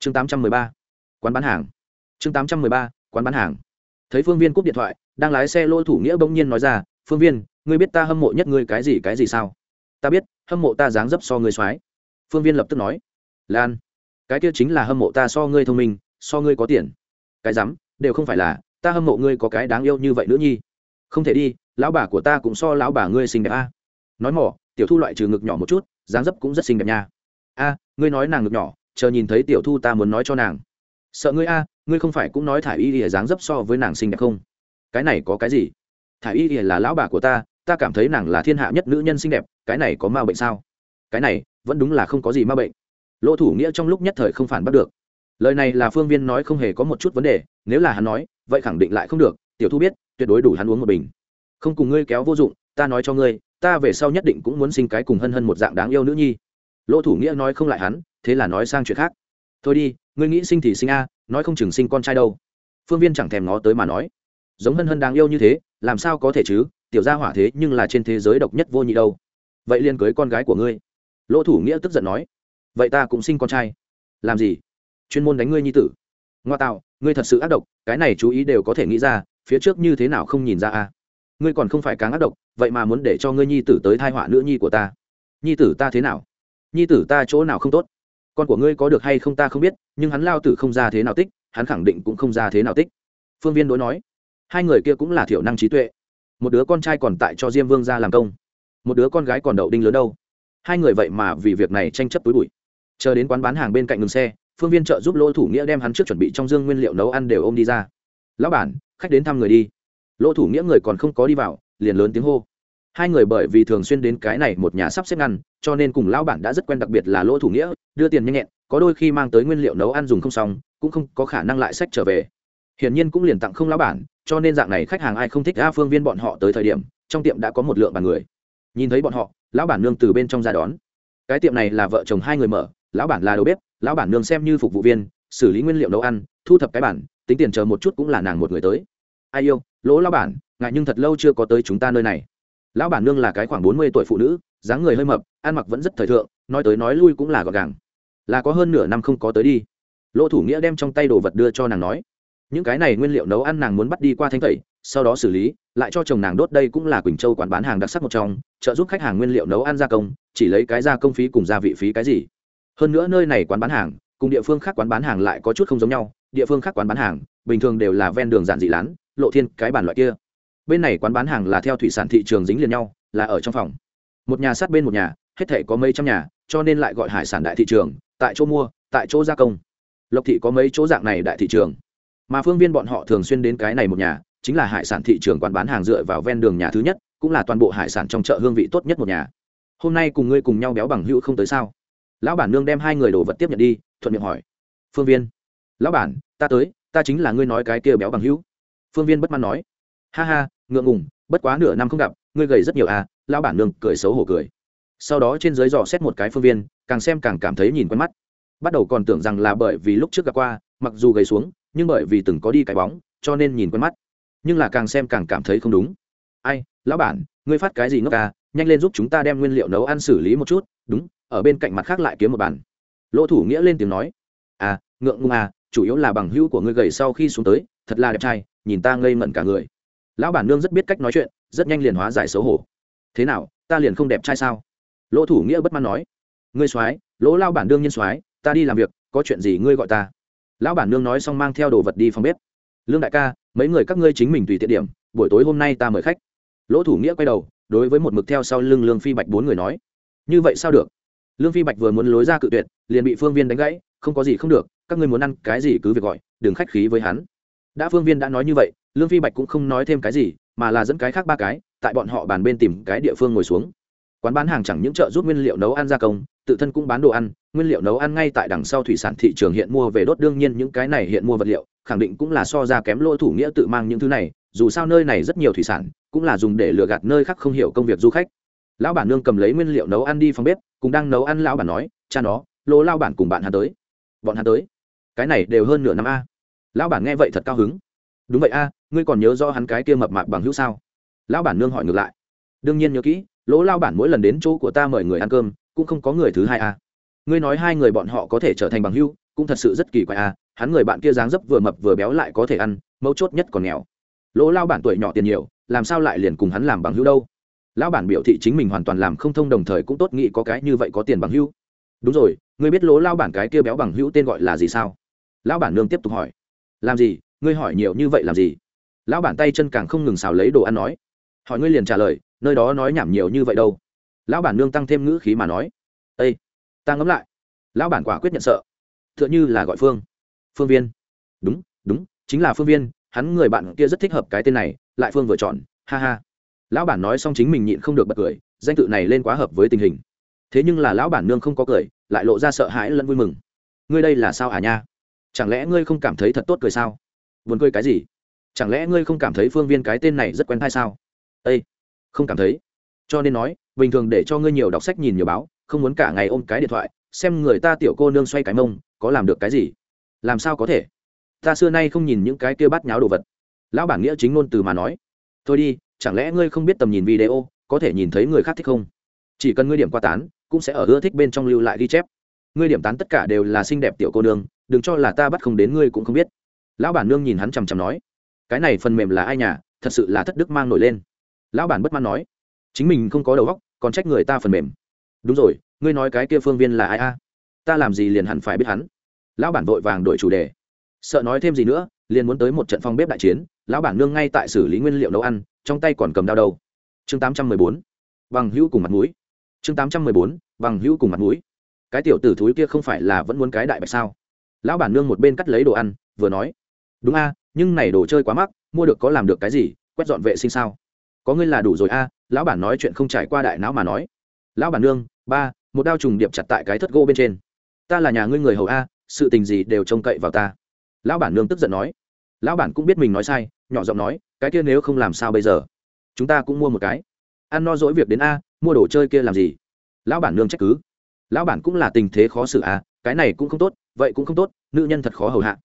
chương tám trăm mười ba, quán bán hàng. chương tám trăm mười ba, quán bán hàng. thấy phương viên cúp điện thoại, đang lái xe lỗ thủ nghĩa bỗng nhiên nói ra, phương viên, ngươi biết ta hâm mộ nhất ngươi cái gì cái gì sao? Ta biết, hâm mộ ta dáng dấp so ngươi soái. Phương viên lập tức nói, lan, cái kia chính là hâm mộ ta so ngươi thông minh, so ngươi có tiền. Cái rắm, đều không phải là, ta hâm mộ ngươi có cái đáng yêu như vậy nữa nhi. Không thể đi, lão bà của ta cũng so lão bà ngươi xinh đẹp a. Nói mỏ, tiểu thu loại trừ ngực nhỏ một chút, dáng dấp cũng rất xinh đẹp nha. A, ngươi nói nàng ngực nhỏ chờ nhìn thấy tiểu thu ta muốn nói cho nàng. Sợ ngươi a, ngươi không phải cũng nói thả y ỉa dáng dấp so với nàng xinh đẹp không? Cái này có cái gì? Thả y ỉa là lão bà của ta ta cảm thấy nàng là thiên hạ nhất nữ nhân xinh đẹp, cái này có ma bệnh sao? Cái này, vẫn đúng là không có gì ma bệnh. Lỗ thủ nghĩa trong lúc nhất thời không phản bắt được. Lời này là phương viên nói không hề có một chút vấn đề, nếu là hắn nói, vậy khẳng định lại không được, tiểu thu biết, tuyệt đối đủ hắn uống một bình. Không cùng ngươi kéo vô dụng, ta nói cho ngươi, ta về sau nhất định cũng muốn sinh cái cùng hân hân một dạng đáng yêu nữ nhi lỗ thủ nghĩa nói không lại hắn, thế là nói sang chuyện khác. Thôi đi, ngươi nghĩ sinh thì sinh a, nói không chừng sinh con trai đâu. Phương viên chẳng thèm ngó tới mà nói. Giống hân hân đáng yêu như thế, làm sao có thể chứ, tiểu gia hỏa thế nhưng là trên thế giới độc nhất vô nhị đâu. Vậy liên cưới con gái của ngươi. Lỗ thủ nghĩa tức giận nói. Vậy ta cũng sinh con trai. Làm gì? Chuyên môn đánh ngươi nhi tử. Ngoa tạo, ngươi thật sự ác độc, cái này chú ý đều có thể nghĩ ra, phía trước như thế nào không nhìn ra a? Ngươi còn không phải càng ác độc, vậy mà muốn để cho ngươi nhi tử tới thai họa nữ nhi của ta. Nhi tử ta thế nào? Nhi tử ta chỗ nào không tốt? Con của ngươi có được hay không ta không biết, nhưng hắn lao tử không ra thế nào tích, hắn khẳng định cũng không ra thế nào tích. Phương viên đối nói. Hai người kia cũng là thiểu năng trí tuệ. Một đứa con trai còn tại cho diêm vương ra làm công. Một đứa con gái còn đậu đinh lớn đâu. Hai người vậy mà vì việc này tranh chấp túi bụi. Chờ đến quán bán hàng bên cạnh ngừng xe, phương viên trợ giúp lỗ thủ nghĩa đem hắn trước chuẩn bị trong dương nguyên liệu nấu ăn đều ôm đi ra. Lão bản, khách đến thăm người đi. Lỗ thủ nghĩa người còn không có đi vào, liền lớn tiếng hô hai người bởi vì thường xuyên đến cái này một nhà sắp xếp ngăn, cho nên cùng lão bản đã rất quen đặc biệt là lỗ thủ nghĩa, đưa tiền nhanh nhẹn, có đôi khi mang tới nguyên liệu nấu ăn dùng không xong, cũng không có khả năng lại sách trở về. Hiển nhiên cũng liền tặng không lão bản, cho nên dạng này khách hàng ai không thích a phương viên bọn họ tới thời điểm, trong tiệm đã có một lượng bàn người. Nhìn thấy bọn họ, lão bản nương từ bên trong ra đón. Cái tiệm này là vợ chồng hai người mở, lão bản là đầu bếp, lão bản nương xem như phục vụ viên, xử lý nguyên liệu nấu ăn, thu thập cái bản, tính tiền chờ một chút cũng là nàng một người tới. Ai yêu, lỗ lão bản, ngại nhưng thật lâu chưa có tới chúng ta nơi này lão bản nương là cái khoảng bốn mươi tuổi phụ nữ, dáng người hơi mập, ăn mặc vẫn rất thời thượng, nói tới nói lui cũng là gọn gàng. Là có hơn nửa năm không có tới đi. Lỗ thủ nghĩa đem trong tay đồ vật đưa cho nàng nói. Những cái này nguyên liệu nấu ăn nàng muốn bắt đi qua thanh tẩy, sau đó xử lý, lại cho chồng nàng đốt đây cũng là quỳnh châu quán bán hàng đặc sắc một trong, trợ giúp khách hàng nguyên liệu nấu ăn gia công, chỉ lấy cái gia công phí cùng gia vị phí cái gì. Hơn nữa nơi này quán bán hàng, cùng địa phương khác quán bán hàng lại có chút không giống nhau, địa phương khác quán bán hàng, bình thường đều là ven đường giản dị lán, lộ thiên cái bản loại kia bên này quán bán hàng là theo thủy sản thị trường dính liền nhau, là ở trong phòng. Một nhà sát bên một nhà, hết thể có mấy trăm nhà, cho nên lại gọi hải sản đại thị trường, tại chỗ mua, tại chỗ gia công. Lộc thị có mấy chỗ dạng này đại thị trường. Mà phương viên bọn họ thường xuyên đến cái này một nhà, chính là hải sản thị trường quán bán hàng dựa vào ven đường nhà thứ nhất, cũng là toàn bộ hải sản trong chợ hương vị tốt nhất một nhà. Hôm nay cùng ngươi cùng nhau béo bằng hữu không tới sao? Lão bản nương đem hai người đồ vật tiếp nhận đi, thuận miệng hỏi. Phương viên. Lão bản, ta tới, ta chính là ngươi nói cái kia béo bằng hữu. Phương viên bất mãn nói. Ha ha ngượng ngùng, bất quá nửa năm không gặp, ngươi gầy rất nhiều à? Lão bản nương cười xấu hổ cười. Sau đó trên dưới dò xét một cái phương viên, càng xem càng cảm thấy nhìn quen mắt. Bắt đầu còn tưởng rằng là bởi vì lúc trước gặp qua, mặc dù gầy xuống, nhưng bởi vì từng có đi cái bóng, cho nên nhìn quen mắt. Nhưng là càng xem càng cảm thấy không đúng. Ai, lão bản, ngươi phát cái gì ngốc à? Nhanh lên giúp chúng ta đem nguyên liệu nấu ăn xử lý một chút. Đúng, ở bên cạnh mặt khác lại kiếm một bàn. Lỗ thủ nghĩa lên tiếng nói. À ngượng ngùng à chủ yếu là bằng hữu của ngươi gầy sau khi xuống tới, thật là đẹp trai, nhìn ta ngây ngẩn cả người lão bản nương rất biết cách nói chuyện, rất nhanh liền hóa giải xấu hổ. Thế nào, ta liền không đẹp trai sao? Lỗ thủ nghĩa bất mãn nói. Ngươi soái lỗ lao bản đương nhiên soái ta đi làm việc, có chuyện gì ngươi gọi ta? Lão bản nương nói xong mang theo đồ vật đi phòng bếp. Lương đại ca, mấy người các ngươi chính mình tùy tiện điểm, buổi tối hôm nay ta mời khách. Lỗ thủ nghĩa quay đầu, đối với một mực theo sau lưng lương phi bạch bốn người nói. Như vậy sao được? Lương phi bạch vừa muốn lối ra cự tuyệt, liền bị phương viên đánh gãy, không có gì không được, các ngươi muốn ăn cái gì cứ việc gọi, đừng khách khí với hắn. Đã phương viên đã nói như vậy lương phi bạch cũng không nói thêm cái gì, mà là dẫn cái khác ba cái, tại bọn họ bàn bên tìm cái địa phương ngồi xuống. Quán bán hàng chẳng những chợ giúp nguyên liệu nấu ăn gia công, tự thân cũng bán đồ ăn, nguyên liệu nấu ăn ngay tại đằng sau thủy sản thị trường hiện mua về đốt, đương nhiên những cái này hiện mua vật liệu, khẳng định cũng là so ra kém lỗ thủ nghĩa tự mang những thứ này, dù sao nơi này rất nhiều thủy sản, cũng là dùng để lừa gạt nơi khác không hiểu công việc du khách. Lão bản nương cầm lấy nguyên liệu nấu ăn đi phòng bếp cũng đang nấu ăn lão bản nói, cha nó lỗ lao bản cùng bạn hắn tới. Bọn hắn tới? Cái này đều hơn nửa năm a. Lão bản nghe vậy thật cao hứng. Đúng vậy a ngươi còn nhớ rõ hắn cái kia mập mạp bằng hữu sao? Lão bản nương hỏi ngược lại. Đương nhiên nhớ kỹ, lỗ lao bản mỗi lần đến chỗ của ta mời người ăn cơm, cũng không có người thứ hai à? ngươi nói hai người bọn họ có thể trở thành bằng hữu, cũng thật sự rất kỳ quái à hắn người bạn kia dáng dấp vừa mập vừa béo lại có thể ăn, mấu chốt nhất còn nghèo. Lỗ lao bản tuổi nhỏ tiền nhiều, làm sao lại liền cùng hắn làm bằng hữu đâu? Lão bản biểu thị chính mình hoàn toàn làm không thông đồng thời cũng tốt nghĩ có cái như vậy có tiền bằng hữu. Đúng rồi, ngươi biết lỗ lao bản cái kia béo bằng hữu tên gọi là gì sao? Lão bản nương tiếp tục hỏi. Làm gì? Ngươi hỏi nhiều như vậy làm gì? Lão bản tay chân càng không ngừng xào lấy đồ ăn nói. Hỏi ngươi liền trả lời, nơi đó nói nhảm nhiều như vậy đâu? Lão bản nương tăng thêm ngữ khí mà nói. Â ta ngẫm lại. Lão bản quả quyết nhận sợ. T h ư ợ n h ư là gọi phương. Phương viên. Đúng đúng, chính là phương viên. Hắn người bạn kia rất thích hợp cái tên này, lại phương vừa chọn. Ha ha. Lão bản nói xong chính mình nhịn không được bật cười, danh tự này lên quá hợp với tình hình. Thế nhưng là lão bản nương không có cười, lại lộ ra sợ hãi lẫn vui mừng. Ngươi đây là sao à nha? Chẳng lẽ ngươi không cảm thấy thật tốt cười sao? Buồn cười cái gì? Chẳng lẽ ngươi không cảm thấy phương viên cái tên này rất quen hay sao? Ây không cảm thấy. Cho nên nói, bình thường để cho ngươi nhiều đọc sách nhìn nhiều báo, không muốn cả ngày ôm cái điện thoại, xem người ta tiểu cô nương xoay cái mông, có làm được cái gì? Làm sao có thể? Ta xưa nay không nhìn những cái kia bát nháo đồ vật. Lão bản nghĩa chính ngôn từ mà nói. Thôi đi, chẳng lẽ ngươi không biết tầm nhìn video, có thể nhìn thấy người khác thích không? Chỉ cần ngươi điểm qua tán, cũng sẽ ở ưa thích bên trong lưu lại ghi chép. Ngươi điểm tán tất cả đều là xinh đẹp tiểu cô nương, đừng cho là ta bắt không đến ngươi cũng không biết. Lão bản nương nhìn hắn chằm chằm nói cái này phần mềm là ai nhà, thật sự là thất đức mang nổi lên. Lão bản bất mãn nói, chính mình không có đầu óc, còn trách người ta phần mềm. Đúng rồi, ngươi nói cái kia phương viên là ai a? Ta làm gì liền hẳn phải biết hắn. Lão bản vội vàng đổi chủ đề. Sợ nói thêm gì nữa, liền muốn tới một trận phong bếp đại chiến, lão bản nương ngay tại xử lý nguyên liệu nấu ăn, trong tay còn cầm đao đầu chương tám trăm mười bốn, bằng hữu cùng mặt mũi. Chương tám trăm mười bốn, bằng hữu cùng mặt mũi. Cái tiểu tử thúi kia không phải là vẫn muốn cái đại bạch sao? Lão bản nương một bên cắt lấy đồ ăn, vừa nói, đúng a nhưng này đồ chơi quá mắc, mua được có làm được cái gì, quét dọn vệ sinh sao? Có ngươi là đủ rồi a, lão bản nói chuyện không trải qua đại não mà nói. Lão bản nương, ba, một đao trùng điệp chặt tại cái thất gỗ bên trên. Ta là nhà ngươi người hầu a, sự tình gì đều trông cậy vào ta. Lão bản nương tức giận nói. Lão bản cũng biết mình nói sai, nhỏ giọng nói, cái kia nếu không làm sao bây giờ? Chúng ta cũng mua một cái. Ăn no dỗi việc đến a, mua đồ chơi kia làm gì? Lão bản nương trách cứ. Lão bản cũng là tình thế khó xử a, cái này cũng không tốt, vậy cũng không tốt, nữ nhân thật khó hầu hạ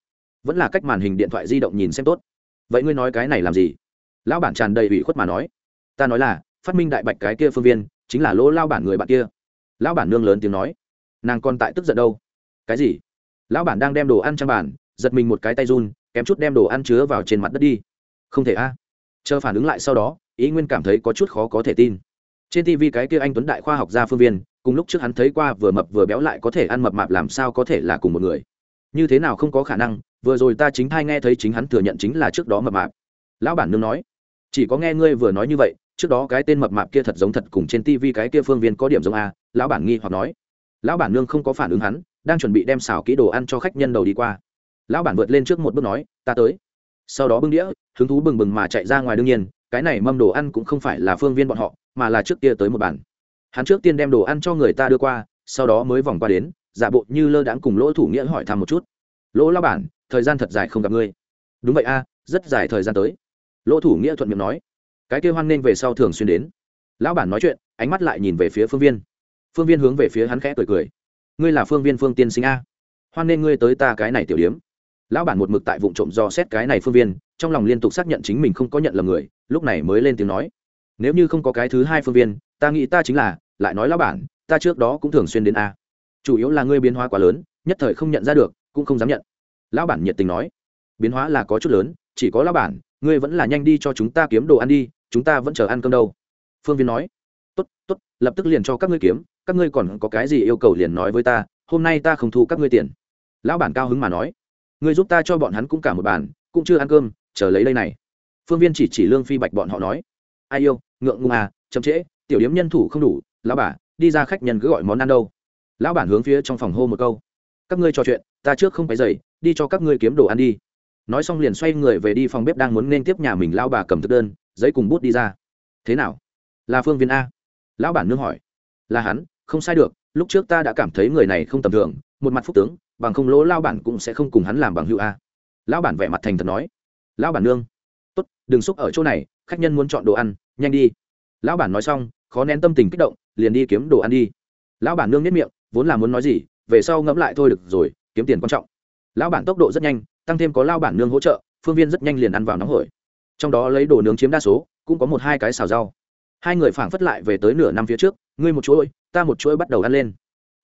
vẫn là cách màn hình điện thoại di động nhìn xem tốt. Vậy ngươi nói cái này làm gì? Lão bản tràn đầy ủy khuất mà nói. Ta nói là, phát minh đại bạch cái kia phương viên, chính là lỗ lao bản người bạn kia. Lão bản nương lớn tiếng nói. Nàng còn tại tức giận đâu? Cái gì? Lão bản đang đem đồ ăn trang bản giật mình một cái tay run, kém chút đem đồ ăn chứa vào trên mặt đất đi. Không thể a. Chờ phản ứng lại sau đó, ý nguyên cảm thấy có chút khó có thể tin. Trên tv cái kia anh tuấn đại khoa học gia phương viên, cùng lúc trước hắn thấy qua vừa mập vừa béo lại có thể ăn mập mạp làm sao có thể là cùng một người như thế nào không có khả năng, vừa rồi ta chính thai nghe thấy chính hắn thừa nhận chính là trước đó mập mạp. Lão bản nương nói, chỉ có nghe ngươi vừa nói như vậy, trước đó cái tên mập mạp kia thật giống thật cùng trên tivi cái kia phương viên có điểm giống a, lão bản nghi hoặc nói. Lão bản nương không có phản ứng hắn, đang chuẩn bị đem xào kỹ đồ ăn cho khách nhân đầu đi qua. Lão bản vượt lên trước một bước nói, ta tới. Sau đó bưng đĩa, hứng thú bừng bừng mà chạy ra ngoài đương nhiên, cái này mâm đồ ăn cũng không phải là phương viên bọn họ, mà là trước kia tới một bản hắn trước tiên đem đồ ăn cho người ta đưa qua, sau đó mới vòng qua đến giả bộ như lơ đãng cùng lỗ thủ nghĩa hỏi thăm một chút. Lỗ lao bản, thời gian thật dài không gặp ngươi. Đúng vậy a, rất dài thời gian tới. Lỗ thủ nghĩa thuận miệng nói. Cái kêu hoan nghênh về sau thường xuyên đến. Lão bản nói chuyện, ánh mắt lại nhìn về phía phương viên. Phương viên hướng về phía hắn khẽ cười cười. Ngươi là phương viên phương tiên sinh a. Hoan nghênh ngươi tới ta cái này tiểu điếm lão bản một mực tại vụ trộm do xét cái này phương viên, trong lòng liên tục xác nhận chính mình không có nhận lầm người, lúc này mới lên tiếng nói. Nếu như không có cái thứ hai phương viên, ta nghĩ ta chính là, lại nói lão bản, ta trước đó cũng thường xuyên đến a chủ yếu là ngươi biến hóa quá lớn, nhất thời không nhận ra được, cũng không dám nhận. Lão bản nhiệt tình nói. Biến hóa là có chút lớn, chỉ có lão bản, ngươi vẫn là nhanh đi cho chúng ta kiếm đồ ăn đi, chúng ta vẫn chờ ăn cơm đâu. Phương viên nói. Tốt tốt, lập tức liền cho các ngươi kiếm, các ngươi còn có cái gì yêu cầu liền nói với ta, hôm nay ta không thu các ngươi tiền. Lão bản cao hứng mà nói. Ngươi giúp ta cho bọn hắn cũng cả một bàn, cũng chưa ăn cơm, chờ lấy đây này. Phương viên chỉ chỉ lương phi bạch bọn họ nói. Ai yêu, ngượng ngùng à chậm trễ, tiểu điếm nhân thủ không đủ, lão bà, đi ra khách nhân cứ gọi món ăn đâu lão bản hướng phía trong phòng hô một câu. Các ngươi trò chuyện, ta trước không phải dậy, đi cho các ngươi kiếm đồ ăn đi. Nói xong liền xoay người về đi phòng bếp đang muốn nên tiếp nhà mình lao bà cầm thực đơn, giấy cùng bút đi ra. Thế nào? Là phương viên a? Lão bản nương hỏi. Là hắn, không sai được, lúc trước ta đã cảm thấy người này không tầm thường, một mặt phúc tướng, bằng không lỗ lao bản cũng sẽ không cùng hắn làm bằng hữu a. Lão bản vẻ mặt thành thật nói. Lão bản nương. Tốt, đừng xúc ở chỗ này, khách nhân muốn chọn đồ ăn, nhanh đi. Lão bản nói xong, khó nén tâm tình kích động, liền đi kiếm đồ ăn đi. Lão bản nương nhất miệng vốn là muốn nói gì, về sau ngẫm lại thôi được rồi, kiếm tiền quan trọng. Lão bản tốc độ rất nhanh, tăng thêm có lao bản nương hỗ trợ, phương viên rất nhanh liền ăn vào nóng hổi. Trong đó lấy đồ nướng chiếm đa số, cũng có một hai cái xào rau. Hai người phảng phất lại về tới nửa năm phía trước, ngươi một chuỗi, ta một chuỗi bắt đầu ăn lên.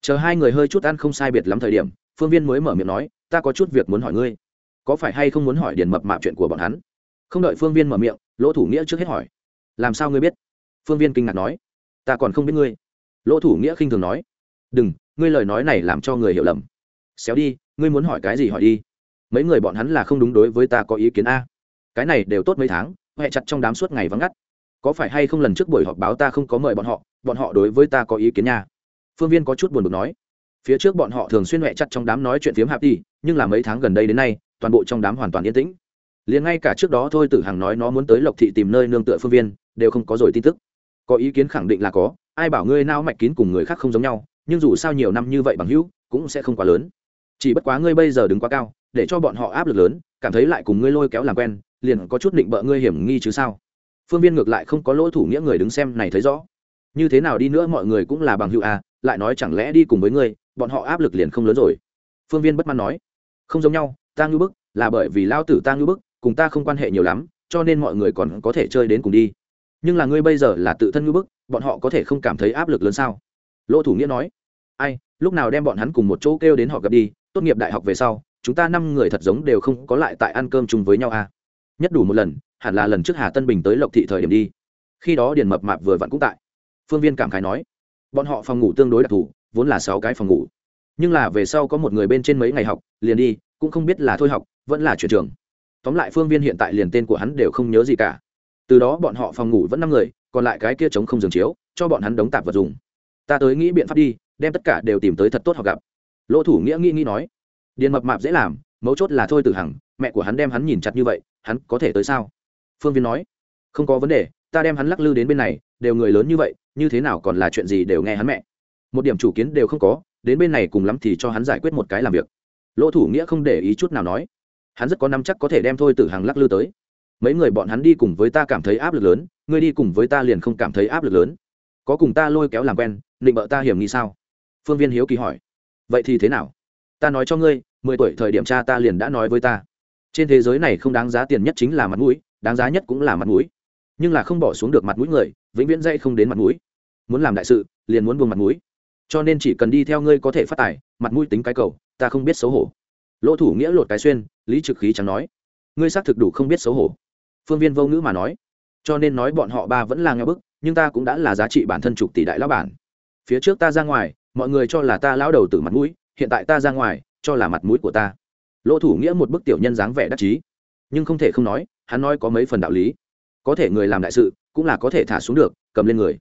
Chờ hai người hơi chút ăn không sai biệt lắm thời điểm, phương viên mới mở miệng nói, ta có chút việc muốn hỏi ngươi. Có phải hay không muốn hỏi điền mập mạp chuyện của bọn hắn? Không đợi phương viên mở miệng, lỗ thủ nghĩa trước hết hỏi, làm sao ngươi biết? Phương viên kinh ngạc nói, ta còn không biết ngươi. Lỗ thủ nghĩa khinh thường nói đừng, ngươi lời nói này làm cho người hiểu lầm. Xéo đi, ngươi muốn hỏi cái gì hỏi đi. Mấy người bọn hắn là không đúng đối với ta có ý kiến a. Cái này đều tốt mấy tháng huệ chặt trong đám suốt ngày vắng ngắt. Có phải hay không lần trước buổi họp báo ta không có mời bọn họ bọn họ đối với ta có ý kiến nha? Phương viên có chút buồn bực nói. Phía trước bọn họ thường xuyên huệ chặt trong đám nói chuyện phiếm hạp đi, nhưng là mấy tháng gần đây đến nay, toàn bộ trong đám hoàn toàn yên tĩnh. Liền ngay cả trước đó thôi tử hằng nói nó muốn tới lộc thị tìm nơi nương tựa phương viên, đều không có rồi tin tức. Có ý kiến khẳng định là có, ai bảo ngươi nao mạch kín cùng người khác không giống nhau nhưng dù sao nhiều năm như vậy bằng hữu, cũng sẽ không quá lớn. Chỉ bất quá ngươi bây giờ đứng quá cao, để cho bọn họ áp lực lớn, cảm thấy lại cùng ngươi lôi kéo làm quen, liền có chút định bợ ngươi hiểm nghi chứ sao? Phương viên ngược lại không có lỗ thủ nghĩa người đứng xem này thấy rõ. Như thế nào đi nữa mọi người cũng là bằng hữu à lại nói chẳng lẽ đi cùng với ngươi, bọn họ áp lực liền không lớn rồi? Phương viên bất mãn nói. Không giống nhau, ta ngưu bức, là bởi vì lao tử ta ngưu bức, cùng ta không quan hệ nhiều lắm, cho nên mọi người còn có thể chơi đến cùng đi. Nhưng là ngươi bây giờ là tự thân ngưu bức, bọn họ có thể không cảm thấy áp lực lớn sao? Lỗ thủ nghĩa nói, ai, lúc nào đem bọn hắn cùng một chỗ kêu đến họ gặp đi, tốt nghiệp đại học về sau, chúng ta năm người thật giống đều không có lại tại ăn cơm chung với nhau à nhất đủ một lần, hẳn là lần trước hà tân bình tới lộc thị thời điểm đi. Khi đó điền mập mạp vừa vặn cũng tại. Phương viên cảm khái nói, bọn họ phòng ngủ tương đối đặc thù, vốn là sáu cái phòng ngủ. Nhưng là về sau có một người bên trên mấy ngày học, liền đi, cũng không biết là thôi học, vẫn là chuyển trường. Tóm lại phương viên hiện tại liền tên của hắn đều không nhớ gì cả. Từ đó bọn họ phòng ngủ vẫn năm người, còn lại cái kia trống không giường chiếu, cho bọn hắn đóng tạp vật dùng ta tới nghĩ biện pháp đi, đem tất cả đều tìm tới thật tốt họ gặp. Lỗ thủ nghĩa nghĩ nghĩ nói, điền mập mạp dễ làm, mấu chốt là thôi từ hằng, mẹ của hắn đem hắn nhìn chặt như vậy, hắn có thể tới sao? Phương viên nói, không có vấn đề, ta đem hắn lắc lư đến bên này, đều người lớn như vậy, như thế nào còn là chuyện gì đều nghe hắn mẹ. Một điểm chủ kiến đều không có, đến bên này cùng lắm thì cho hắn giải quyết một cái làm việc. Lỗ thủ nghĩa không để ý chút nào nói, hắn rất có năm chắc có thể đem thôi từ Hằng lắc lư tới. Mấy người bọn hắn đi cùng với ta cảm thấy áp lực lớn, ngươi đi cùng với ta liền không cảm thấy áp lực lớn có cùng ta lôi kéo làm quen, định bợ ta hiểm nghi sao? Phương viên hiếu kỳ hỏi. Vậy thì thế nào? Ta nói cho ngươi, mười tuổi thời điểm cha ta liền đã nói với ta. Trên thế giới này không đáng giá tiền nhất chính là mặt mũi, đáng giá nhất cũng là mặt mũi. Nhưng là không bỏ xuống được mặt mũi người, vĩnh viễn dây không đến mặt mũi. Muốn làm đại sự, liền muốn buông mặt mũi. Cho nên chỉ cần đi theo ngươi có thể phát tài, mặt mũi tính cái cầu, ta không biết xấu hổ. Lỗ thủ nghĩa lột cái xuyên, lý trực khí chẳng nói. Ngươi xác thực đủ không biết xấu hổ. Phương viên vô ngữ mà nói. Cho nên nói bọn họ ba vẫn là nghèo bức nhưng ta cũng đã là giá trị bản thân chục tỷ đại lão bản. Phía trước ta ra ngoài, mọi người cho là ta lão đầu từ mặt mũi, hiện tại ta ra ngoài, cho là mặt mũi của ta. Lỗ thủ nghĩa một bức tiểu nhân dáng vẻ đắc chí, nhưng không thể không nói, hắn nói có mấy phần đạo lý. Có thể người làm đại sự, cũng là có thể thả xuống được, cầm lên người.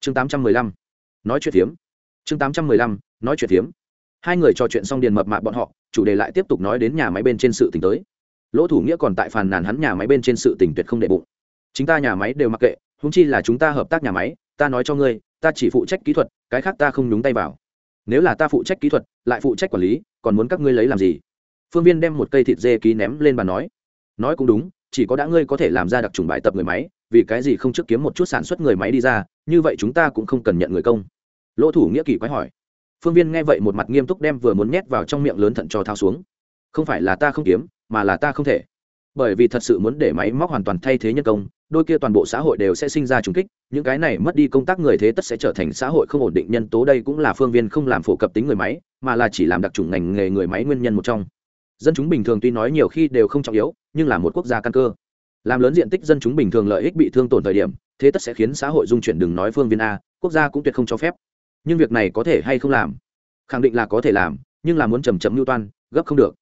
Chương tám trăm mười lăm, nói chuyện phiếm. Chương tám trăm mười lăm, nói chuyện phiếm. Hai người trò chuyện xong điền mập mạp bọn họ, chủ đề lại tiếp tục nói đến nhà máy bên trên sự t tới. Lỗ thủ nghĩa còn tại phàn nàn hắn nhà máy bên trên sự tình tuyệt không đệ bụng. Chính ta nhà máy đều mặc kệ húng chi là chúng ta hợp tác nhà máy, ta nói cho ngươi, ta chỉ phụ trách kỹ thuật, cái khác ta không nhúng tay vào. Nếu là ta phụ trách kỹ thuật, lại phụ trách quản lý, còn muốn các ngươi lấy làm gì? Phương viên đem một cây thịt dê ký ném lên bàn nói. Nói cũng đúng, chỉ có đã ngươi có thể làm ra đặc trùng bài tập người máy, vì cái gì không trước kiếm một chút sản xuất người máy đi ra, như vậy chúng ta cũng không cần nhận người công. Lỗ thủ nghĩa kỳ quái hỏi. Phương viên nghe vậy một mặt nghiêm túc đem vừa muốn nhét vào trong miệng lớn thận cho thao xuống. Không phải là ta không kiếm, mà là ta không thể. Bởi vì thật sự muốn để máy móc hoàn toàn thay thế nhân công đôi kia toàn bộ xã hội đều sẽ sinh ra trùng kích, những cái này mất đi công tác người thế tất sẽ trở thành xã hội không ổn định nhân tố. Đây cũng là phương viên không làm phổ cập tính người máy, mà là chỉ làm đặc trùng ngành nghề người máy nguyên nhân một trong. Dân chúng bình thường tuy nói nhiều khi đều không trọng yếu, nhưng là một quốc gia căn cơ. Làm lớn diện tích dân chúng bình thường lợi ích bị thương tổn thời điểm, thế tất sẽ khiến xã hội dung chuyển, đừng nói phương viên a, quốc gia cũng tuyệt không cho phép. Nhưng việc này có thể hay không làm? Khẳng định là có thể làm, nhưng là muốn chầm chậm mưu toan, gấp không được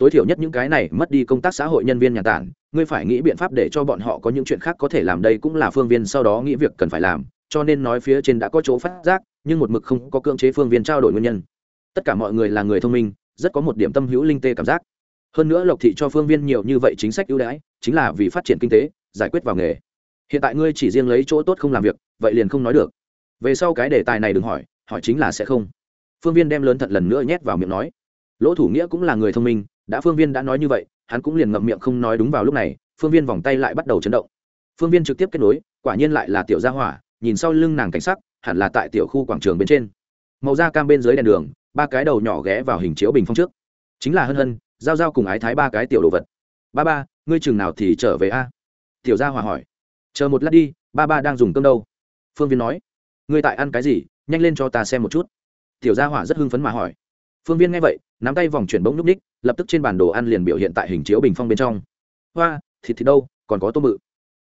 tối thiểu nhất những cái này mất đi công tác xã hội nhân viên nhà tản, ngươi phải nghĩ biện pháp để cho bọn họ có những chuyện khác có thể làm đây cũng là phương viên sau đó nghĩ việc cần phải làm, cho nên nói phía trên đã có chỗ phát giác, nhưng một mực không có cưỡng chế phương viên trao đổi nguyên nhân. Tất cả mọi người là người thông minh, rất có một điểm tâm hữu linh tê cảm giác. Hơn nữa lộc thị cho phương viên nhiều như vậy chính sách ưu đãi, chính là vì phát triển kinh tế, giải quyết vào nghề. Hiện tại ngươi chỉ riêng lấy chỗ tốt không làm việc, vậy liền không nói được. Về sau cái đề tài này đừng hỏi hỏi chính là sẽ không. Phương viên đem lớn thận lần nữa nhét vào miệng nói. Lỗ thủ nghĩa cũng là người thông minh đã phương viên đã nói như vậy, hắn cũng liền ngậm miệng không nói đúng vào lúc này, phương viên vòng tay lại bắt đầu chấn động. Phương viên trực tiếp kết nối, quả nhiên lại là tiểu gia hỏa, nhìn sau lưng nàng cảnh sắc, hẳn là tại tiểu khu quảng trường bên trên. Màu da cam bên dưới đèn đường, ba cái đầu nhỏ ghé vào hình chiếu bình phong trước. Chính là hân hân, giao giao cùng ái thái ba cái tiểu đồ vật. Ba ba, ngươi chừng nào thì trở về a? Tiểu gia hỏa hỏi. Chờ một lát đi, ba ba đang dùng cơm đâu? Phương viên nói. Ngươi tại ăn cái gì? Nhanh lên cho ta xem một chút. Tiểu gia hỏa rất hưng phấn mà hỏi phương viên nghe vậy, nắm tay vòng chuyển bỗng núp ních, lập tức trên bản đồ ăn liền biểu hiện tại hình chiếu bình phong bên trong. Hoa, thịt thì đâu, còn có tôm mự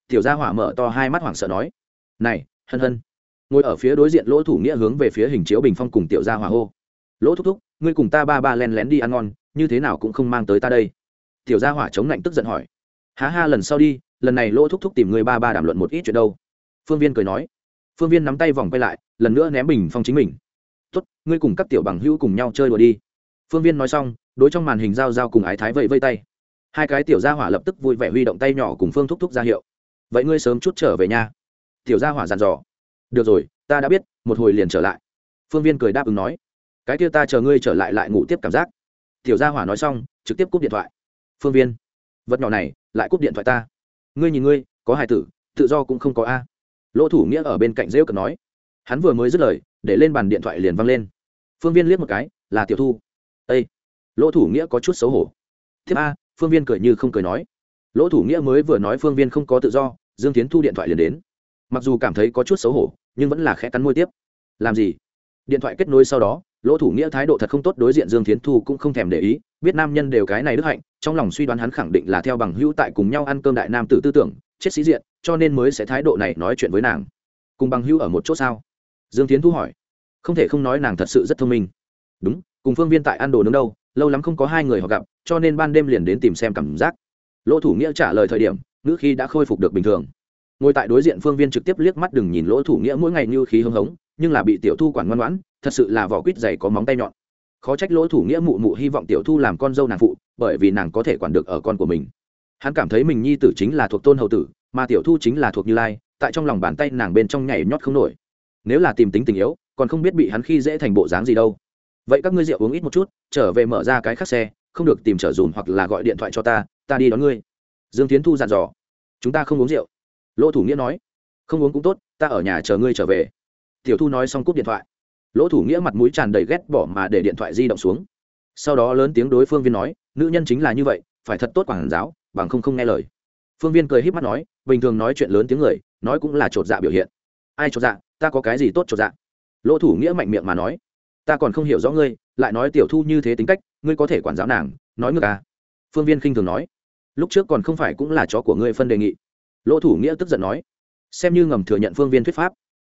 tiểu gia hỏa mở to hai mắt hoảng sợ nói. Này, hân hân. Ngồi ở phía đối diện lỗ thủ nghĩa hướng về phía hình chiếu bình phong cùng tiểu gia hỏa hô. Lỗ thúc thúc, ngươi cùng ta ba ba len lén đi ăn ngon, như thế nào cũng không mang tới ta đây. Tiểu gia hỏa chống lạnh tức giận hỏi. Há ha, lần sau đi, lần này lỗ thúc thúc tìm người ba ba đàm luận một ít chuyện đâu. Phương viên cười nói. Phương viên nắm tay vòng quay lại, lần nữa ném bình phong chính mình tốt, ngươi cùng các tiểu bằng hữu cùng nhau chơi đùa đi. Phương viên nói xong, đối trong màn hình giao giao cùng ái thái vẫy vây tay. Hai cái tiểu gia hỏa lập tức vui vẻ huy động tay nhỏ cùng phương thúc thúc ra hiệu. Vậy ngươi sớm chút trở về nhà tiểu gia hỏa dặn dò. Được rồi, ta đã biết, một hồi liền trở lại. Phương viên cười đáp ứng nói. Cái kia ta chờ ngươi trở lại lại ngủ tiếp cảm giác. Tiểu gia hỏa nói xong, trực tiếp cúp điện thoại. Phương viên, vật nhỏ này, lại cúp điện thoại ta. Ngươi nhìn ngươi, có hài tử, tự do cũng không có a. Lỗ thủ nghĩa ở bên cạnh rêu cần nói. Hắn vừa mới dứt lời để lên bàn điện thoại liền văng lên. Phương viên liếc một cái, là tiểu thu. Ây lỗ thủ nghĩa có chút xấu hổ. Thiếp a, phương viên cười như không cười nói. Lỗ thủ nghĩa mới vừa nói phương viên không có tự do, dương tiến thu điện thoại liền đến. Mặc dù cảm thấy có chút xấu hổ, nhưng vẫn là khẽ cắn môi tiếp. Làm gì? Điện thoại kết nối sau đó, lỗ thủ nghĩa thái độ thật không tốt đối diện dương tiến thu cũng không thèm để ý, biết nam nhân đều cái này đức hạnh, trong lòng suy đoán hắn khẳng định là theo bằng hữu tại cùng nhau ăn cơm đại nam tử tư tưởng, chết sĩ diện, cho nên mới sẽ thái độ này nói chuyện với nàng. Cùng bằng hữu ở một chỗ sao? Dương tiến thu hỏi. Không thể không nói nàng thật sự rất thông minh. Đúng, cùng phương viên tại ăn đồ nướng đâu, lâu lắm không có hai người họ gặp, cho nên ban đêm liền đến tìm xem cảm giác. Lỗ thủ nghĩa trả lời thời điểm, ngữ khi đã khôi phục được bình thường. Ngồi tại đối diện phương viên trực tiếp liếc mắt đừng nhìn lỗ thủ nghĩa mỗi ngày như khí hưng hống, nhưng là bị tiểu thu quản ngoan ngoãn, thật sự là vỏ quýt dày có móng tay nhọn. Khó trách lỗ thủ nghĩa mụ mụ hy vọng tiểu thu làm con dâu nàng phụ, bởi vì nàng có thể quản được ở con của mình. Hắn cảm thấy mình nhi tử chính là thuộc tôn hầu tử, mà tiểu thu chính là thuộc như lai, tại trong lòng bàn tay nàng bên trong nhảy nhót không nổi nếu là tìm tính tình yếu, còn không biết bị hắn khi dễ thành bộ dáng gì đâu. Vậy các ngươi rượu uống ít một chút, trở về mở ra cái khắc xe, không được tìm trở dùm hoặc là gọi điện thoại cho ta ta đi đón ngươi. Dương tiến thu dặn dò. Chúng ta không uống rượu. Lỗ thủ nghĩa nói. Không uống cũng tốt, ta ở nhà chờ ngươi trở về. Tiểu thu nói xong cúp điện thoại. Lỗ thủ nghĩa mặt mũi tràn đầy ghét bỏ mà để điện thoại di động xuống. Sau đó lớn tiếng đối phương viên nói, nữ nhân chính là như vậy, phải thật tốt quảng giáo, bằng không không nghe lời. Phương viên cười h í p mắt nói, bình thường nói chuyện lớn tiếng người, nói cũng là t r ộ t dạ biểu hiện. Ai t r ộ t dạ? Ta có cái gì tốt cho dạ? Lỗ thủ nghĩa mạnh miệng mà nói. Ta còn không hiểu rõ ngươi, lại nói tiểu thu như thế tính cách, ngươi có thể quản giáo nàng, nói ngược à? Phương viên khinh thường nói. Lúc trước còn không phải cũng là chó của ngươi phân đề nghị. Lỗ thủ nghĩa tức giận nói. Xem như ngầm thừa nhận phương viên thuyết pháp.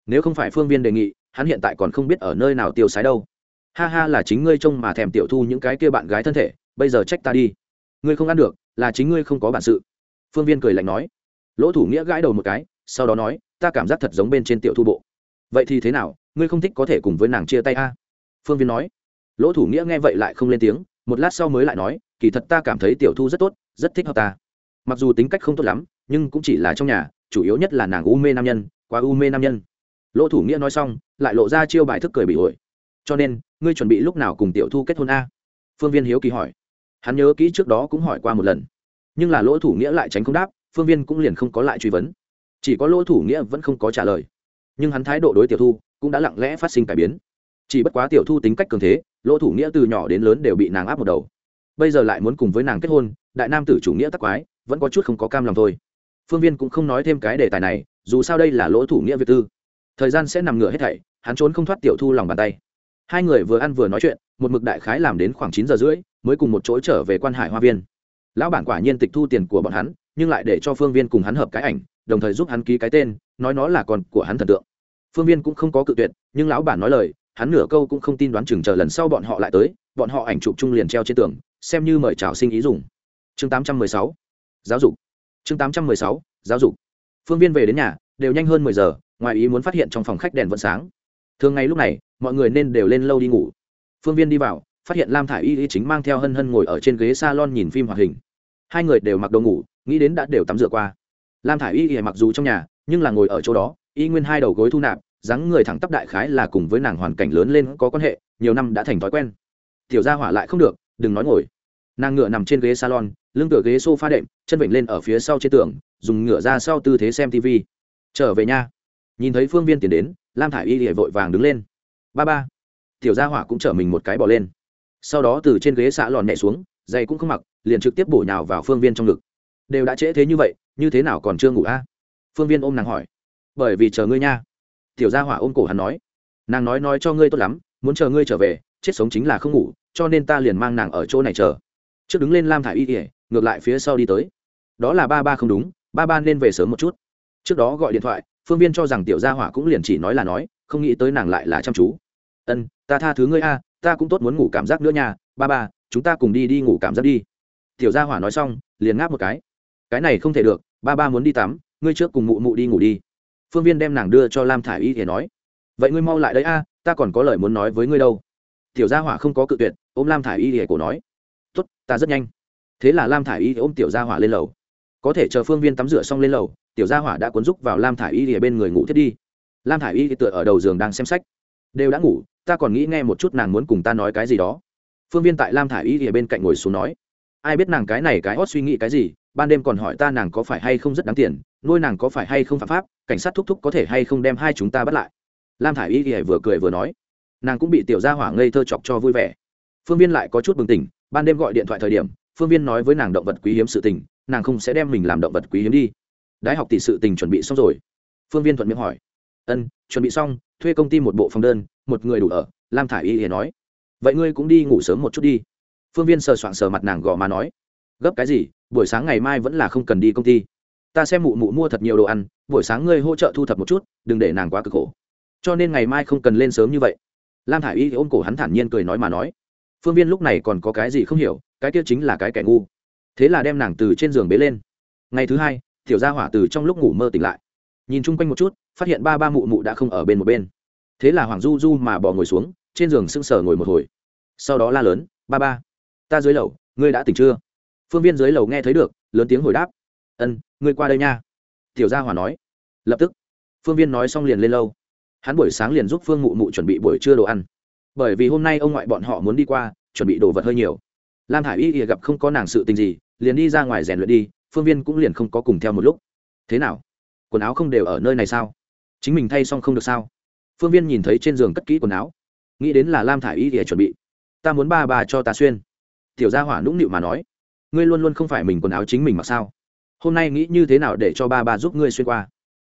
Nếu không phải phương viên đề nghị, hắn hiện tại còn không biết ở nơi nào tiêu sái đâu. Ha ha là chính ngươi trông mà thèm tiểu thu những cái kia bạn gái thân thể, bây giờ trách ta đi. Ngươi không ăn được, là chính ngươi không có bản sự. Phương viên cười lạnh nói. Lỗ thủ nghĩa gãi đầu một cái, sau đó nói, ta cảm giác thật giống bên trên tiểu thu bộ vậy thì thế nào, ngươi không thích có thể cùng với nàng chia tay a? Phương viên nói. Lỗ thủ nghĩa nghe vậy lại không lên tiếng, một lát sau mới lại nói, kỳ thật ta cảm thấy tiểu thu rất tốt, rất thích hợp ta. Mặc dù tính cách không tốt lắm, nhưng cũng chỉ là trong nhà, chủ yếu nhất là nàng u mê nam nhân, quá u mê nam nhân. Lỗ thủ nghĩa nói xong, lại lộ ra chiêu bài thức cười bị ổi. Cho nên, ngươi chuẩn bị lúc nào cùng tiểu thu kết hôn a? Phương viên hiếu kỳ hỏi. Hắn nhớ kỹ trước đó cũng hỏi qua một lần. Nhưng là lỗ thủ nghĩa lại tránh không đáp, phương viên cũng liền không có lại truy vấn. Chỉ có lỗ thủ nghĩa vẫn không có trả lời nhưng hắn thái độ đối tiểu thu cũng đã lặng lẽ phát sinh cải biến. Chỉ bất quá tiểu thu tính cách cường thế, lỗ thủ nghĩa từ nhỏ đến lớn đều bị nàng áp một đầu. Bây giờ lại muốn cùng với nàng kết hôn, đại nam tử chủ nghĩa tắc quái, vẫn có chút không có cam lòng thôi. Phương viên cũng không nói thêm cái đề tài này, dù sao đây là lỗ thủ nghĩa việt tư. Thời gian sẽ nằm ngửa hết thảy, hắn trốn không thoát tiểu thu lòng bàn tay. Hai người vừa ăn vừa nói chuyện, một mực đại khái làm đến khoảng chín giờ rưỡi, mới cùng một chỗ trở về quan hải hoa viên. Lão bản quả nhiên tịch thu tiền của bọn hắn, nhưng lại để cho phương viên cùng hắn hợp cái ảnh đồng thời giúp hắn ký cái tên, nói nó là con của hắn thần tượng. Phương viên cũng không có cự tuyệt, nhưng lão bản nói lời, hắn nửa câu cũng không tin đoán chừng chờ lần sau bọn họ lại tới, bọn họ ảnh chụp chung liền treo trên tường, xem như mời chào sinh ý dùng. Chương 816 giáo dục. Chương 816 giáo dục. Phương viên về đến nhà, đều nhanh hơn mười giờ, ngoài ý muốn phát hiện trong phòng khách đèn vẫn sáng. Thường ngày lúc này, mọi người nên đều lên lâu đi ngủ. Phương viên đi vào, phát hiện lam thả i y y chính mang theo hân hân ngồi ở trên ghế s a lon nhìn phim hoạt hình. Hai người đều mặc đồ ngủ, nghĩ đến đã đều tắm rửa qua lam thả i y ỉa mặc dù trong nhà, nhưng là ngồi ở chỗ đó, y nguyên hai đầu gối thu nạp, dáng người thẳng tắp đại khái là cùng với nàng hoàn cảnh lớn lên có quan hệ, nhiều năm đã thành thói quen. Tiểu gia hỏa lại không được, đừng nói ngồi. Nàng ngựa nằm trên ghế salon, lưng tựa ghế s o f a đệm, chân vịnh lên ở phía sau trên tường, dùng ngựa ra sau tư thế xem tv trở về nhà. Nhìn thấy phương viên tiến đến, lam thả i y ỉa vội vàng đứng lên. Ba ba. Tiểu gia hỏa cũng chở mình một cái bỏ lên. Sau đó từ trên ghế xạ lòn nhẹ xuống, giày cũng không mặc, liền trực tiếp bổ nhào vào phương viên trong ngực đều đã trễ thế như vậy, như thế nào còn chưa ngủ a? Phương viên ôm nàng hỏi. Bởi vì chờ ngươi nha. Tiểu gia hỏa ôm cổ hắn nói. Nàng nói nói cho ngươi tốt lắm, muốn chờ ngươi trở về, chết sống chính là không ngủ, cho nên ta liền mang nàng ở chỗ này chờ. Trước đứng lên lam thả y ỉa ngược lại phía sau đi tới. Đó là ba ba không đúng, ba ba nên về sớm một chút. Trước đó gọi điện thoại, phương viên cho rằng tiểu gia hỏa cũng liền chỉ nói là nói, không nghĩ tới nàng lại là chăm chú. Ân, ta tha thứ ngươi a, ta cũng tốt muốn ngủ cảm giác nữa nha, ba ba, chúng ta cùng đi đi ngủ cảm giác đi. Tiểu gia hỏa nói xong, liền ngáp một cái cái này không thể được, ba ba muốn đi tắm, ngươi trước cùng mụ mụ đi ngủ đi. Phương viên đem nàng đưa cho lam thả i y thì nói, vậy ngươi mau lại đấy a, ta còn có lời muốn nói với ngươi đâu. Tiểu gia hỏa không có cự tuyệt, ôm lam thả i y thì cổ nói, tốt, ta rất nhanh. Thế là lam thả i y ôm tiểu gia hỏa lên lầu. Có thể chờ phương viên tắm rửa xong lên lầu, tiểu gia hỏa đã cuốn rúc vào lam thả i y thì bên người ngủ thiết đi. Lam thả i y thì tựa ở đầu giường đang xem sách. Đều đã ngủ, ta còn nghĩ nghe một chút nàng muốn cùng ta nói cái gì đó. Phương viên tại lam thả i y thì bên cạnh ngồi xuống nói, ai biết nàng cái này cái hót suy nghĩ cái gì ban đêm còn hỏi ta nàng có phải hay không rất đáng tiền, nuôi nàng có phải hay không phạm pháp, cảnh sát thúc thúc có thể hay không đem hai chúng ta bắt lại. Lam thả i y thì vừa cười vừa nói. Nàng cũng bị tiểu gia hỏa ngây thơ chọc cho vui vẻ. Phương viên lại có chút bừng tỉnh, ban đêm gọi điện thoại thời điểm, phương viên nói với nàng động vật quý hiếm sự tình, nàng không sẽ đem mình làm động vật quý hiếm đi. Đại học tỷ sự tình chuẩn bị xong rồi. Phương viên thuận miệng hỏi. Ân, chuẩn bị xong, thuê công ty một bộ phòng đơn, một người đủ ở, lam thả i y thì nói. Vậy ngươi cũng đi ngủ sớm một chút đi. Phương viên sờ soạng sờ mặt nàng gò má nói. Gấp cái gì buổi sáng ngày mai vẫn là không cần đi công ty. Ta xem mụ mụ mua thật nhiều đồ ăn, buổi sáng ngươi hỗ trợ thu thập một chút, đừng để nàng quá cực khổ. Cho nên ngày mai không cần lên sớm như vậy. Lam thả i y ôm cổ hắn thản nhiên cười nói mà nói. Phương viên lúc này còn có cái gì không hiểu, cái kia chính là cái kẻ ngu. Thế là đem nàng từ trên giường bế lên. Ngày thứ hai, tiểu gia hỏa từ trong lúc ngủ mơ tỉnh lại. Nhìn chung quanh một chút, phát hiện ba ba mụ mụ đã không ở bên một bên. Thế là hoàng du du mà bỏ ngồi xuống, trên giường sưng sờ ngồi một hồi. Sau đó la lớn, ba ba, ta dưới lầu, ngươi đã tỉnh chưa? Phương viên dưới lầu nghe thấy được, lớn tiếng hồi đáp. Ân, ngươi qua đây nha. Tiểu gia Hòa nói. Lập tức, phương viên nói xong liền lên lâu hắn buổi sáng liền giúp phương mụ mụ chuẩn bị buổi trưa đồ ăn. Bởi vì hôm nay ông ngoại bọn họ muốn đi qua, chuẩn bị đồ vật hơi nhiều. Lam hải y ỉa gặp không có nàng sự tình gì, liền đi ra ngoài rèn luyện đi, phương viên cũng liền không có cùng theo một lúc. Thế nào? Quần áo không đều ở nơi này sao? Chính mình thay xong không được sao? Phương viên nhìn thấy trên giường cất kỹ quần áo. Nghĩ đến là lam thả i y ỉa chuẩn bị. Ta muốn ba bà cho ta xuyên. Tiểu gia hỏa nũng nịu mà nói ngươi luôn luôn không phải mình quần áo chính mình mà sao? Hôm nay nghĩ như thế nào để cho ba bà giúp ngươi xuyên qua?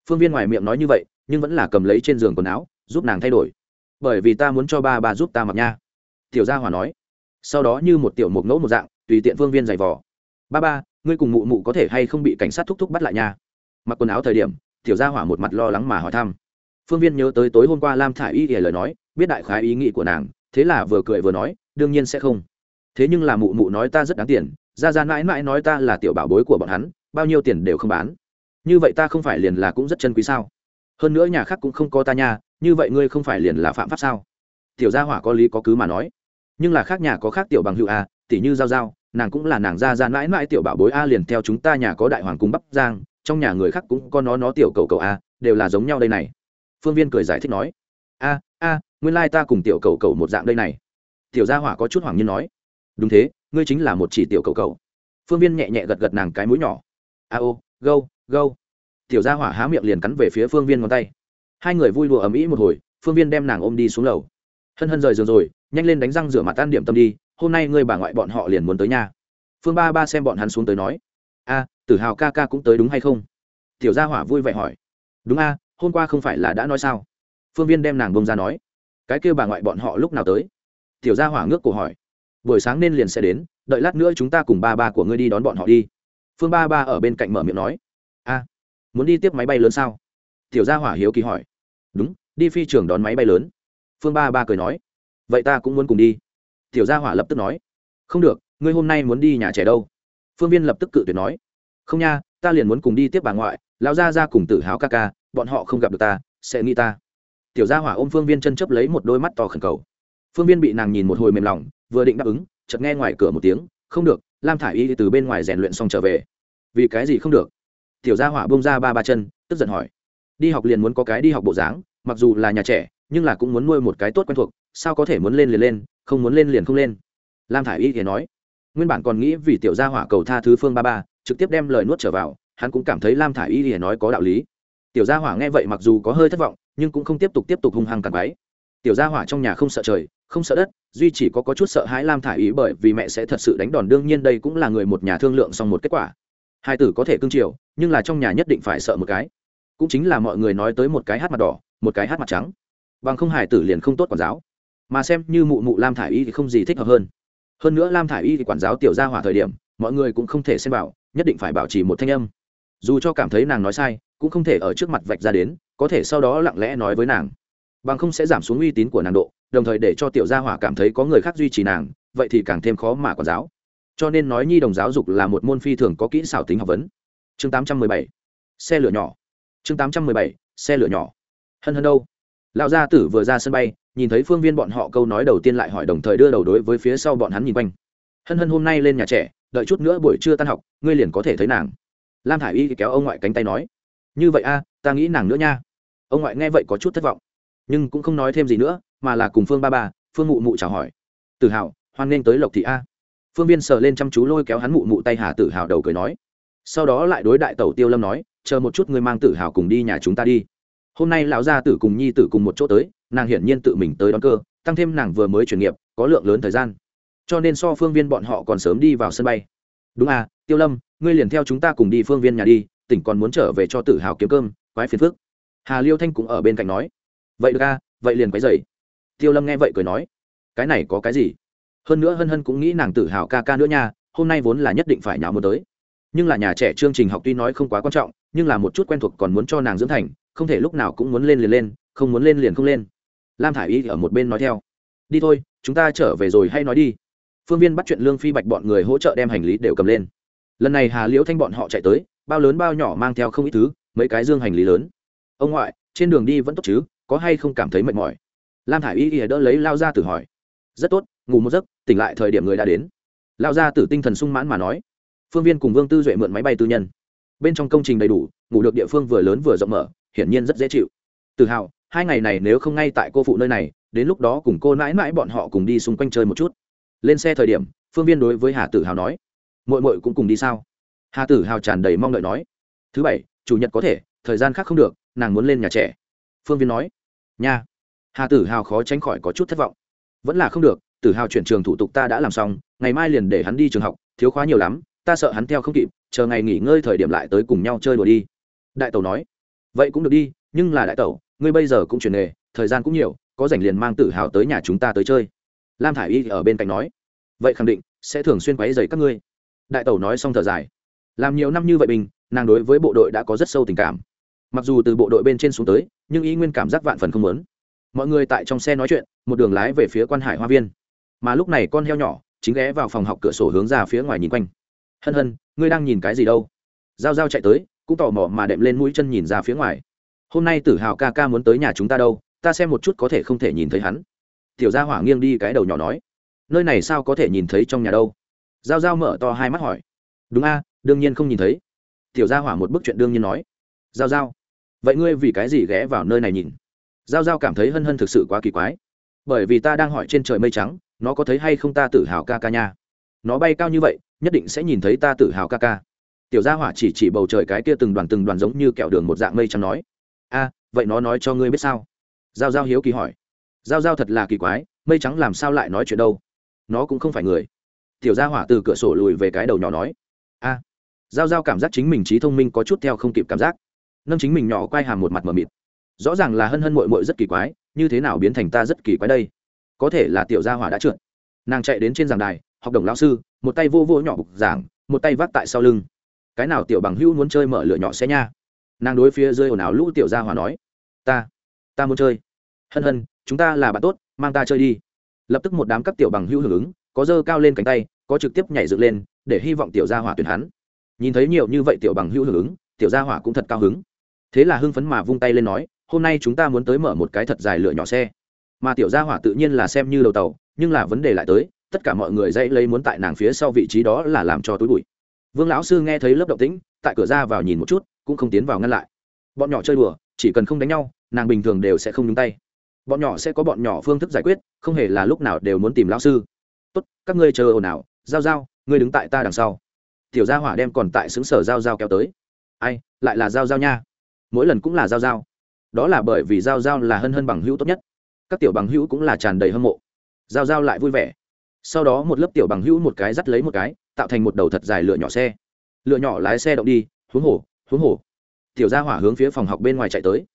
Phương viên ngoài miệng nói như vậy, nhưng vẫn là cầm lấy trên giường quần áo, giúp nàng thay đổi. Bởi vì ta muốn cho ba bà giúp ta mặc nha. Tiểu gia hỏa nói. Sau đó như một tiểu mục ngẫu một dạng, tùy tiện phương viên giày vò. Ba ba, ngươi cùng mụ mụ có thể hay không bị cảnh sát thúc thúc bắt lại nha? Mặc quần áo thời điểm, tiểu gia hỏa một mặt lo lắng mà hỏi thăm. Phương viên nhớ tới tối hôm qua lam thả y ỉa lời nói, biết đại khái ý nghĩ của nàng, thế là vừa cười vừa nói, đương nhiên sẽ không. Thế nhưng là mụ mụ nói ta rất đáng tiền ra ra mãi mãi nói ta là tiểu bảo bối của bọn hắn bao nhiêu tiền đều không bán. Như vậy ta không phải liền là cũng rất chân quý sao? Hơn nữa nhà khác cũng không có ta nhà, như vậy ngươi không phải liền là phạm pháp sao? Tiểu gia hỏa có lý có cứ mà nói. Nhưng là khác nhà có khác tiểu bằng hữu à, a tỷ như giao giao nàng cũng là nàng ra ra mãi mãi tiểu bảo bối a liền theo chúng ta nhà có đại hoàng cung bắp giang trong nhà người khác cũng có nó nó tiểu cầu cầu a đều là giống nhau đây này. Phương viên cười giải thích nói. A a nguyên lai ta cùng tiểu cầu cầu một dạng đây này. Tiểu gia hỏa có chút hoảng nhiên nói. Đúng thế ngươi chính là một chỉ tiểu cầu cầu. Phương viên nhẹ nhẹ gật gật nàng cái mũi nhỏ. A ô, gâu gâu. Tiểu gia hỏa há miệng liền cắn về phía phương viên ngón tay. Hai người vui đùa ầm ĩ một hồi, phương viên đem nàng ôm đi xuống lầu. Hân hân rời giường rồi, nhanh lên đánh răng rửa mặt tan điểm tâm đi, hôm nay ngươi bà ngoại bọn họ liền muốn tới nhà. Phương ba ba xem bọn hắn xuống tới nói. A, tử hào ca ca cũng tới đúng hay không? Tiểu gia hỏa vui vẻ hỏi. Đúng a, hôm qua không phải là đã nói sao? Phương viên đem nàng bông ra nói. Cái kêu bà ngoại bọn họ lúc nào tới? Tiểu gia hỏa ngước cổ hỏi buổi sáng nên liền sẽ đến, đợi lát nữa chúng ta cùng ba ba của ngươi đi đón bọn họ đi. Phương ba ba ở bên cạnh mở miệng nói. A, muốn đi tiếp máy bay lớn sao? Tiểu gia hỏa hiếu kỳ hỏi. Đúng, đi phi trường đón máy bay lớn. Phương ba ba cười nói. Vậy ta cũng muốn cùng đi. Tiểu gia hỏa lập tức nói. Không được, ngươi hôm nay muốn đi nhà trẻ đâu? Phương viên lập tức cự tuyệt nói. Không nha, ta liền muốn cùng đi tiếp bà ngoại, lão gia ra cùng tử háo ca ca, bọn họ không gặp được ta, sẽ nghĩ ta. Tiểu gia hỏa ôm phương viên chân chấp lấy một đôi mắt to khẩn cầu. Phương viên bị nàng nhìn một hồi mềm lòng vừa định đáp ứng, chợt nghe ngoài cửa một tiếng, không được, lam thả i y từ bên ngoài rèn luyện xong trở về. Vì cái gì không được? Tiểu gia hỏa bông ra ba ba chân, tức giận hỏi. Đi học liền muốn có cái đi học bộ dáng, mặc dù là nhà trẻ, nhưng là cũng muốn nuôi một cái tốt quen thuộc, sao có thể muốn lên liền lên, không muốn lên liền không lên? Lam thả i y thì nói. Nguyên bản còn nghĩ vì tiểu gia hỏa cầu tha thứ phương ba ba, trực tiếp đem lời nuốt trở vào, hắn cũng cảm thấy lam thả i y thì nói có đạo lý. Tiểu gia hỏa nghe vậy mặc dù có hơi thất vọng, nhưng cũng không tiếp tục tiếp tục hung hăng càng váy tiểu gia hỏa trong nhà không sợ trời không sợ đất duy chỉ có, có chút sợ hãi lam thả ý bởi vì mẹ sẽ thật sự đánh đòn đương nhiên đây cũng là người một nhà thương lượng xong một kết quả. Hai tử có thể cưng chiều nhưng là trong nhà nhất định phải sợ một cái. Cũng chính là mọi người nói tới một cái hát mặt đỏ một cái hát mặt trắng. Bằng không hải tử liền không tốt quản giáo. Mà xem như mụ mụ lam thả y thì không gì thích hợp hơn. Hơn nữa lam thả y thì quản giáo tiểu gia hỏa thời điểm mọi người cũng không thể xem bảo nhất định phải bảo trì một thanh âm. Dù cho cảm thấy nàng nói sai cũng không thể ở trước mặt vạch ra đến có thể sau đó lặng lẽ nói với nàng. Bằng không sẽ giảm xuống uy tín của nàng độ đồng thời để cho tiểu gia hỏa cảm thấy có người khác duy trì nàng, vậy thì càng thêm khó mà quản giáo. Cho nên nói nhi đồng giáo dục là một môn phi thường có kỹ xảo tính học vấn. Chương 817 xe lửa nhỏ. Chương 817 xe lửa nhỏ. Hân hân đâu? Lão gia tử vừa ra sân bay, nhìn thấy phương viên bọn họ câu nói đầu tiên lại hỏi đồng thời đưa đầu đối với phía sau bọn hắn nhìn quanh. Hân hân hôm nay lên nhà trẻ, đợi chút nữa buổi trưa tan học, ngươi liền có thể thấy nàng. Lam thả i y kéo ông ngoại cánh tay nói. Như vậy a, ta nghĩ nàng nữa nha. Ông ngoại nghe vậy có chút thất vọng, nhưng cũng không nói thêm gì nữa mà là cùng phương ba ba, phương mụ mụ chào hỏi. Tự hào hoan nghênh tới lộc thị a. Phương viên sờ lên chăm chú lôi kéo hắn mụ mụ tay hà tự hào đầu cười nói. Sau đó lại đối đại tẩu tiêu lâm nói, chờ một chút người mang tự hào cùng đi nhà chúng ta đi. Hôm nay lão gia tử cùng nhi tử cùng một chỗ tới, nàng hiển nhiên tự mình tới đón cơ, tăng thêm nàng vừa mới chuyển nghiệp, có lượng lớn thời gian. Cho nên so phương viên bọn họ còn sớm đi vào sân bay. Đúng à tiêu lâm, ngươi liền theo chúng ta cùng đi phương viên nhà đi, tỉnh còn muốn trở về cho tự hào kiếm cơm, quái phiền phức. Hà liêu thanh cũng ở bên cạnh nói. Vậy được à vậy liền quái dày tiêu lâm nghe vậy cười nói, cái này có cái gì? Hơn nữa hân hân cũng nghĩ nàng tự hào ca ca nữa nha, hôm nay vốn là nhất định phải nhào muốn tới. Nhưng là nhà trẻ chương trình học tuy nói không quá quan trọng, nhưng là một chút quen thuộc còn muốn cho nàng dưỡng thành, không thể lúc nào cũng muốn lên liền lên, không muốn lên liền không lên. Lam thả i y ở một bên nói theo, đi thôi, chúng ta trở về rồi hay nói đi. Phương viên bắt chuyện lương phi bạch bọn người hỗ trợ đem hành lý đều cầm lên. Lần này hà liễu thanh bọn họ chạy tới, bao lớn bao nhỏ mang theo không ít thứ, mấy cái dương hành lý lớn. Ông ngoại, trên đường đi vẫn tốt chứ, có hay không cảm thấy mệt mỏi? Lam thả i y đỡ lấy lao ra tử hỏi. Rất tốt, ngủ một giấc, tỉnh lại thời điểm người đã đến. Lao ra tử tinh thần sung mãn mà nói. Phương viên cùng vương tư duệ mượn máy bay tư nhân. Bên trong công trình đầy đủ, ngủ được địa phương vừa lớn vừa rộng mở, hiển nhiên rất dễ chịu. Tự hào hai ngày này nếu không ngay tại cô phụ nơi này, đến lúc đó cùng cô mãi mãi bọn họ cùng đi xung quanh chơi một chút. Lên xe thời điểm, phương viên đối với hà tử hào nói. Mội mội cũng cùng đi sao? Hà tử hào tràn đầy mong đợi nói. Thứ bảy, chủ nhật có thể, thời gian khác không được, nàng muốn lên nhà trẻ. Phương viên nói. Nha hà tử hào khó tránh khỏi có chút thất vọng. Vẫn là không được, tử hào chuyển trường thủ tục ta đã làm xong, ngày mai liền để hắn đi trường học, thiếu khóa nhiều lắm, ta sợ hắn theo không kịp, chờ ngày nghỉ ngơi thời điểm lại tới cùng nhau chơi đùa đi. Đại tẩu nói, vậy cũng được đi, nhưng là đại tẩu, ngươi bây giờ cũng chuyển nghề, thời gian cũng nhiều, có rảnh liền mang Tử hào tới nhà chúng ta tới chơi. Lam thả i y ở bên cạnh nói, vậy khẳng định sẽ thường xuyên quáy dày các ngươi. Đại tẩu nói xong thở dài, làm nhiều năm như vậy bình, nàng đối với bộ đội đã có rất sâu tình cảm. Mặc dù từ bộ đội bên trên xuống tới, nhưng ý nguyên cảm giác vạn phần không lớn mọi người tại trong xe nói chuyện, một đường lái về phía quan hải hoa viên. Mà lúc này con heo nhỏ chính ghé vào phòng học cửa sổ hướng ra phía ngoài nhìn quanh. Hân hân, ngươi đang nhìn cái gì đâu? G i a o g i a o chạy tới, cũng tò mò mà đệm lên mũi chân nhìn ra phía ngoài. Hôm nay tử hào ca ca muốn tới nhà chúng ta đâu, ta xem một chút có thể không thể nhìn thấy hắn. Tiểu gia hỏa nghiêng đi cái đầu nhỏ nói. Nơi này sao có thể nhìn thấy trong nhà đâu? G i a o g i a o mở to hai mắt hỏi. Đúng a, đương nhiên không nhìn thấy. Tiểu gia hỏa một bức chuyện đương nhiên nói. G i a o g i a o vậy ngươi vì cái gì ghé vào nơi này nhìn? Giao Giao cảm thấy hân hân thực sự quá kỳ quái. Bởi vì ta đang hỏi trên trời mây trắng, nó có thấy hay không ta tự hào ca ca nha. Nó bay cao như vậy, nhất định sẽ nhìn thấy ta tự hào ca ca. Tiểu gia hỏa chỉ chỉ bầu trời cái kia từng đoàn từng đoàn giống như kẹo đường một dạng mây trắng nói. A, vậy nó nói cho ngươi biết sao? Giao giao hiếu kỳ hỏi. Giao giao thật là kỳ quái, mây trắng làm sao lại nói chuyện đâu? Nó cũng không phải người. Tiểu gia hỏa từ cửa sổ lùi về cái đầu nhỏ nói. A, giao giao cảm giác chính mình trí thông minh có chút theo không kịp cảm giác. Nâng chính mình nhỏ quay hàm một mặt mờ mịt rõ ràng là hân hân mội mội rất kỳ quái, như thế nào biến thành ta rất kỳ quái đây? Có thể là tiểu gia hỏa đã trượt. Nàng chạy đến trên giảng đài, học đồng lao sư, một tay vô vô nhỏ bục giảng, một tay vác tại sau lưng. Cái nào tiểu bằng hữu muốn chơi mở lửa nhỏ xe nha? Nàng đối phía rơi ồn ào lũ tiểu gia hỏa nói. Ta ta muốn chơi. Hân hân, chúng ta là bạn tốt, mang ta chơi đi. Lập tức một đám các tiểu bằng hữu hưởng ứng, có dơ cao lên cánh tay, có trực tiếp nhảy dựng lên, để hy vọng tiểu gia hỏa tuyển hắn. Nhìn thấy nhiều như vậy tiểu bằng hữu hưởng ứng, tiểu gia hỏa cũng thật cao hứng. Thế là hưng phấn mà vung tay lên nói hôm nay chúng ta muốn tới mở một cái thật dài lửa nhỏ xe. Mà tiểu gia hỏa tự nhiên là xem như đầu tàu, nhưng là vấn đề lại tới, tất cả mọi người dãy lấy muốn tại nàng phía sau vị trí đó là làm cho túi bụi. Vương lão sư nghe thấy lớp động tĩnh, tại cửa ra vào nhìn một chút, cũng không tiến vào ngăn lại. Bọn nhỏ chơi đùa, chỉ cần không đánh nhau, nàng bình thường đều sẽ không nhúng tay. Bọn nhỏ sẽ có bọn nhỏ phương thức giải quyết, không hề là lúc nào đều muốn tìm lão sư. Tốt, các ngươi chờ ồn ào, giao giao, ngươi đứng tại ta đằng sau. Tiểu gia hỏa đem còn tại xứng sở giao giao kéo tới. Ai, lại là giao giao nha. Mỗi lần cũng là giao giao đó là bởi vì giao giao là hân hân bằng hữu tốt nhất. Các tiểu bằng hữu cũng là tràn đầy hâm mộ. Giao giao lại vui vẻ. Sau đó một lớp tiểu bằng hữu một cái dắt lấy một cái, tạo thành một đầu thật dài lựa nhỏ xe. Lựa nhỏ lái xe động đi, huống hồ huống hồ. Tiểu gia hỏa hướng phía phòng học bên ngoài chạy tới.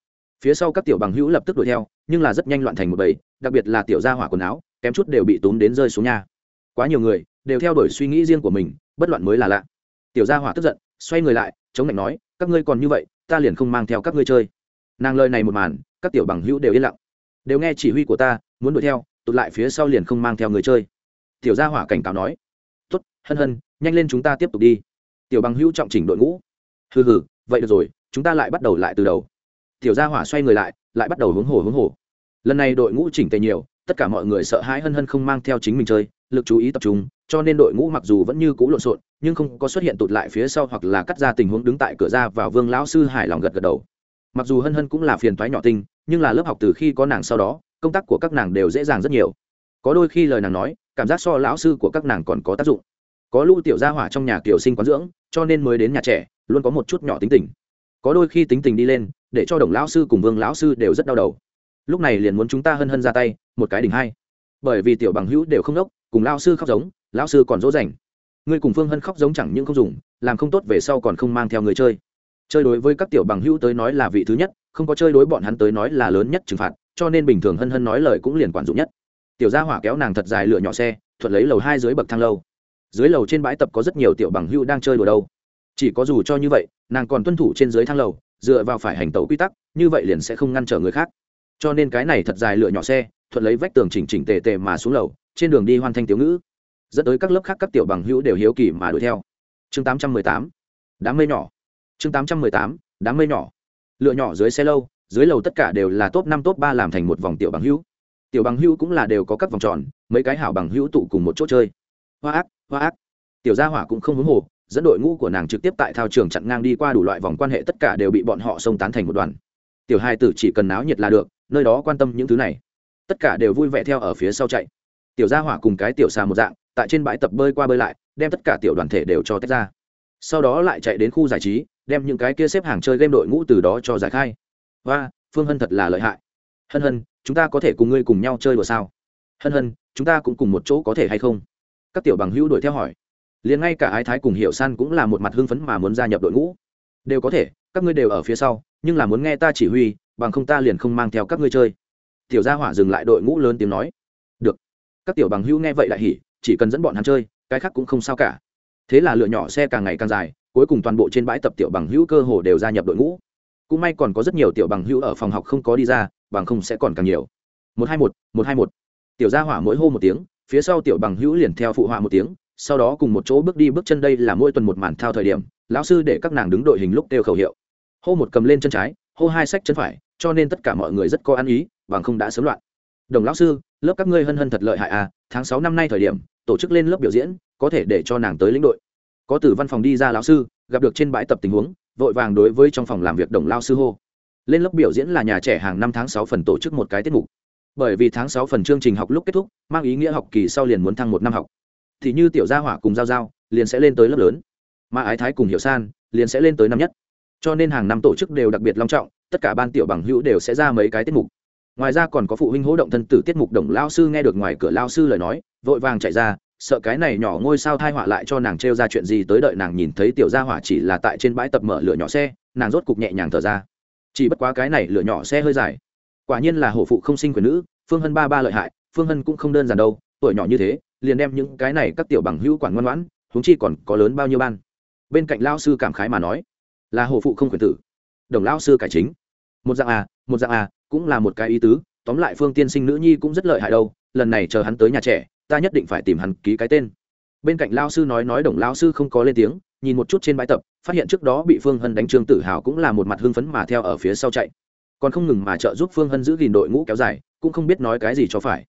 Phía sau các tiểu bằng hữu lập tức đuổi theo, nhưng là rất nhanh loạn thành một bầy, đặc biệt là tiểu gia hỏa quần áo, kém chút đều bị túm đến rơi xuống nhà. Quá nhiều người, đều theo đuổi suy nghĩ riêng của mình, bất loạn mới là lạ. Tiểu gia hỏa tức giận, xoay người lại, chống lạnh nói, các ngươi còn như vậy, ta liền không mang theo các ngươi chơi nàng lời này một màn, các tiểu bằng hữu đều yên lặng. Đều nghe chỉ huy của ta, muốn đuổi theo, tụt lại phía sau liền không mang theo người chơi. Tiểu gia hỏa cảnh cáo nói. Tốt, hân hân, nhanh lên chúng ta tiếp tục đi. Tiểu bằng hữu trọng chỉnh đội ngũ. Hừ hừ, vậy được rồi, chúng ta lại bắt đầu lại từ đầu. Tiểu gia hỏa xoay người lại lại bắt đầu hướng hồ hướng hồ. Lần này đội ngũ chỉnh tề nhiều, tất cả mọi người sợ hãi hân hân không mang theo chính mình chơi, lực chú ý tập trung, cho nên đội ngũ mặc dù vẫn như cũ lộn xộn, nhưng không có xuất hiện tụt lại phía sau hoặc là cắt ra tình huống đứng tại cửa ra vào vương lão sư hài lòng gật gật đầu mặc dù hân hân cũng là phiền toái nhỏ tinh, nhưng là lớp học từ khi có nàng sau đó, công tác của các nàng đều dễ dàng rất nhiều. Có đôi khi lời nàng nói, cảm giác so lão sư của các nàng còn có tác dụng. Có lũ tiểu gia hỏa trong nhà kiểu sinh quán dưỡng, cho nên mới đến nhà trẻ, luôn có một chút nhỏ tính tình. Có đôi khi tính tình đi lên, để cho đồng lão sư cùng vương lão sư đều rất đau đầu. Lúc này liền muốn chúng ta hân hân ra tay, một cái đỉnh hai. Bởi vì tiểu bằng hữu đều không đốc, cùng lão sư khóc giống, lão sư còn dỗ dành. Ngươi cùng phương hân khóc giống chẳng những không dùng, làm không tốt về sau còn không mang theo người chơi chơi đối với các tiểu bằng hữu tới nói là vị thứ nhất, không có chơi đối bọn hắn tới nói là lớn nhất trừng phạt, cho nên bình thường hân hân nói lời cũng liền quản dụng nhất. Tiểu gia hỏa kéo nàng thật dài lựa nhỏ xe, thuận lấy lầu hai dưới bậc thang lâu. Dưới lầu trên bãi tập có rất nhiều tiểu bằng hữu đang chơi đùa đâu. Chỉ có dù cho như vậy, nàng còn tuân thủ trên dưới thang lầu, dựa vào phải hành tẩu quy tắc, như vậy liền sẽ không ngăn trở người khác. Cho nên cái này thật dài lựa nhỏ xe, thuận lấy vách tường chỉnh chỉnh tề tề mà xuống lầu, trên đường đi hoàn thành tiểu ngữ. Dẫn tới các lớp khác các tiểu bằng hữu đều hiếu kỳ mà đuổi theo. Chương 818 đám mây nhỏ chương 818 đám mây nhỏ. Lựa nhỏ dưới xe lâu, dưới lầu tất cả đều là top năm, top ba làm thành một vòng tiểu bằng hữu. Tiểu bằng hữu cũng là đều có các vòng tròn, mấy cái hảo bằng hữu tụ cùng một chỗ chơi. Hoa ác hoa ác. Tiểu gia hỏa cũng không hướng hồ, dẫn đội ngũ của nàng trực tiếp tại thao trường chặn ngang đi qua đủ loại vòng quan hệ tất cả đều bị bọn họ xông tán thành một đoàn. Tiểu hai tử chỉ cần náo nhiệt là được, nơi đó quan tâm những thứ này. Tất cả đều vui vẻ theo ở phía sau chạy. Tiểu gia hỏa cùng cái tiểu xà một dạng, tại trên bãi tập bơi qua bơi lại, đem tất cả tiểu đoàn thể đều cho tách ra. Sau đó lại chạy đến khu giải trí đem những cái kia xếp hàng chơi game đội ngũ từ đó cho giải khai. Và, phương hân thật là lợi hại. Hân hân, chúng ta có thể cùng ngươi cùng nhau chơi đùa sao? Hân hân, chúng ta cũng cùng một chỗ có thể hay không? Các tiểu bằng hữu đuổi theo hỏi. Liền ngay cả ái thái cùng hiệu san cũng là một mặt hưng phấn mà muốn gia nhập đội ngũ. Đều có thể, các ngươi đều ở phía sau, nhưng là muốn nghe ta chỉ huy, bằng không ta liền không mang theo các ngươi chơi. Tiểu gia hỏa dừng lại đội ngũ lớn tiếng nói. Được. Các tiểu bằng hữu nghe vậy lại hỉ, chỉ cần dẫn bọn hắn chơi, cái khác cũng không sao cả. Thế là lựa nhỏ xe càng ngày càng dài cuối cùng toàn bộ trên bãi tập tiểu bằng hữu cơ hồ đều gia nhập đội ngũ. Cũng may còn có rất nhiều tiểu bằng hữu ở phòng học không có đi ra, bằng không sẽ còn càng nhiều. Một hai một một hai một. Tiểu gia hỏa mỗi hô một tiếng, phía sau tiểu bằng hữu liền theo phụ họa một tiếng, sau đó cùng một chỗ bước đi bước chân đây là mỗi tuần một màn thao thời điểm, lão sư để các nàng đứng đội hình lúc đều khẩu hiệu. Hô một cầm lên chân trái, hô hai sách chân phải, cho nên tất cả mọi người rất có ăn ý, bằng không đã sớm loạn. Đồng lão sư, lớp các ngươi hân hân thật lợi hại à tháng sáu năm nay thời điểm, tổ chức lên lớp biểu diễn, có thể để cho nàng tới lĩnh đội có từ văn phòng đi ra lão sư, gặp được trên bãi tập tình huống, vội vàng đối với trong phòng làm việc đồng lao sư hô. Lên lớp biểu diễn là nhà trẻ hàng năm tháng sáu phần tổ chức một cái tiết mục. Bởi vì tháng sáu phần chương trình học lúc kết thúc, mang ý nghĩa học kỳ sau liền muốn thăng một năm học. Thì như tiểu gia hỏa cùng giao giao, liền sẽ lên tới lớp lớn. Mà ái thái cùng hiểu san, liền sẽ lên tới năm nhất. Cho nên hàng năm tổ chức đều đặc biệt long trọng, tất cả ban tiểu bằng hữu đều sẽ ra mấy cái tiết mục. Ngoài ra còn có phụ huynh hỗ động thân tử tiết mục đồng lao sư nghe được ngoài cửa lao sư lời nói, vội vàng chạy ra sợ cái này nhỏ ngôi sao thai họa lại cho nàng trêu ra chuyện gì tới đợi nàng nhìn thấy tiểu gia hỏa chỉ là tại trên bãi tập mở lửa nhỏ xe, nàng rốt cục nhẹ nhàng thở ra. Chỉ bất quá cái này lửa nhỏ xe hơi dài. Quả nhiên là hổ phụ không sinh quyền nữ, phương hân ba ba lợi hại, phương hân cũng không đơn giản đâu, tuổi nhỏ như thế, liền đem những cái này các tiểu bằng hữu quản ngoan ngoãn, huống chi còn có lớn bao nhiêu ban. Bên cạnh lao sư cảm khái mà nói, là hổ phụ không quyền tử. Đồng lao sư cải chính. Một dạng à một dạng à cũng là một cái ý tứ, tóm lại phương tiên sinh nữ nhi cũng rất lợi hại đâu, lần này chờ hắn tới nhà trẻ ta nhất định phải tìm hắn ký cái tên. Bên cạnh lao sư nói nói đồng lao sư không có lên tiếng, nhìn một chút trên bãi tập, phát hiện trước đó bị phương hân đánh trương tử hào cũng là một mặt hưng phấn mà theo ở phía sau chạy. Còn không ngừng mà trợ giúp phương hân giữ gìn đội ngũ kéo dài, cũng không biết nói cái gì cho phải.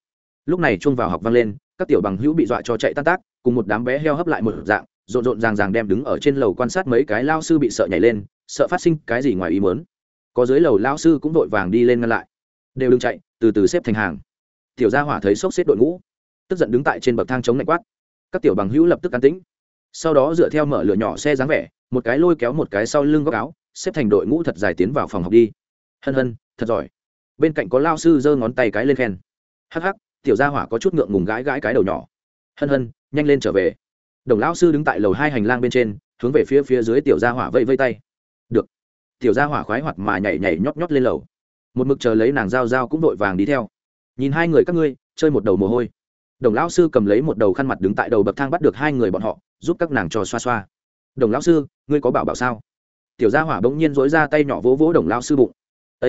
Lúc này chuông vào học vang lên, các tiểu bằng hữu bị dọa cho chạy tan tác, cùng một đám bé heo hấp lại một dạng, rộn rộn ràng ràng đem đứng ở trên lầu quan sát mấy cái lao sư bị sợ nhảy lên, sợ phát sinh cái gì ngoài ý mớn có dưới lầu lao sư cũng vội vàng đi lên ngăn lại. Đều đừng chạy, từ từ xếp thành hàng. Tiểu gia hỏa thấy sốc xếp đội ngũ tức giận đứng tại trên bậc thang chống lạnh quát. Các tiểu bằng hữu lập tức an tĩnh. Sau đó dựa theo mở lửa nhỏ xe dáng vẻ, một cái lôi kéo một cái sau lưng góc áo, xếp thành đội ngũ thật dài tiến vào phòng học đi. Hân hân, thật giỏi. Bên cạnh có lao sư giơ ngón tay cái lên khen. Hắc hắc, tiểu gia hỏa có chút ngượng ngùng gãi gãi cái đầu nhỏ. Hân hân, nhanh lên trở về. Đồng lão sư đứng tại lầu hai hành lang bên trên, hướng về phía phía dưới tiểu gia hỏa vây vây tay. Được. Tiểu gia hỏa khoái hoạt mà nhảy nhảy nhót nhót lên lầu. Một mực chờ lấy nàng giao giao cũng vội vàng đi theo. Nhìn hai người các ngươi, chơi một đầu mồ hôi đồng lão sư cầm lấy một đầu khăn mặt đứng tại đầu bậc thang bắt được hai người bọn họ, giúp các nàng trò xoa xoa. Đồng lão sư, ngươi có bảo bảo sao? Tiểu gia hỏa bỗng nhiên dối ra tay nhỏ vỗ vỗ đồng lão sư bụng. Â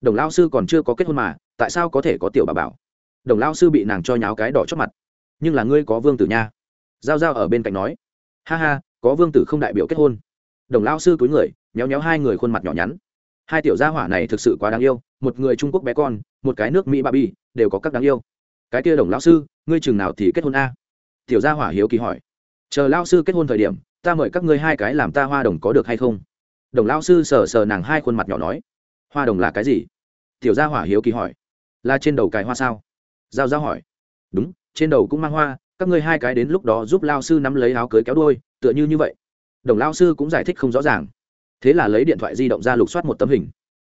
đồng lão sư còn chưa có kết hôn mà, tại sao có thể có tiểu bà bảo? Đồng lão sư bị nàng cho nháo cái đỏ chót mặt. Nhưng là ngươi có vương tử nha. Giao giao ở bên cạnh nói. Ha ha, có vương tử không đại biểu kết hôn. Đồng lão sư cúi người nhéo nhéo hai người khuôn mặt nhỏ nhắn. Hai tiểu gia hỏa này thực sự quá đáng yêu, một người trung quốc bé con, một cái nước mỹ bà bi đều có các đáng yêu cái kia đồng lão sư, ngươi chừng nào thì kết hôn a? Tiểu gia hỏa hiếu kỳ hỏi. Chờ lão sư kết hôn thời điểm, ta mời các ngươi hai cái làm ta hoa đồng có được hay không? Đồng lão sư sờ sờ nàng hai khuôn mặt nhỏ nói. Hoa đồng là cái gì? Tiểu gia hỏa hiếu kỳ hỏi. Là trên đầu cài hoa sao? Giao giao hỏi. Đúng, trên đầu cũng mang hoa, các ngươi hai cái đến lúc đó giúp lao sư nắm lấy áo cưới kéo đôi tựa như như vậy. Đồng lao sư cũng giải thích không rõ ràng. Thế là lấy điện thoại di động ra lục soát một tấm hình.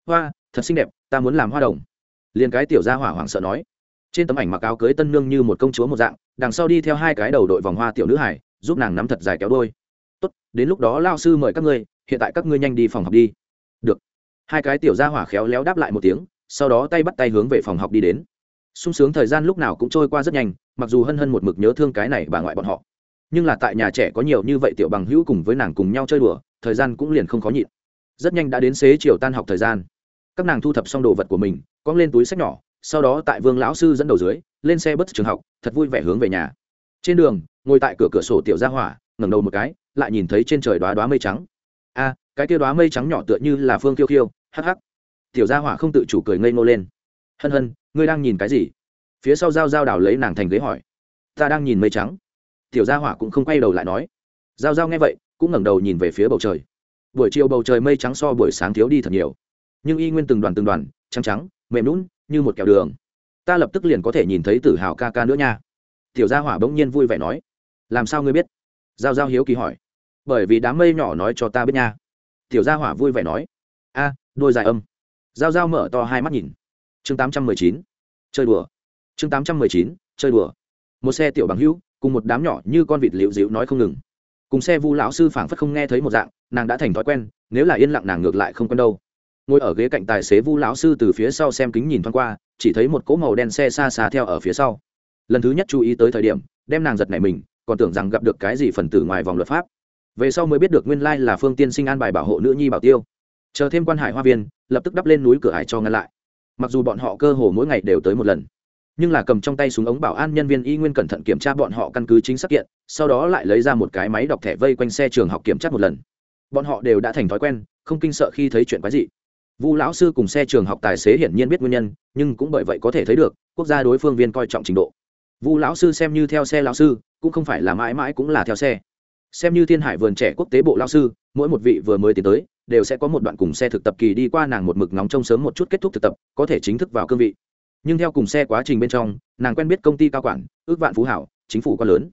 Hoa, thật xinh đẹp, ta muốn làm hoa đồng. Liền cái tiểu gia hỏa hoảng sợ nói trên tấm ảnh mặc áo cưới tân nương như một công chúa một dạng, đằng sau đi theo hai cái đầu đội vòng hoa tiểu nữ hải, giúp nàng nắm thật dài kéo đôi. Tốt, đến lúc đó lao sư mời các ngươi, hiện tại các ngươi nhanh đi phòng học đi. Được. Hai cái tiểu gia hỏa khéo léo đáp lại một tiếng, sau đó tay bắt tay hướng về phòng học đi đến. Sung sướng thời gian lúc nào cũng trôi qua rất nhanh, mặc dù hân hân một mực nhớ thương cái này bà ngoại bọn họ, nhưng là tại nhà trẻ có nhiều như vậy tiểu bằng hữu cùng với nàng cùng nhau chơi đùa, thời gian cũng liền không khó nhịn. Rất nhanh đã đến xế chiều tan học thời gian. Các nàng thu thập xong đồ vật của mình, cong lên túi sách nhỏ sau đó tại vương lão sư dẫn đầu dưới, lên xe bất trường học, thật vui vẻ hướng về nhà. Trên đường, ngồi tại cửa cửa sổ tiểu gia hỏa, ngẩng đầu một cái, lại nhìn thấy trên trời đoá đoá mây trắng. A cái kia đoá mây trắng nhỏ tựa như là phương kiêu khiêu hắc hắc. Tiểu gia hỏa không tự chủ cười ngây ngô lên. Hân hân, ngươi đang nhìn cái gì? Phía sau dao dao đảo lấy nàng thành ghế hỏi. Ta đang nhìn mây trắng. Tiểu gia hỏa cũng không quay đầu lại nói. Dao dao nghe vậy, cũng ngẩng đầu nhìn về phía bầu trời. Buổi chiều bầu trời mây trắng so buổi sáng thiếu đi thật nhiều. Nhưng y nguyên từng đoàn từng đoàn, trắng trắng, mềm lún như một kẹo đường. Ta lập tức liền có thể nhìn thấy tử hào ca ca nữa nha. Tiểu gia hỏa bỗng nhiên vui vẻ nói, làm sao ngươi biết? Giao giao hiếu kỳ hỏi, bởi vì đám mây nhỏ nói cho ta biết nha. Tiểu gia hỏa vui vẻ nói, a, đôi dài âm. Giao giao mở to hai mắt nhìn. Chương tám trăm mười chín, chơi đùa. Chương tám trăm mười chín, chơi đùa. Một xe tiểu bằng hữu, cùng một đám nhỏ như con vịt liệu dịu nói không ngừng. Cùng xe vu lão sư phảng phất không nghe thấy một dạng, nàng đã thành thói quen, nếu là yên lặng nàng ngược lại không quen đâu ngồi ở ghế cạnh tài xế vu lão sư từ phía sau xem kính nhìn thoáng qua, chỉ thấy một cỗ màu đen xe xa xa theo ở phía sau. Lần thứ nhất chú ý tới thời điểm, đem nàng giật nảy mình, còn tưởng rằng gặp được cái gì phần tử ngoài vòng luật pháp. Về sau mới biết được nguyên lai là phương tiên sinh an bài bảo hộ nữ nhi bảo tiêu. Chờ thêm quan hải hoa viên, lập tức đắp lên núi cửa hải cho ngăn lại. Mặc dù bọn họ cơ hồ mỗi ngày đều tới một lần, nhưng là cầm trong tay súng ống bảo an nhân viên y nguyên cẩn thận kiểm tra bọn họ căn cứ chính xác kiện, sau đó lại lấy ra một cái máy đọc thẻ vây quanh xe trường học kiểm tra một lần. Bọn họ đều đã thành thói quen, không kinh sợ khi thấy chuyện quái dị vu lão sư cùng xe trường học tài xế hiển nhiên biết nguyên nhân, nhưng cũng bởi vậy có thể thấy được, quốc gia đối phương viên coi trọng trình độ. Vu lão sư xem như theo xe lão sư, cũng không phải là mãi mãi cũng là theo xe. Xem như thiên hải vườn trẻ quốc tế bộ lão sư, mỗi một vị vừa mới tiến tới, đều sẽ có một đoạn cùng xe thực tập kỳ đi qua nàng một mực nóng trông sớm một chút kết thúc thực tập, có thể chính thức vào cương vị. Nhưng theo cùng xe quá trình bên trong, nàng quen biết công ty cao quản, ước vạn phú hảo, chính phủ quá lớn.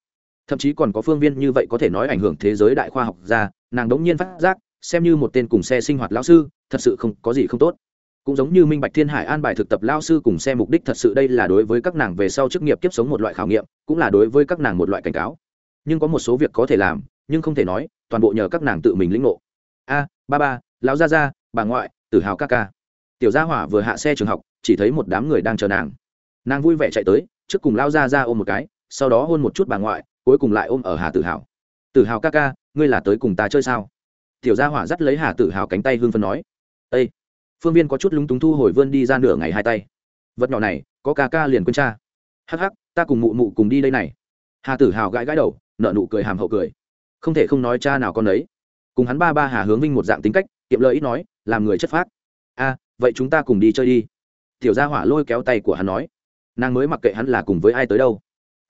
Thậm chí còn có phương viên như vậy có thể nói ảnh hưởng thế giới đại khoa học ra nàng đống nhiên phát giác xem như một tên cùng xe sinh hoạt lão sư, thật sự không có gì không tốt. Cũng giống như minh bạch thiên hải an bài thực tập lao sư cùng xe mục đích thật sự đây là đối với các nàng về sau chức nghiệp kiếp sống một loại khảo nghiệm, cũng là đối với các nàng một loại cảnh cáo. Nhưng có một số việc có thể làm, nhưng không thể nói, toàn bộ nhờ các nàng tự mình lĩnh ngộ. A, ba ba, lão gia gia, bà ngoại, tử hào ca ca. Tiểu gia hỏa vừa hạ xe trường học, chỉ thấy một đám người đang chờ nàng. Nàng vui vẻ chạy tới, trước cùng lao gia gia ôm một cái, sau đó hôn một chút bà ngoại, cuối cùng lại ôm ở hà tử hào. Tử hào ca ca, ngươi là tới cùng ta chơi sao? Tiểu gia hỏa dắt lấy hà tử hào cánh tay hương phân nói ây phương viên có chút lúng túng thu hồi vươn đi ra nửa ngày hai tay. Vật nhỏ này, có ca ca liền quên cha. Hắc hắc, ta cùng mụ mụ cùng đi đây này. Hà tử hào gãi gãi đầu nợ nụ cười hàm hậu cười. Không thể không nói cha nào con đấy cùng hắn ba ba hà hướng vinh một dạng tính cách, kiệm lời ít nói, làm người chất phác. A, vậy chúng ta cùng đi chơi đi. Tiểu gia hỏa lôi kéo tay của hắn nói. Nàng mới mặc kệ hắn là cùng với ai tới đâu.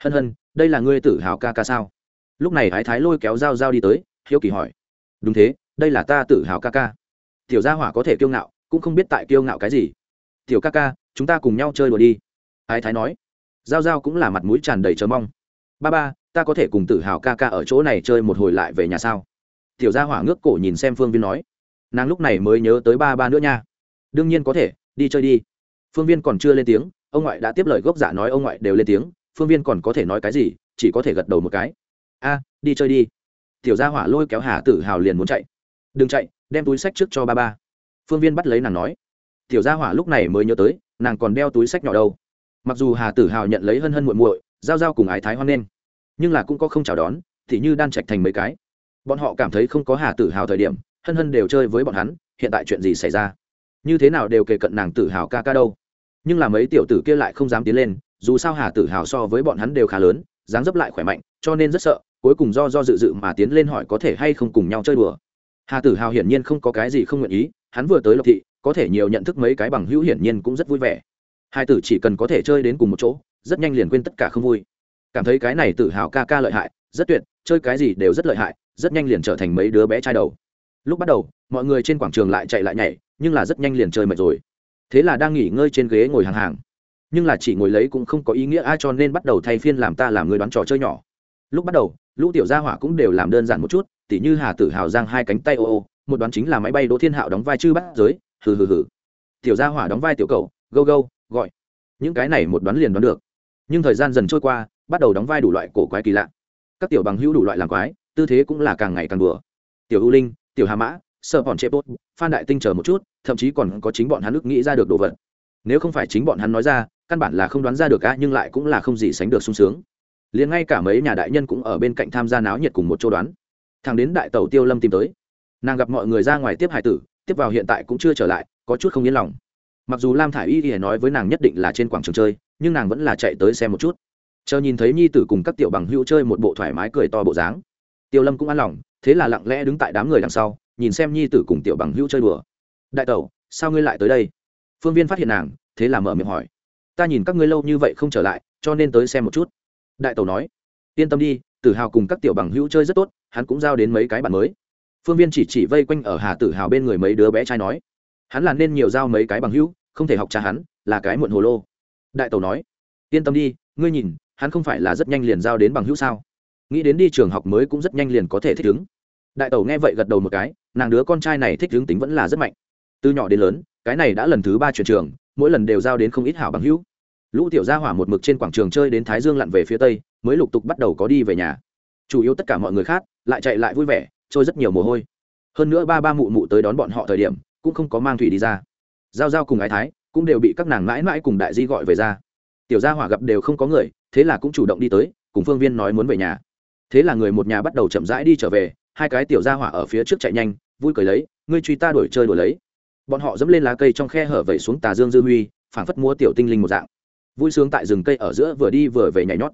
Hân hân, đây là ngươi tử hào ca ca sao? Lúc này ái thái lôi kéo dao dao đi tới, hiếu kỳ hỏi đúng thế, đây là ta tự hào ca ca. Tiểu gia hỏa có thể kiêu ngạo, cũng không biết tại kiêu ngạo cái gì. Tiểu ca ca, chúng ta cùng nhau chơi đùa đi. Ái thái nói. Giao giao cũng là mặt mũi tràn đầy chờ mong. Ba ba, ta có thể cùng tự hào ca ca ở chỗ này chơi một hồi lại về nhà sao? Tiểu gia hỏa ngước cổ nhìn xem phương viên nói. Nàng lúc này mới nhớ tới ba ba nữa nha. Đương nhiên có thể, đi chơi đi. Phương viên còn chưa lên tiếng, ông ngoại đã tiếp lời gốc giả nói ông ngoại đều lên tiếng. Phương viên còn có thể nói cái gì, chỉ có thể gật đầu một cái. A, đi chơi đi tiểu gia hỏa lôi kéo hà tử hào liền muốn chạy. Đừng chạy, đem túi sách trước cho ba ba. Phương viên bắt lấy nàng nói. Tiểu gia hỏa lúc này mới nhớ tới, nàng còn đeo túi sách nhỏ đâu. Mặc dù hà tử hào nhận lấy hân hân muội muội, giao giao cùng ái thái hoan nghênh nhưng là cũng có không chào đón, thì như đan trạch thành mấy cái. Bọn họ cảm thấy không có hà tử hào thời điểm, hân hân đều chơi với bọn hắn, hiện tại chuyện gì xảy ra? Như thế nào đều kề cận nàng tử hào ca ca đâu. Nhưng là mấy tiểu tử kia lại không dám tiến lên, dù sao hà tử hào so với bọn hắn đều khá lớn, dáng dấp lại khỏe mạnh, cho nên rất sợ cuối cùng do do dự dự mà tiến lên hỏi có thể hay không cùng nhau chơi đùa. Hà tử hào hiển nhiên không có cái gì không nguyện ý, hắn vừa tới lộc thị, có thể nhiều nhận thức mấy cái bằng hữu hiển nhiên cũng rất vui vẻ. Hai tử chỉ cần có thể chơi đến cùng một chỗ, rất nhanh liền quên tất cả không vui. Cảm thấy cái này tự hào ca ca lợi hại, rất tuyệt, chơi cái gì đều rất lợi hại, rất nhanh liền trở thành mấy đứa bé trai đầu. Lúc bắt đầu, mọi người trên quảng trường lại chạy lại nhảy, nhưng là rất nhanh liền chơi mệt rồi. Thế là đang nghỉ ngơi trên ghế ngồi hàng hàng. Nhưng là chỉ ngồi lấy cũng không có ý nghĩa ai cho nên bắt đầu thay phiên làm ta làm người đoán trò chơi nhỏ. Lúc bắt đầu lũ tiểu gia hỏa cũng đều làm đơn giản một chút tỉ như hà tử hào giang hai cánh tay ô ô một đoán chính là máy bay đỗ thiên hạo đóng vai chư bắt giới hừ hừ hừ. Tiểu gia hỏa đóng vai tiểu cầu gâu gâu gọi. Những cái này một đoán liền đoán được. Nhưng thời gian dần trôi qua bắt đầu đóng vai đủ loại cổ quái kỳ lạ. Các tiểu bằng hữu đủ loại làm quái tư thế cũng là càng ngày càng đùa. Tiểu ưu linh tiểu hà mã sợ bọn chê bốt phan đại tinh chờ một chút thậm chí còn có chính bọn hắn ức nghĩ ra được đồ vật. Nếu không phải chính bọn hắn nói ra căn bản là không đoán ra được cả, nhưng lại cũng là không gì sánh được sung sướng liền ngay cả mấy nhà đại nhân cũng ở bên cạnh tham gia náo nhiệt cùng một chỗ đoán. Thằng đến đại tàu tiêu lâm tìm tới. Nàng gặp mọi người ra ngoài tiếp hải tử, tiếp vào hiện tại cũng chưa trở lại, có chút không yên lòng. Mặc dù lam thả i y y nói với nàng nhất định là trên quảng trường chơi, nhưng nàng vẫn là chạy tới xem một chút. Chờ nhìn thấy nhi tử cùng các tiểu bằng hữu chơi một bộ thoải mái cười to bộ dáng. Tiêu lâm cũng an lòng, thế là lặng lẽ đứng tại đám người đằng sau, nhìn xem nhi tử cùng tiểu bằng hữu chơi đùa. Đại tẩu, sao ngươi lại tới đây? Phương viên phát hiện nàng, thế là mở miệng hỏi. Ta nhìn các ngươi lâu như vậy không trở lại, cho nên tới xem một chút đại tẩu nói, yên tâm đi, tử hào cùng các tiểu bằng hữu chơi rất tốt, hắn cũng giao đến mấy cái bạn mới. Phương viên chỉ chỉ vây quanh ở hà tử hào bên người mấy đứa bé trai nói, hắn là nên nhiều giao mấy cái bằng hữu, không thể học cha hắn, là cái muộn hồ lô. Đại tẩu nói, yên tâm đi, ngươi nhìn, hắn không phải là rất nhanh liền giao đến bằng hữu sao? Nghĩ đến đi trường học mới cũng rất nhanh liền có thể thích ứng. Đại tẩu nghe vậy gật đầu một cái, nàng đứa con trai này thích ứng tính vẫn là rất mạnh. Từ nhỏ đến lớn, cái này đã lần thứ ba chuyển trường, mỗi lần đều giao đến không ít hảo bằng hữu lũ tiểu gia hỏa một mực trên quảng trường chơi đến thái dương lặn về phía tây, mới lục tục bắt đầu có đi về nhà. Chủ yếu tất cả mọi người khác lại chạy lại vui vẻ, trôi rất nhiều mồ hôi. Hơn nữa ba ba mụ mụ tới đón bọn họ thời điểm, cũng không có mang thủy đi ra. Giao giao cùng ái thái cũng đều bị các nàng mãi mãi cùng đại di gọi về ra. Tiểu gia hỏa gặp đều không có người, thế là cũng chủ động đi tới, cùng phương viên nói muốn về nhà. Thế là người một nhà bắt đầu chậm rãi đi trở về, hai cái tiểu gia hỏa ở phía trước chạy nhanh, vui cười lấy, ngươi truy ta đuổi chơi đuổi lấy. Bọn họ dẫm lên lá cây trong khe hở vẩy xuống tà dương dư huy, phảng phất mua tiểu tinh linh một dạng vui sướng tại rừng cây ở giữa vừa đi vừa về nhảy nhót.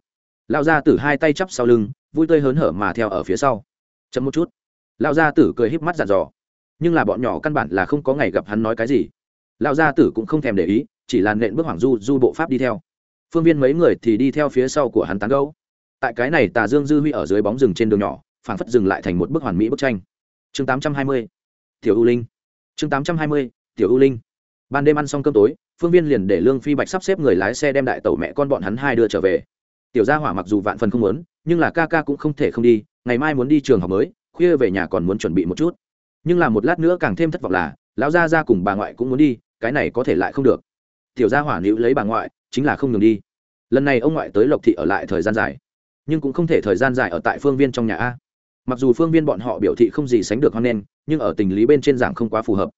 Lao ra tử hai tay chắp sau lưng, vui tươi hớn hở mà theo ở phía sau. Chậm một chút. Lao gia tử cười híp mắt dặn dò. Nhưng là bọn nhỏ căn bản là không có ngày gặp hắn nói cái gì. Lao gia tử cũng không thèm để ý, chỉ là nện bước hoàng du du bộ pháp đi theo. Phương viên mấy người thì đi theo phía sau của hắn tán gấu tại cái này tà dương dư huy ở dưới bóng rừng trên đường nhỏ, phảng phất dừng lại thành một bức hoàn mỹ bức tranh. Chương tám trăm hai mươi, tiểu u linh. Chương tám trăm hai mươi, tiểu u linh. Ban đêm ăn xong cơm tối phương viên liền để lương phi bạch sắp xếp người lái xe đem đại tẩu mẹ con bọn hắn hai đưa trở về. Tiểu gia hỏa mặc dù vạn phần không muốn, nhưng là ca ca cũng không thể không đi, ngày mai muốn đi trường học mới, khuya về nhà còn muốn chuẩn bị một chút. Nhưng là một lát nữa càng thêm thất vọng là, lão gia ra cùng bà ngoại cũng muốn đi, cái này có thể lại không được. Tiểu gia hỏa nữ lấy bà ngoại, chính là không ngừng đi. Lần này ông ngoại tới lộc thị ở lại thời gian dài, nhưng cũng không thể thời gian dài ở tại phương viên trong nhà a. Mặc dù phương viên bọn họ biểu thị không gì sánh được hoan nghênh, nhưng ở tình lý bên trên giảng không quá phù hợp.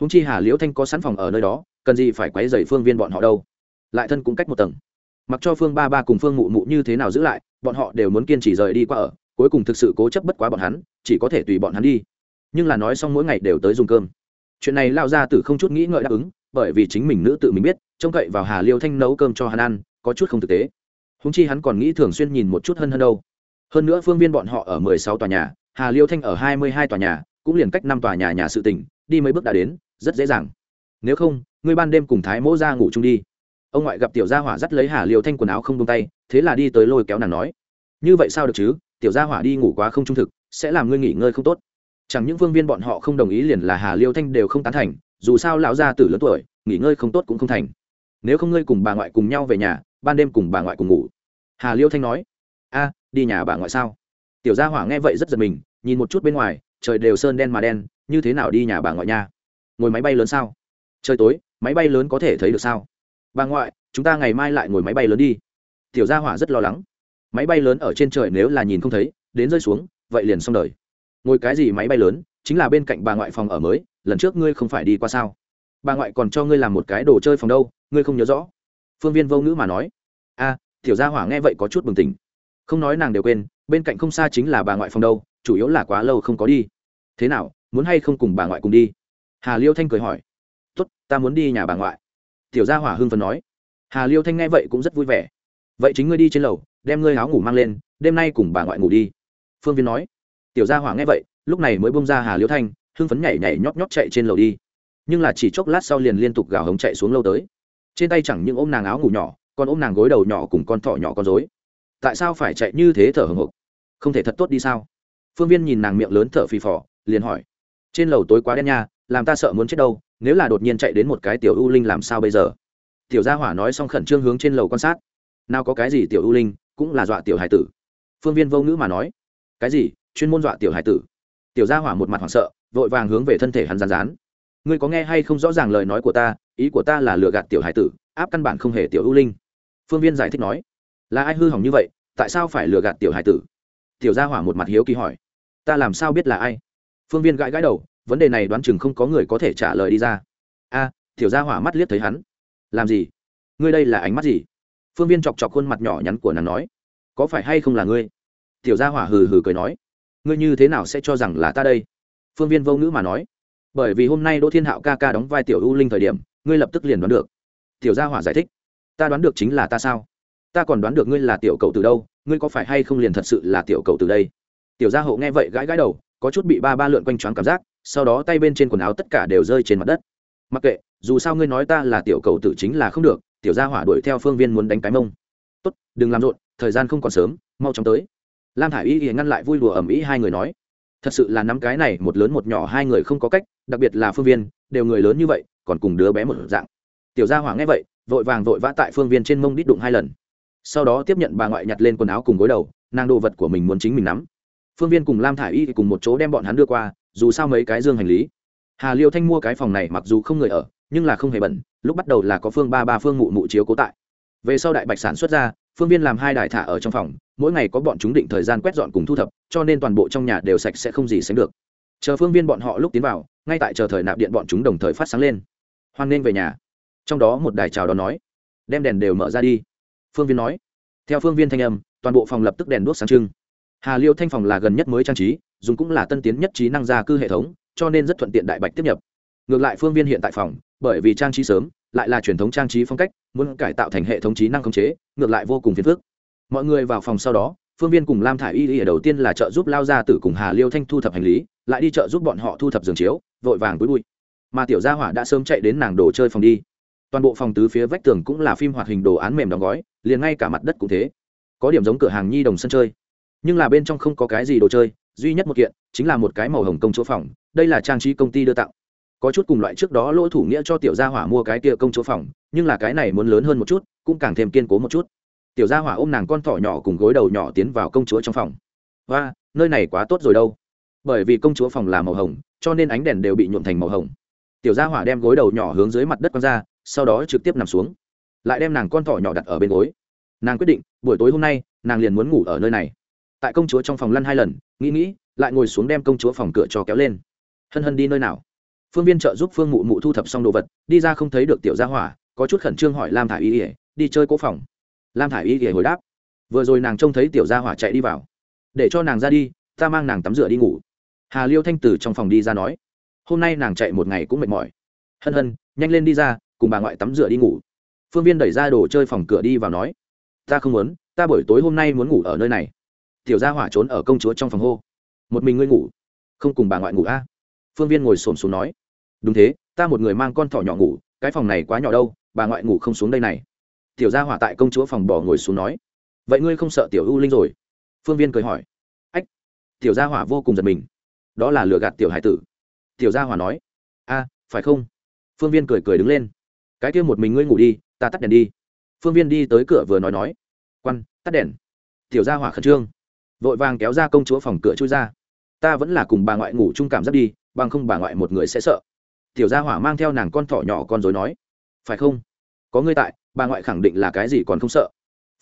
Húng chi hà liễu thanh có sẵn phòng ở nơi đó cần gì phải quấy dày phương viên bọn họ đâu. Lại thân cũng cách một tầng. Mặc cho phương ba ba cùng phương mụ mụ như thế nào giữ lại, bọn họ đều muốn kiên trì rời đi qua ở, cuối cùng thực sự cố chấp bất quá bọn hắn, chỉ có thể tùy bọn hắn đi. Nhưng là nói xong mỗi ngày đều tới dùng cơm. Chuyện này lao ra từ không chút nghĩ ngợi đáp ứng, bởi vì chính mình nữ tự mình biết, trông cậy vào hà liêu thanh nấu cơm cho hắn ăn, có chút không thực tế. Húng chi hắn còn nghĩ thường xuyên nhìn một chút hơn hơn đâu. Hơn nữa phương viên bọn họ ở mười sáu tòa nhà, hà liêu thanh ở hai mươi hai tòa nhà, cũng liền cách năm tòa nhà nhà sự tỉnh, đi mấy bước đã đến, rất dễ dàng. Nếu không ngươi ban đêm cùng thái mỗ ra ngủ chung đi. Ông ngoại gặp tiểu gia hỏa dắt lấy hà liêu thanh quần áo không tung tay, thế là đi tới lôi kéo nàng nói, như vậy sao được chứ? Tiểu gia hỏa đi ngủ quá không trung thực, sẽ làm ngươi nghỉ ngơi không tốt. Chẳng những Vương viên bọn họ không đồng ý liền là hà liêu thanh đều không tán thành, dù sao lão gia tử lớn tuổi, nghỉ ngơi không tốt cũng không thành. Nếu không ngươi cùng bà ngoại cùng nhau về nhà, ban đêm cùng bà ngoại cùng ngủ. Hà liêu thanh nói, a, đi nhà bà ngoại sao? Tiểu gia hỏa nghe vậy rất giật mình, nhìn một chút bên ngoài, trời đều sơn đen mà đen, như thế nào đi nhà bà ngoại nha? Ngồi máy bay lớn sao? Trời tối, máy bay lớn có thể thấy được sao? Bà ngoại, chúng ta ngày mai lại ngồi máy bay lớn đi. Tiểu gia hỏa rất lo lắng. Máy bay lớn ở trên trời nếu là nhìn không thấy, đến rơi xuống, vậy liền xong đời. Ngồi cái gì máy bay lớn, chính là bên cạnh bà ngoại phòng ở mới, lần trước ngươi không phải đi qua sao? Bà ngoại còn cho ngươi làm một cái đồ chơi phòng đâu, ngươi không nhớ rõ? Phương viên vô ngữ mà nói. A, tiểu gia hỏa nghe vậy có chút bừng tỉnh. Không nói nàng đều quên, bên cạnh không xa chính là bà ngoại phòng đâu, chủ yếu là quá lâu không có đi. Thế nào, muốn hay không cùng bà ngoại cùng đi? Hà liêu thanh cười hỏi tốt, ta muốn đi nhà bà ngoại. Tiểu gia hỏa hưng phần nói. Hà liêu thanh nghe vậy cũng rất vui vẻ. Vậy chính ngươi đi trên lầu, đem ngươi áo ngủ mang lên, đêm nay cùng bà ngoại ngủ đi. Phương viên nói. Tiểu gia hỏa nghe vậy, lúc này mới bông ra hà liêu thanh, hưng phấn nhảy nhảy nhót nhót chạy trên lầu đi. Nhưng là chỉ chốc lát sau liền liên tục gào hống chạy xuống lâu tới. Trên tay chẳng những ôm nàng áo ngủ nhỏ, còn ôm nàng gối đầu nhỏ cùng con thỏ nhỏ con dối tại sao phải chạy như thế thở hồng hộc? Không thể thật tốt đi sao? Phương viên nhìn nàng miệng lớn thở phì phò, liền hỏi. Trên lầu tối quá đen nha làm ta sợ muốn chết đâu, nếu là đột nhiên chạy đến một cái tiểu u linh làm sao bây giờ? Tiểu gia hỏa nói xong khẩn trương hướng trên lầu quan sát. Nào có cái gì tiểu u linh, cũng là dọa tiểu hải tử. Phương viên vô ngữ mà nói. Cái gì? Chuyên môn dọa tiểu hải tử? Tiểu gia hỏa một mặt hoảng sợ, vội vàng hướng về thân thể hắn rán rán ngươi có nghe hay không rõ ràng lời nói của ta, ý của ta là lừa gạt tiểu hải tử, áp căn bản không hề tiểu ưu linh. Phương viên giải thích nói. Là ai hư hỏng như vậy, tại sao phải lừa gạt tiểu hải tử? Tiểu gia hỏa một mặt hiếu kỳ hỏi. Ta làm sao biết là ai? Phương viên gãi gãi đầu vấn đề này đoán chừng không có người có thể trả lời đi ra. A, tiểu gia hỏa mắt liếc thấy hắn. Làm gì? Ngươi đây là ánh mắt gì? Phương viên chọc chọc khuôn mặt nhỏ nhắn của nàng nói. Có phải hay không là ngươi? Tiểu gia hỏa hừ hừ cười nói. Ngươi như thế nào sẽ cho rằng là ta đây? Phương viên vô ngữ mà nói. Bởi vì hôm nay đỗ thiên hạo ca ca đóng vai tiểu u linh thời điểm, ngươi lập tức liền đoán được. Tiểu gia hỏa giải thích. Ta đoán được chính là ta sao? Ta còn đoán được ngươi là tiểu cậu từ đâu, ngươi có phải hay không liền thật sự là tiểu cậu từ đây? Tiểu gia hộ nghe vậy gãi gãi đầu, có chút bị ba ba lượn quanh choáng cảm giác sau đó tay bên trên quần áo tất cả đều rơi trên mặt đất. Mặc kệ, dù sao ngươi nói ta là tiểu cầu tử chính là không được, tiểu gia hỏa đuổi theo phương viên muốn đánh cái mông. Tốt, đừng làm rộn, thời gian không còn sớm, mau chóng tới. Lam thả i y ngăn lại vui đùa ầm ĩ hai người nói. Thật sự là năm cái này, một lớn một nhỏ hai người không có cách, đặc biệt là phương viên, đều người lớn như vậy, còn cùng đứa bé một dạng. Tiểu gia hỏa nghe vậy, vội vàng vội vã tại phương viên trên mông đít đụng hai lần. Sau đó tiếp nhận bà ngoại nhặt lên quần áo cùng gối đầu, nàng đồ vật của mình muốn chính mình nắm. Phương viên cùng lam thả i y cùng một chỗ đem bọn hắn đưa qua dù sao mấy cái dương hành lý. Hà liêu thanh mua cái phòng này mặc dù không người ở, nhưng là không hề bẩn lúc bắt đầu là có phương ba ba phương mụ mụ chiếu cố tại. Về sau đại bạch sản xuất ra, phương viên làm hai đài thả ở trong phòng, mỗi ngày có bọn chúng định thời gian quét dọn cùng thu thập, cho nên toàn bộ trong nhà đều sạch sẽ không gì sánh được. Chờ phương viên bọn họ lúc tiến vào, ngay tại chờ thời nạp điện bọn chúng đồng thời phát sáng lên. Hoan nghênh về nhà. Trong đó một đài chào đón nói, đem đèn đều mở ra đi. Phương viên nói. Theo phương viên thanh âm, toàn bộ phòng lập tức đèn đuốc sáng trưng. Hà liêu thanh phòng là gần nhất mới trang trí dùng cũng là tân tiến nhất trí năng gia cư hệ thống, cho nên rất thuận tiện đại bạch tiếp nhập. Ngược lại phương viên hiện tại phòng, bởi vì trang trí sớm, lại là truyền thống trang trí phong cách, muốn cải tạo thành hệ thống trí năng khống chế, ngược lại vô cùng phiền phức. Mọi người vào phòng sau đó, phương viên cùng lam thả i y y đầu tiên là trợ giúp lao ra Tử cùng hà liêu thanh thu thập hành lý, lại đi chợ giúp bọn họ thu thập giường chiếu, vội vàng túi bụi. Mà tiểu gia hỏa đã sớm chạy đến nàng đồ chơi phòng đi. Toàn bộ phòng tứ phía vách tường cũng là phim hoạt hình đồ án mềm đóng gói, liền ngay cả mặt đất cũng thế. Có điểm giống cửa hàng nhi đồng sân chơi. Nhưng là bên trong không có cái gì đồ chơi duy nhất một kiện chính là một cái màu hồng công chỗ phòng, đây là trang trí công ty đưa tặng. Có chút cùng loại trước đó lỗ thủ nghĩa cho tiểu gia hỏa mua cái kia công chỗ phòng, nhưng là cái này muốn lớn hơn một chút, cũng càng thêm kiên cố một chút. Tiểu gia hỏa ôm nàng con thỏ nhỏ cùng gối đầu nhỏ tiến vào công chúa trong phòng. Và nơi này quá tốt rồi đâu. Bởi vì công chúa phòng là màu hồng, cho nên ánh đèn đều bị nhuộm thành màu hồng. Tiểu gia hỏa đem gối đầu nhỏ hướng dưới mặt đất quăng ra, sau đó trực tiếp nằm xuống. Lại đem nàng con thỏ nhỏ đặt ở bên gối. Nàng quyết định, buổi tối hôm nay, nàng liền muốn ngủ ở nơi này tại công chúa trong phòng lăn hai lần, nghĩ nghĩ, lại ngồi xuống đem công chúa phòng cửa cho kéo lên. Hân hân đi nơi nào? Phương viên trợ giúp phương mụ mụ thu thập xong đồ vật, đi ra không thấy được tiểu gia hỏa, có chút khẩn trương hỏi lam thả i y ỉa đi chơi cố phòng? Lam thả i y ỉa hồi đáp, vừa rồi nàng trông thấy tiểu gia hỏa chạy đi vào. Để cho nàng ra đi, ta mang nàng tắm rửa đi ngủ. Hà liêu thanh từ trong phòng đi ra nói, hôm nay nàng chạy một ngày cũng mệt mỏi. Hân hân, nhanh lên đi ra, cùng bà ngoại tắm rửa đi ngủ. Phương viên đẩy ra đồ chơi phòng cửa đi vào nói, ta không muốn, ta buổi tối hôm nay muốn ngủ ở nơi này tiểu gia hỏa trốn ở công chúa trong phòng hô. Một mình ngươi ngủ. Không cùng bà ngoại ngủ a? À? phương viên ngồi xổm xuống nói. Đúng thế, ta một người mang con thỏ nhỏ ngủ, cái phòng này quá nhỏ đâu, bà ngoại ngủ không xuống đây này. Tiểu gia hỏa tại công chúa phòng bỏ ngồi xuống nói. Vậy ngươi không sợ tiểu u linh rồi? Phương viên cười hỏi. Ách, tiểu gia hỏa vô cùng giật mình. Đó là lừa gạt tiểu hải tử. Tiểu gia hỏa nói. A, phải không? Phương viên cười cười đứng lên. Cái kia một mình ngươi ngủ đi, ta tắt đèn đi. Phương viên đi tới cửa vừa nói nói. Quan, tắt đèn. Tiểu gia hỏa khẩn trương vội vàng kéo ra công chúa phòng cửa chui ra. Ta vẫn là cùng bà ngoại ngủ chung cảm giác đi, bằng không bà ngoại một người sẽ sợ. Tiểu gia hỏa mang theo nàng con thỏ nhỏ con dối nói. Phải không? Có ngươi tại, bà ngoại khẳng định là cái gì còn không sợ.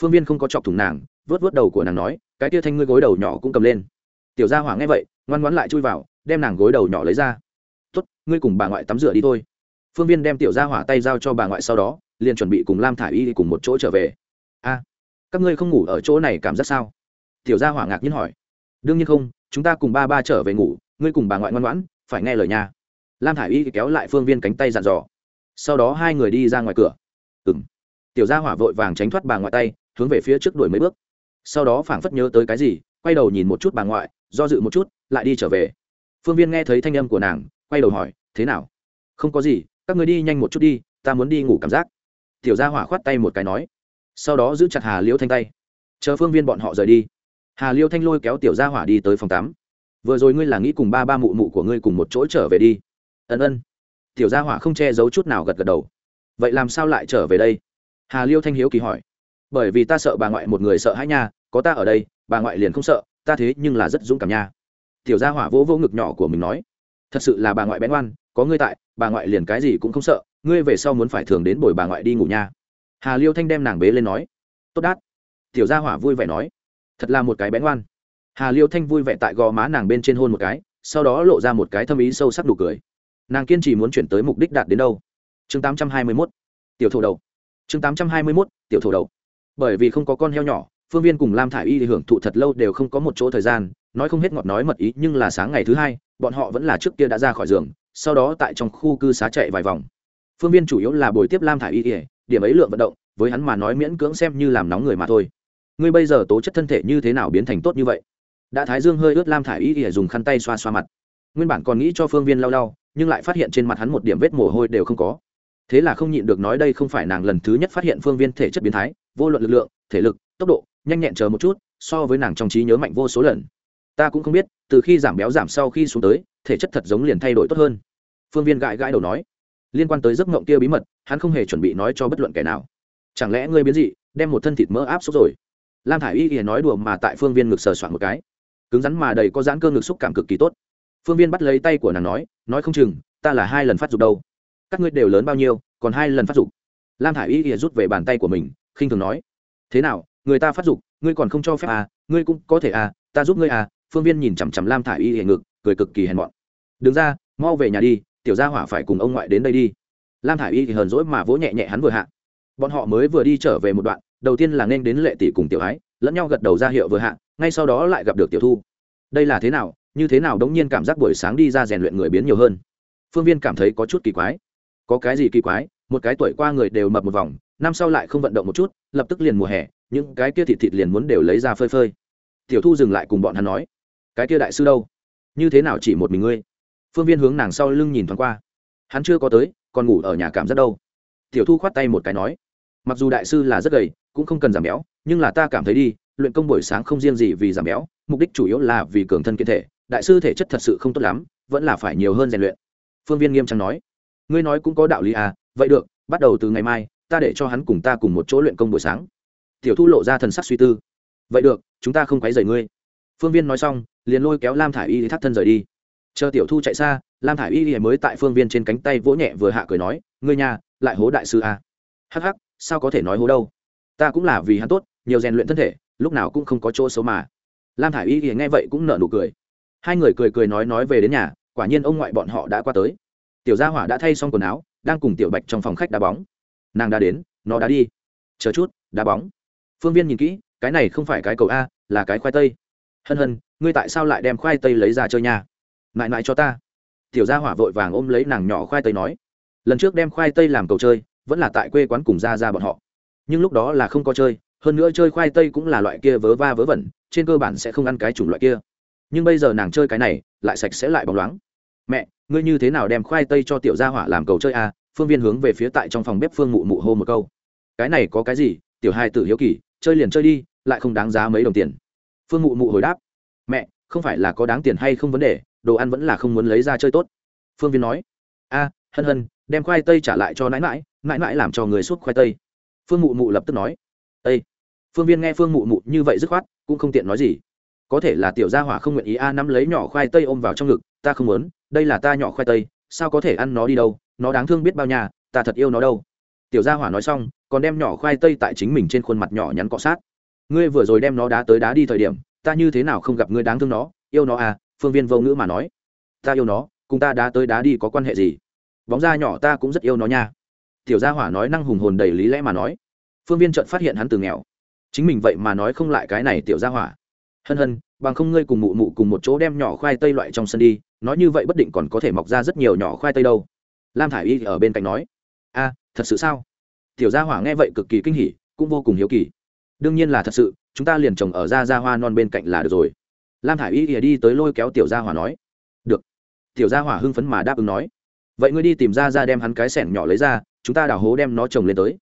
Phương viên không có chọc thủng nàng vớt vớt đầu của nàng nói, cái tia thanh ngươi gối đầu nhỏ cũng cầm lên. Tiểu gia hỏa nghe vậy, ngoan ngoãn lại chui vào, đem nàng gối đầu nhỏ lấy ra. Tốt, ngươi cùng bà ngoại tắm rửa đi thôi. Phương viên đem tiểu gia hỏa tay giao cho bà ngoại sau đó, liền chuẩn bị cùng lam thả i y cùng một chỗ trở về. A, các ngươi không ngủ ở chỗ này cảm giác sao? Tiểu gia hỏa ngạc nhiên hỏi. Đương nhiên không, chúng ta cùng ba ba trở về ngủ, ngươi cùng bà ngoại ngoan ngoãn, phải nghe lời nhà lam thả i y kéo lại phương viên cánh tay dặn dò. Sau đó hai người đi ra ngoài cửa. Ừ m tiểu gia hỏa vội vàng tránh thoát bà ngoại tay, hướng về phía trước đuổi mấy bước. Sau đó phảng phất nhớ tới cái gì, quay đầu nhìn một chút bà ngoại, do dự một chút, lại đi trở về. Phương viên nghe thấy thanh âm của nàng, quay đầu hỏi, thế nào? Không có gì, các người đi nhanh một chút đi, ta muốn đi ngủ cảm giác. Tiểu gia hỏa khoát tay một cái nói. Sau đó giữ chặt hà liễu thanh tay. Chờ phương viên bọn họ rời đi hà liêu thanh lôi kéo tiểu gia hỏa đi tới phòng tắm. Vừa rồi ngươi là nghĩ cùng ba ba mụ mụ của ngươi cùng một chỗ trở về đi. Ân ân. Tiểu gia hỏa không che giấu chút nào gật gật đầu. Vậy làm sao lại trở về đây? Hà liêu thanh hiếu kỳ hỏi. Bởi vì ta sợ bà ngoại một người sợ hãi nha, có ta ở đây, bà ngoại liền không sợ, ta thế nhưng là rất dũng cảm nha. Tiểu gia hỏa vỗ vỗ ngực nhỏ của mình nói. Thật sự là bà ngoại bén oan có ngươi tại, bà ngoại liền cái gì cũng không sợ, ngươi về sau muốn phải thường đến bồi bà ngoại đi ngủ nha. Hà liêu thanh đem nàng bế lên nói. Tốt đát. Tiểu gia hỏa vui vẻ nói thật là một cái bén ngoan. Hà liêu thanh vui vẻ tại gò má nàng bên trên hôn một cái, sau đó lộ ra một cái thâm ý sâu sắc đủ cười. Nàng kiên trì muốn chuyển tới mục đích đạt đến đâu? Chương tám trăm hai mươi mốt, tiểu thổ đầu. Chương tám trăm hai mươi mốt, tiểu thổ đầu. Bởi vì không có con heo nhỏ, phương viên cùng lam thả i y hưởng thụ thật lâu đều không có một chỗ thời gian, nói không hết ngọt nói mật ý, nhưng là sáng ngày thứ hai, bọn họ vẫn là trước kia đã ra khỏi giường, sau đó tại trong khu cư xá chạy vài vòng. Phương viên chủ yếu là buổi tiếp lam thả i y, điểm ấy lượng vận động, với hắn mà nói miễn cưỡng xem như làm nóng người mà thôi ngươi bây giờ tố chất thân thể như thế nào biến thành tốt như vậy? Đã thái dương hơi ướt lam thả i y ỉa dùng khăn tay xoa xoa mặt. Nguyên bản còn nghĩ cho phương viên lau lau, nhưng lại phát hiện trên mặt hắn một điểm vết mồ hôi đều không có. Thế là không nhịn được nói đây không phải nàng lần thứ nhất phát hiện phương viên thể chất biến thái, vô luận lực lượng, thể lực, tốc độ, nhanh nhẹn chờ một chút, so với nàng trong trí nhớ mạnh vô số lần. Ta cũng không biết, từ khi giảm béo giảm sau khi xuống tới, thể chất thật giống liền thay đổi tốt hơn. Phương viên gãi gãi đầu nói. Liên quan tới giấc mộng kia bí mật, hắn không hề chuẩn bị nói cho bất luận kẻ nào. Chẳng lẽ ngươi biến dị, đem một thân thịt mỡ áp suất rồi? Lam thả i y ỉa nói đùa mà tại phương viên ngực sờ soạn một cái. Cứng rắn mà đầy có giãn cơ ngực xúc cảm cực kỳ tốt. Phương viên bắt lấy tay của nàng nói nói không chừng, ta là hai lần phát dục đâu. Các ngươi đều lớn bao nhiêu, còn hai lần phát dục. Lam thả i y ỉa rút về bàn tay của mình, khinh thường nói, thế nào, người ta phát dục, ngươi còn không cho phép à ngươi cũng có thể à ta giúp ngươi à. Phương viên nhìn chằm chằm lam thả i y ỉa ngực, cười cực kỳ hèn mọn. Đứng ra, mau về nhà đi, tiểu gia hỏa phải cùng ông ngoại đến đây đi. Lam thả i y thì hờn rỗi mà vỗ nhẹ nhẹ hắn vừa hạ bọn họ mới vừa đi trở về một đoạn, đầu tiên là nên đến lệ tỷ cùng tiểu ái, lẫn nhau gật đầu ra hiệu vừa hạ, ngay sau đó lại gặp được tiểu thu. Đây là thế nào, như thế nào đống nhiên cảm giác buổi sáng đi ra rèn luyện người biến nhiều hơn. Phương viên cảm thấy có chút kỳ quái. Có cái gì kỳ quái, một cái tuổi qua người đều mập một vòng, năm sau lại không vận động một chút, lập tức liền mùa hè, những cái kia thịt thịt liền muốn đều lấy ra phơi phơi. Tiểu thu dừng lại cùng bọn hắn nói, cái kia đại sư đâu? Như thế nào chỉ một mình ngươi? Phương viên hướng nàng sau lưng nhìn thoáng qua. Hắn chưa có tới, còn ngủ ở nhà cảm giác đâu. Tiểu thu khoát tay một cái nói mặc dù đại sư là rất gầy, cũng không cần giảm béo, nhưng là ta cảm thấy đi, luyện công buổi sáng không riêng gì vì giảm béo, mục đích chủ yếu là vì cường thân kiện thể, đại sư thể chất thật sự không tốt lắm, vẫn là phải nhiều hơn rèn luyện. Phương viên nghiêm trang nói. Ngươi nói cũng có đạo lý à vậy được, bắt đầu từ ngày mai, ta để cho hắn cùng ta cùng một chỗ luyện công buổi sáng. Tiểu thu lộ ra thần sắc suy tư. Vậy được, chúng ta không quấy rầy ngươi. Phương viên nói xong, liền lôi kéo lam thả i y thắt thân rời đi. Chờ tiểu thu chạy xa, lam thả i y mới tại phương viên trên cánh tay vỗ nhẹ vừa hạ cười nói, ngươi nhà, lại hố đại sư à. hắc hắc sao có thể nói hố đâu? Ta cũng là vì hắn tốt, nhiều rèn luyện thân thể, lúc nào cũng không có chỗ xấu mà. Lam thả i y thì nghe vậy cũng nở nụ cười. Hai người cười cười nói nói về đến nhà, quả nhiên ông ngoại bọn họ đã qua tới. Tiểu gia hỏa đã thay xong quần áo, đang cùng tiểu bạch trong phòng khách đá bóng. Nàng đã đến, nó đã đi. Chờ chút, đá bóng. Phương viên nhìn kỹ, cái này không phải cái cầu a, là cái khoai tây. Hân hân, ngươi tại sao lại đem khoai tây lấy ra chơi nhà mãi mãi cho ta. Tiểu gia hỏa vội vàng ôm lấy nàng nhỏ khoai tây nói. Lần trước đem khoai tây làm cầu chơi vẫn là tại quê quán cùng ra ra bọn họ. Nhưng lúc đó là không có chơi, hơn nữa chơi khoai tây cũng là loại kia vớ va vớ vẩn, trên cơ bản sẽ không ăn cái chủng loại kia. Nhưng bây giờ nàng chơi cái này, lại sạch sẽ lại bóng loáng. Mẹ, ngươi như thế nào đem khoai tây cho tiểu gia hỏa làm cầu chơi à? phương viên hướng về phía tại trong phòng bếp phương mụ mụ hô một câu. Cái này có cái gì? Tiểu hai tử hiếu kỳ, chơi liền chơi đi, lại không đáng giá mấy đồng tiền. Phương mụ mụ hồi đáp. Mẹ, không phải là có đáng tiền hay không vấn đề, đồ ăn vẫn là không muốn lấy ra chơi tốt. Phương viên nói. A, hân hân, đem khoai tây trả lại cho nãi mãi mãi mãi làm cho người suốt khoai tây. Phương mụ mụ lập tức nói ây phương viên nghe phương mụ mụ như vậy dứt khoát, cũng không tiện nói gì. Có thể là tiểu gia hỏa không nguyện ý a nắm lấy nhỏ khoai tây ôm vào trong ngực, ta không muốn, đây là ta nhỏ khoai tây, sao có thể ăn nó đi đâu, nó đáng thương biết bao nhà, ta thật yêu nó đâu. Tiểu gia hỏa nói xong, còn đem nhỏ khoai tây tại chính mình trên khuôn mặt nhỏ nhắn cọ sát. Ngươi vừa rồi đem nó đá tới đá đi thời điểm, ta như thế nào không gặp ngươi đáng thương nó, yêu nó à? Phương viên vô ngữ mà nói. Ta yêu nó, cùng ta đá tới đá đi có quan hệ gì? Bóng da nhỏ ta cũng rất yêu nó nha tiểu gia hỏa nói năng hùng hồn đầy lý lẽ mà nói. Phương viên trợn phát hiện hắn từ nghèo. Chính mình vậy mà nói không lại cái này tiểu gia hỏa. Hân hân, bằng không ngươi cùng mụ mụ cùng một chỗ đem nhỏ khoai tây loại trong sân đi, nói như vậy bất định còn có thể mọc ra rất nhiều nhỏ khoai tây đâu. Lam thả i y ở bên cạnh nói. A, thật sự sao? Tiểu gia hỏa nghe vậy cực kỳ kinh hỉ, cũng vô cùng hiếu kỳ. Đương nhiên là thật sự, chúng ta liền trồng ở ra ra hoa non bên cạnh là được rồi. Lam thả i y ỉa đi tới lôi kéo tiểu gia hỏa nói. Được. Tiểu gia hỏa hưng phấn mà đáp ứng nói vậy ngươi đi tìm ra ra đem hắn cái sẻng nhỏ lấy ra, chúng ta đào hố đem nó trồng lên tới.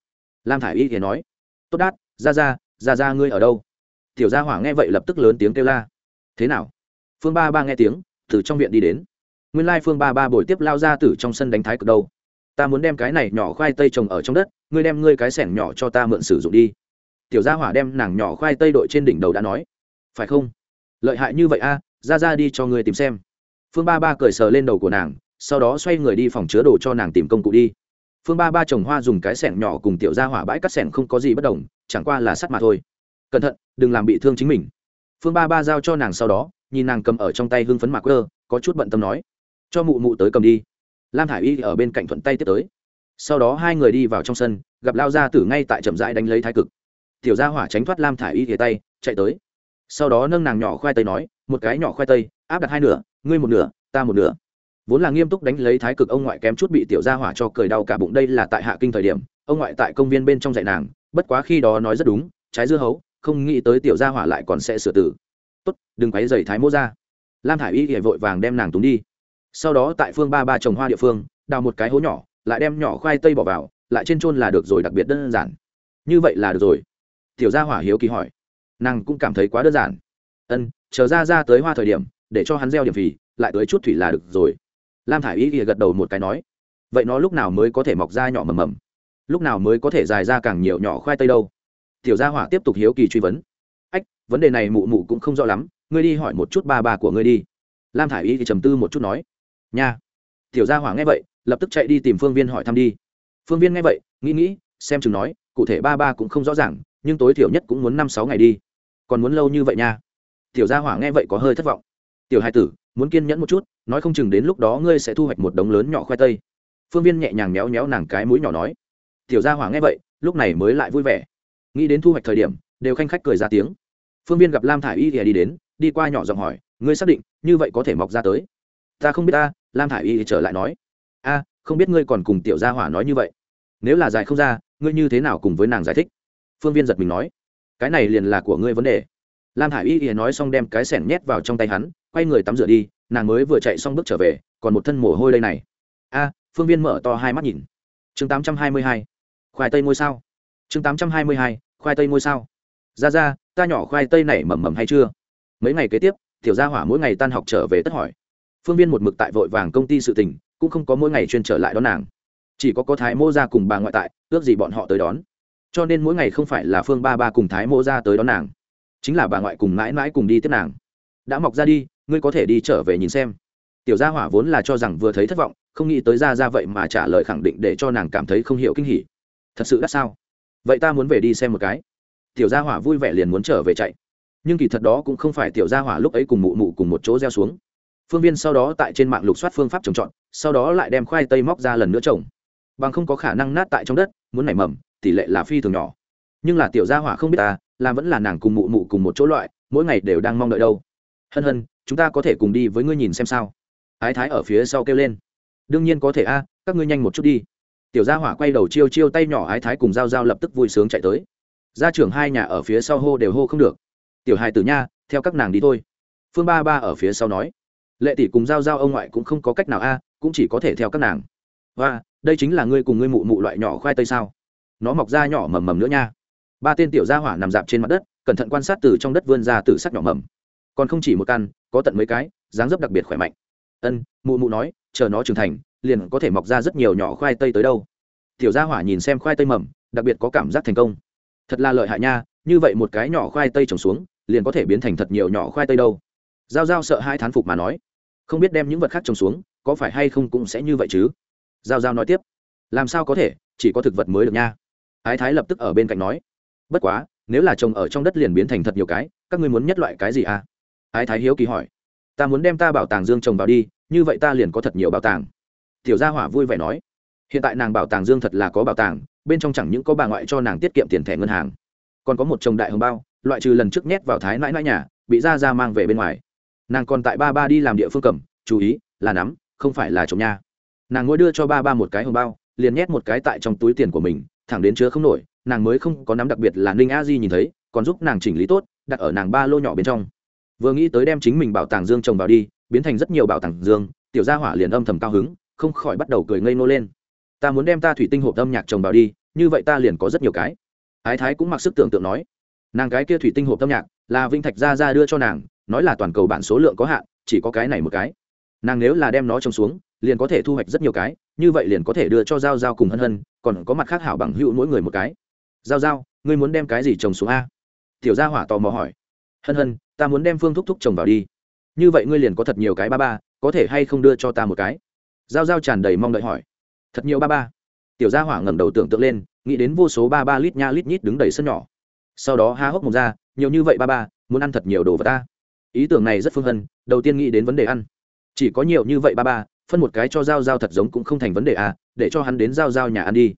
Lam thả i y thì nói. Tốt đát, ra ra ra ra ngươi ở đâu? Tiểu gia hỏa nghe vậy lập tức lớn tiếng kêu la. Thế nào? Phương ba ba nghe tiếng, từ trong viện đi đến. Nguyên lai phương ba ba bồi tiếp lao ra từ trong sân đánh thái cực đâu. Ta muốn đem cái này nhỏ khoai tây trồng ở trong đất, ngươi đem ngươi cái sẻng nhỏ cho ta mượn sử dụng đi. Tiểu gia hỏa đem nàng nhỏ khoai tây đội trên đỉnh đầu đã nói. Phải không? Lợi hại như vậy a, ra ra đi cho ngươi tìm xem. Phương ba ba cởi sờ lên đầu của nàng sau đó xoay người đi phòng chứa đồ cho nàng tìm công cụ đi. Phương ba ba trồng hoa dùng cái sẻng nhỏ cùng tiểu gia hỏa bãi cắt sẻng không có gì bất đồng, chẳng qua là sắt mà thôi. Cẩn thận, đừng làm bị thương chính mình. Phương ba ba giao cho nàng sau đó, nhìn nàng cầm ở trong tay hưng phấn mạc quơ, có chút bận tâm nói, cho mụ mụ tới cầm đi. Lam thả i y ở bên cạnh thuận tay tiếp tới. Sau đó hai người đi vào trong sân, gặp lao gia tử ngay tại chậm rãi đánh lấy thái cực. Tiểu gia hỏa tránh thoát lam thả i y ghề tay, chạy tới. Sau đó nâng nàng nhỏ khoai tây nói, một cái nhỏ khoai tây, áp đặt hai nửa, ngươi một nửa, ta một nửa vốn là nghiêm túc đánh lấy thái cực ông ngoại kém chút bị tiểu gia hỏa cho cười đau cả bụng, đây là tại hạ kinh thời điểm, ông ngoại tại công viên bên trong dạy nàng, bất quá khi đó nói rất đúng, trái dưa hấu, không nghĩ tới tiểu gia hỏa lại còn sẽ sửa tử. Tốt, đừng quấy dày thái mô ra lam thả i y hệ vội vàng đem nàng túng đi. Sau đó tại phương ba ba trồng hoa địa phương, đào một cái hố nhỏ, lại đem nhỏ khoai tây bỏ vào, lại trên trôn là được rồi, đặc biệt đơn giản. Như vậy là được rồi. Tiểu gia hỏa hiếu kỳ hỏi. Nàng cũng cảm thấy quá đơn giản. Ân, chờ ra ra tới hoa thời điểm, để cho hắn gieo điểm phì, lại tới chút thủy là được rồi lam thả i y thì gật đầu một cái nói, vậy nó lúc nào mới có thể mọc ra nhỏ mầm mầm? Lúc nào mới có thể dài ra càng nhiều nhỏ khoai tây đâu? Tiểu gia hỏa tiếp tục hiếu kỳ truy vấn, ách, vấn đề này mụ mụ cũng không rõ lắm, ngươi đi hỏi một chút ba bà của ngươi đi. Lam thả i y thì trầm tư một chút nói, nha. Tiểu gia hỏa nghe vậy, lập tức chạy đi tìm phương viên hỏi thăm đi. Phương viên nghe vậy, nghĩ nghĩ, xem chừng nói, cụ thể ba ba cũng không rõ ràng, nhưng tối thiểu nhất cũng muốn năm sáu ngày đi. Còn muốn lâu như vậy nha. Tiểu gia hỏa nghe vậy có hơi thất vọng. Tiểu hai tử, muốn kiên nhẫn một chút nói không chừng đến lúc đó ngươi sẽ thu hoạch một đống lớn nhỏ khoai tây. Phương viên nhẹ nhàng méo méo nàng cái mũi nhỏ nói. Tiểu gia hỏa nghe vậy, lúc này mới lại vui vẻ. Nghĩ đến thu hoạch thời điểm, đều khanh khách cười ra tiếng. Phương viên gặp lam thả i y thì đi đến, đi qua nhỏ giọng hỏi, ngươi xác định như vậy có thể mọc ra tới? Ta không biết ta, lam thả i y thì trở lại nói. A, không biết ngươi còn cùng tiểu gia hỏa nói như vậy. Nếu là dài không ra, ngươi như thế nào cùng với nàng giải thích? Phương viên giật mình nói. Cái này liền là của ngươi vấn đề lam hải y thì nói xong đem cái sẻn nhét vào trong tay hắn, quay người tắm rửa đi, nàng mới vừa chạy xong bước trở về, còn một thân mồ hôi đây này. A, phương viên mở to hai mắt nhìn. Chương tám trăm hai mươi hai, khoai tây ngôi sao. Chương tám trăm hai mươi hai, khoai tây ngôi sao. Ra ra, ta nhỏ khoai tây này mầm mầm hay chưa? Mấy ngày kế tiếp, tiểu gia hỏa mỗi ngày tan học trở về tất hỏi. Phương viên một mực tại vội vàng công ty sự tình, cũng không có mỗi ngày chuyên trở lại đón nàng. Chỉ có có thái mô ra cùng bà ngoại tại, ước gì bọn họ tới đón. Cho nên mỗi ngày không phải là phương ba ba cùng thái mô ra tới đón nàng chính là bà ngoại cùng mãi mãi cùng đi tiếp nàng. Đã mọc ra đi, ngươi có thể đi trở về nhìn xem. Tiểu gia hỏa vốn là cho rằng vừa thấy thất vọng, không nghĩ tới ra ra vậy mà trả lời khẳng định để cho nàng cảm thấy không hiểu kinh hỉ. Thật sự đắt sao? Vậy ta muốn về đi xem một cái. Tiểu gia hỏa vui vẻ liền muốn trở về chạy. Nhưng kỳ thật đó cũng không phải tiểu gia hỏa lúc ấy cùng mụ mụ cùng một chỗ gieo xuống. Phương viên sau đó tại trên mạng lục soát phương pháp trồng trọt, sau đó lại đem khoai tây móc ra lần nữa trồng. Bằng không có khả năng nát tại trong đất, muốn nảy mầm, tỷ lệ là phi thường nhỏ. Nhưng là tiểu gia hỏa không biết ta làm vẫn là nàng cùng mụ mụ cùng một chỗ loại, mỗi ngày đều đang mong đợi đâu. Hân hân, chúng ta có thể cùng đi với ngươi nhìn xem sao. Ái thái ở phía sau kêu lên. Đương nhiên có thể a, các ngươi nhanh một chút đi. Tiểu gia hỏa quay đầu chiêu chiêu tay nhỏ ái thái cùng g i a o g i a o lập tức vui sướng chạy tới. Gia trưởng hai nhà ở phía sau hô đều hô không được. Tiểu hài tử nha, theo các nàng đi thôi. Phương ba ba ở phía sau nói. Lệ tỷ cùng g i a o g i a o ông ngoại cũng không có cách nào a, cũng chỉ có thể theo các nàng. Và đây chính là ngươi cùng ngươi mụ mụ loại nhỏ khoai tây sao? Nó mọc ra nhỏ mầm mầm nữa nha ba tên tiểu gia hỏa nằm dạp trên mặt đất, cẩn thận quan sát từ trong đất vươn ra từ sắc nhỏ mầm. Còn không chỉ một căn, có tận mấy cái, dáng dấp đặc biệt khỏe mạnh. Ân, mụ mụ nói, chờ nó trưởng thành, liền có thể mọc ra rất nhiều nhỏ khoai tây tới đâu. Tiểu gia hỏa nhìn xem khoai tây mầm, đặc biệt có cảm giác thành công. Thật là lợi hại nha, như vậy một cái nhỏ khoai tây trồng xuống, liền có thể biến thành thật nhiều nhỏ khoai tây đâu. Giao giao sợ hai thán phục mà nói, không biết đem những vật khác trồng xuống, có phải hay không cũng sẽ như vậy chứ? Giao giao nói tiếp, làm sao có thể, chỉ có thực vật mới được nha. Ái thái lập tức ở bên cạnh nói bất quá, nếu là trồng ở trong đất liền biến thành thật nhiều cái, các ngươi muốn nhất loại cái gì à? Ái thái hiếu kỳ hỏi. Ta muốn đem ta bảo tàng dương trồng vào đi, như vậy ta liền có thật nhiều bảo tàng. Tiểu gia hỏa vui vẻ nói. Hiện tại nàng bảo tàng dương thật là có bảo tàng, bên trong chẳng những có bà ngoại cho nàng tiết kiệm tiền thẻ ngân hàng, còn có một chồng đại hồng bao, loại trừ lần trước nhét vào thái nãi nãi nhà, bị ra ra mang về bên ngoài. Nàng còn tại ba ba đi làm địa phương cầm, chú ý, là nắm, không phải là chồng nha. Nàng ngồi đưa cho ba ba một cái hồng bao, liền nhét một cái tại trong túi tiền của mình, thẳng đến chứa không nổi nàng mới không có nắm đặc biệt là ninh a di nhìn thấy, còn giúp nàng chỉnh lý tốt, đặt ở nàng ba lô nhỏ bên trong. Vừa nghĩ tới đem chính mình bảo tàng dương trồng vào đi, biến thành rất nhiều bảo tàng dương, tiểu gia hỏa liền âm thầm cao hứng, không khỏi bắt đầu cười ngây nô lên. Ta muốn đem ta thủy tinh hộp âm nhạc trồng vào đi, như vậy ta liền có rất nhiều cái. Ái thái cũng mặc sức tưởng tượng nói. Nàng cái kia thủy tinh hộp âm nhạc, là vinh thạch gia ra đưa cho nàng, nói là toàn cầu bản số lượng có hạn, chỉ có cái này một cái. Nàng nếu là đem nó trồng xuống, liền có thể thu hoạch rất nhiều cái, như vậy liền có thể đưa cho giao giao cùng hân hân, còn có mặt khác hảo bằng hữu mỗi người một cái giao giao, ngươi muốn đem cái gì trồng xuống a? Tiểu gia hỏa tò mò hỏi. Hân hân, ta muốn đem phương thúc thúc trồng vào đi. Như vậy ngươi liền có thật nhiều cái ba ba, có thể hay không đưa cho ta một cái? Giao giao tràn đầy mong đợi hỏi. Thật nhiều ba ba. Tiểu gia hỏa ngẩng đầu tưởng tượng lên, nghĩ đến vô số ba ba lít nha lít nhít đứng đầy sân nhỏ. Sau đó há hốc mồm ra, nhiều như vậy ba ba, muốn ăn thật nhiều đồ vật ta. Ý tưởng này rất phương hân, đầu tiên nghĩ đến vấn đề ăn. Chỉ có nhiều như vậy ba ba, phân một cái cho giao giao thật giống cũng không thành vấn đề à để cho hắn đến giao giao nhà ăn đi.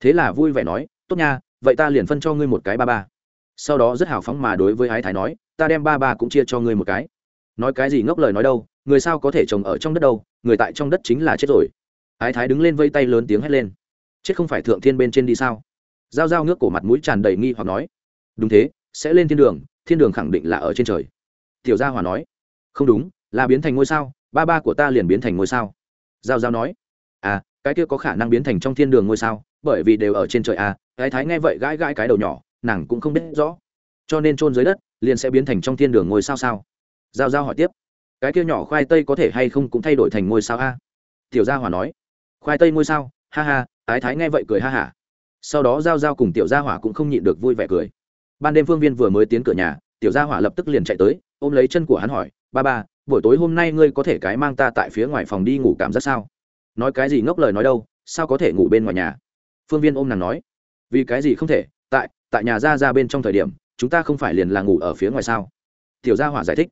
Thế là vui vẻ nói, tốt nha vậy ta liền phân cho ngươi một cái ba ba. Sau đó rất hào phóng mà đối với ái thái nói, ta đem ba ba cũng chia cho ngươi một cái. Nói cái gì ngốc lời nói đâu, người sao có thể trồng ở trong đất đâu, người tại trong đất chính là chết rồi. Ái thái đứng lên vây tay lớn tiếng hét lên. Chết không phải thượng thiên bên trên đi sao? Giao giao ngước cổ mặt mũi tràn đầy nghi hoặc nói. Đúng thế, sẽ lên thiên đường thiên đường khẳng định là ở trên trời. Tiểu gia hòa nói. Không đúng, là biến thành ngôi sao, ba ba của ta liền biến thành ngôi sao. Giao giao nói. À cái kia có khả năng biến thành trong thiên đường ngôi sao? Bởi vì đều ở trên trời à cái thái nghe vậy gãi gãi cái đầu nhỏ, nàng cũng không biết rõ. Cho nên trôn dưới đất, liền sẽ biến thành trong thiên đường ngôi sao sao. Giao giao hỏi tiếp, cái kia nhỏ khoai tây có thể hay không cũng thay đổi thành ngôi sao a? Tiểu gia hòa nói, khoai tây ngôi sao, ha ha ái thái nghe vậy cười ha hả. Sau đó giao giao cùng tiểu gia hỏa cũng không nhịn được vui vẻ cười. Ban đêm phương viên vừa mới tiến cửa nhà, tiểu gia hỏa lập tức liền chạy tới, ôm lấy chân của hắn hỏi, ba ba, buổi tối hôm nay ngươi có thể cái mang ta tại phía ngoài phòng đi ngủ cảm giác sao? Nói cái gì ngốc lời nói đâu, sao có thể ngủ bên ngoài nhà? Phương viên ôm nàng nói, vì cái gì không thể? Tại tại nhà ra ra bên trong thời điểm, chúng ta không phải liền là ngủ ở phía ngoài sao? Tiểu gia hỏa giải thích.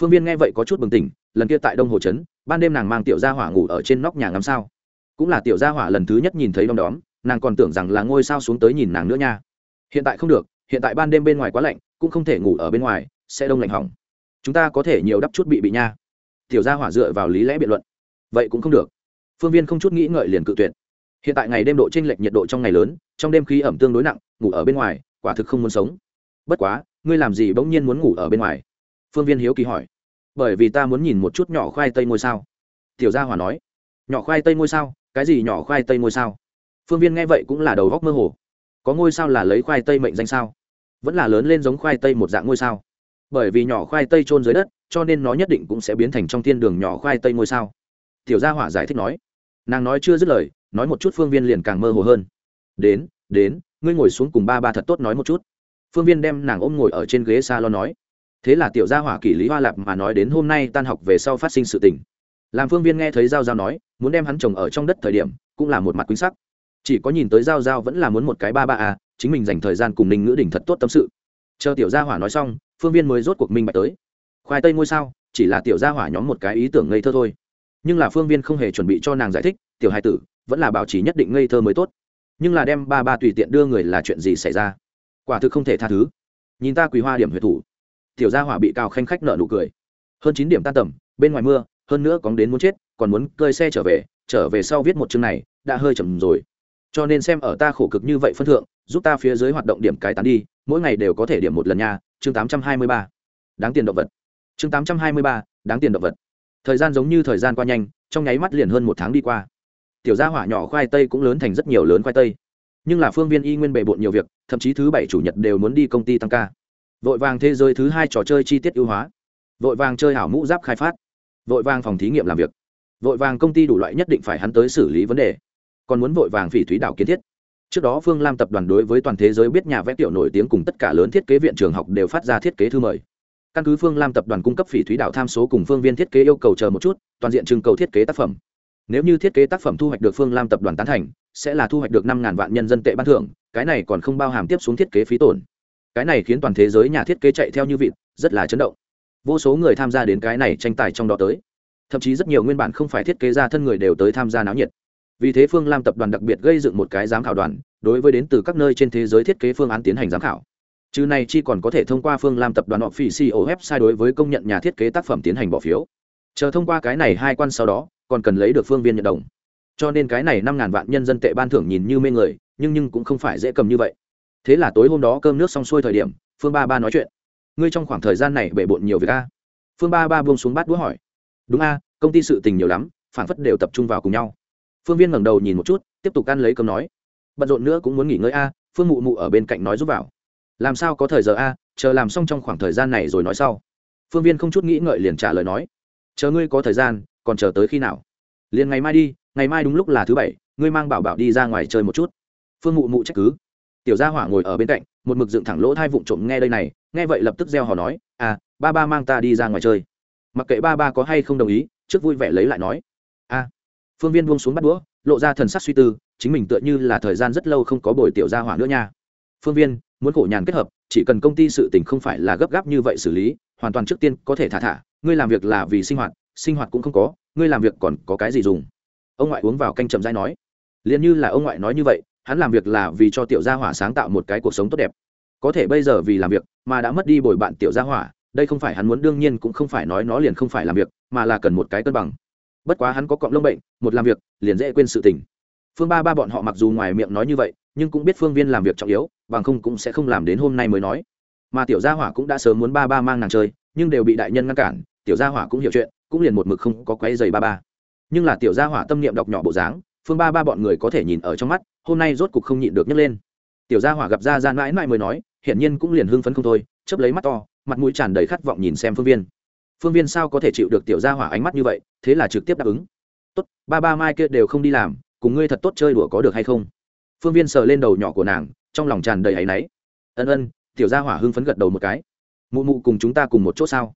Phương viên nghe vậy có chút bừng tỉnh, lần kia tại đông hồ trấn, ban đêm nàng mang tiểu gia hỏa ngủ ở trên nóc nhà ngắm sao. Cũng là tiểu gia hỏa lần thứ nhất nhìn thấy đom đóm, nàng còn tưởng rằng là ngôi sao xuống tới nhìn nàng nữa nha. Hiện tại không được, hiện tại ban đêm bên ngoài quá lạnh, cũng không thể ngủ ở bên ngoài, sẽ đông lạnh hỏng. Chúng ta có thể nhiều đắp chút bị bị nha. Tiểu gia hỏa dựa vào lý lẽ biện luận. Vậy cũng không được. Phương viên không chút nghĩ ngợi liền cự tuyệt hiện tại ngày đêm độ chênh lệch nhiệt độ trong ngày lớn, trong đêm khí ẩm tương đối nặng, ngủ ở bên ngoài, quả thực không muốn sống. Bất quá, ngươi làm gì bỗng nhiên muốn ngủ ở bên ngoài? Phương viên hiếu kỳ hỏi. Bởi vì ta muốn nhìn một chút nhỏ khoai tây ngôi sao. Tiểu gia Hòa nói. Nhỏ khoai tây ngôi sao? Cái gì nhỏ khoai tây ngôi sao? Phương viên nghe vậy cũng là đầu góc mơ hồ. Có ngôi sao là lấy khoai tây mệnh danh sao? Vẫn là lớn lên giống khoai tây một dạng ngôi sao? Bởi vì nhỏ khoai tây trôn dưới đất, cho nên nó nhất định cũng sẽ biến thành trong thiên đường nhỏ khoai tây ngôi sao. Tiểu gia hỏa giải thích nói. Nàng nói chưa dứt lời nói một chút phương viên liền càng mơ hồ hơn. Đến đến, ngươi ngồi xuống cùng ba ba thật tốt nói một chút. Phương viên đem nàng ôm ngồi ở trên ghế s a lon nói. Thế là tiểu gia hỏa kỷ lý hoa lạp mà nói đến hôm nay tan học về sau phát sinh sự tình. Làm phương viên nghe thấy giao giao nói, muốn đem hắn trồng ở trong đất thời điểm, cũng là một mặt quyến sắc. Chỉ có nhìn tới giao giao vẫn là muốn một cái ba ba à chính mình dành thời gian cùng ninh ngữ đình thật tốt tâm sự. Chờ tiểu gia hỏa nói xong, phương viên mới rốt cuộc minh bạch tới. Khoai tây ngôi sao, chỉ là tiểu gia hỏa nhóm một cái ý tưởng ngây thơ thôi. Nhưng là phương viên không hề chuẩn bị cho nàng giải thích, tiểu hai tử vẫn là bảo trì nhất định ngây thơ mới tốt. Nhưng là đem ba ba tùy tiện đưa người là chuyện gì xảy ra? Quả thực không thể tha thứ. Nhìn ta quỳ hoa điểm huyệt thủ. Tiểu gia hỏa bị cao khanh khách nợ nụ cười. Hơn chín điểm tan tầm, bên ngoài mưa, hơn nữa cóng đến muốn chết, còn muốn cơi xe trở về trở về sau viết một chương này, đã hơi chậm rồi. Cho nên xem ở ta khổ cực như vậy phân thượng, giúp ta phía dưới hoạt động điểm cái tán đi, mỗi ngày đều có thể điểm một lần nha, chương tám trăm hai mươi ba. Đáng tiền động vật. Chương tám trăm hai mươi ba, đáng tiền động vật. Thời gian giống như thời gian qua nhanh, trong nháy mắt liền hơn một tháng đi qua tiểu gia hỏa nhỏ khoai tây cũng lớn thành rất nhiều lớn khoai tây. Nhưng là phương viên y nguyên bề bộn nhiều việc, thậm chí thứ bảy chủ nhật đều muốn đi công ty tăng ca. Vội vàng thế giới thứ hai trò chơi chi tiết ưu hóa. Vội vàng chơi hảo mũ giáp khai phát. Vội vàng phòng thí nghiệm làm việc. Vội vàng công ty đủ loại nhất định phải hắn tới xử lý vấn đề. Còn muốn vội vàng phỉ thúy đảo kiến thiết. Trước đó phương lam tập đoàn đối với toàn thế giới biết nhà vẽ tiểu nổi tiếng cùng tất cả lớn thiết kế viện trường học đều phát ra thiết kế thư mời. Căn cứ phương lam tập đoàn cung cấp phỉ thúy đảo tham số cùng phương viên thiết kế yêu cầu chờ một chút, toàn diện trưng cầu thiết kế tác phẩm nếu như thiết kế tác phẩm thu hoạch được phương lam tập đoàn tán thành, sẽ là thu hoạch được năm ngàn vạn nhân dân tệ ban thưởng, cái này còn không bao hàm tiếp xuống thiết kế phí tổn. Cái này khiến toàn thế giới nhà thiết kế chạy theo như vịt, rất là chấn động. Vô số người tham gia đến cái này tranh tài trong đó tới. Thậm chí rất nhiều nguyên bản không phải thiết kế ra thân người đều tới tham gia náo nhiệt. Vì thế phương lam tập đoàn đặc biệt gây dựng một cái giám khảo đoàn, đối với đến từ các nơi trên thế giới thiết kế phương án tiến hành giám khảo. Chứ này chi còn có thể thông qua phương lam tập đoàn họ phi co website đối với công nhận nhà thiết kế tác phẩm tiến hành bỏ phiếu. Chờ thông qua cái này hai quan sau đó còn cần lấy được phương viên nhận đồng. Cho nên cái này năm ngàn vạn nhân dân tệ ban thưởng nhìn như mê người, nhưng nhưng cũng không phải dễ cầm như vậy. Thế là tối hôm đó cơm nước xong xuôi thời điểm, phương ba ba nói chuyện. Ngươi trong khoảng thời gian này bể bộn nhiều việc a? Phương ba ba buông xuống bát đũa hỏi. Đúng a, công ty sự tình nhiều lắm, phản phất đều tập trung vào cùng nhau. Phương viên ngẩng đầu nhìn một chút, tiếp tục ăn lấy cơm nói. Bận rộn nữa cũng muốn nghỉ ngơi a, phương mụ mụ ở bên cạnh nói giúp vào. Làm sao có thời giờ a, chờ làm xong trong khoảng thời gian này rồi nói sau. Phương viên không chút nghĩ ngợi liền trả lời nói. Chờ ngươi có thời gian còn chờ tới khi nào? Liền ngày mai đi, ngày mai đúng lúc là thứ bảy, ngươi mang bảo bảo đi ra ngoài chơi một chút. Phương mụ mụ trách cứ. Tiểu gia hỏa ngồi ở bên cạnh, một mực dựng thẳng lỗ thai vụng trộm nghe đây này, nghe vậy lập tức gieo hò nói à ba ba mang ta đi ra ngoài chơi. Mặc kệ ba ba có hay không đồng ý, trước vui vẻ lấy lại nói a phương viên buông xuống bắt đũa, lộ ra thần sắc suy tư, chính mình tựa như là thời gian rất lâu không có bồi tiểu gia hỏa nữa nha. Phương viên, muốn khổ nhàn kết hợp, chỉ cần công ty sự tình không phải là gấp gáp như vậy xử lý, hoàn toàn trước tiên có thể thả thả, ngươi làm việc là vì sinh hoạt sinh hoạt cũng không có, ngươi làm việc còn có cái gì dùng? Ông ngoại uống vào canh chậm dai nói. Liền như là ông ngoại nói như vậy, hắn làm việc là vì cho tiểu gia hỏa sáng tạo một cái cuộc sống tốt đẹp. Có thể bây giờ vì làm việc mà đã mất đi bồi bạn tiểu gia hỏa, đây không phải hắn muốn, đương nhiên cũng không phải nói nó liền không phải làm việc, mà là cần một cái cân bằng. Bất quá hắn có cọng lông bệnh, một làm việc liền dễ quên sự tình. Phương ba ba bọn họ mặc dù ngoài miệng nói như vậy, nhưng cũng biết phương viên làm việc trọng yếu, bằng không cũng sẽ không làm đến hôm nay mới nói. Mà tiểu gia hỏa cũng đã sớm muốn ba ba mang nàng chơi, nhưng đều bị đại nhân ngăn cản, tiểu gia hỏa cũng hiểu chuyện cũng liền một mực không có quấy giày ba ba. Nhưng là tiểu gia hỏa tâm niệm đọc nhỏ bộ dáng, phương ba ba bọn người có thể nhìn ở trong mắt, hôm nay rốt cục không nhịn được nhấc lên. Tiểu gia hỏa gặp ra gian mãi mãi mới nói, hiển nhiên cũng liền hưng phấn không thôi chấp lấy mắt to, mặt mũi tràn đầy khát vọng nhìn xem phương viên. Phương viên sao có thể chịu được tiểu gia hỏa ánh mắt như vậy, thế là trực tiếp đáp ứng. Tốt, ba ba mai kia đều không đi làm, cùng ngươi thật tốt chơi đùa có được hay không? Phương viên sờ lên đầu nhỏ của nàng, trong lòng tràn đầy áy náy. Ân ân, tiểu gia hỏa hưng phấn gật đầu một cái. Mụ mụ cùng chúng ta cùng một chỗ sao?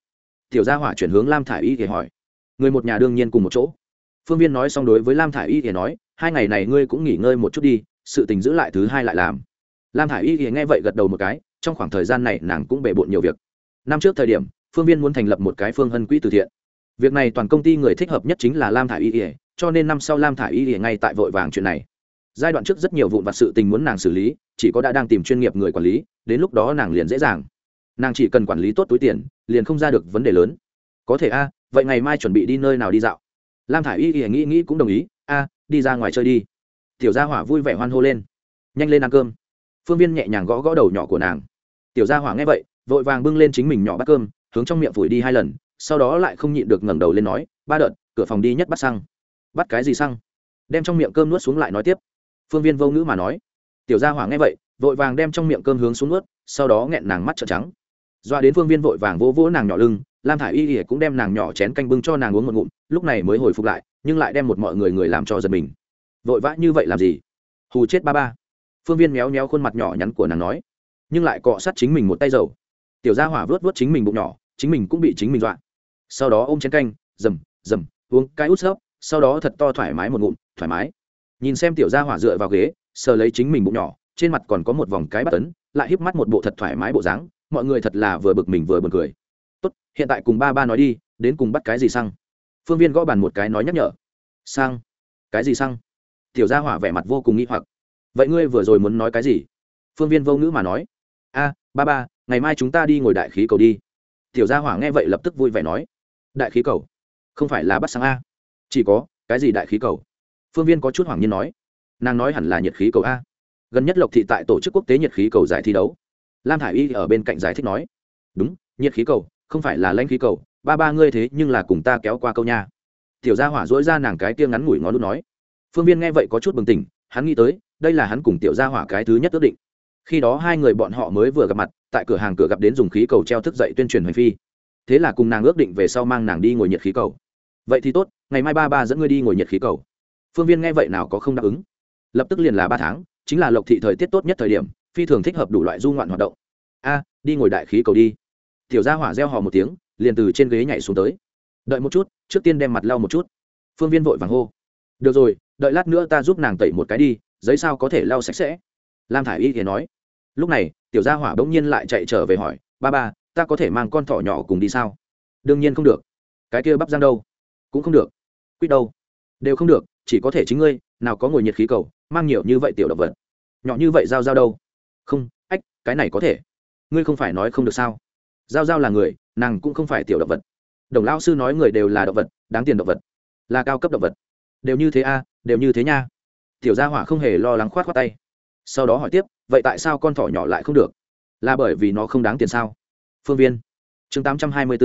Tiểu gia hỏa chuyển hướng lam thả i y thì hỏi. Người một nhà đương nhiên cùng một chỗ. Phương viên nói xong đối với lam thả i y thì nói, hai ngày này ngươi cũng nghỉ ngơi một chút đi, sự tình giữ lại thứ hai lại làm. Lam thả i y thì nghe vậy gật đầu một cái, trong khoảng thời gian này nàng cũng bề bộn nhiều việc. Năm trước thời điểm, phương viên muốn thành lập một cái phương hân quỹ từ thiện. Việc này toàn công ty người thích hợp nhất chính là lam thả i y ỉa cho nên năm sau lam thả i y ỉa ngay tại vội vàng chuyện này. Giai đoạn trước rất nhiều vụn vặt sự tình muốn nàng xử lý, chỉ có đã đang tìm chuyên nghiệp người quản lý, đến lúc đó nàng liền dễ dàng. Nàng chỉ cần quản lý tốt túi tiền liền không ra được vấn đề lớn. Có thể a, vậy ngày mai chuẩn bị đi nơi nào đi dạo? Lam thả i y nghĩ nghĩ cũng đồng ý, a, đi ra ngoài chơi đi. Tiểu gia hỏa vui vẻ hoan hô lên. Nhanh lên ăn cơm. Phương viên nhẹ nhàng gõ gõ đầu nhỏ của nàng. Tiểu gia hỏa nghe vậy, vội vàng bưng lên chính mình nhỏ bát cơm, hướng trong miệng phủi đi hai lần, sau đó lại không nhịn được ngẩng đầu lên nói, ba đợt, cửa phòng đi nhất bắt xăng. Bắt cái gì xăng? Đem trong miệng cơm nuốt xuống lại nói tiếp. Phương viên vô ngữ mà nói. Tiểu gia hỏa nghe vậy, vội vàng đem trong miệng cơm hướng xuống nuốt, sau đó nghẹn nàng mắt trợn trắng doa đến phương viên vội vàng vỗ vỗ nàng nhỏ lưng, lam thả i y ỉa cũng đem nàng nhỏ chén canh bưng cho nàng uống một ngụm, lúc này mới hồi phục lại, nhưng lại đem một mọi người người làm cho giật mình. Vội vã như vậy làm gì? Hù chết ba ba. Phương viên méo méo khuôn mặt nhỏ nhắn của nàng nói, nhưng lại cọ sát chính mình một tay dầu. Tiểu gia hỏa vớt vớt chính mình bụng nhỏ, chính mình cũng bị chính mình dọa. Sau đó ôm chén canh, dầm dầm, uống cái út xớp sau đó thật to thoải mái một ngụm, thoải mái. Nhìn xem tiểu gia hỏa dựa vào ghế, sờ lấy chính mình bụng nhỏ, trên mặt còn có một vòng cái bắt tấn lại híp mắt một bộ thật thoải mái bộ dáng mọi người thật là vừa bực mình vừa buồn cười. Tốt, hiện tại cùng ba ba nói đi, đến cùng bắt cái gì xăng? Phương viên gõ bàn một cái nói nhắc nhở. Sang cái gì xăng? Tiểu gia hỏa vẻ mặt vô cùng nghi hoặc. Vậy ngươi vừa rồi muốn nói cái gì? Phương viên vô ngữ mà nói. A, ba ba, ngày mai chúng ta đi ngồi đại khí cầu đi. Tiểu gia hỏa nghe vậy lập tức vui vẻ nói. Đại khí cầu? Không phải là bắt xăng a? Chỉ có, cái gì đại khí cầu? Phương viên có chút hoảng nhiên nói. Nàng nói hẳn là nhiệt khí cầu a. Gần nhất lộc thị tại tổ chức quốc tế nhiệt khí cầu giải thi đấu lam thả i y ở bên cạnh giải thích nói, đúng, nhiệt khí cầu, không phải là lãnh khí cầu, ba ba ngươi thế nhưng là cùng ta kéo qua câu nha. Tiểu gia hỏa dỗi ra nàng cái kia ngắn ngủi ngón lút nói. Phương viên nghe vậy có chút bừng tỉnh, hắn nghĩ tới, đây là hắn cùng tiểu gia hỏa cái thứ nhất ước định. Khi đó hai người bọn họ mới vừa gặp mặt, tại cửa hàng cửa gặp đến dùng khí cầu treo thức dậy tuyên truyền hành phi. Thế là cùng nàng ước định về sau mang nàng đi ngồi nhiệt khí cầu. Vậy thì tốt, ngày mai ba ba dẫn ngươi đi ngồi nhiệt khí cầu. Phương viên nghe vậy nào có không đáp ứng. Lập tức liền là ba tháng, chính là lộc thị thời tiết tốt nhất thời điểm phi thường thích hợp đủ loại du ngoạn hoạt động. A, đi ngồi đại khí cầu đi. Tiểu gia hỏa reo hò một tiếng, liền từ trên ghế nhảy xuống tới. Đợi một chút, trước tiên đem mặt lau một chút. Phương viên vội vàng hô. Được rồi, đợi lát nữa ta giúp nàng tẩy một cái đi, giấy sao có thể lau sạch sẽ? Lam thả i y thì nói. Lúc này, tiểu gia hỏa bỗng nhiên lại chạy trở về hỏi, ba ba, ta có thể mang con thỏ nhỏ cùng đi sao? Đương nhiên không được. Cái kia bắp giang đâu? Cũng không được. Quýt đâu? Đều không được, chỉ có thể chính ngươi, nào có ngồi nhiệt khí cầu, mang nhiều như vậy tiểu động vật. Nhỏ như vậy giao giao đâu? Không, ách, cái này có thể. Ngươi không phải nói không được sao? Giao giao là người, nàng cũng không phải tiểu động vật. Đồng lao sư nói người đều là động vật, đáng tiền động vật. Là cao cấp động vật. Đều như thế a, đều như thế nha. Tiểu gia hỏa không hề lo lắng khoát khoát tay. Sau đó hỏi tiếp, vậy tại sao con thỏ nhỏ lại không được? Là bởi vì nó không đáng tiền sao? Phương viên. Chương tám trăm hai mươi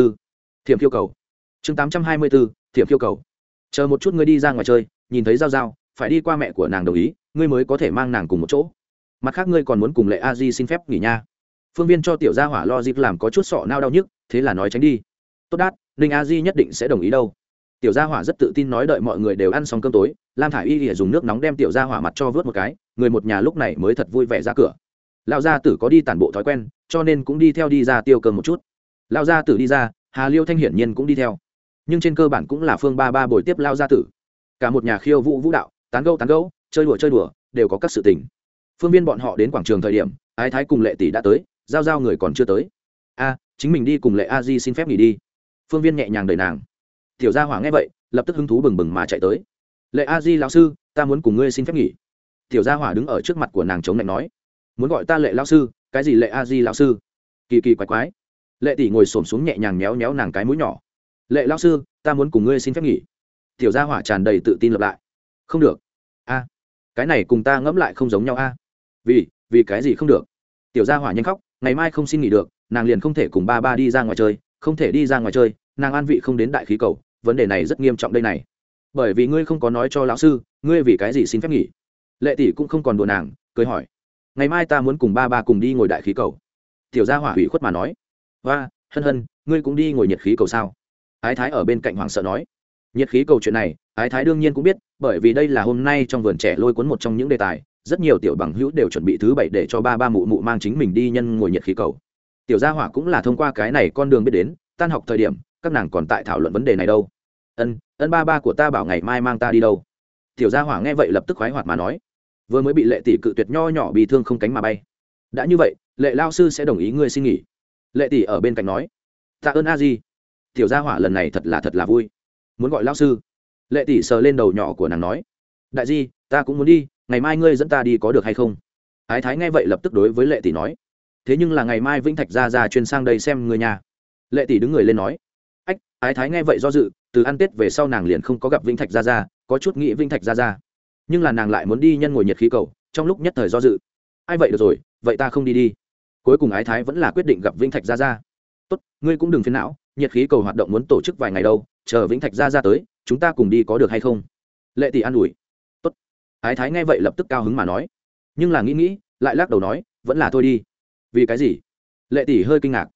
ể m khiêu cầu. Chương tám trăm hai mươi ể m khiêu cầu. Chờ một chút ngươi đi ra ngoài chơi, nhìn thấy g i a o g i a o phải đi qua mẹ của nàng đồng ý, ngươi mới có thể mang nàng cùng một chỗ mặt khác ngươi còn muốn cùng lệ a di xin phép nghỉ nha. Phương viên cho tiểu gia hỏa lo dịp làm có chút sọ nao đau nhức, thế là nói tránh đi. Tốt đát ninh a di nhất định sẽ đồng ý đâu. Tiểu gia hỏa rất tự tin nói đợi mọi người đều ăn xong cơm tối, lam thả i y thì dùng nước nóng đem tiểu gia hỏa mặt cho vớt một cái, người một nhà lúc này mới thật vui vẻ ra cửa. Lão gia tử có đi tản bộ thói quen, cho nên cũng đi theo đi ra tiêu cơm một chút. Lão gia tử đi ra, hà liêu thanh hiển nhiên cũng đi theo. Nhưng trên cơ bản cũng là phương ba ba buổi tiếp lao gia tử. Cả một nhà khiêu vũ vũ đạo, tán gẫu tán gẫu, chơi đùa chơi đùa, đều có các sự tình phương viên bọn họ đến quảng trường thời điểm, ái thái cùng lệ tỷ đã tới, giao giao người còn chưa tới. A, chính mình đi cùng lệ a di xin phép nghỉ đi. Phương viên nhẹ nhàng đợi nàng. Tiểu gia hỏa nghe vậy, lập tức hứng thú bừng bừng mà chạy tới. Lệ a di lão sư, ta muốn cùng ngươi xin phép nghỉ. Tiểu gia hỏa đứng ở trước mặt của nàng chống lạnh nói. Muốn gọi ta lệ lão sư, cái gì lệ a di lão sư? Kỳ kỳ quái quái. Lệ tỷ ngồi xổm xuống nhẹ nhàng méo méo nàng cái mũi nhỏ. Lệ lão sư, ta muốn cùng ngươi xin phép nghỉ. Tiểu gia hỏa tràn đầy tự tin lập lại. Không được. A, cái này cùng ta ngẫm lại không giống nhau a vì vì cái gì không được? Tiểu gia hỏa nhanh khóc, ngày mai không xin nghỉ được, nàng liền không thể cùng ba ba đi ra ngoài chơi, không thể đi ra ngoài chơi, nàng an vị không đến đại khí cầu, vấn đề này rất nghiêm trọng đây này. Bởi vì ngươi không có nói cho lão sư, ngươi vì cái gì xin phép nghỉ? Lệ tỷ cũng không còn đùa nàng, cười hỏi. Ngày mai ta muốn cùng ba ba cùng đi ngồi đại khí cầu. Tiểu gia hỏa hủy khuất mà nói. Và hân hân, ngươi cũng đi ngồi nhiệt khí cầu sao? Ái thái ở bên cạnh hoàng sợ nói. Nhiệt khí cầu chuyện này, ái thái đương nhiên cũng biết, bởi vì đây là hôm nay trong vườn trẻ lôi cuốn một trong những đề tài rất nhiều tiểu bằng hữu đều chuẩn bị thứ bảy để cho ba ba mụ mụ mang chính mình đi nhân ngồi nhiệt khí cầu. Tiểu gia hỏa cũng là thông qua cái này con đường biết đến, tan học thời điểm, các nàng còn tại thảo luận vấn đề này đâu. Ân ân ba ba của ta bảo ngày mai mang ta đi đâu? Tiểu gia hỏa nghe vậy lập tức khoái hoạt mà nói. Vừa mới bị lệ tỷ cự tuyệt nho nhỏ bị thương không cánh mà bay. Đã như vậy, lệ lao sư sẽ đồng ý ngươi xin nghỉ. Lệ tỷ ở bên cạnh nói. Tạ ơn a di. Tiểu gia hỏa lần này thật là thật là vui. Muốn gọi lao sư. Lệ tỷ sờ lên đầu nhỏ của nàng nói. Đại di, ta cũng muốn đi ngày mai ngươi dẫn ta đi có được hay không? Ái thái nghe vậy lập tức đối với lệ tỷ nói. Thế nhưng là ngày mai vĩnh thạch ra ra chuyên sang đây xem người nhà. Lệ tỷ đứng người lên nói. Ách, ái thái nghe vậy do dự, từ ăn tết về sau nàng liền không có gặp vĩnh thạch ra ra có chút nghĩ vĩnh thạch ra ra nhưng là nàng lại muốn đi nhân ngồi nhiệt khí cầu, trong lúc nhất thời do dự. Ai vậy được rồi, vậy ta không đi đi. Cuối cùng ái thái vẫn là quyết định gặp vĩnh thạch ra ra tốt, ngươi cũng đừng phiền não, nhiệt khí cầu hoạt động muốn tổ chức vài ngày đâu, chờ vĩnh thạch ra ra tới, chúng ta cùng đi có được hay không? Lệ tỷ an ủi ái thái nghe vậy lập tức cao hứng mà nói. Nhưng là nghĩ nghĩ, lại lắc đầu nói, vẫn là thôi đi. Vì cái gì? Lệ tỷ hơi kinh ngạc.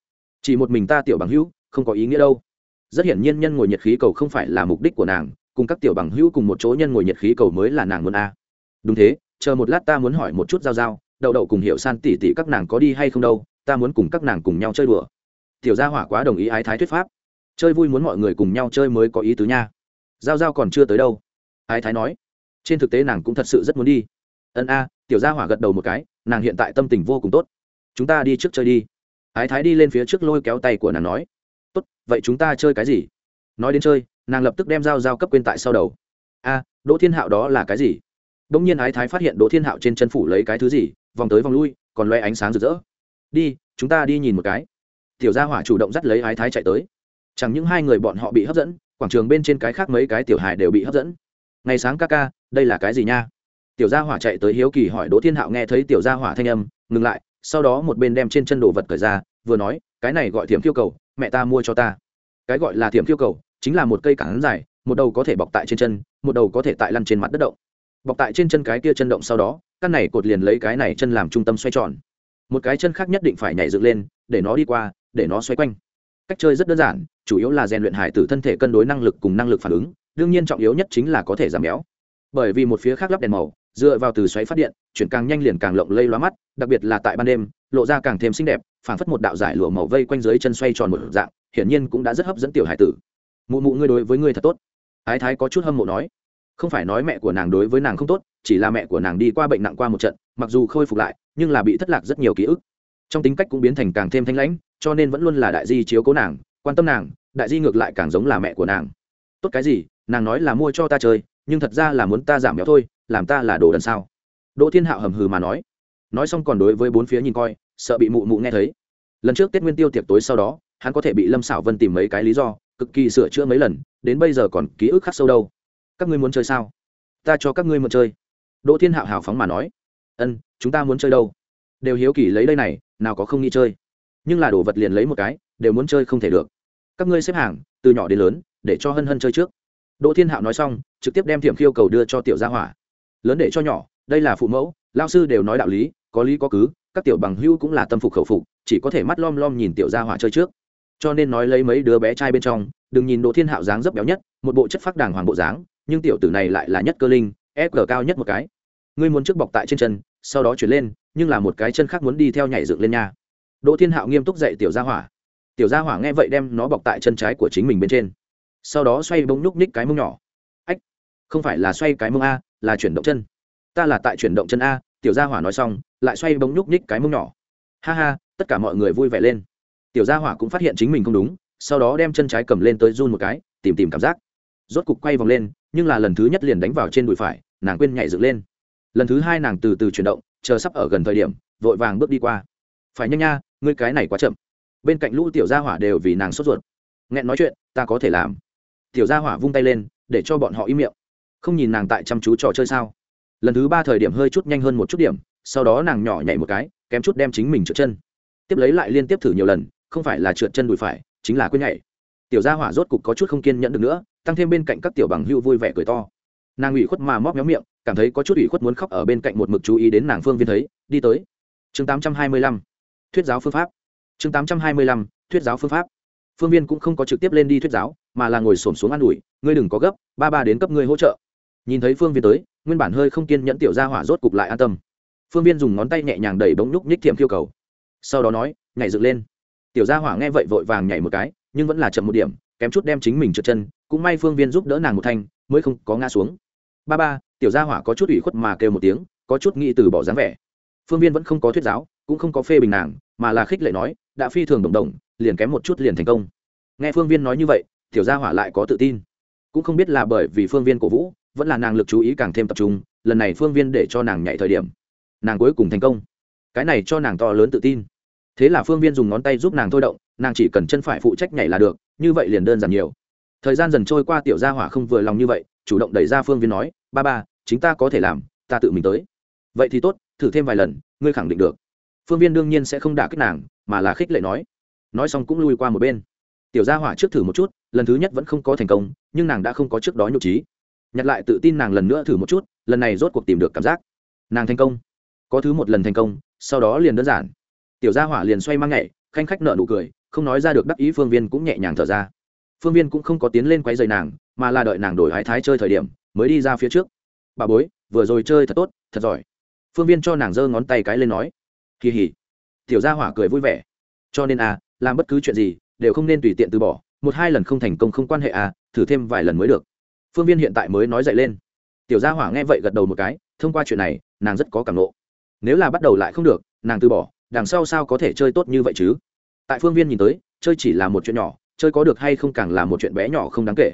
Chỉ một mình ta tiểu bằng hữu, không có ý nghĩa đâu. Rất hiển nhiên nhân ngồi nhiệt khí cầu không phải là mục đích của nàng, cùng các tiểu bằng hữu cùng một chỗ nhân ngồi nhiệt khí cầu mới là nàng muốn a. Đúng thế, chờ một lát ta muốn hỏi một chút giao giao, đậu đậu cùng hiểu san tỉ tỉ các nàng có đi hay không đâu, ta muốn cùng các nàng cùng nhau chơi đùa. Tiểu gia hỏa quá đồng ý ái thái thuyết pháp. Chơi vui muốn mọi người cùng nhau chơi mới có ý tứ nha. Giao giao còn chưa tới đâu. Ái thái nói trên thực tế nàng cũng thật sự rất muốn đi. Ân a, tiểu gia hỏa gật đầu một cái, nàng hiện tại tâm tình vô cùng tốt. Chúng ta đi trước chơi đi. Ái thái đi lên phía trước lôi kéo tay của nàng nói. Tốt, vậy chúng ta chơi cái gì? Nói đến chơi, nàng lập tức đem dao dao cấp quên tại sau đầu. A, đỗ thiên hạo đó là cái gì? Đ ỗ n g nhiên ái thái phát hiện đỗ thiên hạo trên chân phủ lấy cái thứ gì, vòng tới vòng lui, còn loe ánh sáng rực rỡ. Đi, chúng ta đi nhìn một cái. Tiểu gia hỏa chủ động dắt lấy ái thái chạy tới. Chẳng những hai người bọn họ bị hấp dẫn, quảng trường bên trên cái khác mấy cái tiểu hài đều bị hấp dẫn ngày sáng ca ca, đây là cái gì nha? Tiểu gia hỏa chạy tới hiếu kỳ hỏi đỗ thiên hạo nghe thấy tiểu gia hỏa thanh âm, ngừng lại, sau đó một bên đem trên chân đồ vật cởi ra, vừa nói, cái này gọi thiểm khiêu cầu, mẹ ta mua cho ta. Cái gọi là thiểm khiêu cầu, chính là một cây cản dài, một đầu có thể bọc tại trên chân, một đầu có thể tại lăn trên mặt đất động. Bọc tại trên chân cái kia chân động sau đó, căn này cột liền lấy cái này chân làm trung tâm xoay tròn. Một cái chân khác nhất định phải nhảy dựng lên, để nó đi qua, để nó xoay quanh. Cách chơi rất đơn giản, chủ yếu là rèn luyện hải tử thân thể cân đối năng lực cùng năng lực phản ứng đương nhiên trọng yếu nhất chính là có thể giảm béo. Bởi vì một phía khác lắp đèn màu, dựa vào từ xoáy phát điện, chuyển càng nhanh liền càng lộng lây loa mắt, đặc biệt là tại ban đêm, lộ ra càng thêm xinh đẹp, phảng phất một đạo giải lụa màu vây quanh dưới chân xoay tròn một dạng, hiển nhiên cũng đã rất hấp dẫn tiểu hải tử. Mụ mụ ngươi đối với ngươi thật tốt. Ái thái có chút hâm mộ nói. Không phải nói mẹ của nàng đối với nàng không tốt, chỉ là mẹ của nàng đi qua bệnh nặng qua một trận, mặc dù khôi phục lại, nhưng là bị thất lạc rất nhiều ký ức. Trong tính cách cũng biến thành càng thêm thanh lãnh, cho nên vẫn luôn là đại di chiếu cố nàng, quan tâm nàng, đại di ngược lại càng giống là mẹ của nàng. Tốt cái gì nàng nói là mua cho ta chơi, nhưng thật ra là muốn ta giảm béo thôi, làm ta là đồ đần sao? Đỗ thiên hạo hầm hừ mà nói. Nói xong còn đối với bốn phía nhìn coi, sợ bị mụ mụ nghe thấy. Lần trước tết nguyên tiêu tiệc tối sau đó, hắn có thể bị lâm xảo vân tìm mấy cái lý do, cực kỳ sửa chữa mấy lần, đến bây giờ còn ký ức khắc sâu đâu. Các ngươi muốn chơi sao? Ta cho các ngươi mượn chơi. Đỗ thiên hạo hào phóng mà nói. Ân, chúng ta muốn chơi đâu? Đều hiếu kỳ lấy đây này, nào có không nghĩ chơi. Nhưng là đồ vật liền lấy một cái, đều muốn chơi không thể được. Các ngươi xếp hàng, từ nhỏ đến lớn, để cho hân hân chơi trước đỗ thiên hạo nói xong, trực tiếp đem thiểm khiêu cầu đưa cho tiểu gia hỏa. Lớn để cho nhỏ, đây là phụ mẫu lao sư đều nói đạo lý, có lý có cứ, các tiểu bằng hưu cũng là tâm phục khẩu phục, chỉ có thể mắt lom lom nhìn tiểu gia hỏa chơi trước. Cho nên nói lấy mấy đứa bé trai bên trong, đừng nhìn đỗ thiên hạo dáng dấp béo nhất, một bộ chất phác đàng hoàng bộ dáng, nhưng tiểu tử này lại là nhất cơ linh, ép cao nhất một cái. Ngươi muốn trước bọc tại trên chân, sau đó chuyển lên, nhưng là một cái chân khác muốn đi theo nhảy dựng lên nha. Đỗ thiên hạo nghiêm túc dạy tiểu gia hỏa. Tiểu gia hỏa nghe vậy đem nó bọc tại chân trái của chính mình bên trên sau đó xoay bông nhúc nhích cái mông nhỏ. Ách, không phải là xoay cái mông a, là chuyển động chân. Ta là tại chuyển động chân a, tiểu gia hỏa nói xong, lại xoay bông nhúc nhích cái mông nhỏ. Ha ha, tất cả mọi người vui vẻ lên. Tiểu gia hỏa cũng phát hiện chính mình không đúng, sau đó đem chân trái cầm lên tới run một cái, tìm tìm cảm giác. Rốt cục quay vòng lên, nhưng là lần thứ nhất liền đánh vào trên đùi phải, nàng quên nhảy dựng lên. Lần thứ hai nàng từ từ chuyển động, chờ sắp ở gần thời điểm, vội vàng bước đi qua. Phải nhanh nha, ngươi cái này quá chậm. Bên cạnh lũ tiểu gia hỏa đều vì nàng sốt ruột. Nghẹn nói chuyện, ta có thể làm tiểu gia hỏa vung tay lên, để cho bọn họ im miệng. Không nhìn nàng tại chăm chú trò chơi sao? Lần thứ ba thời điểm hơi chút nhanh hơn một chút điểm, sau đó nàng nhỏ nhảy một cái, kém chút đem chính mình trượt chân. Tiếp lấy lại liên tiếp thử nhiều lần, không phải là trượt chân đùi phải, chính là quên nhảy. Tiểu gia hỏa rốt cục có chút không kiên nhẫn được nữa, tăng thêm bên cạnh các tiểu bằng hưu vui vẻ cười to. Nàng ủy khuất mà móc méo miệng, cảm thấy có chút ủy khuất muốn khóc ở bên cạnh một mực chú ý đến nàng phương viên thấy, đi tới. Chương tám trăm hai mươi lăm, thuyết giáo phương pháp. Chương tám trăm hai mươi lăm, thuyết giáo phương pháp. Phương viên cũng không có trực tiếp lên đi thuyết giáo mà là ngồi xổm xuống an ủi, ngươi đừng có gấp, ba ba đến cấp ngươi hỗ trợ. Nhìn thấy phương viên tới, nguyên bản hơi không kiên nhẫn tiểu gia hỏa rốt cục lại an tâm. Phương viên dùng ngón tay nhẹ nhàng đẩy bóng nhúc nhích thiệm khiêu cầu. Sau đó nói, nhảy dựng lên. Tiểu gia hỏa nghe vậy vội vàng nhảy một cái, nhưng vẫn là chậm một điểm, kém chút đem chính mình trượt chân, cũng may phương viên giúp đỡ nàng một thanh, mới không có ngã xuống. Ba ba, tiểu gia hỏa có chút ủy khuất mà kêu một tiếng, có chút nghĩ từ bỏ dáng vẻ. Phương viên vẫn không có thuyết giáo, cũng không có phê bình nàng, mà là khích lệ nói, đã phi thường đồng đồng, liền kém một chút liền thành công. Nghe phương viên nói như vậy tiểu gia hỏa lại có tự tin. Cũng không biết là bởi vì phương viên cổ vũ, vẫn là nàng lực chú ý càng thêm tập trung, lần này phương viên để cho nàng nhảy thời điểm, nàng cuối cùng thành công. Cái này cho nàng to lớn tự tin. Thế là phương viên dùng ngón tay giúp nàng thôi động, nàng chỉ cần chân phải phụ trách nhảy là được, như vậy liền đơn giản nhiều. Thời gian dần trôi qua tiểu gia hỏa không vừa lòng như vậy, chủ động đẩy ra phương viên nói, ba ba, chính ta có thể làm, ta tự mình tới. Vậy thì tốt, thử thêm vài lần, ngươi khẳng định được. Phương viên đương nhiên sẽ không đả kích nàng, mà là khích lệ nói. Nói xong cũng lui qua một bên tiểu gia hỏa trước thử một chút, lần thứ nhất vẫn không có thành công, nhưng nàng đã không có trước đó nhục trí. Nhặt lại tự tin nàng lần nữa thử một chút, lần này rốt cuộc tìm được cảm giác. Nàng thành công. Có thứ một lần thành công, sau đó liền đơn giản. Tiểu gia hỏa liền xoay mang nhảy khanh khách nợ nụ cười, không nói ra được đắc ý phương viên cũng nhẹ nhàng thở ra. Phương viên cũng không có tiến lên quay dày nàng, mà là đợi nàng đổi hái thái chơi thời điểm, mới đi ra phía trước. Bà bối, vừa rồi chơi thật tốt, thật giỏi. Phương viên cho nàng giơ ngón tay cái lên nói. Kỳ hỉ. Tiểu gia hỏa cười vui vẻ. Cho nên à làm bất cứ chuyện gì đều không nên tùy tiện từ bỏ, một hai lần không thành công không quan hệ à thử thêm vài lần mới được. Phương viên hiện tại mới nói dậy lên. Tiểu gia hỏa nghe vậy gật đầu một cái, thông qua chuyện này, nàng rất có cảm nộ nếu là bắt đầu lại không được, nàng từ bỏ, đằng sau sao có thể chơi tốt như vậy chứ? Tại phương viên nhìn tới, chơi chỉ là một chuyện nhỏ, chơi có được hay không càng là một chuyện bé nhỏ không đáng kể.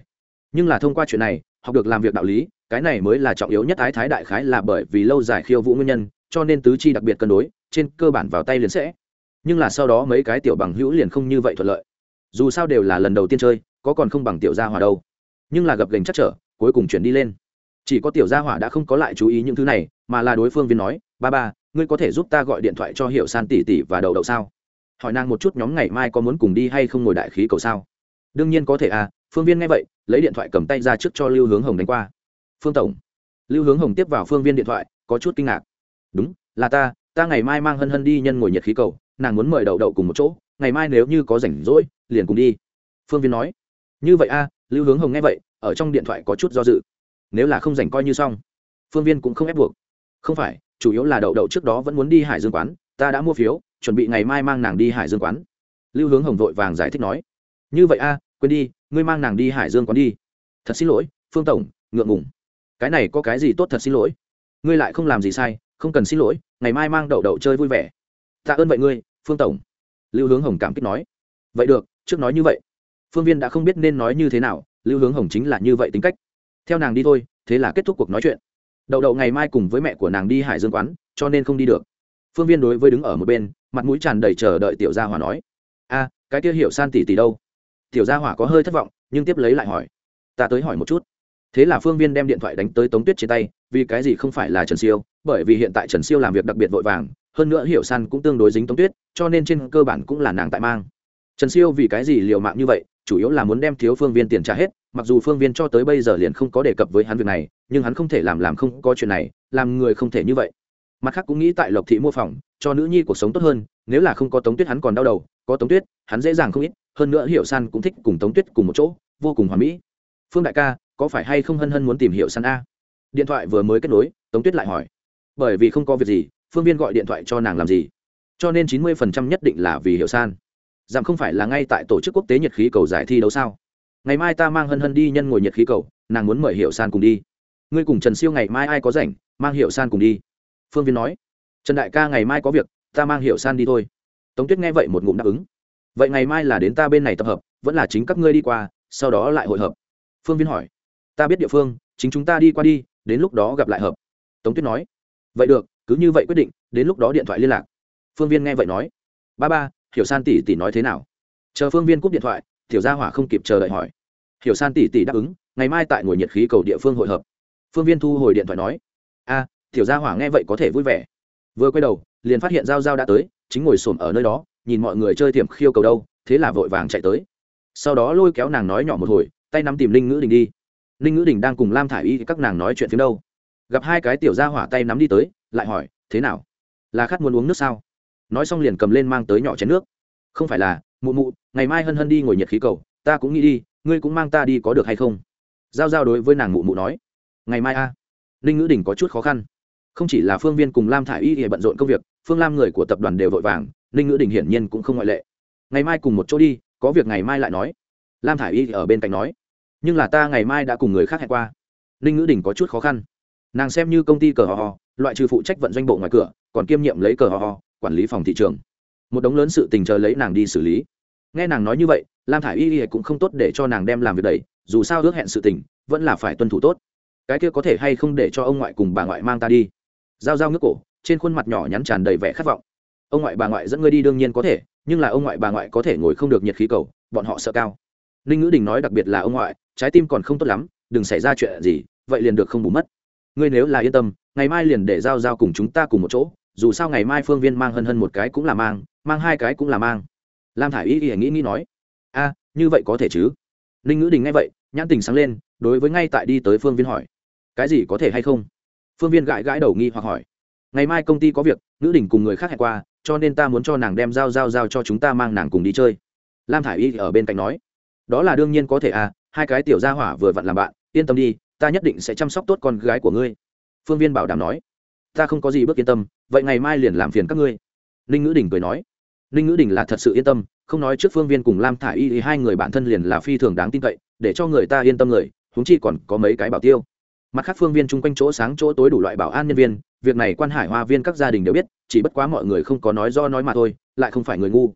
Nhưng là thông qua chuyện này, học được làm việc đạo lý, cái này mới là trọng yếu nhất ái thái đại khái là bởi vì lâu dài khiêu vũ nguyên nhân, cho nên tứ chi đặc biệt cân đối, trên cơ bản vào tay liền sẽ. Nhưng là sau đó mấy cái tiểu bằng hữu liền không như vậy thuận lợi dù sao đều là lần đầu tiên chơi, có còn không bằng tiểu gia hỏa đâu. Nhưng là gập gành chắc trở, cuối cùng chuyển đi lên. Chỉ có tiểu gia hỏa đã không có lại chú ý những thứ này, mà là đối phương viên nói, ba ba, ngươi có thể giúp ta gọi điện thoại cho hiệu san tỷ tỷ và đậu đậu sao? Hỏi nàng một chút nhóm ngày mai có muốn cùng đi hay không ngồi đại khí cầu sao? Đương nhiên có thể à phương viên nghe vậy, lấy điện thoại cầm tay ra trước cho lưu hướng hồng đánh qua. Phương tổng. Lưu hướng hồng tiếp vào phương viên điện thoại, có chút kinh ngạc. Đúng, là ta ta ngày mai mang hân hân đi nhân ngồi nhiệt khí cầu, nàng muốn mời đậu đậu cùng một chỗ ngày mai nếu như có rảnh rỗi liền cùng đi. Phương viên nói. Như vậy a à, lưu hướng hồng nghe vậy ở trong điện thoại có chút do dự. Nếu là không rảnh coi như xong. Phương viên cũng không ép buộc. Không phải chủ yếu là đậu đậu trước đó vẫn muốn đi hải dương quán ta đã mua phiếu chuẩn bị ngày mai mang nàng đi hải dương quán. Lưu hướng hồng vội vàng giải thích nói. Như vậy a quên đi ngươi mang nàng đi hải dương quán đi. Thật xin lỗi phương tổng ngượng ngùng. Cái này có cái gì tốt thật xin lỗi? Ngươi lại không làm gì sai không cần xin lỗi ngày mai mang đậu đậu chơi vui vẻ. Tạ ơn vậy ngươi phương tổng lưu hướng hồng cảm kích nói. Vậy được, trước nói như vậy. Phương viên đã không biết nên nói như thế nào, lưu hướng hồng chính là như vậy tính cách. Theo nàng đi thôi, thế là kết thúc cuộc nói chuyện. Đậu đậu ngày mai cùng với mẹ của nàng đi hải dương quán, cho nên không đi được. Phương viên đối với đứng ở một bên, mặt mũi tràn đầy chờ đợi tiểu gia hỏa nói. A, cái kia hiểu san tỷ tỷ đâu? Tiểu gia hỏa có hơi thất vọng, nhưng tiếp lấy lại hỏi. Ta tới hỏi một chút. Thế là phương viên đem điện thoại đánh tới tống tuyết trên tay, vì cái gì không phải là trần siêu, bởi vì hiện tại trần siêu làm việc đặc biệt vội vàng hơn nữa hiểu san cũng tương đối dính tống tuyết, cho nên trên cơ bản cũng là nàng tại mang. Trần siêu vì cái gì liều mạng như vậy, chủ yếu là muốn đem thiếu phương viên tiền trả hết, mặc dù phương viên cho tới bây giờ liền không có đề cập với hắn việc này, nhưng hắn không thể làm làm không có chuyện này, làm người không thể như vậy. Mặt khác cũng nghĩ tại lộc thị mua phòng, cho nữ nhi cuộc sống tốt hơn, nếu là không có tống tuyết hắn còn đau đầu, có tống tuyết, hắn dễ dàng không ít, hơn nữa hiểu san cũng thích cùng tống tuyết cùng một chỗ, vô cùng hoà mỹ. Phương đại ca, có phải hay không hân hân muốn tìm hiểu san a? Điện thoại vừa mới kết nối, tống tuyết lại hỏi. Bởi vì không có việc gì phương viên gọi điện thoại cho nàng làm gì? Cho nên chín mươi phần trăm nhất định là vì hiểu san. Giảm không phải là ngay tại tổ chức quốc tế nhiệt khí cầu giải thi đấu sao? Ngày mai ta mang hân hân đi nhân ngồi nhiệt khí cầu, nàng muốn mời hiểu san cùng đi. Ngươi cùng trần siêu ngày mai ai có rảnh, mang hiểu san cùng đi. Phương viên nói. Trần đại ca ngày mai có việc, ta mang hiểu san đi thôi. Tống tuyết nghe vậy một ngụm đáp ứng. Vậy ngày mai là đến ta bên này tập hợp, vẫn là chính các ngươi đi qua, sau đó lại hội hợp. Phương viên hỏi. Ta biết địa phương, chính chúng ta đi qua đi, đến lúc đó gặp lại hợp. Tống tuyết nói. Vậy được cứ như vậy quyết định, đến lúc đó điện thoại liên lạc. Phương viên nghe vậy nói, ba ba, hiểu san tỷ tỷ nói thế nào? Chờ phương viên cúp điện thoại, tiểu gia hỏa không kịp chờ đợi hỏi. Hiểu san tỷ tỷ đáp ứng, ngày mai tại ngồi nhiệt khí cầu địa phương hội hợp. Phương viên thu hồi điện thoại nói, a, tiểu gia hỏa nghe vậy có thể vui vẻ. Vừa quay đầu, liền phát hiện giao giao đã tới, chính ngồi sồn ở nơi đó, nhìn mọi người chơi tiềm khiêu cầu đâu, thế là vội vàng chạy tới. Sau đó lôi kéo nàng nói nhỏ một hồi, tay nắm tìm linh ngữ đình đi. Linh ngữ đình đang cùng lam thả i y các nàng nói chuyện phía đâu. Gặp hai cái tiểu gia hỏa tay nắm đi tới lại hỏi, thế nào? Là khát muốn uống nước sao? Nói xong liền cầm lên mang tới nhỏ chén nước. Không phải là, mụ mụ, ngày mai hân hân đi ngồi nhiệt khí cầu, ta cũng nghĩ đi, ngươi cũng mang ta đi có được hay không? Giao giao đối với nàng mụ mụ nói. Ngày mai a. À. ninh ngữ đình có chút khó khăn. Không chỉ là phương viên cùng lam thả i y thì bận rộn công việc, phương lam người của tập đoàn đều vội vàng, ninh ngữ đình hiển nhiên cũng không ngoại lệ. Ngày mai cùng một chỗ đi, có việc ngày mai lại nói. Lam thả i y ở bên cạnh nói. Nhưng là ta ngày mai đã cùng người khác hẹn qua. Ninh ngữ đình có chút khó khăn. Nàng xem như công ty cờ hò hò loại trừ phụ trách vận doanh bộ ngoài cửa, còn kiêm nhiệm lấy cờ ho ho, quản lý phòng thị trường. Một đống lớn sự tình chờ lấy nàng đi xử lý. Nghe nàng nói như vậy, lam thả i y cũng không tốt để cho nàng đem làm việc đấy dù sao ước hẹn sự tình, vẫn là phải tuân thủ tốt. Cái kia có thể hay không để cho ông ngoại cùng bà ngoại mang ta đi? Giao giao nước cổ, trên khuôn mặt nhỏ nhắn tràn đầy vẻ khát vọng. Ông ngoại bà ngoại dẫn ngươi đi đương nhiên có thể, nhưng là ông ngoại bà ngoại có thể ngồi không được nhiệt khí cầu, bọn họ sợ cao. Ninh ngữ đình nói đặc biệt là ông ngoại, trái tim còn không tốt lắm, đừng xảy ra chuyện gì, vậy liền được không bù mất ngươi nếu là yên tâm, ngày mai liền để giao giao cùng chúng ta cùng một chỗ, dù sao ngày mai phương viên mang hân hân một cái cũng là mang mang hai cái cũng là mang. Lam thả i y y nghĩ nghĩ nói, a, như vậy có thể chứ? Ninh ngữ đình nghe vậy, nhãn tình sáng lên, đối với ngay tại đi tới phương viên hỏi, cái gì có thể hay không? Phương viên gãi gãi đầu nghi hoặc hỏi, ngày mai công ty có việc nữ đình cùng người khác hẹn qua, cho nên ta muốn cho nàng đem giao giao giao cho chúng ta mang nàng cùng đi chơi. Lam thả i y ở bên cạnh nói, đó là đương nhiên có thể à hai cái tiểu gia hỏa vừa vặn làm bạn, yên tâm đi ta nhất định sẽ chăm sóc tốt con gái của ngươi. Phương viên bảo đảm nói. Ta không có gì bước yên tâm, vậy ngày mai liền làm phiền các ngươi. Ninh ngữ đình cười nói. Ninh ngữ đình là thật sự yên tâm, không nói trước phương viên cùng lam thả i y thì hai người bản thân liền là phi thường đáng tin cậy, để cho người ta yên tâm người húng chi còn có mấy cái bảo tiêu. Mặt khác phương viên chung quanh chỗ sáng chỗ tối đủ loại bảo an nhân viên, việc này quan hải hoa viên các gia đình đều biết, chỉ bất quá mọi người không có nói do nói mà thôi, lại không phải người ngu.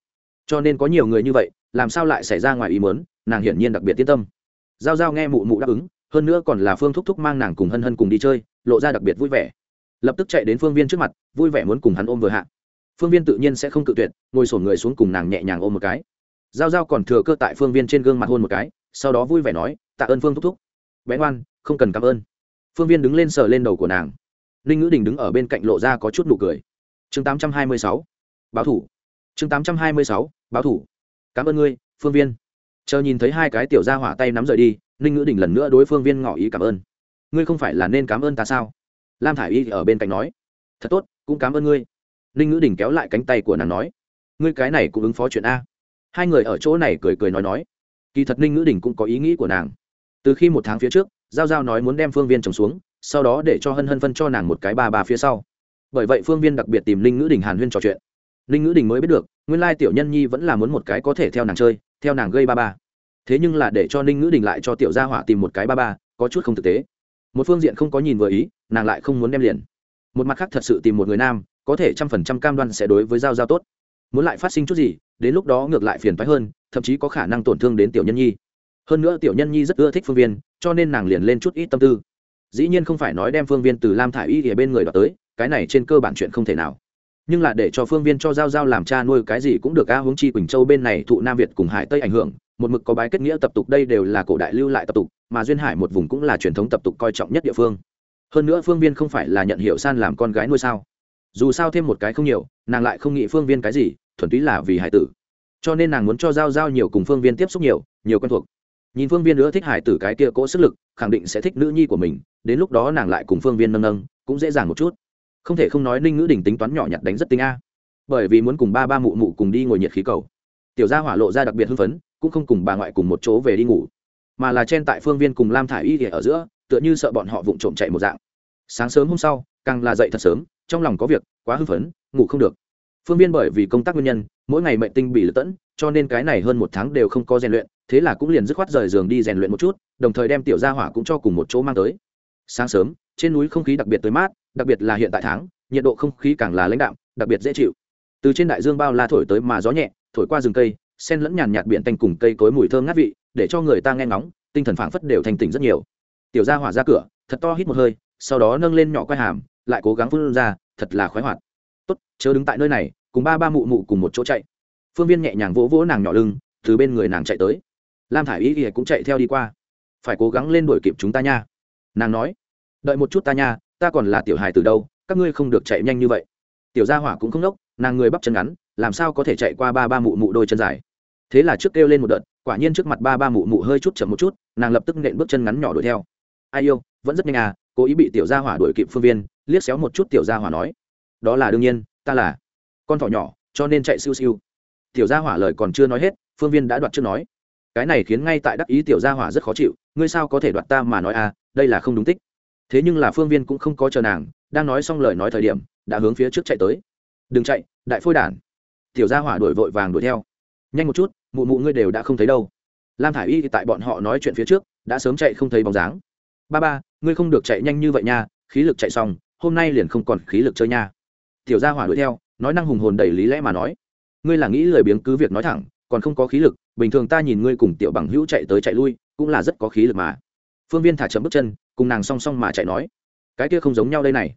Cho nên có nhiều người như vậy, làm sao lại xảy ra ngoài ý mớn nàng hiển nhiên đặc biệt yên tâm. Giao giao nghe mụ mụ đáp ứng hơn nữa còn là phương thúc thúc mang nàng cùng hân hân cùng đi chơi, lộ ra đặc biệt vui vẻ. Lập tức chạy đến phương viên trước mặt, vui vẻ muốn cùng hắn ôm vừa hạ. Phương viên tự nhiên sẽ không cự tuyệt, ngồi sổn người xuống cùng nàng nhẹ nhàng ôm một cái. Giao giao còn thừa cơ tại phương viên trên gương mặt hôn một cái, sau đó vui vẻ nói, tạ ơn phương thúc thúc. Bé ngoan, không cần cảm ơn. Phương viên đứng lên sờ lên đầu của nàng. Ninh ngữ đình đứng ở bên cạnh lộ ra có chút nụ cười. Chương tám trăm hai mươi sáu, báo thủ. Chương tám trăm hai mươi sáu, báo thủ. Cảm ơn ngươi, phương viên. Chờ nhìn thấy hai cái tiểu ra hỏa tay nắm rời đi ninh ngữ đình lần nữa đối phương viên ngỏ ý cảm ơn. Ngươi không phải là nên cảm ơn ta sao? Lam thả i y ở bên cạnh nói. Thật tốt, cũng cảm ơn ngươi. Ninh ngữ đình kéo lại cánh tay của nàng nói. Ngươi cái này cũng ứng phó chuyện a. Hai người ở chỗ này cười cười nói nói. Kỳ thật ninh ngữ đình cũng có ý nghĩ của nàng. Từ khi một tháng phía trước, giao giao nói muốn đem phương viên trồng xuống, sau đó để cho hân hân phân cho nàng một cái ba ba phía sau. Bởi vậy phương viên đặc biệt tìm ninh ngữ đình hàn huyên trò chuyện. Ninh ngữ đình mới biết được, nguyên lai tiểu nhân nhi vẫn là muốn một cái có thể theo nàng chơi, theo nàng gây ba ba thế nhưng là để cho ninh ngữ đình lại cho tiểu gia hỏa tìm một cái ba ba, có chút không thực tế. Một phương diện không có nhìn vừa ý, nàng lại không muốn đem liền. Một mặt khác thật sự tìm một người nam, có thể trăm phần trăm cam đoan sẽ đối với giao giao tốt. Muốn lại phát sinh chút gì, đến lúc đó ngược lại phiền phái hơn, thậm chí có khả năng tổn thương đến tiểu nhân nhi. Hơn nữa tiểu nhân nhi rất ưa thích phương viên, cho nên nàng liền lên chút ít tâm tư. Dĩ nhiên không phải nói đem phương viên từ lam thả i y ở bên người đó tới, cái này trên cơ bản chuyện không thể nào. Nhưng là để cho phương viên cho giao giao làm cha nuôi cái gì cũng được, a Huống chi quỳnh châu bên này thụ nam việt cùng hải tây ảnh hưởng một mực có bái kết nghĩa tập tục đây đều là cổ đại lưu lại tập tục, mà duyên hải một vùng cũng là truyền thống tập tục coi trọng nhất địa phương. Hơn nữa phương viên không phải là nhận hiệu san làm con gái nuôi sao? Dù sao thêm một cái không nhiều, nàng lại không nghĩ phương viên cái gì, thuần túy là vì hải tử. Cho nên nàng muốn cho giao giao nhiều cùng phương viên tiếp xúc nhiều nhiều quen thuộc. Nhìn phương viên nữa thích hải tử cái kia cỗ sức lực, khẳng định sẽ thích nữ nhi của mình, đến lúc đó nàng lại cùng phương viên nâng nâng, cũng dễ dàng một chút. Không thể không nói ninh ngữ đình tính toán nhỏ nhặt đánh rất tính a. Bởi vì muốn cùng ba ba mụ mụ cùng đi ngồi nhiệt khí cầu. Tiểu gia hỏa lộ ra đặc biệt hưng phấn cũng không cùng bà ngoại cùng một chỗ về đi ngủ, mà là chen tại phương viên cùng lam thả i y ở giữa, tựa như sợ bọn họ vụng trộm chạy một dạng. Sáng sớm hôm sau, càng là dậy thật sớm, trong lòng có việc, quá hưng phấn, ngủ không được. Phương viên bởi vì công tác nguyên nhân, mỗi ngày mệnh tinh bị lật tẫn, cho nên cái này hơn một tháng đều không có rèn luyện, thế là cũng liền dứt khoát rời giường đi rèn luyện một chút, đồng thời đem tiểu gia hỏa cũng cho cùng một chỗ mang tới. Sáng sớm, trên núi không khí đặc biệt tới mát, đặc biệt là hiện tại tháng, nhiệt độ không khí càng là lãnh đạm, đặc biệt dễ chịu. Từ trên đại dương bao la thổi tới mà gió nhẹ, thổi qua rừng cây sen lẫn nhàn nhạt biển tanh cùng cây cối mùi thơm ngát vị, để cho người ta nghe ngóng, tinh thần phảng phất đều thành tỉnh rất nhiều. Tiểu gia hỏa ra cửa, thật to hít một hơi, sau đó nâng lên nhỏ quai hàm, lại cố gắng phun ra, thật là khoái hoạt. Tốt, chớ đứng tại nơi này, cùng ba ba mụ mụ cùng một chỗ chạy. Phương viên nhẹ nhàng vỗ vỗ nàng nhỏ lưng, từ bên người nàng chạy tới. Lam thả i ỉa cũng chạy theo đi qua. Phải cố gắng lên đuổi kịp chúng ta nha. Nàng nói, đợi một chút ta nha, ta còn là tiểu hài từ đâu, các ngươi không được chạy nhanh như vậy. Tiểu gia hỏa cũng không đốc nàng người bắp chân ngắn, làm sao có thể chạy qua ba ba mụ mụ đôi chân dài? Thế là trước kêu lên một đợt, quả nhiên trước mặt ba ba mụ mụ hơi chút chậm một chút, nàng lập tức nện bước chân ngắn nhỏ đuổi theo. Ai yêu, vẫn rất nhanh à cố ý bị tiểu gia hỏa đuổi kịp phương viên, liếc xéo một chút tiểu gia hỏa nói. Đó là đương nhiên, ta là con thỏ nhỏ, cho nên chạy siêu siêu. Tiểu gia hỏa lời còn chưa nói hết, phương viên đã đoạt chưa nói. Cái này khiến ngay tại đắc ý tiểu gia hỏa rất khó chịu, ngươi sao có thể đoạt ta mà nói à đây là không đúng tích. Thế nhưng là phương viên cũng không có chờ nàng, đang nói xong lời nói thời điểm, đã hướng phía trước chạy tới. Đừng chạy, đại phôi đản. Tiểu gia hỏa đuổi vội vàng đuổi theo. Nhanh một chút mụ mụ ngươi đều đã không thấy đâu. Lam thả i y tại bọn họ nói chuyện phía trước, đã sớm chạy không thấy bóng dáng. Ba ba, ngươi không được chạy nhanh như vậy nha, khí lực chạy xong, hôm nay liền không còn khí lực chơi nha. Tiểu gia hỏa đuổi theo, nói năng hùng hồn đầy lý lẽ mà nói. Ngươi là nghĩ lời biếng cứ việc nói thẳng, còn không có khí lực, bình thường ta nhìn ngươi cùng tiểu bằng hữu chạy tới chạy lui, cũng là rất có khí lực mà. Phương viên thả chậm bước chân, cùng nàng song song mà chạy nói. Cái kia không giống nhau đây này.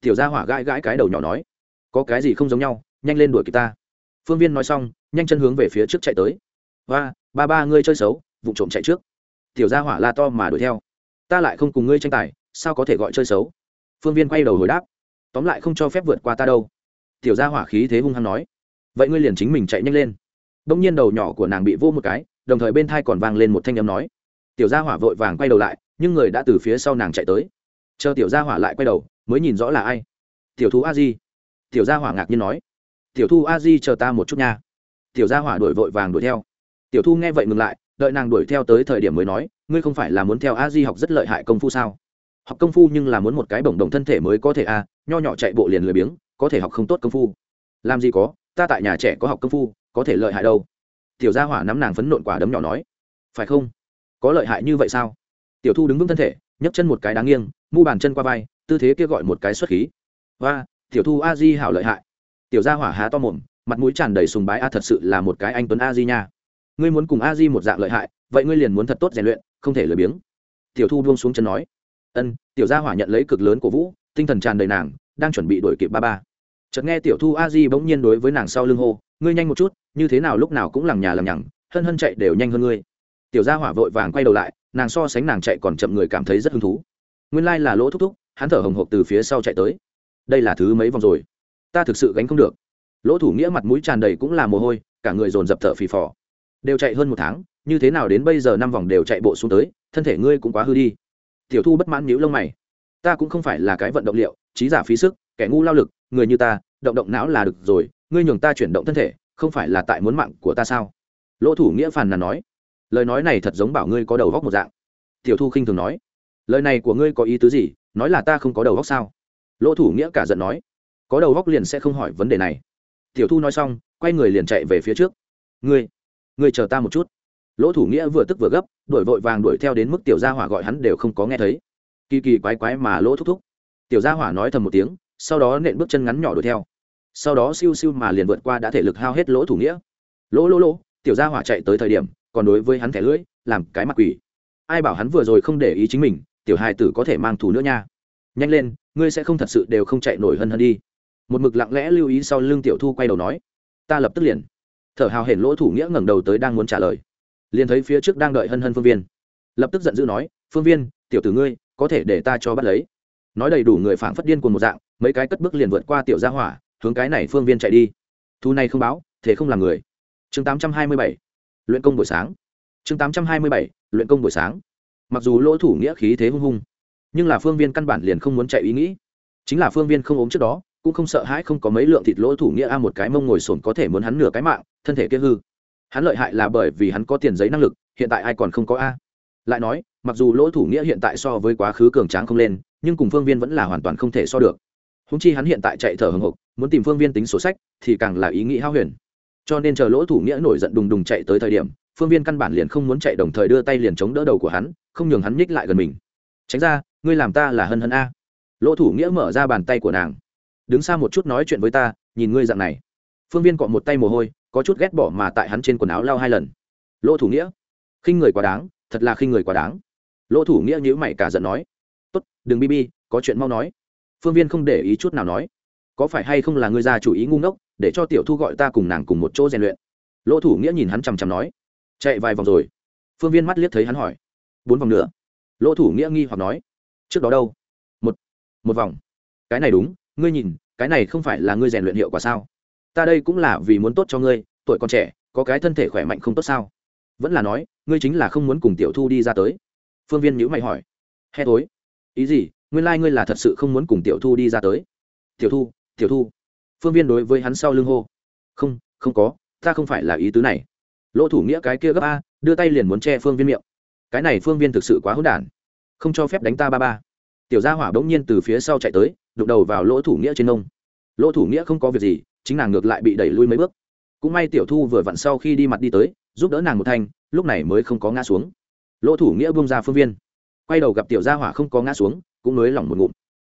Tiểu gia hỏa gãi gãi cái đầu nhỏ nói. Có cái gì không giống nhau, nhanh lên đuổi kịp ta. Phương viên nói xong nhanh chân hướng về phía trước chạy tới. Và ba ba, ngươi chơi xấu vụ trộm chạy trước. Tiểu gia hỏa la to mà đuổi theo. Ta lại không cùng ngươi tranh tài, sao có thể gọi chơi xấu? Phương viên quay đầu hồi đáp. Tóm lại không cho phép vượt qua ta đâu. Tiểu gia hỏa khí thế hung hăng nói. Vậy ngươi liền chính mình chạy nhanh lên. Đông nhiên đầu nhỏ của nàng bị vô một cái, đồng thời bên thai còn vang lên một thanh âm nói. Tiểu gia hỏa vội vàng quay đầu lại, nhưng người đã từ phía sau nàng chạy tới. Chờ tiểu gia hỏa lại quay đầu, mới nhìn rõ là ai. Tiểu thú a di. Tiểu gia hỏa ngạc nhiên nói. Tiểu thu a di, chờ ta một chút nha tiểu gia hỏa đuổi vội vàng đuổi theo. Tiểu thu nghe vậy ngừng lại, đợi nàng đuổi theo tới thời điểm mới nói, ngươi không phải là muốn theo a di học rất lợi hại công phu sao? Học công phu nhưng là muốn một cái bổng đồng thân thể mới có thể a, nho nhỏ chạy bộ liền lười biếng, có thể học không tốt công phu. Làm gì có, ta tại nhà trẻ có học công phu, có thể lợi hại đâu. Tiểu gia hỏa nắm nàng phấn nộn quả đấm nhỏ nói. Phải không? Có lợi hại như vậy sao? Tiểu thu đứng vững thân thể, nhấc chân một cái đáng nghiêng, mu bàn chân qua vai, tư thế kia gọi một cái xuất khí. Và tiểu thu a di hảo lợi hại. Tiểu gia hỏa há to mồm mặt mũi tràn đầy sùng bái, a, thật sự là một cái anh tuấn a di nha. Ngươi muốn cùng a di một dạng lợi hại, vậy ngươi liền muốn thật tốt rèn luyện, không thể lười biếng. Tiểu thu buông xuống chân nói, ân, tiểu gia hỏa nhận lấy cực lớn của vũ, tinh thần tràn đầy nàng, đang chuẩn bị đuổi kịp ba ba. Chợt nghe tiểu thu a di bỗng nhiên đối với nàng sau lưng hô, ngươi nhanh một chút, như thế nào lúc nào cũng lằng nhà lằng nhằng, hân hân chạy đều nhanh hơn ngươi. Tiểu gia hỏa vội vàng quay đầu lại, nàng so sánh nàng chạy còn chậm người cảm thấy rất hứng thú. Nguyên lai là lỗ thúc thúc, hắn thở hồng hộc từ phía sau chạy tới. Đây là thứ mấy vòng rồi? Ta thực sự gánh không được lỗ thủ nghĩa mặt mũi tràn đầy cũng là mồ hôi, cả người dồn dập thở phì phò. Đều chạy hơn một tháng, như thế nào đến bây giờ năm vòng đều chạy bộ xuống tới, thân thể ngươi cũng quá hư đi. Tiểu thu bất mãn nhíu lông mày. Ta cũng không phải là cái vận động liệu, trí giả phí sức, kẻ ngu lao lực, người như ta, động động não là được rồi, ngươi nhường ta chuyển động thân thể, không phải là tại muốn mạng của ta sao? Lỗ thủ nghĩa phàn nàn nói. Lời nói này thật giống bảo ngươi có đầu góc một dạng. Tiểu thu khinh thường nói. Lời này của ngươi có ý tứ gì? Nói là ta không có đầu góc sao? Lỗ thủ nghĩa cả giận nói. Có đầu góc liền sẽ không hỏi vấn đề này tiểu thu nói xong, quay người liền chạy về phía trước. Ngươi ngươi chờ ta một chút. Lỗ thủ nghĩa vừa tức vừa gấp, đuổi vội vàng đuổi theo đến mức tiểu gia hỏa gọi hắn đều không có nghe thấy. Kỳ kỳ quái quái mà lỗ thúc thúc. Tiểu gia hỏa nói thầm một tiếng, sau đó nện bước chân ngắn nhỏ đuổi theo. Sau đó siêu siêu mà liền vượt qua đã thể lực hao hết lỗ thủ nghĩa. Lỗ lỗ lỗ. Tiểu gia hỏa chạy tới thời điểm, còn đối với hắn thẻ lưỡi, làm cái mặt quỷ. Ai bảo hắn vừa rồi không để ý chính mình, tiểu hài tử có thể mang thù nữa nha. Nhanh lên, ngươi sẽ không thật sự đều không chạy nổi hân hân đi một mực lặng lẽ lưu ý sau lưng tiểu thu quay đầu nói ta lập tức liền. Thở hào hển lỗ thủ nghĩa ngẩng đầu tới đang muốn trả lời liền thấy phía trước đang đợi hân hân phương viên. Lập tức giận dữ nói phương viên tiểu tử ngươi có thể để ta cho bắt lấy. Nói đầy đủ người phảng phất điên cùng một dạng mấy cái cất bước liền vượt qua tiểu gia hỏa hướng cái này phương viên chạy đi. Thu này không báo thế không làm người. Chương 827, luyện công buổi sáng. Chương 827, luyện công buổi sáng. Mặc dù lỗ thủ nghĩa khí thế hung hung nhưng là phương viên căn bản liền không muốn chạy ý nghĩ. Chính là phương viên không ốm trước đó cũng không sợ hãi không có mấy lượng thịt lỗ thủ nghĩa a, một cái mông ngồi sồn có thể muốn hắn nửa cái mạng, thân thể kia hư. Hắn lợi hại là bởi vì hắn có tiền giấy năng lực, hiện tại ai còn không có a? Lại nói, mặc dù lỗ thủ nghĩa hiện tại so với quá khứ cường tráng không lên, nhưng cùng phương viên vẫn là hoàn toàn không thể so được. Húng chi hắn hiện tại chạy thở hồng hộc muốn tìm phương viên tính sổ sách, thì càng là ý nghĩ hao huyền. Cho nên chờ lỗ thủ nghĩa nổi giận đùng đùng chạy tới thời điểm, phương viên căn bản liền không muốn chạy đồng thời đưa tay liền chống đỡ đầu của hắn, không nhường hắn nhích lại gần mình. Tránh ra, ngươi làm ta là hân hân a. Lỗ thủ nghĩa mở ra bàn tay của nàng đứng xa một chút nói chuyện với ta, nhìn ngươi dạng này. Phương viên cọ một tay mồ hôi, có chút ghét bỏ mà tại hắn trên quần áo lao hai lần. Lỗ thủ nghĩa, khinh người quá đáng, thật là khinh người quá đáng. Lỗ thủ nghĩa nhữ mày cả giận nói, tốt, đừng bi bi, có chuyện mau nói. Phương viên không để ý chút nào nói, có phải hay không là ngươi ra chủ ý ngu ngốc, để cho tiểu thu gọi ta cùng nàng cùng một chỗ rèn luyện? Lỗ thủ nghĩa nhìn hắn chằm chằm nói, chạy vài vòng rồi. Phương viên mắt liếc thấy hắn hỏi, bốn vòng nữa? Lỗ thủ nghĩa nghi hoặc nói, trước đó đâu? Một một vòng. Cái này đúng ngươi nhìn, cái này không phải là ngươi rèn luyện hiệu quả sao? Ta đây cũng là vì muốn tốt cho ngươi, tuổi còn trẻ, có cái thân thể khỏe mạnh không tốt sao? Vẫn là nói, ngươi chính là không muốn cùng tiểu thu đi ra tới. Phương viên nhữ mày hỏi. Hè tối. Ý gì? Nguyên lai、like、ngươi là thật sự không muốn cùng tiểu thu đi ra tới. Tiểu thu tiểu thu. Phương viên đối với hắn sau lưng hô. Không không có, ta không phải là ý tứ này. Lỗ thủ nghĩa cái kia gấp a, đưa tay liền muốn che phương viên miệng. Cái này phương viên thực sự quá hỗn đản. Không cho phép đánh ta ba ba. Tiểu gia hỏa bỗng nhiên từ phía sau chạy tới đụng đầu vào lỗ thủ nghĩa trên nông lỗ thủ nghĩa không có việc gì, chính nàng ngược lại bị đẩy lui mấy bước. Cũng may tiểu thu vừa vặn sau khi đi mặt đi tới, giúp đỡ nàng một thanh, lúc này mới không có ngã xuống. Lỗ thủ nghĩa bung ra phương viên. Quay đầu gặp tiểu gia hỏa không có ngã xuống, cũng nới lỏng một ngụm.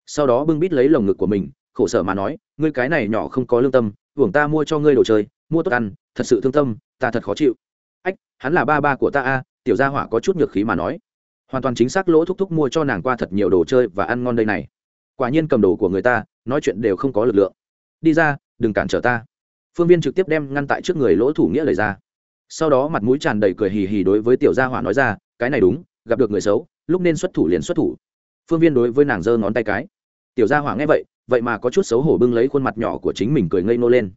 Sau đó bưng bít lấy lồng ngực của mình, khổ sở mà nói, ngươi cái này nhỏ không có lương tâm, hưởng ta mua cho ngươi đồ chơi, mua tốt ăn, thật sự thương tâm, ta thật khó chịu. Ách, hắn là ba ba của ta a, tiểu gia hỏa có chút nhược khí mà nói. Hoàn toàn chính xác lỗ thúc thúc mua cho nàng qua thật nhiều đồ chơi và ăn ngon đây này quả nhiên cầm đồ của người ta, nói chuyện đều không có lực lượng. Đi ra, đừng cản trở ta. Phương viên trực tiếp đem ngăn tại trước người lỗ thủ nghĩa lời ra. Sau đó mặt mũi tràn đầy cười hì hì đối với tiểu gia hỏa nói ra, cái này đúng, gặp được người xấu, lúc nên xuất thủ liền xuất thủ. Phương viên đối với nàng giơ ngón tay cái. Tiểu gia hỏa nghe vậy vậy mà có chút xấu hổ bưng lấy khuôn mặt nhỏ của chính mình cười ngây nô lên.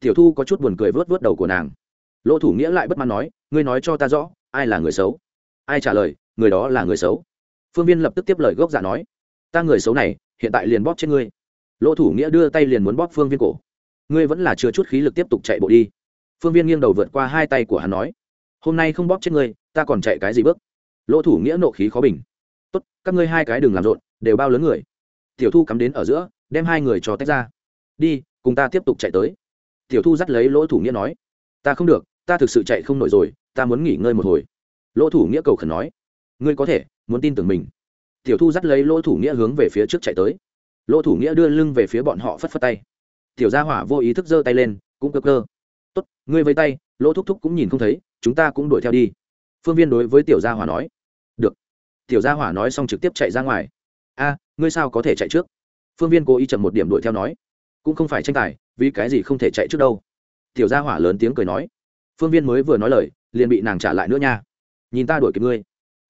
Tiểu thu có chút buồn cười vớt vớt đầu của nàng. Lỗ thủ nghĩa lại bất mãn nói, ngươi nói cho ta rõ, ai là người xấu? Ai trả lời, người đó là người xấu? Phương viên lập tức tiếp lời gốc giả nói, ta người xấu này hiện tại liền bóp trên ngươi. Lỗ thủ nghĩa đưa tay liền muốn bóp phương viên cổ. Ngươi vẫn là chưa chút khí lực tiếp tục chạy bộ đi. Phương viên nghiêng đầu vượt qua hai tay của hắn nói, hôm nay không bóp chết ngươi, ta còn chạy cái gì bước? Lỗ thủ nghĩa nộ khí khó bình. Tốt, các ngươi hai cái đừng làm rộn, đều bao lớn người. Tiểu thu cắm đến ở giữa, đem hai người cho tách ra. Đi, cùng ta tiếp tục chạy tới. Tiểu thu dắt lấy lỗ thủ nghĩa nói, ta không được, ta thực sự chạy không nổi rồi, ta muốn nghỉ ngơi một hồi. Lỗ thủ nghĩa cầu khẩn nói, ngươi có thể, muốn tin tưởng mình tiểu thu dắt lấy lỗ thủ nghĩa hướng về phía trước chạy tới. Lỗ thủ nghĩa đưa lưng về phía bọn họ phất phất tay. Tiểu gia hỏa vô ý thức giơ tay lên, cũng cơ cơ. Tốt, ngươi vây tay. Lỗ thúc thúc cũng nhìn không thấy, chúng ta cũng đuổi theo đi. Phương viên đối với tiểu gia hỏa nói. Được. Tiểu gia hỏa nói xong trực tiếp chạy ra ngoài. A, ngươi sao có thể chạy trước? Phương viên cố ý chậm một điểm đuổi theo nói. Cũng không phải tranh tài, vì cái gì không thể chạy trước đâu. Tiểu gia hỏa lớn tiếng cười nói. Phương viên mới vừa nói lời, liền bị nàng trả lại nữa nha. Nhìn ta đuổi kịp ngươi.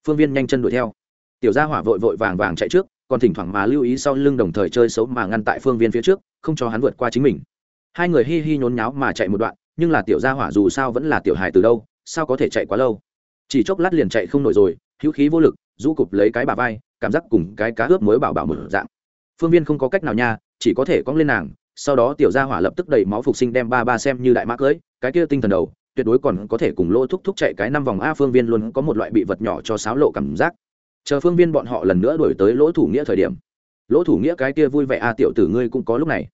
Phương viên nhanh chân đuổi theo tiểu gia hỏa vội vội vàng vàng chạy trước, còn thỉnh thoảng mà lưu ý sau lưng đồng thời chơi xấu mà ngăn tại phương viên phía trước, không cho hắn vượt qua chính mình. Hai người hi hi nhốn nháo mà chạy một đoạn, nhưng là tiểu gia hỏa dù sao vẫn là tiểu hài từ đâu, sao có thể chạy quá lâu? Chỉ chốc lát liền chạy không nổi rồi, hữu khí vô lực, rũ cụp lấy cái bà vai, cảm giác cùng cái cá ướp mới bảo bảo một dạng. Phương viên không có cách nào nha, chỉ có thể cong lên nàng, sau đó tiểu gia hỏa lập tức đẩy máu phục sinh đem ba ba xem như đại mã cưới, cái kia tinh thần đầu, tuyệt đối còn có thể cùng lỗ thúc thúc chạy cái năm vòng a phương viên luôn có một loại bị vật nhỏ cho sáo lộ cảm giác chờ phương viên bọn họ lần nữa đổi tới lỗ thủ nghĩa thời điểm. Lỗ thủ nghĩa cái kia vui vẻ, a, tiểu tử ngươi cũng có lúc này.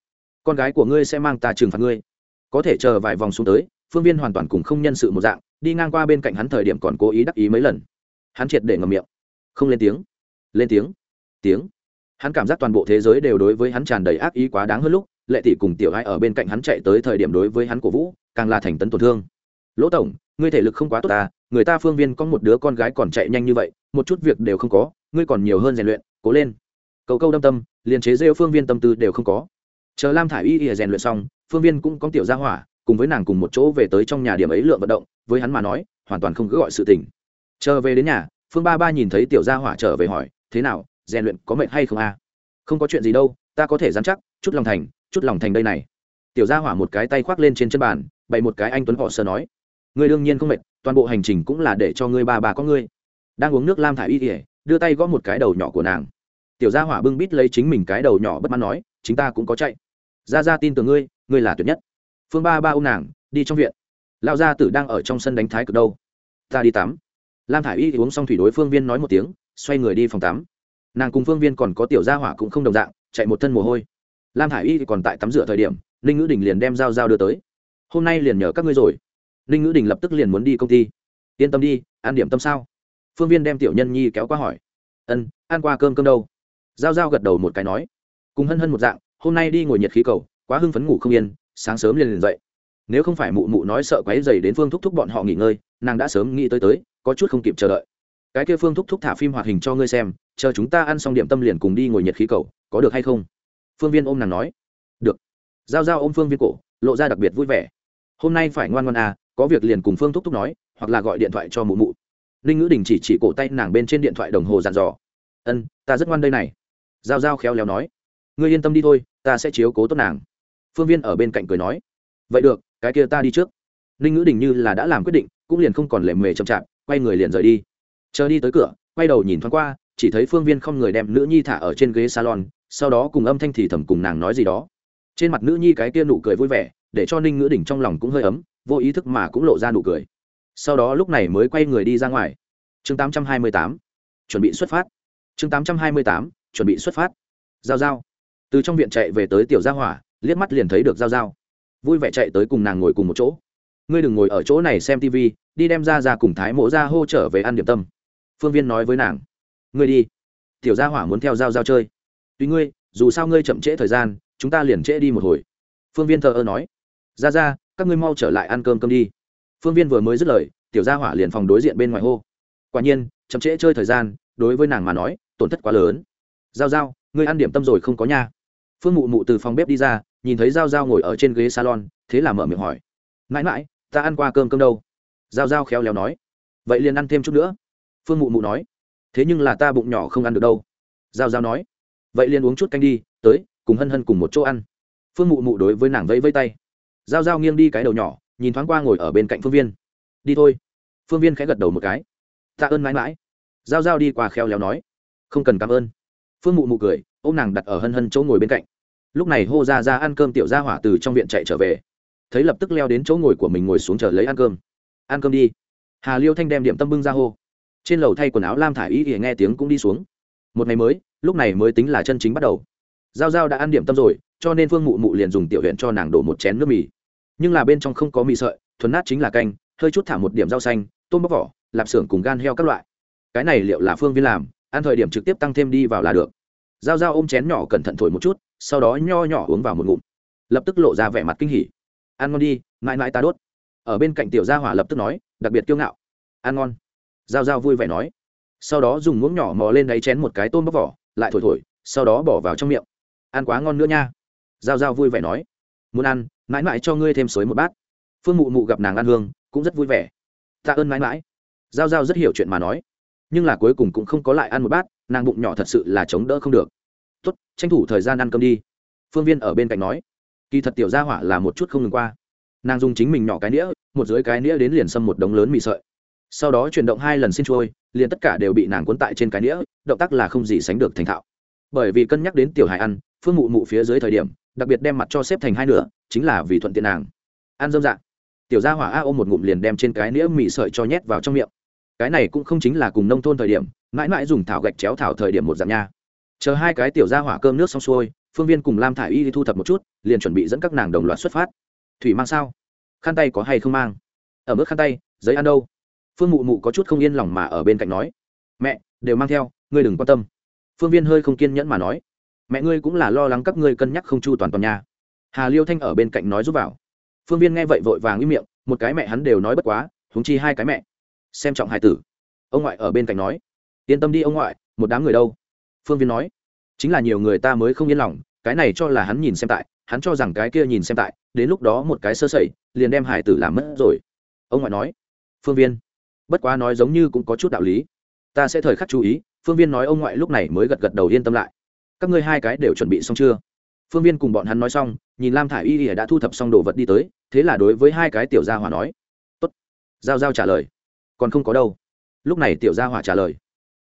Con gái của ngươi sẽ mang ta trừng phạt ngươi. Có thể chờ vài vòng xuống tới, phương viên hoàn toàn cùng không nhân sự một dạng, đi ngang qua bên cạnh hắn thời điểm còn cố ý đắc ý mấy lần. Hắn triệt để ngầm miệng. Không lên tiếng. Lên tiếng. Tiếng. Hắn cảm giác toàn bộ thế giới đều đối với hắn tràn đầy ác ý quá đáng hơn lúc, lệ tỷ cùng tiểu ai ở bên cạnh hắn chạy tới thời điểm đối với hắn cổ vũ, càng là thành tấn tổn thương. Lỗ tổng, ngươi thể lực không quá tốt ta người ta phương viên có một đứa con gái còn chạy nhanh như vậy, một chút việc đều không có, ngươi còn nhiều hơn rèn luyện, cố lên. Cầu câu đâm tâm, liền chế rêu phương viên tâm tư đều không có. Chờ lam thả i y ỉa rèn luyện xong, phương viên cũng có tiểu gia hỏa, cùng với nàng cùng một chỗ về tới trong nhà điểm ấy lượng vận động, với hắn mà nói, hoàn toàn không cứ gọi sự tình. Chờ về đến nhà, phương ba ba nhìn thấy tiểu gia hỏa trở về hỏi, thế nào, rèn luyện có mệnh hay không a? Không có chuyện gì đâu, ta có thể dám chắc, chút lòng thành, chút lòng thành đây này. Tiểu gia hỏa một cái tay khoác lên trên chân bàn, bày một cái anh tuấn họ sơ nói, ngươi đương nhiên không mệt toàn bộ hành trình cũng là để cho ngươi ba bà có ngươi. Đang uống nước lam thả y ỉa đưa tay gõ một cái đầu nhỏ của nàng. Tiểu gia hỏa bưng bít lấy chính mình cái đầu nhỏ bất mãn nói, chính ta cũng có chạy. Ra ra tin tưởng ngươi ngươi là tuyệt nhất. Phương ba ba ô m nàng, đi trong viện. Lão gia tử đang ở trong sân đánh thái cực đâu. Ta đi tắm. Lam thả i y uống xong thủy đối phương viên nói một tiếng, xoay người đi phòng tắm. Nàng cùng phương viên còn có tiểu gia hỏa cũng không đồng dạng, chạy một thân mồ hôi. Lam thả i y còn tại tắm rửa thời điểm, ninh ngữ đình liền đem dao dao đưa tới. Hôm nay liền nhờ các ngươi rồi ninh ngữ đình lập tức liền muốn đi công ty. Yên tâm đi, ăn điểm tâm sao? Phương viên đem tiểu nhân nhi kéo qua hỏi. Ân, ăn qua cơm cơm đâu? G i a o g i a o gật đầu một cái nói. Cùng hân hân một dạng, hôm nay đi ngồi nhiệt khí cầu, quá hưng phấn ngủ không yên, sáng sớm liền liền dậy. Nếu không phải mụ mụ nói sợ quáy dày đến phương thúc thúc bọn họ nghỉ ngơi, nàng đã sớm nghĩ tới tới, có chút không kịp chờ đợi. Cái kia phương thúc thúc thả phim hoạt hình cho ngươi xem, chờ chúng ta ăn xong điểm tâm liền cùng đi ngồi nhiệt khí cầu, có được hay không? Phương viên ôm nàng nói. Được. G i a o g i a o ôm phương viên cổ, lộ ra đặc biệt vui vẻ. Hôm nay phải ngoan ngoan à có việc liền cùng phương thúc thúc nói, hoặc là gọi điện thoại cho mụ mụ. Ninh ngữ đình chỉ chỉ cổ tay nàng bên trên điện thoại đồng hồ dặn dò. Ân, ta rất ngoan đây này. G i a o g i a o khéo léo nói. Ngươi yên tâm đi thôi, ta sẽ chiếu cố tốt nàng. Phương viên ở bên cạnh cười nói. Vậy được, cái kia ta đi trước. Ninh ngữ đình như là đã làm quyết định, cũng liền không còn lề mề chậm chạp, quay người liền rời đi. Chờ đi tới cửa, quay đầu nhìn thoáng qua, chỉ thấy phương viên không người đem nữ nhi thả ở trên ghế salon, sau đó cùng âm thanh thì thầm cùng nàng nói gì đó. Trên mặt nữ nhi cái kia nụ cười vui vẻ, để cho ninh ngữ Đình trong lòng cũng hơi ấm vô ý thức mà cũng lộ ra nụ cười. Sau đó lúc này mới quay người đi ra ngoài. Chương 828, chuẩn bị xuất phát. Chương 828, chuẩn bị xuất phát. Giao giao. Từ trong viện chạy về tới tiểu gia hỏa liếc mắt liền thấy được giao giao. Vui vẻ chạy tới cùng nàng ngồi cùng một chỗ. Ngươi đừng ngồi ở chỗ này xem tv đi đem ra ra cùng thái mộ ra hô trở về ăn điểm tâm. Phương viên nói với nàng. Ngươi đi. Tiểu gia hỏa muốn theo giao giao chơi. Tuy ngươi dù sao ngươi chậm trễ thời gian chúng ta liền trễ đi một hồi. Phương viên thờ ơ nói. Ra ra các ngươi mau trở lại ăn cơm cơm đi. Phương viên vừa mới dứt lời, tiểu gia hỏa liền phòng đối diện bên ngoài hô. Quả nhiên, chậm trễ chơi thời gian, đối với nàng mà nói, tổn thất quá lớn. Giao giao, ngươi ăn điểm tâm rồi không có nha. Phương mụ mụ từ phòng bếp đi ra, nhìn thấy giao giao ngồi ở trên ghế salon, thế là mở miệng hỏi. Mãi mãi, ta ăn qua cơm cơm đâu? Giao giao khéo léo nói. Vậy liền ăn thêm chút nữa. Phương mụ mụ nói. Thế nhưng là ta bụng nhỏ không ăn được đâu. Giao giao nói. Vậy liền uống chút canh đi, tới, cùng hân hân cùng một chỗ ăn. Phương mụ mụ đối với nàng vẫy vẫy tay giao giao nghiêng đi cái đầu nhỏ, nhìn thoáng qua ngồi ở bên cạnh phương viên. Đi thôi. Phương viên khẽ gật đầu một cái. Tạ ơn mãi mãi. Giao giao đi qua khéo léo nói. Không cần cảm ơn. Phương mụ mụ cười ô m nàng đặt ở hân hân chỗ ngồi bên cạnh. Lúc này hô ra ra ăn cơm tiểu gia hỏa từ trong viện chạy trở về. Thấy lập tức leo đến chỗ ngồi của mình ngồi xuống chờ lấy ăn cơm. Ăn cơm đi. Hà liêu thanh đem điểm tâm bưng ra hô. Trên lầu thay quần áo lam thả ý y nghe tiếng cũng đi xuống. Một ngày mới, lúc này mới tính là chân chính bắt đầu. Giao giao đã ăn điểm tâm rồi, cho nên phương mụ mụ liền dùng tiểu huyện cho nàng đổ một chén nước mì nhưng là bên trong không có mì sợi, thuần nát chính là canh, hơi chút thả một điểm rau xanh, tôm bóc vỏ, lạp xưởng cùng gan heo các loại. Cái này liệu là phương viên làm, ăn thời điểm trực tiếp tăng thêm đi vào là được. Giao giao ôm chén nhỏ cẩn thận thổi một chút, sau đó nho nhỏ uống vào một ngụm. Lập tức lộ ra vẻ mặt kinh hỉ. Ăn ngon đi, mãi mãi ta đốt. Ở bên cạnh tiểu gia hỏa lập tức nói, đặc biệt kiêu ngạo. Ăn ngon. Giao giao vui vẻ nói. Sau đó dùng muỗng nhỏ mò lên đáy chén một cái tôm bóc vỏ, lại thổi thổi, sau đó bỏ vào trong miệng. Ăn quá ngon nữa nha. Giao giao vui vẻ nói. Muốn ăn mãi mãi cho ngươi thêm suối một bát. Phương mụ mụ gặp nàng ăn hương, cũng rất vui vẻ. Tạ ơn mãi mãi. Giao giao rất hiểu chuyện mà nói. Nhưng là cuối cùng cũng không có lại ăn một bát, nàng bụng nhỏ thật sự là chống đỡ không được. Tốt, tranh thủ thời gian ăn cơm đi. Phương viên ở bên cạnh nói. Kỳ thật tiểu gia hỏa là một chút không ngừng qua. Nàng dùng chính mình nhỏ cái nĩa, một dưới cái nĩa đến liền xâm một đống lớn mì sợi. Sau đó chuyển động hai lần xin trôi liền tất cả đều bị nàng cuốn tại trên cái nĩa, động tác là không gì sánh được thành thạo. Bởi vì cân nhắc đến tiểu hải ăn, phương mụ mụ phía dưới thời điểm đặc biệt đem mặt cho xếp thành hai nửa, chính là vì thuận tiện nàng. Ăn dâm dạng tiểu gia hỏa a ôm một ngụm liền đem trên cái nĩa mì sợi cho nhét vào trong miệng. Cái này cũng không chính là cùng nông thôn thời điểm, mãi mãi dùng thảo gạch chéo thảo thời điểm một dạng nha. Chờ hai cái tiểu gia hỏa cơm nước xong xuôi, phương viên cùng lam thả i y đi thu thập một chút, liền chuẩn bị dẫn các nàng đồng loạt xuất phát. Thủy mang sao? Khăn tay có hay không mang? Ở mức khăn tay, giấy ăn đâu? Phương mụ mụ có chút không yên lòng mà ở bên cạnh nói. Mẹ, đều mang theo, ngươi đừng quan tâm. Phương viên hơi không kiên nhẫn mà nói mẹ ngươi cũng là lo lắng các ngươi cân nhắc không chu toàn toàn nhà hà liêu thanh ở bên cạnh nói giúp vào. Phương viên nghe vậy vội vàng im miệng, một cái mẹ hắn đều nói bất quá húng chi hai cái mẹ. Xem trọng hải tử. Ông ngoại ở bên cạnh nói. Yên tâm đi ông ngoại, một đám người đâu? Phương viên nói. Chính là nhiều người ta mới không yên lòng, cái này cho là hắn nhìn xem tại, hắn cho rằng cái kia nhìn xem tại, đến lúc đó một cái sơ sẩy, liền đem hải tử làm mất rồi. Ông ngoại nói. Phương viên. Bất quá nói giống như cũng có chút đạo lý. Ta sẽ thời khắc chú ý, phương viên nói ông ngoại lúc này mới gật gật đầu yên tâm lại các ngươi hai cái đều chuẩn bị xong chưa? Phương viên cùng bọn hắn nói xong, nhìn lam thả i y ỉa đã thu thập xong đồ vật đi tới, thế là đối với hai cái tiểu gia hỏa nói, tốt. Giao giao trả lời, còn không có đâu. Lúc này tiểu gia hỏa trả lời,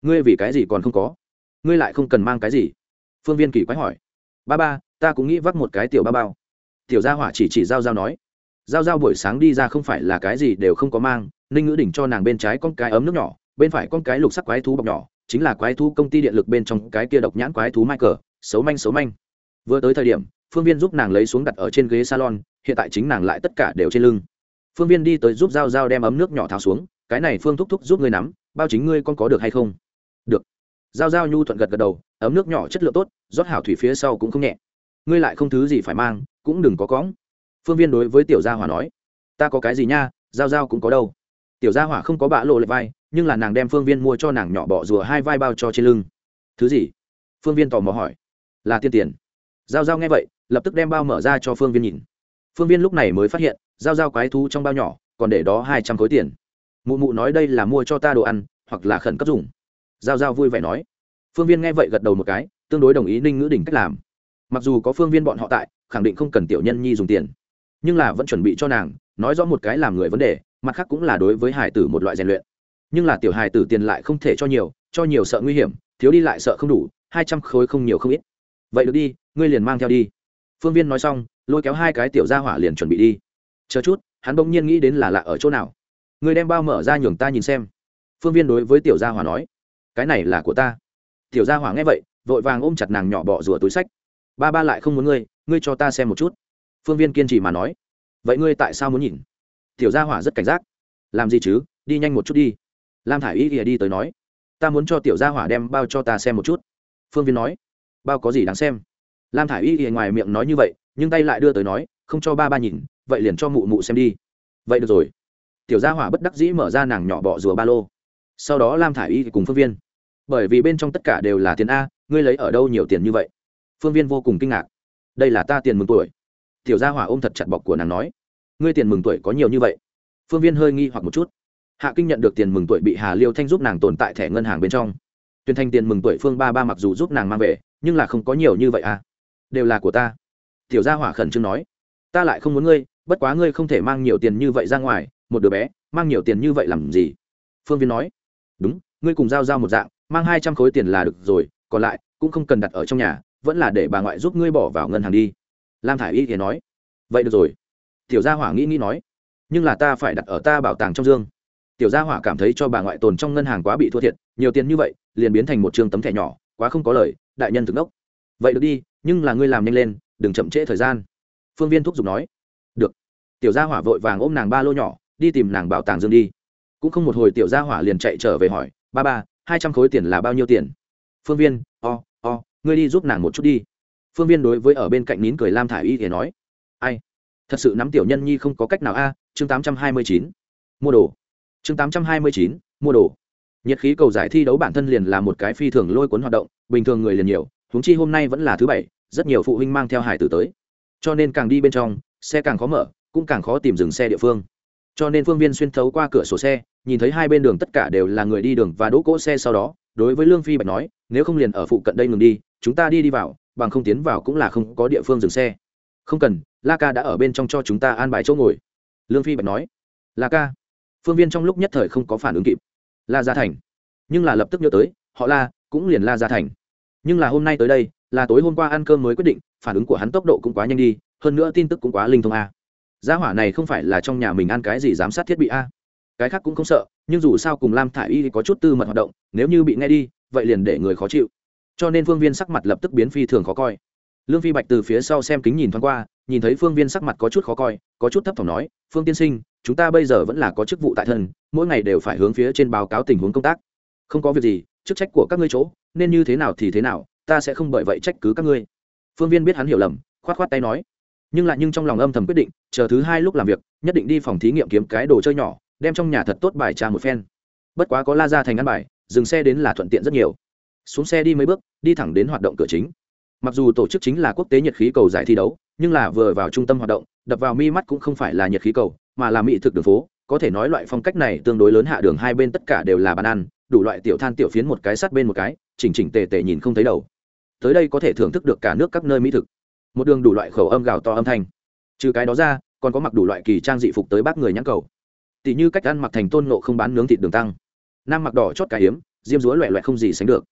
ngươi vì cái gì còn không có? Ngươi lại không cần mang cái gì. Phương viên kỳ quái hỏi, ba ba, ta cũng nghĩ vắt một cái tiểu ba bao. Tiểu gia hỏa chỉ chỉ giao giao nói, giao giao buổi sáng đi ra không phải là cái gì đều không có mang, ninh ngữ đỉnh cho nàng bên trái con cái ấm nước nhỏ, bên phải con cái lục sắc quái thú bọc nhỏ chính là quái thú công ty điện lực bên trong cái kia độc nhãn quái thú michael, xấu manh xấu manh. Vừa tới thời điểm, phương viên giúp nàng lấy xuống đặt ở trên ghế salon, hiện tại chính nàng lại tất cả đều trên lưng. Phương viên đi tới giúp giao giao đem ấm nước nhỏ tháo xuống, cái này phương thúc thúc giúp ngươi nắm, bao chính ngươi con có được hay không? Được. Giao giao nhu thuận gật gật đầu, ấm nước nhỏ chất lượng tốt, rót hảo thủy phía sau cũng không nhẹ. Ngươi lại không thứ gì phải mang, cũng đừng có cóng phương viên đối với tiểu gia hỏa nói, ta có cái gì nha, giao giao cũng có đâu. Tiểu gia hỏa không có bạ lộ lệ vai nhưng là nàng đem phương viên mua cho nàng nhỏ bỏ rùa hai vai bao cho trên lưng. Thứ gì? Phương viên tò mò hỏi. Là tiên tiền. Giao giao nghe vậy, lập tức đem bao mở ra cho phương viên nhìn. Phương viên lúc này mới phát hiện, giao giao quái thú trong bao nhỏ, còn để đó hai trăm khối tiền. Mụ mụ nói đây là mua cho ta đồ ăn, hoặc là khẩn cấp dùng. Giao giao vui vẻ nói. Phương viên nghe vậy gật đầu một cái, tương đối đồng ý ninh ngữ đỉnh cách làm. Mặc dù có phương viên bọn họ tại, khẳng định không cần tiểu nhân nhi dùng tiền. Nhưng là vẫn chuẩn bị cho nàng, nói rõ một cái làm người vấn đề, mặt khác cũng là đối với hải tử một loại rèn luyện nhưng là tiểu hài tử tiền lại không thể cho nhiều cho nhiều sợ nguy hiểm, thiếu đi lại sợ không đủ, hai trăm khối không nhiều không ít. Vậy được đi, ngươi liền mang theo đi. Phương viên nói xong, lôi kéo hai cái tiểu ra hỏa liền chuẩn bị đi. Chờ chút, hắn bỗng nhiên nghĩ đến là lạ ở chỗ nào. Ngươi đem bao mở ra nhường ta nhìn xem. Phương viên đối với tiểu gia hỏa nói, cái này là của ta. Tiểu gia hỏa nghe vậy, vội vàng ôm chặt nàng nhỏ bỏ rùa túi sách. Ba ba lại không muốn ngươi ngươi cho ta xem một chút. Phương viên kiên trì mà nói, vậy ngươi tại sao muốn nhìn? Tiểu gia hỏa rất cảnh giác. Làm gì chứ, đi nhanh một chút đi lam thả i y ỉa đi tới nói, ta muốn cho tiểu gia hỏa đem bao cho ta xem một chút. Phương viên nói, bao có gì đáng xem? Lam thả i y ỉa ngoài miệng nói như vậy, nhưng tay lại đưa tới nói, không cho ba ba nhìn, vậy liền cho mụ mụ xem đi. Vậy được rồi. Tiểu gia hỏa bất đắc dĩ mở ra nàng nhỏ bọ rùa ba lô. Sau đó lam thả i y cùng phương viên, bởi vì bên trong tất cả đều là tiền a, ngươi lấy ở đâu nhiều tiền như vậy? Phương viên vô cùng kinh ngạc, đây là ta tiền mừng tuổi. Tiểu gia hỏa ôm thật chặt bọc của nàng nói, ngươi tiền mừng tuổi có nhiều như vậy? Phương viên hơi nghi hoặc một chút hạ kinh nhận được tiền mừng tuổi bị hà liêu thanh giúp nàng tồn tại thẻ ngân hàng bên trong. Tuyên thanh tiền mừng tuổi phương ba ba mặc dù giúp nàng mang về, nhưng là không có nhiều như vậy à. Đều là của ta. Tiểu gia hỏa khẩn trương nói. Ta lại không muốn ngươi, bất quá ngươi không thể mang nhiều tiền như vậy ra ngoài, một đứa bé, mang nhiều tiền như vậy làm gì? Phương viên nói. Đúng, ngươi cùng giao giao một dạng, mang hai trăm khối tiền là được rồi, còn lại, cũng không cần đặt ở trong nhà, vẫn là để bà ngoại giúp ngươi bỏ vào ngân hàng đi. Lam thả i y thì nói. Vậy được rồi. Tiểu gia hỏa nghĩ nghĩ nói. Nhưng là ta phải đặt ở ta bảo tàng trong dương tiểu gia hỏa cảm thấy cho bà ngoại tồn trong ngân hàng quá bị thua thiệt nhiều tiền như vậy liền biến thành một trường tấm thẻ nhỏ quá không có lời đại nhân thực đốc vậy được đi nhưng là ngươi làm nhanh lên đừng chậm trễ thời gian. Phương viên thúc giục nói. Được. Tiểu gia hỏa vội vàng ôm nàng ba lô nhỏ đi tìm nàng bảo tàng dương đi. Cũng không một hồi tiểu gia hỏa liền chạy trở về hỏi ba ba hai trăm khối tiền là bao nhiêu tiền? Phương viên o、oh, o、oh, ngươi đi giúp nàng một chút đi. Phương viên đối với ở bên cạnh nín cười lam thả i y thì nói. Ai? Thật sự nắm tiểu nhân nhi không có cách nào a chương tám trăm hai mươi chín. Mua đồ chương tám trăm hai mươi chín, mua đồ. Nhiệt khí cầu giải thi đấu bản thân liền là một cái phi thường lôi cuốn hoạt động, bình thường người liền nhiều, huống chi hôm nay vẫn là thứ bảy, rất nhiều phụ huynh mang theo hải tử tới. Cho nên càng đi bên trong, xe càng khó mở, cũng càng khó tìm dừng xe địa phương. Cho nên phương viên xuyên thấu qua cửa sổ xe, nhìn thấy hai bên đường tất cả đều là người đi đường và đỗ cỗ xe sau đó, đối với lương phi bạch nói, nếu không liền ở phụ cận đây ngừng đi, chúng ta đi đi vào, bằng không tiến vào cũng là không có địa phương dừng xe. Không cần, la ca đã ở bên trong cho chúng ta an bài chỗ ngồi. Lương phi bạch nói. La ca phương viên trong lúc nhất thời không có phản ứng kịp. La gia thành. Nhưng là lập tức nhớ tới, họ la, cũng liền la gia thành. Nhưng là hôm nay tới đây, là tối hôm qua ăn cơm mới quyết định, phản ứng của hắn tốc độ cũng quá nhanh đi, hơn nữa tin tức cũng quá linh thông a. Gia hỏa này không phải là trong nhà mình ăn cái gì giám sát thiết bị a. Cái khác cũng không sợ, nhưng dù sao cùng lam thả i y có chút tư mật hoạt động, nếu như bị nghe đi, vậy liền để người khó chịu. Cho nên phương viên sắc mặt lập tức biến phi thường khó coi. Lương phi bạch từ phía sau xem kính nhìn thoáng qua, nhìn thấy phương viên sắc mặt có chút khó coi, có chút thấp thỏm nói, phương tiên sinh chúng ta bây giờ vẫn là có chức vụ tại thân, mỗi ngày đều phải hướng phía trên báo cáo tình huống công tác. Không có việc gì, chức trách của các ngươi chỗ, nên như thế nào thì thế nào, ta sẽ không bởi vậy trách cứ các ngươi. Phương viên biết hắn hiểu lầm k h o á t k h o á t tay nói. Nhưng lại nhưng trong lòng âm thầm quyết định, chờ thứ hai lúc làm việc, nhất định đi phòng thí nghiệm kiếm cái đồ chơi nhỏ, đem trong nhà thật tốt bài trà một phen. Bất quá có la ra thành ăn bài, dừng xe đến là thuận tiện rất nhiều. Xuống xe đi mấy bước, đi thẳng đến hoạt động cửa chính. Mặc dù tổ chức chính là quốc tế nhiệt khí cầu giải thi đấu, nhưng là vừa vào trung tâm hoạt động đập vào mi mắt cũng không phải là nhiệt khí cầu, mà là mỹ thực đường phố. Có thể nói loại phong cách này tương đối lớn hạ đường hai bên tất cả đều là bàn ăn, đủ loại tiểu than tiểu phiến một cái sát bên một cái, chỉnh chỉnh tề tề nhìn không thấy đầu. Tới đây có thể thưởng thức được cả nước các nơi mỹ thực. Một đường đủ loại khẩu âm gào to âm thanh. Trừ cái đó ra, còn có mặc đủ loại kỳ trang dị phục tới bác người nhãn cầu. Tỷ như cách ăn mặc thành tôn nộ không bán nướng thịt đường tăng. Nam mặc đỏ chót cá hiếm diêm dúa loẹ loẹ không gì sánh được.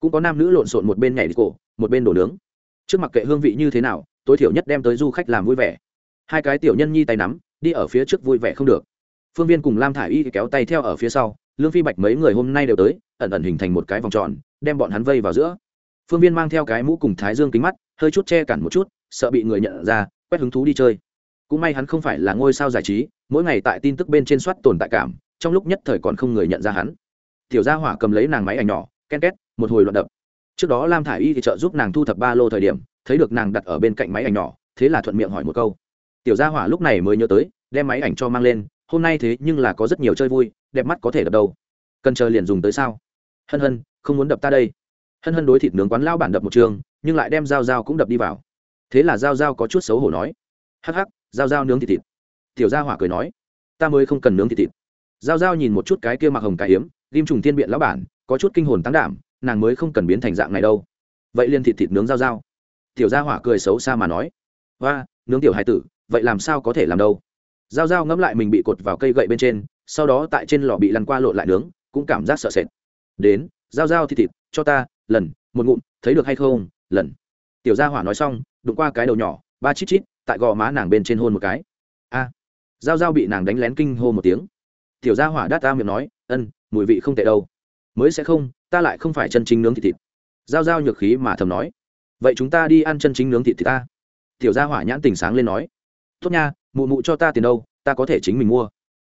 Cũng có nam nữ lộn xộn một bên nhảy đi cổ, một bên đổ nướng. Trước mặt kệ hương vị như thế nào, tối thiểu nhất đem tới du khách làm vui vẻ hai cái tiểu nhân nhi tay nắm, đi ở phía trước vui vẻ không được. Phương viên cùng lam thả i y kéo tay theo ở phía sau, lương phi bạch mấy người hôm nay đều tới, ẩn ẩn hình thành một cái vòng tròn, đem bọn hắn vây vào giữa. Phương viên mang theo cái mũ cùng thái dương kính mắt, hơi chút che cản một chút, sợ bị người nhận ra, quét hứng thú đi chơi. Cũng may hắn không phải là ngôi sao giải trí, mỗi ngày tại tin tức bên trên soát tồn tại cảm, trong lúc nhất thời còn không người nhận ra hắn. Tiểu gia hỏa cầm lấy nàng máy ảnh nhỏ, ken két, một hồi loạn đập. Trước đó lam thả i y thì trợ giúp nàng thu thập ba lô thời điểm, thấy được nàng đặt ở bên cạnh máy ảnh nhỏ, thế là thuận miệng hỏi một câu tiểu gia hỏa lúc này mới nhớ tới, đem máy ảnh cho mang lên, hôm nay thế nhưng là có rất nhiều chơi vui, đẹp mắt có thể đập đâu cần chờ liền dùng tới sao? Hân hân, không muốn đập ta đây. Hân hân đối thịt nướng quán lao bản đập một trường, nhưng lại đem dao dao cũng đập đi vào. Thế là dao dao có chút xấu hổ nói. Hắc hắc dao dao nướng thịt thịt. Tiểu gia hỏa cười nói. Ta mới không cần nướng thịt thịt. Dao dao nhìn một chút cái kia mặc hồng cái hiếm ghim trùng thiên biện lão bản, có chút kinh hồn tăng đảm, nàng mới không cần biến thành dạng này đâu. Vậy liền thịt thịt nướng dao dao tiểu gia hỏa cười xấu xa mà nói. Và nướng tiểu hai tử vậy làm sao có thể làm đâu? Dao dao ngẫm lại mình bị cột vào cây gậy bên trên sau đó tại trên lò bị lăn qua lộn lại nướng cũng cảm giác sợ sệt. Đến dao dao thịt thịt cho ta lần một ngụm thấy được hay không lần. Tiểu gia hỏa nói xong đụng qua cái đầu nhỏ ba chít chít tại gò má nàng bên trên hôn một cái. A. À, dao dao bị nàng đánh lén kinh hô một tiếng. Tiểu gia hỏa đát ta miệng nói ân mùi vị không tệ đâu. Mới sẽ không ta lại không phải chân chính nướng thịt thịt. Dao dao nhược khí mà thầm nói vậy chúng ta đi ăn chân chính nướng thịt thịt ta. Tiểu gia hỏa nhãn tình sáng lên nói tốt nha, mụ mụ cho ta tiền đâu, ta có thể chính mình mua.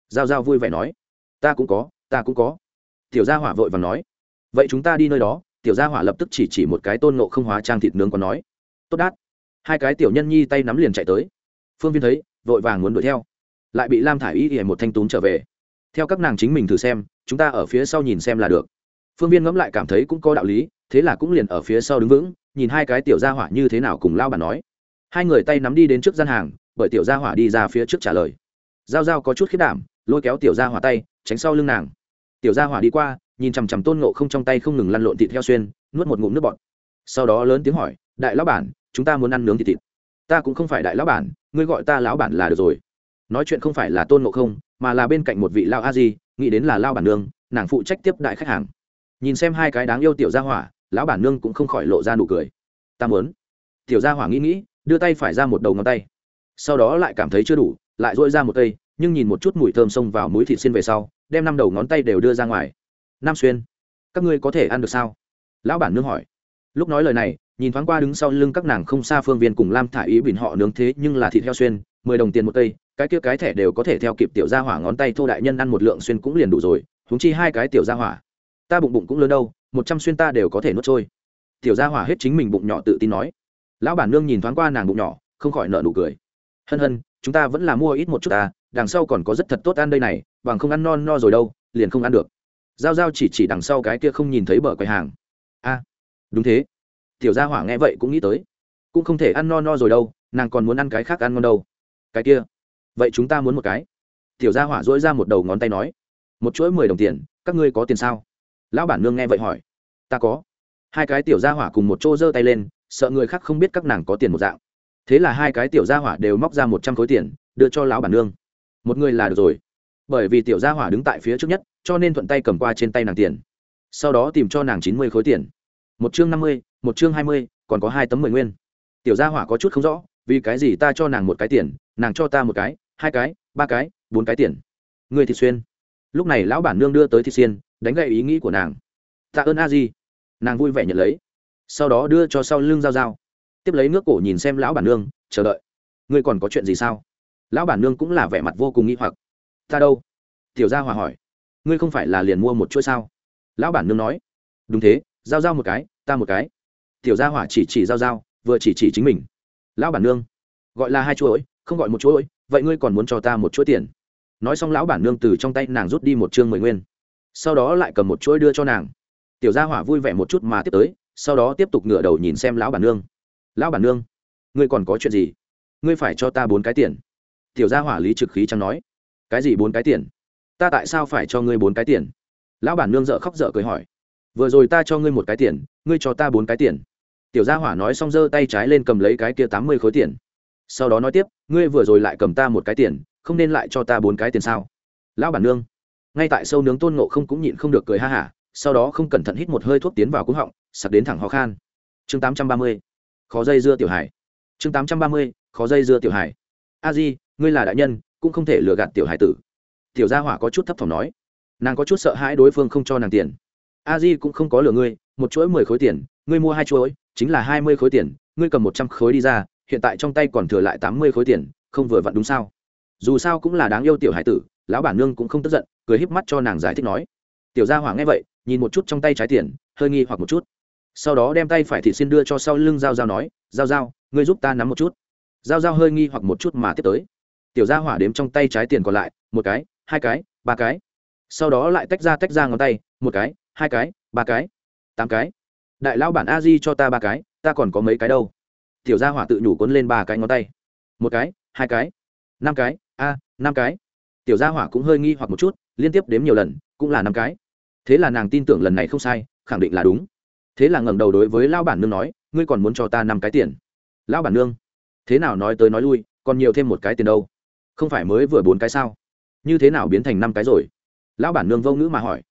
Giao giao vui vẻ nói. Ta cũng có, ta cũng có. Tiểu gia hỏa vội và nói. Vậy chúng ta đi nơi đó, tiểu gia hỏa lập tức chỉ chỉ một cái tôn nộ không hóa trang thịt nướng còn nói. Tốt đát. Hai cái tiểu nhân nhi tay nắm liền chạy tới. Phương viên thấy, vội vàng muốn đuổi theo. Lại bị lam thả i y ỉa một thanh tún trở về. Theo các nàng chính mình thử xem, chúng ta ở phía sau nhìn xem là được. Phương viên ngẫm lại cảm thấy cũng có đạo lý, thế là cũng liền ở phía sau đứng vững, nhìn hai cái tiểu gia hỏa như thế nào cùng lao bà nói. Hai người tay nắm đi đến trước gian hàng bởi tiểu gia hỏa đi ra phía trước trả lời. Giao giao có chút khiết đảm, lôi kéo tiểu gia hỏa tay, tránh sau lưng nàng. Tiểu gia hỏa đi qua, nhìn chằm chằm tôn nộ không trong tay không ngừng lăn lộn thịt theo xuyên, nuốt một ngụm nước bọt. Sau đó lớn tiếng hỏi, đại lão bản, chúng ta muốn ăn nướng thịt thịt. Ta cũng không phải đại lão bản, ngươi gọi ta lão bản là được rồi. Nói chuyện không phải là tôn nộ không, mà là bên cạnh một vị lao a di, nghĩ đến là lao bản nương, nàng phụ trách tiếp đại khách hàng. Nhìn xem hai cái đáng yêu tiểu gia hỏa, lão bản nương cũng không khỏi lộ ra nụ cười. Ta muốn. Tiểu gia hỏa nghĩ nghĩ, đưa tay phải ra một đầu ngón tay sau đó lại cảm thấy chưa đủ, lại dội ra một cây, nhưng nhìn một chút mùi thơm xông vào mũi thịt xiên về sau, đem năm đầu ngón tay đều đưa ra ngoài. Nam xuyên, các ngươi có thể ăn được sao? Lão bản nương hỏi. Lúc nói lời này, nhìn thoáng qua đứng sau lưng các nàng không xa phương viên cùng lam thả ý bỉn họ nướng thế nhưng là thịt heo xuyên, mười đồng tiền một cây, cái kia cái thẻ đều có thể theo kịp tiểu gia hỏa ngón tay thô đại nhân ăn một lượng xuyên cũng liền đủ rồi húng chi hai cái tiểu gia hỏa. Ta bụng bụng cũng lớn đâu, một trăm xuyên ta đều có thể nuốt trôi. Tiểu gia hỏa hết chính mình bụng nhỏ tự tin nói. Lão bản nương nhìn thoáng qua nàng bụng nhỏ, không khỏi nợ nụ cười hân hân, chúng ta vẫn là mua ít một chút ta, đằng sau còn có rất thật tốt ăn đây này, bằng không ăn non no rồi đâu, liền không ăn được. G i a o g i a o chỉ chỉ đằng sau cái kia không nhìn thấy bờ quầy hàng. A, đúng thế. Tiểu gia hỏa nghe vậy cũng nghĩ tới. Cũng không thể ăn no no rồi đâu, nàng còn muốn ăn cái khác ăn ngon đâu. Cái kia, vậy chúng ta muốn một cái. Tiểu gia hỏa dỗi ra một đầu ngón tay nói. Một chuỗi mười đồng tiền, các ngươi có tiền sao? Lão bản nương nghe vậy hỏi. Ta có. Hai cái tiểu gia hỏa cùng một chỗ giơ tay lên, sợ người khác không biết các nàng có tiền một dạng thế là hai cái tiểu gia hỏa đều móc ra một trăm khối tiền, đưa cho lão bản nương. Một người là được rồi. Bởi vì tiểu gia hỏa đứng tại phía trước nhất, cho nên thuận tay cầm qua trên tay nàng tiền. Sau đó tìm cho nàng chín mươi khối tiền. Một chương năm mươi, một chương hai mươi, còn có hai tấm mười nguyên. Tiểu gia hỏa có chút không rõ, vì cái gì ta cho nàng một cái tiền, nàng cho ta một cái, hai cái, ba cái, bốn cái tiền. Người thị xuyên. Lúc này lão bản nương đưa tới thị xuyên đánh gậy ý nghĩ của nàng. Tạ ơn a di. Nàng vui vẻ nhận lấy. Sau đó đưa cho sau lưng dao dao tiếp lấy nước cổ nhìn xem lão bản nương, chờ đợi. Ngươi còn có chuyện gì sao? Lão bản nương cũng là vẻ mặt vô cùng nghi hoặc. Ta đâu? Tiểu gia hòa hỏi. Ngươi không phải là liền mua một chuỗi sao? Lão bản nương nói. Đúng thế, giao giao một cái, ta một cái. Tiểu gia hỏa chỉ chỉ giao giao, vừa chỉ chỉ chính mình. Lão bản nương, gọi là hai chuỗi, không gọi một chuỗi, vậy ngươi còn muốn cho ta một chuỗi tiền? Nói xong lão bản nương từ trong tay nàng rút đi một chương mười nguyên. Sau đó lại cầm một chuỗi đưa cho nàng. Tiểu gia hỏa vui vẻ một chút mà tiếp tới, sau đó tiếp tục ngửa đầu nhìn xem lão bản nương lão bản nương, ngươi còn có chuyện gì? Ngươi phải cho ta bốn cái tiền. Tiểu gia hỏa lý trực khí chẳng nói. Cái gì bốn cái tiền? Ta tại sao phải cho ngươi bốn cái tiền? Lão bản nương dợ khóc dợ cười hỏi. Vừa rồi ta cho ngươi một cái tiền, ngươi cho ta bốn cái tiền. Tiểu gia hỏa nói xong giơ tay trái lên cầm lấy cái kia tám mươi khối tiền. Sau đó nói tiếp, ngươi vừa rồi lại cầm ta một cái tiền, không nên lại cho ta bốn cái tiền sao? Lão bản nương, ngay tại sâu nướng tôn nộ không cũng nhịn không được cười ha hả, sau đó không cẩn thận hít một hơi thuốc tiến vào cúng họng, sặc đến thẳng ho khan. Chương tám trăm ba mươi khó dây dưa tiểu hải chương tám trăm ba mươi, khó dây dưa tiểu hải a di, ngươi là đại nhân, cũng không thể lừa gạt tiểu hải tử. Tiểu gia hỏa có chút thấp thỏm nói. Nàng có chút sợ hãi đối phương không cho nàng tiền. A di cũng không có lừa ngươi, một chuỗi mười khối tiền, ngươi mua hai chuỗi, chính là hai mươi khối tiền, ngươi cầm một trăm khối đi ra, hiện tại trong tay còn thừa lại tám mươi khối tiền, không vừa vặn đúng sao? Dù sao cũng là đáng yêu tiểu hải tử, lão bản nương cũng không tức giận, cười híp mắt cho nàng giải thích nói. Tiểu gia hỏa nghe vậy, nhìn một chút trong tay trái tiền, hơi nghi hoặc một chút sau đó đem tay phải thịt xin đưa cho sau lưng giao giao nói, giao giao, ngươi giúp ta nắm một chút. Giao giao hơi nghi hoặc một chút mà tiếp tới. Tiểu gia hỏa đếm trong tay trái tiền còn lại, một cái, hai cái, ba cái. Sau đó lại tách ra tách ra ngón tay, một cái, hai cái, ba cái, tám cái. Đại lão bản a di cho ta ba cái, ta còn có mấy cái đâu. Tiểu gia hỏa tự nhủ cuốn lên ba cái ngón tay. Một cái, hai cái, năm cái, a, năm cái. Tiểu gia hỏa cũng hơi nghi hoặc một chút, liên tiếp đếm nhiều lần, cũng là năm cái. Thế là nàng tin tưởng lần này không sai, khẳng định là đúng thế là ngẩng đầu đối với lão bản nương nói, ngươi còn muốn cho ta năm cái tiền? Lão bản nương, thế nào nói tới nói lui, còn nhiều thêm một cái tiền đâu. Không phải mới vừa bốn cái sao? Như thế nào biến thành năm cái rồi? Lão bản nương vô ngữ mà hỏi,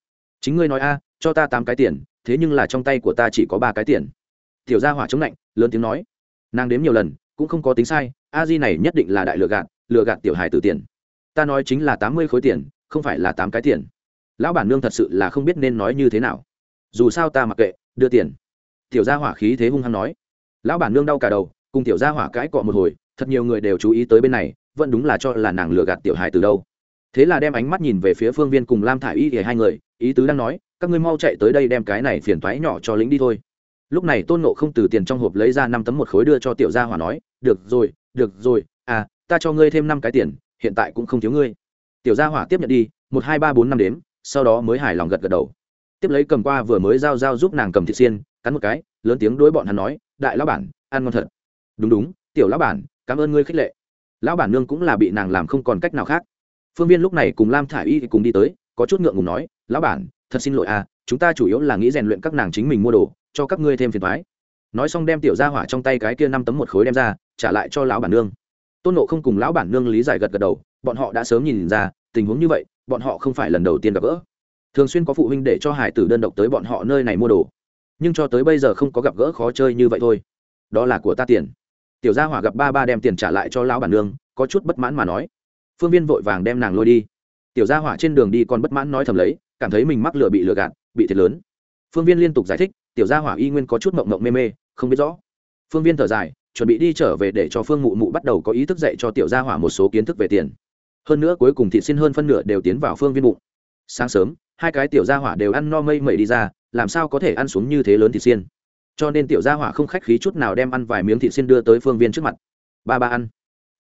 chính ngươi nói a, cho ta tám cái tiền, thế nhưng là trong tay của ta chỉ có ba cái tiền. Tiểu gia hỏa chống lạnh, lớn tiếng nói, nàng đếm nhiều lần, cũng không có tính sai, a di này nhất định là đại lừa gạt lừa gạt tiểu hài từ tiền. Ta nói chính là tám mươi khối tiền, không phải là tám cái tiền. Lão bản nương thật sự là không biết nên nói như thế nào. Dù sao ta mặc kệ đưa tiền. Tiểu gia hỏa khí thế hung hăng nói. Lão bản nương đau cả đầu, cùng tiểu gia hỏa cãi cọ một hồi, thật nhiều người đều chú ý tới bên này, vẫn đúng là cho là nàng lừa gạt tiểu hài từ đâu. Thế là đem ánh mắt nhìn về phía phương viên cùng lam thả i y thì hai người, ý tứ đang nói, các ngươi mau chạy tới đây đem cái này phiền toái nhỏ cho lính đi thôi. Lúc này tôn nộ không từ tiền trong hộp lấy ra năm tấm một khối đưa cho tiểu gia hỏa nói, được rồi được rồi à ta cho ngươi thêm năm cái tiền, hiện tại cũng không thiếu ngươi. Tiểu gia hỏa tiếp nhận đi, một, hai, ba, bốn, năm đếm, sau đó mới hài lòng gật gật đầu tiếp lấy cầm qua vừa mới giao giao giúp nàng cầm thịt xiên, cắn một cái, lớn tiếng đối bọn hắn nói, đại lão bản, ăn ngon thật. Đúng đúng, tiểu lão bản, cảm ơn ngươi khích lệ. Lão bản nương cũng là bị nàng làm không còn cách nào khác. Phương viên lúc này cùng lam thả i y cùng đi tới, có chút ngượng ngùng nói, lão bản, thật xin lỗi à chúng ta chủ yếu là nghĩ rèn luyện các nàng chính mình mua đồ, cho các ngươi thêm phiền thoái nói xong đem tiểu ra hỏa trong tay cái kia năm tấm một khối đem ra, trả lại cho lão bản nương. Tôn nộ không cùng lão bản nương lý giải gật gật đầu, bọn họ đã sớm nhìn ra, tình huống như vậy, bọn họ không phải lần đầu tiên gặp gỡ thường xuyên có phụ huynh để cho hải tử đơn độc tới bọn họ nơi này mua đồ. Nhưng cho tới bây giờ không có gặp gỡ khó chơi như vậy thôi. Đó là của ta tiền. Tiểu gia hỏa gặp ba ba đem tiền trả lại cho lão bản nương, có chút bất mãn mà nói. Phương viên vội vàng đem nàng lôi đi. Tiểu gia hỏa trên đường đi còn bất mãn nói thầm lấy, cảm thấy mình mắc lừa bị lừa gạt, bị thiệt lớn. Phương viên liên tục giải thích, tiểu gia hỏa y nguyên có chút mộng mộng mê mê, không biết rõ. Phương viên thở dài, chuẩn bị đi trở về để cho phương mụ mụ bắt đầu có ý thức dạy cho tiểu gia hỏa một số kiến thức về tiền. Hơn nữa cuối cùng thị xin hơn phân nửa đều tiến vào phương viên bụng sáng sớm, hai cái tiểu gia hỏa đều ăn no mây mẩy đi ra, làm sao có thể ăn xuống như thế lớn thịt xiên? Cho nên tiểu gia hỏa không khách khí chút nào đem ăn vài miếng thịt xiên đưa tới phương viên trước mặt. Ba ba ăn.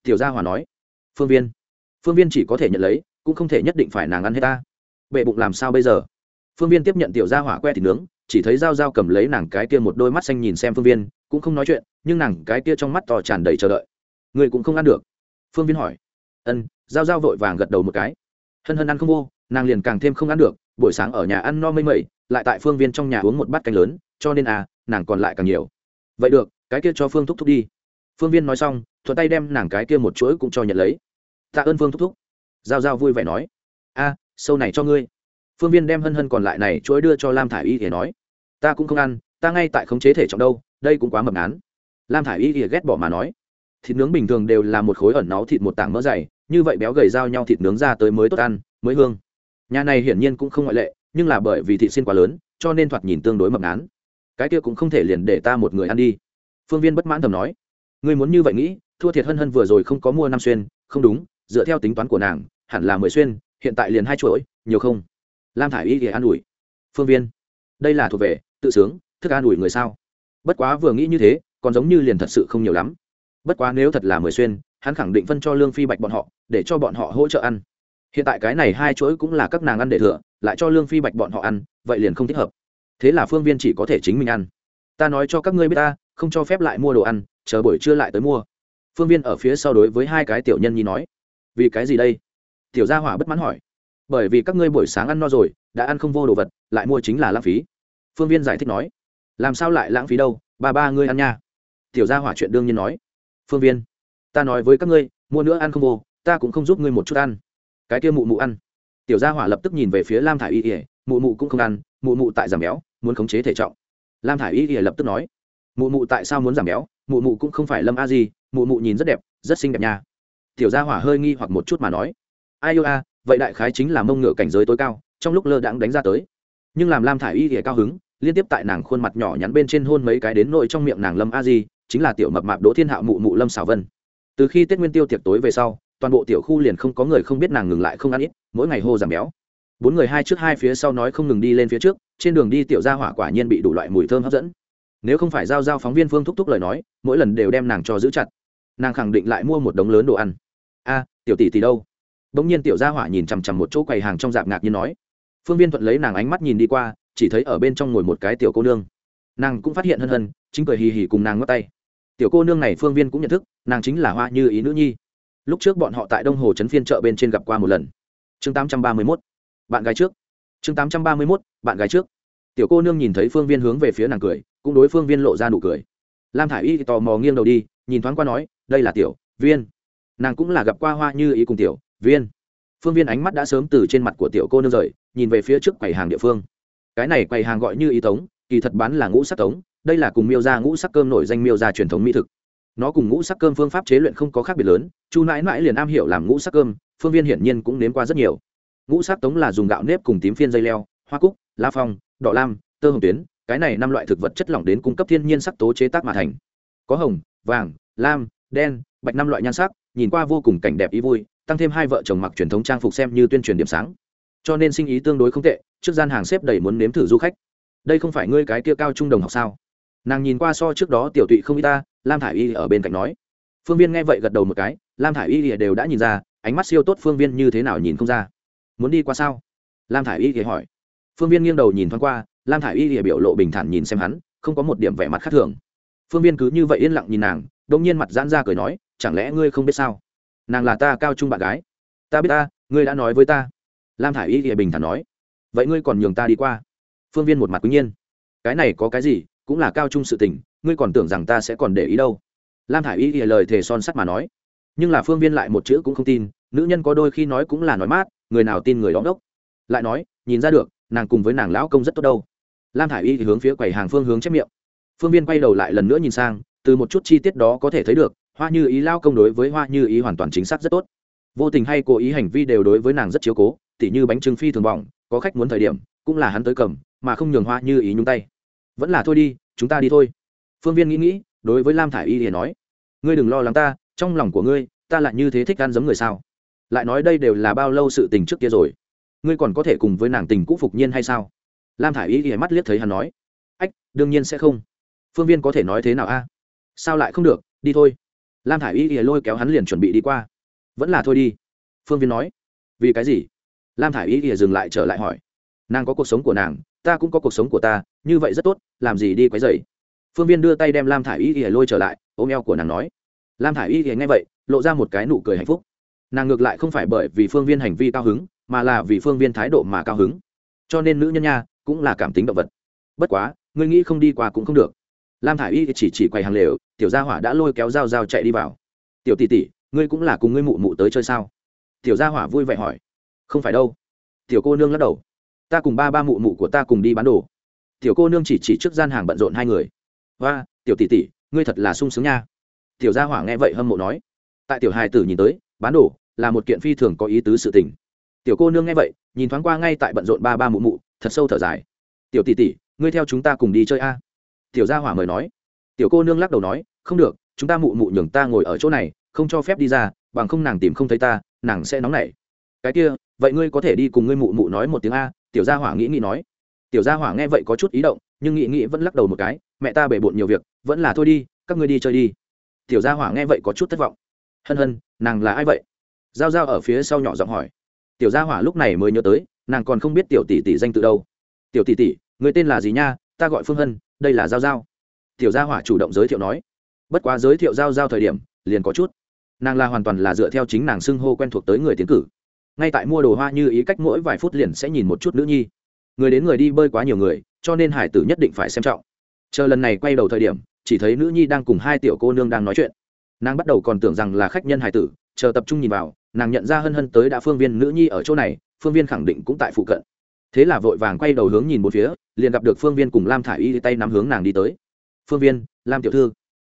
Tiểu gia hỏa nói, phương viên phương viên chỉ có thể nhận lấy, cũng không thể nhất định phải nàng ăn hết ta. Bệ bụng làm sao bây giờ? Phương viên tiếp nhận tiểu gia hỏa que thịt nướng, chỉ thấy g i a o g i a o cầm lấy nàng cái kia một đôi mắt xanh nhìn xem phương viên, cũng không nói chuyện, nhưng nàng cái kia trong mắt to tràn đầy chờ đợi. Người cũng không ăn được? Phương viên hỏi. Ân. Dao dao vội vàng gật đầu một cái hân hân ăn không vô, nàng liền càng thêm không ăn được, buổi sáng ở nhà ăn no mây mẩy, lại tại phương viên trong nhà uống một bát canh lớn, cho nên à nàng còn lại càng nhiều. Vậy được, cái kia cho phương thúc thúc đi. Phương viên nói xong, thuận tay đem nàng cái kia một chuỗi cũng cho nhận lấy. Tạ ơn phương thúc thúc. Giao giao vui vẻ nói. A sâu này cho ngươi. Phương viên đem hân hân còn lại này chuỗi đưa cho lam thả i y thì nói. Ta cũng không ăn, ta ngay tại khống chế thể trọng đâu, đây cũng quá mập án lam thả i y thì ghét bỏ mà nói. Thịt nướng bình thường đều là một khối ẩn náu thịt một tảng mỡ dày như vậy béo gầy giao nhau thịt nướng ra tới mới tốt ăn, mới hương. Nhà này hiển nhiên cũng không ngoại lệ, nhưng là bởi vì thịt xin quá lớn, cho nên thoạt nhìn tương đối mập ngán. cái kia cũng không thể liền để ta một người ăn đi. Phương viên bất mãn thầm nói. Ngươi muốn như vậy nghĩ, thua thiệt hân hân vừa rồi không có mua năm xuyên, không đúng, dựa theo tính toán của nàng, hẳn là mười xuyên, hiện tại liền hai chuỗi, nhiều không? Lam thả i y thì an ủi. Phương viên, đây là thuộc về, tự sướng, thức an ủi người sao? Bất quá vừa nghĩ như thế, còn giống như liền thật sự không nhiều lắm. Bất quá nếu thật là mười xuyên, hắn khẳng định phân cho lương phi bạch bọn họ để cho bọn họ hỗ trợ ăn. Hiện tại cái này hai chuỗi cũng là các nàng ăn để thừa, lại cho lương phi bạch bọn họ ăn, vậy liền không thích hợp. Thế là phương viên chỉ có thể chính mình ăn. Ta nói cho các ngươi biết ta, không cho phép lại mua đồ ăn, chờ buổi trưa lại tới mua. Phương viên ở phía sau đối với hai cái tiểu nhân nhi nói. Vì cái gì đây? Tiểu gia hỏa bất mãn hỏi. Bởi vì các ngươi buổi sáng ăn no rồi, đã ăn không vô đồ vật, lại mua chính là lãng phí. Phương viên giải thích nói. Làm sao lại lãng phí đâu, ba ba ngươi ăn nha. Tiểu gia hỏa chuyện đương nhiên nói. Phương viên, ta nói với các ngươi, mua nữa ăn không vô ta cũng không giúp ngươi một chút ăn. Cái kia mụ mụ ăn. Tiểu gia hỏa lập tức nhìn về phía lam thả i y ỉa mụ mụ cũng không ăn, mụ mụ tại giảm béo, muốn khống chế thể trọng. Lam thả i y ỉa lập tức nói, mụ mụ tại sao muốn giảm béo, mụ mụ cũng không phải lâm a gì mụ mụ nhìn rất đẹp, rất xinh đẹp nha. Tiểu gia hỏa hơi nghi hoặc một chút mà nói, ai yêu a, vậy đại khái chính là mông ngựa cảnh giới tối cao, trong lúc lơ đãng đánh ra tới. Nhưng làm lam thả i y ỉa cao hứng, liên tiếp tại nàng khuôn mặt nhỏ nhắn bên trên hôn mấy cái đến nội trong miệng nàng lâm a di, chính là tiểu mập mạp đỗ thiên hạo mụ mụ lâm xảo vân. Từ khi tết nguyên tiêu tiệc tối về sau toàn bộ tiểu khu liền không có người không biết nàng ngừng lại không ăn ít, mỗi ngày hô giảm béo. Bốn người hai trước hai phía sau nói không ngừng đi lên phía trước, trên đường đi tiểu gia hỏa quả nhiên bị đủ loại mùi thơm hấp dẫn. Nếu không phải giao giao phóng viên phương thúc thúc lời nói, mỗi lần đều đem nàng cho giữ chặt. Nàng khẳng định lại mua một đống lớn đồ ăn. A, tiểu tỷ tỷ đâu? Bỗng nhiên tiểu gia hỏa nhìn chằm chằm một chỗ quầy hàng trong dạp ngạc như nói. Phương viên thuận lấy nàng ánh mắt nhìn đi qua, chỉ thấy ở bên trong ngồi một cái tiểu cô nương. Nàng cũng phát hiện hân hân, chính cười hì hì cùng nàng ngót tay. Tiểu cô nương này phương viên cũng nhận thức, nàng chính là hoa như ý nữ nhi lúc trước bọn họ tại đông hồ trấn phiên chợ bên trên gặp qua một lần. Chương tám trăm ba mươi mốt. Bạn gái trước. Chương tám trăm ba mươi mốt, bạn gái trước. Tiểu cô nương nhìn thấy phương viên hướng về phía nàng cười, cũng đối phương viên lộ ra nụ cười. Lam thả i y tò mò nghiêng đầu đi, nhìn thoáng qua nói, đây là tiểu viên. Nàng cũng là gặp qua hoa như ý cùng tiểu viên. Phương viên ánh mắt đã sớm từ trên mặt của tiểu cô nương rời, nhìn về phía trước quầy hàng địa phương. Cái này quầy hàng gọi như ý tống, kỳ thật bán là ngũ sắc tống, đây là cùng miêu ra ngũ sắc cơm nổi danh miêu ra truyền thống mỹ thực nó cùng ngũ sắc cơm phương pháp chế luyện không có khác biệt lớn, chu mãi mãi liền am hiểu làm ngũ sắc cơm, phương viên hiển nhiên cũng nếm qua rất nhiều. Ngũ sắc tống là dùng gạo nếp cùng tím phiên dây leo, hoa cúc, la phong, đỏ lam, tơ hồng tuyến, cái này năm loại thực vật chất lỏng đến cung cấp thiên nhiên sắc tố chế tác mà thành. Có hồng, vàng, lam, đen, bạch năm loại nhan sắc, nhìn qua vô cùng cảnh đẹp ý vui, tăng thêm hai vợ chồng mặc truyền thống trang phục xem như tuyên truyền điểm sáng. Cho nên sinh ý tương đối không tệ, trước gian hàng xếp đầy muốn nếm thử du khách. Đây không phải ngươi cái kia cao trung đồng học sao? Nàng nhìn qua so trước đó tiểu tụy không y ta lam thả i y ở bên cạnh nói. Phương viên nghe vậy gật đầu một cái, lam thả i y đều đã nhìn ra, ánh mắt siêu tốt phương viên như thế nào nhìn không ra. Muốn đi qua sao? Lam thả i y hỏi. Phương viên nghiêng đầu nhìn thoáng qua, lam thả i y biểu lộ bình thản nhìn xem hắn, không có một điểm vẻ mặt khác thường. Phương viên cứ như vậy yên lặng nhìn nàng đ ỗ n g nhiên mặt giãn ra cười nói, chẳng lẽ ngươi không biết sao? Nàng là ta cao trung bạn gái. Ta biết ta, ngươi đã nói với ta. Lam thả i y bình thản nói. Vậy ngươi còn nhường ta đi qua? Phương viên một mặt quý nhiên. Cái này có cái gì, cũng là cao trung sự tình ngươi còn tưởng rằng ta sẽ còn để ý đâu. Lam thả i y thì lời thề son sắt mà nói. Nhưng là phương viên lại một chữ cũng không tin, nữ nhân có đôi khi nói cũng là nói mát, người nào tin người đóng đốc. Lại nói, nhìn ra được, nàng cùng với nàng lão công rất tốt đâu. Lam thả i y thì hướng phía quầy hàng phương hướng chép miệng. Phương viên quay đầu lại lần nữa nhìn sang, từ một chút chi tiết đó có thể thấy được, hoa như ý lao công đối với hoa như ý hoàn toàn chính xác rất tốt. Vô tình hay cố ý hành vi đều đối với nàng rất chiếu cố, tỉ như bánh trưng phi thường bỏng có khách muốn thời điểm, cũng là hắn tới cầm, mà không nhường hoa như ý nhung tay. Vẫn là thôi đi, chúng ta đi thôi phương viên nghĩ nghĩ, đối với lam thả i y thì nói, ngươi đừng lo lắng ta, trong lòng của ngươi, ta lại như thế thích ăn giống người sao? Lại nói đây đều là bao lâu sự tình trước kia rồi? Ngươi còn có thể cùng với nàng tình cũ phục nhiên hay sao? Lam thả i y thì mắt liếc thấy hắn nói, ách, đương nhiên sẽ không. Phương viên có thể nói thế nào a? Sao lại không được? Đi thôi. Lam thả i y thì lôi kéo hắn liền chuẩn bị đi qua. Vẫn là thôi đi. Phương viên nói, vì cái gì? Lam thả i y thì dừng lại trở lại hỏi, nàng có cuộc sống của nàng, ta cũng có cuộc sống của ta, như vậy rất tốt, làm gì đi quấy dày phương viên đưa tay đem lam thả i y thì lôi trở lại, ôm eo của nàng nói. Lam thả i y thì nghe vậy, lộ ra một cái nụ cười hạnh phúc. Nàng ngược lại không phải bởi vì phương viên hành vi cao hứng, mà là vì phương viên thái độ mà cao hứng. Cho nên nữ nhân nha, cũng là cảm tính động vật. Bất quá, ngươi nghĩ không đi qua cũng không được. Lam thả i y chỉ chỉ quầy hàng lều, tiểu gia hỏa đã lôi kéo dao dao chạy đi vào. Tiểu tỷ tỷ, ngươi cũng là cùng ngươi mụ mụ tới chơi sao? Tiểu gia hỏa vui vẻ hỏi. Không phải đâu. Tiểu cô nương lắc đầu. Ta cùng ba ba mụ mụ của ta cùng đi bán đồ. Tiểu cô nương chỉ chỉ trước gian hàng bận rộn hai người và tiểu tỷ tỷ, ngươi thật là sung sướng nha. Tiểu gia hỏa nghe vậy hâm mộ nói. Tại tiểu hài tử nhìn tới, bán đồ là một kiện phi thường có ý tứ sự tình. Tiểu cô nương nghe vậy, nhìn thoáng qua ngay tại bận rộn ba ba mụ mụ, thật sâu thở dài. Tiểu tỷ tỷ, ngươi theo chúng ta cùng đi chơi a. Tiểu gia hỏa mời nói. Tiểu cô nương lắc đầu nói, không được, chúng ta mụ mụ nhường ta ngồi ở chỗ này, không cho phép đi ra, bằng không nàng tìm không thấy ta, nàng sẽ nóng nảy. Cái kia, vậy ngươi có thể đi cùng ngươi mụ mụ nói một tiếng a? Tiểu gia hỏa nghĩ nghĩ nói tiểu gia hỏa nghe vậy có chút ý động, nhưng nghị nghị vẫn lắc đầu một cái, mẹ ta bể bộn nhiều việc, vẫn là thôi đi, các ngươi đi chơi đi. Tiểu gia hỏa nghe vậy có chút thất vọng. Hân hân, nàng là ai vậy? Giao giao ở phía sau nhỏ giọng hỏi. Tiểu gia hỏa lúc này mới nhớ tới, nàng còn không biết tiểu tỷ tỷ danh từ đâu. Tiểu tỷ tỷ, người tên là gì nha? Ta gọi phương hân, đây là giao giao. Tiểu gia hỏa chủ động giới thiệu nói. Bất quá giới thiệu giao giao thời điểm, liền có chút. Nàng là hoàn toàn là dựa theo chính nàng xưng hô quen thuộc tới người tiến cử. Ngay tại mua đồ hoa như ý cách mỗi vài phút liền sẽ nhìn một chút nữ nhi người đến người đi bơi quá nhiều người, cho nên hải tử nhất định phải xem trọng. Chờ lần này quay đầu thời điểm, chỉ thấy nữ nhi đang cùng hai tiểu cô nương đang nói chuyện. Nàng bắt đầu còn tưởng rằng là khách nhân hải tử, chờ tập trung nhìn vào, nàng nhận ra hân hân tới đã phương viên nữ nhi ở chỗ này, phương viên khẳng định cũng tại phụ cận. Thế là vội vàng quay đầu hướng nhìn một phía, liền gặp được phương viên cùng lam thả i y tay nắm hướng nàng đi tới. Phương viên, lam tiểu thư.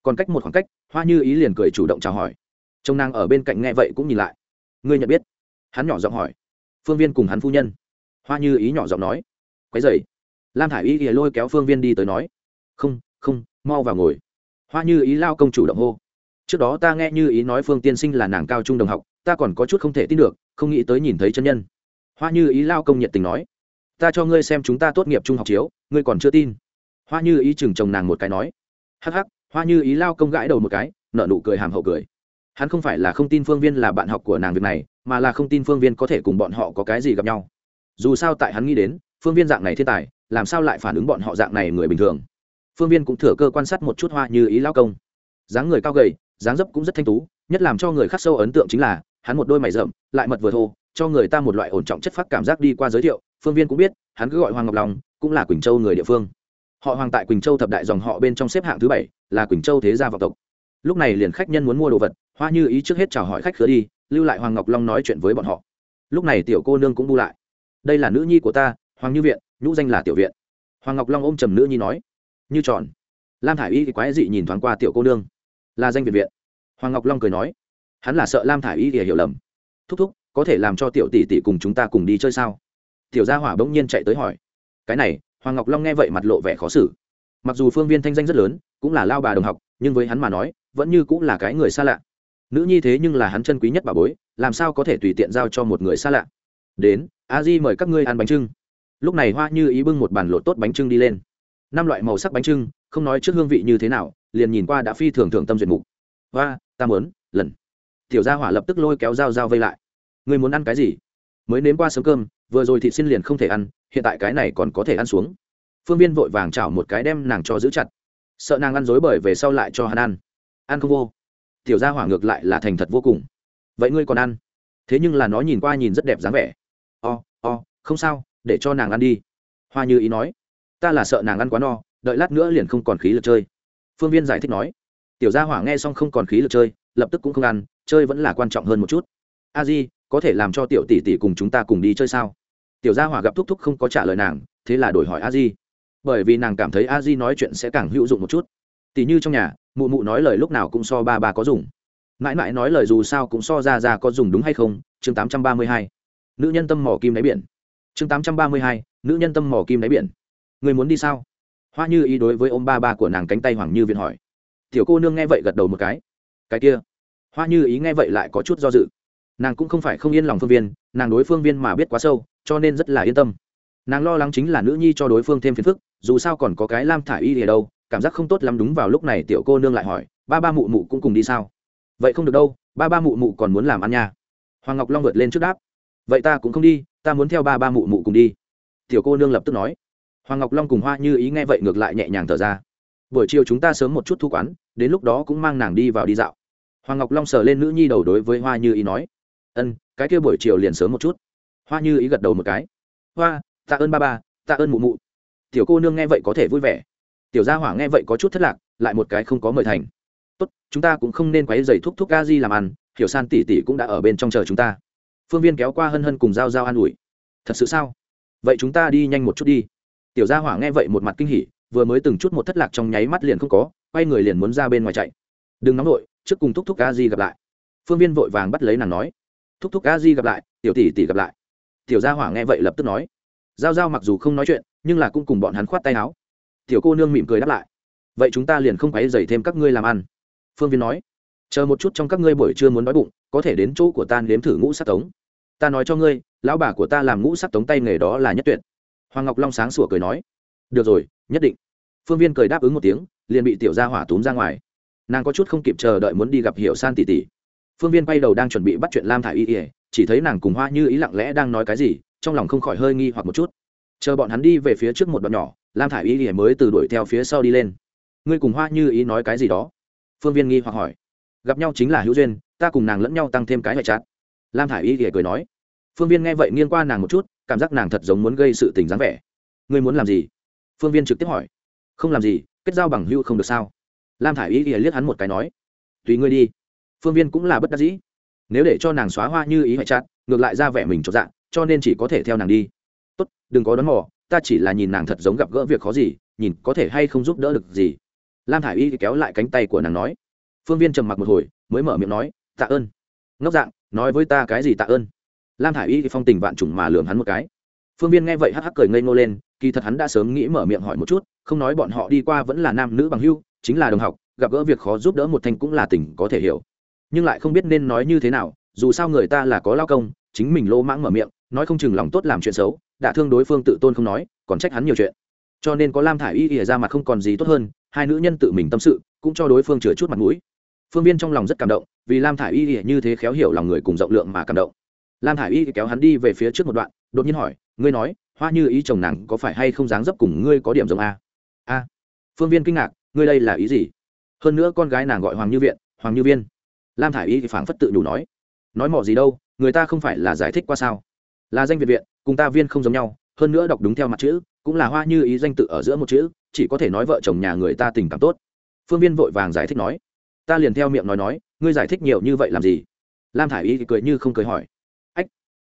Còn cách một khoảng cách, hoa như ý liền cười chủ động chào hỏi. Trông nàng ở bên cạnh nghe vậy cũng nhìn lại. Ngươi nhận biết? Hắn nhỏ giọng hỏi. Phương viên cùng hắn phu nhân hoa như ý nhỏ giọng nói. Quái dậy lam thả i y ỉa lôi kéo phương viên đi tới nói. Không không, mau vào ngồi. Hoa như ý lao công chủ động hô. Trước đó ta nghe như ý nói phương tiên sinh là nàng cao trung đồng học, ta còn có chút không thể tin được, không nghĩ tới nhìn thấy chân nhân. Hoa như ý lao công nhiệt tình nói. Ta cho ngươi xem chúng ta tốt nghiệp trung học chiếu, ngươi còn chưa tin. Hoa như ý chừng chồng nàng một cái nói. Hắc hắc, hoa như ý lao công gãi đầu một cái nợ nụ cười hàm hậu cười. Hắn không phải là không tin phương viên là bạn học của nàng việc này, mà là không tin phương viên có thể cùng bọn họ có cái gì gặp nhau dù sao tại hắn nghĩ đến, phương viên dạng này thiên tài, làm sao lại phản ứng bọn họ dạng này người bình thường? Phương viên cũng thừa cơ quan sát một chút hoa như ý lao công. Dáng người cao gầy, dáng dấp cũng rất thanh tú, nhất làm cho người khắc sâu ấn tượng chính là, hắn một đôi mày rậm, lại mật vừa thô, cho người ta một loại ổn trọng chất phát cảm giác đi qua giới thiệu, phương viên cũng biết, hắn cứ gọi hoàng ngọc long, cũng là quỳnh châu người địa phương. Họ hoàng tại quỳnh châu thập đại dòng họ bên trong xếp hạng thứ bảy, là quỳnh châu thế gia vọng tộc. Lúc này liền khách nhân muốn mua đồ vật, hoa như ý trước hết chào hỏi khách khứa đi, lưu lại hoàng ngọc long nói chuyện với bọn họ. Lúc này tiểu cô nương cũng bu lại đây là nữ nhi của ta, hoàng như viện, nhũ danh là tiểu viện. Hoàng ngọc long ôm trầm nữ nhi nói, như tròn. Lam thả i y thì quái dị nhìn thoáng qua tiểu cô nương. Là danh viện viện. Hoàng ngọc long cười nói, hắn là sợ lam thả i y thì hiểu lầm. Thúc thúc, có thể làm cho tiểu tỷ tỷ cùng chúng ta cùng đi chơi sao? Tiểu gia hỏa bỗng nhiên chạy tới hỏi, cái này? Hoàng ngọc long nghe vậy mặt lộ vẻ khó xử. Mặc dù phương viên thanh danh rất lớn, cũng là lao bà đồng học, nhưng với hắn mà nói, vẫn như cũng là cái người xa lạ. Nữ nhi thế nhưng là hắn chân quý nhất bà bối, làm sao có thể tùy tiện giao cho một người xa lạ? Đến, a di mời các ngươi ăn bánh trưng. Lúc này hoa như ý bưng một bàn lột tốt bánh trưng đi lên. Năm loại màu sắc bánh trưng, không nói trước hương vị như thế nào, liền nhìn qua đã phi thường thường tâm duyệt mục. Hoa, ta mớn lần. Tiểu gia hỏa lập tức lôi kéo dao dao vây lại. Người muốn ăn cái gì? Mới nếm qua sớm cơm, vừa rồi thịt xin liền không thể ăn, hiện tại cái này còn có thể ăn xuống. Phương viên vội vàng chảo một cái đem nàng cho giữ chặt. Sợ nàng ăn dối bởi về sau lại cho hắn ăn. Ăn không vô. Tiểu gia hỏa ngược lại là thành thật vô cùng. Vậy ngươi còn ăn? Thế nhưng là nó nhìn qua nhìn rất đẹp dáng vẻ o、oh, o、oh, không sao để cho nàng ăn đi. Hoa như ý nói. Ta là sợ nàng ăn quá no đợi lát nữa liền không còn khí lực chơi. Phương viên giải thích nói. Tiểu gia hỏa nghe xong không còn khí lực chơi lập tức cũng không ăn chơi vẫn là quan trọng hơn một chút. A di có thể làm cho tiểu tỷ tỷ cùng chúng ta cùng đi chơi sao? Tiểu gia hỏa gặp thúc thúc không có trả lời nàng thế là đổi hỏi a di. Bởi vì nàng cảm thấy a di nói chuyện sẽ càng hữu dụng một chút. Tỷ như trong nhà mụ mụ nói lời lúc nào cũng so ba ba có dùng. Mãi mãi nói lời dù sao cũng so ra ra có dùng đúng hay không? Chương tám trăm ba mươi hai nữ nhân tâm mỏ kim đáy biển. Chương tám trăm ba mươi hai, nữ nhân tâm mỏ kim đáy biển. Người muốn đi sao? Hoa như ý đối với ô m ba ba của nàng cánh tay hoàng như viện hỏi. Tiểu cô nương nghe vậy gật đầu một cái. Cái kia. Hoa như ý nghe vậy lại có chút do dự. Nàng cũng không phải không yên lòng phương viên, nàng đối phương viên mà biết quá sâu, cho nên rất là yên tâm. Nàng lo lắng chính là nữ nhi cho đối phương thêm phiền phức, dù sao còn có cái lam thả y thì đâu, cảm giác không tốt lắm đúng vào lúc này tiểu cô nương lại hỏi, ba ba mụ mụ cũng cùng đi sao? Vậy không được đâu, ba ba mụ mụ còn muốn làm ăn nha. Hoàng ngọc long vượt lên trước đáp vậy ta cũng không đi, ta muốn theo ba ba mụ mụ cùng đi. Tiểu cô nương lập tức nói. Hoàng ngọc long cùng hoa như ý nghe vậy ngược lại nhẹ nhàng thở ra. Buổi chiều chúng ta sớm một chút thu quán, đến lúc đó cũng mang nàng đi vào đi dạo. Hoàng ngọc long sờ lên nữ nhi đầu đối với hoa như ý nói. Ân, cái kia buổi chiều liền sớm một chút. Hoa như ý gật đầu một cái. Hoa, tạ ơn ba ba, tạ ơn mụ mụ. Tiểu cô nương nghe vậy có thể vui vẻ. Tiểu gia hỏa nghe vậy có chút thất lạc, lại một cái không có mời thành. Tốt, chúng ta cũng không nên quấy giày thuốc thuốc ga di làm ăn, hiểu san tỷ tỷ cũng đã ở bên trong chờ chúng ta phương viên kéo qua hân hân cùng g i a o g i a o an ủi. Thật sự sao? Vậy chúng ta đi nhanh một chút đi. Tiểu gia hỏa nghe vậy một mặt kinh hỉ, vừa mới từng chút một thất lạc trong nháy mắt liền không có, quay người liền muốn ra bên ngoài chạy. Đừng nóng vội, trước cùng thúc thúc a di gặp lại. Phương viên vội vàng bắt lấy nàng nói. Thúc thúc a di gặp lại, tiểu tỷ tỷ gặp lại. Tiểu gia hỏa nghe vậy lập tức nói. Giao giao mặc dù không nói chuyện, nhưng là cũng cùng bọn hắn khoát tay áo. Tiểu cô nương mỉm cười đáp lại. Vậy chúng ta liền không quấy dày thêm các ngươi làm ăn. Phương viên nói. Chờ một chút trong các ngươi buổi trưa muốn đói bụng, có thể đến chỗ của ta nếm thử ngũ sát tống ta nói cho ngươi, lão bà của ta làm ngũ sắc tống tay nghề đó là nhất tuyệt. Hoàng ngọc long sáng sủa cười nói, được rồi, nhất định. Phương viên cười đáp ứng một tiếng, liền bị tiểu gia hỏa túm ra ngoài. Nàng có chút không kịp chờ đợi muốn đi gặp hiểu san tỷ tỷ. Phương viên quay đầu đang chuẩn bị bắt chuyện lam thả i y ỉa chỉ thấy nàng cùng hoa như ý lặng lẽ đang nói cái gì, trong lòng không khỏi hơi nghi hoặc một chút. Chờ bọn hắn đi về phía trước một đoạn nhỏ, lam thả i y ỉa mới từ đuổi theo phía sau đi lên. Ngươi cùng hoa như ý nói cái gì đó? Phương viên nghi hoặc hỏi. Gặp nhau chính là hữu duyên, ta cùng nàng lẫn nhau tăng thêm cái ngoại chát lam thả i y ỉa cười nói phương viên nghe vậy nghiêng qua nàng một chút cảm giác nàng thật giống muốn gây sự tình dáng vẻ. Ngươi muốn làm gì? Phương viên trực tiếp hỏi không làm gì kết giao bằng hữu không được sao? Lam thả i y ỉa liếc hắn một cái nói tùy ngươi đi. Phương viên cũng là bất đắc dĩ. Nếu để cho nàng xóa hoa như ý hoại chặn, ngược lại ra vẻ mình cho dạng cho nên chỉ có thể theo nàng đi. Tốt đừng có đón mò ta chỉ là nhìn nàng thật giống gặp gỡ việc khó gì nhìn có thể hay không giúp đỡ được gì. Lam thả i y kéo lại cánh tay của nàng nói. Phương viên trầm mặc một hồi mới mở miệng nói tạ ơn. Ngốc dạng nói với ta cái gì tạ ơn. Lam thả i y phong tình vạn trùng mà lường hắn một cái. Phương viên nghe vậy hắc hắc cười ngây ngô lên, kỳ thật hắn đã sớm nghĩ mở miệng hỏi một chút, không nói bọn họ đi qua vẫn là nam nữ bằng hưu, chính là đồng học, gặp gỡ việc khó giúp đỡ một thanh cũng là tình có thể hiểu. Nhưng lại không biết nên nói như thế nào, dù sao người ta là có lao công, chính mình lô mãng mở miệng, nói không chừng lòng tốt làm chuyện xấu, đã thương đối phương tự tôn không nói, còn trách hắn nhiều chuyện. Cho nên có lam thả i y ỉa ra mặt không còn gì tốt hơn, hai nữ nhân tự mình tâm sự, cũng cho đối phương chừa chút mặt mũi. Phương viên trong lòng rất cảm động vì lam thả i y như thế khéo hiểu lòng người cùng rộng lượng mà cảm động. Lam thả i y kéo hắn đi về phía trước một đoạn, đột nhiên hỏi, ngươi nói, hoa như ý chồng nàng có phải hay không dáng dấp cùng ngươi có điểm giống a? A. Phương viên kinh ngạc, ngươi đây là ý gì? Hơn nữa con gái nàng gọi hoàng như viện, hoàng như viên. Lam thả i y phảng phất tự đủ nói nói mỏ gì đâu, người ta không phải là giải thích qua sao? Là danh viện viện, cùng ta viên không giống nhau, hơn nữa đọc đúng theo mặt chữ, cũng là hoa như ý danh tự ở giữa một chữ, chỉ có thể nói vợ chồng nhà người ta tình cảm tốt. Phương viên vội vàng giải thích nói, ta liền theo miệng nói nói ngươi giải thích nhiều như vậy làm gì? Lam thả i y thì cười như không cười hỏi. Ách,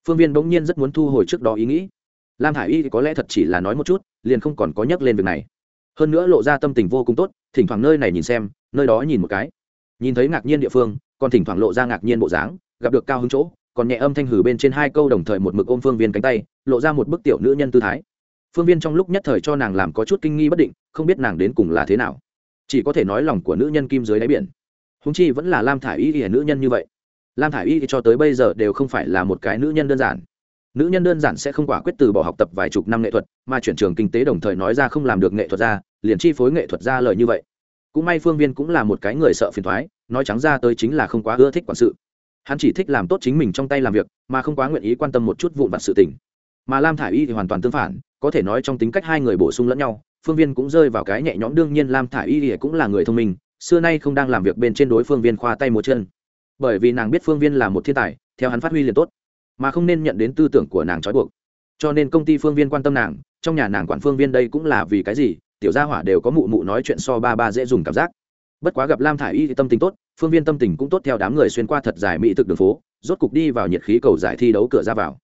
phương viên bỗng nhiên rất muốn thu hồi trước đó ý nghĩ. Lam thả i y thì có lẽ thật chỉ là nói một chút, liền không còn có nhắc lên việc này. Hơn nữa lộ ra tâm tình vô cùng tốt, thỉnh thoảng nơi này nhìn xem, nơi đó nhìn một cái. Nhìn thấy ngạc nhiên địa phương, còn thỉnh thoảng lộ ra ngạc nhiên bộ dáng, gặp được cao hứng chỗ, còn nhẹ âm thanh hử bên trên hai câu đồng thời một mực ôm phương viên cánh tay, lộ ra một bức tiểu nữ nhân tư thái. Phương viên trong lúc nhất thời cho nàng làm có chút kinh nghi bất định, không biết nàng đến cùng là thế nào. Chỉ có thể nói lòng của nữ nhân kim dưới đáy biển húng chi vẫn là lam thả i y ỉa nữ nhân như vậy. Lam thả i y cho tới bây giờ đều không phải là một cái nữ nhân đơn giản. Nữ nhân đơn giản sẽ không quả quyết từ bỏ học tập vài chục năm nghệ thuật, mà chuyển trường kinh tế đồng thời nói ra không làm được nghệ thuật ra, liền chi phối nghệ thuật ra lời như vậy. Cũng may phương viên cũng là một cái người sợ phiền thoái, nói trắng ra tới chính là không quá ưa thích quản sự. Hắn chỉ thích làm tốt chính mình trong tay làm việc, mà không quá nguyện ý quan tâm một chút vụn vặt sự tình. Mà lam thả i y thì hoàn toàn tương phản, có thể nói trong tính cách hai người bổ sung lẫn nhau, phương viên cũng rơi vào cái nhẹ nhõm, đương nhiên lam thả i y thì cũng là người thông minh xưa nay không đang làm việc bên trên đối phương viên khoa tay một chân. Bởi vì nàng biết phương viên là một thiên tài, theo hắn phát huy liền tốt, mà không nên nhận đến tư tưởng của nàng trói buộc. Cho nên công ty phương viên quan tâm nàng, trong nhà nàng quản phương viên đây cũng là vì cái gì, tiểu gia hỏa đều có mụ mụ nói chuyện so ba ba dễ dùng cảm giác. Bất quá gặp lam thả i y thì tâm tình tốt, phương viên tâm tình cũng tốt theo đám người xuyên qua thật dài mỹ thực đường phố, rốt cục đi vào nhiệt khí cầu giải thi đấu cửa ra vào.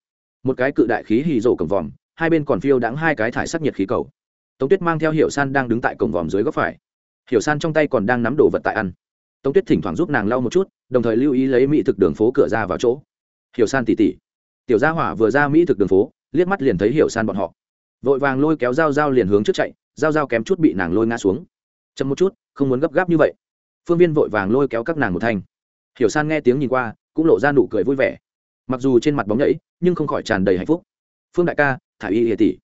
Một cái cự đại khí hì rổ cầm vòm, hai bên còn phiêu đãng hai cái thải sắc nhiệt khí cầu. Tống tuyết mang theo hiệu san đang đứng tại cổng vòm dưới góc phải hiểu san trong tay còn đang nắm đồ vật tại ăn. Tống tuyết thỉnh thoảng giúp nàng lau một chút, đồng thời lưu ý lấy mỹ thực đường phố cửa ra vào chỗ. Hiểu san tỉ tỉ. Tiểu gia hỏa vừa ra mỹ thực đường phố, liếc mắt liền thấy hiểu san bọn họ. Vội vàng lôi kéo dao dao liền hướng trước chạy dao dao kém chút bị nàng lôi ngã xuống. Chậm một chút, không muốn gấp gáp như vậy. Phương viên vội vàng lôi kéo các nàng một thanh. Hiểu san nghe tiếng nhìn qua, cũng lộ ra nụ cười vui vẻ. Mặc dù trên mặt bóng nhẫy, nhưng không khỏi tràn đầy hạnh phúc. Phương đại ca, thả y hệ tỷ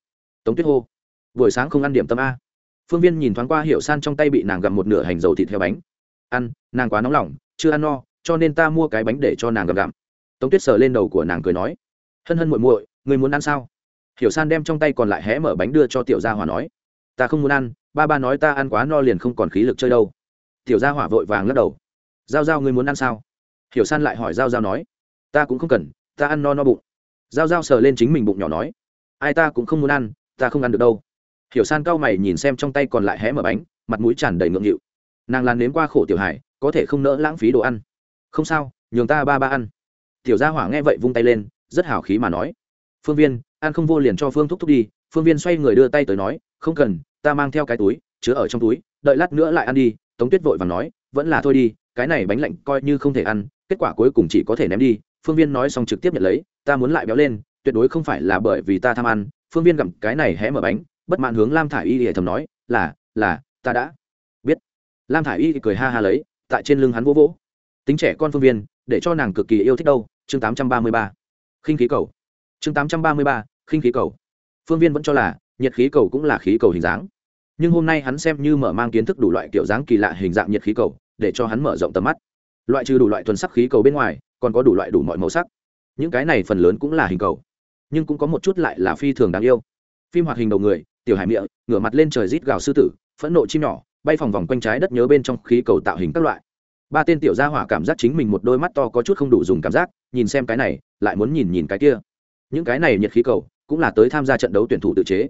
tống tuyết hô. Buổi sáng không ăn điểm tâm a phương viên nhìn thoáng qua hiểu san trong tay bị nàng gặm một nửa hành dầu thịt theo bánh. Ăn, nàng quá nóng lòng, chưa ăn no, cho nên ta mua cái bánh để cho nàng gặm gặm. Tống tuyết sờ lên đầu của nàng cười nói, hân hân muội muội người muốn ăn sao? Hiểu san đem trong tay còn lại hé mở bánh đưa cho tiểu gia hòa nói, ta không muốn ăn, ba ba nói ta ăn quá no liền không còn khí lực chơi đâu. Tiểu gia hỏa vội vàng lắc đầu, giao giao ngươi muốn ăn sao? Hiểu san lại hỏi giao giao nói, ta cũng không cần, ta ăn no no bụng. Giao giao sờ lên chính mình bụng nhỏ nói, ai ta cũng không muốn ăn, ta không ăn được đâu hiểu san cao mày nhìn xem trong tay còn lại hé mở bánh, mặt mũi tràn đầy ngượng nghịu. Nàng lan nếm qua khổ tiểu hải, có thể không nỡ lãng phí đồ ăn. Không sao, nhường ta ba ba ăn. Tiểu gia hỏa nghe vậy vung tay lên, rất hào khí mà nói. Phương viên, ăn không vô liền cho phương thúc thúc đi. Phương viên xoay người đưa tay tới nói, không cần, ta mang theo cái túi, chứa ở trong túi, đợi lát nữa lại ăn đi. Tống tuyết vội và nói, vẫn là thôi đi, cái này bánh lạnh coi như không thể ăn, kết quả cuối cùng chỉ có thể ném đi. Phương viên nói xong trực tiếp nhận lấy, ta muốn lại béo lên, tuyệt đối không phải là bởi vì ta tham ăn. Phương viên gặm cái này hé mở bánh bất mãn hướng lam thả i y hệ thầm nói, là là, ta đã biết. Lam thả i y cười ha ha lấy, tại trên lưng hắn vỗ vỗ. Tính trẻ con phương viên, để cho nàng cực kỳ yêu thích đâu. Chương tám trăm ba mươi ba. Khinh khí cầu. Chương tám trăm ba mươi ba, khinh khí cầu. Phương viên vẫn cho là nhiệt khí cầu cũng là khí cầu hình dáng. Nhưng hôm nay hắn xem như mở mang kiến thức đủ loại kiểu dáng kỳ lạ hình dạng nhiệt khí cầu, để cho hắn mở rộng tầm mắt. Loại trừ đủ loại thuần sắc khí cầu bên ngoài, còn có đủ loại đủ mọi màu sắc. Những cái này phần lớn cũng là hình cầu, nhưng cũng có một chút lại là phi thường đáng yêu. Phim hoạt hình đầu người tiểu hải miệng, ngửa mặt lên trời rít gào sư tử, phẫn nộ chim nhỏ, bay phòng vòng quanh trái đất nhớ bên trong khí cầu tạo hình các loại. Ba tên tiểu gia hỏa cảm giác chính mình một đôi mắt to có chút không đủ dùng cảm giác, nhìn xem cái này, lại muốn nhìn nhìn cái kia. Những cái này nhiệt khí cầu, cũng là tới tham gia trận đấu tuyển thủ tự chế.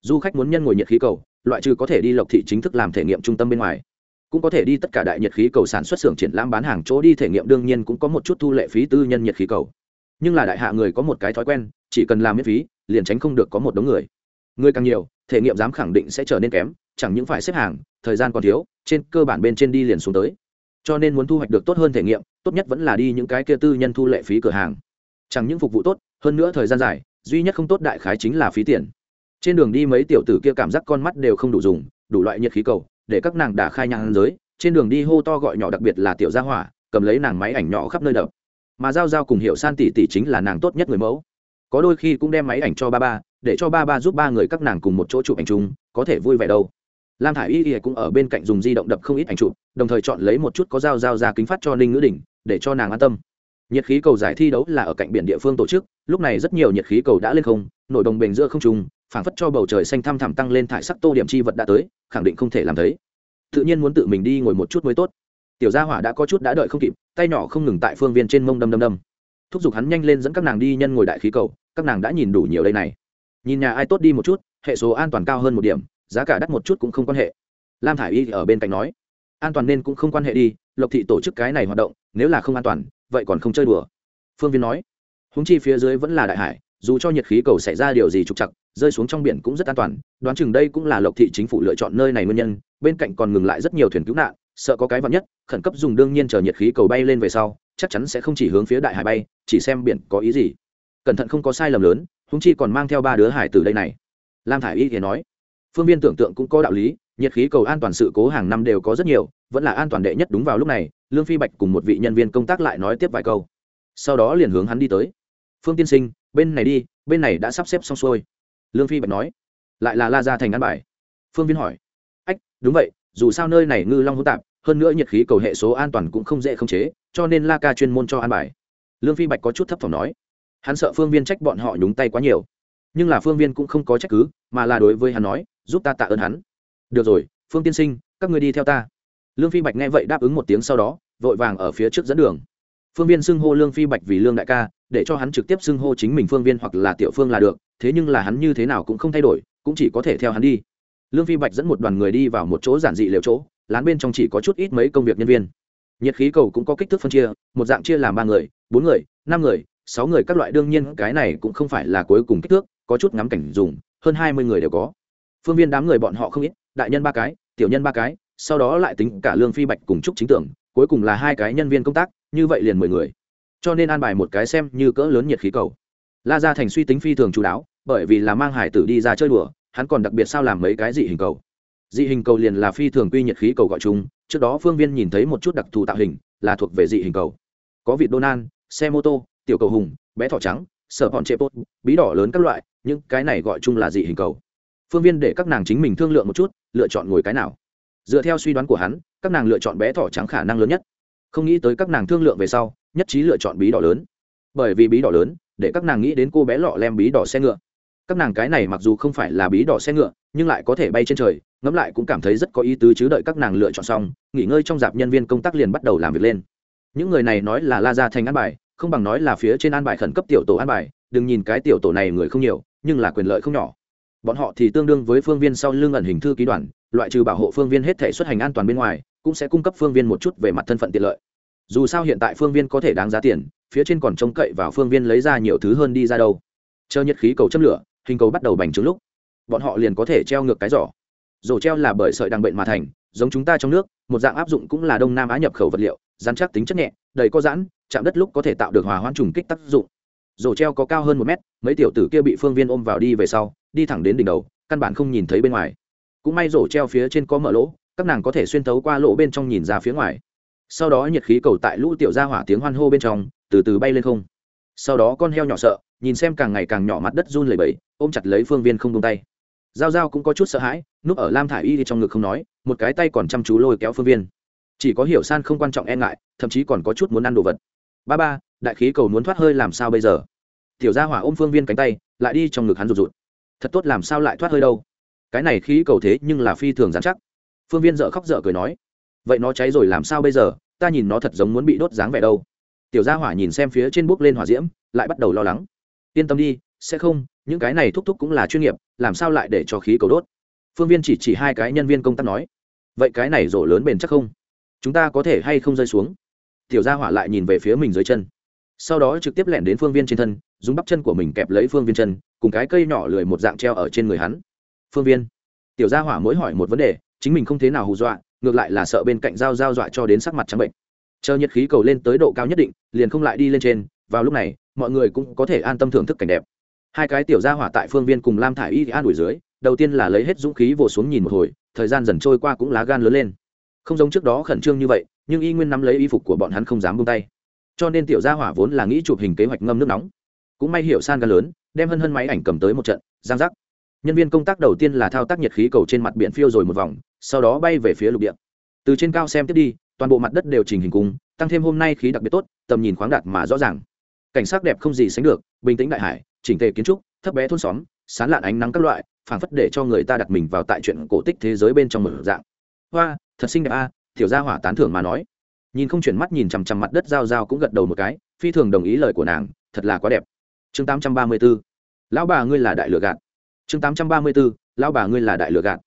Du khách muốn nhân ngồi nhiệt khí cầu, loại trừ có thể đi lộc thị chính thức làm thể nghiệm trung tâm bên ngoài, cũng có thể đi tất cả đại nhiệt khí cầu sản xuất xưởng triển lãm bán hàng chỗ đi thể nghiệm, đương nhiên cũng có một chút thu lệ phí tư nhân nhiệt khí cầu. Nhưng là đại hạ người có một cái thói quen, chỉ cần làm miễn phí, liền tránh không được có một đống người. Người càng nhiều thể nghiệm dám khẳng định sẽ trở nên kém, chẳng những phải xếp hàng, thời gian còn thiếu, trên cơ bản bên trên đi liền xuống tới. Cho nên muốn thu hoạch được tốt hơn thể nghiệm, tốt nhất vẫn là đi những cái kia tư nhân thu lệ phí cửa hàng. Chẳng những phục vụ tốt, hơn nữa thời gian dài, duy nhất không tốt đại khái chính là phí tiền. Trên đường đi mấy tiểu tử kia cảm giác con mắt đều không đủ dùng, đủ loại nhiệt khí cầu, để các nàng đả khai nhang giới, trên đường đi hô to gọi nhỏ đặc biệt là tiểu gia hỏa, cầm lấy nàng máy ảnh nhỏ khắp nơi đập. Mà giao giao cùng hiệu san tỷ tỷ chính là nàng tốt nhất người mẫu. Có đôi khi cũng đem máy ảnh cho ba ba để cho ba ba giúp ba người các nàng cùng một chỗ chụp ảnh chung, có thể vui vẻ đâu. Lam thả i y y cũng ở bên cạnh dùng di động đập không ít ảnh chụp, đồng thời chọn lấy một chút có dao dao ra kính phát cho ninh ngữ đình, để cho nàng an tâm. Nhiệt khí cầu giải thi đấu là ở cạnh biển địa phương tổ chức, lúc này rất nhiều nhiệt khí cầu đã lên không nổi đồng bền giữa không trùng phảng phất cho bầu trời xanh thăm thẳm tăng lên thải sắc tô điểm chi vật đã tới, khẳng định không thể làm thấy. Tự nhiên muốn tự mình đi ngồi một chút mới tốt. Tiểu gia hỏa đã có chút đã đợi không kịp, tay nhỏ không ngừng tại phương viên trên mông đâm đâm đâm. Thúc giục hắn nhanh lên dẫn các nàng đi nhân ngồi đại khí cầu, các nàng đã nhìn đủ nhiều đây này nhìn nhà ai tốt đi một chút, hệ số an toàn cao hơn một điểm, giá cả đắt một chút cũng không quan hệ. Lam thả i y ở bên cạnh nói, an toàn nên cũng không quan hệ đi, lộc thị tổ chức cái này hoạt động, nếu là không an toàn, vậy còn không chơi đùa. Phương viên nói húng chi phía dưới vẫn là đại hải, dù cho nhiệt khí cầu xảy ra điều gì trục chặt rơi xuống trong biển cũng rất an toàn, đoán chừng đây cũng là lộc thị chính phủ lựa chọn nơi này nguyên nhân, bên cạnh còn ngừng lại rất nhiều thuyền cứu nạn, sợ có cái vắn nhất, khẩn cấp dùng đương nhiên chờ nhiệt khí cầu bay lên về sau, chắc chắn sẽ không chỉ hướng phía đại hải bay, chỉ xem biển có ý gì. Cẩn thận không có sai lầm lớn húng chi còn mang theo ba đứa hải từ đây này. Lam thả i y thì nói, phương viên tưởng tượng cũng có đạo lý, nhiệt khí cầu an toàn sự cố hàng năm đều có rất nhiều, vẫn là an toàn đệ nhất đúng vào lúc này, lương phi bạch cùng một vị nhân viên công tác lại nói tiếp vài câu. Sau đó liền hướng hắn đi tới. Phương tiên sinh, bên này đi, bên này đã sắp xếp xong xuôi. Lương phi bạch nói, lại là la ra thành ăn bài. Phương viên hỏi, ách, đúng vậy, dù sao nơi này ngư long hỗn tạp, hơn nữa nhiệt khí cầu hệ số an toàn cũng không dễ khống chế, cho nên la ca chuyên môn cho an bài. Lương phi bạch có chút thấp thỏm nói hắn sợ phương viên trách bọn họ nhúng tay quá nhiều. Nhưng là phương viên cũng không có trách cứ, mà là đối với hắn nói, giúp ta tạ ơn hắn. Được rồi, phương tiên sinh, các người đi theo ta. Lương phi bạch nghe vậy đáp ứng một tiếng sau đó, vội vàng ở phía trước dẫn đường. Phương viên xưng hô lương phi bạch vì lương đại ca, để cho hắn trực tiếp xưng hô chính mình phương viên hoặc là tiểu phương là được, thế nhưng là hắn như thế nào cũng không thay đổi, cũng chỉ có thể theo hắn đi. Lương phi bạch dẫn một đoàn người đi vào một chỗ giản dị liều chỗ, lán bên trong chỉ có chút ít mấy công việc nhân viên. Nhiệt khí cầu cũng có kích thước phân chia, một dạng chia làm ba người, bốn người, năm người sáu người các loại đương nhiên cái này cũng không phải là cuối cùng kích thước, có chút ngắm cảnh dùng, hơn hai mươi người đều có. Phương viên đám người bọn họ không ít, đại nhân ba cái, tiểu nhân ba cái, sau đó lại tính cả lương phi bạch cùng chúc chính tưởng, cuối cùng là hai cái nhân viên công tác, như vậy liền mười người. Cho nên an bài một cái xem như cỡ lớn nhiệt khí cầu. La ra thành suy tính phi thường chú đáo, bởi vì là mang hải tử đi ra chơi đùa, hắn còn đặc biệt sao làm mấy cái dị hình cầu. Dị hình cầu liền là phi thường quy nhiệt khí cầu gọi chúng trước đó phương viên nhìn thấy một chút đặc thù tạo hình, là thuộc về dị hình cầu. Có vịt đô nan, xe mô tô tiểu cầu hùng, bé thỏ trắng, sở bọn chệ bốt bí đỏ lớn các loại, những cái này gọi chung là dị hình cầu. Phương viên để các nàng chính mình thương lượng một chút, lựa chọn ngồi cái nào. Dựa theo suy đoán của hắn, các nàng lựa chọn bé thỏ trắng khả năng lớn nhất. Không nghĩ tới các nàng thương lượng về sau, nhất trí lựa chọn bí đỏ lớn. Bởi vì bí đỏ lớn, để các nàng nghĩ đến cô bé lọ lem bí đỏ xe ngựa. Các nàng cái này mặc dù không phải là bí đỏ xe ngựa, nhưng lại có thể bay trên trời, ngẫm lại cũng cảm thấy rất có ý tứ chứ đợi các nàng lựa chọn xong, nghỉ ngơi trong dạp nhân viên công tác liền bắt đầu làm việc lên. Những người này nói là la ra thành ăn bài không bằng nói là phía trên an bài khẩn cấp tiểu tổ an bài, đừng nhìn cái tiểu tổ này người không nhiều, nhưng là quyền lợi không nhỏ. Bọn họ thì tương đương với phương viên sau lưng ẩn hình thư ký đoàn, loại trừ bảo hộ phương viên hết thể xuất hành an toàn bên ngoài, cũng sẽ cung cấp phương viên một chút về mặt thân phận tiện lợi. Dù sao hiện tại phương viên có thể đáng giá tiền, phía trên còn trông cậy vào phương viên lấy ra nhiều thứ hơn đi ra đâu. Chờ nhiệt khí cầu châm lửa, hình cầu bắt đầu bành trướng lúc, bọn họ liền có thể treo ngược cái giỏ. Rổ treo là bởi sợi đằng bệnh mà thành, giống chúng ta trong nước, một dạng áp dụng cũng là đông nam á nhập khẩu vật liệu dán chắc tính chất nhẹ, đầy có giãn chạm đất lúc có thể tạo được hòa hoãn trùng kích tác dụng. Rổ treo có cao hơn một mét, mấy tiểu tử kia bị phương viên ôm vào đi về sau, đi thẳng đến đỉnh đầu, căn bản không nhìn thấy bên ngoài. Cũng may rổ treo phía trên có mở lỗ, các nàng có thể xuyên thấu qua lỗ bên trong nhìn ra phía ngoài. Sau đó nhiệt khí cầu tại lũ tiểu ra hỏa tiếng hoan hô bên trong, từ từ bay lên không. Sau đó con heo nhỏ sợ, nhìn xem càng ngày càng nhỏ mặt đất run lẩy bẩy, ôm chặt lấy phương viên không tung tay. G i a o g i a o cũng có chút sợ hãi, núp ở lam thả i y đi trong ngực không nói, một cái tay còn chăm chú lôi kéo phương viên. Chỉ có hiểu san không quan trọng e ngại, thậm chí còn có chút muốn ăn đồ vật ba ba, đại khí cầu muốn thoát hơi làm sao bây giờ? Tiểu gia hỏa ôm phương viên cánh tay, lại đi trong ngực hắn rụt rụt. Thật tốt làm sao lại thoát hơi đâu? Cái này khí cầu thế nhưng là phi thường dán chắc. Phương viên dợ khóc dợ cười nói, vậy nó cháy rồi làm sao bây giờ? Ta nhìn nó thật giống muốn bị đốt dáng vẻ đâu. Tiểu gia hỏa nhìn xem phía trên bốc lên hỏa diễm, lại bắt đầu lo lắng. Yên tâm đi, sẽ không, những cái này thúc thúc cũng là chuyên nghiệp, làm sao lại để cho khí cầu đốt? Phương viên chỉ chỉ hai cái nhân viên công tác nói, vậy cái này rổ lớn bền chắc không? Chúng ta có thể hay không rơi xuống? Tiểu gia hỏa lại nhìn về phía mình dưới chân. Sau đó trực tiếp lẻn đến phương viên trên thân, dùng bắp chân của mình kẹp lấy phương viên chân, cùng cái cây nhỏ lười một dạng treo ở trên người hắn. Phương viên. Tiểu gia hỏa mỗi hỏi một vấn đề, chính mình không thế nào hù dọa, ngược lại là sợ bên cạnh dao dao dọa cho đến sắc mặt trắng bệnh. Chờ nhiệt khí cầu lên tới độ cao nhất định, liền không lại đi lên trên, vào lúc này, mọi người cũng có thể an tâm thưởng thức cảnh đẹp. Hai cái tiểu gia hỏa tại phương viên cùng lam thả i y an ủi dưới, đầu tiên là lấy hết dũng khí vồ xuống nhìn một hồi, thời gian dần trôi qua cũng lá gan lớn lên. Không giống trước đó khẩn trương như vậy nhưng y nguyên nắm lấy y phục của bọn hắn không dám buông tay. Cho nên tiểu gia hỏa vốn là nghĩ chụp hình kế hoạch ngâm nước nóng. Cũng may hiểu san gan lớn, đem hân hân máy ảnh cầm tới một trận, giang giác. Nhân viên công tác đầu tiên là thao tác nhiệt khí cầu trên mặt biển phiêu rồi một vòng, sau đó bay về phía lục địa. Từ trên cao xem tiếp đi, toàn bộ mặt đất đều trình hình cung tăng thêm hôm nay khí đặc biệt tốt, tầm nhìn khoáng đạt mà rõ ràng. Cảnh sắc đẹp không gì sánh được, bình tĩnh đại hải, chỉnh tề kiến trúc, thấp bé thôn xóm, sán lạn ánh nắng các loại, phảng phất để cho người ta đặt mình vào tại chuyện cổ tích thế giới bên trong một dạng. Hoa, thật xinh đẹp a tiểu gia hỏa tán thưởng mà nói. Nhìn không chuyển mắt nhìn chằm chằm mặt đất giao giao cũng gật đầu một cái, phi thường đồng ý lời của nàng, thật là quá đẹp. Chương 834 lão bà ngươi là đại lựa gạt. Chương 834 lão bà ngươi là đại lựa gạt.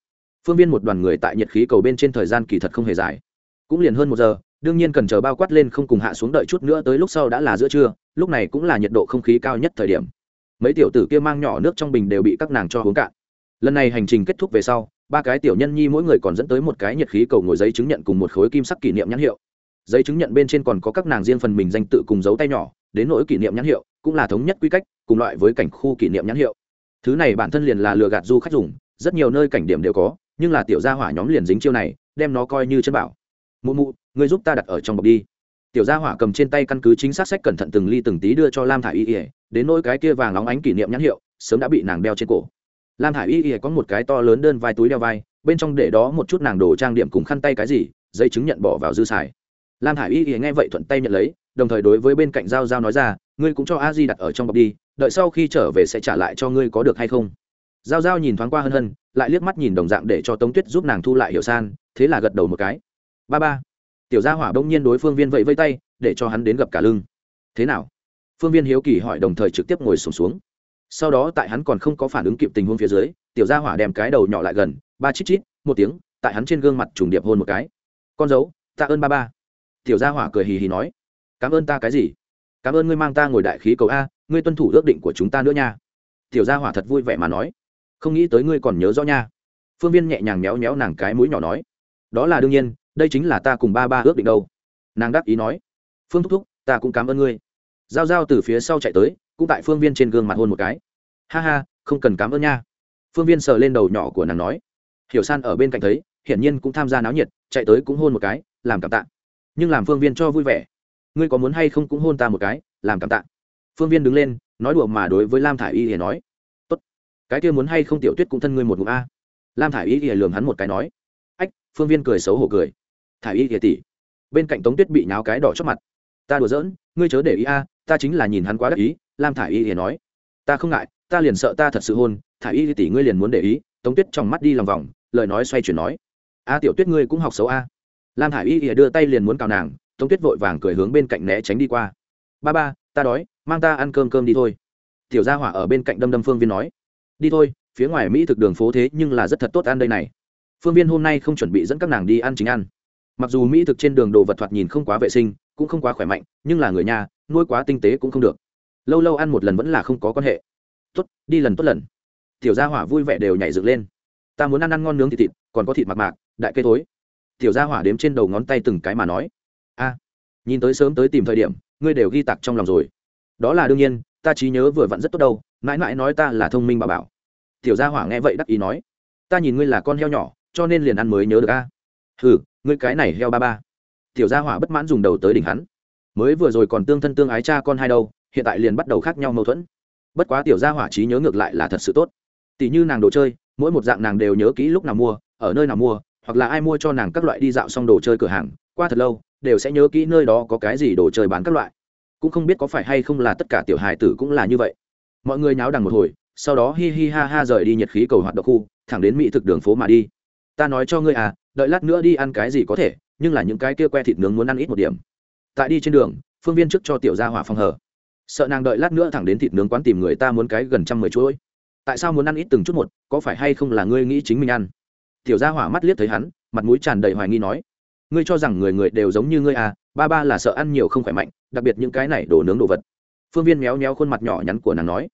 Phương viên một đoàn người tại nhiệt khí cầu bên trên thời gian kỳ thật không hề dài. Cũng liền hơn một giờ, đương nhiên cần chờ bao quát lên không cùng hạ xuống đợi chút nữa tới lúc sau đã là giữa trưa, lúc này cũng là nhiệt độ không khí cao nhất thời điểm. Mấy tiểu tử kia mang nhỏ nước trong bình đều bị các nàng cho uống cạn. Lần này hành trình kết thúc về sau ba cái tiểu nhân nhi mỗi người còn dẫn tới một cái nhiệt khí cầu ngồi giấy chứng nhận cùng một khối kim sắc kỷ niệm nhãn hiệu. Giấy chứng nhận bên trên còn có các nàng riêng phần mình danh tự cùng dấu tay nhỏ, đến nỗi kỷ niệm nhãn hiệu, cũng là thống nhất quy cách, cùng loại với cảnh khu kỷ niệm nhãn hiệu. Thứ này bản thân liền là lừa gạt du khách dùng, rất nhiều nơi cảnh điểm đều có, nhưng là tiểu gia hỏa nhóm liền dính chiêu này, đem nó coi như chân bảo. Mụ mụ người giúp ta đặt ở trong bọc đi. Tiểu gia hỏa cầm trên tay căn cứ chính xác sách cẩn thận từng ly từng tí đưa cho lam thả y ỉa đến nỗi cái kia vàng óng ánh kỷ niệm nhãn hiệu, sớm đã bị nàng đeo trên cổ lam thả y Y có một cái to lớn đơn vai túi đeo vai bên trong để đó một chút nàng đồ trang điểm cùng khăn tay cái gì giấy chứng nhận bỏ vào dư xài. Lam thả y Y nghe vậy thuận tay nhận lấy đồng thời đối với bên cạnh giao giao nói ra ngươi cũng cho a di đặt ở trong bọc đi đợi sau khi trở về sẽ trả lại cho ngươi có được hay không? Giao giao nhìn thoáng qua hân hân lại liếc mắt nhìn đồng dạng để cho tống tuyết giúp nàng thu lại hiểu san thế là gật đầu một cái. Ba ba. Tiểu gia hỏa đông nhiên đối phương viên vẫy vây tay để cho hắn đến gặp cả lưng. Thế nào? Phương viên hiếu kỳ hỏi đồng thời trực tiếp ngồi sùng xuống, xuống sau đó tại hắn còn không có phản ứng kịp tình huống phía dưới, tiểu gia hỏa đem cái đầu nhỏ lại gần, ba chít chít, một tiếng, tại hắn trên gương mặt trùng điệp hôn một cái. Con dấu, tạ ơn ba ba. Tiểu gia hỏa cười hì hì nói. Cảm ơn ta cái gì? Cảm ơn ngươi mang ta ngồi đại khí cầu a, ngươi tuân thủ ước định của chúng ta nữa nha. Tiểu gia hỏa thật vui vẻ mà nói. Không nghĩ tới ngươi còn nhớ rõ nha. Phương viên nhẹ nhàng méo méo nàng cái mũi nhỏ nói. Đó là đương nhiên, đây chính là ta cùng ba ba ước định đâu. Nàng đáp ý nói. Phương thúc thúc, ta cũng cảm ơn ngươi. G i a o g i a o từ phía sau chạy tới cũng tại phương viên trên gương mặt hôn một cái. Ha ha, không cần cảm ơn nha. Phương viên sờ lên đầu nhỏ của nàng nói. Hiểu san ở bên cạnh thấy, hiển nhiên cũng tham gia náo nhiệt, chạy tới cũng hôn một cái, làm cảm tạ. Nhưng làm phương viên cho vui vẻ. Ngươi có muốn hay không cũng hôn ta một cái, làm cảm tạ. Phương viên đứng lên, nói đùa mà đối với lam thả i y thì nói. Tốt. Cái kia muốn hay không tiểu tuyết cũng thân ngươi một ngụm a. Lam thả i y thì lường hắn một cái nói. Ách, phương viên cười xấu hổ cười. Thả y thì tỉ bên cạnh tống tuyết bị nháo cái đỏ chót mặt. Ta đùa giỡn, ngươi chớ để ý a, ta chính là nhìn hắn quá đắc ý lam thả y thì nói, ta không ngại, ta liền sợ ta thật sự hôn thả y thì tỷ ngươi liền muốn để ý. Tống tuyết trong mắt đi lòng vòng, lời nói xoay chuyển nói, a tiểu tuyết ngươi cũng học xấu a. Lam thả y thì đưa tay liền muốn cào nàng, tống tuyết vội vàng cười hướng bên cạnh né tránh đi qua. Ba ba, ta đói, mang ta ăn cơm cơm đi thôi. Tiểu gia hỏa ở bên cạnh đâm đâm phương viên nói, đi thôi, phía ngoài mỹ thực đường phố thế nhưng là rất thật tốt ăn đây này. Phương viên hôm nay không chuẩn bị dẫn các nàng đi ăn chính ăn. Mặc dù mỹ thực trên đường đồ vật thoạt nhìn không quá vệ sinh, cũng không quá khỏe mạnh, nhưng là người nhà, nuôi quá tinh tế cũng không được lâu lâu ăn một lần vẫn là không có quan hệ. Tốt, đi lần tốt lần. Tiểu gia hỏa vui vẻ đều nhảy dựng lên. Ta muốn ăn ăn ngon nướng thịt thịt, còn có thịt mặc mạc, đại cây thối. Tiểu gia hỏa đếm trên đầu ngón tay từng cái mà nói. A, nhìn tới sớm tới tìm thời điểm, ngươi đều ghi tặc trong lòng rồi. Đó là đương nhiên, ta trí nhớ vừa vặn rất tốt đâu, mãi mãi nói ta là thông minh bà bảo. Tiểu gia hỏa nghe vậy đắc ý nói. Ta nhìn ngươi là con heo nhỏ, cho nên liền ăn mới nhớ được a. Hừ, ngươi cái này heo ba ba. Tiểu gia hỏa bất mãn dùng đầu tới đỉnh hắn. Mới vừa rồi còn tương thân tương ái cha con hai đâu hiện tại liền bắt đầu khác nhau mâu thuẫn. Bất quá tiểu gia hỏa trí nhớ ngược lại là thật sự tốt. Tỷ như nàng đồ chơi, mỗi một dạng nàng đều nhớ kỹ lúc nào mua, ở nơi nào mua, hoặc là ai mua cho nàng các loại đi dạo xong đồ chơi cửa hàng, qua thật lâu, đều sẽ nhớ kỹ nơi đó có cái gì đồ chơi bán các loại. Cũng không biết có phải hay không là tất cả tiểu hài tử cũng là như vậy. Mọi người nháo đằng một hồi, sau đó hi hi ha ha rời đi nhiệt khí cầu hoạt động khu, thẳng đến mỹ thực đường phố mà đi. Ta nói cho ngươi à đợi lát nữa đi ăn cái gì có thể, nhưng là những cái kia que thịt nướng muốn ăn ít một điểm. Tại đi trên đường, phương viên trước cho tiểu gia hỏa phòng hở sợ nàng đợi lát nữa thẳng đến thịt nướng quán tìm người ta muốn cái gần trăm mười chuỗi. Tại sao muốn ăn ít từng chút một, có phải hay không là ngươi nghĩ chính mình ăn? Tiểu gia hỏa mắt liếc thấy hắn, mặt mũi tràn đầy hoài nghi nói. Ngươi cho rằng người người đều giống như ngươi à ba ba là sợ ăn nhiều không khỏe mạnh, đặc biệt những cái này đổ nướng đồ vật. Phương viên méo méo khuôn mặt nhỏ nhắn của nàng nói.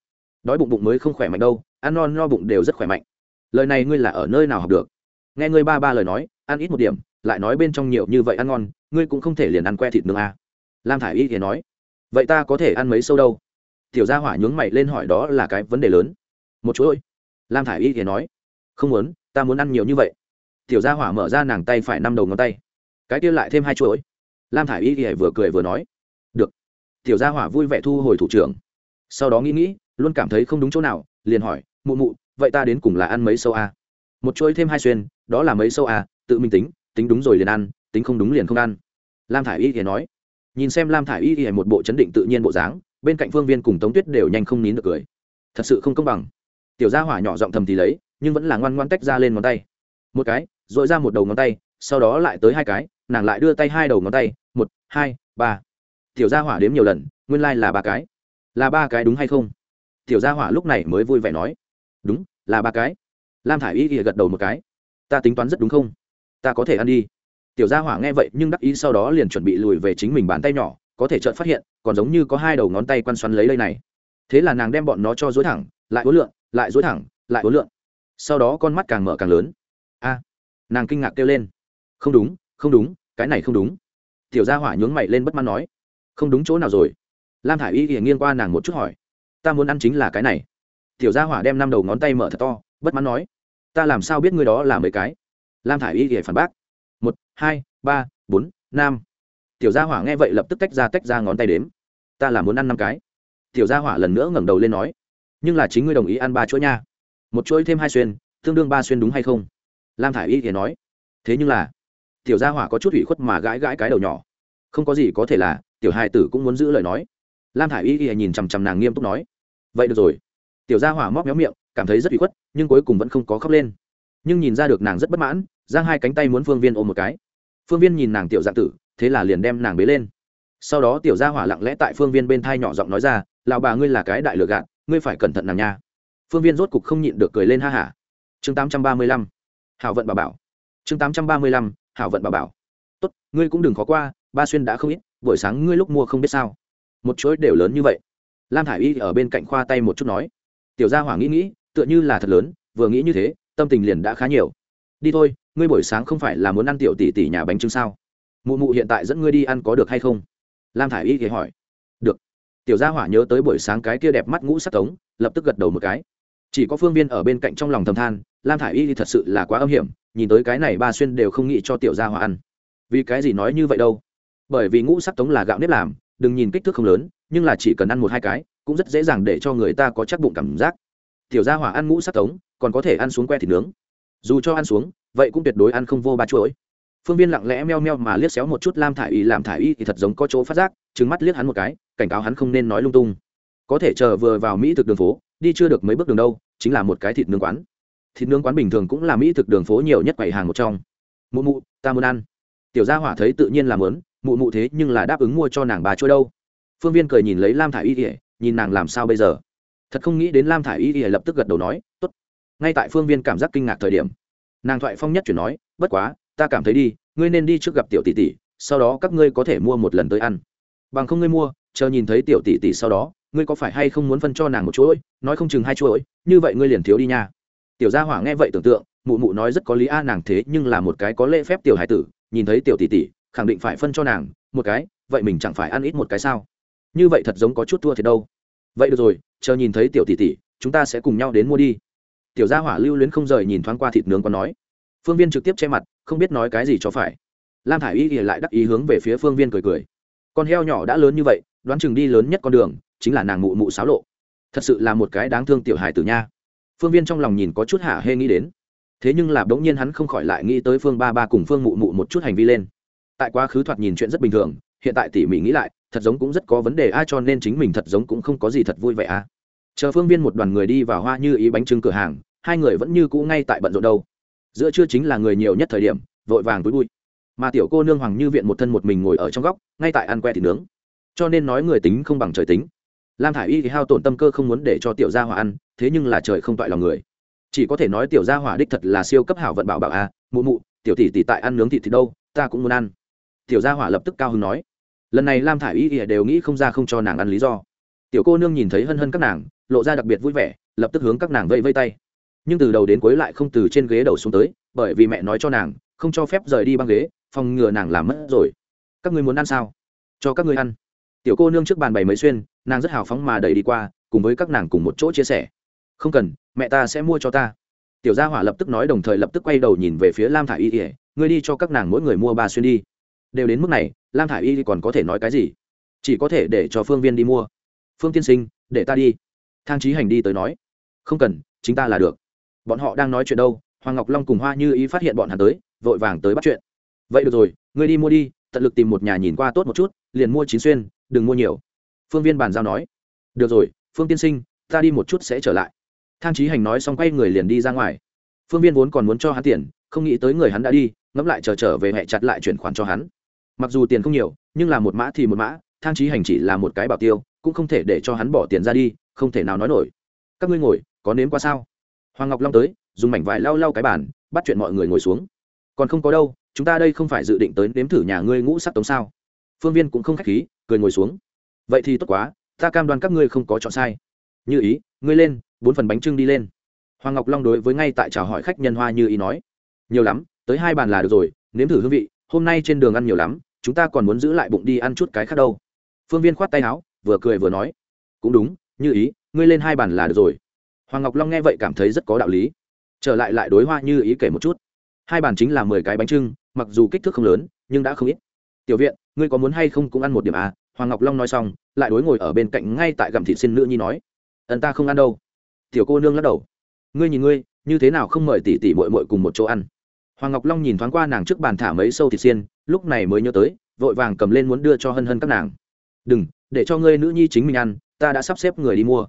Đói bụng bụng mới không khỏe mạnh đâu, ăn non no bụng đều rất khỏe mạnh. Lời này ngươi là ở nơi nào học được? Nghe ngươi ba ba lời nói, ăn ít một điểm, lại nói bên trong nhiều như vậy ăn ngon, ngươi cũng không thể liền ăn que thịt nướng à. lam thả i y thì nói vậy ta có thể ăn mấy sâu đâu? Tiểu gia hỏa nhướng mày lên hỏi đó là cái vấn đề lớn. Một chuỗi lam thả i y thì nói, không muốn, ta muốn ăn nhiều như vậy. Tiểu gia hỏa mở ra nàng tay phải năm đầu ngón tay. Cái kia lại thêm hai chuỗi. Lam thả i y thì vừa cười vừa nói, được. Tiểu gia hỏa vui vẻ thu hồi thủ trưởng. Sau đó nghĩ nghĩ, luôn cảm thấy không đúng chỗ nào, liền hỏi, mụ mụ, vậy ta đến cùng là ăn mấy sâu a à? một chuỗi thêm hai xuyên, đó là mấy sâu a à? tự mình tính tính đúng rồi liền ăn, tính không đúng liền không ăn. Lam thả i y thì nói nhìn xem lam thả i y thì một bộ chấn định tự nhiên bộ dáng, bên cạnh phương viên cùng tống tuyết đều nhanh không nín được cười. Thật sự không công bằng. Tiểu gia hỏa nhỏ giọng thầm thì lấy, nhưng vẫn là ngoan ngoan tách ra lên ngón tay. Một cái dội ra một đầu ngón tay, sau đó lại tới hai cái, nàng lại đưa tay hai đầu ngón tay, một, hai, ba. Tiểu gia hỏa đếm nhiều lần, nguyên lai、like、là ba cái. Là ba cái đúng hay không? Tiểu gia hỏa lúc này mới vui vẻ nói. Đúng, là ba cái. Lam thả i y y gật đầu một cái. Ta tính toán rất đúng không? Ta có thể ăn đi tiểu gia hỏa nghe vậy nhưng đắc ý sau đó liền chuẩn bị lùi về chính mình bàn tay nhỏ, có thể chợt phát hiện, còn giống như có hai đầu ngón tay quăn xoắn lấy đây này. Thế là nàng đem bọn nó cho dối thẳng, lại hối lượn, lại dối thẳng, lại hối lượn. Sau đó con mắt càng mở càng lớn. A! Nàng kinh ngạc kêu lên. Không đúng không đúng, cái này không đúng. Tiểu gia hỏa nhướng mày lên bất mãn nói. Không đúng chỗ nào rồi? Lam thả i y thì nghiêng qua nàng một chút hỏi. Ta muốn ăn chính là cái này. Tiểu gia hỏa đem năm đầu ngón tay mở thật to, bất mãn nói. Ta làm sao biết ngươi đó là mấy cái? Lam thả i y thì phản bác một, hai, ba, bốn, năm. Tiểu gia hỏa nghe vậy lập tức tách ra tách ra ngón tay đếm. Ta là muốn ăn năm cái. Tiểu gia hỏa lần nữa ngẩng đầu lên nói. Nhưng là chính ngươi đồng ý ăn ba chuỗi nha. Một chuỗi thêm hai xuyên, tương đương ba xuyên đúng hay không? Lam thả i y thì nói. Thế nhưng là, tiểu gia hỏa có chút ủy khuất mà gãi gãi cái đầu nhỏ. Không có gì có thể là, tiểu hai tử cũng muốn giữ lời nói. Lam thả i y thì nhìn chằm chằm nàng nghiêm túc nói. Vậy được rồi. Tiểu gia hỏa móc méo miệng, cảm thấy rất ủy khuất, nhưng cuối cùng vẫn không có khóc lên. Nhưng nhìn ra được nàng rất bất mãn giang hai cánh tay muốn phương viên ôm một cái. Phương viên nhìn nàng tiểu dạng tử, thế là liền đem nàng bế lên. Sau đó tiểu gia hỏa lặng lẽ tại phương viên bên thai nhỏ giọng nói ra lào bà ngươi là cái đại lừa gạt, ngươi phải cẩn thận nàng nha. Phương viên rốt cục không nhịn được cười lên ha hả. Chương tám trăm ba mươi lăm, hảo vận bà bảo. Chương tám trăm ba mươi lăm, hảo vận bà bảo. Tốt, ngươi cũng đừng khó qua, ba xuyên đã không ít, buổi sáng ngươi lúc mua không biết sao. Một chuỗi đều lớn như vậy. Lam thả i y ở bên cạnh khoa tay một chút nói. Tiểu gia hỏa nghĩ nghĩ, tựa như là thật lớn, vừa nghĩ như thế, tâm tình liền đã khá nhiều đi thôi, ngươi buổi sáng không phải là muốn ăn tiểu tỷ tỷ nhà bánh trưng sao? Mụ mụ hiện tại dẫn ngươi đi ăn có được hay không? Lam thả i y thì hỏi. Được. Tiểu gia hỏa nhớ tới buổi sáng cái kia đẹp mắt ngũ sắc tống, lập tức gật đầu một cái. Chỉ có phương viên ở bên cạnh trong lòng thầm than, lam thả i y thì thật sự là quá âm hiểm, nhìn tới cái này ba xuyên đều không nghĩ cho tiểu gia hỏa ăn. Vì cái gì nói như vậy đâu? Bởi vì ngũ sắc tống là gạo nếp làm, đừng nhìn kích thước không lớn, nhưng là chỉ cần ăn một hai cái, cũng rất dễ dàng để cho người ta có chắc bụng cảm giác. Tiểu gia hỏa ăn ngũ sắc tống, còn có thể ăn xuống que thịt nướng dù cho ăn xuống, vậy cũng tuyệt đối ăn không vô ba chuỗi. Phương viên lặng lẽ meo meo mà liếc xéo một chút lam thả i y làm thả i y thì thật giống có chỗ phát giác trứng mắt liếc hắn một cái, cảnh cáo hắn không nên nói lung tung. Có thể chờ vừa vào mỹ thực đường phố, đi chưa được mấy bước đường đâu, chính là một cái thịt nướng quán. Thịt nướng quán bình thường cũng là mỹ thực đường phố nhiều nhất quầy hàng một trong. Mụ mụ, ta muốn ăn. Tiểu gia hỏa thấy tự nhiên là muốn, mụ mụ thế nhưng là đáp ứng mua cho nàng bà trôi đâu. Phương viên cười nhìn lấy lam thả i y ỉa nhìn nàng làm sao bây giờ. Thật không nghĩ đến lam thả i y ỉa lập tức gật đầu nói t ố t ngay tại phương viên cảm giác kinh ngạc thời điểm. Nàng thoại phong nhất chuyển nói, bất quá, ta cảm thấy đi, ngươi nên đi trước gặp tiểu tỷ tỷ, sau đó các ngươi có thể mua một lần tới ăn. Bằng không ngươi mua, chờ nhìn thấy tiểu tỷ tỷ sau đó, ngươi có phải hay không muốn phân cho nàng một chuỗi? Nói không chừng hai chuỗi, như vậy ngươi liền thiếu đi nha. Tiểu gia hỏa nghe vậy tưởng tượng, mụ mụ nói rất có lý a, nàng thế nhưng là một cái có lễ phép tiểu hải tử, nhìn thấy tiểu tỷ tỷ, khẳng định phải phân cho nàng một cái, vậy mình chẳng phải ăn ít một cái sao? Như vậy thật giống có chút thua thì đâu. Vậy được rồi, chờ nhìn thấy tiểu tỷ tỷ, chúng ta sẽ cùng nhau đến mua đi tiểu gia hỏa lưu luyến không rời nhìn thoáng qua thịt nướng còn nói. Phương viên trực tiếp che mặt, không biết nói cái gì cho phải. Lam thả i y thì lại đắc ý hướng về phía phương viên cười cười. Con heo nhỏ đã lớn như vậy, đoán chừng đi lớn nhất con đường, chính là nàng mụ mụ xáo lộ. Thật sự là một cái đáng thương tiểu hài tử nha. Phương viên trong lòng nhìn có chút hả hê nghĩ đến. Thế nhưng là bỗng nhiên hắn không khỏi lại nghĩ tới phương ba ba cùng phương mụ mụ một chút hành vi lên. Tại quá khứ thoạt nhìn chuyện rất bình thường, hiện tại tỉ mỉ nghĩ lại, thật giống cũng rất có vấn đề Ai cho nên chính mình thật giống cũng không có gì thật vui vẻ à? chờ phương viên một đoàn người đi vào hoa như ý bánh trưng cửa hàng hai người vẫn như cũ ngay tại bận rộn đâu. Giữa trưa chính là người nhiều nhất thời điểm vội vàng túi bụi. Mà tiểu cô nương hoàng như viện một thân một mình ngồi ở trong góc ngay tại ăn que thịt nướng. Cho nên nói người tính không bằng trời tính. Lam thả i y thì hao tổn tâm cơ không muốn để cho tiểu gia hỏa ăn thế nhưng là trời không toại lòng người. Chỉ có thể nói tiểu gia hỏa đích thật là siêu cấp hảo vận bảo bảo à, mụ mụ tiểu tỷ tỷ tại ăn nướng thịt thì đâu ta cũng muốn ăn. Tiểu gia hỏa lập tức cao hứng nói. Lần này lam thả i y đều nghĩ không ra không cho nàng ăn lý do. Tiểu cô nương nhìn thấy hân hân các nàng lộ ra đặc biệt vui vẻ lập tức hướng các nàng vây vây tay nhưng từ đầu đến cuối lại không từ trên ghế đầu xuống tới, bởi vì mẹ nói cho nàng, không cho phép rời đi băng ghế, phòng ngừa nàng làm mất rồi. Các ngươi muốn ăn sao? Cho các ngươi ăn. Tiểu cô nương trước bàn bày mấy xuyên, nàng rất hào phóng mà đẩy đi qua, cùng với các nàng cùng một chỗ chia sẻ. Không cần, mẹ ta sẽ mua cho ta. Tiểu gia hỏa lập tức nói đồng thời lập tức quay đầu nhìn về phía lam thả i y ỉa ngươi đi cho các nàng mỗi người mua ba xuyên đi. Đều đến mức này, lam thả i y còn có thể nói cái gì? Chỉ có thể để cho phương viên đi mua. Phương tiên sinh, để ta đi. Thang trí hành đi tới nói, không cần, chính ta là được bọn họ đang nói chuyện đâu, hoàng ngọc long cùng hoa như ý phát hiện bọn hắn tới, vội vàng tới bắt chuyện. Vậy được rồi, ngươi đi mua đi, tận lực tìm một nhà nhìn qua tốt một chút, liền mua chín xuyên, đừng mua nhiều. Phương viên bàn giao nói. Được rồi, phương tiên sinh, ta đi một chút sẽ trở lại. Thang trí hành nói xong quay người liền đi ra ngoài. Phương viên vốn còn muốn cho hắn tiền, không nghĩ tới người hắn đã đi, ngẫm lại chờ trở về hẹ chặt lại chuyển khoản cho hắn. Mặc dù tiền không nhiều, nhưng là một mã thì một mã, thang trí hành chỉ là một cái bảo tiêu, cũng không thể để cho hắn bỏ tiền ra đi, không thể nào nói nổi. Các ngươi ngồi, có nếm qua sao? Hoàng ngọc long tới, dùng mảnh vải lau lau cái bàn, bắt chuyện mọi người ngồi xuống. Còn không có đâu, chúng ta đây không phải dự định tới nếm thử nhà ngươi ngũ sắc tống sao? Phương viên cũng không k h á c h khí, cười ngồi xuống. Vậy thì tốt quá, ta cam đoan các ngươi không có chọn sai. Như ý, ngươi lên, bốn phần bánh trưng đi lên. Hoàng ngọc long đối với ngay tại chào hỏi khách nhân hoa như ý nói. Nhiều lắm, tới hai bàn là được rồi, nếm thử hương vị, hôm nay trên đường ăn nhiều lắm, chúng ta còn muốn giữ lại bụng đi ăn chút cái khác đâu. Phương viên khoát tay áo, vừa cười vừa nói. Cũng đúng, như ý, ngươi lên hai bàn là được rồi hoàng ngọc long nghe vậy cảm thấy rất có đạo lý. Trở lại lại đối hoa như ý kể một chút. Hai bàn chính là mười cái bánh trưng, mặc dù kích thước không lớn, nhưng đã không ít. Tiểu viện, ngươi có muốn hay không cũng ăn một điểm à? Hoàng ngọc long nói xong, lại đối ngồi ở bên cạnh ngay tại gặm thịt xin nữ nhi nói. Ẩn ta không ăn đâu. Tiểu cô nương lắc đầu. Ngươi nhìn ngươi, như thế nào không mời tỷ tỷ mội mội cùng một chỗ ăn? Hoàng ngọc long nhìn thoáng qua nàng trước bàn thả mấy sâu thịt xiên, lúc này mới nhớ tới, vội vàng cầm lên muốn đưa cho hân hân các nàng. Đừng, để cho ngươi nữ nhi chính mình ăn, ta đã sắp xếp người đi mua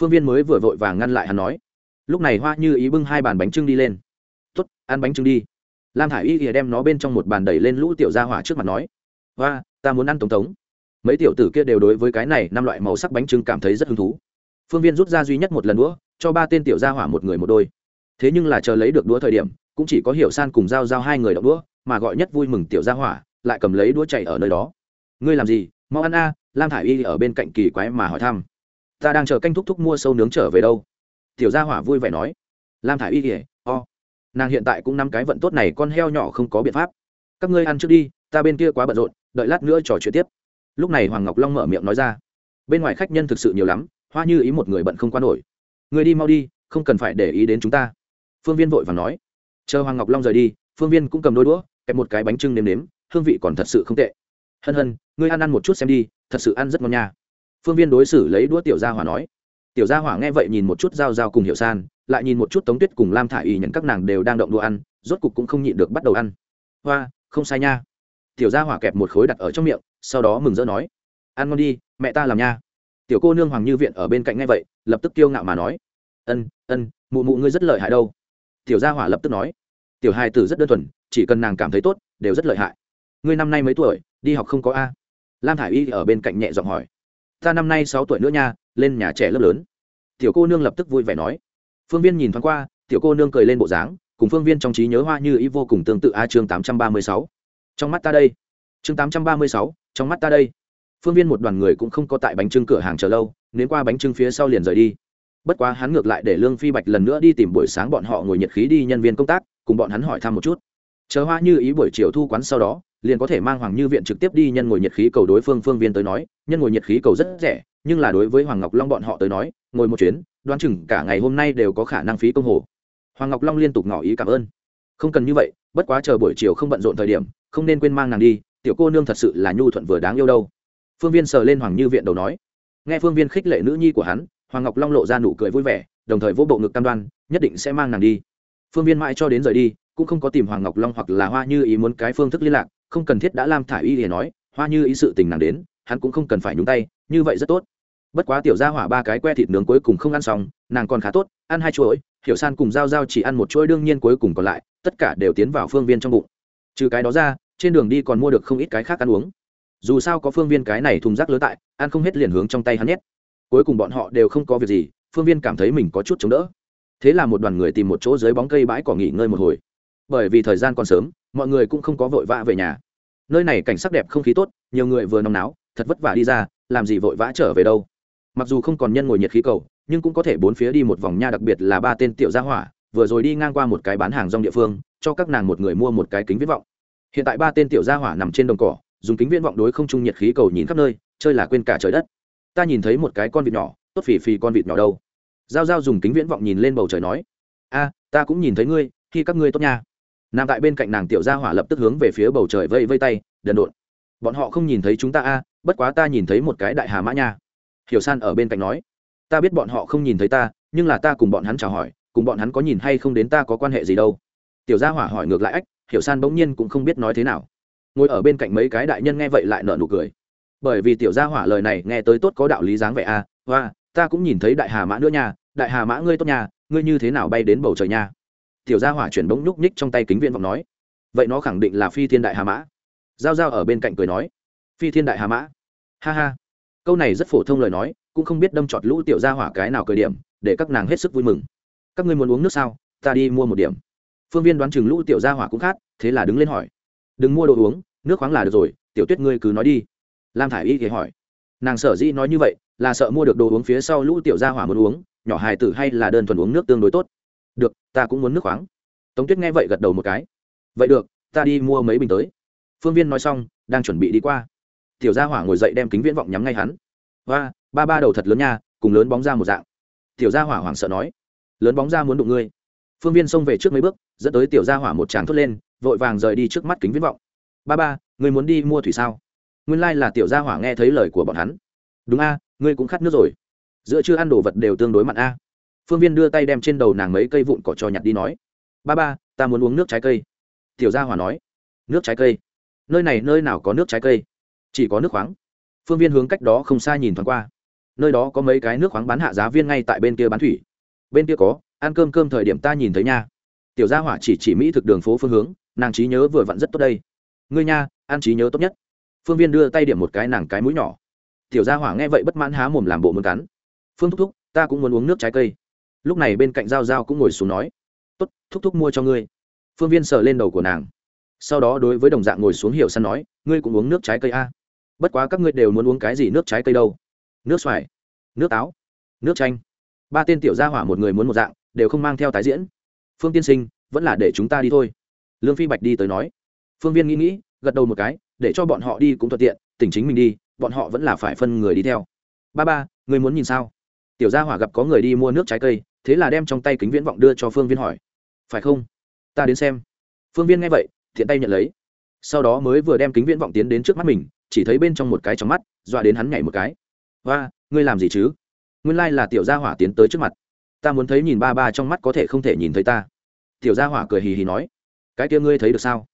phương viên mới vừa vội vàng ngăn lại hắn nói. Lúc này hoa như ý bưng hai bàn bánh trưng đi lên. Tuất ăn bánh trưng đi. Lam thả i y ỉa đem nó bên trong một bàn đẩy lên lũ tiểu gia hỏa trước mặt nói. Hoa, ta muốn ăn tống tống mấy tiểu tử kia đều đối với cái này năm loại màu sắc bánh trưng cảm thấy rất hứng thú. Phương viên rút ra duy nhất một lần đũa, cho ba tên tiểu gia hỏa một người một đôi. Thế nhưng là chờ lấy được đũa thời điểm, cũng chỉ có hiểu san cùng giao giao hai người đậu đũa, mà gọi nhất vui mừng tiểu gia hỏa, lại cầm lấy đũa chạy ở nơi đó. Ngươi làm gì? Mau ăn a. Lam thả i y ở bên cạnh kỳ quái mà hỏi thăm ta đang chờ canh thúc thúc mua sâu nướng trở về đâu. Tiểu gia hỏa vui vẻ nói. Lam thả i y kỉa o, nàng hiện tại cũng năm cái vận tốt này, con heo nhỏ không có biện pháp. Các ngươi ăn trước đi, ta bên kia quá bận rộn, đợi lát nữa trò chuyện tiếp. Lúc này hoàng ngọc long mở miệng nói ra. Bên ngoài khách nhân thực sự nhiều lắm, hoa như ý một người bận không qua nổi. Người đi mau đi, không cần phải để ý đến chúng ta. Phương viên vội và nói. Chờ hoàng ngọc long rời đi, phương viên cũng cầm đôi đũa, kẹp một cái bánh trưng nếm nếm, hương vị còn thật sự không tệ. Hân hân, ngươi ăn ăn một chút xem đi, thật sự ăn rất ngon nha phương viên đối xử lấy đũa tiểu gia hỏa nói. Tiểu gia hỏa nghe vậy nhìn một chút g i a o g i a o cùng hiệu san, lại nhìn một chút tống tuyết cùng lam thả y nhận các nàng đều đang động đũa ăn, rốt cục cũng không nhịn được bắt đầu ăn. Hoa, không sai nha. Tiểu gia hỏa kẹp một khối đặt ở trong miệng, sau đó mừng rỡ nói. Ăn ngon đi, mẹ ta làm nha. Tiểu cô nương hoàng như viện ở bên cạnh ngay vậy, lập tức kiêu ngạo mà nói. Ân ân, mụ mụ ngươi rất lợi hại đâu. Tiểu gia hỏa lập tức nói. Tiểu hai tử rất đơn thuần, chỉ cần nàng cảm thấy tốt, đều rất lợi hại. Ngươi năm nay mấy tuổi, đi học không có a? Lam thả i y ở bên cạnh nhẹ giọng hỏi ta năm nay sáu tuổi nữa nha, lên nhà trẻ lớp lớn. Tiểu cô nương lập tức vui vẻ nói. Phương viên nhìn thoáng qua, tiểu cô nương cười lên bộ dáng, cùng phương viên trong trí nhớ hoa như ý vô cùng tương tự a chương tám trăm ba mươi sáu. Trong mắt ta đây. Chương tám trăm ba mươi sáu, trong mắt ta đây. Phương viên một đoàn người cũng không có tại bánh trưng cửa hàng chờ lâu, nên qua bánh trưng phía sau liền rời đi. Bất quá hắn ngược lại để lương phi bạch lần nữa đi tìm buổi sáng bọn họ ngồi nhiệt khí đi nhân viên công tác, cùng bọn hắn hỏi thăm một chút. Chờ hoa như ý buổi chiều thu quán sau đó, liền có thể mang hoàng như viện trực tiếp đi nhân ngồi nhiệt khí cầu đối phương phương viên tới nói nhân ngồi nhiệt khí cầu rất rẻ, nhưng là đối với hoàng ngọc long bọn họ tới nói, ngồi một chuyến, đoán chừng cả ngày hôm nay đều có khả năng phí công hồ. Hoàng ngọc long liên tục ngỏ ý cảm ơn. Không cần như vậy, bất quá chờ buổi chiều không bận rộn thời điểm, không nên quên mang nàng đi, tiểu cô nương thật sự là nhu thuận vừa đáng yêu đâu. Phương viên sờ lên hoàng như viện đầu nói. Nghe phương viên khích lệ nữ nhi của hắn, hoàng ngọc long lộ ra nụ cười vui vẻ, đồng thời vỗ bộ ngực cam đoan, nhất định sẽ mang nàng đi. Phương viên mãi cho đến rời đi, cũng không có tìm hoàng ngọc long hoặc là hoa như ý muốn cái phương thức liên lạc, không cần thiết đã lam thả y để nói, hoa như ý sự tình nàng đến hắn cũng không cần phải nhúng tay, như vậy rất tốt. Bất quá tiểu gia hỏa ba cái que thịt nướng cuối cùng không ăn xong, nàng còn khá tốt, ăn hai chuỗi, hiểu san cùng g i a o g i a o chỉ ăn một chuỗi đương nhiên cuối cùng còn lại, tất cả đều tiến vào phương viên trong bụng. Trừ cái đó ra, trên đường đi còn mua được không ít cái khác ăn uống. Dù sao có phương viên cái này thùng rác lớn tại, ăn không hết liền hướng trong tay hắn nhét. Cuối cùng bọn họ đều không có việc gì, phương viên cảm thấy mình có chút chống đỡ. Thế là một đoàn người tìm một chỗ dưới bóng cây bãi cỏ nghỉ ngơi một hồi. Bởi vì thời gian còn sớm, mọi người cũng không có vội vã về nhà. Nơi này cảnh sắc đẹp không khí tốt, nhiều người vừa nóng náo thật vất vả đi ra, làm gì vội vã trở về đâu. Mặc dù không còn nhân ngồi nhiệt khí cầu, nhưng cũng có thể bốn phía đi một vòng nha, đặc biệt là ba tên tiểu gia hỏa, vừa rồi đi ngang qua một cái bán hàng rong địa phương, cho các nàng một người mua một cái kính viễn vọng. Hiện tại ba tên tiểu gia hỏa nằm trên đồng cỏ, dùng kính viễn vọng đối không trung nhiệt khí cầu nhìn khắp nơi, chơi là quên cả trời đất. Ta nhìn thấy một cái con vịt nhỏ, tốt phì phì con vịt nhỏ đâu. G i a o g i a o dùng kính viễn vọng nhìn lên bầu trời nói, a, ta cũng nhìn thấy ngươi, khi các ngươi tốt nha. Nằm tại bên cạnh nàng tiểu gia hỏa lập tức hướng về phía bầu trời vây vây tay, đần độn bọn họ không nhìn thấy chúng ta a bất quá ta nhìn thấy một cái đại hà mã nha. Hiểu san ở bên cạnh nói. Ta biết bọn họ không nhìn thấy ta nhưng là ta cùng bọn hắn chào hỏi cùng bọn hắn có nhìn hay không đến ta có quan hệ gì đâu. Tiểu gia hỏa hỏi ngược lại ách hiểu san bỗng nhiên cũng không biết nói thế nào. Ngồi ở bên cạnh mấy cái đại nhân nghe vậy lại nở nụ cười. Bởi vì tiểu gia hỏa lời này nghe tới tốt có đạo lý dáng vẻ a à, và ta cũng nhìn thấy đại hà mã nữa nha đại hà mã ngươi tốt nha ngươi như thế nào bay đến bầu trời nha? Tiểu gia hỏa chuyển bỗng nhúc nhích trong tay kính viện vọng nói. Vậy nó khẳng định là phi thiên đại hà mã giao giao ở bên cạnh cười nói, phi thiên đại hà mã. Ha ha. Câu này rất phổ thông lời nói, cũng không biết đâm trọt lũ tiểu gia hỏa cái nào cười điểm, để các nàng hết sức vui mừng. Các ngươi muốn uống nước sao? Ta đi mua một điểm. Phương viên đoán chừng lũ tiểu gia hỏa cũng khát thế là đứng lên hỏi, đừng mua đồ uống, nước khoáng là được rồi, tiểu tuyết ngươi cứ nói đi. Lam thả i y thì hỏi, nàng sở dĩ nói như vậy, là sợ mua được đồ uống phía sau lũ tiểu gia hỏa muốn uống, nhỏ hài tử hay là đơn thuần uống nước tương đối tốt? Được, ta cũng muốn nước khoáng. Tống tuyết nghe vậy gật đầu một cái, vậy được, ta đi mua mấy bình tới phương viên nói xong, đang chuẩn bị đi qua. Tiểu gia hỏa ngồi dậy đem kính viễn vọng nhắm ngay hắn. Và ba ba đầu thật lớn nha, cùng lớn bóng ra một dạng. Tiểu gia hỏa hoảng sợ nói. Lớn bóng ra muốn đụng ngươi. Phương viên xông về trước mấy bước, dẫn tới tiểu gia hỏa một tràng thốt lên, vội vàng rời đi trước mắt kính viễn vọng. Ba ba người muốn đi mua thủy sao? Nguyên lai、like、là tiểu gia hỏa nghe thấy lời của bọn hắn. Đúng a, ngươi cũng khát nước rồi. Giữa chưa ăn đồ vật đều tương đối mặn a. Phương viên đưa tay đem trên đầu nàng mấy cây vụn cỏ trò nhặt đi nói. Ba ba, ta muốn uống nước trái cây. Tiểu gia hỏa nói. Nước trái cây? Nơi này nơi nào có nước trái cây? Chỉ có nước khoáng. Phương viên hướng cách đó không xa nhìn thoáng qua. Nơi đó có mấy cái nước khoáng bán hạ giá viên ngay tại bên kia bán thủy. Bên kia có, ăn cơm cơm thời điểm ta nhìn thấy nha. Tiểu gia hỏa chỉ chỉ mỹ thực đường phố phương hướng, nàng trí nhớ vừa vặn rất tốt đây. Ngươi nha, ăn trí nhớ tốt nhất. Phương viên đưa tay điểm một cái nàng cái mũi nhỏ. Tiểu gia hỏa nghe vậy bất mãn há mồm làm bộ muốn cắn. Phương thúc thúc, ta cũng muốn uống nước trái cây. Lúc này bên cạnh g i a o g i a o cũng ngồi xuống nói. Tốt, thúc thúc mua cho ngươi. Phương viên sờ lên đầu của nàng sau đó đối với đồng dạng ngồi xuống hiểu săn nói, ngươi cũng uống nước trái cây a. Bất quá các ngươi đều muốn uống cái gì nước trái cây đâu? Nước xoài, nước táo, nước chanh. Ba tên tiểu gia hỏa một người muốn một dạng, đều không mang theo tái diễn. Phương tiên sinh, vẫn là để chúng ta đi thôi. Lương phi bạch đi tới nói. Phương viên nghĩ nghĩ, gật đầu một cái, để cho bọn họ đi cũng thuận tiện, tỉnh chính mình đi, bọn họ vẫn là phải phân người đi theo. Ba ba, người muốn nhìn sao? Tiểu gia hỏa gặp có người đi mua nước trái cây, thế là đem trong tay kính viễn vọng đưa cho phương viên hỏi. Phải không? Ta đến xem. Phương viên nghe vậy thiện tay nhận lấy. Sau đó mới vừa đem kính viễn vọng tiến đến trước mắt mình, chỉ thấy bên trong một cái trong mắt, dọa đến hắn nhảy một cái. Và ngươi làm gì chứ? Nguyên lai là tiểu gia hỏa tiến tới trước mặt. Ta muốn thấy nhìn ba ba trong mắt có thể không thể nhìn thấy ta. Tiểu gia hỏa cười hì hì nói. Cái kia ngươi thấy được sao?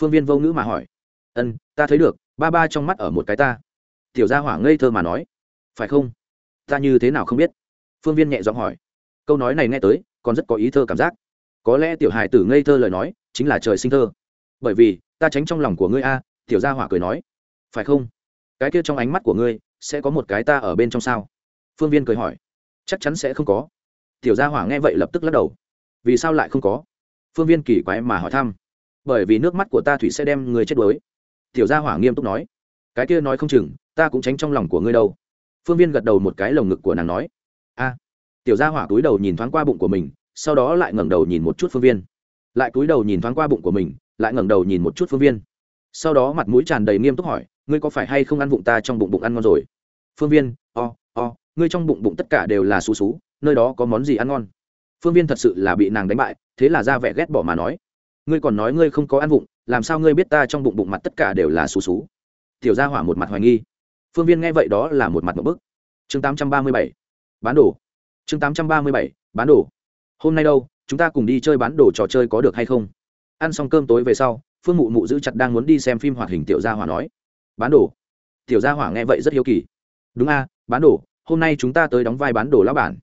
Phương viên vô ngữ mà hỏi. Ân, ta thấy được, ba ba trong mắt ở một cái ta. Tiểu gia hỏa ngây thơ mà nói. Phải không? Ta như thế nào không biết? Phương viên nhẹ giọng hỏi. Câu nói này nghe tới, còn rất có ý thơ cảm giác. Có lẽ tiểu hài tử ngây thơ lời nói, chính là trời sinh thơ bởi vì, ta tránh trong lòng của ngươi a, tiểu gia hỏa cười nói. Phải không? Cái kia trong ánh mắt của ngươi, sẽ có một cái ta ở bên trong sao? Phương viên cười hỏi. Chắc chắn sẽ không có. Tiểu gia hỏa nghe vậy lập tức lắc đầu. Vì sao lại không có? Phương viên kỳ quái mà hỏi thăm. Bởi vì nước mắt của ta thủy sẽ đem người chết đuối. Tiểu gia hỏa nghiêm túc nói. Cái kia nói không chừng, ta cũng tránh trong lòng của ngươi đâu. Phương viên gật đầu một cái lồng ngực của nàng nói. A. Tiểu gia hỏa túi đầu nhìn thoáng qua bụng của mình, sau đó lại ngẩng đầu nhìn một chút phương viên. Lại túi đầu nhìn thoáng qua bụng của mình lại ngẩng đầu nhìn một chút phương viên. Sau đó mặt mũi tràn đầy nghiêm túc hỏi ngươi có phải hay không ăn vụng ta trong bụng bụng ăn ngon rồi? Phương viên o、oh, o、oh, ngươi trong bụng bụng tất cả đều là xú xú nơi đó có món gì ăn ngon? Phương viên thật sự là bị nàng đánh bại thế là ra vẻ ghét bỏ mà nói ngươi còn nói ngươi không có ăn vụng, làm sao ngươi biết ta trong bụng bụng mặt tất cả đều là xú xú? Tiểu gia hỏa một mặt hoài nghi. Phương viên nghe vậy đó là một mặt một bức. Chương tám trăm ba mươi bảy bán đồ. Chương tám trăm ba mươi bảy bán đồ. Hôm nay đâu chúng ta cùng đi chơi bán đồ trò chơi có được hay không? Ăn xong cơm tối về sau, phương mụ mụ giữ chặt đang muốn đi xem phim hoạt hình tiểu gia hỏa nói, bán đồ. Tiểu gia hỏa nghe vậy rất hiếu kỳ. Đúng a, bán đồ, hôm nay chúng ta tới đóng vai bán đồ lão bản.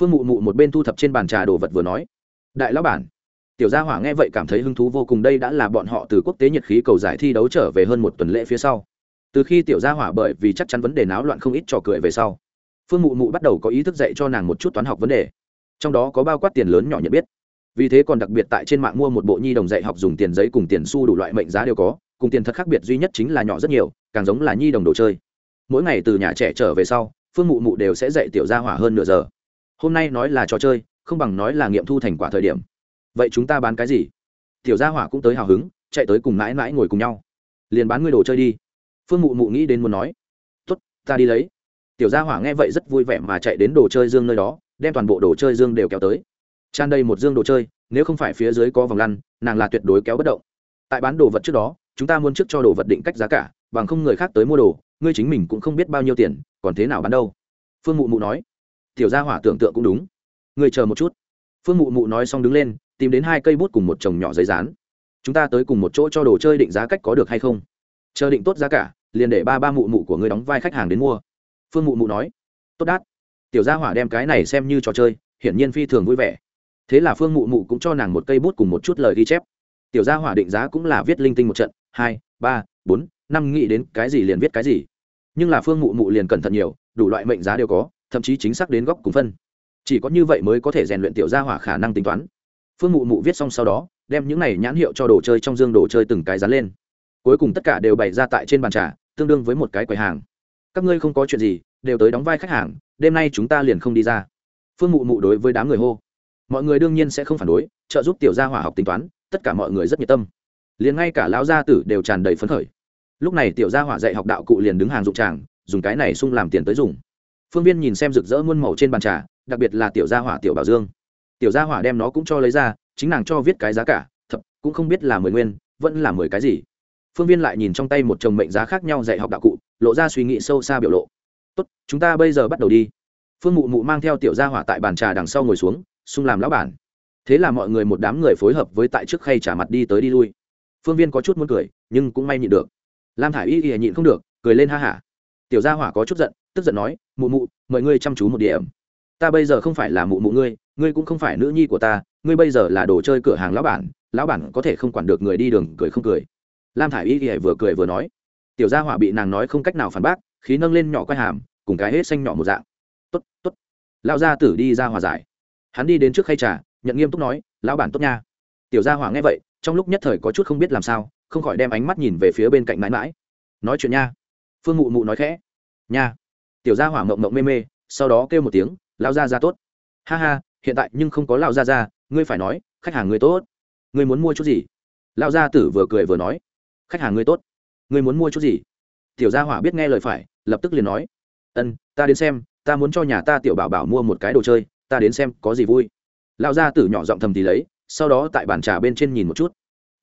Phương mụ mụ một bên thu thập trên bàn trà đồ vật vừa nói, đại lão bản. Tiểu gia hỏa nghe vậy cảm thấy hứng thú vô cùng, đây đã là bọn họ từ quốc tế nhiệt khí cầu giải thi đấu trở về hơn một tuần lễ phía sau. Từ khi tiểu gia hỏa bởi vì chắc chắn vấn đề náo loạn không ít trò cười về sau, phương mụ mụ bắt đầu có ý thức dạy cho nàng một chút toán học vấn đề, trong đó có bao quát tiền lớn nhỏ nhận biết vì thế còn đặc biệt tại trên mạng mua một bộ nhi đồng dạy học dùng tiền giấy cùng tiền xu đủ loại mệnh giá đều có, cùng tiền thật khác biệt duy nhất chính là nhỏ rất nhiều, càng giống là nhi đồng đồ chơi. Mỗi ngày từ nhà trẻ trở về sau, phương mụ mụ đều sẽ dạy tiểu gia hỏa hơn nửa giờ. Hôm nay nói là trò chơi, không bằng nói là nghiệm thu thành quả thời điểm. Vậy chúng ta bán cái gì? Tiểu gia hỏa cũng tới hào hứng, chạy tới cùng mãi mãi ngồi cùng nhau. Liền bán ngươi đồ chơi đi. Phương mụ mụ nghĩ đến muốn nói. Tốt, ta đi lấy. Tiểu gia hỏa nghe vậy rất vui vẻ mà chạy đến đồ chơi dương nơi đó, đem toàn bộ đồ chơi dương đều kéo tới tràn đầy một dương đồ chơi, nếu không phải phía dưới có vòng lăn, nàng là tuyệt đối kéo bất động. Tại bán đồ vật trước đó, chúng ta muốn trước cho đồ vật định cách giá cả, bằng không người khác tới mua đồ, ngươi chính mình cũng không biết bao nhiêu tiền, còn thế nào bán đâu? Phương mụ mụ nói. Tiểu gia hỏa tưởng tượng cũng đúng. Ngươi chờ một chút. Phương mụ mụ nói xong đứng lên, tìm đến hai cây bút cùng một chồng nhỏ giấy dán. Chúng ta tới cùng một chỗ cho đồ chơi định giá cách có được hay không? Chờ định tốt giá cả, liền để ba ba mụ mụ của ngươi đóng vai khách hàng đến mua. Phương mụ mụ nói. Tốt đát. Tiểu gia hỏa đem cái này xem như trò chơi, hiển nhiên phi thường vui vẻ thế là phương mụ mụ cũng cho nàng một cây bút cùng một chút lời ghi chép. Tiểu gia hỏa định giá cũng là viết linh tinh một trận, hai, ba, bốn, năm, nghĩ đến cái gì liền viết cái gì. Nhưng là phương mụ mụ liền cẩn thận nhiều, đủ loại mệnh giá đều có, thậm chí chính xác đến góc cùng phân. Chỉ có như vậy mới có thể rèn luyện tiểu gia hỏa khả năng tính toán. Phương mụ mụ viết xong sau đó, đem những này nhãn hiệu cho đồ chơi trong dương đồ chơi từng cái dán lên. Cuối cùng tất cả đều bày ra tại trên bàn trà, tương đương với một cái quầy hàng. Các ngươi không có chuyện gì, đều tới đóng vai khách hàng, đêm nay chúng ta liền không đi ra. Phương mụ mụ đối với đám người hô mọi người đương nhiên sẽ không phản đối, trợ giúp tiểu gia hỏa học tính toán, tất cả mọi người rất nhiệt tâm. Liền ngay cả lão gia tử đều tràn đầy phấn khởi. Lúc này tiểu gia hỏa dạy học đạo cụ liền đứng hàng dụng tràng, dùng cái này sung làm tiền tới dùng. Phương viên nhìn xem rực rỡ muôn màu trên bàn trà, đặc biệt là tiểu gia hỏa tiểu bảo dương. Tiểu gia hỏa đem nó cũng cho lấy ra, chính nàng cho viết cái giá cả thật cũng không biết là mười nguyên, vẫn là mười cái gì. Phương viên lại nhìn trong tay một chồng mệnh giá khác nhau dạy học đạo cụ, lộ ra suy nghĩ sâu xa biểu lộ. Tốt, chúng ta bây giờ bắt đầu đi. Phương mụ mụ mang theo tiểu gia hỏa tại bàn trà đằng sau ngồi xuống xung làm lão bản. Thế là mọi người một đám người phối hợp với tại trước khay trả mặt đi tới đi lui. Phương viên có chút muốn cười, nhưng cũng may nhịn được. Lam thả i y y nhịn không được, cười lên ha hả. Tiểu gia hỏa có chút giận, tức giận nói, mụ mụ, mời ngươi chăm chú một điểm. Ta bây giờ không phải là mụ mụ ngươi ngươi cũng không phải nữ nhi của ta, ngươi bây giờ là đồ chơi cửa hàng lão bản lão bản có thể không quản được người đi đường, cười không cười. Lam thả i y y vừa cười vừa nói. Tiểu gia hỏa bị nàng nói không cách nào phản bác, khí nâng lên nhỏ quay hàm, cùng cái hết xanh nhỏ một dạng. Tốt tốt. Lão gia tử đi ra hòa giải hắn đi đến trước khay trà, nhận nghiêm túc nói, lão bản tốt nha. Tiểu gia hỏa nghe vậy, trong lúc nhất thời có chút không biết làm sao, không khỏi đem ánh mắt nhìn về phía bên cạnh mãi mãi. Nói chuyện nha. Phương mụ mụ nói khẽ. Nha. Tiểu gia hỏa mộng mộng mê mê, sau đó kêu một tiếng lao ra ra tốt. Ha ha, hiện tại nhưng không có lao ra ra ngươi phải nói, khách hàng ngươi tốt. Ngươi muốn mua chút gì? Lao gia tử vừa cười vừa nói. Khách hàng ngươi tốt. Ngươi muốn mua chút gì? Tiểu gia hỏa biết nghe lời phải, lập tức liền nói. Ân, ta đến xem, ta muốn cho nhà ta tiểu bảo bảo mua một cái đồ chơi ta đến xem có gì vui. Lão gia tử nhỏ giọng thầm thì lấy, sau đó tại bàn trà bên trên nhìn một chút.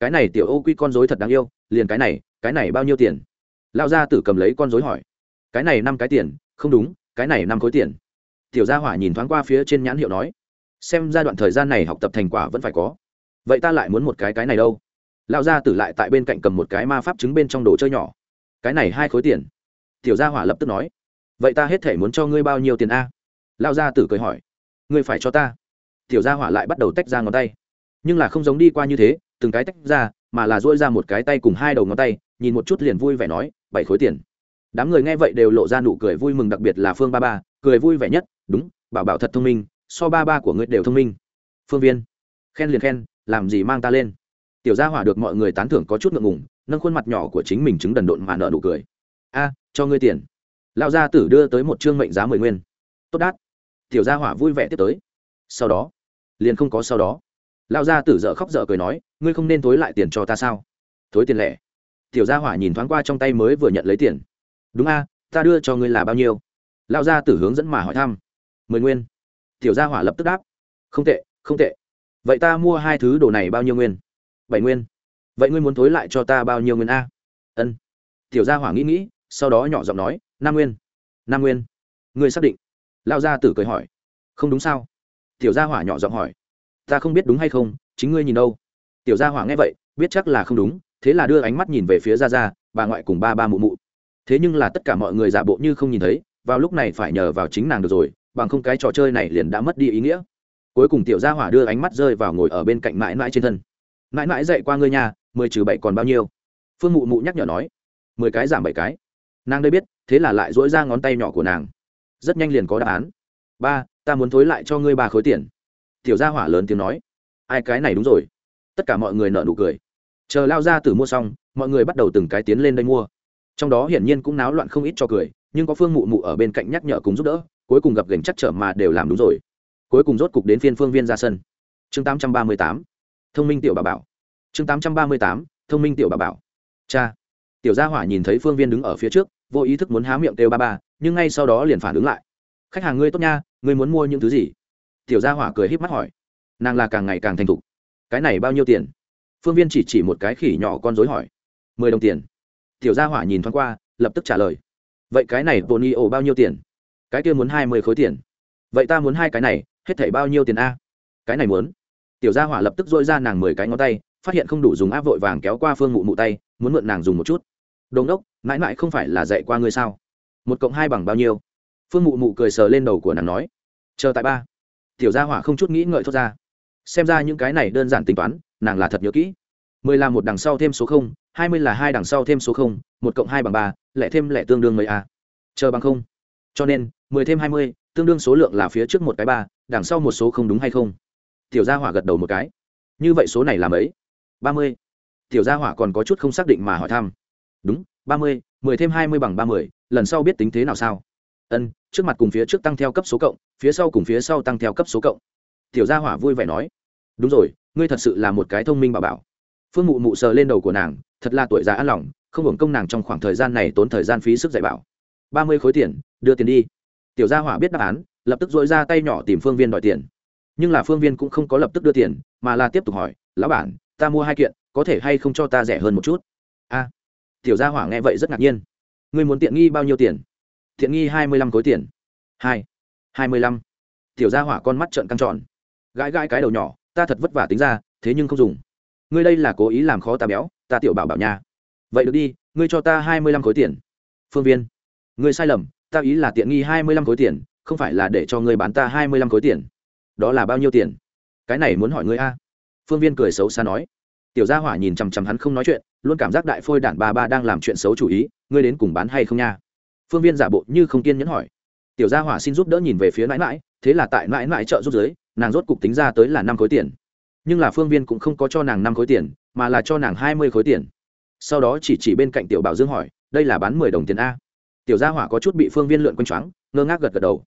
Cái này tiểu ô quy con dối thật đáng yêu, liền cái này cái này bao nhiêu tiền? Lão gia tử cầm lấy con dối hỏi. Cái này năm cái tiền, không đúng, cái này năm khối tiền. Tiểu gia hỏa nhìn thoáng qua phía trên nhãn hiệu nói. Xem giai đoạn thời gian này học tập thành quả vẫn phải có. Vậy ta lại muốn một cái cái này đâu? Lão gia tử lại tại bên cạnh cầm một cái ma pháp trứng bên trong đồ chơi nhỏ. Cái này hai khối tiền. Tiểu gia hỏa lập tức nói. Vậy ta hết thể muốn cho ngươi bao nhiêu tiền a? Lão gia tử cười hỏi ngươi phải cho ta. Tiểu gia hỏa lại bắt đầu tách ra ngón tay. Nhưng là không giống đi qua như thế, từng cái tách ra, mà là dỗi ra một cái tay cùng hai đầu ngón tay, nhìn một chút liền vui vẻ nói, bảy khối tiền. Đám người nghe vậy đều lộ ra nụ cười vui mừng đặc biệt là phương ba ba, cười vui vẻ nhất, đúng, bảo bảo thật thông minh, so ba ba của ngươi đều thông minh. Phương viên, khen liền khen, làm gì mang ta lên? Tiểu gia hỏa được mọi người tán thưởng có chút ngượng ngùng, nâng khuôn mặt nhỏ của chính mình chứng đần độn mà nợ nụ cười. A, cho ngươi tiền. Lão gia tử đưa tới một chương mệnh giá mười nguyên. Tốt đát tiểu gia hỏa vui vẻ tiếp tới. Sau đó, liền không có sau đó. Lão gia tử dợ khóc dợ cười nói, ngươi không nên thối lại tiền cho ta sao? Thối tiền lẻ. Tiểu gia hỏa nhìn thoáng qua trong tay mới vừa nhận lấy tiền. Đúng a, ta đưa cho ngươi là bao nhiêu? Lão gia tử hướng dẫn mà hỏi thăm. Mười nguyên. Tiểu gia hỏa lập tức đáp. Không tệ không tệ. Vậy ta mua hai thứ đồ này bao nhiêu nguyên? Bảy nguyên. Vậy ngươi muốn thối lại cho ta bao nhiêu nguyên a? Ân. Tiểu gia hỏa nghĩ nghĩ, sau đó nhỏ giọng nói, năm nguyên. Năm nguyên. Ngươi xác định lao gia tử cười hỏi. Không đúng sao? Tiểu gia hỏa nhỏ giọng hỏi. Ta không biết đúng hay không, chính ngươi nhìn đâu. Tiểu gia hỏa nghe vậy, biết chắc là không đúng, thế là đưa ánh mắt nhìn về phía ra ra bà ngoại cùng ba ba mụ mụ. Thế nhưng là tất cả mọi người giả bộ như không nhìn thấy, vào lúc này phải nhờ vào chính nàng được rồi, bằng không cái trò chơi này liền đã mất đi ý nghĩa. Cuối cùng tiểu gia hỏa đưa ánh mắt rơi vào ngồi ở bên cạnh mãi mãi trên thân. Mãi mãi dậy qua ngươi nhà mười trừ bảy còn bao nhiêu? Phương mụ mụ nhắc nhở nói. Mười cái giảm bảy cái. Nàng đây biết, thế là lại dỗi ra ngón tay nhỏ của nàng rất nhanh liền có đáp án. Ba ta muốn thối lại cho ngươi ba khối tiền. Tiểu gia hỏa lớn tiếng nói. Ai cái này đúng rồi. Tất cả mọi người nợ nụ cười. Chờ lao ra từ mua xong mọi người bắt đầu từng cái tiến lên đây mua. Trong đó hiển nhiên cũng náo loạn không ít cho cười nhưng có phương mụ mụ ở bên cạnh nhắc nhở cùng giúp đỡ cuối cùng gặp gành chắc trở mà đều làm đúng rồi. Cuối cùng rốt cục đến phiên phương viên ra sân. Chương 838, thông minh tiểu bà bảo. Chương 838, thông minh tiểu bà bảo. Cha. Tiểu gia hỏa nhìn thấy phương viên đứng ở phía trước vô ý thức muốn há miệng kêu ba ba nhưng ngay sau đó liền phản ứng lại. Khách hàng ngươi tốt nha, ngươi muốn mua những thứ gì? Tiểu gia hỏa cười híp mắt hỏi. Nàng là càng ngày càng thành thục. Cái này bao nhiêu tiền? Phương viên chỉ chỉ một cái khỉ nhỏ con dối hỏi. Mười đồng tiền. Tiểu gia hỏa nhìn thoáng qua, lập tức trả lời. Vậy cái này bồn y ổ bao nhiêu tiền? Cái kia muốn hai mươi khối tiền. Vậy ta muốn hai cái này, hết thảy bao nhiêu tiền a? Cái này muốn. Tiểu gia hỏa lập tức dôi ra nàng mười cái ngón tay, phát hiện không đủ dùng áp vội vàng kéo qua phương mụ mụ tay, muốn mượn nàng dùng một chút. Đồn đốc, mãi mãi không phải là dạy qua ngươi sao? Một cộng hai bằng bao nhiêu? Phương mụ mụ cười sờ lên đầu của nàng nói, chờ tại ba. Tiểu gia hỏa không chút nghĩ ngợi thốt ra. Xem ra những cái này đơn giản tính toán, nàng là thật nhớ kỹ. Mười là một đằng sau thêm số không, hai mươi là hai đằng sau thêm số không, một cộng hai bằng ba, lẻ thêm lẻ tương đương mấy a? Chờ bằng không. Cho nên, mười thêm hai mươi, tương đương số lượng là phía trước một cái ba, đằng sau một số không đúng hay không? Tiểu gia hỏa gật đầu một cái. Như vậy số này là mấy? Ba mươi. Tiểu gia hỏa còn có chút không xác định mà hỏi thăm. Đúng, ba mươi, mười thêm hai mươi bằng ba mươi lần sau biết tính thế nào sao? Ân, trước mặt cùng phía trước tăng theo cấp số cộng, phía sau cùng phía sau tăng theo cấp số cộng. Tiểu gia hỏa vui vẻ nói. Đúng rồi, ngươi thật sự là một cái thông minh bà bảo. Phương mụ mụ sờ lên đầu của nàng, thật là tuổi già an lòng, không hưởng công nàng trong khoảng thời gian này tốn thời gian phí sức dạy bảo. Ba mươi khối tiền, đưa tiền đi. Tiểu gia hỏa biết đáp án, lập tức dội ra tay nhỏ tìm phương viên đòi tiền. Nhưng là phương viên cũng không có lập tức đưa tiền, mà là tiếp tục hỏi, lão bản, ta mua hai kiện, có thể hay không cho ta rẻ hơn một chút? A. Tiểu gia hỏa nghe vậy rất ngạc nhiên ngươi muốn tiện nghi bao nhiêu tiền? Tiện nghi hai mươi lăm khối tiền. Hai. hai mươi lăm. Tiểu gia hỏa con mắt trợn căng tròn. Gãi gãi cái đầu nhỏ, ta thật vất vả tính ra, thế nhưng không dùng. Ngươi đây là cố ý làm khó ta béo, ta tiểu bảo bảo nha. Vậy được đi, ngươi cho ta hai mươi lăm khối tiền. Phương viên. Ngươi sai lầm, ta ý là tiện nghi hai mươi lăm khối tiền, không phải là để cho ngươi bán ta hai mươi lăm khối tiền. Đó là bao nhiêu tiền? Cái này muốn hỏi ngươi a. Phương viên cười xấu xa nói. Tiểu gia hỏa nhìn chằm chằm hắn không nói chuyện luôn cảm giác đại phôi đản ba ba đang làm chuyện xấu chủ ý, ngươi đến cùng bán hay không nha? Phương viên giả bộ như không kiên nhẫn hỏi. Tiểu gia hỏa xin giúp đỡ nhìn về phía mãi mãi thế là tại mãi mãi chợ rút giới, nàng rốt cục tính ra tới là năm khối tiền. Nhưng là phương viên cũng không có cho nàng năm khối tiền, mà là cho nàng hai mươi khối tiền. Sau đó chỉ chỉ bên cạnh tiểu bảo dương hỏi, đây là bán mười đồng tiền a. Tiểu gia hỏa có chút bị phương viên lượn quanh choáng, ngơ ngác gật gật đầu.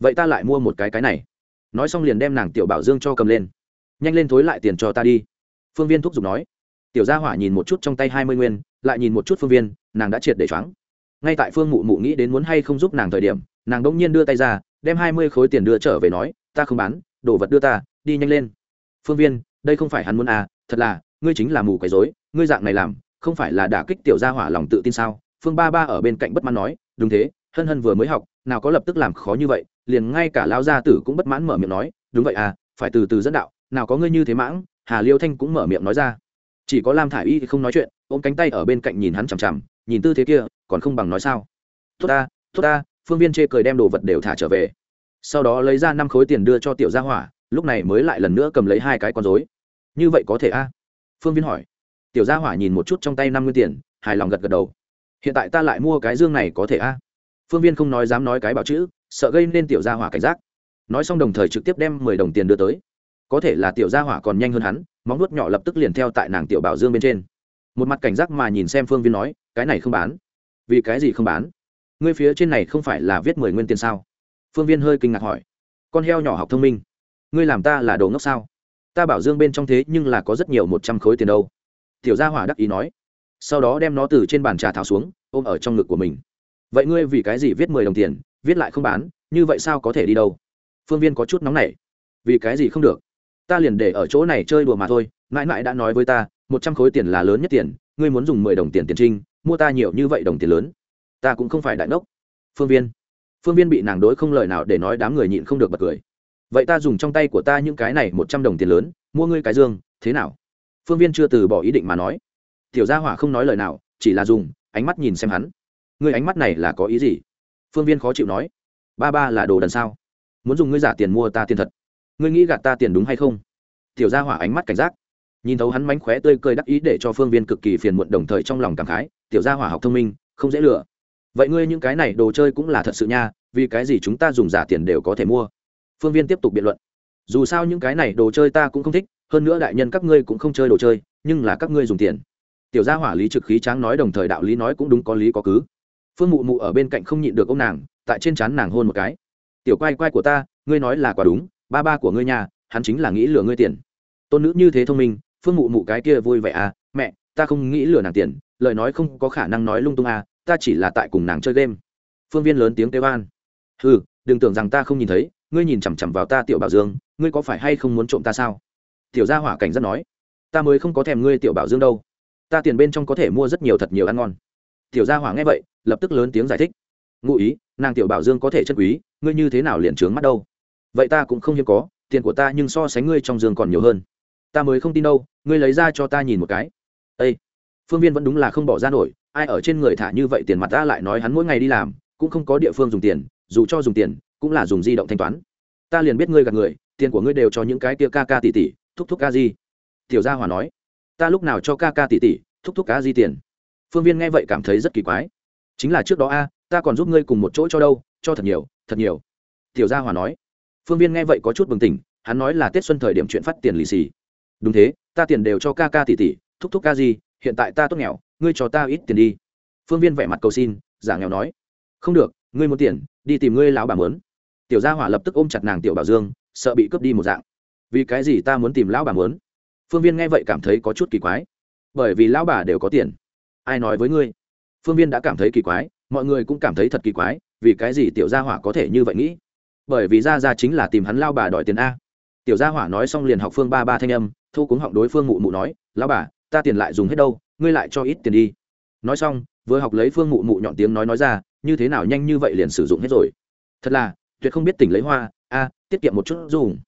Vậy ta lại mua một cái cái này. Nói xong liền đem nàng tiểu bảo dương cho cầm lên. Nhanh lên thối lại tiền cho ta đi. Phương viên thúc giục nói tiểu gia hỏa nhìn một chút trong tay hai mươi nguyên, lại nhìn một chút phương viên, nàng đã triệt để choáng. Ngay tại phương mụ mụ nghĩ đến muốn hay không giúp nàng thời điểm, nàng đông nhiên đưa tay ra, đem hai mươi khối tiền đưa trở về nói, ta không bán, đồ vật đưa ta, đi nhanh lên. Phương viên, đây không phải hắn muốn à thật là, ngươi chính là mù quấy dối ngươi dạng này làm, không phải là đả kích tiểu gia hỏa lòng tự tin sao? Phương ba ba ở bên cạnh bất mãn nói, đúng thế, hân hân vừa mới học, nào có lập tức làm khó như vậy, liền ngay cả lão gia tử cũng bất mãn mở miệng nói, đúng vậy à phải từ từ dẫn đạo, nào có ngươi như thế mãng. Hà liêu thanh cũng mở miệng nói ra chỉ có lam thả i y thì không nói chuyện, ôm cánh tay ở bên cạnh nhìn hắn chằm chằm, nhìn tư thế kia, còn không bằng nói sao. Tốt ta tốt ta, phương viên chê cười đem đồ vật đều thả trở về. Sau đó lấy ra năm khối tiền đưa cho tiểu gia hỏa, lúc này mới lại lần nữa cầm lấy hai cái con dối như vậy có thể a? Phương viên hỏi. Tiểu gia hỏa nhìn một chút trong tay năm mươi tiền, hài lòng gật gật đầu. Hiện tại ta lại mua cái dương này có thể a? Phương viên không nói dám nói cái bảo chữ, sợ gây nên tiểu gia hỏa cảnh giác. Nói xong đồng thời trực tiếp đem mười đồng tiền đưa tới có thể là tiểu gia hỏa còn nhanh hơn hắn, móng nuốt nhỏ lập tức liền theo tại nàng tiểu bảo dương bên trên. Một mặt cảnh giác mà nhìn xem phương viên nói, cái này không bán. Vì cái gì không bán? Ngươi phía trên này không phải là viết mười nguyên tiền sao? Phương viên hơi kinh ngạc hỏi. Con heo nhỏ học thông minh. Ngươi làm ta là đồ ngốc sao? Ta bảo dương bên trong thế nhưng là có rất nhiều một trăm khối tiền đâu. Tiểu gia hỏa đắc ý nói. Sau đó đem nó từ trên bàn trà tháo xuống, ôm ở trong ngực của mình. Vậy ngươi vì cái gì viết mười đồng tiền, viết lại không bán, như vậy sao có thể đi đâu? Phương viên có chút nóng nảy. Vì cái gì không được? Ta liền để ở chỗ này chơi đùa mà thôi, mãi mãi đã nói với ta, một trăm khối tiền là lớn nhất tiền, ngươi muốn dùng mười đồng tiền tiền trinh, mua ta nhiều như vậy đồng tiền lớn. Ta cũng không phải đại ngốc. Phương viên phương viên bị nàng đối không lời nào để nói đám người nhịn không được bật cười. Vậy ta dùng trong tay của ta những cái này một trăm đồng tiền lớn, mua ngươi cái dương, thế nào? Phương viên chưa từ bỏ ý định mà nói. Tiểu gia hỏa không nói lời nào, chỉ là dùng, ánh mắt nhìn xem hắn. Ngươi ánh mắt này là có ý gì? Phương viên khó chịu nói. Ba ba là đồ đần sao? Muốn dùng ngươi giả tiền mua ta tiền thật ngươi nghĩ gạt ta tiền đúng hay không? Tiểu gia hỏa ánh mắt cảnh giác. Nhìn thấu hắn mánh khóe tươi cười đắc ý để cho phương viên cực kỳ phiền muộn đồng thời trong lòng cảm khái, tiểu gia hỏa học thông minh, không dễ lừa. Vậy ngươi những cái này đồ chơi cũng là thật sự nha, vì cái gì chúng ta dùng giả tiền đều có thể mua? Phương viên tiếp tục biện luận. Dù sao những cái này đồ chơi ta cũng không thích, hơn nữa đại nhân các ngươi cũng không chơi đồ chơi, nhưng là các ngươi dùng tiền. Tiểu gia hỏa lý trực khí tráng nói đồng thời đạo lý nói cũng đúng có lý có cứ. Phương mụ mụ ở bên cạnh không nhịn được ông nàng, tại trên trán nàng hôn một cái. Tiểu quay quay của ta, ngươi nói là quả đúng ba ba của ngươi nhà hắn chính là nghĩ lừa ngươi tiền. Tôn nữ như thế thông minh, phương mụ mụ cái kia vui vẻ à mẹ, ta không nghĩ lừa nàng tiền, lời nói không có khả năng nói lung tung à ta chỉ là tại cùng nàng chơi game. Phương viên lớn tiếng kêu an. Ừ đừng tưởng rằng ta không nhìn thấy, ngươi nhìn chằm chằm vào ta tiểu bảo dương, ngươi có phải hay không muốn trộm ta sao? Tiểu gia hỏa cảnh rất nói. Ta mới không có thèm ngươi tiểu bảo dương đâu. Ta tiền bên trong có thể mua rất nhiều thật nhiều ăn ngon. Tiểu gia hỏa nghe vậy, lập tức lớn tiếng giải thích. Ngụ ý, nàng tiểu bảo dương có thể chân quý, ngươi như thế nào liền trướng mắt đâu? Vậy ta cũng không hiếm có, tiền của ta nhưng so sánh ngươi trong giường còn nhiều hơn. Ta mới không tin đâu, ngươi lấy ra cho ta nhìn một cái. Ây phương viên vẫn đúng là không bỏ ra nổi, ai ở trên người thả như vậy tiền mặt ta lại nói hắn mỗi ngày đi làm, cũng không có địa phương dùng tiền, dù cho dùng tiền, cũng là dùng di động thanh toán. Ta liền biết ngươi gạt người, tiền của ngươi đều cho những cái kia ca ca tỷ tỷ, thúc thúc ca di. Tiểu gia hòa nói, ta lúc nào cho ca ca tỷ tỷ, thúc thúc ca di tiền? Phương viên nghe vậy cảm thấy rất kỳ quái. Chính là trước đó a, ta còn giúp ngươi cùng một chỗ cho đâu, cho thật nhiều thật nhiều. Tiểu gia hòa nói phương viên nghe vậy có chút bừng tỉnh, hắn nói là tết xuân thời điểm chuyện phát tiền lì xì. Đúng thế, ta tiền đều cho ca ca tỷ tỷ, thúc thúc ca gì hiện tại ta tốt nghèo, ngươi cho ta ít tiền đi. Phương viên vẻ mặt cầu xin, giả nghèo nói. Không được, ngươi muốn tiền, đi tìm ngươi lão bà mớn tiểu gia hỏa lập tức ôm chặt nàng tiểu bảo dương, sợ bị cướp đi một dạng. Vì cái gì ta muốn tìm lão bà mớn phương viên nghe vậy cảm thấy có chút kỳ quái. Bởi vì lão bà đều có tiền. Ai nói với ngươi? Phương viên đã cảm thấy kỳ quái, mọi người cũng cảm thấy thật kỳ quái, vì cái gì tiểu gia hỏa có thể như vậy nghĩ? Bởi vì ra ra chính là tìm hắn lao bà đòi tiền a. Tiểu gia hỏa nói xong liền học phương ba ba thanh âm, thu cuống họng đối phương mụ mụ nói lao bà, ta tiền lại dùng hết đâu, ngươi lại cho ít tiền đi. Nói xong, vừa học lấy phương mụ mụ nhọn tiếng nói nói ra, như thế nào nhanh như vậy liền sử dụng hết rồi? Thật là, tuyệt không biết tỉnh lấy hoa, a, tiết kiệm một chút dùng.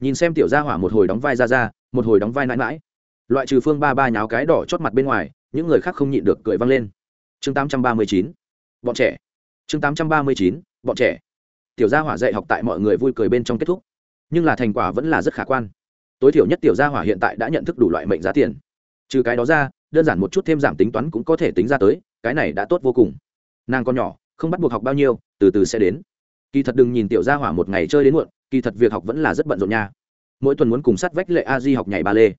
Nhìn xem tiểu gia hỏa một hồi đóng vai ra ra, một hồi đóng vai mãi mãi. Loại trừ phương ba ba nháo cái đỏ chót mặt bên ngoài, những người khác không nhịn được cười văng lên. Chương tám trăm ba mươi chín, bọn trẻ. Chương tám trăm ba mươi chín, bọn trẻ tiểu gia hỏa dạy học tại mọi người vui cười bên trong kết thúc. Nhưng là thành quả vẫn là rất khả quan. Tối thiểu nhất tiểu gia hỏa hiện tại đã nhận thức đủ loại mệnh giá tiền. Trừ cái đó ra, đơn giản một chút thêm giảm tính toán cũng có thể tính ra tới, cái này đã tốt vô cùng. Nàng con nhỏ, không bắt buộc học bao nhiêu, từ từ sẽ đến. Kỳ thật đừng nhìn tiểu gia hỏa một ngày chơi đến muộn, kỳ thật việc học vẫn là rất bận rộn nha. Mỗi tuần muốn cùng sát vách lệ a di học nhảy ba lê.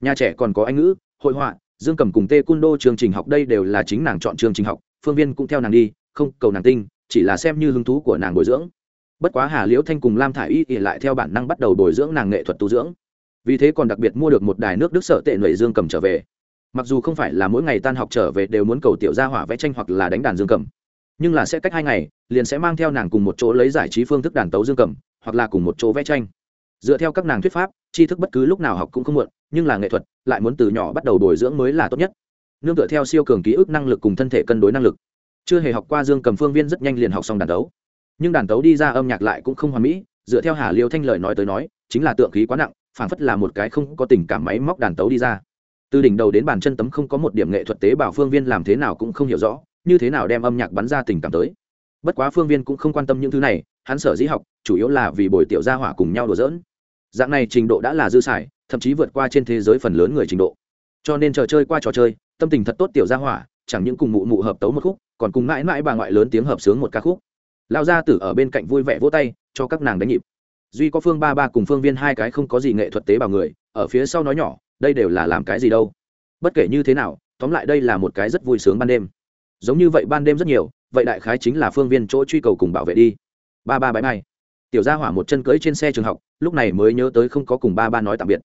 Nhà trẻ còn có anh ngữ, hội họa, dương cầm cùng tê cun đô chương trình học đây đều là chính nàng chọn chương trình học, phương viên cũng theo nàng đi, không cầu nàng tinh, chỉ là xem như hứng thú của nàng bồi dưỡng bất quá hà liễu thanh cùng lam thả i y ỉ lại theo bản năng bắt đầu bồi dưỡng nàng nghệ thuật tu dưỡng. Vì thế còn đặc biệt mua được một đài nước đức sở tệ nội dương cầm trở về. Mặc dù không phải là mỗi ngày tan học trở về đều muốn cầu tiểu gia hỏa vẽ tranh hoặc là đánh đàn dương cầm, nhưng là sẽ cách hai ngày, liền sẽ mang theo nàng cùng một chỗ lấy giải trí phương thức đàn tấu dương cầm, hoặc là cùng một chỗ vẽ tranh. Dựa theo các nàng thuyết pháp, tri thức bất cứ lúc nào học cũng không muộn, nhưng là nghệ thuật lại muốn từ nhỏ bắt đầu bồi dưỡng mới là tốt nhất. Nương tựa theo siêu cường ký ức năng lực cùng thân thể cân đối năng lực. Chưa hề học qua dương cầm phương viên rất nhanh liền học xong đàn tấu nhưng đàn tấu đi ra âm nhạc lại cũng không hoàn mỹ dựa theo hà liêu thanh lời nói tới nói chính là tượng khí quá nặng phảng phất là một cái không có tình cảm máy móc đàn tấu đi ra. Từ đỉnh đầu đến bàn chân tấm không có một điểm nghệ thuật tế bảo phương viên làm thế nào cũng không hiểu rõ như thế nào đem âm nhạc bắn ra tình cảm tới. Bất quá phương viên cũng không quan tâm những thứ này hắn sở dĩ học chủ yếu là vì bồi tiểu gia hỏa cùng nhau đùa dỡn dạng này trình độ đã là dư sải, thậm chí vượt qua trên thế giới phần lớn người trình độ. Cho nên trò chơi qua trò chơi tâm tình thật tốt tiểu gia hỏa chẳng những cùng mụ mụ hợp tấu một khúc còn cùng mãi mãi bà ngoại lớn tiếng hợp sướng một ca khúc lao gia tử ở bên cạnh vui vẻ vỗ tay, cho các nàng đánh nhịp. Duy có phương ba ba cùng phương viên hai cái không có gì nghệ thuật tế bào người, ở phía sau nói nhỏ, đây đều là làm cái gì đâu. Bất kể như thế nào, tóm lại đây là một cái rất vui sướng ban đêm. Giống như vậy ban đêm rất nhiều, vậy đại khái chính là phương viên chỗ truy cầu cùng bảo vệ đi. Ba ba bãi mai. Tiểu gia hỏa một chân cưỡi trên xe trường học, lúc này mới nhớ tới không có cùng ba ba nói tạm biệt.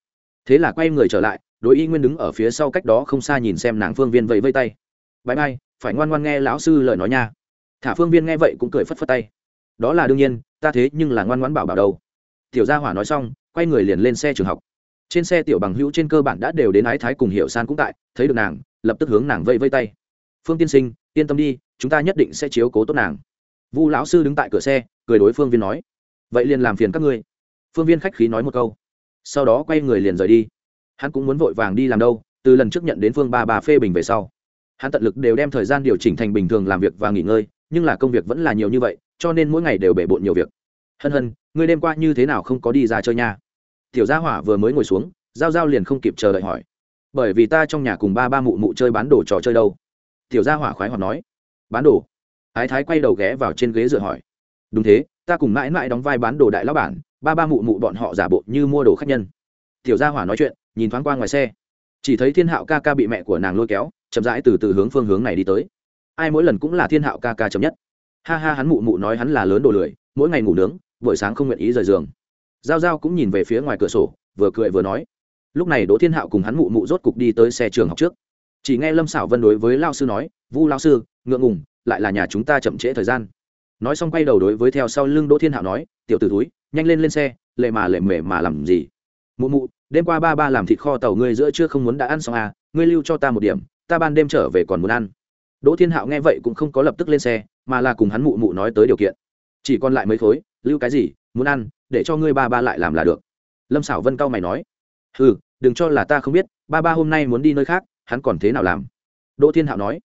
Thế là quay người trở lại, đối y nguyên đứng ở phía sau cách đó không xa nhìn xem nàng phương viên vẫy vây tay. Bãi mai, phải ngoan ngoan nghe lão sư lời nói nha thả phương viên nghe vậy cũng cười phất phất tay. Đó là đương nhiên, ta thế nhưng là ngoan ngoãn bảo bảo đâu. Tiểu gia hỏa nói xong, quay người liền lên xe trường học. Trên xe tiểu bằng hữu trên cơ bản đã đều đến ái thái cùng hiểu san cũng tại, thấy được nàng, lập tức hướng nàng vây vây tay. Phương tiên sinh, yên tâm đi, chúng ta nhất định sẽ chiếu cố tốt nàng. Vu lão sư đứng tại cửa xe, cười đối phương viên nói. Vậy liền làm phiền các ngươi. Phương viên khách khí nói một câu. Sau đó quay người liền rời đi. Hắn cũng muốn vội vàng đi làm đâu, từ lần trước nhận đến phương ba Bà phê bình về sau. Hắn tận lực đều đem thời gian điều chỉnh thành bình thường làm việc và nghỉ ngơi nhưng là công việc vẫn là nhiều như vậy, cho nên mỗi ngày đều bể bộn nhiều việc. Hân hân, ngươi đêm qua như thế nào không có đi ra chơi nha? Tiểu gia hỏa vừa mới ngồi xuống, giao giao liền không kịp chờ đợi hỏi. Bởi vì ta trong nhà cùng ba ba mụ mụ chơi bán đồ trò chơi đâu. Tiểu gia hỏa khoái hoạt nói. Bán đồ? Ái thái quay đầu ghé vào trên ghế dựa hỏi. Đúng thế, ta cùng mãi mãi đóng vai bán đồ đại lão bản, ba ba mụ mụ bọn họ giả bộ như mua đồ khách nhân. Tiểu gia hỏa nói chuyện, nhìn thoáng qua ngoài xe. Chỉ thấy thiên hạo ca ca bị mẹ của nàng lôi kéo, chậm rãi từ từ hướng phương hướng này đi tới ai mỗi lần cũng là thiên hạo ca ca chậm nhất. Ha ha, hắn mụ mụ nói hắn là lớn đồ lười, mỗi ngày ngủ nướng, buổi sáng không nguyện ý rời giường. Giao giao cũng nhìn về phía ngoài cửa sổ, vừa cười vừa nói. Lúc này đỗ thiên hạo cùng hắn mụ mụ rốt cục đi tới xe trường học trước. Chỉ nghe lâm xảo vân đối với lao sư nói, vu lao sư, ngượng ngùng, lại là nhà chúng ta chậm trễ thời gian. Nói xong quay đầu đối với theo sau lưng đỗ thiên hạo nói, tiểu t ử túi nhanh lên lên xe, lệ mà lệ mề mà làm gì? Mụ mụ, đêm qua ba ba làm thịt kho tàu ngươi giữa chưa không muốn đã ăn xong à ngươi lưu cho ta một điểm, ta ban đêm trở về còn muốn ăn đỗ thiên hạo nghe vậy cũng không có lập tức lên xe, mà là cùng hắn mụ mụ nói tới điều kiện. Chỉ còn lại mấy khối, lưu cái gì, muốn ăn, để cho ngươi ba ba lại làm là được. Lâm xảo vân cao mày nói ừ đừng cho là ta không biết, ba ba hôm nay muốn đi nơi khác, hắn còn thế nào làm? Đỗ thiên hạo nói,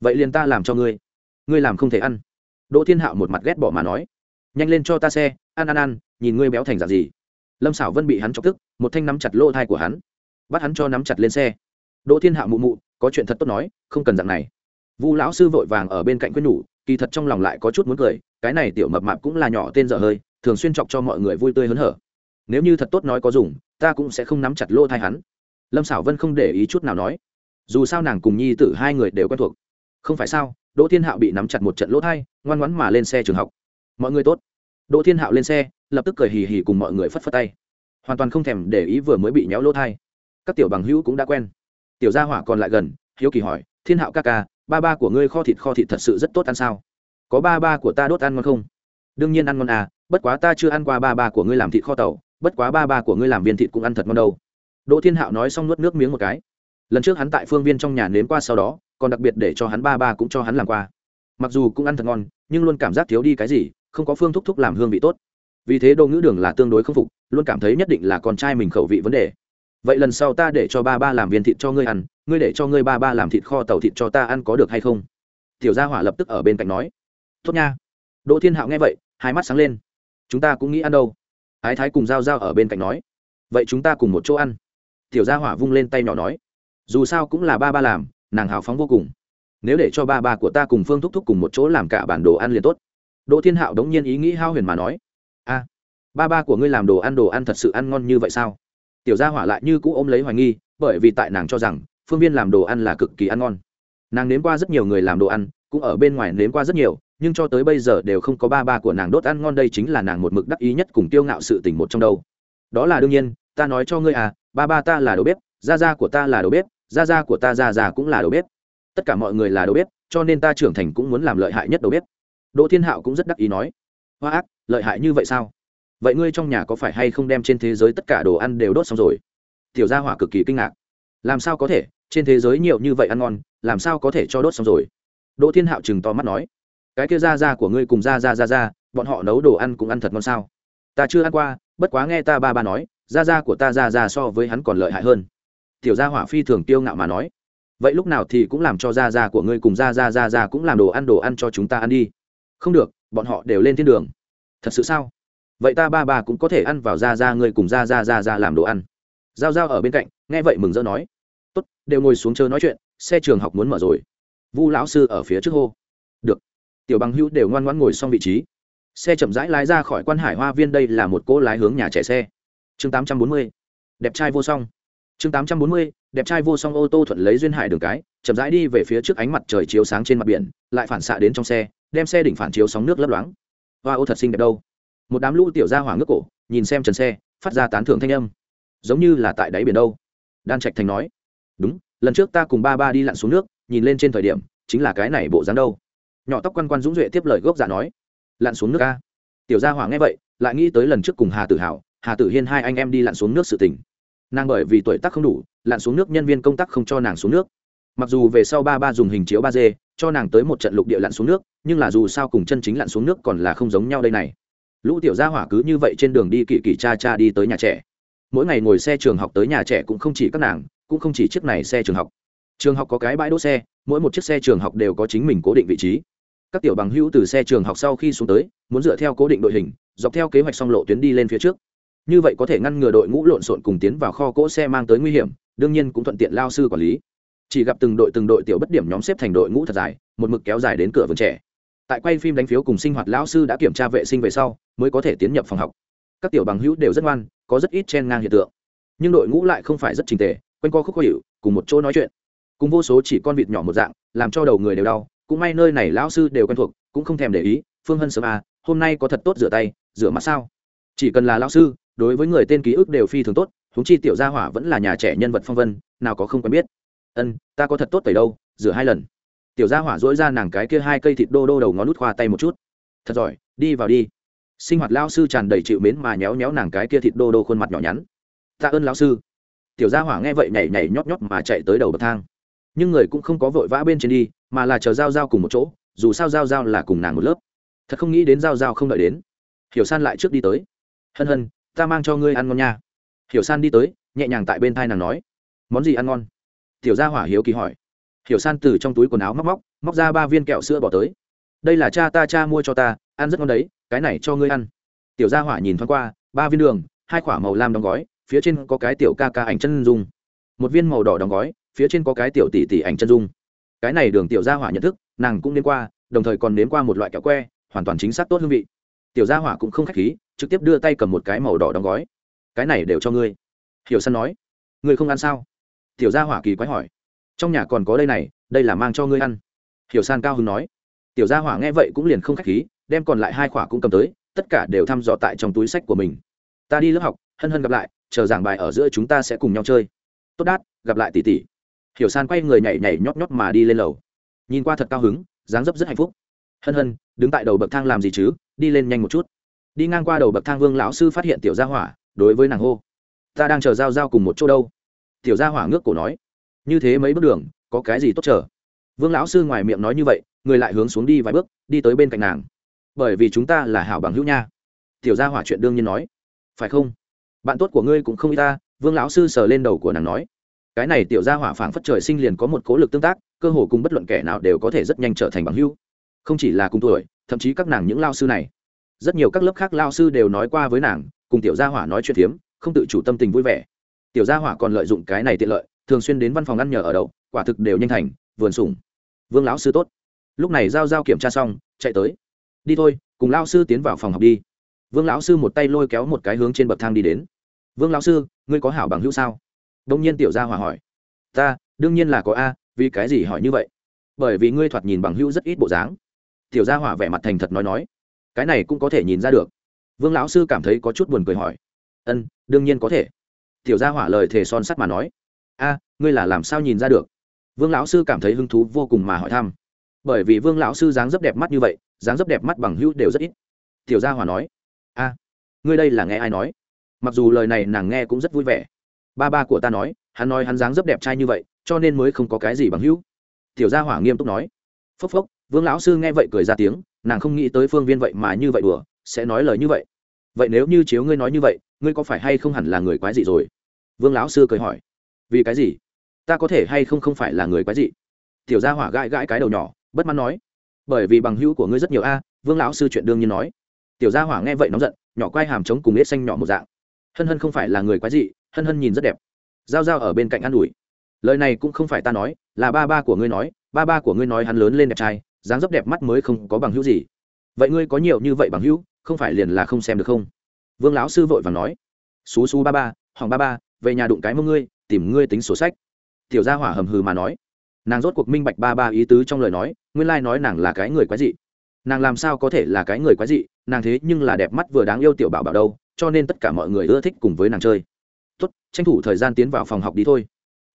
vậy liền ta làm cho ngươi ngươi làm không thể ăn. Đỗ thiên hạo một mặt ghét bỏ mà nói, nhanh lên cho ta xe, ăn ăn ăn, nhìn ngươi béo thành dạng gì. Lâm xảo vân bị hắn chọc tức, một thanh nắm chặt lỗ thai của hắn, bắt hắn cho nắm chặt lên xe. Đỗ thiên hạo mụ mụ, có chuyện thật tốt nói, không cần dạng này vu lão sư vội vàng ở bên cạnh quyết nhủ, kỳ thật trong lòng lại có chút muốn cười, cái này tiểu mập mạp cũng là nhỏ tên dở hơi, thường xuyên chọc cho mọi người vui tươi hớn hở. Nếu như thật tốt nói có dùng, ta cũng sẽ không nắm chặt lỗ thai hắn. Lâm xảo vân không để ý chút nào nói. Dù sao nàng cùng nhi tử hai người đều quen thuộc. Không phải sao, đỗ thiên hạo bị nắm chặt một trận lỗ thai, ngoan ngoắn mà lên xe trường học. Mọi người tốt. Đỗ thiên hạo lên xe, lập tức cười hì hì cùng mọi người phất phất tay. Hoàn toàn không thèm để ý vừa mới bị nhéo lỗ thai. Các tiểu bằng hữu cũng đã quen. Tiểu gia hỏa còn lại gần, hiếu kỳ hỏi, thiên hạo ca ca ba ba của ngươi kho thịt kho thịt thật sự rất tốt ăn sao? Có ba ba của ta đốt ăn ngon không? Đương nhiên ăn ngon à bất quá ta chưa ăn qua ba ba của ngươi làm thịt kho tàu, bất quá ba ba của ngươi làm viên thịt cũng ăn thật ngon đâu. Đỗ thiên hạo nói xong nuốt nước miếng một cái. Lần trước hắn tại phương viên trong nhà nếm qua sau đó, còn đặc biệt để cho hắn ba ba cũng cho hắn làm qua. Mặc dù cũng ăn thật ngon, nhưng luôn cảm giác thiếu đi cái gì, không có phương thúc thúc làm hương vị tốt. Vì thế đô ngữ đường là tương đối không phục, luôn cảm thấy nhất định là con trai mình khẩu vị vấn đề vậy lần sau ta để cho ba ba làm viên thịt cho ngươi ăn, ngươi để cho ngươi ba ba làm thịt kho tàu thịt cho ta ăn có được hay không? Tiểu gia hỏa lập tức ở bên cạnh nói. Tốt nha. Đỗ thiên hạo nghe vậy, hai mắt sáng lên. Chúng ta cũng nghĩ ăn đâu. Ái thái cùng g i a o g i a o ở bên cạnh nói. Vậy chúng ta cùng một chỗ ăn. Tiểu gia hỏa vung lên tay nhỏ nói. Dù sao cũng là ba ba làm, nàng hào phóng vô cùng. Nếu để cho ba ba của ta cùng phương thúc thúc cùng một chỗ làm cả bản đồ ăn liền tốt. Đỗ thiên hạo đống nhiên ý nghĩ hao huyền mà nói. A ba ba của ngươi làm đồ ăn đồ ăn thật sự ăn ngon như vậy sao? Tiểu gia hỏa lại như cũ ôm lấy hoài nghi, bởi vì tại nàng cho rằng, phương viên làm đồ ăn là cực kỳ ăn ngon. Nàng nếm qua rất nhiều người làm đồ ăn, cũng ở bên ngoài nếm qua rất nhiều, nhưng cho tới bây giờ đều không có ba ba của nàng đốt ăn ngon đây chính là nàng một mực đắc ý nhất cùng tiêu ngạo sự tình một trong đâu. Đó là đương nhiên, ta nói cho ngươi à ba ba ta là đầu bếp, gia gia của ta là đầu bếp, gia gia của ta già già cũng là đầu bếp. Tất cả mọi người là đầu bếp, cho nên ta trưởng thành cũng muốn làm lợi hại nhất đầu bếp. Đỗ thiên hạo cũng rất đắc ý nói. Hoa ác, lợi hại như vậy sao? Vậy ngươi trong nhà có phải hay không đem trên thế giới tất cả đồ ăn đều đốt xong rồi? Tiểu gia hỏa cực kỳ kinh ngạc. Làm sao có thể? Trên thế giới nhiều như vậy ăn ngon, làm sao có thể cho đốt xong rồi? Đỗ thiên hạo chừng to mắt nói. Cái kia da da của ngươi cùng da da da da bọn họ nấu đồ ăn cũng ăn thật ngon sao? Ta chưa ăn qua, bất quá nghe ta ba ba nói da da của ta da da so với hắn còn lợi hại hơn. Tiểu gia hỏa phi thường tiêu ngạo mà nói. Vậy lúc nào thì cũng làm cho da da của ngươi cùng da da da da cũng làm đồ ăn đồ ăn cho chúng ta ăn đi. Không được, bọn họ đều lên thiên đường. Thật sự sao? Vậy ta ba ba cũng có thể ăn vào ra ra ngươi cùng ra ra ra ra làm đồ ăn. Giao giao ở bên cạnh, nghe vậy mừng rỡ nói. Tốt, đều ngồi xuống chờ nói chuyện, xe trường học muốn mở rồi. Vu lão sư ở phía trước hô. Được. Tiểu bằng hữu đều ngoan ngoãn ngồi xong vị trí. Xe chậm rãi lái ra khỏi quan hải hoa viên, đây là một cỗ lái hướng nhà trẻ xe. Chương tám trăm bốn mươi. Đẹp trai vô song. Chương tám trăm bốn mươi, đẹp trai vô song ô tô thuận lấy duyên hải đường cái, chậm rãi đi về phía trước ánh mặt trời chiếu sáng trên mặt biển, lại phản xạ đến trong xe, đem xe đỉnh phản chiếu sóng nước lấp loáng. Hoa ô thật xinh đẹp đâu một đám lũ tiểu ra hỏa ngước cổ, nhìn xem trần xe, phát ra tán thưởng thanh âm. Giống như là tại đáy biển đâu. Đan trạch thành nói, đúng, lần trước ta cùng ba ba đi lặn xuống nước, nhìn lên trên thời điểm, chính là cái này bộ dáng đâu. Nhỏ tóc quan quan dũng duệ tiếp lời gốc giả nói, lặn xuống nước ca tiểu gia hỏa nghe vậy, lại nghĩ tới lần trước cùng hà tử hảo, hà tử hiên hai anh em đi lặn xuống nước sự tình. Nàng bởi vì tuổi tác không đủ, lặn xuống nước nhân viên công tác không cho nàng xuống nước. Mặc dù về sau ba ba dùng hình chiếu ba d, cho nàng tới một trận lục địa lặn xuống nước, nhưng là dù sao cùng chân chính lặn xuống nước còn là không giống nhau đây này lũ tiểu gia hỏa cứ như vậy trên đường đi kỳ kỳ cha cha đi tới nhà trẻ. Mỗi ngày ngồi xe trường học tới nhà trẻ cũng không chỉ các nàng, cũng không chỉ chiếc này xe trường học. Trường học có cái bãi đỗ xe, mỗi một chiếc xe trường học đều có chính mình cố định vị trí. Các tiểu bằng hữu từ xe trường học sau khi xuống tới, muốn dựa theo cố định đội hình, dọc theo kế hoạch song lộ tuyến đi lên phía trước. Như vậy có thể ngăn ngừa đội ngũ lộn xộn cùng tiến vào kho cỗ xe mang tới nguy hiểm, đương nhiên cũng thuận tiện lao sư quản lý. Chỉ gặp từng đội từng đội tiểu bất điểm nhóm xếp thành đội ngũ thật dài, một mực kéo dài đến cửa vườn trẻ tại quay phim đánh phiếu cùng sinh hoạt lão sư đã kiểm tra vệ sinh về sau, mới có thể tiến nhập phòng học. Các tiểu bằng hữu đều rất ngoan, có rất ít chen ngang hiện tượng. Nhưng đội ngũ lại không phải rất trình tề, quanh co khúc khó hiệu cùng một chỗ nói chuyện. Cùng vô số chỉ con vịt nhỏ một dạng, làm cho đầu người đều đau, cũng may nơi này lão sư đều quen thuộc, cũng không thèm để ý, phương hân sớm à hôm nay có thật tốt rửa tay, rửa mặt sao? Chỉ cần là lão sư, đối với người tên ký ức đều phi thường tốt húng chi tiểu gia hỏa vẫn là nhà trẻ nhân vật phong vân, nào có không quen biết. Ân, ta có thật tốt tẩy đâu, rửa hai lần tiểu gia hỏa dỗi ra nàng cái kia hai cây thịt đô đô đầu ngón nút khoa tay một chút. Thật giỏi, đi vào đi. Sinh hoạt lao sư tràn đầy chịu mến mà nhéo nhéo nàng cái kia thịt đô đô khuôn mặt nhỏ nhắn. Tạ ơn lão sư. Tiểu gia hỏa nghe vậy nhảy nhảy nhót nhót mà chạy tới đầu bậc thang. Nhưng người cũng không có vội vã bên trên đi, mà là chờ giao giao cùng một chỗ, dù sao giao giao là cùng nàng một lớp. Thật không nghĩ đến giao giao không đợi đến. Hiểu san lại trước đi tới. Hân hân, ta mang cho ngươi ăn ngon nha. Hiểu san đi tới, nhẹ nhàng tại bên thai nàng nói. Món gì ăn ngon? Tiểu gia hỏa hiếu kỳ hỏi hiểu san từ trong túi quần áo móc móc móc ra ba viên kẹo sữa bỏ tới. Đây là cha ta, cha mua cho ta, ăn rất ngon đấy, cái này cho ngươi ăn. Tiểu gia hỏa nhìn thoáng qua, ba viên đường, hai quả màu lam đóng gói, phía trên có cái tiểu ca ca ảnh chân dung. Một viên màu đỏ đóng gói, phía trên có cái tiểu tỷ tỷ ảnh chân dung. Cái này đường tiểu gia hỏa nhận thức, nàng cũng đến qua, đồng thời còn nếm qua một loại kẹo que, hoàn toàn chính xác tốt hương vị. Tiểu gia hỏa cũng không khách khí, trực tiếp đưa tay cầm một cái màu đỏ đóng gói. Cái này đều cho ngươi. Hiểu săn nói. Ngươi không ăn sao? Tiểu gia hỏa kỳ quái hỏi trong nhà còn có đây này, đây là mang cho ngươi ăn. Hiểu san cao hưng nói. Tiểu gia hỏa nghe vậy cũng liền không khách khí, đem còn lại hai khỏa cũng cầm tới, tất cả đều thăm dò tại trong túi sách của mình. Ta đi lớp học, hân hân gặp lại, chờ giảng bài ở giữa chúng ta sẽ cùng nhau chơi. Tốt đát, gặp lại tỷ tỷ. Hiểu san quay người nhảy nhảy nhót nhót mà đi lên lầu. Nhìn qua thật cao hứng, dáng dấp rất hạnh phúc. Hân hân, đứng tại đầu bậc thang làm gì chứ, đi lên nhanh một chút. Đi ngang qua đầu bậc thang vương lão sư phát hiện tiểu gia hỏa, đối với nàng hô. Ta đang chờ giao giao cùng một chỗ đâu. Tiểu gia hỏa ngước cổ nói như thế mấy bước đường, có cái gì tốt chờ? Vương lão sư ngoài miệng nói như vậy, người lại hướng xuống đi vài bước, đi tới bên cạnh nàng. Bởi vì chúng ta là hảo bằng hữu nha. Tiểu gia hỏa chuyện đương nhiên nói. Phải không? Bạn tốt của ngươi cũng không y ta, vương lão sư sờ lên đầu của nàng nói. Cái này tiểu gia hỏa phảng phất trời sinh liền có một cố lực tương tác, cơ hồ cùng bất luận kẻ nào đều có thể rất nhanh trở thành bằng hữu. Không chỉ là cùng tuổi, thậm chí các nàng những lao sư này. Rất nhiều các lớp khác lao sư đều nói qua với nàng, cùng tiểu gia hỏa nói chuyện phiếm không tự chủ tâm tình vui vẻ. Tiểu gia hỏa còn lợi dụng cái này tiện lợi thường xuyên đến văn phòng ăn nhờ ở đậu, quả thực đều nhanh thành, vườn sủng. Vương lão sư tốt. Lúc này giao giao kiểm tra xong, chạy tới. Đi thôi, cùng lao sư tiến vào phòng học đi. Vương lão sư một tay lôi kéo một cái hướng trên bậc thang đi đến. Vương lão sư, ngươi có hảo bằng hữu sao? Đông nhiên tiểu gia hỏa hỏi. Ta, đương nhiên là có a, vì cái gì hỏi như vậy? Bởi vì ngươi thoạt nhìn bằng hữu rất ít bộ dáng. Tiểu gia hỏa vẻ mặt thành thật nói nói. Cái này cũng có thể nhìn ra được. Vương lão sư cảm thấy có chút buồn cười hỏi. Ân, đương nhiên có thể. Tiểu gia hỏa lời thề son sắt mà nói a, ngươi là làm sao nhìn ra được? Vương lão sư cảm thấy hứng thú vô cùng mà hỏi thăm. Bởi vì vương lão sư dáng dấp đẹp mắt như vậy, dáng dấp đẹp mắt bằng hữu đều rất ít. Tiểu gia hỏa nói, a, ngươi đây là nghe ai nói? Mặc dù lời này nàng nghe cũng rất vui vẻ. Ba ba của ta nói, hắn nói hắn dáng dấp đẹp trai như vậy, cho nên mới không có cái gì bằng hữu. Tiểu gia hỏa nghiêm túc nói, phốc phốc, vương lão sư nghe vậy cười ra tiếng, nàng không nghĩ tới phương viên vậy mà như vậy đùa, sẽ nói lời như vậy. Vậy nếu như chiếu ngươi nói như vậy, ngươi có phải hay không hẳn là người quái gì rồi? Vương lão sư cười hỏi vì cái gì? Ta có thể hay không không phải là người quái dị? Tiểu gia hỏa gãi gãi cái đầu nhỏ, bất mãn nói. Bởi vì bằng hữu của ngươi rất nhiều a, vương lão sư chuyện đương nhiên nói. Tiểu gia hỏa nghe vậy nóng giận, nhỏ quai hàm trống cùng ế xanh nhỏ một dạng. Hân hân không phải là người quái dị, hân hân nhìn rất đẹp. G i a o g i a o ở bên cạnh ă n ủi. Lời này cũng không phải ta nói, là ba ba của ngươi nói, ba ba của ngươi nói hắn lớn lên đẹp trai, dáng dấp đẹp mắt mới không có bằng hữu gì. Vậy ngươi có nhiều như vậy bằng hữu, không phải liền là không xem được không? Vương lão sư vội và nói. Xú xú ba ba hoàng ba ba, về nhà đụng cái mông ngươi tìm ngươi tính sổ sách. Tiểu gia hỏa hầm hừ mà nói. Nàng rốt cuộc minh bạch ba ba ý tứ trong lời nói, nguyên lai nói nàng là cái người quái dị. Nàng làm sao có thể là cái người quái dị, nàng thế nhưng là đẹp mắt vừa đáng yêu tiểu bảo bảo đâu, cho nên tất cả mọi người ưa thích cùng với nàng chơi. Tốt, tranh thủ thời gian tiến vào phòng học đi thôi.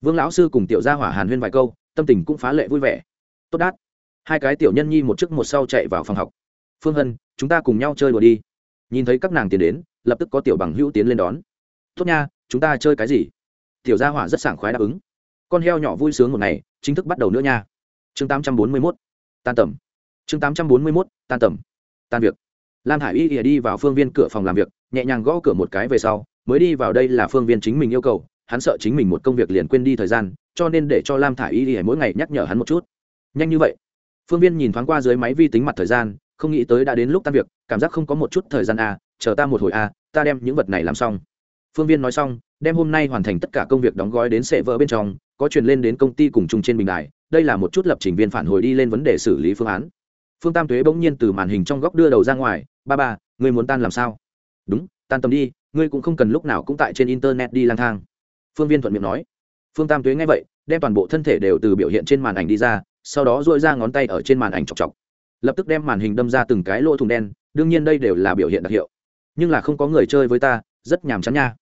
Vương lão sư cùng tiểu gia hỏa hàn huyên vài câu, tâm tình cũng phá lệ vui vẻ. Tốt đát. Hai cái tiểu nhân nhi một trước một sau chạy vào phòng học. Phương hân, chúng ta cùng nhau chơi đùa đi. Nhìn thấy các nàng tiến đến, lập tức có tiểu bằng hữu tiến lên đón. Tốt nha, chúng ta chơi cái gì? Tiểu gia hỏa rất sảng khoái đáp ứng. Con heo nhỏ vui sướng một ngày chính thức bắt đầu nữa nha. Chương tám trăm bốn mươi mốt tan tầm. Chương tám trăm bốn mươi mốt tan tầm. Tan việc. Lam hải y ỉa đi vào phương viên cửa phòng làm việc nhẹ nhàng gõ cửa một cái về sau mới đi vào đây là phương viên chính mình yêu cầu. Hắn sợ chính mình một công việc liền quên đi thời gian cho nên để cho lam thả y ỉa mỗi ngày nhắc nhở hắn một chút. Nhanh như vậy. Phương viên nhìn thoáng qua dưới máy vi tính mặt thời gian không nghĩ tới đã đến lúc tan việc cảm giác không có một chút thời gian a à, chờ ta một hồi a à, ta đem những vật này làm xong phương viên nói xong, đem hôm nay hoàn thành tất cả công việc đóng gói đến sệ vỡ bên trong, có truyền lên đến công ty cùng chung trên bình đài, đây là một chút lập trình viên phản hồi đi lên vấn đề xử lý phương án. Phương tam tuế bỗng nhiên từ màn hình trong góc đưa đầu ra ngoài, ba ba, ngươi muốn tan làm sao? Đúng, tan tầm đi, ngươi cũng không cần lúc nào cũng tại trên internet đi lang thang. Phương viên thuận miệng nói. Phương tam tuế nghe vậy, đem toàn bộ thân thể đều từ biểu hiện trên màn ảnh đi ra, sau đó dội ra ngón tay ở trên màn ảnh chọc chọc. Lập tức đem màn hình đâm ra từng cái lỗ thùng đen, đương nhiên đây đều là biểu hiện đặc hiệu. Nhưng là không có người chơi với ta, rất nhàm chán nha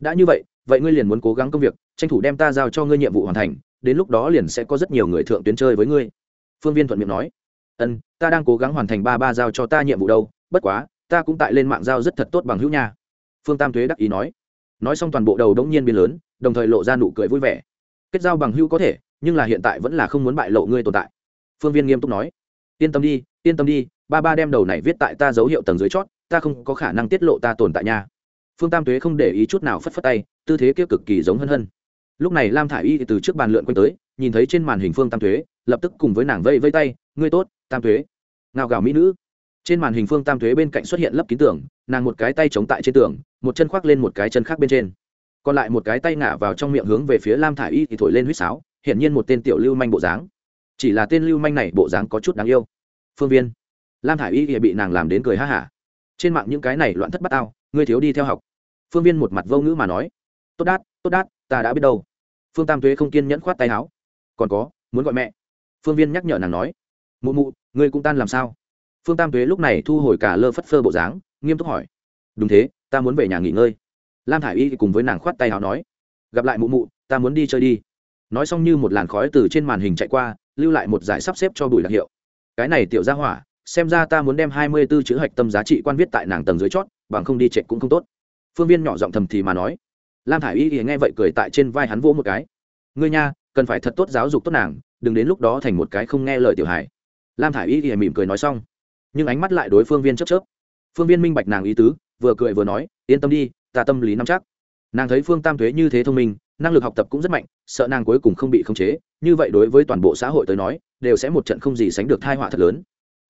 đã như vậy vậy ngươi liền muốn cố gắng công việc, tranh thủ đem ta giao cho ngươi nhiệm vụ hoàn thành, đến lúc đó liền sẽ có rất nhiều người thượng tuyến chơi với ngươi. Phương viên thuận miệng nói. Ân ta đang cố gắng hoàn thành ba ba giao cho ta nhiệm vụ đâu, bất quá, ta cũng tại lên mạng giao rất thật tốt bằng hữu nha. Phương tam thuế đắc ý nói. Nói xong toàn bộ đầu đống nhiên biến lớn, đồng thời lộ ra nụ cười vui vẻ. Kết giao bằng hữu có thể, nhưng là hiện tại vẫn là không muốn bại lộ ngươi tồn tại. Phương viên nghiêm túc nói. Yên tâm đi, yên tâm đi, ba ba đem đầu này viết tại ta dấu hiệu tầng dưới chót, ta không có khả năng tiết lộ ta tồn tại nha phương tam tuế không để ý chút nào phất phất tay, tư thế kia cực kỳ giống hân hân. Lúc này lam thả i y từ trước bàn lượn quanh tới, nhìn thấy trên màn hình phương tam tuế, lập tức cùng với nàng vây vây tay, ngươi tốt, tam tuế. Ngao gào mỹ nữ. Trên màn hình phương tam tuế bên cạnh xuất hiện lấp kín tường, nàng một cái tay chống tại trên tường, một chân khoác lên một cái chân khác bên trên. Còn lại một cái tay ngả vào trong miệng hướng về phía lam thả i y thì thổi lên huýt sáo, hiển nhiên một tên tiểu lưu manh bộ dáng. Chỉ là tên lưu manh này bộ dáng có chút đáng yêu. Phương viên. Lam thả i y thì bị nàng làm đến cười ha hả. Trên mạng những cái này loạn thất bắt ao ngươi thiếu đi theo học. Phương viên một mặt vô ngữ mà nói. Tốt đát tốt đát, ta đã biết đâu. Phương tam tuế không kiên nhẫn khoát tay áo. Còn có, muốn gọi mẹ. Phương viên nhắc nhở nàng nói. Mụ mụ, ngươi cũng tan làm sao? Phương tam tuế lúc này thu hồi cả lơ phất phơ bộ dáng, nghiêm túc hỏi. Đúng thế, ta muốn về nhà nghỉ ngơi. Lam thả i y cùng với nàng khoát tay áo nói. Gặp lại mụ mụ, ta muốn đi chơi đi. Nói xong như một làn khói từ trên màn hình chạy qua, lưu lại một giải sắp xếp cho bùi đặc hiệu. Cái này tiểu ra hỏa, xem ra ta muốn đem hai mươi b ố chữ hạch tâm giá trị quan viết tại nàng tầng dưới chót bằng không đi trệ cũng không tốt. Phương viên nhỏ giọng thầm thì mà nói. Lam thả i y thì nghe vậy cười tại trên vai hắn vỗ một cái. Ngươi nha, cần phải thật tốt giáo dục tốt nàng, đừng đến lúc đó thành một cái không nghe lời tiểu hải. lam thả i y thì mỉm cười nói xong. Nhưng ánh mắt lại đối phương viên chấp chớp. Phương viên minh bạch nàng ý tứ, vừa cười vừa nói, yên tâm đi, ta tâm lý nắm chắc. Nàng thấy phương tam thuế như thế thông minh, năng lực học tập cũng rất mạnh, sợ nàng cuối cùng không bị khống chế, như vậy đối với toàn bộ xã hội tới nói, đều sẽ một trận không gì sánh được thai họa thật lớn.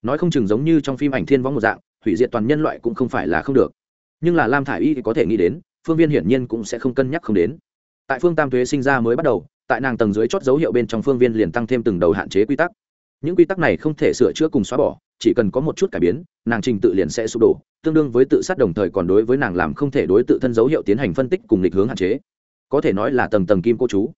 Nói không chừng giống như trong phim ảnh thiên võng một dạng hủy diệt toàn nhân loại cũng không phải là không được. Nhưng là lam thả i y thì có thể nghĩ đến, phương viên hiển nhiên cũng sẽ không cân nhắc không đến. Tại phương tam thuế sinh ra mới bắt đầu, tại nàng tầng dưới chót dấu hiệu bên trong phương viên liền tăng thêm từng đầu hạn chế quy tắc. Những quy tắc này không thể sửa chữa cùng xóa bỏ, chỉ cần có một chút cải biến, nàng trình tự liền sẽ sụp đổ, tương đương với tự sát đồng thời còn đối với nàng làm không thể đối tự thân dấu hiệu tiến hành phân tích cùng lịch hướng hạn chế. Có thể nói là tầng tầng kim cô chú.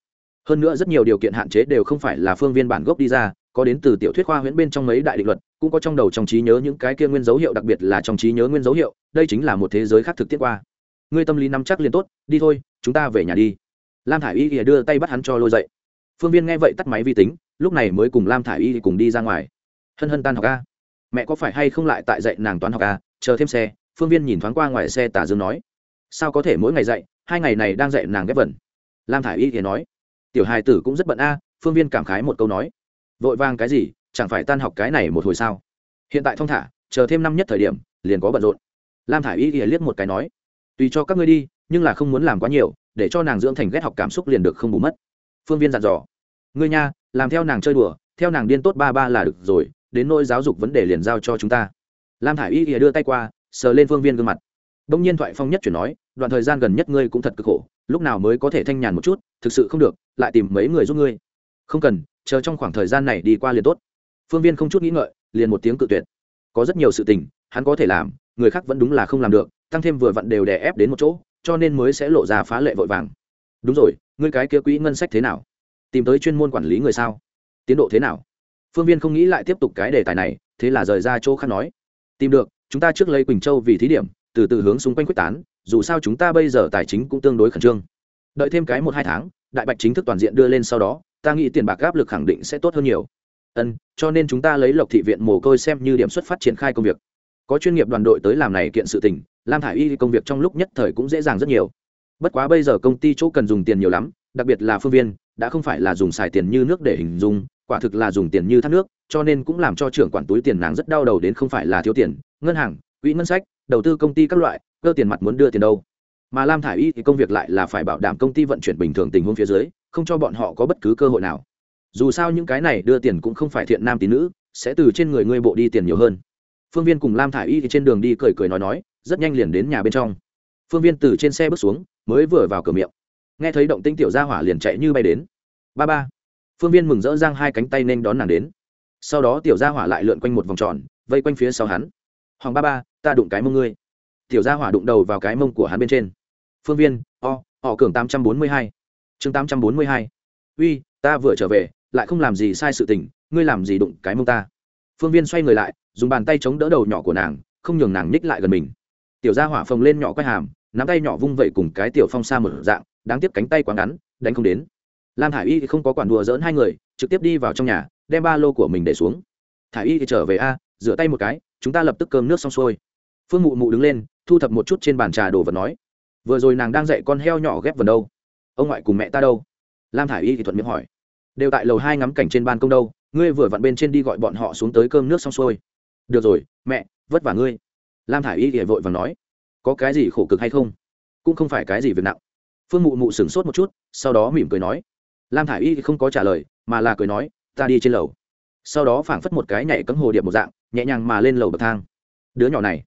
Hơn nữa rất nhiều điều kiện hạn chế đều không phải là phương viên bản gốc đi ra có đến từ tiểu thuyết khoa huyễn bên trong mấy đại định luật, cũng có trong đầu trong trí nhớ những cái kia nguyên dấu hiệu, đặc biệt là trong trí nhớ nguyên dấu hiệu, đây chính là một thế giới khác thực tiễn qua. Ngươi tâm lý nắm chắc liền tốt, đi thôi, chúng ta về nhà đi. Lam thả i y đưa tay bắt hắn cho lôi dậy. Phương viên nghe vậy tắt máy vi tính, lúc này mới cùng lam thả i y cùng đi ra ngoài. Hân hân tan học a. Mẹ có phải hay không lại tại dạy nàng toán học a? Chờ thêm xe. Phương viên nhìn thoáng qua ngoài xe tả dương nói. Sao có thể mỗi ngày dạy, hai ngày này đang dạy nàng ghép vần? Lam thả i y thì nói. Tiểu hài tử cũng rất bận a. Phương viên cảm khái một câu nói vội vàng cái gì, chẳng phải tan học cái này một hồi sao? Hiện tại thong thả, chờ thêm năm nhất thời điểm, liền có bận rộn. Lam thả i y ỉa liếc một cái nói, tùy cho các ngươi đi, nhưng là không muốn làm quá nhiều, để cho nàng dưỡng thành ghét học cảm xúc liền được không bù mất. Phương viên dặn dò, ngươi nha, làm theo nàng chơi đùa, theo nàng điên tốt ba ba là được rồi, đến nỗi giáo dục vấn đề liền giao cho chúng ta. Lam thả i y ỉa đưa tay qua, sờ lên phương viên gương mặt. Đông nhiên thoại phong nhất chuyển nói, đoạn thời gian gần nhất ngươi cũng thật cực khổ, lúc nào mới có thể thanh nhàn một chút, thực sự không được, lại tìm mấy người giúp ngươi. Không cần chờ trong khoảng thời gian này đi qua liền tốt. Phương viên không chút nghĩ ngợi, liền một tiếng cự tuyệt. Có rất nhiều sự tình, hắn có thể làm, người khác vẫn đúng là không làm được, tăng thêm vừa vặn đều đè ép đến một chỗ, cho nên mới sẽ lộ ra phá lệ vội vàng. Đúng rồi, ngươi cái kia quỹ ngân sách thế nào? Tìm tới chuyên môn quản lý người sao? Tiến độ thế nào? Phương viên không nghĩ lại tiếp tục cái đề tài này, thế là rời ra chỗ khác nói. Tìm được, chúng ta trước lấy quỳnh châu vì thí điểm, từ từ hướng xung quanh quyết tán, dù sao chúng ta bây giờ tài chính cũng tương đối khẩn trương. Đợi thêm cái một hai tháng, đại bạch chính thức toàn diện đưa lên sau đó ta nghĩ tiền bạc áp lực khẳng định sẽ tốt hơn nhiều. Ân, cho nên chúng ta lấy lộc thị viện mồ côi xem như điểm xuất phát triển khai công việc. Có chuyên nghiệp đoàn đội tới làm này kiện sự tình, lam thả i y công việc trong lúc nhất thời cũng dễ dàng rất nhiều. Bất quá bây giờ công ty chỗ cần dùng tiền nhiều lắm, đặc biệt là phương viên, đã không phải là dùng xài tiền như nước để hình dung, quả thực là dùng tiền như thác nước, cho nên cũng làm cho trưởng quản túi tiền nàng rất đau đầu đến không phải là thiếu tiền, ngân hàng, quỹ ngân sách, đầu tư công ty các loại, cơ tiền mặt muốn đưa tiền đâu mà lam thả i y thì công việc lại là phải bảo đảm công ty vận chuyển bình thường tình huống phía dưới, không cho bọn họ có bất cứ cơ hội nào. Dù sao những cái này đưa tiền cũng không phải thiện nam tín nữ, sẽ từ trên người ngươi bộ đi tiền nhiều hơn. Phương viên cùng lam thả i y thì trên đường đi cười cười nói nói, rất nhanh liền đến nhà bên trong. Phương viên từ trên xe bước xuống, mới vừa vào cửa miệng. Nghe thấy động tinh tiểu gia hỏa liền chạy như bay đến. Ba ba. Phương viên mừng rỡ giang hai cánh tay nên đón nàng đến. Sau đó tiểu gia hỏa lại lượn quanh một vòng tròn, vây quanh phía sau hắn. Hoàng ba ba, ta đụng cái mông ngươi. Tiểu gia hỏa đụng đầu vào cái mông của hắn bên trên phương viên, o, họ cường tám trăm bốn mươi hai. Chương tám trăm bốn mươi hai. Uy, ta vừa trở về, lại không làm gì sai sự tình, ngươi làm gì đụng cái mông ta? Phương viên xoay người lại, dùng bàn tay chống đỡ đầu nhỏ của nàng, không nhường nàng ních lại gần mình. Tiểu gia hỏa phồng lên nhỏ quay hàm, nắm tay nhỏ vung vẩy cùng cái tiểu phong sa một dạng, đáng tiếc cánh tay quá ngắn, đánh không đến. Lam hải y không có quản đùa dỡn hai người, trực tiếp đi vào trong nhà, đem ba lô của mình để xuống. Thả y thì trở về a, rửa tay một cái, chúng ta lập tức cơm nước xong xuôi. Phương mụ mụ đứng lên, thu thập một chút trên bàn trà đồ vật nói vừa rồi nàng đang dạy con heo nhỏ ghép vần đâu? Ông ngoại cùng mẹ ta đâu? Lam thả i y thì thuận miệng hỏi. Đều tại lầu hai ngắm cảnh trên ban công đâu, ngươi vừa vặn bên trên đi gọi bọn họ xuống tới cơm nước xong xuôi. Được rồi, mẹ, vất vả ngươi. Lam thả i y thì vội và nói. Có cái gì khổ cực hay không? Cũng không phải cái gì việc nặng. Phương mụ mụ sửng sốt một chút, sau đó mỉm cười nói. Lam thả i y thì không có trả lời, mà là cười nói, ta đi trên lầu. Sau đó phảng phất một cái nhảy cấm hồ điệp một dạng, nhẹ nhàng mà lên lầu bậc thang. Đứa nhỏ này.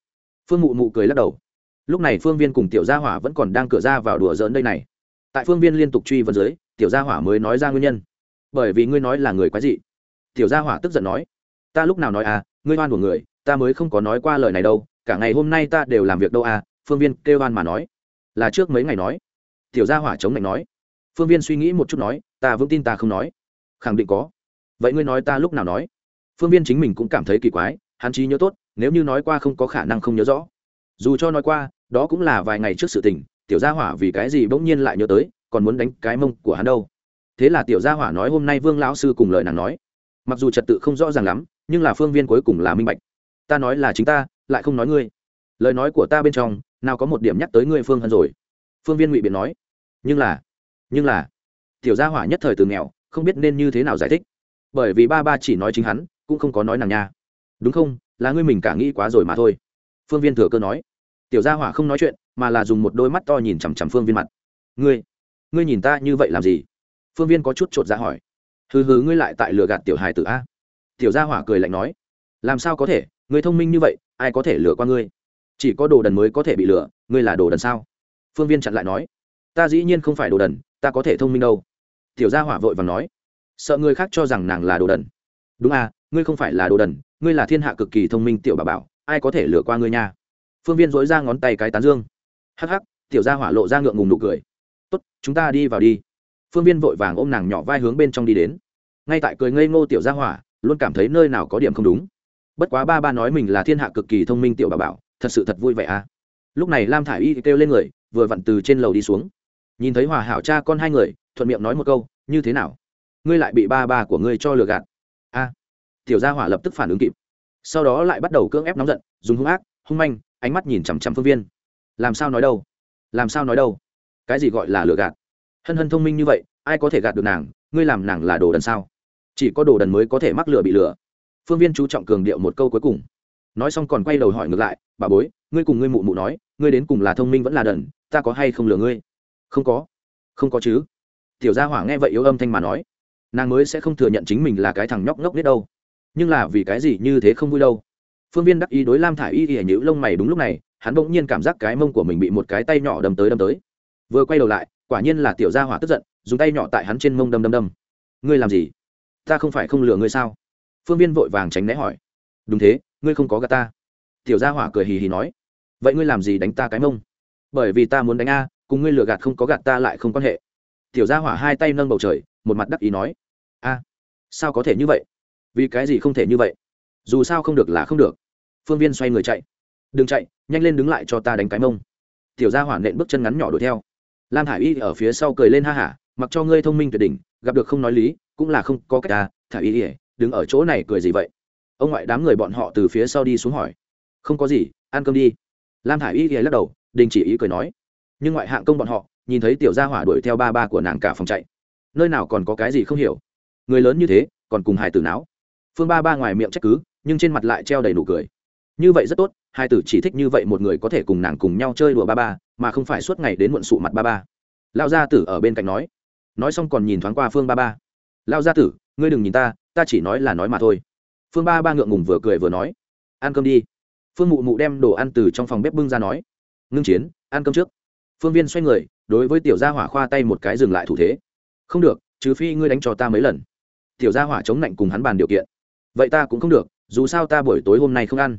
Phương mụ mụ cười lắc đầu lúc này phương viên cùng tiểu gia hỏa vẫn còn đang cửa ra vào đùa giỡn đây này. Tại phương viên liên tục truy vấn dưới, tiểu gia hỏa mới nói ra nguyên nhân. Bởi vì ngươi nói là người quái dị. Tiểu gia hỏa tức giận nói, ta lúc nào nói à ngươi oan của người, ta mới không có nói qua lời này đâu, cả ngày hôm nay ta đều làm việc đâu à phương viên kêu oan mà nói. Là trước mấy ngày nói. Tiểu gia hỏa chống lạnh nói. Phương viên suy nghĩ một chút nói, ta vững tin ta không nói. Khẳng định có. Vậy ngươi nói ta lúc nào nói? Phương viên chính mình cũng cảm thấy kỳ quái, hắn trí nhớ tốt, nếu như nói qua không có khả năng không nhớ rõ dù cho nói qua, đó cũng là vài ngày trước sự tình, tiểu gia hỏa vì cái gì bỗng nhiên lại nhớ tới, còn muốn đánh cái mông của hắn đâu. Thế là tiểu gia hỏa nói hôm nay vương lão sư cùng lời nàng nói. Mặc dù trật tự không rõ ràng lắm, nhưng là phương viên cuối cùng là minh bạch. Ta nói là chính ta, lại không nói ngươi. Lời nói của ta bên trong, nào có một điểm nhắc tới ngươi phương hân rồi. Phương viên ngụy biện nói. Nhưng là nhưng là, tiểu gia hỏa nhất thời từ nghèo, không biết nên như thế nào giải thích. Bởi vì ba ba chỉ nói chính hắn, cũng không có nói nàng nha. Đúng không? Là ngươi mình cả nghĩ quá rồi mà thôi. Phương viên thừa cơ nói tiểu gia hỏa không nói chuyện, mà là dùng một đôi mắt to nhìn chằm chằm phương viên mặt. Ngươi ngươi nhìn ta như vậy làm gì? Phương viên có chút t r ộ t ra hỏi. Hừ hừ, ngươi lại tại lừa gạt tiểu hài tử a? Tiểu gia hỏa cười lạnh nói. Làm sao có thể? Ngươi thông minh như vậy, ai có thể lừa qua ngươi? Chỉ có đồ đần mới có thể bị lừa, ngươi là đồ đần sao? Phương viên chặn lại nói. Ta dĩ nhiên không phải đồ đần, ta có thể thông minh đâu. Tiểu gia hỏa vội và nói. Sợ người khác cho rằng nàng là đồ đần. Đúng à ngươi không phải là đồ đần, ngươi là thiên hạ cực kỳ thông minh tiểu bà bảo, ai có thể lừa qua ngươi nha? Phương viên dối ra ngón tay cái tán dương. Hắc hắc, tiểu gia hỏa lộ ra ngượng ngùng nụ cười. Tốt, chúng ta đi vào đi. Phương viên vội vàng ôm nàng nhỏ vai hướng bên trong đi đến. Ngay tại cười ngây ngô tiểu gia hỏa, luôn cảm thấy nơi nào có điểm không đúng. Bất quá ba ba nói mình là thiên hạ cực kỳ thông minh tiểu bà bảo, thật sự thật vui vẻ à. Lúc này lam thả i y kêu lên người, vừa vặn từ trên lầu đi xuống. Nhìn thấy hòa hảo cha con hai người, thuận miệng nói một câu, như thế nào? Ngươi lại bị ba ba của ngươi cho lừa gạt. A. Tiểu gia hỏa lập tức phản ứng kịp. Sau đó lại bắt đầu cưỡng ép nóng giận, dùng hung ác, hung manh ánh mắt nhìn chằm chằm phương viên. Làm sao nói đâu? Làm sao nói đâu? Cái gì gọi là lừa gạt? Hân hân thông minh như vậy, ai có thể gạt được nàng? Ngươi làm nàng là đồ đần sao? Chỉ có đồ đần mới có thể mắc lừa bị lừa. Phương viên chú trọng cường điệu một câu cuối cùng. Nói xong còn quay đầu hỏi ngược lại, bà bối, ngươi cùng ngươi mụ mụ nói, ngươi đến cùng là thông minh vẫn là đần, ta có hay không lừa ngươi? Không có. Không có chứ. Tiểu gia hỏa nghe vậy yếu âm thanh mà nói. Nàng mới sẽ không thừa nhận chính mình là cái thằng nhóc ngốc biết đâu. Nhưng là vì cái gì như thế không vui đâu? Phương viên đắc ý đối lam thả i y y nhữ lông mày đúng lúc này, hắn bỗng nhiên cảm giác cái mông của mình bị một cái tay nhỏ đâm tới đâm tới. Vừa quay đầu lại, quả nhiên là tiểu gia hỏa tức giận, dùng tay nhỏ tại hắn trên mông đâm đâm đâm. Ngươi làm gì? Ta không phải không lừa ngươi sao? Phương viên vội vàng tránh né hỏi. Đúng thế, ngươi không có gà ta. Tiểu gia hỏa cười hì hì nói. Vậy ngươi làm gì đánh ta cái mông? Bởi vì ta muốn đánh a, cùng ngươi lừa gạt không có gạt ta lại không quan hệ. Tiểu gia hỏa hai tay nâng bầu trời, một mặt đắc ý nói. A, sao có thể như vậy? Vì cái gì không thể như vậy? Dù sao không được là không được phương viên xoay người chạy. Đừng chạy, nhanh lên đứng lại cho ta đánh cái mông. Tiểu gia hỏa nện bước chân ngắn nhỏ đuổi theo. Lam hải y ở phía sau cười lên ha hả, mặc cho ngươi thông minh tuyệt đỉnh, gặp được không nói lý, cũng là không có cách ta, thả y ỉa đứng ở chỗ này cười gì vậy? Ông ngoại đám người bọn họ từ phía sau đi xuống hỏi. Không có gì, ăn cơm đi. Lam thả y ỉa lắc đầu, đình chỉ ý cười nói. Nhưng ngoại hạng công bọn họ, nhìn thấy tiểu gia hỏa đuổi theo ba ba của nàng cả phòng chạy. Nơi nào còn có cái gì không hiểu. Người lớn như thế, còn cùng hài tử não phương ba ba ngoài miệng trách cứ, nhưng trên mặt lại treo đầy nụ cười như vậy rất tốt, hai tử chỉ thích như vậy một người có thể cùng nàng cùng nhau chơi đùa ba ba, mà không phải suốt ngày đến muộn sụ mặt ba ba. Lao gia tử ở bên cạnh nói. Nói xong còn nhìn thoáng qua phương ba ba. Lao gia tử, ngươi đừng nhìn ta ta chỉ nói là nói mà thôi. Phương ba ba ngượng ngùng vừa cười vừa nói. Ăn cơm đi. Phương mụ mụ đem đồ ăn từ trong phòng bếp bưng ra nói. Ngưng chiến, ăn cơm trước. Phương viên xoay người, đối với tiểu gia hỏa khoa tay một cái dừng lại thủ thế. Không được, trừ phi ngươi đánh cho ta mấy lần. Tiểu gia hỏa chống lạnh cùng hắn bàn điều kiện. Vậy ta cũng không được, dù sao ta buổi tối hôm nay không ăn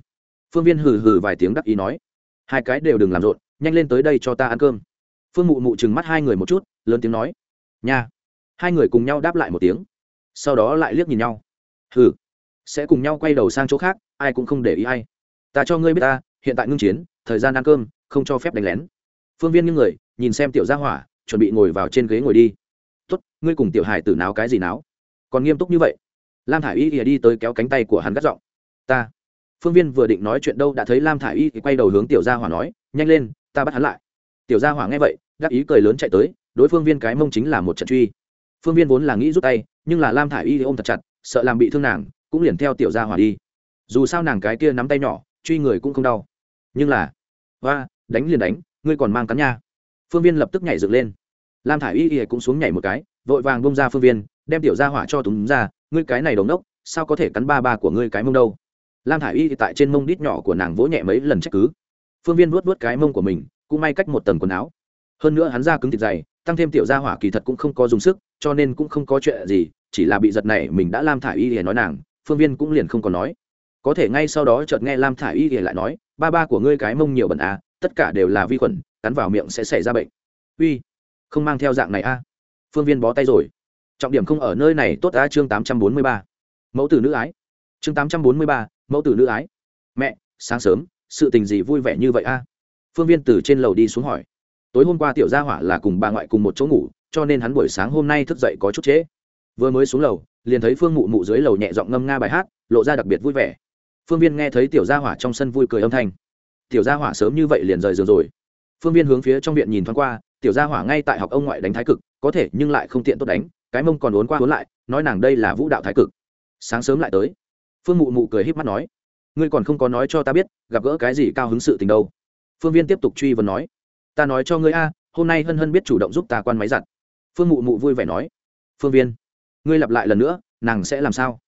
phương viên hừ hừ vài tiếng đắc ý nói, hai cái đều đừng làm rộn, nhanh lên tới đây cho ta ăn cơm. Phương mụ mụ chừng mắt hai người một chút, lớn tiếng nói, nha. Hai người cùng nhau đáp lại một tiếng, sau đó lại liếc nhìn nhau. Hừ, sẽ cùng nhau quay đầu sang chỗ khác, ai cũng không để ý ai. Ta cho ngươi biết ta, hiện tại ngưng chiến, thời gian ăn cơm, không cho phép đánh lén. Phương viên những người, nhìn xem tiểu gia hỏa, chuẩn bị ngồi vào trên ghế ngồi đi. Tốt, ngươi cùng tiểu hải tử náo cái gì náo? Còn nghiêm túc như vậy, lam thả i y ỉa đi tới kéo cánh tay của hắn gắt giọng, ta phương viên vừa định nói chuyện đâu đã thấy lam thả i y thì quay đầu hướng tiểu gia hỏa nói, nhanh lên, ta bắt hắn lại. Tiểu gia hỏa nghe vậy, đắc ý cười lớn chạy tới, đối phương viên cái mông chính là một trận truy. Phương viên vốn là nghĩ rút tay, nhưng là lam thả i y thì ôm thật chặt, sợ làm bị thương nàng, cũng liền theo tiểu gia hỏa đi. Dù sao nàng cái kia nắm tay nhỏ, truy người cũng không đau. Nhưng là va đánh liền đánh, ngươi còn mang cắn nha. Phương viên lập tức nhảy dựng lên. Lam thả i y y cũng xuống nhảy một cái, vội vàng bông ra phương viên, đem tiểu gia hỏa cho túng ra, ngươi cái này đống đốc, sao có thể cắn ba ba của ngươi cái mông đâu? Lam thả i y thì tại trên mông đít nhỏ của nàng vỗ nhẹ mấy lần trách cứ. Phương viên vuốt vuốt cái mông của mình, cũng may cách một tầng quần áo. Hơn nữa hắn ra cứng thịt dày, tăng thêm tiểu gia hỏa kỳ thật cũng không có dùng sức, cho nên cũng không có chuyện gì, chỉ là bị giật này mình đã lam thả i y thì nói nàng, phương viên cũng liền không còn nói. Có thể ngay sau đó chợt nghe lam thả i y thì lại nói, ba ba của ngươi cái mông nhiều bẩn à tất cả đều là vi khuẩn, cắn vào miệng sẽ xảy ra bệnh. Uy, không mang theo dạng này a. À? phương viên bó tay rồi. Trọng điểm không ở nơi này, tốt á chương tám trăm bốn mươi ba. Mẫu tử nữ ái. Chương tám trăm bốn mươi ba mẫu tử nữ ái. Mẹ, sáng sớm, sự tình gì vui vẻ như vậy a? Phương viên từ trên lầu đi xuống hỏi. Tối hôm qua tiểu gia hỏa là cùng bà ngoại cùng một chỗ ngủ, cho nên hắn buổi sáng hôm nay thức dậy có chút trễ. Vừa mới xuống lầu, liền thấy phương mụ mụ dưới lầu nhẹ giọng ngâm nga bài hát, lộ ra đặc biệt vui vẻ. Phương viên nghe thấy tiểu gia hỏa trong sân vui cười âm thanh. Tiểu gia hỏa sớm như vậy liền rời giường rồi. Phương viên hướng phía trong viện nhìn thoáng qua, tiểu gia hỏa ngay tại học ông ngoại đánh thái cực, có thể nhưng lại không tiện tốt đánh, cái mông còn uốn qua uốn lại, nói nàng đây là vũ đạo thái cực. Sáng sớm lại tới phương mụ mụ cười híp mắt nói, ngươi còn không có nói cho ta biết, gặp gỡ cái gì cao hứng sự tình đâu. Phương viên tiếp tục truy vấn nói, ta nói cho ngươi a, hôm nay hân hân biết chủ động giúp ta quan máy giặt. Phương mụ mụ vui vẻ nói, phương viên, ngươi lặp lại lần nữa, nàng sẽ làm sao?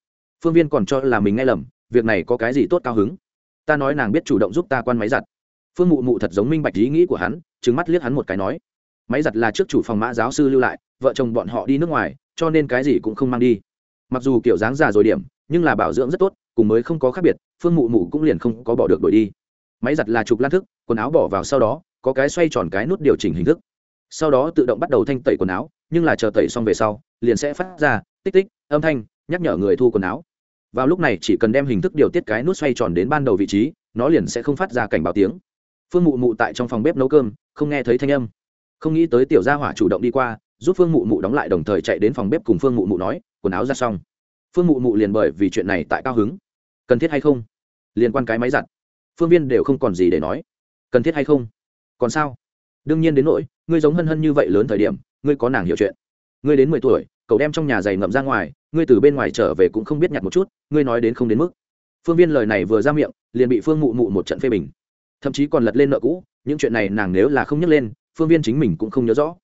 Phương viên còn cho là mình nghe lầm, việc này có cái gì tốt cao hứng? Ta nói nàng biết chủ động giúp ta quan máy giặt. Phương mụ mụ thật giống minh bạch ý nghĩ của hắn trứng mắt liếc hắn một cái nói, máy giặt là trước chủ phòng mã giáo sư lưu lại, vợ chồng bọn họ đi nước ngoài, cho nên cái gì cũng không mang đi. Mặc dù kiểu dáng già rồi điểm nhưng là bảo dưỡng rất tốt, cùng mới không có khác biệt, phương mụ mụ cũng liền không có bỏ được đổi đi. Máy giặt là trục lan thức, quần áo bỏ vào sau đó, có cái xoay tròn cái nút điều chỉnh hình thức. Sau đó tự động bắt đầu thanh tẩy quần áo, nhưng là chờ tẩy xong về sau, liền sẽ phát ra tích tích, âm thanh, nhắc nhở người thu quần áo. Vào lúc này chỉ cần đem hình thức điều tiết cái nút xoay tròn đến ban đầu vị trí, nó liền sẽ không phát ra cảnh báo tiếng. Phương mụ mụ tại trong phòng bếp nấu cơm, không nghe thấy thanh âm. Không nghĩ tới tiểu gia hỏa chủ động đi qua, giúp phương mụ mụ đóng lại đồng thời chạy đến phòng bếp cùng phương mụ mụ nói, quần áo ra xong phương mụ mụ liền bởi vì chuyện này tại cao hứng. Cần thiết hay không? Liên quan cái máy giặt. Phương viên đều không còn gì để nói. Cần thiết hay không? Còn sao? Đương nhiên đến nỗi, ngươi giống hân hân như vậy lớn thời điểm, ngươi có nàng hiểu chuyện. Ngươi đến mười tuổi, cậu đem trong nhà giày ngậm ra ngoài, ngươi từ bên ngoài trở về cũng không biết nhặt một chút, ngươi nói đến không đến mức. Phương viên lời này vừa ra miệng, liền bị phương mụ mụ một trận phê bình. Thậm chí còn lật lên nợ cũ, những chuyện này nàng nếu là không nhắc lên, phương viên chính mình cũng không nhớ rõ.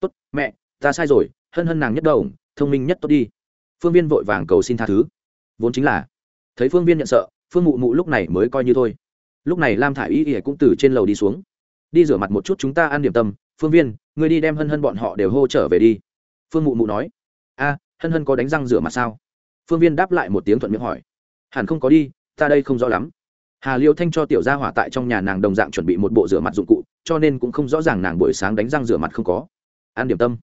Tốt, mẹ, ta sai rồi, hân hân nàng nhất đầu, thông minh nhất tốt đi phương viên vội vàng cầu xin tha thứ. Vốn chính là, thấy phương viên nhận sợ, phương mụ mụ lúc này mới coi như thôi. Lúc này lam thả i y y cũng từ trên lầu đi xuống. Đi rửa mặt một chút chúng ta ăn điểm tâm. Phương viên người đi đem hân hân bọn họ đều hô trở về đi. Phương mụ mụ nói, a, hân hân có đánh răng rửa mặt sao? Phương viên đáp lại một tiếng thuận miệng hỏi, hẳn không có đi, ta đây không rõ lắm. Hà liêu thanh cho tiểu gia hỏa tại trong nhà nàng đồng dạng chuẩn bị một bộ rửa mặt dụng cụ, cho nên cũng không rõ ràng nàng buổi sáng đánh răng rửa mặt không có. Ăn điểm tâm.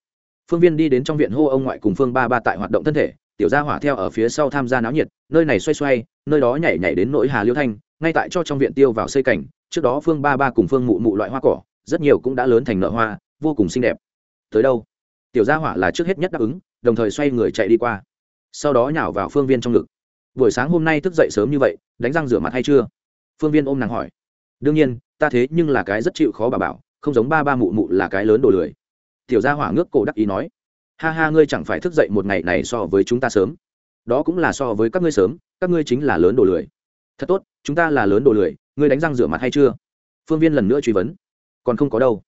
Phương viên đi đến trong viện hô ông ngoại cùng phương ba ba tại hoạt động thân thể tiểu gia hỏa theo ở phía sau tham gia náo nhiệt, nơi này xoay xoay, nơi đó nhảy nhảy đến nỗi hà liêu thanh, ngay tại cho trong viện tiêu vào xây cảnh, trước đó phương ba ba cùng phương mụ mụ loại hoa cỏ, rất nhiều cũng đã lớn thành nợ hoa, vô cùng xinh đẹp. Tới đâu? Tiểu gia hỏa là trước hết nhất đáp ứng, đồng thời xoay người chạy đi qua. Sau đó nhào vào phương viên trong ngực. Buổi sáng hôm nay thức dậy sớm như vậy, đánh răng rửa mặt hay chưa? Phương viên ôm nàng hỏi. Đương nhiên, ta thế nhưng là cái rất chịu khó bà bảo, không giống ba ba mụ mụ là cái lớn đồ lười. Tiểu gia hỏa ngước cổ đắc ý nói ha ha, ngươi chẳng phải thức dậy một ngày này so với chúng ta sớm. Đó cũng là so với các ngươi sớm, các ngươi chính là lớn đồ lười. Thật tốt, chúng ta là lớn đồ lười, ngươi đánh răng rửa mặt hay chưa? Phương viên lần nữa truy vấn. Còn không có đâu.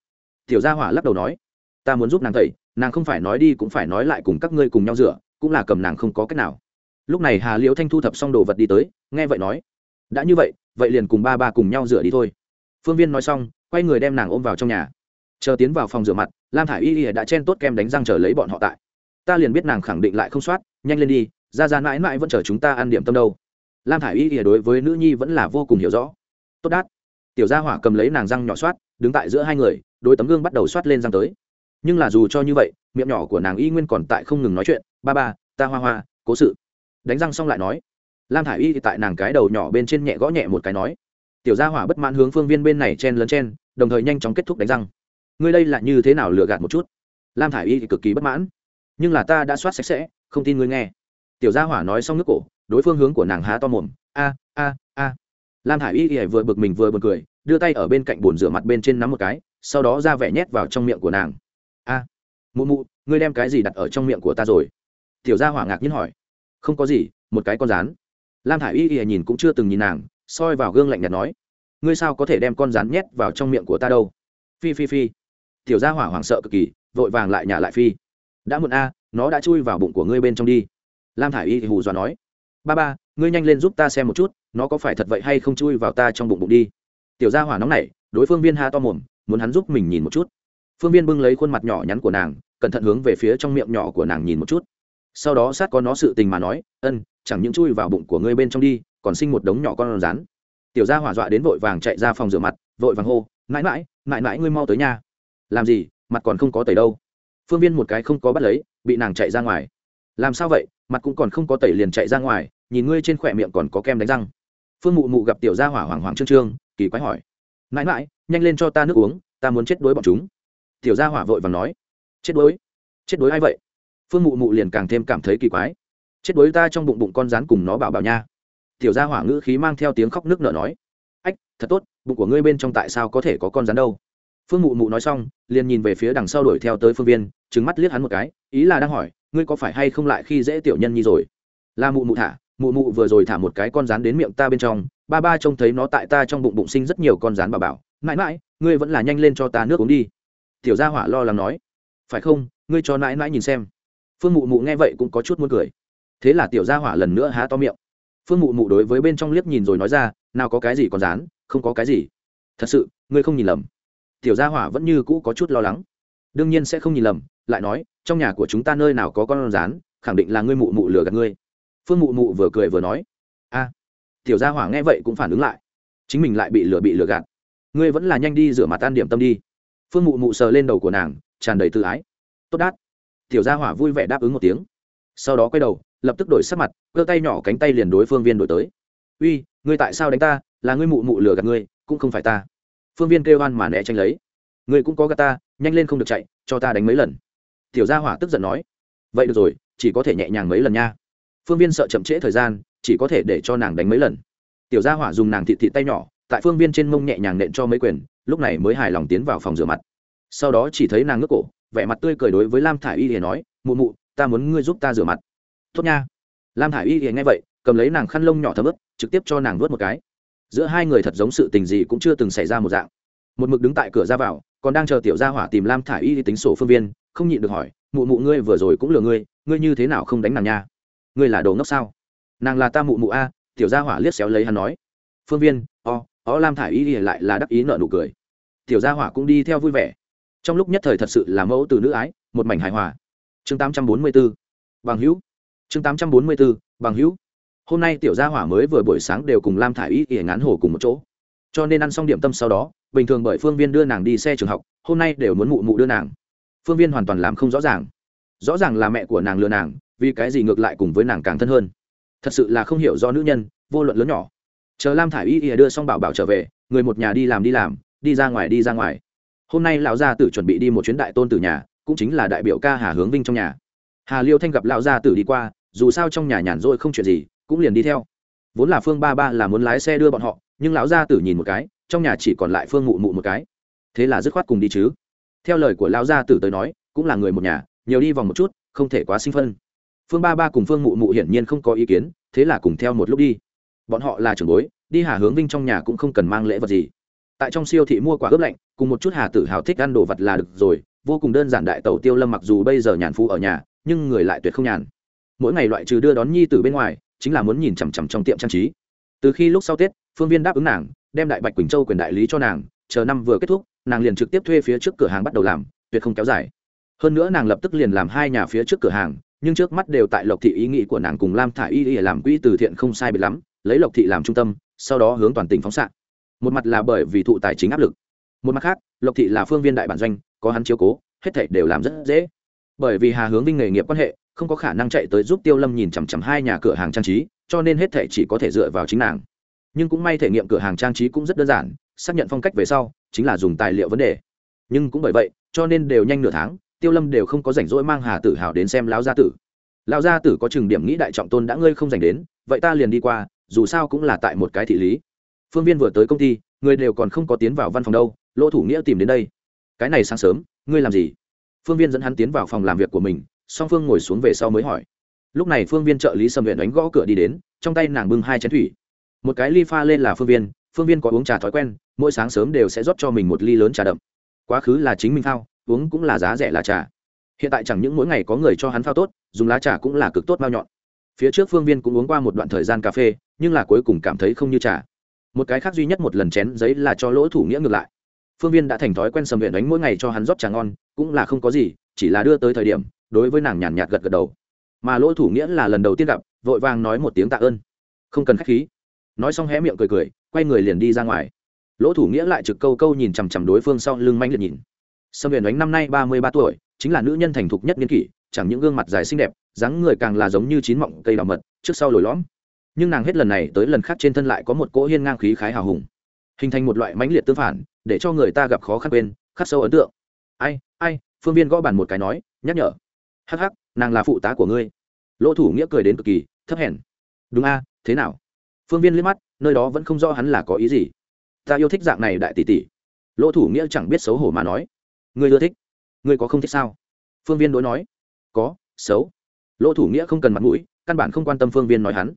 Tiểu gia hỏa lắc đầu nói. Ta muốn giúp nàng tẩy, nàng không phải nói đi cũng phải nói lại cùng các ngươi cùng nhau rửa, cũng là cầm nàng không có cách nào. Lúc này hà liễu thanh thu thập xong đồ vật đi tới, nghe vậy nói. Đã như vậy vậy liền cùng ba ba cùng nhau rửa đi thôi. Phương viên nói xong, quay người đem nàng ôm vào trong nhà chờ tiến vào phòng rửa mặt, lam thả i y y đã chen tốt kem đánh răng chờ lấy bọn họ tại. Ta liền biết nàng khẳng định lại không soát, nhanh lên đi, ra ra mãi mãi vẫn chờ chúng ta ăn điểm tâm đâu. Lam thả i y y đối với nữ nhi vẫn là vô cùng hiểu rõ. Tốt đát. Tiểu gia hỏa cầm lấy nàng răng nhỏ soát, đứng tại giữa hai người đôi tấm gương bắt đầu soát lên răng tới. Nhưng là dù cho như vậy, miệng nhỏ của nàng y nguyên còn tại không ngừng nói chuyện, ba ba, ta hoa hoa, cố sự. Đánh răng xong lại nói. Lam thả i y thì tại nàng cái đầu nhỏ bên trên nhẹ gõ nhẹ một cái nói. Tiểu gia hỏa bất mãn hướng phương viên bên này chen lấn chen, đồng thời nhanh chóng kết thúc đánh răng ngươi đây là như thế nào lừa gạt một chút? Lam thả i y thì cực kỳ bất mãn. Nhưng là ta đã soát sạch sẽ, không tin ngươi nghe. Tiểu gia hỏa nói xong nước cổ, đối phương hướng của nàng há to mồm. A a a. Lam thả i y thì vừa bực mình vừa bực cười, đưa tay ở bên cạnh bồn rửa mặt bên trên nắm một cái, sau đó ra vẻ nhét vào trong miệng của nàng. A, mụ mụ, ngươi đem cái gì đặt ở trong miệng của ta rồi? Tiểu gia hỏa ngạc nhiên hỏi. Không có gì, một cái con rán. Lam thả i y y nhìn cũng chưa từng nhìn nàng, soi vào gương lạnh nhạt nói. Ngươi sao có thể đem con rán nhét vào trong miệng của ta đâu? Phi phi phi tiểu gia hỏa hoảng sợ cực kỳ, vội vàng lại nhả lại phi. Đã muộn a, nó đã chui vào bụng của ngươi bên trong đi. Lam thả i y hù dọa nói. Ba ba, ngươi nhanh lên giúp ta xem một chút, nó có phải thật vậy hay không chui vào ta trong bụng bụng đi. Tiểu gia hỏa nóng này đối phương viên ha to mồm, muốn hắn giúp mình nhìn một chút. Phương viên bưng lấy khuôn mặt nhỏ nhắn của nàng, cẩn thận hướng về phía trong miệng nhỏ của nàng nhìn một chút. Sau đó sát có nó sự tình mà nói, ân, chẳng những chui vào bụng của ngươi bên trong đi, còn sinh một đống nhỏ con rắn. Tiểu gia hỏa dọa đến vội vàng chạy ra phòng rửa mặt, vội vàng hô, mãi mãi mãi mãi ngươi mau tới nhà làm gì? Mặt còn không có tẩy đâu. Phương viên một cái không có bắt lấy, bị nàng chạy ra ngoài. Làm sao vậy? Mặt cũng còn không có tẩy liền chạy ra ngoài, nhìn ngươi trên khỏe miệng còn có kem đánh răng. Phương mụ mụ gặp tiểu gia hỏa hoảng hoảng trương trương, kỳ quái hỏi. Mãi mãi, nhanh lên cho ta nước uống, ta muốn chết đuối bọn chúng. Tiểu gia hỏa vội vàng nói. Chết đuối? Chết đuối ai vậy? Phương mụ mụ liền càng thêm cảm thấy kỳ quái. Chết đuối ta trong bụng bụng con rắn cùng nó bảo bảo nha. Tiểu gia hỏa ngữ khí mang theo tiếng khóc nước nở nói. Ách, thật tốt, bụng của ngươi bên trong tại sao có thể có con rắn đâu? Phương mụ mụ nói xong liền nhìn về phía đằng sau đuổi theo tới phương viên trứng mắt liếc hắn một cái ý là đang hỏi ngươi có phải hay không lại khi dễ tiểu nhân nhi rồi? Là mụ mụ thả mụ mụ vừa rồi thả một cái con rán đến miệng ta bên trong ba ba trông thấy nó tại ta trong bụng bụng sinh rất nhiều con rán bà bảo mãi mãi ngươi vẫn là nhanh lên cho ta nước uống đi. Tiểu gia hỏa lo lắng nói. Phải không ngươi cho mãi mãi nhìn xem. Phương mụ mụ nghe vậy cũng có chút muốn cười. Thế là tiểu gia hỏa lần nữa há to miệng. Phương mụ mụ đối với bên trong liếc nhìn rồi nói ra nào có cái gì còn rán, không có cái gì. Thật sự ngươi không nhìn lầm tiểu gia hỏa vẫn như cũ có chút lo lắng. Đương nhiên sẽ không nhìn lầm, lại nói, trong nhà của chúng ta nơi nào có con rán, khẳng định là ngươi mụ mụ lừa gạt ngươi. Phương mụ mụ vừa cười vừa nói, a, tiểu gia hỏa nghe vậy cũng phản ứng lại. Chính mình lại bị lừa bị lừa gạt. Ngươi vẫn là nhanh đi rửa mặt tan điểm tâm đi. Phương mụ mụ sờ lên đầu của nàng, tràn đầy tự ái. Tốt đát. Tiểu gia hỏa vui vẻ đáp ứng một tiếng. Sau đó quay đầu, lập tức đổi sắc mặt cơ tay nhỏ cánh tay liền đối phương viên đổi tới. Uy, ngươi tại sao đánh ta? Là ngươi mụ mụ lừa gạt ngươi, cũng không phải ta phương viên kêu oan mà né tranh lấy. Người cũng có gà ta, nhanh lên không được chạy, cho ta đánh mấy lần. Tiểu gia hỏa tức giận nói. Vậy được rồi, chỉ có thể nhẹ nhàng mấy lần nha. Phương viên sợ chậm trễ thời gian, chỉ có thể để cho nàng đánh mấy lần. Tiểu gia hỏa dùng nàng thị thị tay nhỏ, tại phương viên trên mông nhẹ nhàng nện cho mấy quyền, lúc này mới hài lòng tiến vào phòng rửa mặt. Sau đó chỉ thấy nàng ngước cổ, vẻ mặt tươi cười đối với lam thả i y thì nói, mụ mụ, ta muốn ngươi giúp ta rửa mặt. Tốt nha. Lam thả i y thì nghe vậy, cầm lấy nàng khăn lông nhỏ thấm ướp trực tiếp cho nàng vớt một cái giữa hai người thật giống sự tình gì cũng chưa từng xảy ra một dạng. Một mực đứng tại cửa ra vào, còn đang chờ tiểu gia hỏa tìm lam thả i y đi tính sổ phương viên, không nhịn được hỏi, mụ mụ ngươi vừa rồi cũng lừa ngươi ngươi như thế nào không đánh nàng nha? Ngươi là đồ ngốc sao? Nàng là ta mụ mụ a, tiểu gia hỏa liếc xéo lấy hắn nói. Phương viên, o ó lam thả i y lại là đắc ý nợ nụ cười. Tiểu gia hỏa cũng đi theo vui vẻ. Trong lúc nhất thời thật sự là mẫu từ nữ ái, một mảnh hài hòa. Chương tám trăm bốn mươi 844 bằng hữu. Chương tám trăm bốn mươi 844 bằng hữu hôm nay tiểu gia hỏa mới vừa buổi sáng đều cùng lam thả i y ỉa ngán hồ cùng một chỗ. Cho nên ăn xong điểm tâm sau đó, bình thường bởi phương viên đưa nàng đi xe trường học, hôm nay đều muốn mụ mụ đưa nàng. Phương viên hoàn toàn làm không rõ ràng. Rõ ràng là mẹ của nàng lừa nàng, vì cái gì ngược lại cùng với nàng càng thân hơn. Thật sự là không hiểu do nữ nhân, vô luận lớn nhỏ. Chờ lam thả i y ỉa đưa xong bảo bảo trở về, người một nhà đi làm đi làm, đi ra ngoài đi ra ngoài. Hôm nay lão gia tử chuẩn bị đi một chuyến đại tôn từ nhà, cũng chính là đại biểu ca hà hướng vinh trong nhà. Hà liêu thanh gặp lão gia tử đi qua, dù sao trong nhà nhàn rỗi không chuyện gì cũng liền đi theo. Vốn là phương ba ba là muốn lái xe đưa bọn họ, nhưng lão gia tử nhìn một cái, trong nhà chỉ còn lại phương mụ mụ một cái. Thế là dứt khoát cùng đi chứ. Theo lời của lão gia tử tới nói, cũng là người một nhà, nhiều đi vòng một chút, không thể quá sinh phân. Phương ba ba cùng phương mụ mụ hiển nhiên không có ý kiến, thế là cùng theo một lúc đi. Bọn họ là trưởng bối, đi hà hướng vinh trong nhà cũng không cần mang lễ vật gì. Tại trong siêu thị mua quả ướp lạnh, cùng một chút hà tử hào thích ăn đồ vật là được rồi, vô cùng đơn giản đại tẩu tiêu lâm mặc dù bây giờ nhàn phu ở nhà, nhưng người lại tuyệt không nhàn. Mỗi ngày loại trừ đưa đón nhi từ bên ngoài chính là muốn nhìn chằm chằm trong tiệm trang trí. Từ khi lúc sau tết, phương viên đáp ứng nàng, đem đại bạch quỳnh châu quyền đại lý cho nàng, chờ năm vừa kết thúc, nàng liền trực tiếp thuê phía trước cửa hàng bắt đầu làm, tuyệt không kéo dài. Hơn nữa nàng lập tức liền làm hai nhà phía trước cửa hàng, nhưng trước mắt đều tại lộc thị ý nghĩ của nàng cùng lam thả y y làm quỹ từ thiện không sai biệt lắm, lấy lộc thị làm trung tâm, sau đó hướng toàn tỉnh phóng xạ. Một mặt là bởi vì thụ tài chính áp lực, một mặt khác, lộc thị là phương viên đại bản doanh, có hắn chiếu cố, hết thảy đều làm rất dễ. Bởi vì hà hướng vinh nghề nghiệp quan hệ không có khả năng chạy tới giúp tiêu lâm nhìn chằm chằm hai nhà cửa hàng trang trí, cho nên hết thảy chỉ có thể dựa vào chính nàng. Nhưng cũng may thể nghiệm cửa hàng trang trí cũng rất đơn giản, xác nhận phong cách về sau, chính là dùng tài liệu vấn đề. Nhưng cũng bởi vậy, cho nên đều nhanh nửa tháng, tiêu lâm đều không có rảnh rỗi mang hà tử hào đến xem lão gia tử. Lão gia tử có chừng điểm nghĩ đại trọng tôn đã ngươi không dành đến, vậy ta liền đi qua, dù sao cũng là tại một cái thị lý. Phương viên vừa tới công ty, người đều còn không có tiến vào văn phòng đâu, lỗ thủ nghĩa tìm đến đây. Cái này sáng sớm, ngươi làm gì? Phương viên dẫn hắn tiến vào phòng làm việc của mình song phương ngồi xuống về sau mới hỏi. Lúc này phương viên trợ lý sầm huyện đánh gõ cửa đi đến, trong tay nàng bưng hai chén thủy. Một cái ly pha lên là phương viên phương viên có uống trà thói quen, mỗi sáng sớm đều sẽ rót cho mình một ly lớn trà đậm. Quá khứ là chính mình phao, uống cũng là giá rẻ là trà. Hiện tại chẳng những mỗi ngày có người cho hắn phao tốt, dùng lá trà cũng là cực tốt bao nhọn. Phía trước phương viên cũng uống qua một đoạn thời gian cà phê, nhưng là cuối cùng cảm thấy không như trà. Một cái khác duy nhất một lần chén giấy là cho lỗ thủ nghĩa ngược lại. Phương viên đã thành thói quen sầm huyện đánh mỗi ngày cho hắn rót trà ngon, cũng là không có gì, chỉ là đưa tới thời điểm đối với nàng nhàn nhạt gật gật đầu. Mà lỗ thủ nghĩa là lần đầu tiên gặp, vội vàng nói một tiếng tạ ơn. Không cần k h á c h khí. Nói xong hé miệng cười cười, quay người liền đi ra ngoài. Lỗ thủ nghĩa lại trực câu câu nhìn chằm chằm đối phương sau lưng manh liệt nhìn. Sâm huyền đánh năm nay ba mươi ba tuổi, chính là nữ nhân thành thục nhất niên kỷ, chẳng những gương mặt dài xinh đẹp, dáng người càng là giống như chín mọng cây đào mật, trước sau lồi lõm. Nhưng nàng hết lần này tới lần khác trên thân lại có một cỗ hiên ngang khí khái hào hùng. Hình thành một loại mãnh liệt tư phản, để cho người ta gặp khó khăn quên, khắc sâu ấn tượng. Ai ai, phương viên gõ bàn một cái nói, nhắc nhở hắc hắc, nàng là phụ tá của ngươi. Lỗ thủ nghĩa cười đến cực kỳ, thấp hèn. Đúng a, thế nào? Phương viên liếc mắt, nơi đó vẫn không rõ hắn là có ý gì. Ta yêu thích dạng này đại tỷ tỷ. Lỗ thủ nghĩa chẳng biết xấu hổ mà nói. Ngươi ưa thích? Ngươi có không thích sao? Phương viên đối nói. Có, xấu. Lỗ thủ nghĩa không cần mặt mũi, căn bản không quan tâm phương viên nói hắn.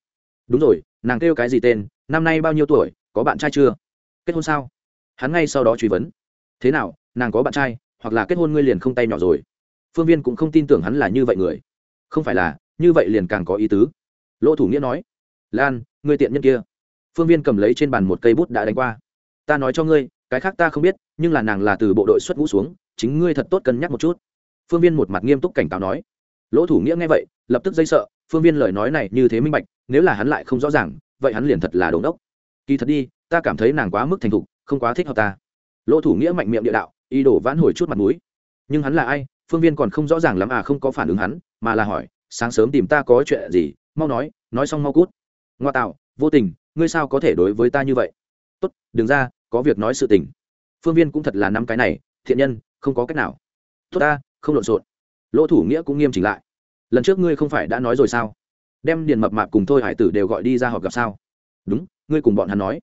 Đúng rồi, nàng kêu cái gì tên, năm nay bao nhiêu tuổi, có bạn trai chưa? Kết hôn sao? Hắn ngay sau đó truy vấn. Thế nào, nàng có bạn trai, hoặc là kết hôn ngươi liền không tay nhỏ rồi? Phương viên cũng không tin tưởng hắn là như vậy người. Không phải là, như vậy liền càng có ý tứ. Lỗ thủ nghĩa nói, lan, ngươi tiện nhân kia. Phương viên cầm lấy trên bàn một cây bút đã đánh qua. Ta nói cho ngươi, cái khác ta không biết, nhưng là nàng là từ bộ đội xuất ngũ xuống, chính ngươi thật tốt cân nhắc một chút. Phương viên một mặt nghiêm túc cảnh cáo nói. Lỗ thủ nghĩa nghe vậy, lập tức dây sợ, phương viên lời nói này như thế minh bạch, nếu là hắn lại không rõ ràng, vậy hắn liền thật là đồn đốc kỳ thật đi, ta cảm thấy nàng quá mức thành thục, không quá thích hợp ta. Lỗ thủ nghĩa mạnh miệng địa đạo, ý đồ vãn hồi chút mặt mũi. Nhưng hắn là ai phương viên còn không rõ ràng lắm à không có phản ứng hắn, mà là hỏi, sáng sớm tìm ta có chuyện gì? Mau nói nói xong mau cút. Ngoa tạo, vô tình, ngươi sao có thể đối với ta như vậy? Tốt, đừng ra, có việc nói sự tình. Phương viên cũng thật là năm cái này, thiện nhân, không có cách nào. Tốt ta, không lộn xộn. Lỗ thủ nghĩa cũng nghiêm chỉnh lại. Lần trước ngươi không phải đã nói rồi sao? Đem điền mập mạp cùng thôi hải tử đều gọi đi ra họp gặp sao? Đúng, ngươi cùng bọn hắn nói.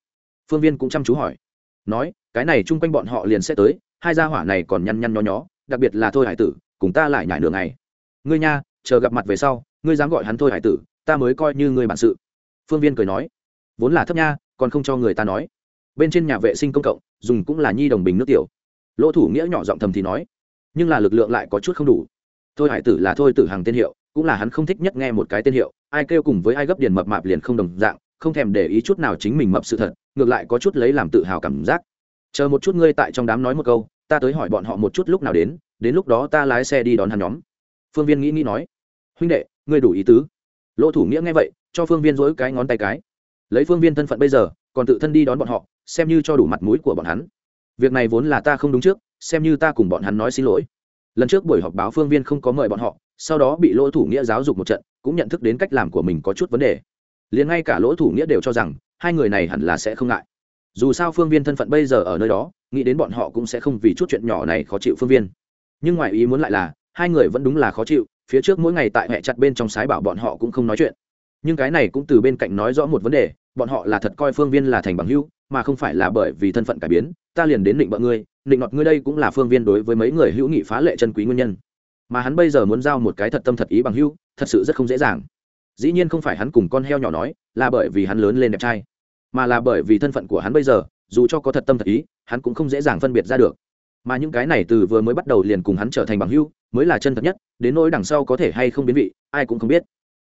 Phương viên cũng chăm chú hỏi. Nói, cái này chung quanh bọn họ liền sẽ tới, hai gia hỏa này còn nhăn nhăn nho nhó đặc biệt là thôi hải tử, cùng ta lại nhải nửa ngày. Ngươi nha, chờ gặp mặt về sau, ngươi dám gọi hắn thôi hải tử, ta mới coi như ngươi bản sự. Phương viên cười nói, vốn là thấp nha, còn không cho người ta nói. Bên trên nhà vệ sinh công cộng, dùng cũng là nhi đồng bình nước tiểu. Lỗ thủ nghĩa nhỏ giọng thầm thì nói, nhưng là lực lượng lại có chút không đủ. Thôi hải tử là thôi tử hàng tên hiệu, cũng là hắn không thích nhất nghe một cái tên hiệu, ai kêu cùng với ai gấp điền mập mạp liền không đồng dạng, không thèm để ý chút nào chính mình mập sự thật, ngược lại có chút lấy làm tự hào cảm giác chờ một chút ngươi tại trong đám nói một câu, ta tới hỏi bọn họ một chút lúc nào đến đến lúc đó ta lái xe đi đón hắn nhóm. Phương viên nghĩ nghĩ nói. Huynh đệ, ngươi đủ ý tứ. Lỗ thủ nghĩa nghe vậy, cho phương viên dỗi cái ngón tay cái. Lấy phương viên thân phận bây giờ, còn tự thân đi đón bọn họ, xem như cho đủ mặt mũi của bọn hắn. Việc này vốn là ta không đúng trước, xem như ta cùng bọn hắn nói xin lỗi. Lần trước buổi họp báo phương viên không có mời bọn họ, sau đó bị lỗ thủ nghĩa giáo dục một trận, cũng nhận thức đến cách làm của mình có chút vấn đề. Liền ngay cả lỗ thủ nghĩa đều cho rằng, hai người này hẳn là sẽ không ngại dù sao phương viên thân phận bây giờ ở nơi đó, nghĩ đến bọn họ cũng sẽ không vì chút chuyện nhỏ này khó chịu phương viên. Nhưng ngoài ý muốn lại là, hai người vẫn đúng là khó chịu, phía trước mỗi ngày tại mẹ chặt bên trong sái bảo bọn họ cũng không nói chuyện. Nhưng cái này cũng từ bên cạnh nói rõ một vấn đề, bọn họ là thật coi phương viên là thành bằng hữu, mà không phải là bởi vì thân phận cải biến, ta liền đến định bợ ngươi, định ngọt ngươi đây cũng là phương viên đối với mấy người hữu nghị phá lệ chân quý nguyên nhân. Mà hắn bây giờ muốn giao một cái thật tâm thật ý bằng hữu, thật sự rất không dễ dàng. Dĩ nhiên không phải hắn cùng con heo nhỏ nói, là bởi vì hắn lớn lên đẹp trai mà là bởi vì thân phận của hắn bây giờ, dù cho có thật tâm thật ý, hắn cũng không dễ dàng phân biệt ra được. Mà những cái này từ vừa mới bắt đầu liền cùng hắn trở thành bằng hữu, mới là chân thật nhất, đến nỗi đằng sau có thể hay không biến vị, ai cũng không biết.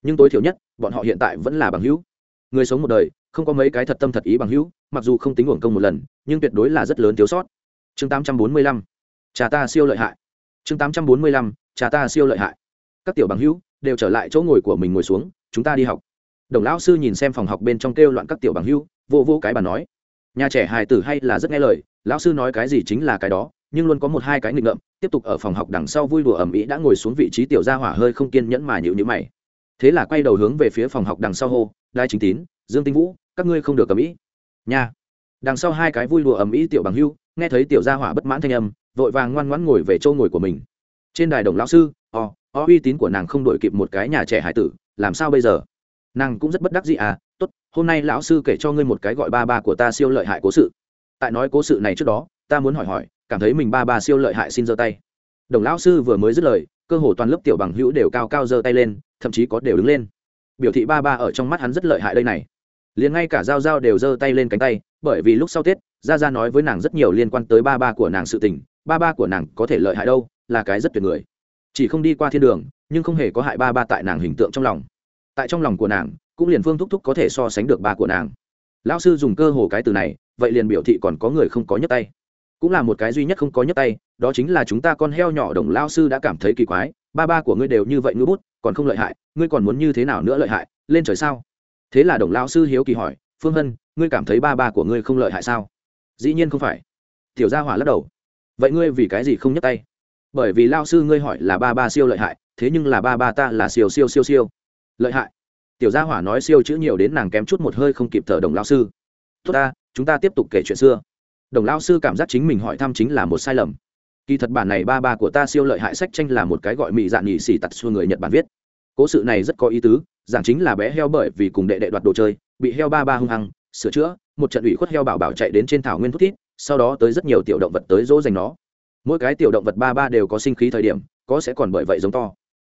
Nhưng tối thiểu nhất, bọn họ hiện tại vẫn là bằng hữu. Người sống một đời, không có mấy cái thật tâm thật ý bằng hữu, mặc dù không tính uổng công một lần, nhưng tuyệt đối là rất lớn thiếu sót. Chương 845 cha ta siêu lợi hại. Chương 845 cha ta siêu lợi hại. Các tiểu bằng hữu, đều trở lại chỗ ngồi của mình ngồi xuống, chúng ta đi học đồng lão sư nhìn xem phòng học bên trong kêu loạn các tiểu bằng hưu, vô vô cái bà nói. Nhà trẻ hài tử hay là rất nghe lời, lão sư nói cái gì chính là cái đó, nhưng luôn có một hai cái nghịch ngợm, tiếp tục ở phòng học đằng sau vui đùa ẩm ĩ đã ngồi xuống vị trí tiểu gia hỏa hơi không kiên nhẫn mà nhịu nhữ mày. Thế là quay đầu hướng về phía phòng học đằng sau hô, đai chính tín, dương tinh vũ, các ngươi không được ẩm ĩ nha. Đằng sau hai cái vui đùa ẩm ĩ tiểu bằng hưu, nghe thấy tiểu gia hỏa bất mãn thanh âm, vội vàng ngoan ngoãn ngồi về chỗ ngồi của mình. Trên đài đồng lão sư, o o uy tín của nàng không đổi kịp một cái nhà trẻ hải tử, làm sao bây giờ? Nàng cũng rất bất đắc dĩ à tốt, hôm nay lão sư kể cho ngươi một cái gọi ba ba của ta siêu lợi hại cố sự. Tại nói cố sự này trước đó, ta muốn hỏi hỏi, cảm thấy mình ba ba siêu lợi hại xin giơ tay. Đồng lão sư vừa mới dứt lời, cơ hồ toàn lớp tiểu bằng hữu đều cao cao giơ tay lên, thậm chí có đều đứng lên. Biểu thị ba ba ở trong mắt hắn rất lợi hại đây này. Liền ngay cả g i a o g i a o đều giơ tay lên cánh tay, bởi vì lúc sau tết, gia gia nói với nàng rất nhiều liên quan tới ba ba của nàng sự tình, ba ba của nàng có thể lợi hại đâu, là cái rất tuyệt người. Chỉ không đi qua thiên đường, nhưng không hề có hại ba ba tại nàng hình tượng trong lòng tại trong lòng của nàng, cũng liền phương thúc thúc có thể so sánh được ba của nàng. Lão sư dùng cơ hồ cái từ này, vậy liền biểu thị còn có người không có nhấp tay. Cũng là một cái duy nhất không có nhấp tay, đó chính là chúng ta con heo nhỏ đồng lao sư đã cảm thấy kỳ quái, ba ba của ngươi đều như vậy ngư bút, còn không lợi hại, ngươi còn muốn như thế nào nữa lợi hại, lên trời sao? Thế là đồng lao sư hiếu kỳ hỏi, phương hân, ngươi cảm thấy ba ba của ngươi không lợi hại sao? Dĩ nhiên không phải. Tiểu gia hỏa lắc đầu. Vậy ngươi vì cái gì không nhấp tay? Bởi vì lao sư ngươi hỏi là ba ba siêu lợi hại, thế nhưng là ba ba ta là siêu siêu siêu siêu lợi hại. Tiểu gia hỏa nói siêu chữ nhiều đến nàng kém chút một hơi không kịp thở đồng lao sư. Tốt ta, chúng ta tiếp tục kể chuyện xưa. Đồng lao sư cảm giác chính mình hỏi thăm chính là một sai lầm. Kỳ thật bản này ba ba của ta siêu lợi hại sách tranh là một cái gọi mỹ dạn nhị xỉ tặt xua người nhật bản viết. Cố sự này rất có ý tứ, giảng chính là bé heo bởi vì cùng đệ đệ đoạt đồ chơi, bị heo ba ba hung hăng, sửa chữa, một trận ủy khuất heo bảo bảo chạy đến trên thảo nguyên thút thít, sau đó tới rất nhiều tiểu động vật tới dỗ dành nó. Mỗi cái tiểu động vật ba ba đều có sinh khí thời điểm, có sẽ còn bởi vậy giống to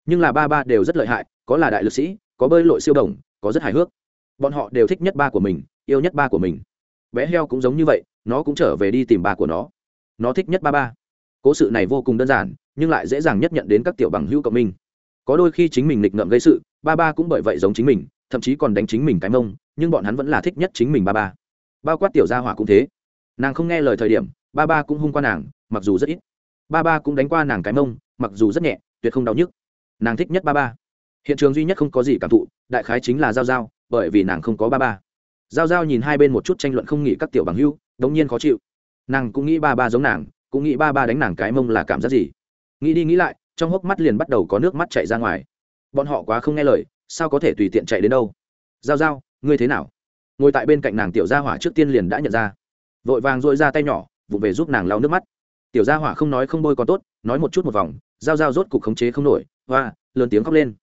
nhưng là ba ba đều rất lợi hại, có là đại lực sĩ, có bơi lội siêu đồng, có rất hài hước. Bọn họ đều thích nhất ba của mình, yêu nhất ba của mình. Bé heo cũng giống như vậy, nó cũng trở về đi tìm ba của nó. Nó thích nhất ba ba. Cố sự này vô cùng đơn giản, nhưng lại dễ dàng nhất nhận đến các tiểu bằng hữu cộng minh. Có đôi khi chính mình nghịch ngợm gây sự, ba ba cũng bởi vậy giống chính mình, thậm chí còn đánh chính mình cái mông, nhưng bọn hắn vẫn là thích nhất chính mình ba ba. Bao quát tiểu gia hỏa cũng thế. Nàng không nghe lời thời điểm, ba ba cũng hung qua nàng, mặc dù rất ít. Ba ba cũng đánh qua nàng cái mông, mặc dù rất nhẹ, tuyệt không đau nhức nàng thích nhất ba ba. Hiện trường duy nhất không có gì cảm thụ, đại khái chính là giao giao, bởi vì nàng không có ba ba. Giao giao nhìn hai bên một chút tranh luận không nghĩ các tiểu bằng hưu đống nhiên khó chịu. Nàng cũng nghĩ ba ba giống nàng, cũng nghĩ ba ba đánh nàng cái mông là cảm giác gì. Nghĩ đi nghĩ lại, trong hốc mắt liền bắt đầu có nước mắt chạy ra ngoài. Bọn họ quá không nghe lời, sao có thể tùy tiện chạy đến đâu? Giao giao, ngươi thế nào? Ngồi tại bên cạnh nàng tiểu gia hỏa trước tiên liền đã nhận ra. Vội vàng dội ra tay nhỏ, vụ về giúp nàng lau nước mắt. Tiểu gia hỏa không nói không bôi còn tốt, nói một chút một vòng, giao giao rốt cục khống chế không nổi hoa, lớn tiếng khóc lên.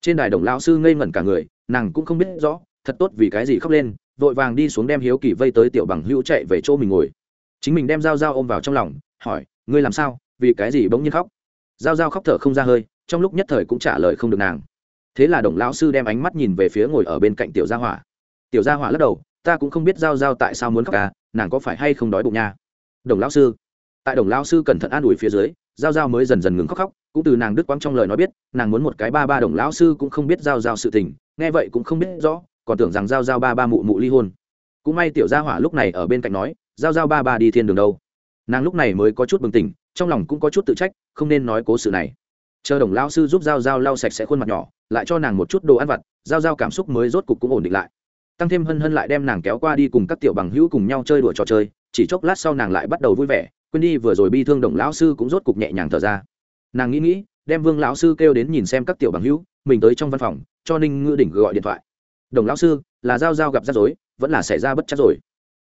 Trên đài đồng lão sư ngây ngẩn cả người, nàng cũng không biết rõ, thật tốt vì cái gì khóc lên, vội vàng đi xuống đem hiếu kỳ vây tới tiểu bằng hữu chạy về chỗ mình ngồi. Chính mình đem dao dao ôm vào trong lòng, hỏi, ngươi làm sao? Vì cái gì bỗng nhiên khóc? Dao dao khóc thở không ra hơi, trong lúc nhất thời cũng trả lời không được nàng. Thế là đồng lão sư đem ánh mắt nhìn về phía ngồi ở bên cạnh tiểu gia hỏa. Tiểu gia hỏa lắc đầu, ta cũng không biết giao giao tại sao muốn khóc cả nàng có phải hay không đói bụng nha? Đồng lão sư, tại đồng lão sư cẩn thận an ủi phía dưới, giao giao mới dần dần ngừng khóc khóc cũng từ nàng đức quang trong lời nói biết, nàng muốn một cái ba ba đồng lão sư cũng không biết giao giao sự tình, nghe vậy cũng không biết rõ, còn tưởng rằng giao giao ba ba mụ mụ ly hôn. Cũng may tiểu gia hỏa lúc này ở bên cạnh nói, giao giao ba ba đi thiên đường đâu. Nàng lúc này mới có chút bừng tỉnh, trong lòng cũng có chút tự trách, không nên nói cố sự này. Chờ đồng lao sư giúp giao giao lau sạch sẽ khuôn mặt nhỏ, lại cho nàng một chút đồ ăn vặt, giao giao cảm xúc mới rốt cục cũng ổn định lại. Tăng thêm hân hân lại đem nàng kéo qua đi cùng các tiểu bằng hữu cùng nhau chơi đùa trò chơi, chỉ chốc lát sau nàng lại bắt đầu vui vẻ, quên đi vừa rồi bi thương đồng lão sư cũng rốt cục nhẹ nhàng thở ra nàng nghĩ nghĩ, đem vương lão sư kêu đến nhìn xem các tiểu bằng hữu, mình tới trong văn phòng, cho ninh ngư đỉnh gọi điện thoại. Đồng lão sư, là giao giao gặp rắc rối, vẫn là xảy ra bất chắc rồi.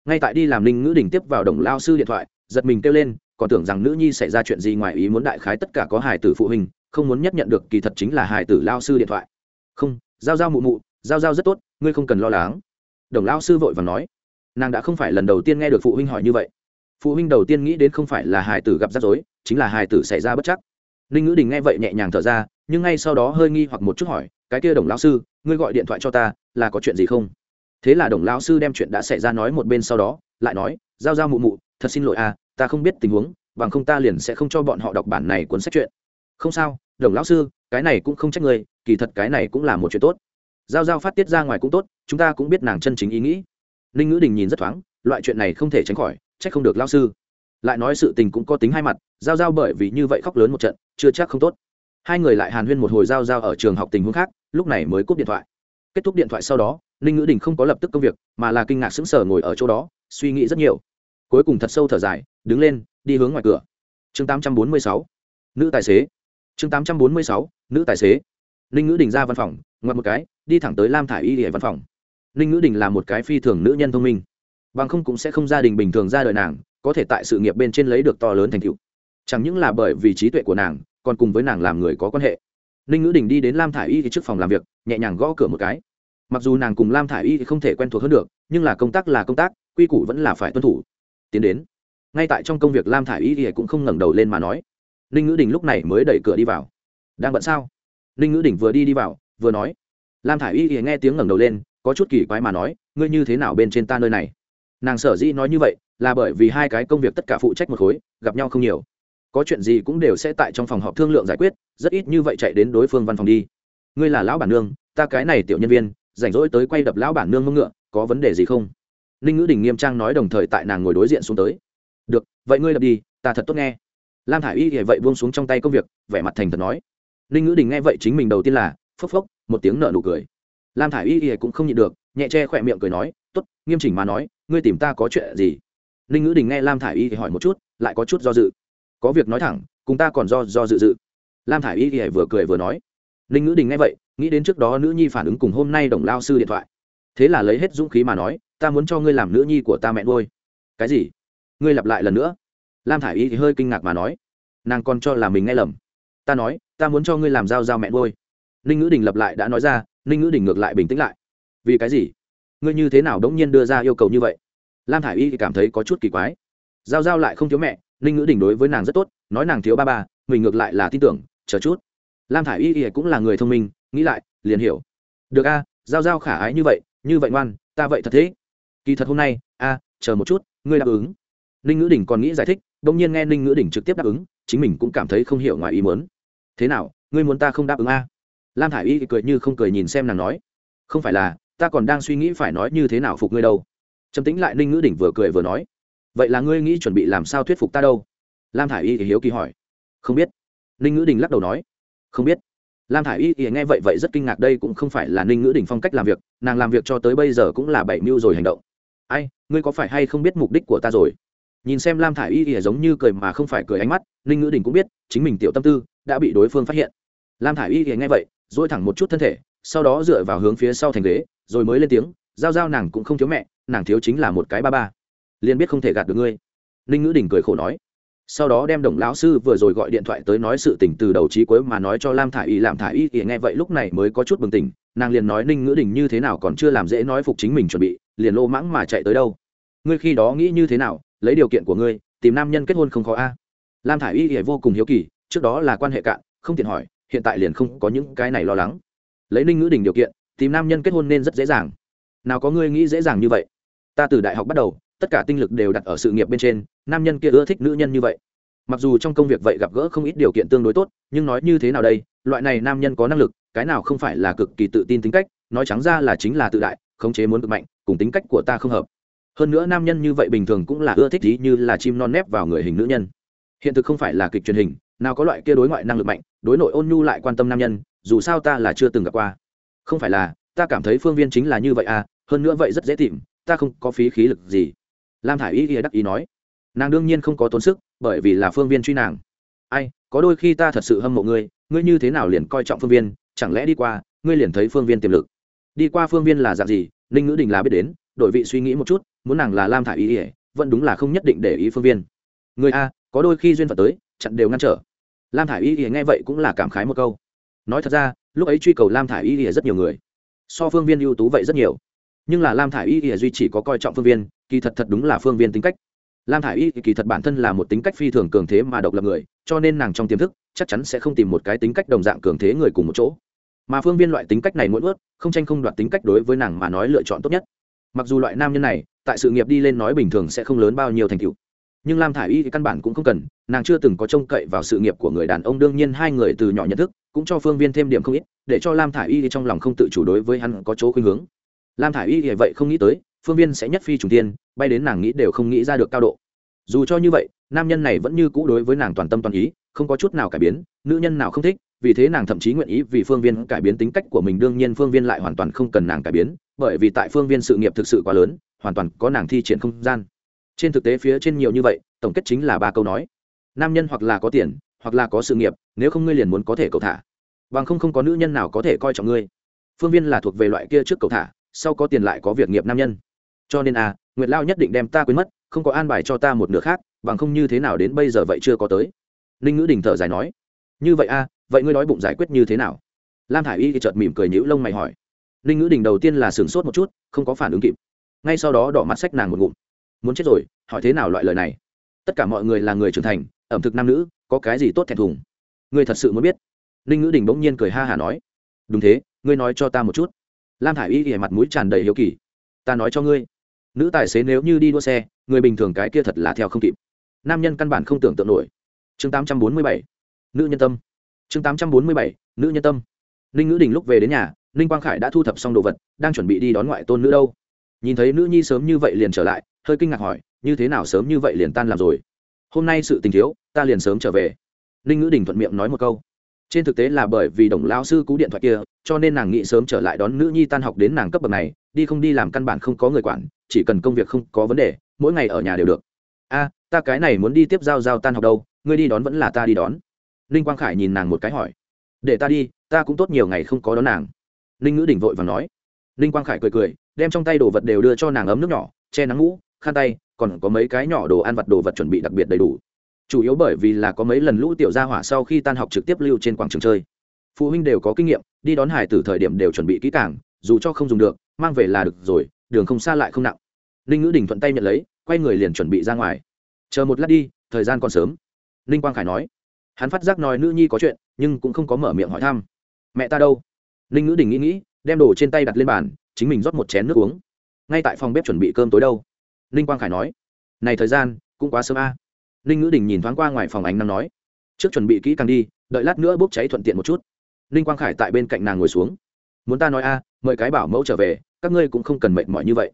Ngay tại đi làm ninh ngữ đỉnh tiếp vào đồng lao sư điện thoại, giật mình kêu lên, còn tưởng rằng nữ nhi xảy ra chuyện gì ngoài ý muốn đại khái tất cả có hài tử phụ huynh, không muốn nhất nhận được kỳ thật chính là hài tử lao sư điện thoại. Không, giao giao mụ mụ, giao giao rất tốt, ngươi không cần lo lắng. Đồng lao sư vội và nói. Nàng đã không phải lần đầu tiên nghe được phụ huynh hỏi như vậy. Phụ huynh đầu tiên nghĩ đến không phải là hài tử gặp rắc rối, chính là hài tử xảy ra bất chắc ninh ngữ đình nghe vậy nhẹ nhàng thở ra, nhưng ngay sau đó hơi nghi hoặc một chút hỏi, cái kia đồng lão sư, ngươi gọi điện thoại cho ta, là có chuyện gì không? Thế là đồng lão sư đem chuyện đã xảy ra nói một bên sau đó, lại nói, giao giao mụ mụ, thật xin lỗi à ta không biết tình huống, bằng không ta liền sẽ không cho bọn họ đọc bản này cuốn sách chuyện. Không sao, đồng lão sư, cái này cũng không trách người kỳ thật cái này cũng là một chuyện tốt. Giao giao phát tiết ra ngoài cũng tốt, chúng ta cũng biết nàng chân chính ý nghĩ. Ninh ngữ đình nhìn rất thoáng, loại chuyện này không thể tránh khỏi, trách không được lão sư. Lại nói sự tình cũng có tính hai mặt, giao giao bởi vì như vậy khóc lớn một trận chưa chắc không tốt. Hai người lại hàn huyên một hồi giao giao ở trường học tình huống khác lúc này mới cúp điện thoại. Kết thúc điện thoại sau đó ninh ngữ đình không có lập tức công việc mà là kinh ngạc sững sờ ngồi ở chỗ đó suy nghĩ rất nhiều. Cuối cùng thật sâu thở dài đứng lên đi hướng ngoài cửa. Chương 846, nữ tài xế. Chương 846, nữ tài xế. Ninh ngữ đình ra văn phòng ngoặt một cái đi thẳng tới lam thả i y hệ văn phòng. Ninh ngữ đình là một cái phi thường nữ nhân thông minh. Bằng không cũng sẽ không gia đình bình thường ra đời nàng có thể tại sự nghiệp bên trên lấy được to lớn thành tựu chẳng những là bởi vì trí tuệ của nàng, còn cùng với nàng làm người có quan hệ. Ninh ngữ đình đi đến lam thả i y trước phòng làm việc, nhẹ nhàng gõ cửa một cái. Mặc dù nàng cùng lam thả i y thì không thể quen thuộc hơn được, nhưng là công tác là công tác, quy củ vẫn là phải tuân thủ. Tiến đến. Ngay tại trong công việc lam thả i y thì cũng không ngẩng đầu lên mà nói. Ninh ngữ đình lúc này mới đẩy cửa đi vào. Đang bận sao? Ninh ngữ đình vừa đi đi vào, vừa nói. Lam thả i y thì nghe tiếng ngẩng đầu lên, có chút kỳ quái mà nói, ngươi như thế nào bên trên ta nơi này? Nàng sở dĩ nói như vậy là bởi vì hai cái công việc tất cả phụ trách một khối, gặp nhau không nhiều có chuyện gì cũng đều sẽ tại trong phòng họp thương lượng giải quyết, rất ít như vậy chạy đến đối phương văn phòng đi. Ngươi là lão bản nương, ta cái này tiểu nhân viên, rảnh rỗi tới quay đập lão bản nương mông ngựa, có vấn đề gì không? Ninh ngữ đình nghiêm trang nói đồng thời tại nàng ngồi đối diện xuống tới. Được, vậy ngươi đập đi, ta thật tốt nghe. Lam thả i y thì vậy buông xuống trong tay công việc, vẻ mặt thành thật nói. Ninh ngữ đình nghe vậy chính mình đầu tiên là phốc phốc, một tiếng nợ nụ cười. Lam thả i y thì cũng không nhịn được, nhẹ che khỏe miệng cười nói t ố t nghiêm chỉnh mà nói, ngươi tìm ta có chuyện gì? Ninh ngữ đình nghe lam thả i y thì hỏi một chút, lại có chút do dự có việc nói thẳng, cùng ta còn do do dự dự. Lam thả i y thì vừa cười vừa nói. Ninh ngữ đình nghe vậy, nghĩ đến trước đó nữ nhi phản ứng cùng hôm nay đồng lao sư điện thoại. Thế là lấy hết dũng khí mà nói, ta muốn cho ngươi làm nữ nhi của ta mẹ ngôi cái gì? Ngươi lặp lại lần nữa? Lam thả i y thì hơi kinh ngạc mà nói. Nàng còn cho là mình nghe lầm. Ta nói, ta muốn cho ngươi làm giao giao mẹ ngôi ninh ngữ đình lặp lại đã nói ra, ninh ngữ đình ngược lại bình tĩnh lại. Vì cái gì? Ngươi như thế nào đống nhiên đưa ra yêu cầu như vậy? Lam thả i y thì cảm thấy có chút kỳ quái. Giao giao lại không thiếu mẹ ninh ngữ đình đối với nàng rất tốt, nói nàng thiếu ba ba, mình ngược lại là tin tưởng, chờ chút. Lam thả i y thì cũng là người thông minh, nghĩ lại, liền hiểu. Được a, giao giao khả ái như vậy như vậy ngoan, ta vậy thật thế. Kỳ thật hôm nay, a, chờ một chút, ngươi đáp ứng. Ninh ngữ đình còn nghĩ giải thích đ ỗ n g nhiên nghe ninh ngữ đình trực tiếp đáp ứng, chính mình cũng cảm thấy không hiểu ngoài ý muốn. Thế nào, ngươi muốn ta không đáp ứng a? Lam thả i y cười như không cười nhìn xem nàng nói. Không phải là, ta còn đang suy nghĩ phải nói như thế nào phục ngươi đâu. Trầm tính lại ninh ngữ đình vừa cười vừa nói vậy là ngươi nghĩ chuẩn bị làm sao thuyết phục ta đâu? Lam thả i y thì hiếu kỳ hỏi. Không biết. Ninh ngữ đình lắc đầu nói. Không biết. Lam thả i y thì nghe vậy vậy rất kinh ngạc, đây cũng không phải là ninh ngữ đình phong cách làm việc, nàng làm việc cho tới bây giờ cũng là bảy mưu rồi hành động. Ai, ngươi có phải hay không biết mục đích của ta rồi? Nhìn xem lam thả i y thì giống như cười mà không phải cười ánh mắt, ninh ngữ đình cũng biết, chính mình tiểu tâm tư đã bị đối phương phát hiện. Lam thả i y thì nghe vậy dỗi thẳng một chút thân thể, sau đó dựa vào hướng phía sau thành ghế, rồi mới lên tiếng, giao giao nàng cũng không thiếu mẹ, nàng thiếu chính là một cái ba ba liền biết không thể gạt được ngươi. Ninh ngữ đình cười khổ nói. Sau đó đem đồng lão sư vừa rồi gọi điện thoại tới nói sự tình từ đầu trí cuối mà nói cho lam thả i y làm thả i y nghe vậy lúc này mới có chút bừng tỉnh, nàng liền nói ninh ngữ đình như thế nào còn chưa làm dễ nói phục chính mình chuẩn bị, liền lô mãng mà chạy tới đâu. Ngươi khi đó nghĩ như thế nào, lấy điều kiện của ngươi, tìm nam nhân kết hôn không khó a. Lam thả i y thì vô cùng hiếu kỳ, trước đó là quan hệ cạn, không tiện hỏi, hiện tại liền không có những cái này lo lắng. Lấy ninh ngữ đình điều kiện, tìm nam nhân kết hôn nên rất dễ dàng. Nào có ngươi nghĩ dễ dàng như vậy? Ta từ đại học bắt đầu tất cả tinh lực đều đặt ở sự nghiệp bên trên, nam nhân kia ưa thích nữ nhân như vậy. Mặc dù trong công việc vậy gặp gỡ không ít điều kiện tương đối tốt, nhưng nói như thế nào đây, loại này nam nhân có năng lực, cái nào không phải là cực kỳ tự tin tính cách, nói trắng ra là chính là tự đại, khống chế muốn cực mạnh, cùng tính cách của ta không hợp. Hơn nữa nam nhân như vậy bình thường cũng là ưa thích ý như là chim non nép vào người hình nữ nhân. Hiện thực không phải là kịch truyền hình, nào có loại kia đối ngoại năng lực mạnh, đối nội ôn nhu lại quan tâm nam nhân, dù sao ta là chưa từng gặp qua. Không phải là, ta cảm thấy phương viên chính là như vậy à hơn nữa vậy rất dễ tìm, ta không có phí khí lực gì lam thả i y ghi đắc ý nói. Nàng đương nhiên không có tốn sức, bởi vì là phương viên truy nàng. Ai, có đôi khi ta thật sự hâm mộ ngươi ngươi như thế nào liền coi trọng phương viên, chẳng lẽ đi qua, ngươi liền thấy phương viên tiềm lực. Đi qua phương viên là dạng gì, ninh ngữ đình là biết đến, đổi vị suy nghĩ một chút, muốn nàng là lam thả ý ỉa vẫn đúng là không nhất định để ý phương viên. Người a, có đôi khi duyên phật tới, chặn đều ngăn trở. Lam thả ý ỉa nghe vậy cũng là cảm khái một câu. Nói thật ra, lúc ấy truy cầu lam thả ý ỉa rất nhiều người. So phương viên ưu tú vậy rất nhiều. Nhưng là lam thả ý ỉa duy chỉ có coi trọng phương viên kỳ thật thật đúng là phương viên tính cách. Lam thả i y kỳ thật bản thân là một tính cách phi thường cường thế mà độc lập người, cho nên nàng trong tiềm thức, chắc chắn sẽ không tìm một cái tính cách đồng dạng cường thế người cùng một chỗ. Mà phương viên loại tính cách này muốn ướt không tranh không đoạt tính cách đối với nàng mà nói lựa chọn tốt nhất. Mặc dù loại nam nhân này, tại sự nghiệp đi lên nói bình thường sẽ không lớn bao nhiêu thành tựu. Nhưng lam thả i y thì căn bản cũng không cần, nàng chưa từng có trông cậy vào sự nghiệp của người đàn ông, đương nhiên hai người từ nhỏ nhận thức, cũng cho phương viên thêm điểm không ít, để cho lam thả i y trong lòng không tự chủ đối với hắn có chỗ khuynh hướng. Lam thả i y thì vậy không nghĩ tới phương viên sẽ nhất phi trùng tiên, bay đến nàng nghĩ đều không nghĩ ra được cao độ. Dù cho như vậy, nam nhân này vẫn như cũ đối với nàng toàn tâm toàn ý, không có chút nào cải biến, nữ nhân nào không thích, vì thế nàng thậm chí nguyện ý vì phương viên cải biến tính cách của mình, đương nhiên phương viên lại hoàn toàn không cần nàng cải biến, bởi vì tại phương viên sự nghiệp thực sự quá lớn, hoàn toàn có nàng thi triển không gian. Trên thực tế phía trên nhiều như vậy, tổng kết chính là ba câu nói. Nam nhân hoặc là có tiền, hoặc là có sự nghiệp, nếu không ngươi liền muốn có thể cầu thả. Bằng không không có nữ nhân nào có thể coi trọng ngươi. Phương viên là thuộc về loại kia trước cầu thả, sau có tiền lại có việc nghiệp nam nhân cho nên à nguyệt lao nhất định đem ta quên mất, không có an bài cho ta một nửa khác, bằng không như thế nào đến bây giờ vậy chưa có tới. Ninh ngữ đình thở dài nói. Như vậy à vậy ngươi nói bụng giải quyết như thế nào? Lam thả i y thì chợt mỉm cười nhữ lông mày hỏi. Ninh ngữ đình đầu tiên là sửng sốt một chút, không có phản ứng kịp. Ngay sau đó đỏ mặt sách nàng một ngụm. Muốn chết rồi, hỏi thế nào loại lời này? Tất cả mọi người là người trưởng thành, ẩm thực nam nữ, có cái gì tốt thẹn thùng? Ngươi thật sự muốn biết? Ninh ngữ đình bỗng nhiên cười ha hả nói. Đúng thế, ngươi nói cho ta một chút. Lam thả i y thì mặt mũi tràn đầy hiếu kỳ. Ta nói cho ngươi nữ tài xế nếu như đi đua xe, người bình thường cái kia thật là theo không kịp. Nam nhân căn bản không tưởng tượng nổi. Chương tám trăm bốn mươi bảy, nữ nhân tâm. Chương tám trăm bốn mươi bảy, nữ nhân tâm. Ninh ngữ đình lúc về đến nhà, ninh quang khải đã thu thập xong đồ vật, đang chuẩn bị đi đón ngoại tôn nữ đâu. Nhìn thấy nữ nhi sớm như vậy liền trở lại, hơi kinh ngạc hỏi, như thế nào sớm như vậy liền tan làm rồi? Hôm nay sự tình thiếu, ta liền sớm trở về. Ninh ngữ đình thuận miệng nói một câu. Trên thực tế là bởi vì đồng lao sư cú điện thoại kia, cho nên nàng nghĩ sớm trở lại đón nữ nhi tan học đến nàng cấp bậc này, đi không đi làm căn bản không có người quản chỉ cần công việc không có vấn đề, mỗi ngày ở nhà đều được. A, ta cái này muốn đi tiếp giao giao tan học đâu, ngươi đi đón vẫn là ta đi đón. Ninh quang khải nhìn nàng một cái hỏi. Để ta đi, ta cũng tốt nhiều ngày không có đón nàng. Ninh ngữ đỉnh vội và nói. Ninh quang khải cười cười, đem trong tay đồ vật đều đưa cho nàng ấm nước nhỏ, che nắng ngũ, khăn tay, còn có mấy cái nhỏ đồ ăn vặt đồ vật chuẩn bị đặc biệt đầy đủ. Chủ yếu bởi vì là có mấy lần lũ tiểu gia hỏa sau khi tan học trực tiếp lưu trên quảng trường chơi. Phụ huynh đều có kinh nghiệm, đi đón hải từ thời điểm đều chuẩn bị kỹ càng, dù cho không dùng được, mang về là được rồi, đường không xa lại không nặng ninh ngữ đình thuận tay nhận lấy, quay người liền chuẩn bị ra ngoài. Chờ một lát đi, thời gian còn sớm. Ninh quang khải nói. Hắn phát giác nói nữ nhi có chuyện, nhưng cũng không có mở miệng hỏi thăm. Mẹ ta đâu? Ninh ngữ đình nghĩ nghĩ, đem đồ trên tay đặt lên bàn, chính mình rót một chén nước uống. Ngay tại phòng bếp chuẩn bị cơm tối đâu. Ninh quang khải nói. Này thời gian, cũng quá sớm a. À. ninh ngữ đình nhìn thoáng qua ngoài phòng ánh nắng nói. Trước chuẩn bị kỹ càng đi, đợi lát nữa bốc cháy thuận tiện một chút. Ninh quang khải tại bên cạnh nàng ngồi xuống. Muốn ta nói a, mời cái bảo mẫu trở về, các ngươi cũng không cần mệt mỏi như vậy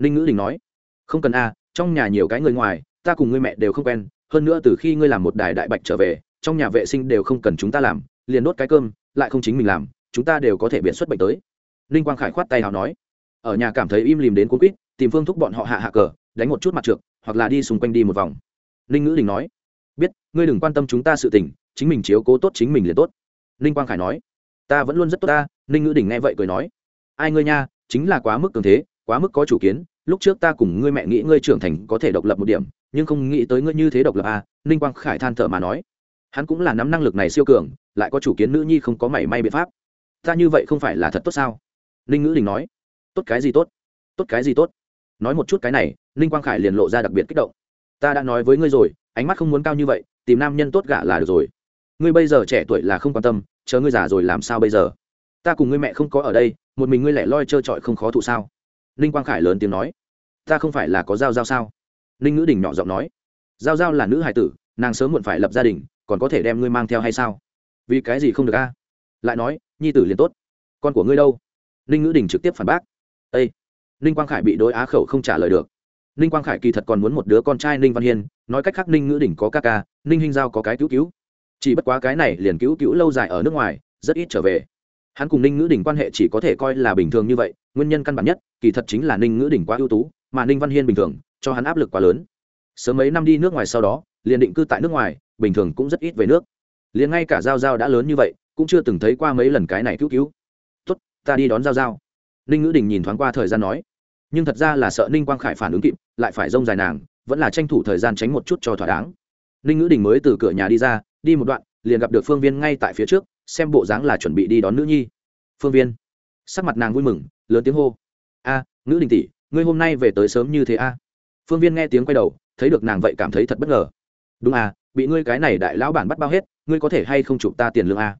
ninh ngữ đình nói, không cần a, trong nhà nhiều cái người ngoài, ta cùng ngươi mẹ đều không quen, hơn nữa từ khi ngươi làm một đài đại bạch trở về, trong nhà vệ sinh đều không cần chúng ta làm, liền đốt cái cơm, lại không chính mình làm, chúng ta đều có thể biện xuất bệnh tới. Ninh quang khải khoát tay nào nói, ở nhà cảm thấy im lìm đến cuốn quýt, tìm phương thúc bọn họ hạ hạ cờ, đánh một chút mặt trượt, hoặc là đi xung quanh đi một vòng. Ninh ngữ đình nói, biết, ngươi đừng quan tâm chúng ta sự tình, chính mình chiếu cố tốt chính mình liền tốt. Ninh quang khải nói, ta vẫn luôn rất tốt ta. Ninh ngữ đình nghe vậy cười nói, ai ngươi nha, chính là quá mức cường thế, quá mức có chủ kiến lúc trước ta cùng ngươi mẹ nghĩ ngươi trưởng thành có thể độc lập một điểm, nhưng không nghĩ tới ngươi như thế độc lập à ninh quang khải than thở mà nói. Hắn cũng là nắm năng lực này siêu cường, lại có chủ kiến nữ nhi không có mảy may biện pháp. Ta như vậy không phải là thật tốt sao? Ninh ngữ đình nói. Tốt cái gì tốt? Tốt cái gì tốt? Nói một chút cái này, ninh quang khải liền lộ ra đặc biệt kích động. Ta đã nói với ngươi rồi, ánh mắt không muốn cao như vậy, tìm nam nhân tốt gạ là được rồi. Ngươi bây giờ trẻ tuổi là không quan tâm, chờ ngươi già rồi làm sao bây giờ? Ta cùng ngươi mẹ không có ở đây, một mình ngươi lẻ loi trơ trọi không khó thụ sao? Ninh quang khải lớn tiếng nói, ta không phải là có giao giao sao? Ninh ngữ đình nhỏ giọng nói, giao giao là nữ hải tử, nàng sớm muộn phải lập gia đình, còn có thể đem ngươi mang theo hay sao? Vì cái gì không được a? Lại nói, nhi tử liền tốt. Con của ngươi đâu? Ninh ngữ đình trực tiếp phản bác ây ninh quang khải bị đối á khẩu không trả lời được. Ninh quang khải kỳ thật còn muốn một đứa con trai ninh văn hiên, nói cách khác ninh ngữ đình có ca ca, ninh hinh giao có cái cứu cứu. Chỉ bất quá cái này liền cứu cứu lâu dài ở nước ngoài, rất ít trở về hắn cùng ninh ngữ đình quan hệ chỉ có thể coi là bình thường như vậy, nguyên nhân căn bản nhất, kỳ thật chính là ninh ngữ đình quá ưu tú, mà ninh văn hiên bình thường, cho hắn áp lực quá lớn. Sớm mấy năm đi nước ngoài sau đó, liền định cư tại nước ngoài, bình thường cũng rất ít về nước. Liền ngay cả giao giao đã lớn như vậy, cũng chưa từng thấy qua mấy lần cái này cứu cứu. Tốt, ta đi đón giao giao. Ninh ngữ đình nhìn thoáng qua thời gian nói. Nhưng thật ra là sợ ninh quang khải phản ứng kịp, lại phải rông dài nàng, vẫn là tranh thủ thời gian tránh một chút cho thỏa đáng. Ninh ngữ đình mới từ cửa nhà đi ra, đi một đoạn, liền gặp được phương viên ngay tại phía trước xem bộ dáng là chuẩn bị đi đón nữ nhi. Phương viên. Sắc mặt nàng vui mừng, lớn tiếng hô. A, ngữ đình tỷ, ngươi hôm nay về tới sớm như thế a? Phương viên nghe tiếng quay đầu, thấy được nàng vậy cảm thấy thật bất ngờ. Đúng à bị ngươi cái này đại lão bản bắt bao hết, ngươi có thể hay không chụp ta tiền lương a?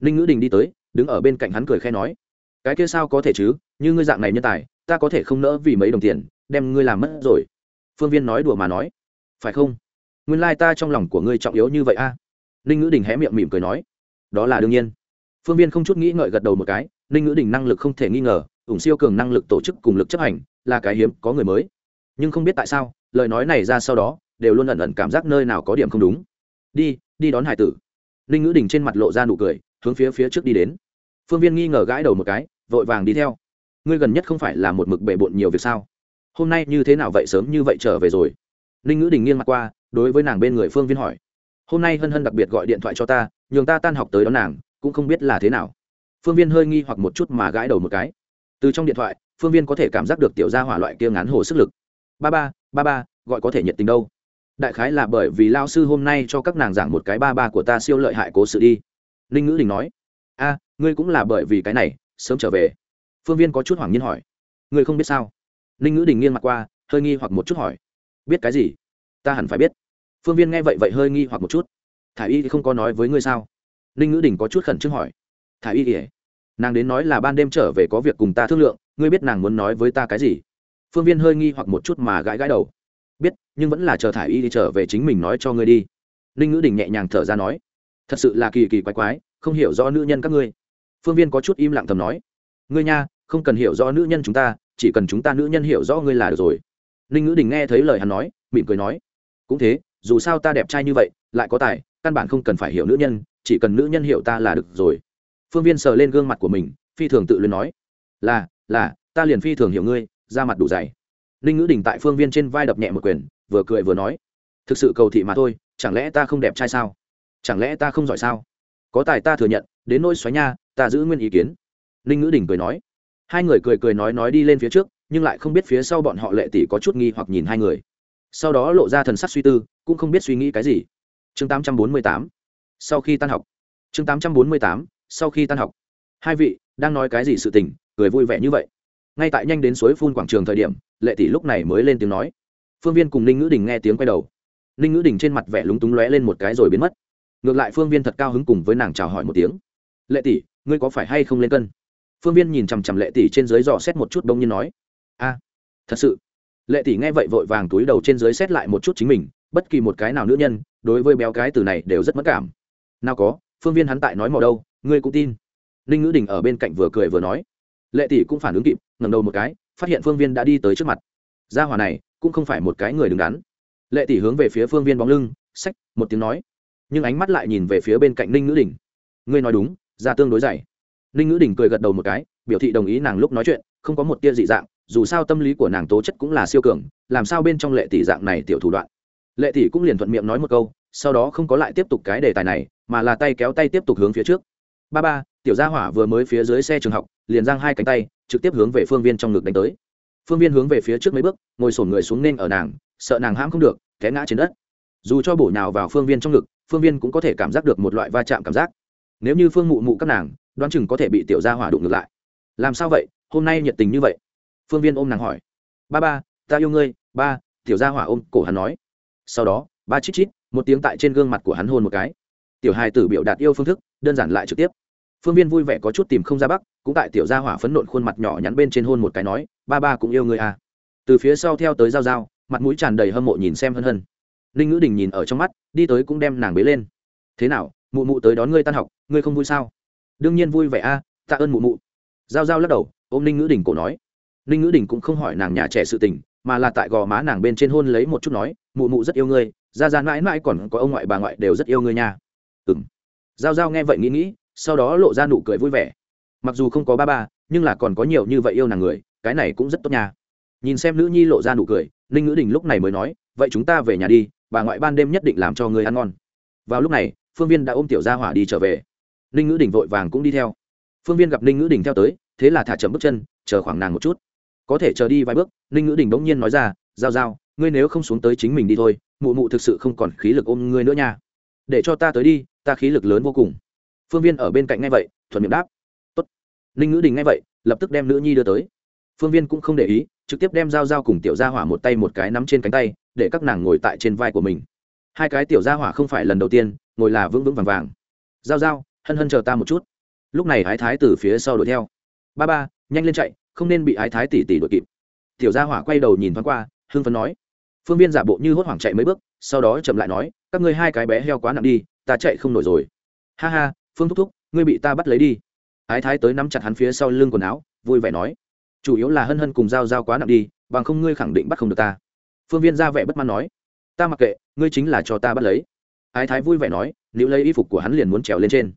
Ninh ngữ đình đi tới, đứng ở bên cạnh hắn cười khe nói. Cái kia sao có thể chứ, như ngươi dạng này nhân tài, ta có thể không nỡ vì mấy đồng tiền, đem ngươi làm mất rồi. Phương viên nói đùa mà nói. Phải không? Nguyên lai、like、ta trong lòng của ngươi trọng yếu như vậy a? À? ninh ngữ đình hé miệng mỉm cười nói đó là đương nhiên. Phương viên không chút nghĩ ngợi gật đầu một cái, ninh ngữ đình năng lực không thể nghi ngờ, ủng siêu cường năng lực tổ chức cùng lực chấp hành, là cái hiếm có người mới. Nhưng không biết tại sao, lời nói này ra sau đó, đều luôn ẩn ẩn cảm giác nơi nào có điểm không đúng. Đi đi đón hải tử. Ninh ngữ đình trên mặt lộ ra nụ cười, hướng phía phía trước đi đến. Phương viên nghi ngờ gãi đầu một cái, vội vàng đi theo. Ngươi gần nhất không phải là một mực bề bộn nhiều việc sao? Hôm nay như thế nào vậy sớm như vậy trở về rồi? Ninh ngữ đình nghiêng mặt qua, đối với nàng bên người phương viên hỏi hôm nay hân hân đặc biệt gọi điện thoại cho ta, nhường ta tan học tới đón nàng, cũng không biết là thế nào. Phương viên hơi nghi hoặc một chút mà gãi đầu một cái. Từ trong điện thoại, phương viên có thể cảm giác được tiểu gia hỏa loại kia ngắn hồ sức lực. Ba ba ba ba, gọi có thể nhiệt tình đâu. Đại khái là bởi vì lao sư hôm nay cho các nàng giảng một cái ba ba của ta siêu lợi hại cố sự đi. Ninh ngữ đình nói. A, ngươi cũng là bởi vì cái này, sớm trở về. Phương viên có chút hoảng nhiên hỏi. Ngươi không biết sao? Ninh ngữ đình nghiêng mặt qua, hơi nghi hoặc một chút hỏi. Biết cái gì? Ta hẳn phải biết phương viên nghe vậy vậy hơi nghi hoặc một chút. Thả y thì không có nói với ngươi sao? Ninh ngữ đình có chút khẩn trương hỏi. Thả y ỉa nàng đến nói là ban đêm trở về có việc cùng ta thương lượng, ngươi biết nàng muốn nói với ta cái gì? Phương viên hơi nghi hoặc một chút mà gãi gãi đầu. Biết, nhưng vẫn là chờ thả y đi trở về chính mình nói cho ngươi đi. Ninh ngữ đình nhẹ nhàng thở ra nói. Thật sự là kỳ kỳ quái quái, không hiểu rõ nữ nhân các ngươi. Phương viên có chút im lặng thầm nói. Ngươi nha, không cần hiểu rõ nữ nhân chúng ta, chỉ cần chúng ta nữ nhân hiểu rõ ngươi là được rồi. Ninh ngữ đình nghe thấy lời hắn nói, mỉm cười nói. Cũng thế dù sao ta đẹp trai như vậy, lại có tài, căn bản không cần phải hiểu nữ nhân, chỉ cần nữ nhân hiểu ta là được rồi. Phương viên sờ lên gương mặt của mình, phi thường tự luyến nói, là là, ta liền phi thường hiểu ngươi ra mặt đủ dày. Ninh ngữ đình tại phương viên trên vai đập nhẹ một quyền, vừa cười vừa nói, thực sự cầu thị mà thôi, chẳng lẽ ta không đẹp trai sao? Chẳng lẽ ta không giỏi sao? Có tài ta thừa nhận, đến nỗi xoáy nha, ta giữ nguyên ý kiến. Ninh ngữ đình cười nói. Hai người cười cười nói nói đi lên phía trước, nhưng lại không biết phía sau bọn họ lệ tỷ có chút nghi hoặc nhìn hai người sau đó lộ ra thần sắc suy tư, cũng không biết suy nghĩ cái gì. Chương tám trăm bốn mươi tám, sau khi tan học. Chương tám trăm bốn mươi tám, sau khi tan học. Hai vị, đang nói cái gì sự tình, cười vui vẻ như vậy. Ngay tại nhanh đến suối phun quảng trường thời điểm, lệ tỷ lúc này mới lên tiếng nói. Phương viên cùng ninh ngữ đình nghe tiếng quay đầu. Ninh ngữ đình trên mặt vẻ lúng túng lóe lên một cái rồi biến mất. Ngược lại phương viên thật cao hứng cùng với nàng chào hỏi một tiếng. Lệ tỷ, ngươi có phải hay không lên cân? Phương viên nhìn chằm chằm lệ tỷ trên dưới dò xét một chút đông nhiên nói. A, thật sự lệ tỷ nghe vậy vội vàng túi đầu trên dưới xét lại một chút chính mình, bất kỳ một cái nào nữ nhân, đối với béo cái từ này đều rất mất cảm. Nào có, phương viên hắn tại nói màu đâu, ngươi cũng tin. Ninh ngữ đình ở bên cạnh vừa cười vừa nói. Lệ tỷ cũng phản ứng kịp ngầm đầu một cái, phát hiện phương viên đã đi tới trước mặt. Gia hòa này, cũng không phải một cái người đứng đắn. Lệ tỷ hướng về phía phương viên bóng lưng sách một tiếng nói. Nhưng ánh mắt lại nhìn về phía bên cạnh ninh ngữ đình. Ngươi nói đúng, ra tương đối dày. Ninh ngữ đình cười gật đầu một cái, biểu thị đồng ý nàng lúc nói chuyện, không có một tia dị dạng dù sao tâm lý của nàng tố chất cũng là siêu cường, làm sao bên trong lệ tỷ dạng này tiểu thủ đoạn? Lệ tỷ cũng liền thuận miệng nói một câu, sau đó không có lại tiếp tục cái đề tài này, mà là tay kéo tay tiếp tục hướng phía trước. Ba ba, tiểu gia hỏa vừa mới phía dưới xe trường học, liền giang hai cánh tay, trực tiếp hướng về phương viên trong ngực đánh tới. Phương viên hướng về phía trước mấy bước, ngồi sổn người xuống nên ở nàng, sợ nàng hãm không được, té ngã trên đất. Dù cho bổ nào vào phương viên trong ngực, phương viên cũng có thể cảm giác được một loại va chạm cảm giác. Nếu như phương mụ mụ các nàng, đoán chừng có thể bị tiểu gia hỏa đụng ngược lại. Làm sao vậy? Hôm nay nhiệt tình như vậy phương viên ôm nàng hỏi. Ba ba, ta yêu ngươi. Ba, tiểu gia hỏa ôm cổ hắn nói. Sau đó, ba chít chít, một tiếng tại trên gương mặt của hắn hôn một cái. Tiểu hài tử biểu đạt yêu phương thức, đơn giản lại trực tiếp. Phương viên vui vẻ có chút tìm không ra bắc, cũng tại tiểu gia hỏa phấn nộn khuôn mặt nhỏ nhắn bên trên hôn một cái nói, ba ba cũng yêu ngươi à. Từ phía sau theo tới giao giao, mặt mũi tràn đầy hâm mộ nhìn xem hân hân. Ninh ngữ đình nhìn ở trong mắt, đi tới cũng đem nàng bế lên. Thế nào, mụ mụ tới đón ngươi tan học, ngươi không vui sao? Đương nhiên vui vẻ a, tạ ơn mụ mụ. Giao giao lắc đầu, ôm ninh ngữ đình cổ nói ninh ngữ đình cũng không hỏi nàng nhà trẻ sự tình, mà là tại gò má nàng bên trên hôn lấy một chút nói, mụ mụ rất yêu ngươi, ra ra mãi mãi còn có ông ngoại bà ngoại đều rất yêu ngươi nha. Ừng giao giao nghe vậy nghĩ nghĩ, sau đó lộ ra nụ cười vui vẻ. Mặc dù không có ba ba, nhưng là còn có nhiều như vậy yêu nàng người, cái này cũng rất tốt nha. Nhìn xem nữ nhi lộ ra nụ cười, ninh ngữ đình lúc này mới nói, vậy chúng ta về nhà đi, bà ngoại ban đêm nhất định làm cho ngươi ăn ngon. Vào lúc này, phương viên đã ôm tiểu gia hỏa đi trở về. Ninh ngữ đình vội vàng cũng đi theo. Phương viên gặp ninh ngữ đình theo tới, thế là thả chậm bước chân, chờ khoảng nàng một chút có thể chờ đi vài bước, ninh ngữ đình bỗng nhiên nói ra, giao giao, ngươi nếu không xuống tới chính mình đi thôi, mụ mụ thực sự không còn khí lực ôm ngươi nữa nha. Để cho ta tới đi, ta khí lực lớn vô cùng. Phương viên ở bên cạnh ngay vậy, thuận miệng đáp, Tốt. ninh ngữ đình ngay vậy, lập tức đem nữ nhi đưa tới. Phương viên cũng không để ý, trực tiếp đem dao dao cùng tiểu gia hỏa một tay một cái nắm trên cánh tay, để các nàng ngồi tại trên vai của mình. Hai cái tiểu gia hỏa không phải lần đầu tiên, ngồi là vững vững vàng vàng. Dao dao hân hân chờ ta một chút. Lúc này hái thái từ phía sau đuổi theo. Ba ba, nhanh lên chạy không nên bị ái thái tỷ tỷ đuổi kịp. Tiểu gia hỏa quay đầu nhìn thoáng qua, hưng phấn nói, phương viên giả bộ như hốt hoảng chạy mấy bước, sau đó chậm lại nói, các ngươi hai cái bé heo quá nặng đi, ta chạy không nổi rồi. Ha ha, phương thúc thúc, ngươi bị ta bắt lấy đi. Ái thái tới nắm chặt hắn phía sau lưng quần áo, vui vẻ nói, chủ yếu là hân hân cùng dao dao quá nặng đi, bằng không ngươi khẳng định bắt không được ta. Phương viên ra vẻ bất mãn nói, ta mặc kệ, ngươi chính là cho ta bắt lấy. Ái thái vui vẻ nói, nếu lấy y phục của hắn liền muốn trèo lên trên.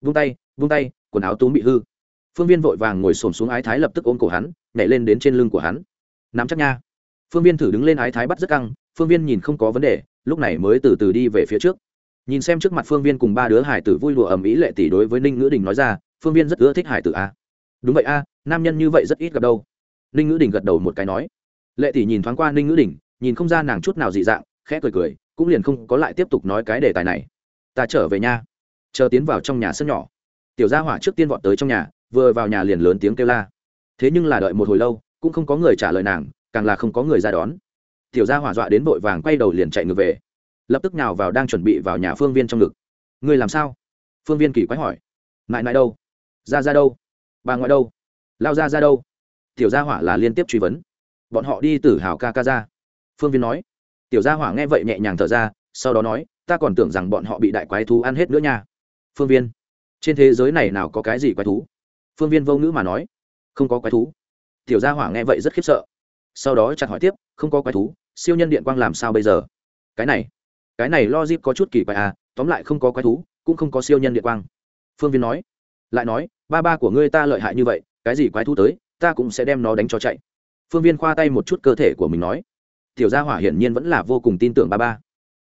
Vung tay vung tay, quần áo túm bị hư phương viên vội vàng ngồi xổm xuống ái thái lập tức ôm cổ hắn, nhảy lên đến trên lưng của hắn. Nắm chắc nha. Phương viên thử đứng lên ái thái bắt rất căng, phương viên nhìn không có vấn đề, lúc này mới từ từ đi về phía trước. Nhìn xem trước mặt phương viên cùng ba đứa hải tử vui lụa ầm ĩ lệ tỷ đối với ninh ngữ đình nói ra, phương viên rất ưa thích hải tử a. Đúng vậy a, nam nhân như vậy rất ít gặp đâu. Ninh ngữ đình gật đầu một cái nói. Lệ tỷ nhìn thoáng qua ninh ngữ đình, nhìn không ra nàng chút nào dị dạng, khẽ cười cười, cũng liền không có lại tiếp tục nói cái đề tài này. Ta trở về nha. Chờ tiến vào trong nhà sân nhỏ. Tiểu gia hỏa trước tiên vọt tới trong nhà vừa vào nhà liền lớn tiếng kêu la. Thế nhưng là đợi một hồi lâu, cũng không có người trả lời nàng, càng là không có người ra đón. Tiểu gia hỏa dọa đến vội vàng quay đầu liền chạy ngược về. Lập tức nào vào đang chuẩn bị vào nhà phương viên trong ngực. Người làm sao? Phương viên kỳ quái hỏi. Nại nại đâu. Ra ra đâu? Bà ngoại đâu? Lao ra ra đâu? Tiểu gia hỏa là liên tiếp truy vấn. Bọn họ đi tử hào ca ca ra. Phương viên nói. Tiểu gia hỏa nghe vậy nhẹ nhàng thở ra, sau đó nói, ta còn tưởng rằng bọn họ bị đại quái thú ăn hết nữa nha. Phương viên. Trên thế giới này nào có cái gì quái thú? Phương viên vô ngữ mà nói, không có quái thú. Tiểu gia hỏa nghe vậy rất khiếp sợ. Sau đó chặt hỏi tiếp, không có quái thú, siêu nhân điện quang làm sao bây giờ? Cái này cái này lo dip có chút kỳ quái à tóm lại không có quái thú, cũng không có siêu nhân điện quang. Phương viên nói, lại nói, ba ba của ngươi ta lợi hại như vậy, cái gì quái thú tới, ta cũng sẽ đem nó đánh cho chạy. Phương viên khoa tay một chút cơ thể của mình nói, tiểu gia hỏa hiển nhiên vẫn là vô cùng tin tưởng ba ba,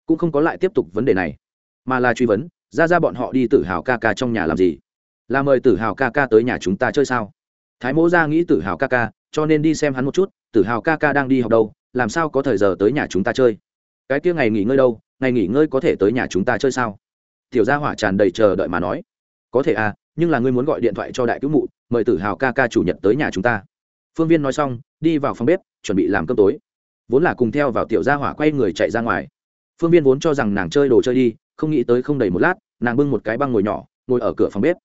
cũng không có lại tiếp tục vấn đề này, mà là truy vấn, ra ra bọn họ đi tự hào ca ca trong nhà làm gì? Là mời tử hào ca ca tới nhà chúng ta chơi sao? Thái mỗ ra nghĩ tử hào ca ca, cho nên đi xem hắn một chút, tử hào ca ca đang đi học đâu, làm sao có thời giờ tới nhà chúng ta chơi? Cái kia ngày nghỉ ngơi đâu, ngày nghỉ ngơi có thể tới nhà chúng ta chơi sao? Tiểu gia hỏa tràn đầy chờ đợi mà nói. Có thể à nhưng là ngươi muốn gọi điện thoại cho đại cứu mụ, mời tử hào ca ca chủ nhật tới nhà chúng ta. Phương viên nói xong, đi vào phòng bếp, chuẩn bị làm cơm tối. Vốn là cùng theo vào tiểu gia hỏa quay người chạy ra ngoài. Phương viên vốn cho rằng nàng chơi đồ chơi đi, không nghĩ tới không đầy một lát, nàng bưng một cái băng ngồi nhỏ, ngồi ở cửa phòng bếp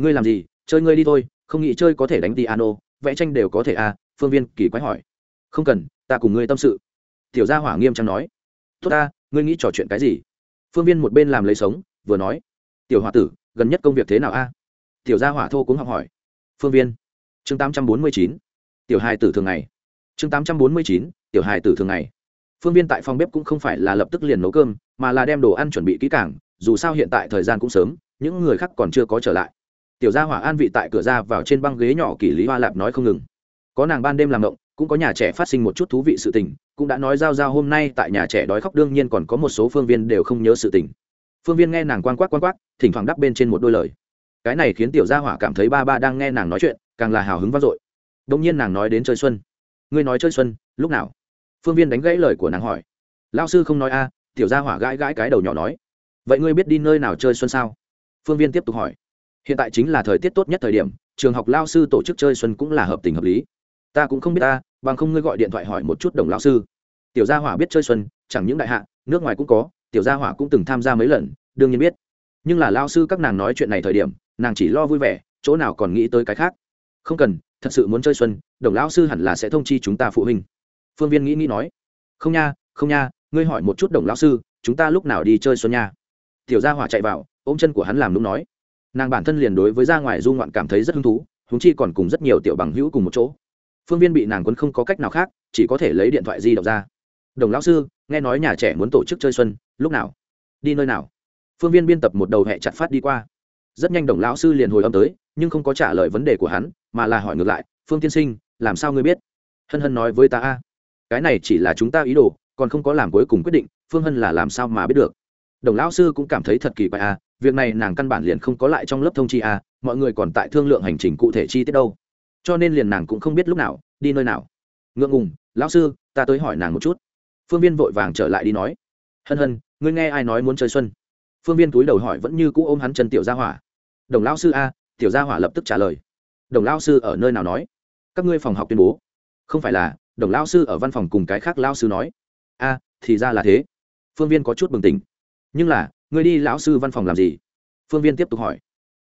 ngươi làm gì, chơi ngươi đi thôi, không nghĩ chơi có thể đánh piano vẽ tranh đều có thể à phương viên kỳ quái hỏi. Không cần, ta cùng ngươi tâm sự. Tiểu gia hỏa nghiêm trang nói. Tốt ta, ngươi nghĩ trò chuyện cái gì? Phương viên một bên làm lấy sống, vừa nói. Tiểu h a tử, gần nhất công việc thế nào a? Tiểu gia hỏa thô cũng học hỏi. Phương viên. Chương tám trăm bốn mươi chín. Tiểu hài tử thường ngày. Chương tám trăm bốn mươi chín, tiểu hài tử thường ngày. Phương viên tại phòng bếp cũng không phải là lập tức liền nấu cơm, mà là đem đồ ăn chuẩn bị kỹ càng, dù sao hiện tại thời gian cũng sớm, những người khác còn chưa có trở lại tiểu gia hỏa an vị tại cửa ra vào trên băng ghế nhỏ kỷ lý hoa lạp nói không ngừng. Có nàng ban đêm làm động cũng có nhà trẻ phát sinh một chút thú vị sự tình, cũng đã nói giao giao hôm nay tại nhà trẻ đói khóc, đương nhiên còn có một số phương viên đều không nhớ sự tình. Phương viên nghe nàng quan quát quan quát, thỉnh thoảng đắp bên trên một đôi lời. Cái này khiến tiểu gia hỏa cảm thấy ba ba đang nghe nàng nói chuyện, càng là hào hứng vang dội. Đông nhiên nàng nói đến chơi xuân. Ngươi nói chơi xuân, lúc nào? Phương viên đánh gãy lời của nàng hỏi. Lao sư không nói a, tiểu gia hỏa gãi gãi cái đầu nhỏ nói. Vậy ngươi biết đi nơi nào chơi xuân sao? Phương viên tiếp tục hỏi hiện tại chính là thời tiết tốt nhất thời điểm, trường học lao sư tổ chức chơi xuân cũng là hợp tình hợp lý. Ta cũng không biết ta, bằng không ngươi gọi điện thoại hỏi một chút đồng lao sư. Tiểu gia hỏa biết chơi xuân, chẳng những đại hạ, nước ngoài cũng có, tiểu gia hỏa cũng từng tham gia mấy lần, đương nhiên biết. Nhưng là lao sư các nàng nói chuyện này thời điểm, nàng chỉ lo vui vẻ, chỗ nào còn nghĩ tới cái khác. Không cần, thật sự muốn chơi xuân, đồng lão sư hẳn là sẽ thông chi chúng ta phụ huynh. Phương viên nghĩ nghĩ nói. Không nha không nha, ngươi hỏi một chút đồng lão sư, chúng ta lúc nào đi chơi xuân nha? Tiểu gia hỏa chạy vào, ôm chân của hắn làm đúng nói nàng bản thân liền đối với ra ngoài du ngoạn cảm thấy rất hứng thú húng chi còn cùng rất nhiều tiểu bằng hữu cùng một chỗ. Phương viên bị nàng quân không có cách nào khác, chỉ có thể lấy điện thoại di động ra. Đồng lão sư, nghe nói nhà trẻ muốn tổ chức chơi xuân, lúc nào? Đi nơi nào? Phương viên biên tập một đầu hẹ chặt phát đi qua. Rất nhanh đồng lão sư liền hồi âm tới, nhưng không có trả lời vấn đề của hắn, mà là hỏi ngược lại, phương tiên sinh, làm sao ngươi biết? Hân hân nói với ta, a, cái này chỉ là chúng ta ý đồ, còn không có làm cuối cùng quyết định, phương hân là làm sao mà biết được? Đồng lão sư cũng cảm thấy thật kỳ quái a việc này nàng căn bản liền không có lại trong lớp thông chi a mọi người còn tại thương lượng hành trình cụ thể chi tiết đâu. Cho nên liền nàng cũng không biết lúc nào, đi nơi nào. Ngượng ngùng, lão sư, ta tới hỏi nàng một chút. Phương viên vội vàng trở lại đi nói. Hân hân, ngươi nghe ai nói muốn chơi xuân? Phương viên túi đầu hỏi vẫn như cũ ôm hắn chân tiểu gia hỏa. Đồng lão sư a, tiểu gia hỏa lập tức trả lời. Đồng lão sư ở nơi nào nói? Các ngươi phòng học tuyên bố. Không phải là, đồng lão sư ở văn phòng cùng cái khác lão sư nói. A, thì ra là thế. Phương viên có chút bừng tỉnh nhưng là, ngươi đi lão sư văn phòng làm gì? Phương viên tiếp tục hỏi.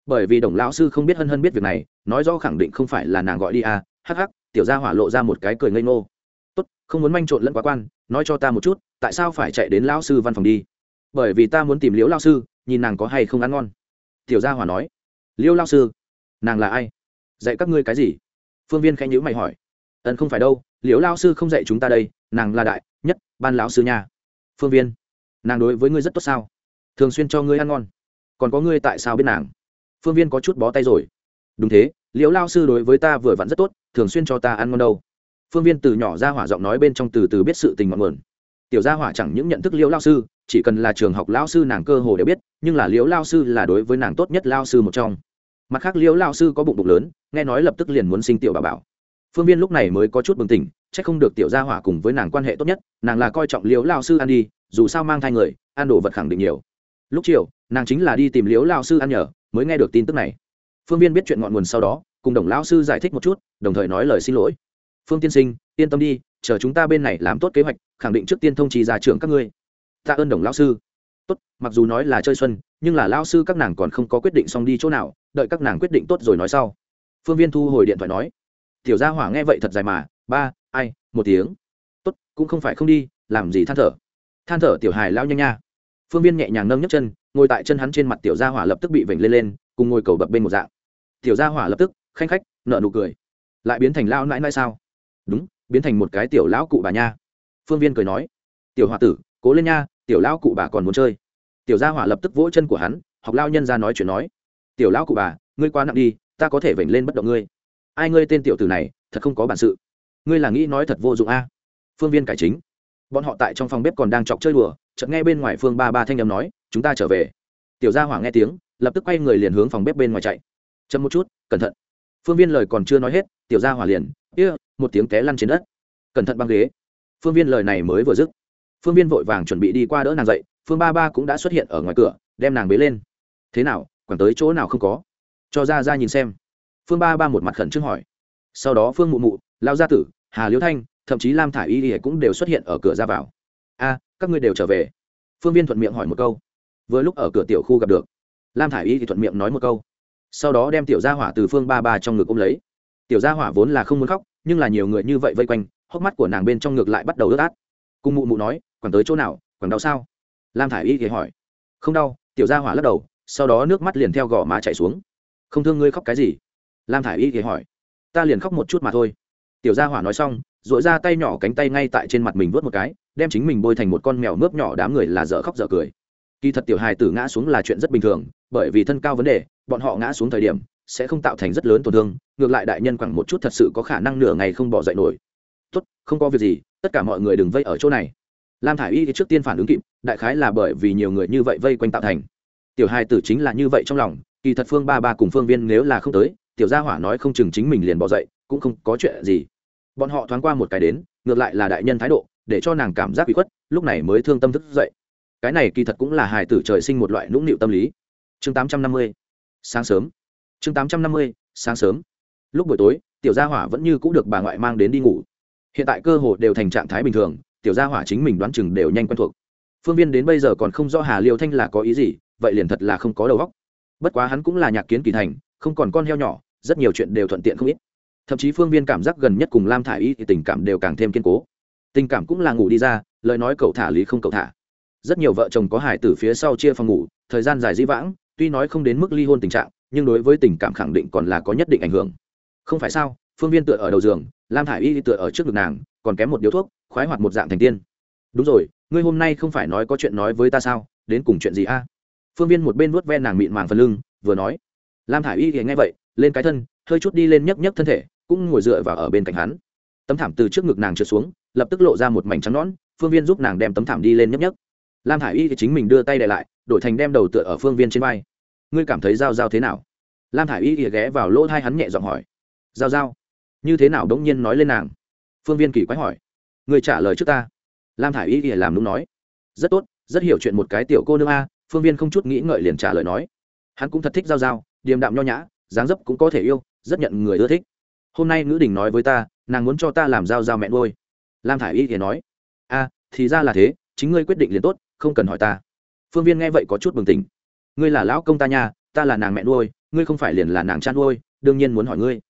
Bởi vì đồng lão sư không biết hân hân biết việc này, nói rõ khẳng định không phải là nàng gọi đi à hắc hắc, tiểu gia hỏa lộ ra một cái cười ngây ngô. Tốt, không muốn manh trộn lẫn quá quan, nói cho ta một chút, tại sao phải chạy đến lão sư văn phòng đi? Bởi vì ta muốn tìm liễu lao sư, nhìn nàng có hay không ăn ngon. Tiểu gia hỏa nói. Liễu lao sư, nàng là ai? Dạy các ngươi cái gì? Phương viên khẽ nhữ mày hỏi. Ân không phải đâu, liễu lao sư không dạy chúng ta đây, nàng là đại, nhất, ban lão sư nha. Phương viên nàng đối với ngươi rất tốt sao? Thường xuyên cho ngươi ăn ngon. Còn có ngươi tại sao biết nàng? Phương viên có chút bó tay rồi. Đúng thế, liễu lao sư đối với ta vừa vặn rất tốt, thường xuyên cho ta ăn ngon đâu. Phương viên từ nhỏ ra hỏa giọng nói bên trong từ từ biết sự tình mọi nguồn. Tiểu gia hỏa chẳng những nhận thức liễu lao sư, chỉ cần là trường học lao sư nàng cơ hồ đều biết, nhưng là liễu lao sư là đối với nàng tốt nhất lao sư một trong. Mặt khác liễu lao sư có bụng bụng lớn, nghe nói lập tức liền muốn sinh tiểu bà bảo. Phương viên lúc này mới có chút bừng tỉnh c h ắ c không được tiểu gia hỏa cùng với nàng quan hệ tốt nhất, nàng là coi trọng liễu lao sư ăn đi dù sao mang thai người, ăn đồ vật khẳng định nhiều. Lúc chiều, nàng chính là đi tìm liễu lao sư ăn nhờ, mới nghe được tin tức này. Phương viên biết chuyện ngọn nguồn sau đó, cùng đồng lão sư giải thích một chút, đồng thời nói lời xin lỗi. Phương tiên sinh, yên tâm đi, chờ chúng ta bên này làm tốt kế hoạch, khẳng định trước tiên thông trì ra trưởng các ngươi. Tạ ơn đồng lão sư. Tốt, mặc dù nói là chơi xuân, nhưng là lão sư các nàng còn không có quyết định xong đi chỗ nào, đợi các nàng quyết định tốt rồi nói sau. Phương viên thu hồi điện thoại nói. Tiểu gia hỏa nghe vậy thật dài mà, ba, ai, một tiếng. Tốt, cũng không phải không đi, làm gì than thở than thở tiểu hài lao nhanh nha. Phương viên nhẹ nhàng nâng nhấc chân, ngồi tại chân hắn trên mặt tiểu gia hỏa lập tức bị vểnh lên lên, cùng ngồi cầu bập bên một dạng. Tiểu gia hỏa lập tức, khanh khách nợ nụ cười. Lại biến thành lao nãi nãi sao? Đúng, biến thành một cái tiểu lão cụ bà nha. Phương viên cười nói. Tiểu h o a tử, cố lên nha, tiểu lão cụ bà còn muốn chơi. Tiểu gia hỏa lập tức vỗ chân của hắn, học lao nhân ra nói chuyện nói. Tiểu lão cụ bà, ngươi quá nặng đi, ta có thể vểnh lên bất động ngươi. Ai ngươi tên tiểu tử này, thật không có bản sự. Ngươi là nghĩ nói thật vô dụng a. Phương viên cải chính bọn họ tại trong phòng bếp còn đang chọc chơi đùa chợt nghe bên ngoài phương ba ba thanh â m nói chúng ta trở về. Tiểu gia hỏa nghe tiếng lập tức quay người liền hướng phòng bếp bên ngoài chạy. Chậm một chút cẩn thận. Phương viên lời còn chưa nói hết tiểu gia hỏa liền ia、yeah, một tiếng té lăn trên đất. Cẩn thận băng ghế. Phương viên lời này mới vừa dứt phương viên vội vàng chuẩn bị đi qua đỡ nàng dậy phương ba ba cũng đã xuất hiện ở ngoài cửa đem nàng bế lên. Thế nào quản tới chỗ nào không có? Cho ra ra nhìn xem. Phương ba ba một mặt khẩn trương hỏi. Sau đó phương mụ mụ lao gia tử hà liễu thanh thậm chí lam thả i y cũng đều xuất hiện ở cửa ra vào. A, các ngươi đều trở về. Phương viên thuận miệng hỏi một câu. Vừa lúc ở cửa tiểu khu gặp được, lam thả i y thì thuận miệng nói một câu. Sau đó đem tiểu gia hỏa từ phương ba ba trong ngực ôm lấy. Tiểu gia hỏa vốn là không muốn khóc, nhưng là nhiều người như vậy vây quanh, hốc mắt của nàng bên trong ngực lại bắt đầu ướt át. Cùng mụ mụ nói quẳng tới chỗ nào quẳng đau sao? Lam thả i y thì hỏi. Không đau, tiểu gia hỏa lắc đầu, sau đó nước mắt liền theo gò má chảy xuống. Không thương ngươi khóc cái gì? Lam thả i y thì hỏi. Ta liền khóc một chút mà thôi. Tiểu gia hỏa nói xong dội ra tay nhỏ cánh tay ngay tại trên mặt mình vớt một cái, đem chính mình bôi thành một con mèo mướp nhỏ đám người là dở khóc dở cười. Kỳ thật tiểu hài tử ngã xuống là chuyện rất bình thường, bởi vì thân cao vấn đề, bọn họ ngã xuống thời điểm sẽ không tạo thành rất lớn tổn thương, ngược lại đại nhân khoảng một chút thật sự có khả năng nửa ngày không bỏ dậy nổi. Tốt, không có việc gì, tất cả mọi người đừng vây ở chỗ này. Lam thả i y trước tiên phản ứng kịp, đại khái là bởi vì nhiều người như vậy vây quanh tạo thành. Tiểu hài tử chính là như vậy trong lòng, kỳ thật phương ba ba cùng phương viên nếu là không tới, tiểu gia hỏa nói không chừng chính mình liền bỏ dậy, cũng không có chuyện gì bọn họ thoáng qua một cái đến, ngược lại là đại nhân thái độ, để cho nàng cảm giác bị khuất, lúc này mới thương tâm thức dậy. Cái này kỳ thật cũng là hài tử trời sinh một loại nũng nịu tâm lý. Chương tám trăm năm mươi, sáng sớm. Chương tám trăm năm mươi, sáng sớm. Lúc buổi tối, tiểu gia hỏa vẫn như c ũ được bà ngoại mang đến đi ngủ. Hiện tại cơ hồ đều thành trạng thái bình thường, tiểu gia hỏa chính mình đoán chừng đều nhanh quen thuộc. Phương viên đến bây giờ còn không rõ hà liêu thanh là có ý gì, vậy liền thật là không có đầu óc. Bất quá hắn cũng là nhạc kiến kỳ thành, không còn con heo nhỏ, rất nhiều chuyện đều thuận tiện không ít thậm chí phương viên cảm giác gần nhất cùng lam thả i y thì tình cảm đều càng thêm kiên cố. Tình cảm cũng là ngủ đi ra, lời nói cậu thả lý không cậu thả. Rất nhiều vợ chồng có hải từ phía sau chia phòng ngủ, thời gian dài dĩ vãng, tuy nói không đến mức ly hôn tình trạng, nhưng đối với tình cảm khẳng định còn là có nhất định ảnh hưởng. Không phải sao, phương viên tựa ở đầu giường, lam thả i y tựa ở trước ngực nàng, còn kém một điếu thuốc, khoái hoạt một dạng thành tiên. Đúng rồi, ngươi hôm nay không phải nói có chuyện nói với ta sao, đến cùng chuyện gì a? Phương viên một bên vuốt ven nàng mịn màng phần lưng, vừa nói. Lam thả i y thì nghe vậy, lên cái thân, hơi chút đi lên nhấc nhấc thân thể cũng ngồi dựa vào ở bên cạnh hắn. Tấm thảm từ trước ngực nàng trượt xuống, lập tức lộ ra một mảnh trắng nõn, phương viên giúp nàng đem tấm thảm đi lên nhấp nhấp. Lam hải y thì chính mình đưa tay để lại, đổi thành đem đầu tựa ở phương viên trên vai. Ngươi cảm thấy giao giao thế nào? Lam hải y thì ghé vào lỗ thai hắn nhẹ giọng hỏi. Giao giao, như thế nào đống nhiên nói lên nàng? Phương viên kỳ quái hỏi. Ngươi trả lời trước ta. Lam hải y thì làm đúng nói. Rất tốt, rất hiểu chuyện một cái tiểu cô nương a. Phương viên không chút nghĩ ngợi liền trả lời nói. Hắn cũng thật thích giao giao, điềm đạm nho nhã, dáng dấp cũng có thể yêu, rất nhận người ưa thích hôm nay ngữ đình nói với ta, nàng muốn cho ta làm giao giao mẹ ngôi lam thả i y thì nói, a, thì ra là thế, chính ngươi quyết định liền tốt, không cần hỏi ta. Phương viên nghe vậy có chút bừng tỉnh. Ngươi là lão công ta nha, ta là nàng mẹ nuôi, ngươi không phải liền là nàng chăn nuôi, đương nhiên muốn hỏi ngươi.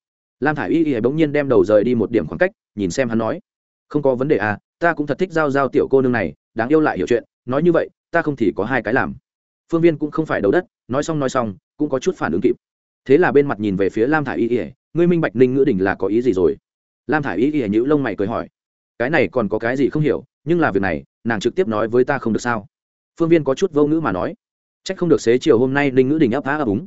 Lam thả i y y bỗng nhiên đem đầu rời đi một điểm khoảng cách, nhìn xem hắn nói, không có vấn đề à ta cũng thật thích giao giao tiểu cô nương này, đáng yêu lại hiểu chuyện, nói như vậy, ta không thì có hai cái làm. Phương viên cũng không phải đầu đất, nói xong nói xong, cũng có chút phản ứng kịp. Thế là bên mặt nhìn về phía lam thả i y y ngươi minh bạch ninh ngữ đình là có ý gì rồi? Lam thả i ý y nhữ lông mày cười hỏi. Cái này còn có cái gì không hiểu, nhưng là việc này, nàng trực tiếp nói với ta không được sao? Phương viên có chút vô ngữ mà nói. C h ắ c không được xế chiều hôm nay ninh ngữ đình ấp á ấp úng.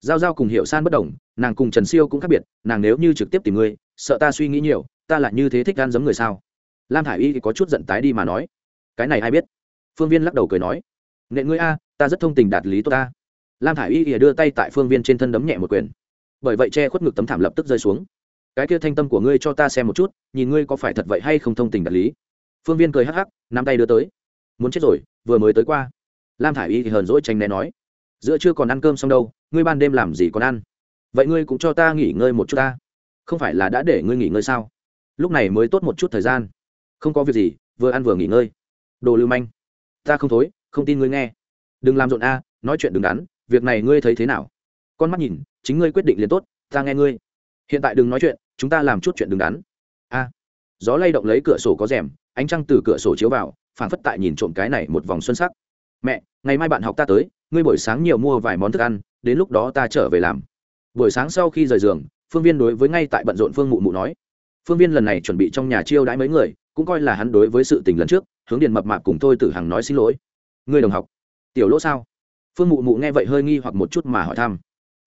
Giao giao cùng hiệu san bất đồng, nàng cùng trần siêu cũng khác biệt, nàng nếu như trực tiếp tìm ngươi, sợ ta suy nghĩ nhiều, ta lại như thế thích gan giống người sao? Lam thả i y có chút giận tái đi mà nói. Cái này ai biết? Phương viên lắc đầu cười nói. Nệ ngươi a, ta rất thông tình đạt lý tốt ta. Lam thả i y đưa tay tại phương viên trên thân đấm nhẹ một quyền bởi vậy che khuất ngực tấm thảm lập tức rơi xuống. Cái kia thanh tâm của ngươi cho ta xem một chút, nhìn ngươi có phải thật vậy hay không thông tình đạt lý. Phương viên cười hắc hắc, nắm tay đưa tới. Muốn chết rồi, vừa mới tới qua. Lam thả i y thì hờn dỗi tranh né nói. Giữa chưa còn ăn cơm xong đâu, ngươi ban đêm làm gì còn ăn? Vậy ngươi cũng cho ta nghỉ ngơi một chút ta. Không phải là đã để ngươi nghỉ ngơi sao? Lúc này mới tốt một chút thời gian. Không có việc gì, vừa ăn vừa nghỉ ngơi. Đồ lưu manh. Ta không thối, không tin ngươi nghe. Đừng làm rộn a, nói chuyện đừng đắn, việc này ngươi thấy thế nào? Con mắt nhìn chính ngươi quyết định liền tốt, ta nghe ngươi. Hiện tại đừng nói chuyện, chúng ta làm chút chuyện đứng đắn. A. Gió lay động lấy cửa sổ có rèm, ánh trăng từ cửa sổ chiếu vào phản phất tại nhìn trộm cái này một vòng xuân sắc. Mẹ, ngày mai bạn học ta tới, ngươi buổi sáng nhiều mua vài món thức ăn, đến lúc đó ta trở về làm. Buổi sáng sau khi rời giường, phương viên đối với ngay tại bận rộn phương mụ mụ nói. Phương viên lần này chuẩn bị trong nhà chiêu đãi mấy người, cũng coi là hắn đối với sự tình lần trước, hướng điền mập mạp cùng thôi tử hằng nói xin lỗi. Ngươi đồng học, tiểu lỗ sao? Phương mụ mụ nghe vậy hơi nghi hoặc một chút mà hỏi thăm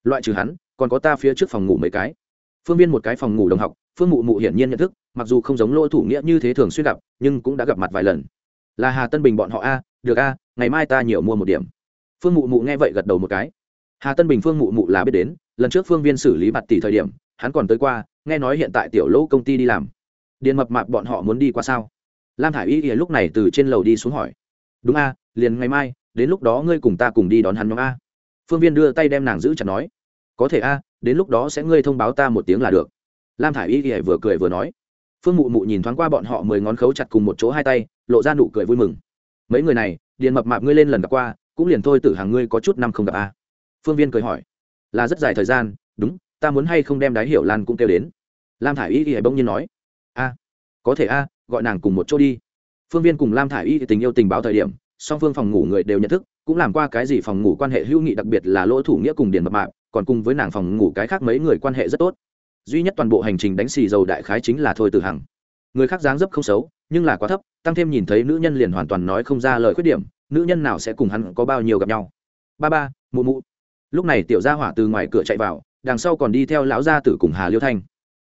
loại trừ hắn, còn có ta phía trước phòng ngủ mấy cái. Phương viên một cái phòng ngủ đồng học, phương mụ mụ hiển nhiên nhận thức, mặc dù không giống lỗ thủ nghĩa như thế thường xuyên gặp, nhưng cũng đã gặp mặt vài lần. Là hà tân bình bọn họ a, được a, ngày mai ta nhiều mua một điểm. Phương mụ mụ nghe vậy gật đầu một cái. Hà tân bình phương mụ mụ là biết đến, lần trước phương viên xử lý mặt tỷ thời điểm, hắn còn tới qua, nghe nói hiện tại tiểu lỗ công ty đi làm. Điện mập mạp bọn họ muốn đi qua sao? Lam thả i y lúc này từ trên lầu đi xuống hỏi. Đúng a, liền ngày mai, đến lúc đó ngươi cùng ta cùng đi đón hắn nhóm a. Phương viên đưa tay đem nàng giữ chặt nói có thể a, đến lúc đó sẽ ngươi thông báo ta một tiếng là được. Lam thả i y thì vừa cười vừa nói. Phương mụ mụ nhìn thoáng qua bọn họ mười ngón khấu chặt cùng một chỗ hai tay, lộ ra nụ cười vui mừng. Mấy người này, điền mập mạp ngươi lên lần gặp qua, cũng liền thôi tử hàng ngươi có chút năm không gặp a. Phương viên cười hỏi. Là rất dài thời gian, đúng, ta muốn hay không đem đái hiểu lan cũng kêu đến. Lam thả i y thì bỗng nhiên nói. A, có thể a, gọi nàng cùng một chỗ đi. Phương viên cùng lam thả i y tình yêu tình báo thời điểm, song phương phòng ngủ người đều nhận thức, cũng làm qua cái gì phòng ngủ quan hệ hữu nghị đặc biệt là lỗ thủ nghĩa cùng điền mập mạp còn cùng với nàng phòng ngủ cái khác mấy người quan hệ rất tốt. Duy nhất toàn bộ hành trình đánh xì dầu đại khái chính là thôi từ hằng. Người khác dáng dấp không xấu, nhưng là quá thấp, tăng thêm nhìn thấy nữ nhân liền hoàn toàn nói không ra lời khuyết điểm, nữ nhân nào sẽ cùng hắn có bao nhiêu gặp nhau. Ba ba, mụ mụ. Lúc này tiểu gia hỏa từ ngoài cửa chạy vào, đằng sau còn đi theo lão gia tử cùng hà liêu thanh.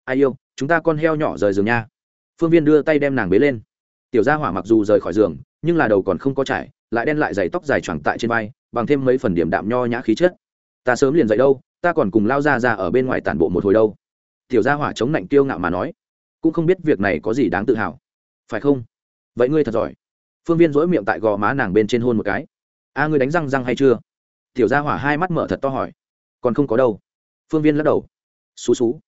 Ai yêu, chúng ta con heo nhỏ rời giường nha. Phương viên đưa tay đem nàng bế lên. Tiểu gia hỏa mặc dù rời khỏi giường, nhưng là đầu còn không có trải, lại đen lại dày tóc dài choàng tại trên vai, bằng thêm mấy phần điểm đạm nho nhã khí chất ta sớm liền dậy đâu, ta còn cùng lao ra ra ở bên ngoài tản bộ một hồi đâu. Tiểu gia hỏa chống lạnh kiêu ngạo mà nói, cũng không biết việc này có gì đáng tự hào. Phải không? Vậy ngươi thật giỏi. Phương viên dỗi miệng tại gò má nàng bên trên hôn một cái. A, ngươi đánh răng răng hay chưa? Tiểu gia hỏa hai mắt mở thật to hỏi. Còn không có đâu. Phương viên lắc đầu. Xú xú.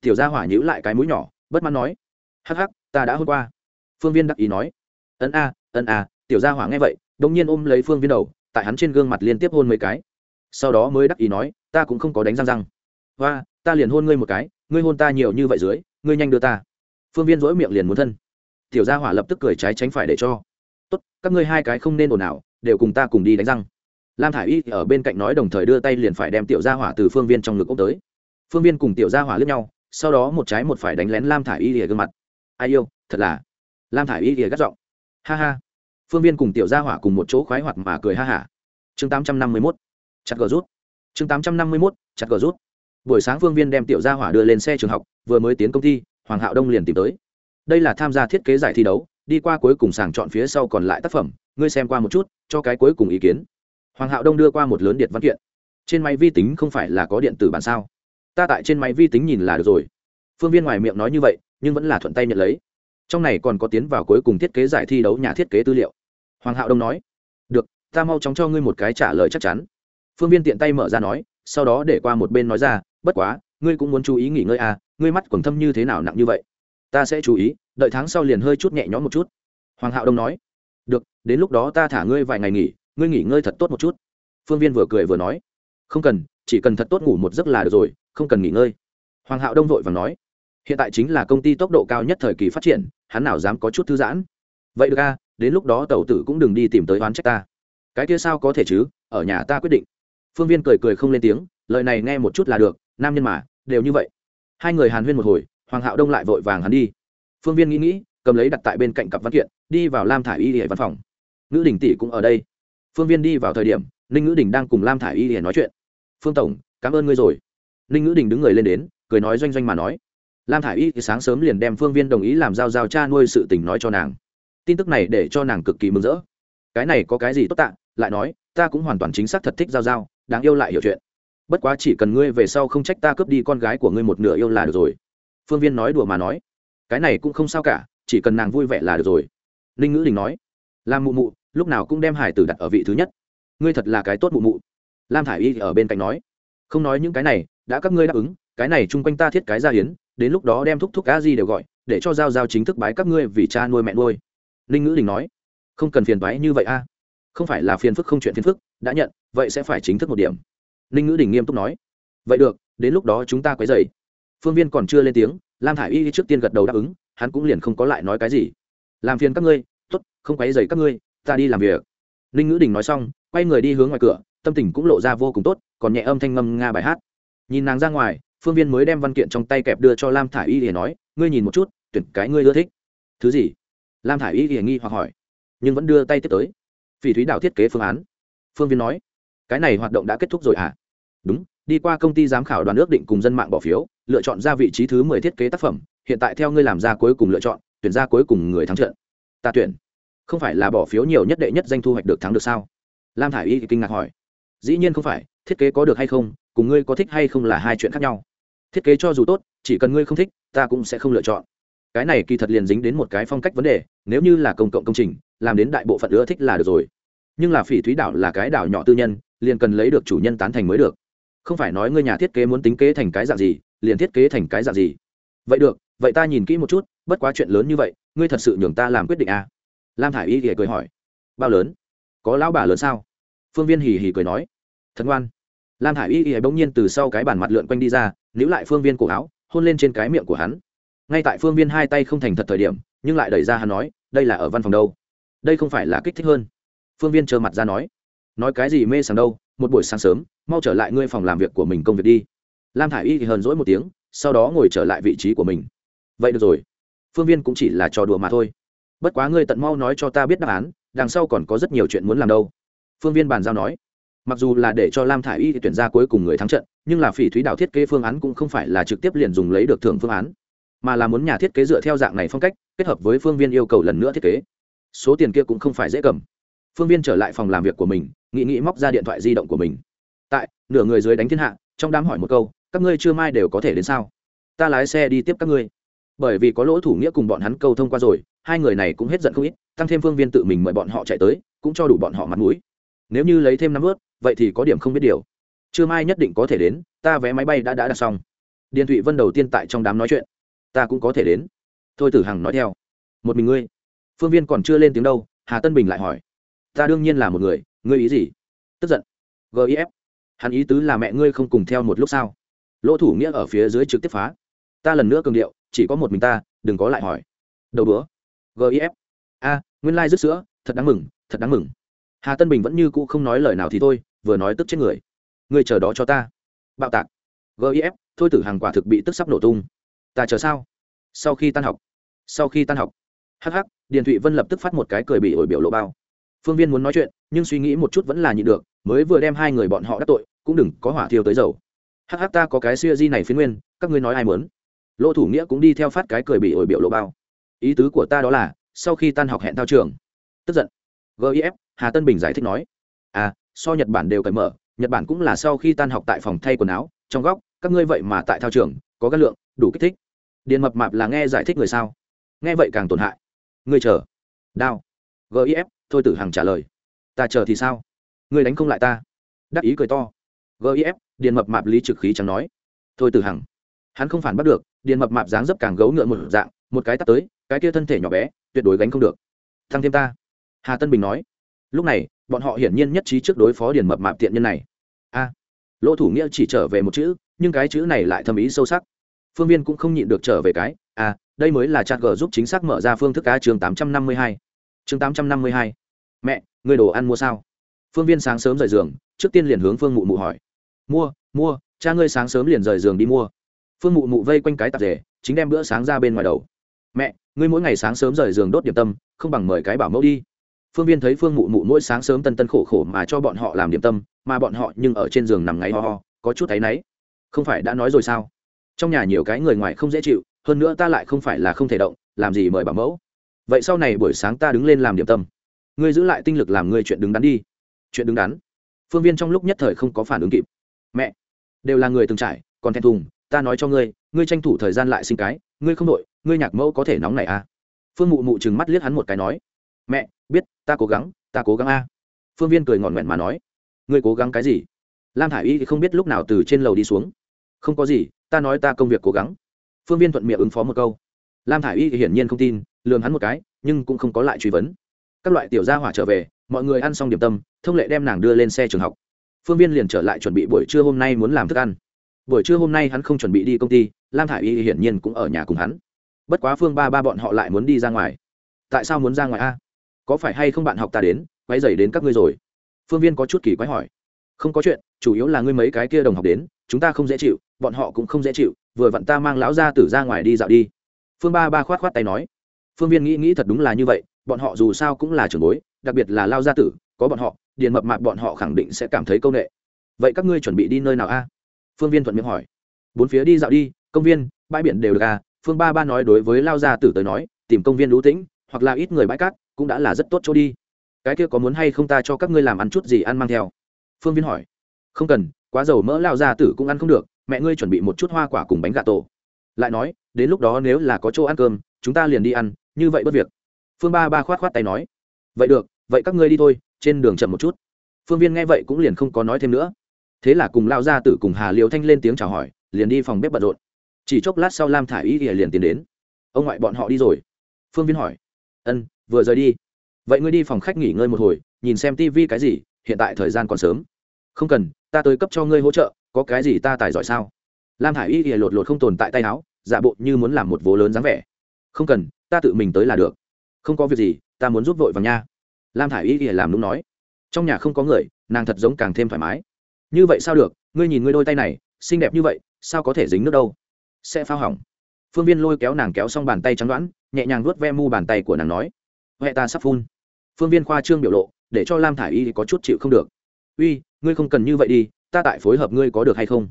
Tiểu gia hỏa nhíu lại cái mũi nhỏ, bất mãn nói. Hắc hắc, ta đã hôn qua. Phương viên đắc ý nói. Ấn a ấn a, tiểu gia hỏa nghe vậy đông nhiên ôm lấy phương viên đầu, tại hắn trên gương mặt liên tiếp hôn mấy cái sau đó mới đắc ý nói, ta cũng không có đánh răng răng. Và ta liền hôn ngươi một cái, ngươi hôn ta nhiều như vậy dưới, ngươi nhanh đưa ta. Phương viên dỗi miệng liền muốn thân. Tiểu gia hỏa lập tức cười trái tránh phải để cho. Tốt, các ngươi hai cái không nên ồn ào, đều cùng ta cùng đi đánh răng. Lam thả i y ở bên cạnh nói đồng thời đưa tay liền phải đem tiểu gia hỏa từ phương viên trong ngực ốc tới. Phương viên cùng tiểu gia hỏa lướt nhau, sau đó một trái một phải đánh lén lam thả i y lìa gương mặt. Ai yêu, thật là. Lam thả i y lìa gắt giọng. Ha ha. Phương viên cùng tiểu gia hỏa cùng một chỗ khoái hoạt mà cười ha hả. Chương tám trăm năm mươi mốt chặt gờ rút. Chương tám trăm năm mươi mốt, chặt gờ rút. Buổi sáng phương viên đem tiểu gia hỏa đưa lên xe trường học, vừa mới tiến công ty, hoàng hạo đông liền tìm tới. Đây là tham gia thiết kế giải thi đấu, đi qua cuối cùng sàng chọn phía sau còn lại tác phẩm, ngươi xem qua một chút, cho cái cuối cùng ý kiến. Hoàng hạo đông đưa qua một lớn điện văn kiện. Trên máy vi tính không phải là có điện tử bản sao? Ta tại trên máy vi tính nhìn là được rồi. Phương viên ngoài miệng nói như vậy, nhưng vẫn là thuận tay nhận lấy. Trong này còn có tiến vào cuối cùng thiết kế giải thi đấu nhà thiết kế tư liệu. Hoàng hạo đông nói, được, ta mau chóng cho ngươi một cái trả lời chắc chắn phương viên tiện tay mở ra nói, sau đó để qua một bên nói ra, bất quá, ngươi cũng muốn chú ý nghỉ ngơi à ngươi mắt quần thâm như thế nào nặng như vậy? Ta sẽ chú ý, đợi tháng sau liền hơi chút nhẹ nhõm một chút. Hoàng hạo đông nói, được, đến lúc đó ta thả ngươi vài ngày nghỉ, ngươi nghỉ ngơi thật tốt một chút. Phương viên vừa cười vừa nói, không cần, chỉ cần thật tốt ngủ một giấc là được rồi, không cần nghỉ ngơi. Hoàng hạo đông vội và nói, hiện tại chính là công ty tốc độ cao nhất thời kỳ phát triển, hắn nào dám có chút thư giãn. Vậy được a đến lúc đó tàu tử cũng đừng đi tìm tới oán trách ta. Cái kia sao có thể chứ, ở nhà ta quyết định phương viên cười cười không lên tiếng, lời này nghe một chút là được, nam nhân mà, đều như vậy. Hai người hàn huyên một hồi, hoàng hạo đông lại vội vàng hắn đi. Phương viên nghĩ nghĩ, cầm lấy đặt tại bên cạnh cặp văn kiện, đi vào lam thả i y hệ văn phòng. Ngữ đình tỷ cũng ở đây. Phương viên đi vào thời điểm, ninh ngữ đình đang cùng lam thả i y hệ nói chuyện. Phương tổng, cảm ơn ngươi rồi. Ninh ngữ đình đứng người lên đến, cười nói doanh doanh mà nói. Lam thả i y thì sáng sớm liền đem phương viên đồng ý làm giao giao cha nuôi sự tình nói cho nàng. Tin tức này để cho nàng cực kỳ mừng rỡ. Cái này có cái gì tốt tạ, lại nói, ta cũng hoàn toàn chính xác thật thích giao giao đáng yêu lại hiểu chuyện. Bất quá chỉ cần ngươi về sau không trách ta cướp đi con gái của ngươi một nửa yêu là được rồi. Phương viên nói đùa mà nói. Cái này cũng không sao cả, chỉ cần nàng vui vẻ là được rồi. Ninh ngữ đình nói. Lam mụ mụ, lúc nào cũng đem hải tử đặt ở vị thứ nhất. Ngươi thật là cái tốt mụ mụ. Lam thả i y ở bên cạnh nói. Không nói những cái này, đã các ngươi đáp ứng, cái này chung quanh ta thiết cái gia hiến, đến lúc đó đem thúc thúc a di đều gọi, để cho giao giao chính thức bái các ngươi vì cha nuôi mẹ nuôi. Ninh ngữ đình nói. Không cần phiền bái như vậy a không phải là phiền phức không chuyện phiền phức, đã nhận, vậy sẽ phải chính thức một điểm. Ninh ngữ đình nghiêm túc nói. Vậy được, đến lúc đó chúng ta quấy dày phương viên còn chưa lên tiếng, lam thả i y trước tiên gật đầu đáp ứng, hắn cũng liền không có lại nói cái gì. Làm phiền các ngươi t ố t không quấy dày các ngươi, ta đi làm việc. Ninh ngữ đình nói xong, quay người đi hướng ngoài cửa, tâm tình cũng lộ ra vô cùng tốt, còn nhẹ âm thanh ngâm nga bài hát. Nhìn nàng ra ngoài, phương viên mới đem văn kiện trong tay kẹp đưa cho lam thả i y để nói, ngươi nhìn một chút, tuyển cái ngươi ưa thích. Thứ gì? Lam thả i y để nghi hoặc hỏi, nhưng vẫn đưa tay tiếp tới phỉ thúy đảo thiết kế phương án. Phương viên nói, cái này hoạt động đã kết thúc rồi à? Đúng, đi qua công ty giám khảo đoàn ước định cùng dân mạng bỏ phiếu, lựa chọn ra vị trí thứ mười thiết kế tác phẩm, hiện tại theo ngươi làm ra cuối cùng lựa chọn, tuyển ra cuối cùng người thắng trận. Ta tuyển. Không phải là bỏ phiếu nhiều nhất đệ nhất danh thu hoạch được thắng được sao? Lam thả i y kinh ngạc hỏi. Dĩ nhiên không phải, thiết kế có được hay không, cùng ngươi có thích hay không là hai chuyện khác nhau. Thiết kế cho dù tốt, chỉ cần ngươi không thích, ta cũng sẽ không lựa chọn. Cái này kỳ thật liền dính đến một cái phong cách vấn đề, nếu như là công cộng công trình làm đến đại bộ phận ưa thích là được rồi. Nhưng là phỉ thúy đảo là cái đảo nhỏ tư nhân, liền cần lấy được chủ nhân tán thành mới được. Không phải nói ngươi nhà thiết kế muốn tính kế thành cái dạng gì, liền thiết kế thành cái dạng gì. Vậy được, vậy ta nhìn kỹ một chút, bất quá chuyện lớn như vậy, ngươi thật sự nhường ta làm quyết định à? lam thả i y thì cười hỏi. Bao lớn? Có lão bà lớn sao? Phương viên hì hì cười nói. Thật ngoan. Lam thả i y y bỗng nhiên từ sau cái bàn mặt lượn quanh đi ra, níu lại phương viên cổ áo, hôn lên trên cái miệng của hắn. Ngay tại phương viên hai tay không thành thật thời điểm, nhưng lại đẩy ra hắn nói, đây là ở văn phòng đâu? Đây không phải là kích thích hơn. Phương viên trơ mặt ra nói nói cái gì mê sảng đâu, một buổi sáng sớm, mau trở lại ngươi phòng làm việc của mình công việc đi. Lam thả i y thì hờn dỗi một tiếng, sau đó ngồi trở lại vị trí của mình. Vậy được rồi. Phương viên cũng chỉ là trò đùa mà thôi. Bất quá ngươi tận mau nói cho ta biết đáp án, đằng sau còn có rất nhiều chuyện muốn làm đâu. Phương viên bàn giao nói, mặc dù là để cho lam thả i y tuyển ra cuối cùng người thắng trận, nhưng là phỉ thúy đảo thiết kế phương án cũng không phải là trực tiếp liền dùng lấy được thưởng phương án, mà là muốn nhà thiết kế dựa theo dạng này phong cách, kết hợp với phương viên yêu cầu lần nữa thiết kế số tiền kia cũng không phải dễ cầm. Phương viên trở lại phòng làm việc của mình, nghĩ nghĩ móc ra điện thoại di động của mình. Tại, nửa người dưới đánh thiên hạ, trong đám hỏi một câu, các ngươi chưa mai đều có thể đến sao? Ta lái xe đi tiếp các ngươi. Bởi vì có lỗ thủ nghĩa cùng bọn hắn câu thông qua rồi, hai người này cũng hết giận không ít, tăng thêm phương viên tự mình mời bọn họ chạy tới, cũng cho đủ bọn họ mặt mũi. Nếu như lấy thêm năm ướt vậy thì có điểm không biết điều. Chưa mai nhất định có thể đến, ta vé máy bay đã đã đặt xong. Điền thụy vân đầu tiên tại trong đám nói chuyện. Ta cũng có thể đến. Thôi tử hằng nói theo. Một mình ngươi phương viên còn chưa lên tiếng đâu, hà tân bình lại hỏi. Ta đương nhiên là một người, ngươi ý gì? Tức giận. Gif hắn ý tứ là mẹ ngươi không cùng theo một lúc sao? Lỗ thủ nghĩa ở phía dưới trực tiếp phá. Ta lần nữa cường điệu, chỉ có một mình ta, đừng có lại hỏi. Đầu bữa gif a, nguyên lai、like、rứt sữa, thật đáng mừng, thật đáng mừng. Hà tân bình vẫn như cũ không nói lời nào thì thôi, vừa nói tức chết người. Người chờ đó cho ta. Bạo tạc. Gif thôi tử hàng quả thực bị tức sắp nổ tung. Ta chờ sao? Sau khi tan học. Sau khi tan học. Hh điền thụy vân lập tức phát một cái cười bị ổi biểu lộ bao. Phương viên muốn nói chuyện, nhưng suy nghĩ một chút vẫn là nhịn được, mới vừa đem hai người bọn họ đắc tội, cũng đừng có hỏa thiêu tới dầu. Hh ta có cái siêu di này phiến nguyên, các ngươi nói ai mớn lỗ thủ nghĩa cũng đi theo phát cái cười bị ổi biểu lộ bao. Ý tứ của ta đó là, sau khi tan học hẹn thao trường. Tức giận. Gif hà tân bình giải thích nói. À so nhật bản đều cởi mở, nhật bản cũng là sau khi tan học tại phòng thay quần áo, trong góc, các ngươi vậy mà tại thao trường, có các lượng, đủ kích thích. Điện mập mạp là nghe giải thích người sao? Nghe vậy càng tổn hại ngươi chờ. Đao. Gif thôi tử hằng trả lời. Ta chờ thì sao? Ngươi đánh không lại ta. Đắc ý cười to. Gif điện mập mạp lý trực khí chẳng nói. Thôi tử hằng. Hắn không phản bắt được điện mập mạp dáng dấp càng gấu ngựa một dạng, một cái tắt tới, cái kia thân thể nhỏ bé, tuyệt đối gánh không được. Thăng thêm ta. Hà tân bình nói. Lúc này, bọn họ hiển nhiên nhất trí trước đối phó điền mập mạp tiện nhân này. A. Lỗ thủ nghĩa chỉ trở về một chữ, nhưng cái chữ này lại thâm ý sâu sắc. Phương viên cũng không nhịn được trở về cái à đây mới là chặt gờ giúp chính xác mở ra phương thức cá chương tám trăm năm mươi hai. Chương tám trăm năm mươi hai. Mẹ người đồ ăn mua sao? Phương viên sáng sớm rời giường, trước tiên liền hướng phương mụ mụ hỏi. Mua mua, cha ngươi sáng sớm liền rời giường đi mua. Phương mụ mụ vây quanh cái tạp dề, chính đem bữa sáng ra bên ngoài đầu. Mẹ, ngươi mỗi ngày sáng sớm rời giường đốt điểm tâm, không bằng mời cái bảo mẫu đi. Phương viên thấy phương mụ mụ mỗi sáng sớm tân tân khổ khổ mà cho bọn họ làm điểm tâm, mà bọn họ nhưng ở trên giường nằm ngáy ho ho, có chút thấy nấy không phải đã nói rồi sao? Trong nhà nhiều cái người ngoài không dễ chịu hơn nữa ta lại không phải là không thể động, làm gì mời bảo mẫu. Vậy sau này buổi sáng ta đứng lên làm điểm tâm. Ngươi giữ lại tinh lực làm ngươi chuyện đứng đắn đi. Chuyện đứng đắn. Phương viên trong lúc nhất thời không có phản ứng kịp. Mẹ, đều là người từng trải, còn thẹn thùng, ta nói cho ngươi ngươi tranh thủ thời gian lại sinh cái, ngươi không đội, ngươi nhạc mẫu có thể nóng này à? Phương mụ mụ chừng mắt liếc hắn một cái nói. Mẹ, biết, ta cố gắng, ta cố gắng a à. phương viên cười ngọn nguyện mà nói. Ngươi cố gắng cái gì? Lam thả i y thì không biết lúc nào từ trên lầu đi xuống. Không có gì, ta nói ta công việc cố gắng phương viên thuận miệng ứng phó một câu. Lam thả i y thì hiển nhiên không tin lường hắn một cái, nhưng cũng không có lại truy vấn. Các loại tiểu gia hỏa trở về, mọi người ăn xong điểm tâm, thông lệ đem nàng đưa lên xe trường học. Phương viên liền trở lại chuẩn bị buổi trưa hôm nay muốn làm thức ăn. Buổi trưa hôm nay hắn không chuẩn bị đi công ty, lam thả i y hiển nhiên cũng ở nhà cùng hắn. Bất quá phương ba ba bọn họ lại muốn đi ra ngoài. Tại sao muốn ra ngoài a? Có phải hay không bạn học ta đến quay dày đến các ngươi rồi? Phương viên có chút kỳ quái hỏi. Không có chuyện, chủ yếu là ngươi mấy cái kia đồng học đến, chúng ta không dễ chịu, bọn họ cũng không dễ chịu vừa vặn ta mang lão gia tử ra ngoài đi dạo đi. Phương ba ba khoát khoát tay nói, phương viên nghĩ nghĩ thật đúng là như vậy, bọn họ dù sao cũng là trưởng bối, đặc biệt là lao gia tử, có bọn họ, điền mập mạp bọn họ khẳng định sẽ cảm thấy công nghệ vậy các ngươi chuẩn bị đi nơi nào a? Phương viên thuận miệng hỏi. Bốn phía đi dạo đi, công viên, bãi biển đều được à? Phương ba ba nói đối với lao gia tử tới nói, tìm công viên lũ tĩnh, hoặc là ít người bãi cát, cũng đã là rất tốt chỗ đi. Cái kia có muốn hay không ta cho các ngươi làm ăn chút gì ăn mang theo? Phương viên hỏi. Không cần, quá dầu mỡ lao gia tử cũng ăn không được mẹ ngươi chuẩn bị một chút hoa quả cùng bánh gà tổ. Lại nói, đến lúc đó nếu là có chỗ ăn cơm, chúng ta liền đi ăn, như vậy bất việc. Phương ba ba khoát khoát tay nói. Vậy được, vậy các ngươi đi thôi, trên đường chậm một chút. Phương viên nghe vậy cũng liền không có nói thêm nữa. Thế là cùng lao gia tử cùng hà liều thanh lên tiếng chào hỏi, liền đi phòng bếp bận rộn. Chỉ chốc lát sau lam thả ý y liền tiến đến. Ông ngoại bọn họ đi rồi. Phương viên hỏi. Ân, vừa rời đi. Vậy ngươi đi phòng khách nghỉ ngơi một hồi, nhìn xem tivi cái gì, hiện tại thời gian còn sớm. Không cần, ta tới cấp cho ngươi hỗ trợ có cái gì ta tài giỏi sao? Lam thả i y lột lột không tồn tại tay áo, giả bộ như muốn làm một vố lớn dáng vẻ. Không cần, ta tự mình tới là được. Không có việc gì, ta muốn giúp vội vào nha. Lam thả i y làm đúng nói. Trong nhà không có người, nàng thật giống càng thêm thoải mái. Như vậy sao được, ngươi nhìn ngươi đôi tay này, xinh đẹp như vậy, sao có thể dính nước đâu? Sẽ phao hỏng. Phương viên lôi kéo nàng kéo xong bàn tay trắng đoán, nhẹ nhàng vuốt ve mu bàn tay của nàng nói. Huệ ta sắp phun. Phương viên khoa trương biểu lộ, để cho lam thả i y có chút chịu không được. Uy, ngươi không cần như vậy đi ta tại phối hợp ngươi có được hay không?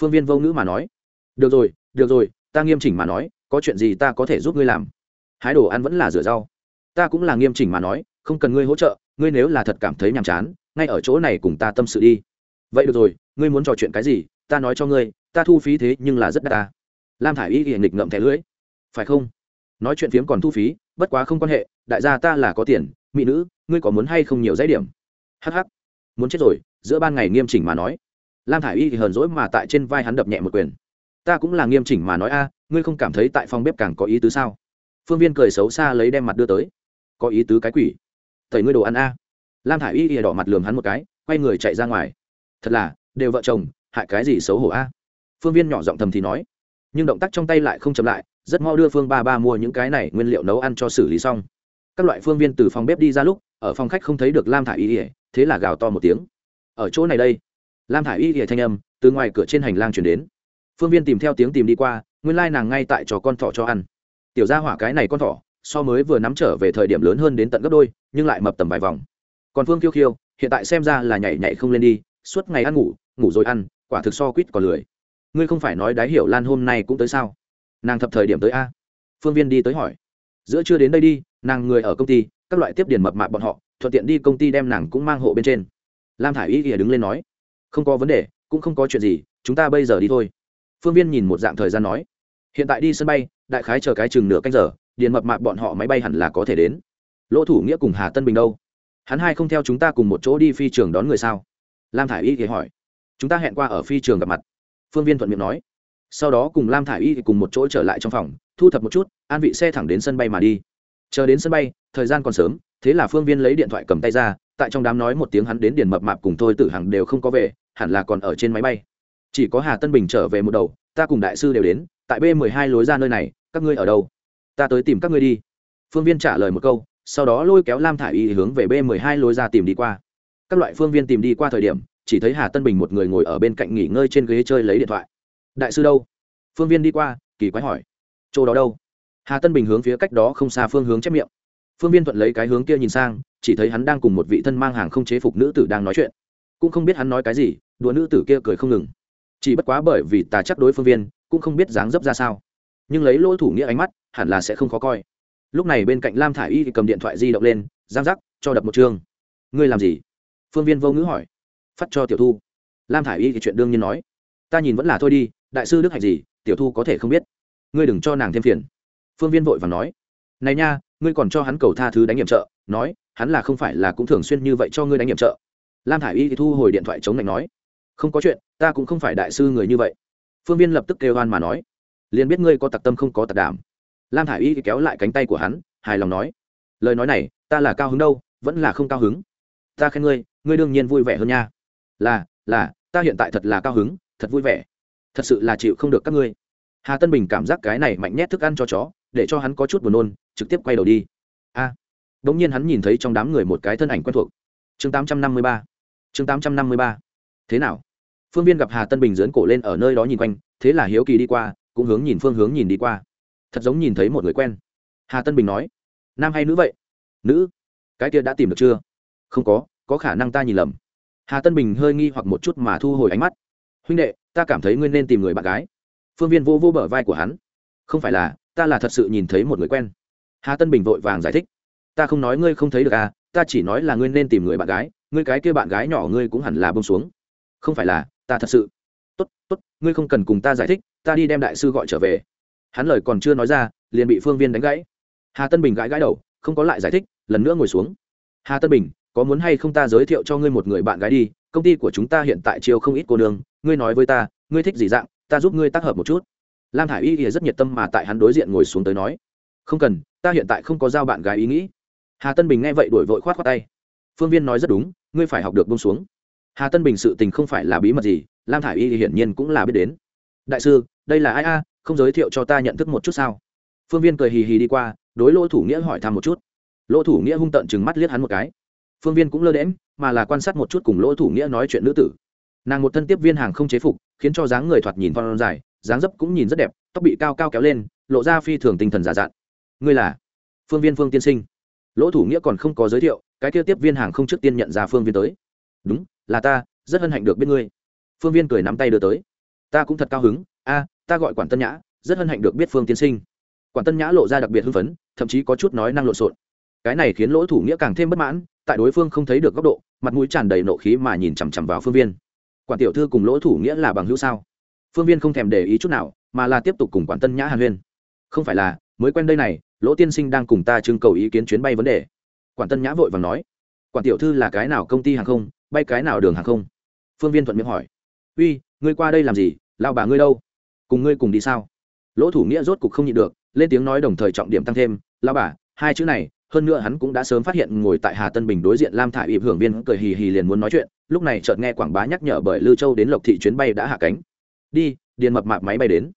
Phương viên vô ngữ mà nói. Được rồi được rồi, ta nghiêm chỉnh mà nói, có chuyện gì ta có thể giúp ngươi làm. Hái đồ ăn vẫn là rửa rau. Ta cũng là nghiêm chỉnh mà nói, không cần ngươi hỗ trợ, ngươi nếu là thật cảm thấy nhàm chán, ngay ở chỗ này cùng ta tâm sự đi. Vậy được rồi, ngươi muốn trò chuyện cái gì, ta nói cho ngươi, ta thu phí thế nhưng là rất đắt ta. Lam thả i y hiện nghịch ngậm thẻ lưỡi. Phải không? Nói chuyện phiếm còn thu phí, bất quá không quan hệ, đại gia ta là có tiền, mỹ nữ, ngươi có muốn hay không nhiều dãy điểm? Hh muốn chết rồi giữa ban ngày nghiêm chỉnh mà nói. Lam thả i y thì hờn dỗi mà tại trên vai hắn đập nhẹ một quyền. Ta cũng là nghiêm chỉnh mà nói a, ngươi không cảm thấy tại phòng bếp càng có ý tứ sao? Phương viên cười xấu xa lấy đem mặt đưa tới. Có ý tứ cái quỷ. Thầy ngươi đồ ăn a. Lam thả i y thì đỏ mặt lường hắn một cái, quay người chạy ra ngoài. Thật là, đều vợ chồng, hại cái gì xấu hổ a? Phương viên nhỏ giọng thầm thì nói. Nhưng động tác trong tay lại không chậm lại, rất mau đưa phương ba ba mua những cái này nguyên liệu nấu ăn cho xử lý xong. Các loại phương viên từ phòng bếp đi ra lúc, ở phòng khách không thấy được lam thả y thế là gào to một tiếng ở chỗ này đây. Lam thả y ỉa thanh âm từ ngoài cửa trên hành lang chuyển đến. Phương viên tìm theo tiếng tìm đi qua, nguyên lai nàng ngay tại cho con thỏ cho ăn. Tiểu ra hỏa cái này con thỏ, so mới vừa nắm trở về thời điểm lớn hơn đến tận gấp đôi, nhưng lại mập tầm vài vòng. Còn phương khiêu khiêu hiện tại xem ra là nhảy nhảy không lên đi, suốt ngày ăn ngủ ngủ rồi ăn, quả thực so quýt còn lười. Ngươi không phải nói đái hiểu lan hôm nay cũng tới sao? Nàng thập thời điểm tới a? Phương viên đi tới hỏi. Giữa chưa đến đây đi, nàng người ở công ty, các loại tiếp điền mập mạp bọn họ, thuận tiện đi công ty đem nàng cũng mang hộ bên trên lam thả i y ỉa đứng lên nói, không có vấn đề, cũng không có chuyện gì, chúng ta bây giờ đi thôi. Phương viên nhìn một dạng thời gian nói, hiện tại đi sân bay, đại khái chờ cái chừng nửa canh giờ, điền mập mạp bọn họ máy bay hẳn là có thể đến. Lỗ thủ nghĩa cùng hà tân bình đâu? Hắn hai không theo chúng ta cùng một chỗ đi phi trường đón người sao? Lam thả i y thì hỏi, chúng ta hẹn qua ở phi trường gặp mặt. Phương viên thuận miệng nói, sau đó cùng lam thả i y cùng một chỗ trở lại trong phòng, thu thập một chút, an vị xe thẳng đến sân bay mà đi. Chờ đến sân bay, thời gian còn sớm, thế là phương viên lấy điện thoại cầm tay ra tại trong đám nói một tiếng hắn đến điền mập mạp cùng thôi tử hằng đều không có về, hẳn là còn ở trên máy bay. Chỉ có hà tân bình trở về một đầu, ta cùng đại sư đều đến, tại b mười hai lối ra nơi này, các ngươi ở đâu? Ta tới tìm các ngươi đi. Phương viên trả lời một câu, sau đó lôi kéo lam thả i y hướng về b mười hai lối ra tìm đi qua. Các loại phương viên tìm đi qua thời điểm, chỉ thấy hà tân bình một người ngồi ở bên cạnh nghỉ ngơi trên ghế chơi lấy điện thoại. Đại sư đâu? Phương viên đi qua, kỳ quái hỏi. Chỗ đó đâu? Hà tân bình hướng phía cách đó không xa phương hướng chép miệng. Phương viên thuận lấy cái hướng kia nhìn sang chỉ thấy hắn đang cùng một vị thân mang hàng không chế phục nữ tử đang nói chuyện. Cũng không biết hắn nói cái gì, đùa nữ tử kia cười không ngừng. Chỉ bất quá bởi vì tà chắc đối phương viên, cũng không biết dáng dấp ra sao. Nhưng lấy lỗ thủ nghĩa ánh mắt, hẳn là sẽ không khó coi. Lúc này bên cạnh lam thả i y cầm điện thoại di động lên, giang giác, cho đập một chương. Ngươi làm gì? Phương viên vô ngữ hỏi. Phát cho tiểu thu. Lam thả i y thì chuyện đương nhiên nói. Ta nhìn vẫn là thôi đi, đại sư đức hạnh gì, tiểu thu có thể không biết. Ngươi đừng cho nàng thêm phiền. Phương viên vội và nói. Này nha, ngươi còn cho hắn cầu tha thứ đánh nhiệm trợ nói hắn là không phải là cũng thường xuyên như vậy cho ngươi đánh nhiệm trợ. Lam thả i y thì thu hồi điện thoại chống lạnh nói không có chuyện ta cũng không phải đại sư người như vậy. Phương viên lập tức kêu hoan mà nói liền biết ngươi có tặc tâm không có tặc đảm. Lam thả i y kéo lại cánh tay của hắn hài lòng nói lời nói này ta là cao hứng đâu vẫn là không cao hứng. Ta khen ngươi ngươi đương nhiên vui vẻ hơn nha. Là là ta hiện tại thật là cao hứng thật vui vẻ. Thật sự là chịu không được các ngươi. Hà tân bình cảm giác cái này mạnh nhét thức ăn cho chó để cho hắn có chút buồn nôn trực tiếp quay đầu đi. A. à, đ ỗ n g nhiên hắn nhìn thấy trong đám người một cái thân ảnh quen thuộc. Chương tám trăm năm mươi ba. Chương tám trăm năm mươi ba. Thế nào? Phương viên gặp hà tân bình dưỡn cổ lên ở nơi đó nhìn quanh, thế là hiếu kỳ đi qua, cũng hướng nhìn phương hướng nhìn đi qua. Thật giống nhìn thấy một người quen. Hà tân bình nói, nam hay nữ vậy? Nữ. Cái kia đã tìm được chưa? Không có có khả năng ta nhìn lầm. Hà tân bình hơi nghi hoặc một chút mà thu hồi ánh mắt. Huynh đệ, ta cảm thấy ngươi nên tìm người bạn gái. Phương viên vô vô bờ vai của hắn. Không phải là, ta là thật sự nhìn thấy một người quen. Hà tân bình vội vàng giải thích ta không nói ngươi không thấy được à ta chỉ nói là ngươi nên tìm người bạn gái, ngươi cái kia bạn gái nhỏ ngươi cũng hẳn là bông xuống. Không phải là, ta thật sự. Tốt tốt, ngươi không cần cùng ta giải thích, ta đi đem đại sư gọi trở về. Hắn lời còn chưa nói ra, liền bị phương viên đánh gãy. Hà tân bình gãi gãi đầu, không có lại giải thích, lần nữa ngồi xuống. Hà tân bình, có muốn hay không ta giới thiệu cho ngươi một người bạn gái đi, công ty của chúng ta hiện tại chiêu không ít cô đường ngươi nói với ta, ngươi thích gì dạng, ta giúp ngươi tác hợp một chút. Lam thả i y thì rất nhiệt tâm mà tại hắn đối diện ngồi xuống tới nói. Không cần, ta hiện tại không có giao bạn gái ý nghĩ hà tân bình nghe vậy đổi vội khoát khoát tay. Phương viên nói rất đúng, ngươi phải học được bông xuống. Hà tân bình sự tình không phải là bí mật gì, lam thả i y hiển nhiên cũng là biết đến. Đại sư, đây là ai a, không giới thiệu cho ta nhận thức một chút sao? Phương viên cười hì hì đi qua, đối lỗ thủ nghĩa hỏi thăm một chút. Lỗ thủ nghĩa hung tận chừng mắt liếc hắn một cái. Phương viên cũng lơ đễm mà là quan sát một chút cùng lỗ thủ nghĩa nói chuyện nữ tử. Nàng một thân tiếp viên hàng không chế phục, khiến cho dáng người thoạt nhìn phong dài, dáng dấp cũng nhìn rất đẹp, tóc bị cao cao kéo lên, lộ ra phi thường tinh thần giả dạn ngươi là? Phương viên phương tiên sinh lỗ thủ nghĩa còn không có giới thiệu, cái kia tiếp viên hàng không trước tiên nhận ra phương viên tới. Đúng, là ta, rất hân hạnh được biết ngươi. Phương viên cười nắm tay đưa tới. Ta cũng thật cao hứng, a, ta gọi quản tân nhã, rất hân hạnh được biết phương tiên sinh. Quản tân nhã lộ ra đặc biệt hưng phấn, thậm chí có chút nói năng lộn xộn. Cái này khiến lỗ thủ nghĩa càng thêm bất mãn, tại đối phương không thấy được góc độ, mặt mũi tràn đầy nộ khí mà nhìn chằm chằm vào phương viên. Quản tiểu thư cùng lỗ thủ nghĩa là bằng hữu sao? Phương viên không thèm để ý chút nào, mà là tiếp tục cùng quản tân nhã hàn huyên. Không phải là, mới quen đây này lỗ tiên sinh đang cùng ta trưng cầu ý kiến chuyến bay vấn đề. Quản tân nhã vội và nói, quản tiểu thư là cái nào công ty hàng không, bay cái nào đường hàng không? Phương viên thuận miệng hỏi, uy, ngươi qua đây làm gì? Lao bà ngươi đâu? Cùng ngươi cùng đi sao? Lỗ thủ nghĩa rốt cục không nhịn được, lên tiếng nói đồng thời trọng điểm tăng thêm lao bà, hai chữ này, hơn nữa hắn cũng đã sớm phát hiện ngồi tại hà tân bình đối diện lam thả ịp hưởng viên cười hì hì liền muốn nói chuyện, lúc này chợt nghe quảng bá nhắc nhở bởi lưu châu đến lộc thị chuyến bay đã hạ cánh. Đi, điền mập mạp máy bay đến.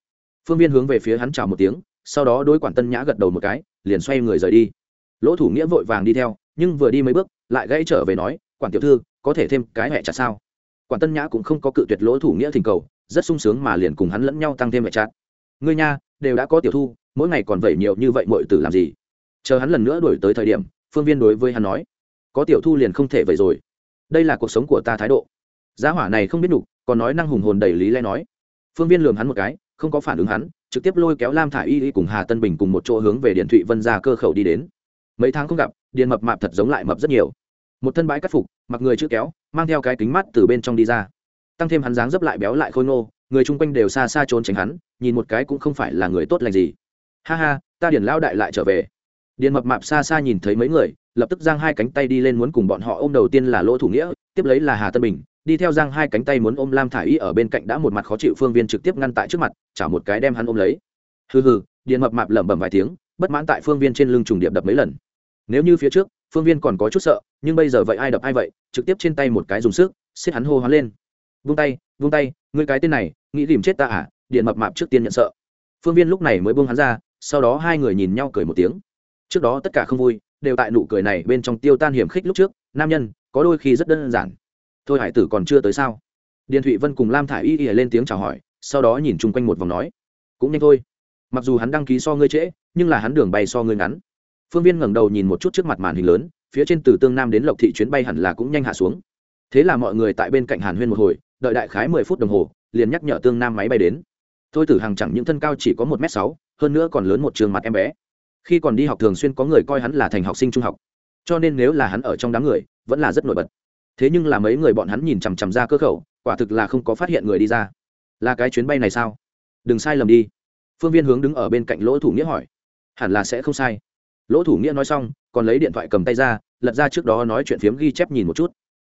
Phương viên hướng về phía hắn chào một tiếng sau đó đối quản tân nhã gật đầu một cái, liền xoay người rời đi. Lỗ thủ nghĩa vội vàng đi theo, nhưng vừa đi mấy bước, lại gãy trở về nói, quản tiểu thư, có thể thêm cái hẹ chặt sao? Quản tân nhã cũng không có cự tuyệt lỗ thủ nghĩa thỉnh cầu, rất sung sướng mà liền cùng hắn lẫn nhau tăng thêm hẹ chặt. Người nha, đều đã có tiểu thu, mỗi ngày còn vậy nhiều như vậy mọi tử làm gì? Chờ hắn lần nữa đổi tới thời điểm, phương viên đối với hắn nói, có tiểu thu liền không thể vậy rồi. Đây là cuộc sống của ta thái độ. Giá hỏa này không biết đủ còn nói năng hùng hồn đầy lý lẽ nói. Phương viên lường hắn một cái không có phản ứng hắn, trực tiếp lôi kéo lam thả i y cùng hà tân bình cùng một chỗ hướng về điện thụy vân ra cơ khẩu đi đến. Mấy tháng không gặp, điện mập mạp thật giống lại mập rất nhiều. Một thân bãi cắt phục, mặc người chữ kéo, mang theo cái kính mắt từ bên trong đi ra. Tăng thêm hắn dáng dấp lại béo lại khôi ngô, người chung quanh đều xa xa trốn tránh hắn, nhìn một cái cũng không phải là người tốt lành gì. Ha ha, ta điển lao đại lại trở về điện mập mạp xa xa nhìn thấy mấy người, lập tức giang hai cánh tay đi lên muốn cùng bọn họ ôm đầu tiên là lỗ thủ nghĩa, tiếp lấy là hà tân bình, đi theo giang hai cánh tay muốn ôm lam thả i y ở bên cạnh đã một mặt khó chịu phương viên trực tiếp ngăn tại trước mặt, chả một cái đem hắn ôm lấy. Hừ hừ điện mập mạp lẩm bẩm vài tiếng, bất mãn tại phương viên trên lưng trùng điệp đập mấy lần. Nếu như phía trước, phương viên còn có chút sợ, nhưng bây giờ vậy ai đập ai vậy, trực tiếp trên tay một cái dùng sức, xiết hắn hô hoán lên. Vung tay vung tay, ngươi cái tên này, nghĩ tìm chết ta à? Điện mập mạp trước tiên nhận sợ. Phương viên lúc này mới buông hắn ra, sau đó hai người nhìn nhau cười một tiếng trước đó tất cả không vui, đều tại nụ cười này bên trong tiêu tan hiểm khích lúc trước, nam nhân, có đôi khi rất đơn giản. Thôi hải tử còn chưa tới sao? Điền thụy vân cùng lam thả i y y lên tiếng chào hỏi, sau đó nhìn chung quanh một vòng nói, cũng nhanh thôi. Mặc dù hắn đăng ký so ngươi trễ, nhưng là hắn đường bay so ngươi ngắn. Phương viên ngẩng đầu nhìn một chút trước mặt màn hình lớn, phía trên từ tương nam đến lộc thị chuyến bay hẳn là cũng nhanh hạ xuống. Thế là mọi người tại bên cạnh hàn huyên một hồi, đợi đại khái mười phút đồng hồ, liền nhắc nhở tương nam máy bay đến. Thôi tử hàng chẳng những thân cao chỉ có một m sáu, hơn nữa còn lớn một trường mặt em bé khi còn đi học thường xuyên có người coi hắn là thành học sinh trung học. Cho nên nếu là hắn ở trong đám người, vẫn là rất nổi bật. Thế nhưng là mấy người bọn hắn nhìn chằm chằm ra cơ khẩu, quả thực là không có phát hiện người đi ra. Là cái chuyến bay này sao? Đừng sai lầm đi. Phương viên hướng đứng ở bên cạnh lỗ thủ nghĩa hỏi. Hẳn là sẽ không sai. Lỗ thủ nghĩa nói xong, còn lấy điện thoại cầm tay ra, lật ra trước đó nói chuyện phiếm ghi chép nhìn một chút.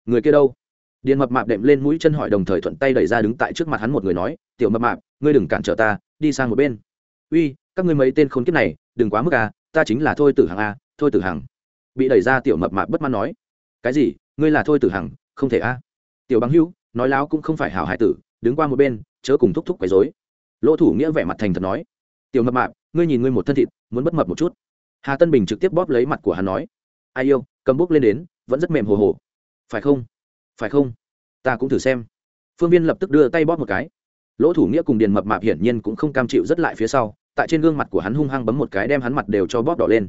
Người kia đâu? Điện mập mạp đệm lên mũi chân hỏi đồng thời thuận tay đẩy ra đứng tại trước mặt hắn một người nói, tiểu mập mạp, ngươi đừng cản trở ta, đi sang một bên. Uy các ngươi mấy tên khốn kiếp này, đừng quá mức à ta chính là thôi tử hằng a thôi tử hằng. Bị đẩy ra tiểu mập mạp bất mãn nói. Cái gì? Ngươi là thôi tử hằng, không thể a tiểu bằng hữu nói láo cũng không phải hảo hải tử, đứng qua một bên, chớ cùng thúc thúc quấy dối lỗ thủ nghĩa vẻ mặt thành thật nói. Tiểu mập mạp, ngươi nhìn ngươi một thân thịt, muốn bất mập một chút. Hà tân bình trực tiếp bóp lấy mặt của hắn nói. Ai yêu, cầm bút lên đến, vẫn rất mềm hồ hồ. Phải không? Phải không? Ta cũng thử xem. Phương viên lập tức đưa tay bóp một cái. Lỗ thủ nghĩa cùng điền mập mạp hiển nhiên cũng không cam chịu rất lại phía sau tại trên gương mặt của hắn hung hăng bấm một cái đem hắn mặt đều cho bóp đỏ lên.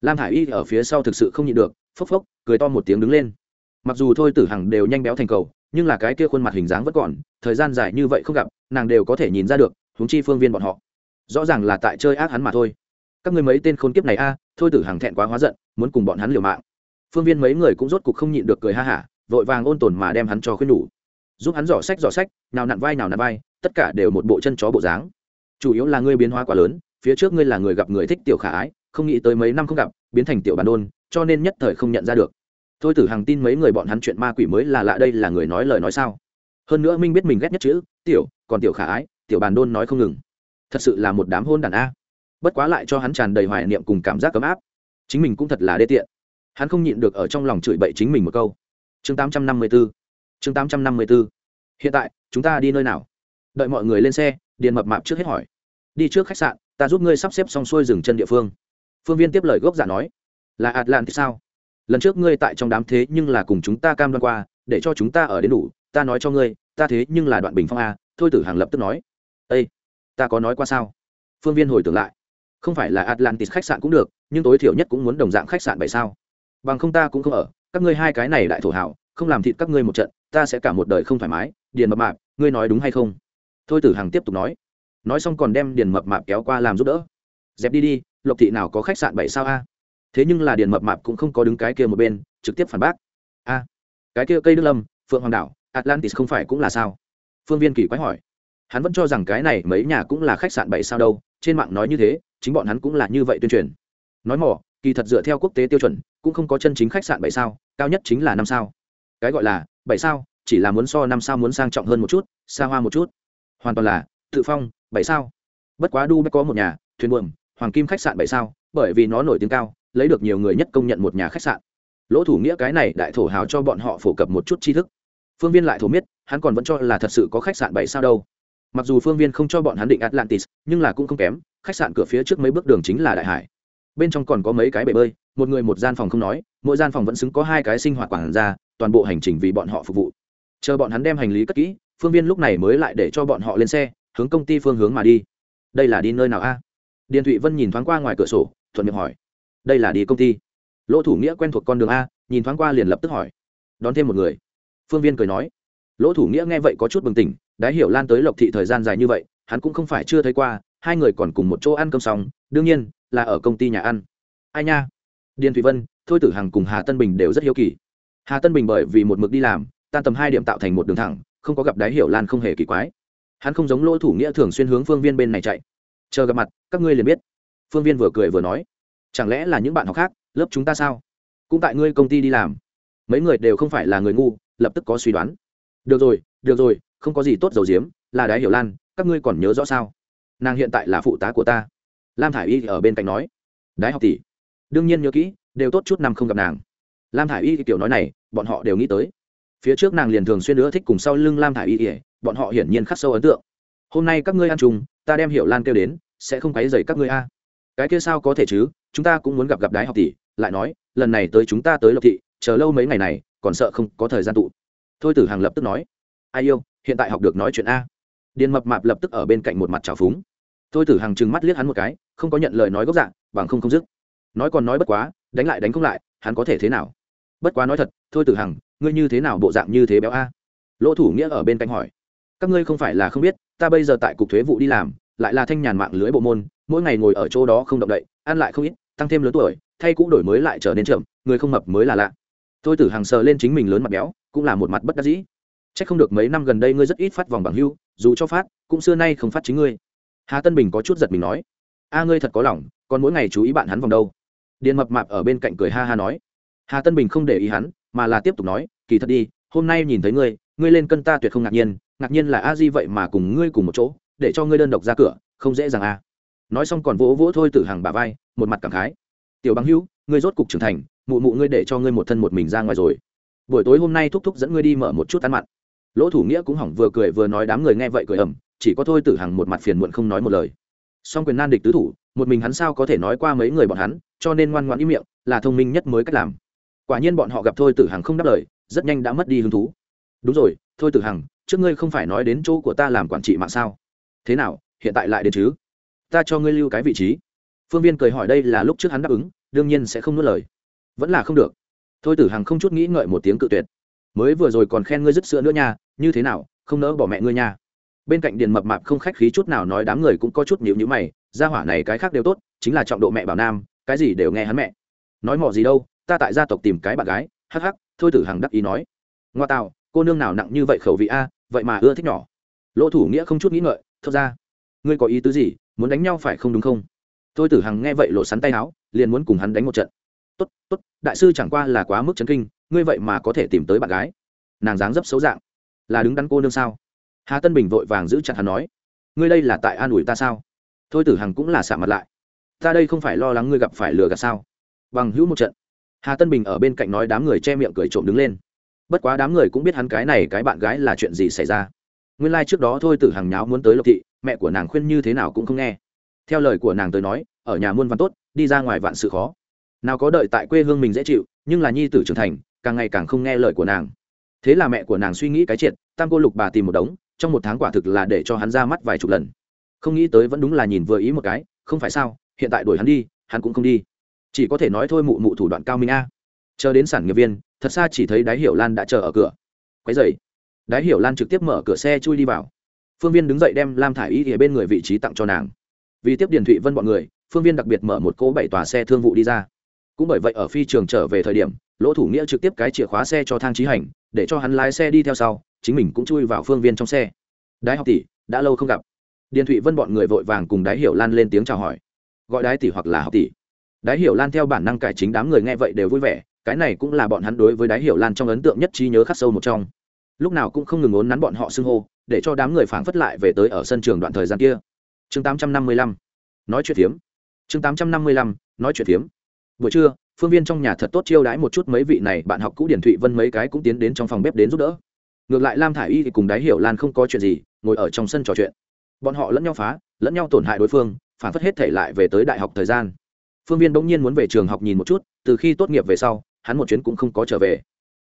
Lam thả i y ở phía sau thực sự không nhịn được, phốc phốc, cười to một tiếng đứng lên. Mặc dù thôi tử hằng đều nhanh béo thành cầu, nhưng là cái kia khuôn mặt hình dáng vẫn còn, thời gian dài như vậy không gặp, nàng đều có thể nhìn ra được, huống chi phương viên bọn họ. Rõ ràng là tại chơi ác hắn mà thôi. Các người mấy tên khốn kiếp này a, thôi tử hằng thẹn quá hóa giận, muốn cùng bọn hắn liều mạng. Phương viên mấy người cũng rốt cục không nhịn được cười ha hả, vội vàng ôn tồn mà đem hắn cho khuyên nhủ. Giúp hắn dò sách dò sách, nào nặn vai, nào nặn vai, tất cả đều một bộ chân chó bộ dáng chủ yếu là ngươi biến hóa quá lớn, phía trước ngươi là người gặp người thích tiểu khả ái, không nghĩ tới mấy năm không gặp, biến thành tiểu bản đôn, cho nên nhất thời không nhận ra được. Thôi tử hàng tin mấy người bọn hắn chuyện ma quỷ mới là lạ đây là người nói lời nói sao? Hơn nữa minh biết mình ghét nhất chữ, tiểu, còn tiểu khả ái, tiểu bàn đôn nói không ngừng. Thật sự là một đám hôn đàn a. Bất quá lại cho hắn tràn đầy hoài niệm cùng cảm giác ấm áp. Chính mình cũng thật là đê tiện. Hắn không nhịn được ở trong lòng chửi bậy chính mình một câu. Chương tám trăm năm mươi b ố chương tám trăm năm mươi b ố hiện tại, chúng ta đi nơi nào? Đợi mọi người lên xe điền mập mạp trước hết hỏi. Đi trước khách sạn, ta giúp ngươi sắp xếp xong xuôi dừng chân địa phương. Phương viên tiếp lời gốc giả nói. Là atlantis sao? Lần trước ngươi tại trong đám thế nhưng là cùng chúng ta cam đoan qua, để cho chúng ta ở đến đủ, ta nói cho ngươi, ta thế nhưng là đoạn bình phong a, thôi tử hàng lập tức nói. Ây ta có nói qua sao? Phương viên hồi tưởng lại. Không phải là atlantis khách sạn cũng được, nhưng tối thiểu nhất cũng muốn đồng dạng khách sạn bảy sao. Bằng không ta cũng không ở, các ngươi hai cái này đại thổ hảo, không làm thịt các ngươi một trận, ta sẽ cả một đời không thoải mái. Điền mập mạp, ngươi nói đúng hay không? Thôi tử hằng tiếp tục nói nói xong còn đem điền mập mạp kéo qua làm giúp đỡ. Dẹp đi đi, lộc thị nào có khách sạn bảy sao a? Thế nhưng là điền mập mạp cũng không có đứng cái kia một bên, trực tiếp phản bác. A, cái kia cây đức lâm, phượng hoàng đảo, atlantis không phải cũng là sao? Phương viên kỳ quái hỏi. Hắn vẫn cho rằng cái này mấy nhà cũng là khách sạn bảy sao đâu, trên mạng nói như thế, chính bọn hắn cũng là như vậy tuyên truyền. Nói mỏ, kỳ thật dựa theo quốc tế tiêu chuẩn, cũng không có chân chính khách sạn bảy sao, cao nhất chính là năm sao. Cái gọi là bảy sao, chỉ là muốn so năm sao muốn sang trọng hơn một chút, xa hoa một chút hoàn toàn là tự phong, bảy sao. Bất quá du có một nhà, thuyền buồm, hoàng kim khách sạn bảy sao, bởi vì nó nổi tiếng cao, lấy được nhiều người nhất công nhận một nhà khách sạn. Lỗ thủ nghĩa cái này đại thổ hào cho bọn họ phổ cập một chút tri thức. Phương viên lại thổ miết, hắn còn vẫn cho là thật sự có khách sạn bảy sao đâu. Mặc dù phương viên không cho bọn hắn định atlantis, nhưng là cũng không kém, khách sạn cửa phía trước mấy bước đường chính là đại hải. Bên trong còn có mấy cái bể bơi, một người một gian phòng không nói, mỗi gian phòng vẫn xứng có hai cái sinh hoạt quản ra toàn bộ hành trình vì bọn họ phục vụ. Chờ bọn hắn đem hành lý cất kỹ phương viên lúc này mới lại để cho bọn họ lên xe, hướng công ty phương hướng mà đi. Đây là đi nơi nào a? Điền thụy vân nhìn thoáng qua ngoài cửa sổ, thuận miệng hỏi. Đây là đi công ty. Lỗ thủ nghĩa quen thuộc con đường a, nhìn thoáng qua liền lập tức hỏi. Đón thêm một người. Phương viên cười nói. Lỗ thủ nghĩa nghe vậy có chút bừng tỉnh đã hiểu lan tới lộc thị thời gian dài như vậy, hắn cũng không phải chưa thấy qua, hai người còn cùng một chỗ ăn cơm xong, đương nhiên là ở công ty nhà ăn. Ai nha? Điền thụy vân, thôi tử hằng cùng hà tân bình đều rất hiếu kỳ. Hà tân bình bởi vì một mực đi làm, tan tầm hai điểm tạo thành một đường thẳng không có gặp đáy hiểu lan không hề kỳ quái. Hắn không giống lỗ thủ nghĩa thường xuyên hướng phương viên bên này chạy. Chờ gặp mặt, các ngươi liền biết. Phương viên vừa cười vừa nói. Chẳng lẽ là những bạn học khác, lớp chúng ta sao? Cũng tại ngươi công ty đi làm. Mấy người đều không phải là người ngu, lập tức có suy đoán. Được rồi được rồi, không có gì tốt dầu diếm, là đái hiểu lan, các ngươi còn nhớ rõ sao? Nàng hiện tại là phụ tá của ta. Lam thả i y ở bên cạnh nói. Đái học tỷ. Đương nhiên nhớ kỹ, đều tốt chút năm không gặp nàng. Lam thả i y kiểu nói này, bọn họ đều nghĩ tới phía trước nàng liền thường xuyên nữa thích cùng sau lưng lam thả i y ỉa bọn họ hiển nhiên khắc sâu ấn tượng. Hôm nay các ngươi ăn chung, ta đem hiểu lan kêu đến, sẽ không quấy dày các ngươi a. Cái kia sao có thể chứ, chúng ta cũng muốn gặp gặp đái học tỷ, lại nói, lần này tới chúng ta tới lộc thị, chờ lâu mấy ngày này, còn sợ không có thời gian tụ. Thôi tử hàng lập tức nói, ai yêu, hiện tại học được nói chuyện a. Điền mập mạp lập tức ở bên cạnh một mặt trào phúng. Thôi tử hàng trừng mắt liếc hắn một cái, không có nhận lời nói gốc dạng, bằng không không dứt. Nói còn nói bất quá, đánh lại đánh không lại, hắn có thể thế nào? Bất quá nói thật, thôi tử hằng ngươi như thế nào bộ dạng như thế béo a? Lỗ thủ nghĩa ở bên cạnh hỏi. Các ngươi không phải là không biết, ta bây giờ tại cục thuế vụ đi làm, lại là thanh nhàn mạng lưới bộ môn, mỗi ngày ngồi ở chỗ đó không động đậy, ăn lại không ít, tăng thêm lớn tuổi, thay cũ đổi mới lại trở nên chậm, người không mập mới là lạ. Tôi tử hàng sờ lên chính mình lớn mặt béo, cũng là một mặt bất đắc dĩ. C h ắ c không được mấy năm gần đây ngươi rất ít phát vòng bằng hưu, dù cho phát, cũng xưa nay không phát chính ngươi. Hà tân bình có chút giật mình nói. A, ngươi thật có lòng, còn mỗi ngày chú ý bạn hắn vòng đâu? Điện mập mạp ở bên cạnh cười ha ha nói. Hà tân bình không để ý hắn mà là tiếp tục nói, kỳ thật đi, hôm nay nhìn thấy ngươi ngươi lên cân ta tuyệt không ngạc nhiên ngạc nhiên là a di vậy mà cùng ngươi cùng một chỗ, để cho ngươi đơn độc ra cửa, không dễ dàng a nói xong còn vỗ vỗ thôi từ hàng bà vai, một mặt cảm khái. Tiểu bằng hữu, ngươi rốt cục trưởng thành, mụ mụ ngươi để cho ngươi một thân một mình ra ngoài rồi. Buổi tối hôm nay thúc thúc dẫn ngươi đi mở một chút ăn mặn. Lỗ thủ nghĩa cũng hỏng vừa cười vừa nói đám người nghe vậy cười ẩm chỉ có thôi tử hằng một mặt phiền muộn không nói một lời. Song quyền nan địch tứ thủ, một mình hắn sao có thể nói qua mấy người bọn hắn, cho nên ngoan ngoãn ý miệng, là thông minh nhất mới cách làm quả nhiên bọn họ gặp thôi tử hằng không đáp lời, rất nhanh đã mất đi hứng thú. Đúng rồi, thôi tử hằng, trước ngươi không phải nói đến chỗ của ta làm quản trị mạng sao? Thế nào, hiện tại lại đến chứ? Ta cho ngươi lưu cái vị trí. Phương viên cười hỏi đây là lúc trước hắn đáp ứng, đương nhiên sẽ không nuốt lời. Vẫn là không được. Thôi tử hằng không chút nghĩ ngợi một tiếng cự tuyệt. Mới vừa rồi còn khen ngươi dứt sữa nữa nha, như thế nào, không nỡ bỏ mẹ ngươi nha. Bên cạnh điền mập mạp không khách khí chút nào nói đám người cũng có chút nhịu nhữ mày, gia hỏa này cái khác đều tốt, chính là trọng độ mẹ bảo nam, cái gì đều nghe hắn mẹ. Nói mỏ gì đâu ta tại gia tộc tìm cái bạn gái, hắc hắc, thôi tử hằng đắc ý nói. Ngoa tạo cô nương nào nặng như vậy khẩu vị a, vậy mà ưa thích nhỏ. Lỗ thủ nghĩa không chút nghĩ ngợi thật ra. Ngươi có ý tứ gì, muốn đánh nhau phải không đúng không? Thôi tử hằng nghe vậy lộ sắn tay áo, liền muốn cùng hắn đánh một trận. Tốt tốt, đại sư chẳng qua là quá mức chấn kinh, ngươi vậy mà có thể tìm tới bạn gái. Nàng dáng dấp xấu dạng. Là đứng đắn cô nương sao? Hà tân bình vội vàng giữ chặt hắn nói. Ngươi đây là tại an ủi ta sao? Thôi tử hằng cũng là xả mặt lại. Ta đây không phải lo lắng ngươi gặp phải lừa gạt sao? Bằng hữu một trận hà tân bình ở bên cạnh nói đám người che miệng cười trộm đứng lên bất quá đám người cũng biết hắn cái này cái bạn gái là chuyện gì xảy ra nguyên lai、like、trước đó thôi từ hàng nháo muốn tới lộc thị mẹ của nàng khuyên như thế nào cũng không nghe theo lời của nàng tới nói ở nhà muôn văn tốt đi ra ngoài vạn sự khó nào có đợi tại quê hương mình dễ chịu nhưng là nhi tử trưởng thành càng ngày càng không nghe lời của nàng thế là mẹ của nàng suy nghĩ cái triệt tam cô lục bà tìm một đống trong một tháng quả thực là để cho hắn ra mắt vài chục lần không nghĩ tới vẫn đúng là nhìn vừa ý một cái không phải sao hiện tại đuổi hắn đi hắn cũng không đi chỉ có thể nói thôi mụ mụ thủ đoạn cao minh a. Chờ đến sản nghiệp viên, thật xa chỉ thấy đái hiểu lan đã chờ ở cửa. Quái dậy đái hiểu lan trực tiếp mở cửa xe chui đi vào. Phương viên đứng dậy đem lam thả i y thì bên người vị trí tặng cho nàng. Vì tiếp điền thụy vân bọn người, phương viên đặc biệt mở một cỗ bảy tòa xe thương vụ đi ra. Cũng bởi vậy ở phi trường trở về thời điểm, lỗ thủ nghĩa trực tiếp cái chìa khóa xe cho thang trí hành, để cho hắn lái xe đi theo sau, chính mình cũng chui vào phương viên trong xe. Đái học tỷ, đã lâu không gặp. Điền thụy vân bọn người vội vàng cùng đái hiểu lan lên tiếng chào hỏi. Gọi đái tỷ hoặc là học tỷ đái hiểu lan theo bản năng cải chính đám người nghe vậy đều vui vẻ, cái này cũng là bọn hắn đối với đái hiểu lan trong ấn tượng nhất trí nhớ khắc sâu một trong. Lúc nào cũng không ngừng ốn nắn bọn họ xưng hô, để cho đám người phảng phất lại về tới ở sân trường đoạn thời gian kia. Chương tám trăm năm mươi lăm. Nói chuyện phiếm. Chương tám trăm năm mươi lăm. Nói chuyện phiếm. Buổi trưa, phương viên trong nhà thật tốt chiêu đãi một chút mấy vị này, bạn học cũ điển thụy vân mấy cái cũng tiến đến trong phòng bếp đến giúp đỡ. Ngược lại lam thả i y thì cùng đái hiểu lan không có chuyện gì, ngồi ở trong sân trò chuyện. Bọn họ lẫn nhau phá, lẫn nhau tổn hại đối phương phản phất hết thể lại về tới đại học thời gian phương viên bỗng nhiên muốn về trường học nhìn một chút, từ khi tốt nghiệp về sau, hắn một chuyến cũng không có trở về.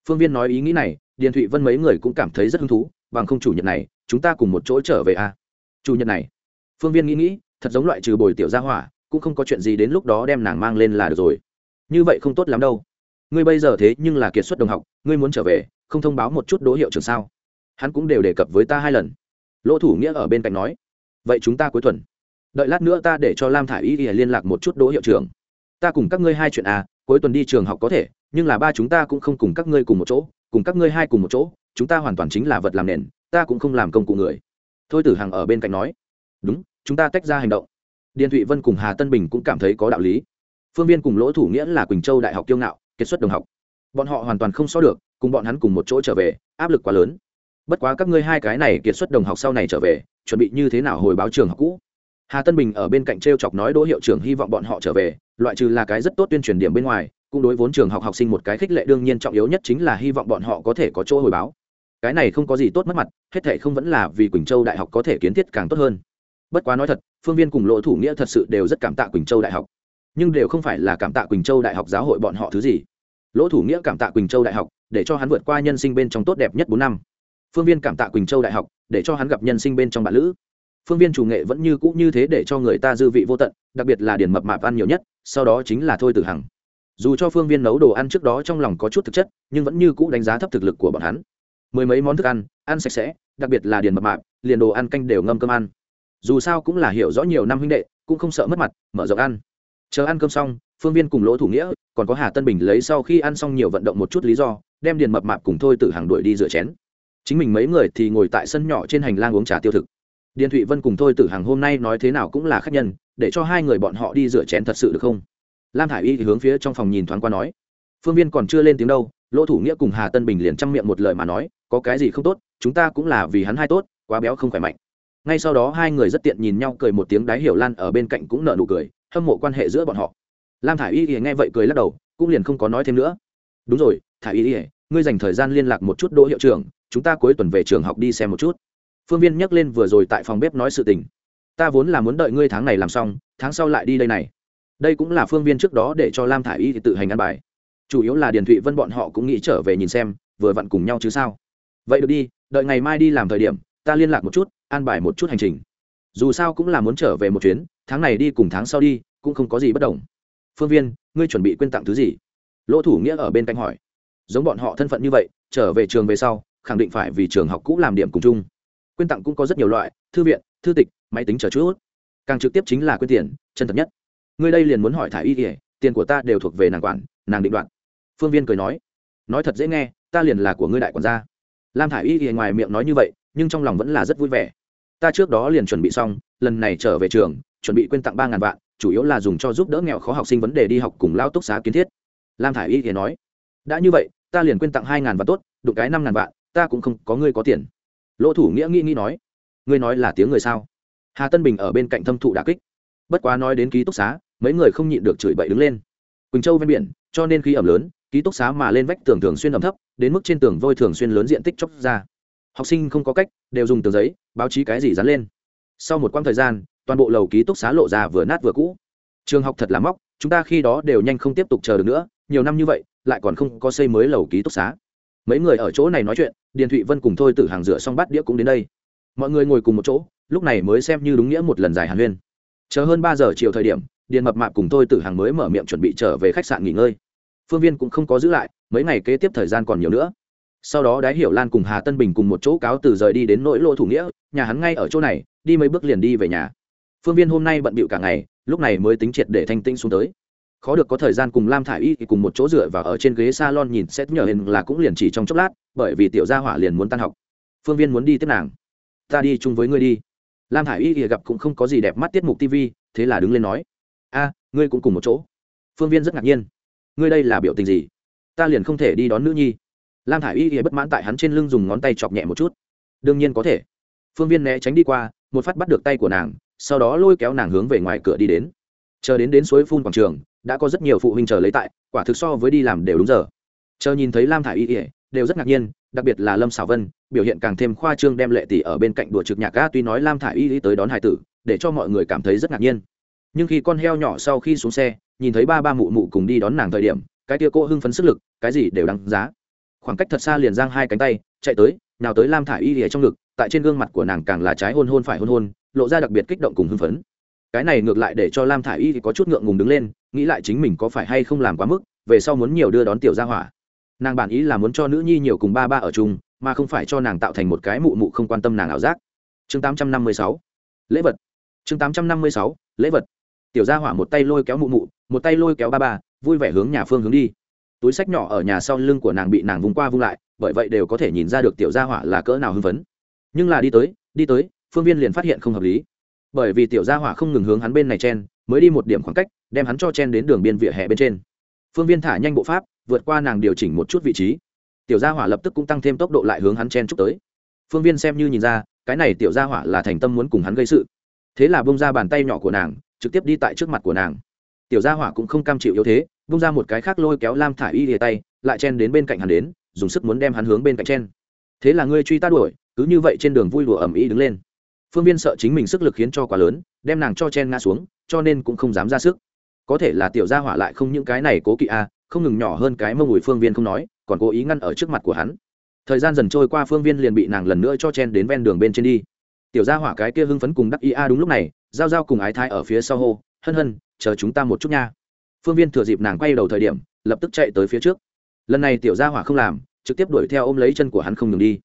Phương viên nói ý nghĩ này, điền thụy vân mấy người cũng cảm thấy rất hứng thú, bằng không chủ nhật này, chúng ta cùng một chỗ trở về a à? chủ nhật này, phương viên nghĩ nghĩ, thật giống loại trừ bồi tiểu gia hỏa, cũng không có chuyện gì đến lúc đó đem nàng mang lên là được rồi. Như vậy không tốt lắm đâu. Ngươi bây giờ thế nhưng là kiệt xuất đồng học, ngươi muốn trở về, không thông báo một chút đỗ hiệu trường sao? Hắn cũng đều đề cập với ta hai lần. Lỗ thủ nghĩa ở bên cạnh nói. Vậy chúng ta cuối tuần đợi lát nữa ta để cho lam thả i y liên lạc một chút đỗ hiệu trưởng. Ta cùng các ngươi hai chuyện à cuối tuần đi trường học có thể, nhưng là ba chúng ta cũng không cùng các ngươi cùng một chỗ, cùng các ngươi hai cùng một chỗ, chúng ta hoàn toàn chính là vật làm nền, ta cũng không làm công cụ người. Thôi tử hằng ở bên cạnh nói. Đúng, chúng ta tách ra hành động. Điền thụy vân cùng hà tân bình cũng cảm thấy có đạo lý. Phương viên cùng lỗ thủ nghĩa là quỳnh châu đại học kiêu ngạo kết xuất đồng học. Bọn họ hoàn toàn không so được, cùng bọn hắn cùng một chỗ trở về, áp lực quá lớn. Bất quá các ngươi hai cái này kiệt xuất đồng học sau này trở về, chuẩn bị như thế nào hồi báo trường học cũ? Hà tân bình ở bên cạnh t r e o chọc nói đỗ hiệu trưởng hy vọng bọn họ trở về, loại trừ là cái rất tốt tuyên truyền điểm bên ngoài, cũng đối vốn trường học học sinh một cái khích lệ đương nhiên trọng yếu nhất chính là hy vọng bọn họ có thể có chỗ hồi báo. Cái này không có gì tốt mất mặt, hết thệ không vẫn là vì quỳnh châu đại học có thể kiến thiết càng tốt hơn. Bất quá nói thật, phương viên cùng lỗ thủ nghĩa thật sự đều rất cảm tạ quỳnh châu đại học. Nhưng đều không phải là cảm tạ quỳnh châu đại học giáo hội bọn họ thứ gì. Lỗ thủ nghĩa cảm tạ quỳnh châu đại học, để cho hắn vượt qua nhân sinh bên trong tốt đẹp nhất bốn năm. Phương viên cảm tạ quỳnh châu đại học, để cho hắn gặp nhân sinh bên trong bạn lữ phương viên chủ nghệ vẫn như cũ như thế để cho người ta dư vị vô tận, đặc biệt là điển mập mạp ăn nhiều nhất, sau đó chính là thôi tử hằng. Dù cho phương viên nấu đồ ăn trước đó trong lòng có chút thực chất, nhưng vẫn như cũ đánh giá thấp thực lực của bọn hắn. Mười mấy món thức ăn ăn sạch sẽ, đặc biệt là điền mập mạp, liền đồ ăn canh đều ngâm cơm ăn. Dù sao cũng là hiểu rõ nhiều năm huynh đệ, cũng không sợ mất mặt, mở rộng ăn. Chờ ăn cơm xong, phương viên cùng lỗ thủ nghĩa, còn có hà tân bình lấy sau khi ăn xong nhiều vận động một chút lý do, đem điền mập mạp cùng thôi từ hàng đuổi đi rửa chén. Chính mình mấy người thì ngồi tại sân nhỏ trên hành lang uống trà tiêu thực điền thụy vân cùng thôi tử hàng hôm nay nói thế nào cũng là khách nhân, để cho hai người bọn họ đi rửa chén thật sự được không? Lam thả i y thì hướng phía trong phòng nhìn thoáng qua nói. Phương viên còn chưa lên tiếng đâu, lỗ thủ nghĩa cùng hà tân bình liền chăm miệng một lời mà nói, có cái gì không tốt, chúng ta cũng là vì hắn hai tốt, quá béo không khỏe mạnh. Ngay sau đó hai người rất tiện nhìn nhau cười một tiếng đái hiểu lan ở bên cạnh cũng nợ nụ cười, hâm mộ quan hệ giữa bọn họ. Lam thả i y thì nghe vậy cười lắc đầu, cũng liền không có nói thêm nữa. Đúng rồi thả i y thì, ngươi dành thời gian liên lạc một chút đỗ hiệu trưởng, chúng ta cuối tuần về trường học đi xem một chút phương viên nhắc lên vừa rồi tại phòng bếp nói sự tình. Ta vốn là muốn đợi ngươi tháng này làm xong, tháng sau lại đi đây này. Đây cũng là phương viên trước đó để cho lam thả i y thì tự hành ăn bài. Chủ yếu là điền thụy vân bọn họ cũng nghĩ trở về nhìn xem, vừa vặn cùng nhau chứ sao. Vậy được đi, đợi ngày mai đi làm thời điểm, ta liên lạc một chút, an bài một chút hành trình. Dù sao cũng là muốn trở về một chuyến, tháng này đi cùng tháng sau đi, cũng không có gì bất đồng. Phương viên, ngươi chuẩn bị quên tặng thứ gì? Lỗ thủ nghĩa ở bên cạnh hỏi. Giống bọn họ thân phận như vậy, trở về trường về sau, khẳng định phải vì trường học cũ làm điểm cùng chung quyên tặng cũng có rất nhiều loại, thư viện, thư tịch, máy tính chờ chút càng trực tiếp chính là quyên tiền, chân thật nhất. Ngươi đây liền muốn hỏi thả y kỉa tiền của ta đều thuộc về nàng quản, nàng định đoạn phương viên cười nói nói thật dễ nghe, ta liền là của ngươi đại quản gia. Lam thả y kỉa ngoài miệng nói như vậy, nhưng trong lòng vẫn là rất vui vẻ. Ta trước đó liền chuẩn bị xong, lần này trở về trường, chuẩn bị quyên tặng ba ngàn vạn, chủ yếu là dùng cho giúp đỡ nghèo khó học sinh vấn đề đi học cùng lao túc xá kiến thiết. Lam thả i y thì nói, đã như vậy, ta liền quyên tặng hai ngàn vạn tốt, đụng cái năm ngàn vạn, ta cũng không có ngươi có tiền lỗ thủ nghĩa nghĩ nghĩ nói, ngươi nói là tiếng người sao? Hà tân bình ở bên cạnh thâm thụ đà kích. Bất quá nói đến ký túc xá, mấy người không nhịn được chửi bậy đứng lên. Quỳnh châu ven biển, cho nên khí ẩm lớn, ký túc xá mà lên vách tường thường xuyên ẩm thấp, đến mức trên tường vôi thường xuyên lớn diện tích chóc ra. Học sinh không có cách, đều dùng tờ giấy, báo chí cái gì dán lên. Sau một quãng thời gian, toàn bộ lầu ký túc xá lộ ra vừa nát vừa cũ. Trường học thật là móc, chúng ta khi đó đều nhanh không tiếp tục chờ được nữa, nhiều năm như vậy, lại còn không có xây mới lầu ký túc xá mấy người ở chỗ này nói chuyện, điền thụy vân cùng thôi từ hàng rửa xong bát đĩa cũng đến đây. Mọi người ngồi cùng một chỗ, lúc này mới xem như đúng nghĩa một lần dài hàn huyên. Chờ hơn ba giờ chiều thời điểm, điền mập mạp cùng thôi ử hàng mới mở miệng chuẩn bị trở về khách sạn nghỉ ngơi. Phương viên cũng không có giữ lại, mấy ngày kế tiếp thời gian còn nhiều nữa. Sau đó đái hiểu lan cùng hà tân bình cùng một chỗ cáo từ rời đi đến nỗi lỗ thủ nghĩa, nhà hắn ngay ở chỗ này, đi mấy bước liền đi về nhà. Phương viên hôm nay bận bịu cả ngày, lúc này mới tính triệt để thanh tinh xuống tới khó được có thời gian cùng lam thả i y thì cùng một chỗ dựa và ở trên ghế s a lon nhìn xét nhờ hình là cũng liền chỉ trong chốc lát, bởi vì tiểu gia hỏa liền muốn tan học. Phương viên muốn đi tiếp nàng. Ta đi chung với ngươi đi. Lam thả i y thì gặp cũng không có gì đẹp mắt tiết mục tv thế là đứng lên nói, a, ngươi cũng cùng một chỗ. Phương viên rất ngạc nhiên, ngươi đây là biểu tình gì? Ta liền không thể đi đón nữ nhi. Lam thả i y thì bất mãn tại hắn trên lưng dùng ngón tay chọc nhẹ một chút. Đương nhiên có thể. Phương viên né tránh đi qua, một phát bắt được tay của nàng, sau đó lôi kéo nàng hướng về ngoài cửa đi đến. Chờ đến đến suối phun quảng trường đã có rất nhiều phụ huynh chờ lấy tại, quả thực so với đi làm đều đúng giờ. Chờ nhìn thấy lam thả i y ỉa đều rất ngạc nhiên, đặc biệt là lâm xảo vân, biểu hiện càng thêm khoa trương đem lệ tỷ ở bên cạnh đùa trực nhạc ca tuy nói lam thả i y tới đón hải tử, để cho mọi người cảm thấy rất ngạc nhiên. Nhưng khi con heo nhỏ sau khi xuống xe, nhìn thấy ba ba mụ mụ cùng đi đón nàng thời điểm, cái tia cô hưng phấn sức lực, cái gì đều đáng giá. Khoảng cách thật xa liền giang hai cánh tay, chạy tới, nào tới lam thả y lìa trong ngực, tại trên gương mặt của nàng càng là trái hôn hôn phải hôn hôn, lộ ra đặc biệt kích động cùng hưng phấn. Cái này ngược lại để cho lam thả y có chút ngượng ngùng đứng lên nghĩ lại chính mình có phải hay không làm quá mức, về sau muốn nhiều đưa đón tiểu gia hỏa. Nàng bản ý là muốn cho nữ nhi nhiều cùng ba ba ở chung, mà không phải cho nàng tạo thành một cái mụ mụ không quan tâm nàng ảo giác. Chương tám trăm năm mươi sáu. Lễ vật. Chương tám trăm năm mươi sáu. Lễ vật. Tiểu gia hỏa một tay lôi kéo mụ mụ, một tay lôi kéo ba ba, vui vẻ hướng nhà phương hướng đi. Túi sách nhỏ ở nhà sau lưng của nàng bị nàng vung qua vung lại, bởi vậy đều có thể nhìn ra được tiểu gia hỏa là cỡ nào hưng phấn. Nhưng là đi tới đi tới, phương viên liền phát hiện không hợp lý. Bởi vì tiểu gia hỏa không ngừng hướng hắn bên này chen, mới đi một điểm khoảng cách đem hắn cho chen đến đường biên vỉa hè bên trên. Phương viên thả nhanh bộ pháp, vượt qua nàng điều chỉnh một chút vị trí. Tiểu gia hỏa lập tức cũng tăng thêm tốc độ lại hướng hắn chen chúc tới. Phương viên xem như nhìn ra, cái này tiểu gia hỏa là thành tâm muốn cùng hắn gây sự. Thế là bông ra bàn tay nhỏ của nàng, trực tiếp đi tại trước mặt của nàng. Tiểu gia hỏa cũng không cam chịu yếu thế bông ra một cái khác lôi kéo lam thả y lìa tay, lại chen đến bên cạnh hắn đến, dùng sức muốn đem hắn hướng bên cạnh chen. Thế là ngươi truy ta đuổi, cứ như vậy trên đường vui đùa ẩm ý đứng lên. Phương viên sợ chính mình sức lực khiến cho quá lớn, đem nàng cho chen ngã xuống, cho nên cũng không dám ra sức có thể là tiểu gia hỏa lại không những cái này cố kỵ a, không ngừng nhỏ hơn cái mông ủi phương viên không nói, còn cố ý ngăn ở trước mặt của hắn. Thời gian dần trôi qua phương viên liền bị nàng lần nữa cho chen đến ven đường bên trên đi. Tiểu gia hỏa cái kia hưng phấn cùng đắc ý a đúng lúc này, giao giao cùng ái thai ở phía sau hô, hân hân, chờ chúng ta một chút nha. Phương viên thừa dịp nàng quay đầu thời điểm, lập tức chạy tới phía trước. Lần này tiểu gia hỏa không làm, trực tiếp đuổi theo ôm lấy chân của hắn không ngừng đi.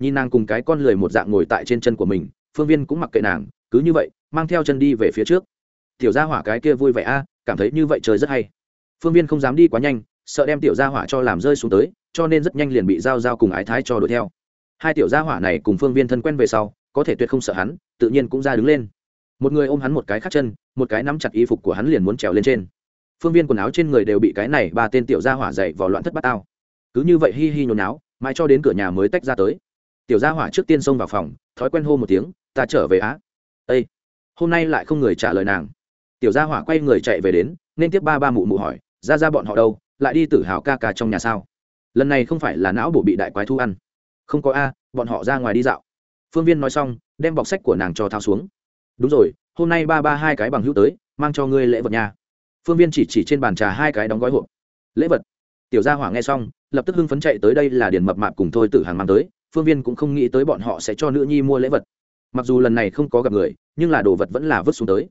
Nhìn nàng cùng cái con lười một dạng ngồi tại trên chân của mình, phương viên cũng mặc kệ nàng, cứ như vậy, mang theo chân đi về phía trước tiểu gia hỏa cái kia vui vẻ a, cảm thấy như vậy trời rất hay. Phương viên không dám đi quá nhanh, sợ đem tiểu gia hỏa cho làm rơi xuống tới, cho nên rất nhanh liền bị giao giao cùng ái thái cho đuổi theo. Hai tiểu gia hỏa này cùng phương viên thân quen về sau, có thể tuyệt không sợ hắn, tự nhiên cũng ra đứng lên. Một người ôm hắn một cái khắc chân, một cái nắm chặt y phục của hắn liền muốn trèo lên trên. Phương viên quần áo trên người đều bị cái này ba tên tiểu gia hỏa dậy vào loạn thất bát tao cứ như vậy hi hi nhốn náo mãi cho đến cửa nhà mới tách ra tới. Tiểu gia hỏa trước tiên xông vào phòng, thói quen hô một tiếng, ta trở về á. Ây hôm nay lại không người trả lời nàng tiểu gia hỏa quay người chạy về đến, nên tiếp ba ba mụ mụ hỏi, ra ra bọn họ đâu? Lại đi tử hào ca ca trong nhà sao? Lần này không phải là não bộ bị đại quái thu ăn. Không có a, bọn họ ra ngoài đi dạo. Phương viên nói xong, đem bọc sách của nàng cho thao xuống. Đúng rồi, hôm nay ba ba hai cái bằng hữu tới, mang cho ngươi lễ vật nhà phương viên chỉ chỉ trên bàn trà hai cái đóng gói hộp. Lễ vật? Tiểu gia hỏa nghe xong, lập tức hưng phấn chạy tới đây là điền mập mạp cùng thôi tử hàng mang tới. Phương viên cũng không nghĩ tới bọn họ sẽ cho nữ nhi mua lễ vật. Mặc dù lần này không có gặp người, nhưng là đồ vật vẫn là vứt xuống tới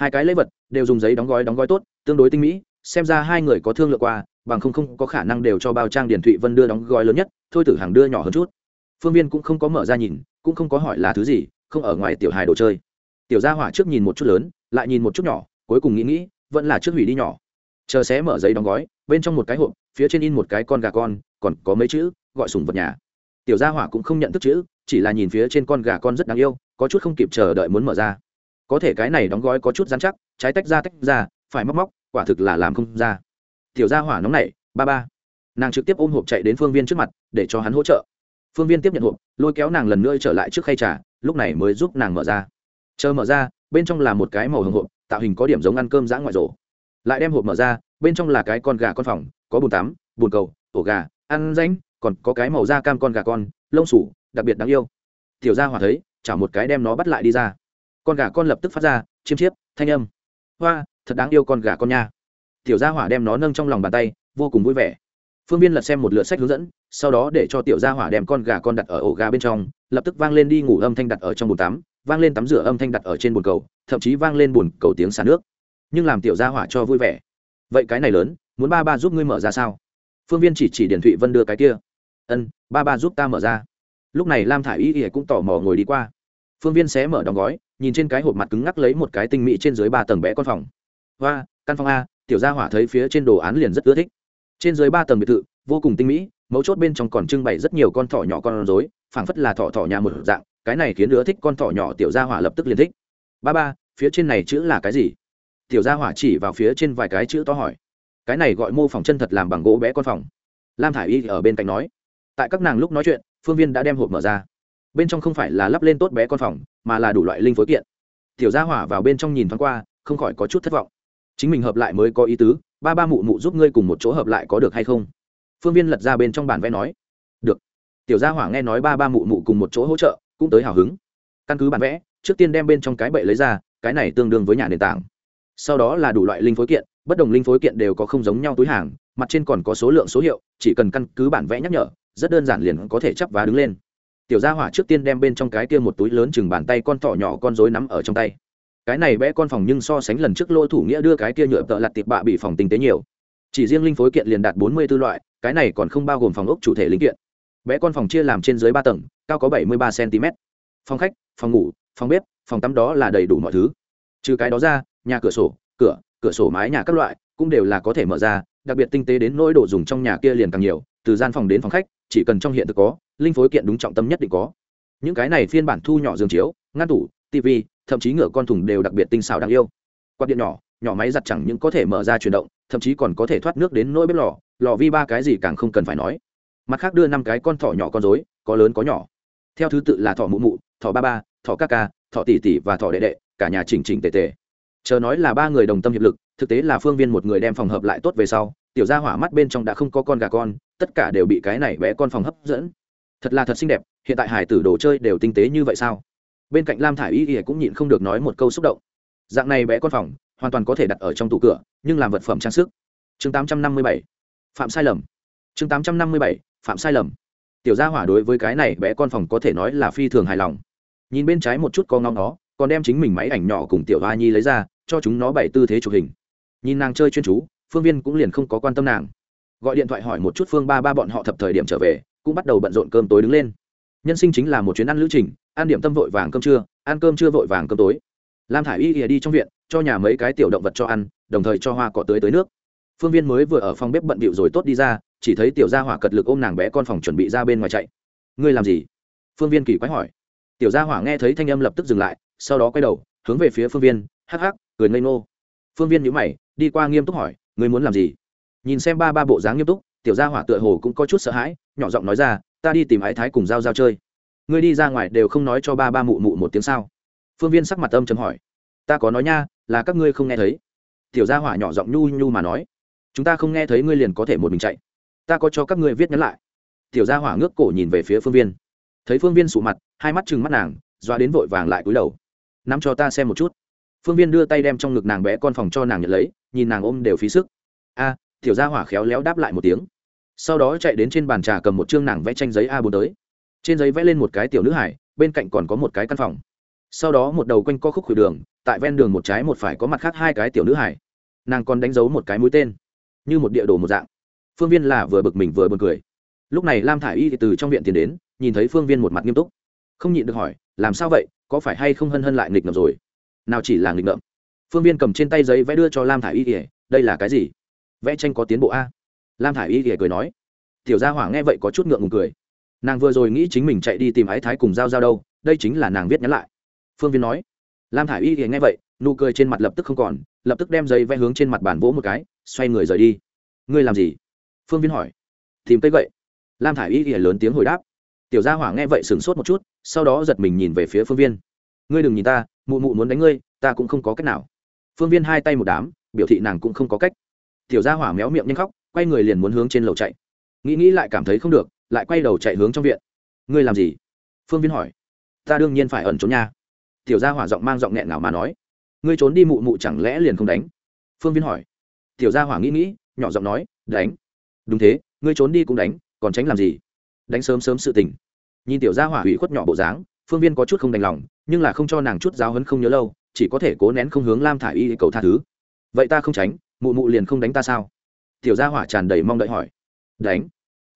hai cái lễ vật đều dùng giấy đóng gói đóng gói tốt, tương đối tinh mỹ, xem ra hai người có thương lượng qua, bằng không không có khả năng đều cho bao trang điền thụy vân đưa đóng gói lớn nhất, thôi tử hàng đưa nhỏ hơn chút. Phương viên cũng không có mở ra nhìn, cũng không có hỏi là thứ gì, không ở ngoài tiểu hài đồ chơi. Tiểu gia hỏa trước nhìn một chút lớn, lại nhìn một chút nhỏ, cuối cùng nghĩ nghĩ, vẫn là trước hủy đi nhỏ. Chờ xé mở giấy đóng gói, bên trong một cái hộp, phía trên in một cái con gà con, còn có mấy chữ, gọi sùng vật nhà. Tiểu gia hỏa cũng không nhận thức chữ, chỉ là nhìn phía trên con gà con rất đáng yêu, có chút không kịp chờ đợi muốn mở ra có thể cái này đóng gói có chút dán chắc trái tách ra tách ra phải móc móc quả thực là làm không ra. Tiểu gia hỏa nóng nảy ba ba. Nàng trực tiếp ôm hộp chạy đến phương viên trước mặt để cho hắn hỗ trợ. Phương viên tiếp nhận hộp lôi kéo nàng lần nữa trở lại trước khay trà lúc này mới giúp nàng mở ra. Chờ mở ra bên trong là một cái màu hồng hộp tạo hình có điểm giống ăn cơm giã ngoại rổ. Lại đem hộp mở ra bên trong là cái con gà con phòng có bùn tắm bùn cầu ổ gà ăn ránh, còn có cái màu da cam con gà con lông sủ đặc biệt đáng yêu. Tiểu gia hỏa thấy chả một cái đem nó bắt lại đi ra con gà con lập tức phát ra, chiêm chiếp, thanh âm. Hoa, thật đáng yêu con gà con nha. Tiểu gia hỏa đem nó nâng trong lòng bàn tay, vô cùng vui vẻ. Phương viên lật xem một lượt sách hướng dẫn, sau đó để cho tiểu gia hỏa đem con gà con đặt ở ổ gà bên trong, lập tức vang lên đi ngủ âm thanh đặt ở trong bồn tắm, vang lên tắm rửa âm thanh đặt ở trên bồn cầu, thậm chí vang lên bồn cầu tiếng xả nước. Nhưng làm tiểu gia hỏa cho vui vẻ. Vậy cái này lớn, muốn ba ba giúp ngươi mở ra sao? Phương viên chỉ chỉ điển thụy vân đưa cái kia. Ân, ba ba giúp ta mở ra. Lúc này lam thả i y ỉa cũng tò mò ngồi đi qua phương viên xé mở đóng gói, nhìn trên cái hộp mặt cứng ngắc lấy một cái tinh mỹ trên dưới ba tầng bé con phòng. Hoa, căn phòng a, tiểu gia hỏa thấy phía trên đồ án liền rất ưa thích. Trên dưới ba tầng biệt thự, vô cùng tinh mỹ, mấu chốt bên trong còn trưng bày rất nhiều con thỏ nhỏ con rối, phảng phất là thỏ thỏ nhà một dạng, cái này khiến ưa thích con thỏ nhỏ tiểu gia hỏa lập tức liền thích. Ba ba, phía trên này chữ là cái gì? Tiểu gia hỏa chỉ vào phía trên vài cái chữ to hỏi. Cái này gọi mô phỏng chân thật làm bằng gỗ bé con phòng. Lam thả i y ở bên cạnh nói. Tại các nàng lúc nói chuyện, phương viên đã đem hộp mở ra bên trong không phải là lắp lên tốt bé con phòng, mà là đủ loại linh phối kiện. Tiểu gia hỏa vào bên trong nhìn thoáng qua, không khỏi có chút thất vọng. Chính mình hợp lại mới có ý tứ, ba ba mụ mụ giúp ngươi cùng một chỗ hợp lại có được hay không? Phương viên lật ra bên trong bản vẽ nói. Được. Tiểu gia hỏa nghe nói ba ba mụ mụ cùng một chỗ hỗ trợ, cũng tới hào hứng. Căn cứ bản vẽ, trước tiên đem bên trong cái bậy lấy ra, cái này tương đương với nhà nền tảng. Sau đó là đủ loại linh phối kiện, bất đồng linh phối kiện đều có không giống nhau túi hàng, mặt trên còn có số lượng số hiệu, chỉ cần căn cứ bản vẽ nhắc nhở, rất đơn giản liền có thể chắp vá đứng lên tiểu gia hỏa trước tiên đem bên trong cái kia một túi lớn chừng bàn tay con thỏ nhỏ con rối nắm ở trong tay. Cái này bé con phòng nhưng so sánh lần trước lôi thủ nghĩa đưa cái kia nhựa tợ lặt tiệp bạ bị phòng tinh tế nhiều. Chỉ riêng linh phối kiện liền đạt bốn mươi b ố loại, cái này còn không bao gồm phòng ốc chủ thể linh kiện. Bé con phòng chia làm trên dưới ba tầng, cao có bảy mươi ba cm. Phòng khách, phòng ngủ, phòng bếp, phòng tắm đó là đầy đủ mọi thứ. Trừ cái đó ra, nhà cửa sổ, cửa cửa sổ mái nhà các loại cũng đều là có thể mở ra, đặc biệt tinh tế đến nỗi đồ dùng trong nhà kia liền càng nhiều, từ gian phòng đến phòng khách, chỉ cần trong hiện thực có linh phối kiện đúng trọng tâm nhất định có. Những cái này phiên bản thu nhỏ giường chiếu, ngăn tủ tv thậm chí ngựa con thùng đều đặc biệt tinh xảo đáng yêu. Quạt điện nhỏ nhỏ máy giặt chẳng những có thể mở ra chuyển động, thậm chí còn có thể thoát nước đến nỗi bếp lò lò vi ba cái gì càng không cần phải nói. Mặt khác đưa năm cái con thỏ nhỏ con dối có lớn có nhỏ. Theo thứ tự là thỏ mụ mụ, thỏ ba ba, thỏ ca ca, thỏ tỷ tỷ và thỏ đệ đệ, cả nhà chỉnh chỉnh tề tề. Chờ nói là ba người đồng tâm hiệp lực, thực tế là phương viên một người đem phòng hợp lại tốt về sau, tiểu gia hỏa mắt bên trong đã không có con gà con, tất cả đều bị cái này vẽ con phòng hấp dẫn thật là thật xinh đẹp, hiện tại hải tử đồ chơi đều tinh tế như vậy sao? Bên cạnh lam thả i y y cũng nhịn không được nói một câu xúc động. Dạng này bé con phòng, hoàn toàn có thể đặt ở trong tủ cửa, nhưng làm vật phẩm trang sức. Chương 857. phạm sai lầm. Chương 857. phạm sai lầm. Tiểu gia hỏa đối với cái này bé con phòng có thể nói là phi thường hài lòng. Nhìn bên trái một chút con ngóng nó, còn đem chính mình máy ảnh nhỏ cùng tiểu hoa nhi lấy ra, cho chúng nó bày tư thế chụp hình. Nhìn nàng chơi chuyên chú, phương viên cũng liền không có quan tâm nàng. Gọi điện thoại hỏi một chút phương ba ba bọn họ thập thời điểm trở về cũng bắt đầu bận rộn cơm tối đứng lên. Nhân sinh chính là một chuyến ăn lữ trình, ăn điểm tâm vội vàng cơm trưa, ăn cơm trưa vội vàng cơm tối. Lam thả i y ỉa đi trong viện, cho nhà mấy cái tiểu động vật cho ăn, đồng thời cho hoa cỏ tưới tới nước. Phương viên mới vừa ở phòng bếp bận bịu rồi tốt đi ra, chỉ thấy tiểu gia hỏa cật lực ôm nàng bé con phòng chuẩn bị ra bên ngoài chạy. Ngươi làm gì? Phương viên kỳ quái hỏi. Tiểu gia hỏa nghe thấy thanh âm lập tức dừng lại, sau đó quay đầu, hướng về phía phương viên, hắc hắc, cười ngây ngô. Phương viên nhữ mày, đi qua nghiêm túc hỏi, ngươi muốn làm gì? Nhìn xem ba ba bộ dáng nghiêm túc tiểu gia hỏa tựa hồ cũng có chút sợ hãi, nhỏ giọng nói ra, ta đi tìm ái thái cùng g i a o g i a o chơi. Ngươi đi ra ngoài đều không nói cho ba ba mụ mụ một tiếng sao? Phương viên sắc mặt âm chấm hỏi. Ta có nói nha, là các ngươi không nghe thấy. Tiểu gia hỏa nhỏ giọng nhu nhu mà nói. Chúng ta không nghe thấy ngươi liền có thể một mình chạy. Ta có cho các ngươi viết nhắn lại. Tiểu gia hỏa ngước cổ nhìn về phía phương viên. Thấy phương viên sụ mặt, hai mắt chừng mắt nàng, doa đến vội vàng lại cúi đầu. Nắm cho ta xem một chút. Phương viên đưa tay đem trong ngực nàng bé con phòng cho nàng nhận lấy, nhìn nàng ôm đều phí sức. A tiểu gia hỏa khéo léo đáp lại một tiếng. Sau đó chạy đến trên bàn trà cầm một chương nàng vẽ tranh giấy a bốn tới. Trên giấy vẽ lên một cái tiểu nữ hải, bên cạnh còn có một cái căn phòng. Sau đó một đầu quanh co khúc khuỷu đường, tại ven đường một trái một phải có mặt khác hai cái tiểu nữ hải. Nàng còn đánh dấu một cái mũi tên, như một địa đồ một dạng. Phương viên là vừa bực mình vừa b u ồ n cười. Lúc này lam thả i y từ trong viện tiến đến, nhìn thấy phương viên một mặt nghiêm túc. Không nhịn được hỏi, làm sao vậy? Có phải hay không hân hân lại nghịch ngợm rồi? Nào chỉ là nghịch ngợm. Phương viên cầm trên tay giấy vẽ đưa cho lam thả i y đây là cái gì? Vẽ tranh có tiến bộ a? Lam thả i y thì cười nói, tiểu gia hỏa nghe vậy có chút ngượng ngùng cười. Nàng vừa rồi nghĩ chính mình chạy đi tìm ái thái cùng giao giao đâu, đây chính là nàng viết nhắn lại. Phương viên nói. Lam thả i y thì nghe vậy, nụ cười trên mặt lập tức không còn, lập tức đem giấy vẽ hướng trên mặt bàn vỗ một cái, xoay người rời đi. Ngươi làm gì? Phương viên hỏi. Tìm cây vậy? lam thả i y thì lớn tiếng hồi đáp. Tiểu gia hỏa nghe vậy sửng sốt một chút, sau đó giật mình nhìn về phía phương viên. Ngươi đừng nhìn ta, mụ mụ muốn đánh ngươi, ta cũng không có cách nào. Phương viên hai tay một đám, biểu thị nàng cũng không có cách tiểu gia hỏa méo miệng nhanh khóc, quay người liền muốn hướng trên lầu chạy. Nghĩ nghĩ lại cảm thấy không được, lại quay đầu chạy hướng trong viện. Ngươi làm gì? Phương viên hỏi. Ta đương nhiên phải ẩn trốn nha. Tiểu gia hỏa giọng mang giọng nghẹn ngào mà nói. Ngươi trốn đi mụ mụ chẳng lẽ liền không đánh? Phương viên hỏi. Tiểu gia hỏa nghĩ nghĩ, nhỏ giọng nói, đánh. Đúng thế, ngươi trốn đi cũng đánh, còn tránh làm gì? Đánh sớm sớm sự tình. Nhìn tiểu gia hỏa hủy khuất nhỏ bộ dáng, phương viên có chút không đành lòng, nhưng là không cho nàng chút giáo hấn không nhớ lâu, chỉ có thể cố nén không hướng lam thả i y cầu tha thứ. Vậy ta không tránh mụ mụ liền không đánh ta sao? Tiểu gia hỏa tràn đầy mong đợi hỏi. Đánh?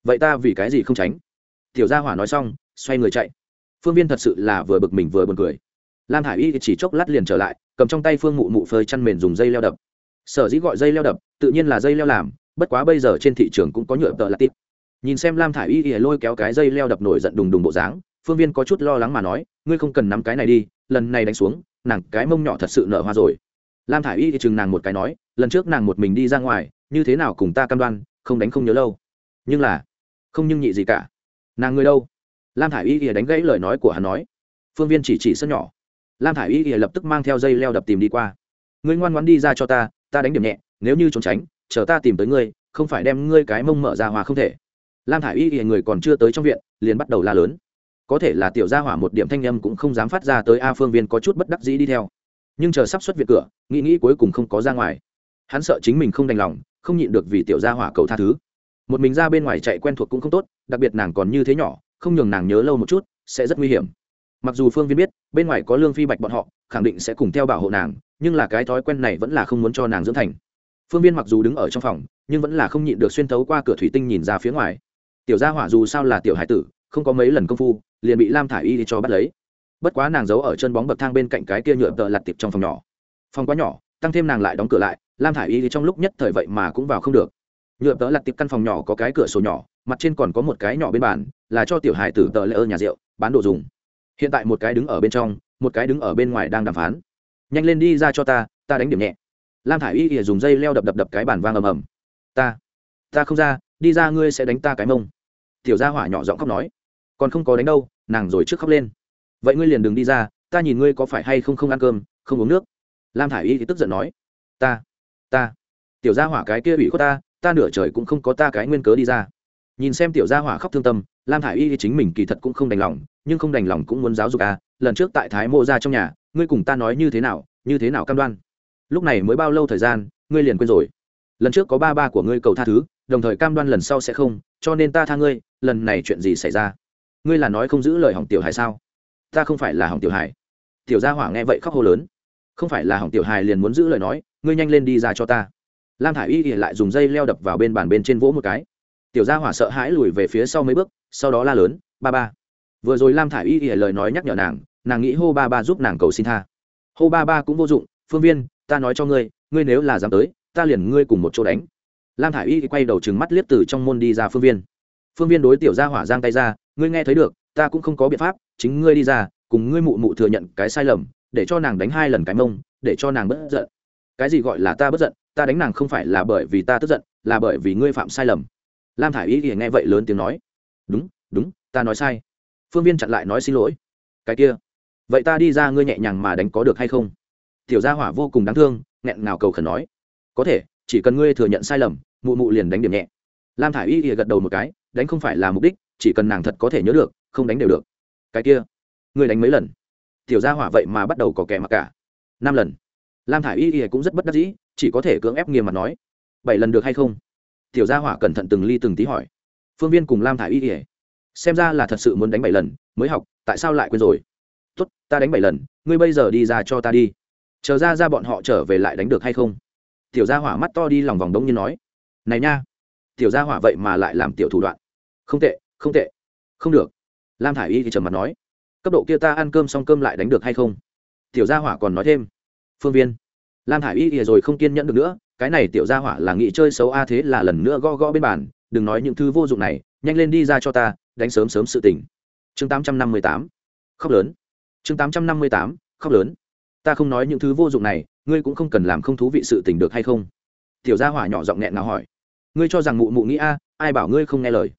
Vậy ta vì cái gì không tránh? Tiểu gia hỏa nói xong, xoay người chạy. Phương viên thật sự là vừa bực mình vừa b u ồ n cười. Lam Hải y chỉ chốc lát liền trở lại, cầm trong tay phương mụ mụ phơi chăn mền dùng dây leo đập. Sở dĩ gọi dây leo đập, tự nhiên là dây leo làm, bất quá bây giờ trên thị trường cũng có nhựa tợ là tít. Nhìn xem lam thả i y lôi kéo cái dây leo đập nổi giận đùng đùng bộ dáng, phương viên có chút lo lắng mà nói, ngươi không cần nắm cái này đi, lần này đánh xuống, nàng cái mông nhỏ thật sự nở hoa rồi lam thả i y thì chừng nàng một cái nói, lần trước nàng một mình đi ra ngoài, như thế nào cùng ta cam đoan, không đánh không nhớ lâu. Nhưng là, không nhưng nhị gì cả. Nàng ngươi đâu? Lam thả i y thì đánh gãy lời nói của hắn nói, phương viên chỉ chỉ sân nhỏ. Lam thả i y thì lập tức mang theo dây leo đập tìm đi qua. Ngươi ngoan ngoan đi ra cho ta ta đánh điểm nhẹ, nếu như trốn tránh, chờ ta tìm tới ngươi, không phải đem ngươi cái mông mở ra hòa không thể. Lam thả i y thì người còn chưa tới trong viện, liền bắt đầu la lớn. Có thể là tiểu gia hỏa một điểm thanh â m cũng không dám phát ra tới a phương viên có chút bất đắc dĩ đi theo nhưng chờ sắp xuất viện cửa, nghĩ nghĩ cuối cùng không có ra ngoài. Hắn sợ chính mình không đành lòng, không nhịn được vì tiểu gia hỏa cầu tha thứ. Một mình ra bên ngoài chạy quen thuộc cũng không tốt, đặc biệt nàng còn như thế nhỏ, không nhường nàng nhớ lâu một chút, sẽ rất nguy hiểm. Mặc dù phương viên biết, bên ngoài có lương phi bạch bọn họ, khẳng định sẽ cùng theo bảo hộ nàng, nhưng là cái thói quen này vẫn là không muốn cho nàng dưỡng thành. Phương viên mặc dù đứng ở trong phòng, nhưng vẫn là không nhịn được xuyên tấu qua cửa thủy tinh nhìn ra phía ngoài. Tiểu gia hỏa dù sao là tiểu hải tử, không có mấy lần công phu, liền bị lam thả i y cho bắt lấy bất quá nàng giấu ở chân bóng bậc thang bên cạnh cái kia nhựa tợ lặt tiệp trong phòng nhỏ. Phòng quá nhỏ, tăng thêm nàng lại đóng cửa lại, lam thả i y trong lúc nhất thời vậy mà cũng vào không được. Nhựa tợ lặt tiệp căn phòng nhỏ có cái cửa sổ nhỏ, mặt trên còn có một cái nhỏ bên bàn, là cho tiểu hài tử tợ lỡ nhà rượu, bán đồ dùng. Hiện tại một cái đứng ở bên trong, một cái đứng ở bên ngoài đang đàm phán. Nhanh lên đi ra cho ta ta đánh điểm nhẹ. Lam thả i y dùng dây leo đập đập đập cái bàn vang ầm ầm. Ta ta không ra, đi ra ngươi sẽ đánh ta cái mông. Tiểu gia hỏa nhỏ giọng khóc nói. Còn không có đánh đâu, nàng rồi trước khóc lên vậy ngươi liền đừng đi ra, ta nhìn ngươi có phải hay không không ăn cơm, không uống nước. Lam thả i y thì tức giận nói, ta ta, tiểu gia hỏa cái kia ủy khuất ta ta nửa trời cũng không có ta cái nguyên cớ đi ra. Nhìn xem tiểu gia hỏa khóc thương tâm, lam thả i y thì chính mình kỳ thật cũng không đành lòng, nhưng không đành lòng cũng muốn giáo dục a lần trước tại thái mô ra trong nhà, ngươi cùng ta nói như thế nào, như thế nào cam đoan. Lúc này mới bao lâu thời gian, ngươi liền quên rồi. Lần trước có ba ba của ngươi cầu tha thứ, đồng thời cam đoan lần sau sẽ không, cho nên ta tha ngươi, lần này chuyện gì xảy ra? Ngươi là nói không giữ lời hỏng tiểu hải sao? Ta không phải là hỏng tiểu hải tiểu gia hỏa nghe vậy khóc hô lớn. Không phải là hỏng tiểu hải liền muốn giữ lời nói, ngươi nhanh lên đi ra cho ta. Lam thả i y thì lại dùng dây leo đập vào bên bàn bên trên vỗ một cái. Tiểu gia hỏa sợ hãi lùi về phía sau mấy bước, sau đó la lớn, ba ba. Vừa rồi lam thả i y thì lời nói nhắc nhở nàng nàng nghĩ hô ba ba giúp nàng cầu xin tha. Hô ba ba cũng vô dụng, phương viên, ta nói cho ngươi ngươi nếu là dám tới, ta liền ngươi cùng một chỗ đánh. Lam thả i y thì quay đầu trừng mắt liếc từ trong môn đi ra phương viên. Phương viên đối tiểu gia hỏa giang tay ra, ngươi nghe thấy được, ta cũng không có biện pháp chính ngươi đi ra, cùng ngươi mụ mụ thừa nhận cái sai lầm, để cho nàng đánh hai lần cái mông, để cho nàng bất giận. Cái gì gọi là ta bất giận? Ta đánh nàng không phải là bởi vì ta tức giận, là bởi vì ngươi phạm sai lầm. Lam thả i y thì nghe vậy lớn tiếng nói, đúng đúng, ta nói sai. Phương viên chặn lại nói, xin lỗi. Cái kia, vậy ta đi ra ngươi nhẹ nhàng mà đánh có được hay không? Tiểu gia hỏa vô cùng đáng thương, nghẹn ngào cầu khẩn nói, có thể, chỉ cần ngươi thừa nhận sai lầm, mụ mụ liền đánh điểm nhẹ. Lam thả i y thì gật đầu một cái, đánh không phải là mục đích, chỉ cần nàng thật có thể nhớ được, không đánh đều được cái kia người đánh mấy lần? Tiểu gia hỏa vậy mà bắt đầu có kẻ mặc cả. Năm lần. Lam thả i y y cũng rất bất đắc dĩ, chỉ có thể cưỡng ép nghiêm mặt nói. Bảy lần được hay không? Tiểu gia hỏa cẩn thận từng ly từng tí hỏi. Phương viên cùng lam thả i y y. Xem ra là thật sự muốn đánh bảy lần, mới học, tại sao lại quên rồi? Tốt, ta đánh bảy lần, ngươi bây giờ đi ra cho ta đi. Chờ ra ra bọn họ trở về lại đánh được hay không? Tiểu gia hỏa mắt to đi lòng vòng đống như nói. Này nha, tiểu gia hỏa vậy mà lại làm tiểu thủ đoạn. Không tệ không tệ. Không được lam thả i y thì trầm mặt nói, cấp độ kia ta ăn cơm xong cơm lại đánh được hay không? Tiểu gia hỏa còn nói thêm, phương viên. Lam thả i y thì rồi không kiên nhẫn được nữa, cái này tiểu gia hỏa là nghĩ chơi xấu a, thế là lần nữa gõ gõ bên bàn, đừng nói những thứ vô dụng này, nhanh lên đi ra cho ta, đánh sớm sớm sự tỉnh chương tám trăm năm mươi tám, khóc lớn. Chương tám trăm năm mươi tám, khóc lớn. Ta không nói những thứ vô dụng này, ngươi cũng không cần làm không thú vị sự tình được hay không? Tiểu gia hỏa nhỏ giọng nghẹn nào hỏi, ngươi cho rằng mụ mụ nghĩ a, ai bảo ngươi không nghe lời?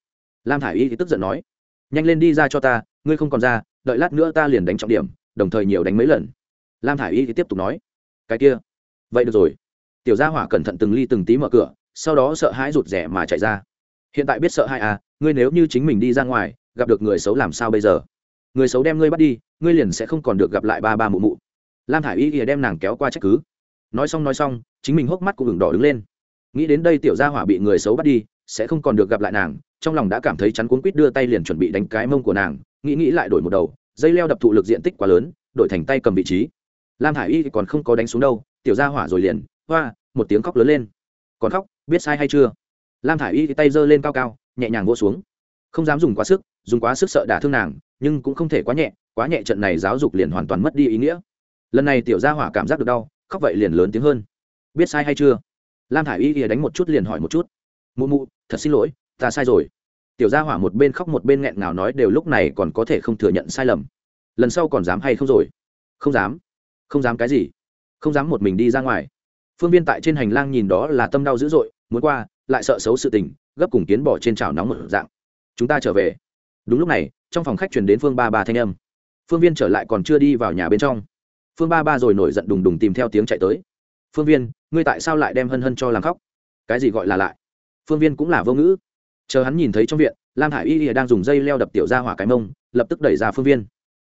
Lam thả i y thì tức giận nói nhanh lên đi ra cho ta, ngươi không còn ra, đợi lát nữa ta liền đánh trọng điểm, đồng thời nhiều đánh mấy lần. Lam thả i y thì tiếp tục nói. Cái kia. Vậy được rồi. Tiểu gia hỏa cẩn thận từng ly từng tí mở cửa, sau đó sợ hãi rụt rẻ mà chạy ra. Hiện tại biết sợ hãi à ngươi nếu như chính mình đi ra ngoài, gặp được người xấu làm sao bây giờ? Người xấu đem ngươi bắt đi, ngươi liền sẽ không còn được gặp lại ba ba mụ mụ. Lam thả i y thì đem nàng kéo qua trách cứ. Nói xong nói xong, chính mình hốc mắt cũng ửng đỏ đứng lên. Nghĩ đến đây tiểu gia hỏa bị người xấu bắt đi sẽ không còn được gặp lại nàng, trong lòng đã cảm thấy chắn cuốn quýt đưa tay liền chuẩn bị đánh cái mông của nàng, nghĩ nghĩ lại đổi một đầu, dây leo đập thụ lực diện tích quá lớn, đổi thành tay cầm vị trí. Lam hải y còn không có đánh xuống đâu, tiểu gia hỏa rồi liền, hoa, một tiếng khóc lớn lên. Còn khóc, biết sai hay chưa? Lam thả i y tay giơ lên cao cao, nhẹ nhàng vỗ xuống. Không dám dùng quá sức, dùng quá sức sợ đả thương nàng, nhưng cũng không thể quá nhẹ quá nhẹ trận này giáo dục liền hoàn toàn mất đi ý nghĩa. Lần này tiểu gia hỏa cảm giác được đau, khóc vậy liền lớn tiếng hơn. Biết sai hay chưa? Lam thả i y đánh một chút liền hỏi một chút mụ mụ, thật xin lỗi, ta sai rồi. Tiểu gia hỏa một bên khóc một bên nghẹn ngào nói đều lúc này còn có thể không thừa nhận sai lầm. Lần sau còn dám hay không rồi? Không dám. Không dám cái gì. Không dám một mình đi ra ngoài. Phương viên tại trên hành lang nhìn đó là tâm đau dữ dội, muốn qua, lại sợ xấu sự tình, gấp cùng kiến bỏ trên chảo nóng một dạng. Chúng ta trở về. Đúng lúc này, trong phòng khách chuyển đến phương ba ba thanh âm. Phương viên trở lại còn chưa đi vào nhà bên trong. Phương ba ba rồi nổi giận đùng đùng tìm theo tiếng chạy tới. Phương viên, ngươi tại sao lại đem hân hân cho làm khóc? Cái gì gọi là lại? Phương viên cũng là vô ngữ. Chờ hắn nhìn thấy trong viện, lam thả i y ỉa đang dùng dây leo đập tiểu ra hỏa cái mông, lập tức đẩy ra phương viên.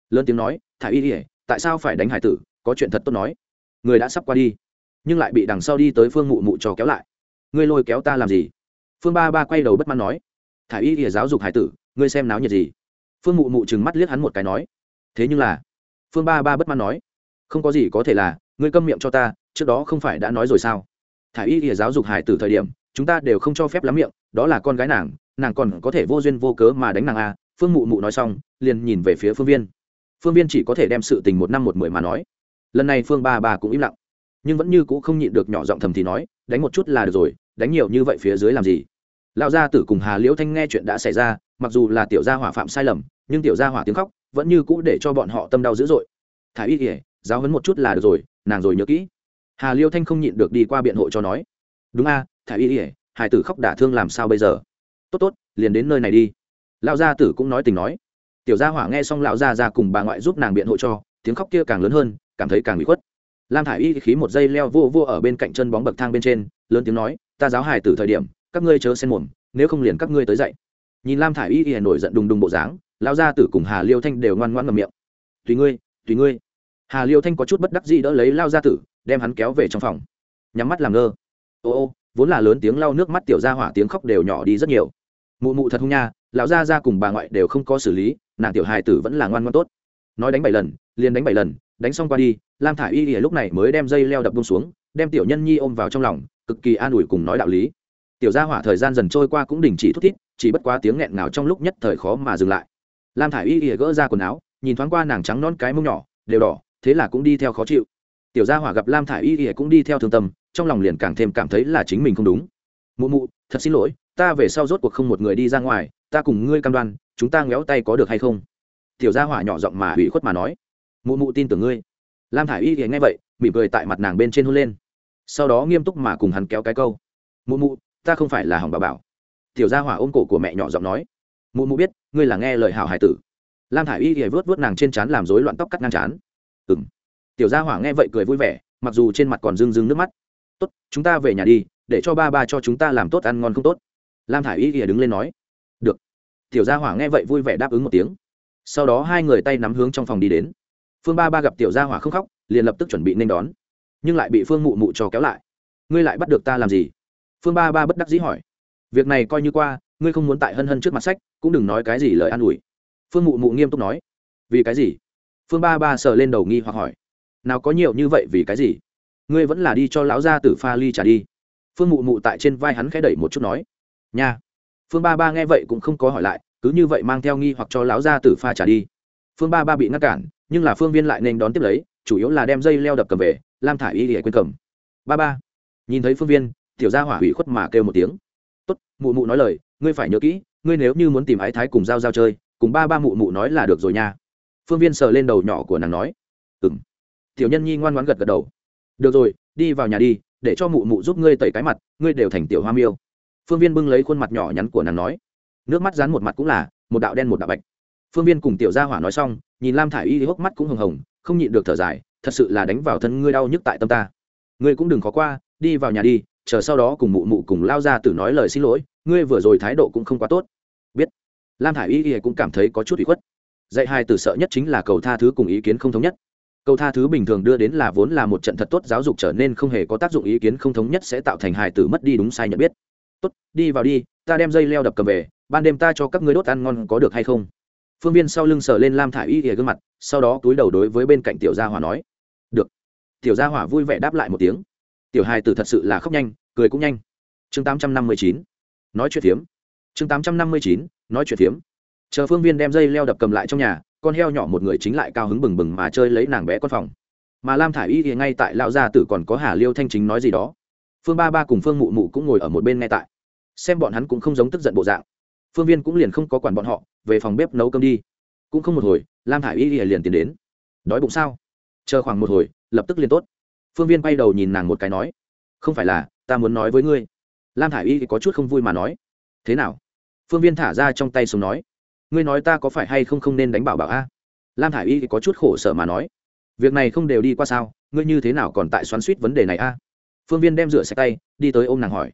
Lớn tiếng nói thả i y ỉa tại sao phải đánh hải tử? Có chuyện thật tốt nói. Người đã sắp qua đi, nhưng lại bị đằng sau đi tới phương mụ mụ trò kéo lại. Ngươi lôi kéo ta làm gì? Phương ba ba quay đầu bất mãn nói thả y ỉa giáo dục hải tử, ngươi xem náo nhiệt gì? Phương mụ mụ chừng mắt liếc hắn một cái nói, thế nhưng là, phương ba ba bất mãn nói, không có gì có thể là, ngươi câm miệng cho ta, trước đó không phải đã nói rồi sao? Thả y ỉa giáo dục hải tử thời điểm chúng ta đều không cho phép lắm miệng, đó là con gái nàng nàng còn có thể vô duyên vô cớ mà đánh nàng a à. phương mụ mụ nói xong, liền nhìn về phía phương viên. Phương viên chỉ có thể đem sự tình một năm một mười mà nói. Lần này phương ba bà cũng im lặng, nhưng vẫn như c ũ không nhịn được nhỏ giọng thầm thì nói, đánh một chút là được rồi, đánh nhiều như vậy phía dưới làm gì? Lão gia tử cùng hà liễu thanh nghe chuyện đã xảy ra, mặc dù là tiểu gia hỏa phạm sai lầm, nhưng tiểu gia hỏa tiếng khóc vẫn như cũ để cho bọn họ tâm đau dữ dội. Thả y ỉa giáo hấn một chút là được rồi, nàng rồi nhớ kỹ. Hà liêu thanh không nhịn được đi qua biện hộ cho nói, đúng a thả y ỉa, hải tử khóc đả thương làm sao bây giờ? Tốt tốt, liền đến nơi này đi. Lão gia tử cũng nói tình nói. Tiểu gia hỏa nghe xong lão gia ra cùng bà ngoại giúp nàng biện hộ cho, tiếng khóc kia càng lớn hơn, cảm thấy càng bị khuất. Lam thả y khí một giây leo vô vô ở bên cạnh chân bóng bậc thang bên trên, lớn tiếng nói, ta giáo hài Tử thời điểm, các ngươi chớ xen mồm, nếu không liền các ngươi tới dậy nhìn lam thả y y nổi giận đùng đùng bộ dáng, lão gia tử cùng hà liêu thanh đều ngoan ngoan ngầm miệng. Tùy ngươi tùy ngươi. Hà liêu thanh có chút bất đắc dĩ đỡ lấy lao gia tử, đem hắn kéo về trong phòng. Nhắm mắt làm ngơ. Ô ô vốn là lớn tiếng lau nước mắt tiểu ra hỏa tiếng khóc đều nhỏ đi rất nhiều. Mụ mụ thật hung nha, lão gia ra cùng bà ngoại đều không có xử lý, nàng tiểu hài tử vẫn là ngoan ngoan tốt. Nói đánh bảy lần, liền đánh bảy lần, đánh xong qua đi, lam thả i y lúc này mới đem dây leo đập bông xuống, đem tiểu nhân nhi ôm vào trong lòng, cực kỳ an ủi cùng nói đạo lý. Tiểu gia hỏa thời gian dần trôi qua cũng đình chỉ thút thít, chỉ bất quá tiếng nghẹn ngào trong lúc nhất thời khó mà dừng lại. Lam thả i y y gỡ ra quần áo, nhìn thoáng qua nàng trắng non cái mông nhỏ, đều đỏ, thế là cũng đi theo khó chịu. Tiểu gia hỏa gặp lam thả i y y cũng đi theo thương tâm trong lòng liền càng thêm cảm thấy là chính mình không đúng. Mụ mụ, thật xin lỗi, ta về sau rốt cuộc không một người đi ra ngoài, ta cùng ngươi cam đoan, chúng ta ngéo tay có được hay không? Tiểu gia hỏa nhỏ giọng mà ủy khuất mà nói. Mụ mụ tin tưởng ngươi. Lam thả i y thì nghe vậy, mỉm cười tại mặt nàng bên trên hôn lên. Sau đó nghiêm túc mà cùng hắn kéo cái câu. Mụ mụ, ta không phải là hỏng bà bảo. Tiểu gia hỏa ôm cổ của mẹ nhỏ giọng nói. Mụ mụ biết, ngươi là nghe lời hảo hải tử. Lam thả i y thì vớt vớt nàng trên trán làm rối loạn tóc cắt ngang trán. Ừ m tiểu gia hỏa nghe vậy cười vui vẻ, mặc dù trên mặt còn rưng rưng nước mắt tốt, chúng ta về nhà đi, để cho ba ba cho chúng ta làm tốt ăn ngon không tốt. Lam thả i y thì đứng lên nói. Được. Tiểu gia hỏa nghe vậy vui vẻ đáp ứng một tiếng. Sau đó hai người tay nắm hướng trong phòng đi đến. Phương ba ba gặp tiểu gia hỏa không khóc, liền lập tức chuẩn bị nên đón. Nhưng lại bị phương mụ mụ cho kéo lại. Ngươi lại bắt được ta làm gì? Phương ba ba bất đắc dĩ hỏi. Việc này coi như qua, ngươi không muốn tại hân hân trước mặt sách, cũng đừng nói cái gì lời an ủi. Phương mụ mụ nghiêm túc nói. Vì cái gì? Phương ba ba sờ lên đầu nghi hoặc hỏi. Nào có nhiều như vậy vì cái gì? Ngươi vẫn là đi cho lão gia tử pha ly trả đi. Phương mụ mụ tại trên vai hắn khẽ đẩy một chút nói, nha. Phương ba ba nghe vậy cũng không có hỏi lại, cứ như vậy mang theo nghi hoặc cho lão gia tử pha trả đi. Phương ba ba bị ngăn cản, nhưng là phương viên lại nên đón tiếp lấy, chủ yếu là đem dây leo đập cầm về, lam thả y để quên cầm. Ba ba. Nhìn thấy phương viên, tiểu gia hỏa hủy khuất mà kêu một tiếng. Tốt, mụ mụ nói lời, ngươi phải nhớ kỹ, ngươi nếu như muốn tìm ái thái cùng giao giao chơi, cùng ba ba mụ mụ nói là được rồi nha. Phương viên sờ lên đầu nhỏ của nàng nói. Ừng tiểu nhân nhi ngoan ngoãn gật gật đầu được rồi, đi vào nhà đi, để cho mụ mụ giúp ngươi tẩy cái mặt, ngươi đều thành tiểu hoa miêu. Phương viên bưng lấy khuôn mặt nhỏ nhắn của nàng nói. Nước mắt rán một mặt cũng là, một đạo đen một đạo bạch. Phương viên cùng tiểu gia hỏa nói xong, nhìn lam thả i y hốc mắt cũng hồng hồng, không nhịn được thở dài, thật sự là đánh vào thân ngươi đau nhức tại tâm ta. Ngươi cũng đừng khó qua, đi vào nhà đi, chờ sau đó cùng mụ mụ cùng lao ra từ nói lời xin lỗi, ngươi vừa rồi thái độ cũng không quá tốt. Biết. Lam thả i y cũng cảm thấy có chút bị khuất. Dạy hai từ sợ nhất chính là cầu tha thứ cùng ý kiến không thống nhất. Câu tha thứ bình thường đưa đến là vốn là một trận thật tốt giáo dục trở nên không hề có tác dụng, ý kiến không thống nhất sẽ tạo thành hài tử mất đi đúng sai nhận biết. Tốt, đi vào đi, ta đem dây leo đập cầm về, ban đêm ta cho các ngươi đốt ăn ngon có được hay không? Phương viên sau lưng sờ lên lam thả i y ỉa gương mặt, sau đó túi đầu đối với bên cạnh tiểu gia hỏa nói, được. Tiểu gia hỏa vui vẻ đáp lại một tiếng. Tiểu hài tử thật sự là khóc nhanh, cười cũng nhanh. Chương tám trăm năm mươi chín, nói chuyện phiếm. Chương tám trăm năm mươi chín, nói chuyện phiếm. Chờ phương viên đem dây leo đập cầm lại trong nhà con heo nhỏ một người chính lại cao hứng bừng bừng mà chơi lấy nàng bé con phòng. Mà lam thả i y thì ngay tại lão gia tử còn có hà liêu thanh chính nói gì đó. Phương ba ba cùng phương mụ mụ cũng ngồi ở một bên ngay tại. Xem bọn hắn cũng không giống tức giận bộ dạng. Phương viên cũng liền không có quản bọn họ, về phòng bếp nấu cơm đi. Cũng không một hồi, lam thả i y liền tiến đến. Đói bụng sao? Chờ khoảng một hồi, lập tức liền tốt. Phương viên bay đầu nhìn nàng một cái nói, không phải là, ta muốn nói với ngươi. Lam thả i y có chút không vui mà nói, thế nào? Phương viên thả ra trong tay xuống nói ngươi nói ta có phải hay không không nên đánh bảo bảo a? Lam thả i y có chút khổ sở mà nói. Việc này không đều đi qua sao, ngươi như thế nào còn tại xoắn suýt vấn đề này a? Phương viên đem rửa sạch tay, đi tới ôm nàng hỏi.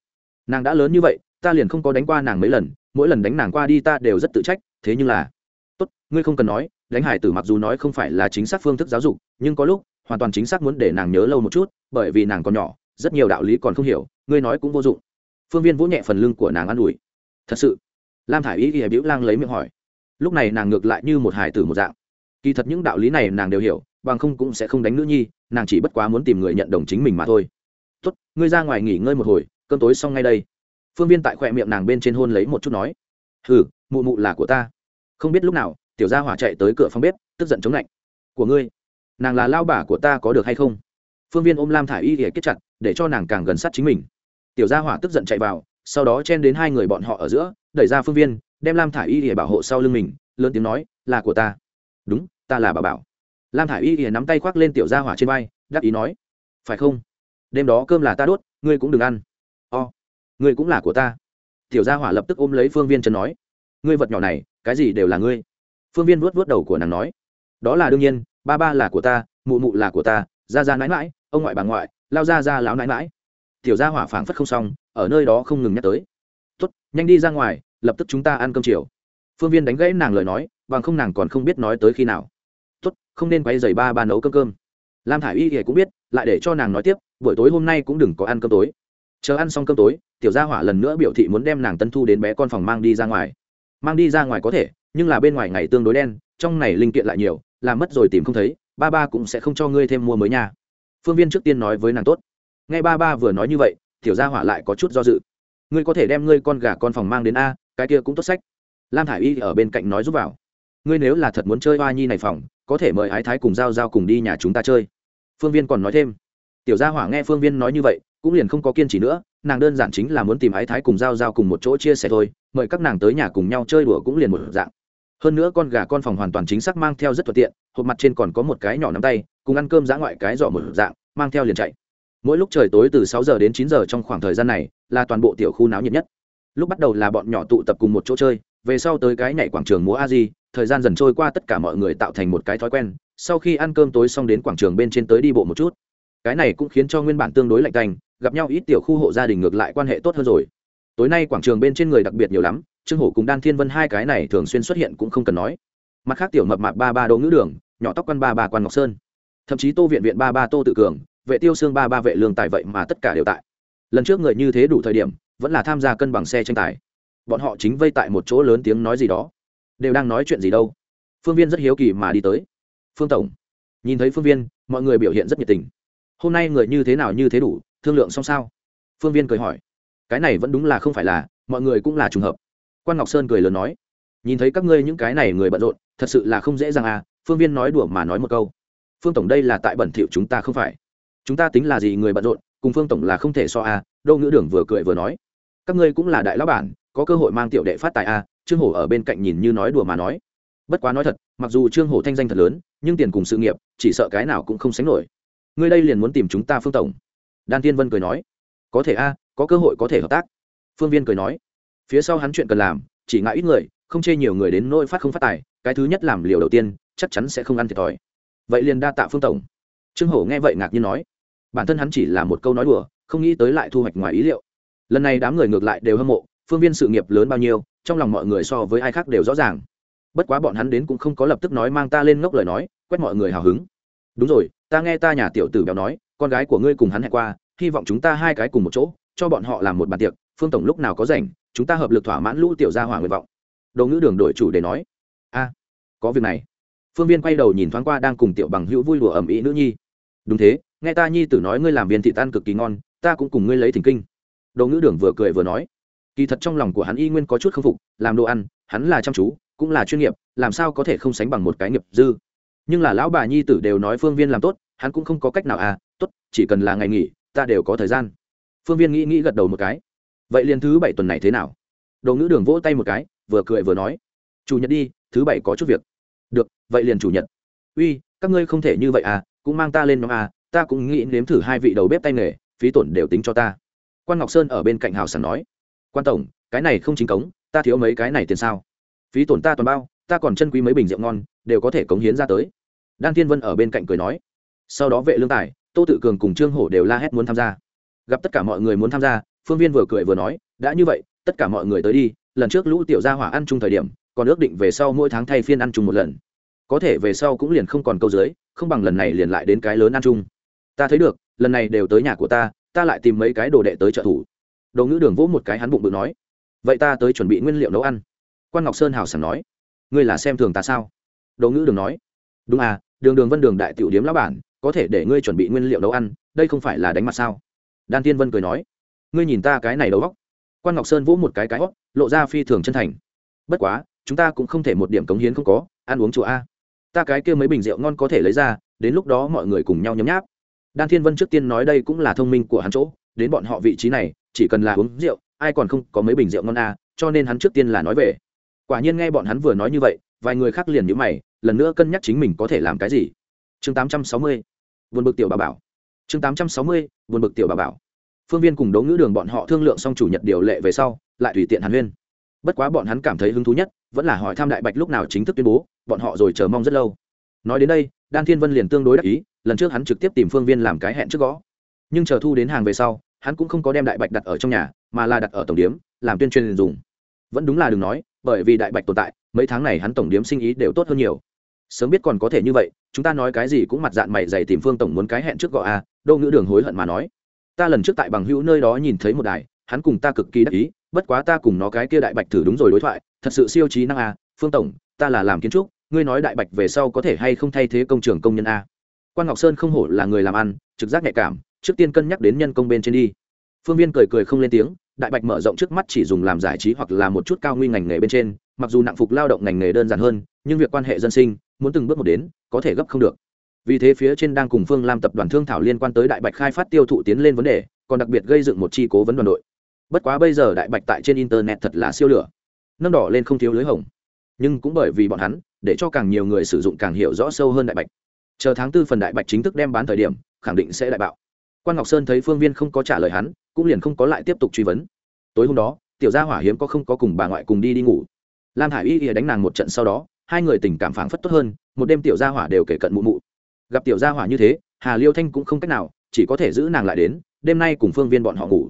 Nàng đã lớn như vậy, ta liền không có đánh qua nàng mấy lần, mỗi lần đánh nàng qua đi ta đều rất tự trách, thế nhưng là tốt, ngươi không cần nói, đánh hải tử mặc dù nói không phải là chính xác phương thức giáo dục, nhưng có lúc, hoàn toàn chính xác muốn để nàng nhớ lâu một chút, bởi vì nàng còn nhỏ, rất nhiều đạo lý còn không hiểu, ngươi nói cũng vô dụng. Phương viên vỗ nhẹ phần lưng của nàng an ủi. Thật sự. Lam thả i y ghi biểu lang lấy miệng hỏi lúc này nàng ngược lại như một hải tử một dạng. Kỳ thật những đạo lý này nàng đều hiểu, bằng không cũng sẽ không đánh nữ nhi, nàng chỉ bất quá muốn tìm người nhận đồng chính mình mà thôi. Tốt, ngươi ra ngoài nghỉ ngơi một hồi cơn tối xong ngay đây. Phương viên tại khoe miệng nàng bên trên hôn lấy một chút nói. Hừ, mụ mụ là của ta. Không biết lúc nào, tiểu gia hỏa chạy tới cửa phòng bếp, tức giận chống lạnh. Của ngươi? Nàng là lao bà của ta có được hay không? Phương viên ôm lam thả i y để kết chặt, để cho nàng càng gần sát chính mình. Tiểu gia hỏa tức giận chạy vào, sau đó chen đến hai người bọn họ ở giữa, đẩy ra phương viên đem lam thả i y để bảo hộ sau lưng mình lớn tiếng nói là của ta. Đúng ta là bà bảo. Lam thả i y để nắm tay khoác lên tiểu gia hỏa trên vai đắc ý nói phải không? Đêm đó cơm là ta đốt ngươi cũng đừng ăn. O、oh, ngươi cũng là của ta. Tiểu gia hỏa lập tức ôm lấy phương viên chân nói ngươi vật nhỏ này cái gì đều là ngươi. Phương viên vuốt vuốt đầu của nàng nói đó là đương nhiên ba ba là của ta mụ mụ là của ta ra ra mãi mãi ông ngoại bà ngoại lao ra ra láo nãi mãi tiểu gia hỏa phảng phất không xong ở nơi đó không ngừng nhắc tới. Tốt nhanh đi ra ngoài lập tức chúng ta ăn cơm chiều. Phương viên đánh gãy nàng lời nói, bằng không nàng còn không biết nói tới khi nào. Tốt, không nên quay dày ba ba nấu cơm cơm. Lam thả i y thì cũng biết, lại để cho nàng nói tiếp, buổi tối hôm nay cũng đừng có ăn cơm tối. Chờ ăn xong cơm tối, tiểu gia hỏa lần nữa biểu thị muốn đem nàng tân thu đến bé con phòng mang đi ra ngoài. Mang đi ra ngoài có thể, nhưng là bên ngoài ngày tương đối đen, trong này linh kiện lại nhiều, làm mất rồi tìm không thấy, ba ba cũng sẽ không cho ngươi thêm mua mới nha. Phương viên trước tiên nói với nàng tốt. Ngay ba ba vừa nói như vậy, tiểu gia hỏa lại có chút do dự. Ngươi có thể đem ngươi con gà con phòng mang đến a cái kia cũng tốt sách. Lam thả i y ở bên cạnh nói giúp vào. Ngươi nếu là thật muốn chơi hoa nhi này phòng, có thể mời ái thái cùng giao giao cùng đi nhà chúng ta chơi. Phương viên còn nói thêm. Tiểu gia hỏa nghe phương viên nói như vậy, cũng liền không có kiên trì nữa, nàng đơn giản chính là muốn tìm ái thái cùng giao giao cùng một chỗ chia sẻ thôi, mời các nàng tới nhà cùng nhau chơi đùa cũng liền một dạng. Hơn nữa con gà con phòng hoàn toàn chính xác mang theo rất thuận tiện, hộp mặt trên còn có một cái nhỏ nắm tay, cùng ăn cơm dã ngoại cái giỏ một dạng, mang theo liền chạy. Mỗi lúc trời tối từ sáu giờ đến chín giờ trong khoảng thời gian này, là toàn bộ tiểu khu náo nhiệt nhất lúc bắt đầu là bọn nhỏ tụ tập cùng một chỗ chơi, về sau tới cái nhảy quảng trường múa a di, thời gian dần trôi qua tất cả mọi người tạo thành một cái thói quen, sau khi ăn cơm tối xong đến quảng trường bên trên tới đi bộ một chút. Cái này cũng khiến cho nguyên bản tương đối lạnh tanh, gặp nhau ít tiểu khu hộ gia đình ngược lại quan hệ tốt hơn rồi. Tối nay quảng trường bên trên người đặc biệt nhiều lắm, trương hổ cùng đan thiên vân hai cái này thường xuyên xuất hiện cũng không cần nói. Mặt khác tiểu mập mạp ba ba đỗ ngữ đường, nhỏ tóc quan ba ba quan ngọc sơn. Thậm chí tô viện viện ba ba tô tự cường, vệ tiêu xương ba ba vệ lương tài vậy mà tất cả đều tại. Lần trước người như thế đủ thời điểm vẫn là tham gia cân bằng xe tranh tài. Bọn họ chính vây tại một chỗ lớn tiếng nói gì đó. Đều đang nói chuyện gì đâu. Phương viên rất hiếu kỳ mà đi tới. Phương tổng. Nhìn thấy phương viên, mọi người biểu hiện rất nhiệt tình. Hôm nay người như thế nào như thế đủ, thương lượng xong sao? Phương viên cười hỏi. Cái này vẫn đúng là không phải là, mọi người cũng là trùng hợp. Quan ngọc sơn cười lớn nói. Nhìn thấy các ngươi những cái này người bận rộn, thật sự là không dễ dàng à phương viên nói đùa mà nói một câu. Phương tổng đây là tại bẩn thiệu chúng ta không phải. Chúng ta tính là gì người bận rộn, cùng phương tổng là không thể so à đô ngữ đường vừa cười vừa nói các ngươi cũng là đại lão bản, có cơ hội mang tiểu đệ phát tài a. trương hổ ở bên cạnh nhìn như nói đùa mà nói. Bất quá nói thật, mặc dù trương hổ thanh danh thật lớn, nhưng tiền cùng sự nghiệp, chỉ sợ cái nào cũng không sánh nổi. Ngươi đây liền muốn tìm chúng ta phương tổng. Đan tiên vân cười nói. Có thể a có cơ hội có thể hợp tác. Phương viên cười nói. Phía sau hắn chuyện cần làm, chỉ ngại ít người, không chê nhiều người đến nỗi phát không phát tài, cái thứ nhất làm liều đầu tiên, chắc chắn sẽ không ăn thiệt thòi. Vậy liền đa tạ phương tổng. Trương hổ nghe vậy ngạc nhiên nói. Bản thân hắn chỉ là một câu nói đùa, không nghĩ tới lại thu hoạch ngoài ý liệu lần này đám người ngược lại đều hâm mộ, phương viên sự nghiệp lớn bao nhiêu, trong lòng mọi người so với ai khác đều rõ ràng. Bất quá bọn hắn đến cũng không có lập tức nói mang ta lên ngốc lời nói, quét mọi người hào hứng. Đúng rồi, ta nghe ta nhà tiểu tử béo nói, con gái của ngươi cùng hắn hẹn qua, hy vọng chúng ta hai cái cùng một chỗ, cho bọn họ làm một bàn tiệc, phương tổng lúc nào có rảnh, chúng ta hợp lực thỏa mãn lũ tiểu gia hỏa nguyện vọng. Đồ ngữ đường đổi chủ để nói. A, có việc này. Phương viên quay đầu nhìn thoáng qua đang cùng tiểu bằng hữu vui đùa ẩm ý nữ nhi. Đúng thế, nghe ta nhi tử nói ngươi làm viên thị tan cực kỳ ngon, ta cũng cùng ngươi lấy thỉnh kinh đồ ngữ đường vừa cười vừa nói, kỳ thật trong lòng của hắn y nguyên có chút k phục, làm đồ ăn, hắn là chăm chú, cũng là chuyên nghiệp, làm sao có thể không sánh bằng một cái nghiệp dư? Nhưng là lão bà nhi tử đều nói phương viên làm tốt, hắn cũng không có cách nào à tốt, chỉ cần là ngày nghỉ, ta đều có thời gian. Phương viên nghĩ nghĩ gật đầu một cái, vậy liền thứ bảy tuần này thế nào? Đồ ngữ đường vỗ tay một cái, vừa cười vừa nói, chủ nhật đi, thứ bảy có chút việc. Được, vậy liền chủ nhật. Uy, các ngươi không thể như vậy à cũng mang ta lên nhóm à ta cũng nghĩ nếm thử hai vị đầu bếp tay nghề, phí tổn đều tính cho ta quan ngọc sơn ở bên cạnh hào sảng nói, quan tổng, cái này không chính cống, ta thiếu mấy cái này tiền sao? Phí tổn ta toàn bao, ta còn chân quý mấy bình rượu ngon, đều có thể cống hiến ra tới. Đan thiên vân ở bên cạnh cười nói, sau đó vệ lương tài, tô tự cường cùng trương hổ đều la hét muốn tham gia. Gặp tất cả mọi người muốn tham gia, phương viên vừa cười vừa nói, đã như vậy, tất cả mọi người tới đi, lần trước lũ tiểu gia hỏa ăn chung thời điểm, còn ước định về sau mỗi tháng thay phiên ăn chung một lần. Có thể về sau cũng liền không còn câu dưới, không bằng lần này liền lại đến cái lớn ăn chung. Ta thấy được, lần này đều tới nhà của ta ta lại tìm mấy cái đồ đệ tới trợ thủ. Đồ ngữ đường vỗ một cái hắn bụng bự nói, vậy ta tới chuẩn bị nguyên liệu nấu ăn. Quan ngọc sơn hào sảng nói, ngươi là xem thường ta sao? Đồ ngữ đường nói, đúng à đường đường vân đường đại tiểu điếm lão bản, có thể để ngươi chuẩn bị nguyên liệu nấu ăn, đây không phải là đánh mặt sao? Đan tiên vân cười nói, ngươi nhìn ta cái này đầu góc quan ngọc sơn vỗ một cái cái hót lộ ra phi thường chân thành, bất quá, chúng ta cũng không thể một điểm cống hiến không có, ăn uống chùa a. Ta cái kia mấy bình rượu ngon có thể lấy ra, đến lúc đó mọi người cùng nhau nhấm nháp đan thiên vân trước tiên nói đây cũng là thông minh của hắn chỗ, đến bọn họ vị trí này, chỉ cần là uống rượu, ai còn không có mấy bình rượu ngon à? cho nên hắn trước tiên là nói về quả nhiên nghe bọn hắn vừa nói như vậy, vài người khác liền nhíu mày, lần nữa cân nhắc chính mình có thể làm cái gì chương 860. buồn bực tiểu bà bảo chương 860. buồn bực tiểu bà bảo phương viên cùng đấu ngữ đường bọn họ thương lượng xong chủ nhật điều lệ về sau, lại tùy tiện hàn huyên bất quá bọn hắn cảm thấy hứng thú nhất, vẫn là hỏi tham đại bạch lúc nào chính thức tuyên bố, bọn họ rồi chờ mong rất lâu nói đến đây, đan thiên vân liền tương đối đắc ý lần trước hắn trực tiếp tìm phương viên làm cái hẹn trước gõ. Nhưng chờ thu đến hàng về sau hắn cũng không có đem đại bạch đặt ở trong nhà mà là đặt ở tổng điếm làm tuyên truyền dùng. Vẫn đúng là đừng nói bởi vì đại bạch tồn tại mấy tháng này hắn tổng điếm sinh ý đều tốt hơn nhiều. Sớm biết còn có thể như vậy chúng ta nói cái gì cũng mặt dạng mày dày tìm phương tổng muốn cái hẹn trước gõ a à, đô ngữ đường hối hận mà nói. Ta lần trước tại bằng hữu nơi đó nhìn thấy một đài hắn cùng ta cực kỳ đắc ý bất quá ta cùng nó cái kia đại bạch thử đúng rồi đối thoại thật sự siêu trí năng a à, phương tổng ta là làm kiến trúc ngươi nói đại bạch về sau có thể hay không thay thế công trường công nhân a quan ngọc sơn không hổ là người làm ăn trực giác nhạy cảm trước tiên cân nhắc đến nhân công bên trên đi phương viên cười cười không lên tiếng đại bạch mở rộng trước mắt chỉ dùng làm giải trí hoặc là một chút cao nguy ngành nghề bên trên mặc dù nặng phục lao động ngành nghề đơn giản hơn nhưng việc quan hệ dân sinh muốn từng bước một đến có thể gấp không được vì thế phía trên đang cùng phương lam tập đoàn thương thảo liên quan tới đại bạch khai phát tiêu thụ tiến lên vấn đề còn đặc biệt gây dựng một chi cố vấn đoàn đội bất quá bây giờ đại bạch tại trên internet thật là siêu lửa nâng đỏ lên không thiếu lưới hồng nhưng cũng bởi vì bọn hắn để cho càng nhiều người sử dụng càng hiểu rõ sâu hơn đại bạch chờ tháng tư phần đại bạch chính thức đem bán thời điểm, khẳng định sẽ đại bạo. Quan ngọc sơn thấy phương viên không có trả lời hắn, cũng liền không có lại tiếp tục truy vấn. Tối hôm đó, tiểu gia hỏa hiếm có không có cùng bà ngoại cùng đi đi ngủ. Lam hải y ỉa đánh nàng một trận sau đó, hai người tình cảm phảng phất tốt hơn, một đêm tiểu gia hỏa đều kể cận mụ mụ. Gặp tiểu gia hỏa như thế, hà liêu thanh cũng không cách nào, chỉ có thể giữ nàng lại đến, đêm nay cùng phương viên bọn họ ngủ.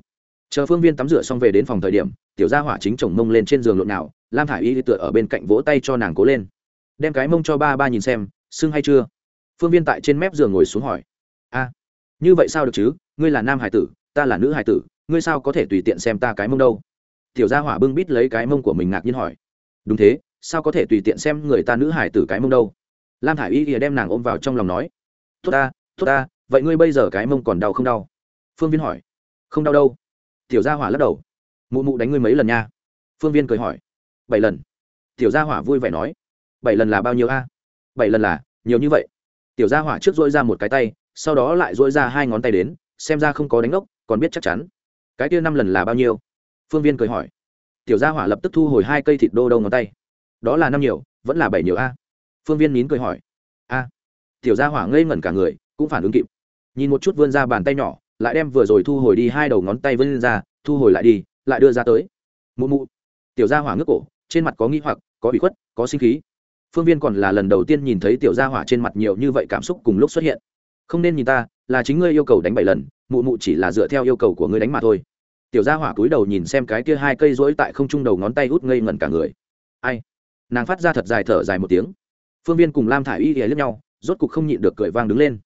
Chờ phương viên tắm rửa xong về đến phòng thời điểm, tiểu gia hỏa chính chồng mông lên trên giường lộn nào lam hải y tựa ở bên cạnh vỗ tay cho nàng cố lên. Đem cái mông cho ba ba nhìn xem, sưng hay chưa? Phương viên tại trên mép giường ngồi xuống hỏi. A, như vậy sao được chứ? Ngươi là nam hải tử, ta là nữ hải tử, ngươi sao có thể tùy tiện xem ta cái mông đâu? Tiểu gia hỏa bưng bít lấy cái mông của mình ngạc nhiên hỏi. Đúng thế, sao có thể tùy tiện xem người ta nữ hải tử cái mông đâu? Lam hải y ỉa đem nàng ôm vào trong lòng nói. Tốt ta tốt ta, vậy ngươi bây giờ cái mông còn đau không đau? Phương viên hỏi. Không đau đâu. Tiểu gia hỏa lắc đầu. Mụ mụ đánh ngươi mấy lần nha? Phương viên cười hỏi. Bảy lần. Tiểu gia hỏa vui vẻ nói. Bảy lần là bao nhiêu a? Bảy lần là nhiều như vậy tiểu gia hỏa trước dỗi ra một cái tay, sau đó lại dỗi ra hai ngón tay đến, xem ra không có đánh ốc còn biết chắc chắn. Cái kia năm lần là bao nhiêu? Phương viên cười hỏi. Tiểu gia hỏa lập tức thu hồi hai cây thịt đô đầu ngón tay. Đó là năm nhiều, vẫn là bảy nhiều a? Phương viên nín cười hỏi. A. Tiểu gia hỏa ngây ngẩn cả người, cũng phản ứng kịp. Nhìn một chút vươn ra bàn tay nhỏ, lại đem vừa rồi thu hồi đi hai đầu ngón tay vươn ra, thu hồi lại đi, lại đưa ra tới. Mụ mụ. Tiểu gia hỏa ngước cổ, trên mặt có nghi hoặc, có bị khuất, có sinh khí phương viên còn là lần đầu tiên nhìn thấy tiểu gia hỏa trên mặt nhiều như vậy cảm xúc cùng lúc xuất hiện. Không nên nhìn ta, là chính ngươi yêu cầu đánh bảy lần, mụ mụ chỉ là dựa theo yêu cầu của ngươi đánh mà thôi. Tiểu gia hỏa cúi đầu nhìn xem cái kia hai cây rỗi tại không trung đầu ngón tay út ngây ngẩn cả người. Ai? Nàng phát ra thật dài thở dài một tiếng. Phương viên cùng lam thả i y ghé lướt nhau, rốt cục không nhịn được cười vang đứng lên.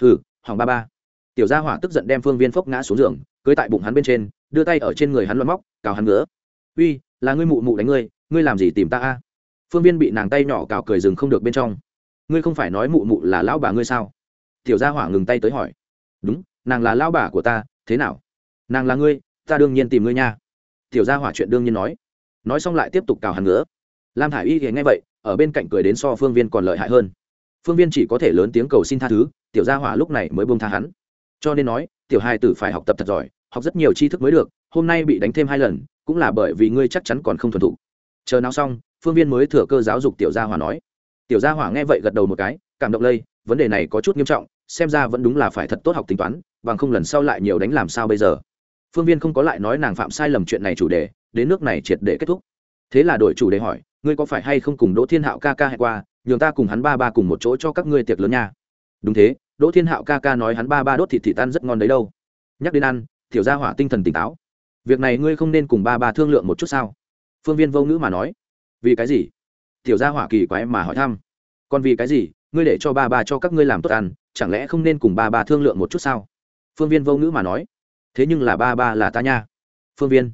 Hừ, hoàng ba ba. Tiểu gia hỏa tức giận đem phương viên phốc ngã xuống giường, cưới tại bụng hắn bên trên, đưa tay ở trên người hắn loạn móc, cào hắn ngứa. Uy, là ngươi mụ mụ đánh ngươi ngươi làm gì tìm ta a? Phương viên bị nàng tay nhỏ cào cười rừng không được bên trong. Ngươi không phải nói mụ mụ là lão bà ngươi sao? Tiểu gia hỏa ngừng tay tới hỏi. Đúng, nàng là lão bà của ta, thế nào? Nàng là ngươi, ta đương nhiên tìm ngươi nha. Tiểu gia hỏa chuyện đương nhiên nói. Nói xong lại tiếp tục cào hắn nữa. lam thả i y thì nghe vậy, ở bên cạnh cười đến so phương viên còn lợi hại hơn. Phương viên chỉ có thể lớn tiếng cầu xin tha thứ, tiểu gia hỏa lúc này mới buông tha hắn. Cho nên nói, tiểu hai tử phải học tập thật giỏi, học rất nhiều tri thức mới được, hôm nay bị đánh thêm hai lần, cũng là bởi vì ngươi chắc chắn còn không thuần thục. Chờ nào xong phương viên mới thừa cơ giáo dục tiểu gia hỏa nói. Tiểu gia hỏa nghe vậy gật đầu một cái, cảm động lây, vấn đề này có chút nghiêm trọng, xem ra vẫn đúng là phải thật tốt học tính toán, bằng không lần sau lại nhiều đánh làm sao bây giờ. Phương viên không có lại nói nàng phạm sai lầm chuyện này chủ đề, đến nước này triệt để kết thúc. Thế là đổi chủ đề hỏi, ngươi có phải hay không cùng đỗ thiên hạo ca ca hẹn qua, nhường ta cùng hắn ba ba cùng một chỗ cho các ngươi tiệc lớn nha. Đúng thế, đỗ thiên hạo ca ca nói hắn ba ba đốt thịt thịt ăn rất ngon đấy đâu. Nhắc đến ăn, tiểu gia hỏa tinh thần tỉnh táo. Việc này ngươi không nên cùng ba ba thương lượng một chút sao? Phương viên vô ngữ mà nói vì cái gì? Tiểu gia hỏa kỳ quái mà hỏi thăm. Còn vì cái gì? Ngươi để cho ba ba cho các ngươi làm tốt ăn, chẳng lẽ không nên cùng ba ba thương lượng một chút sao? Phương viên vô ngữ mà nói. Thế nhưng là ba ba là ta nha. Phương viên.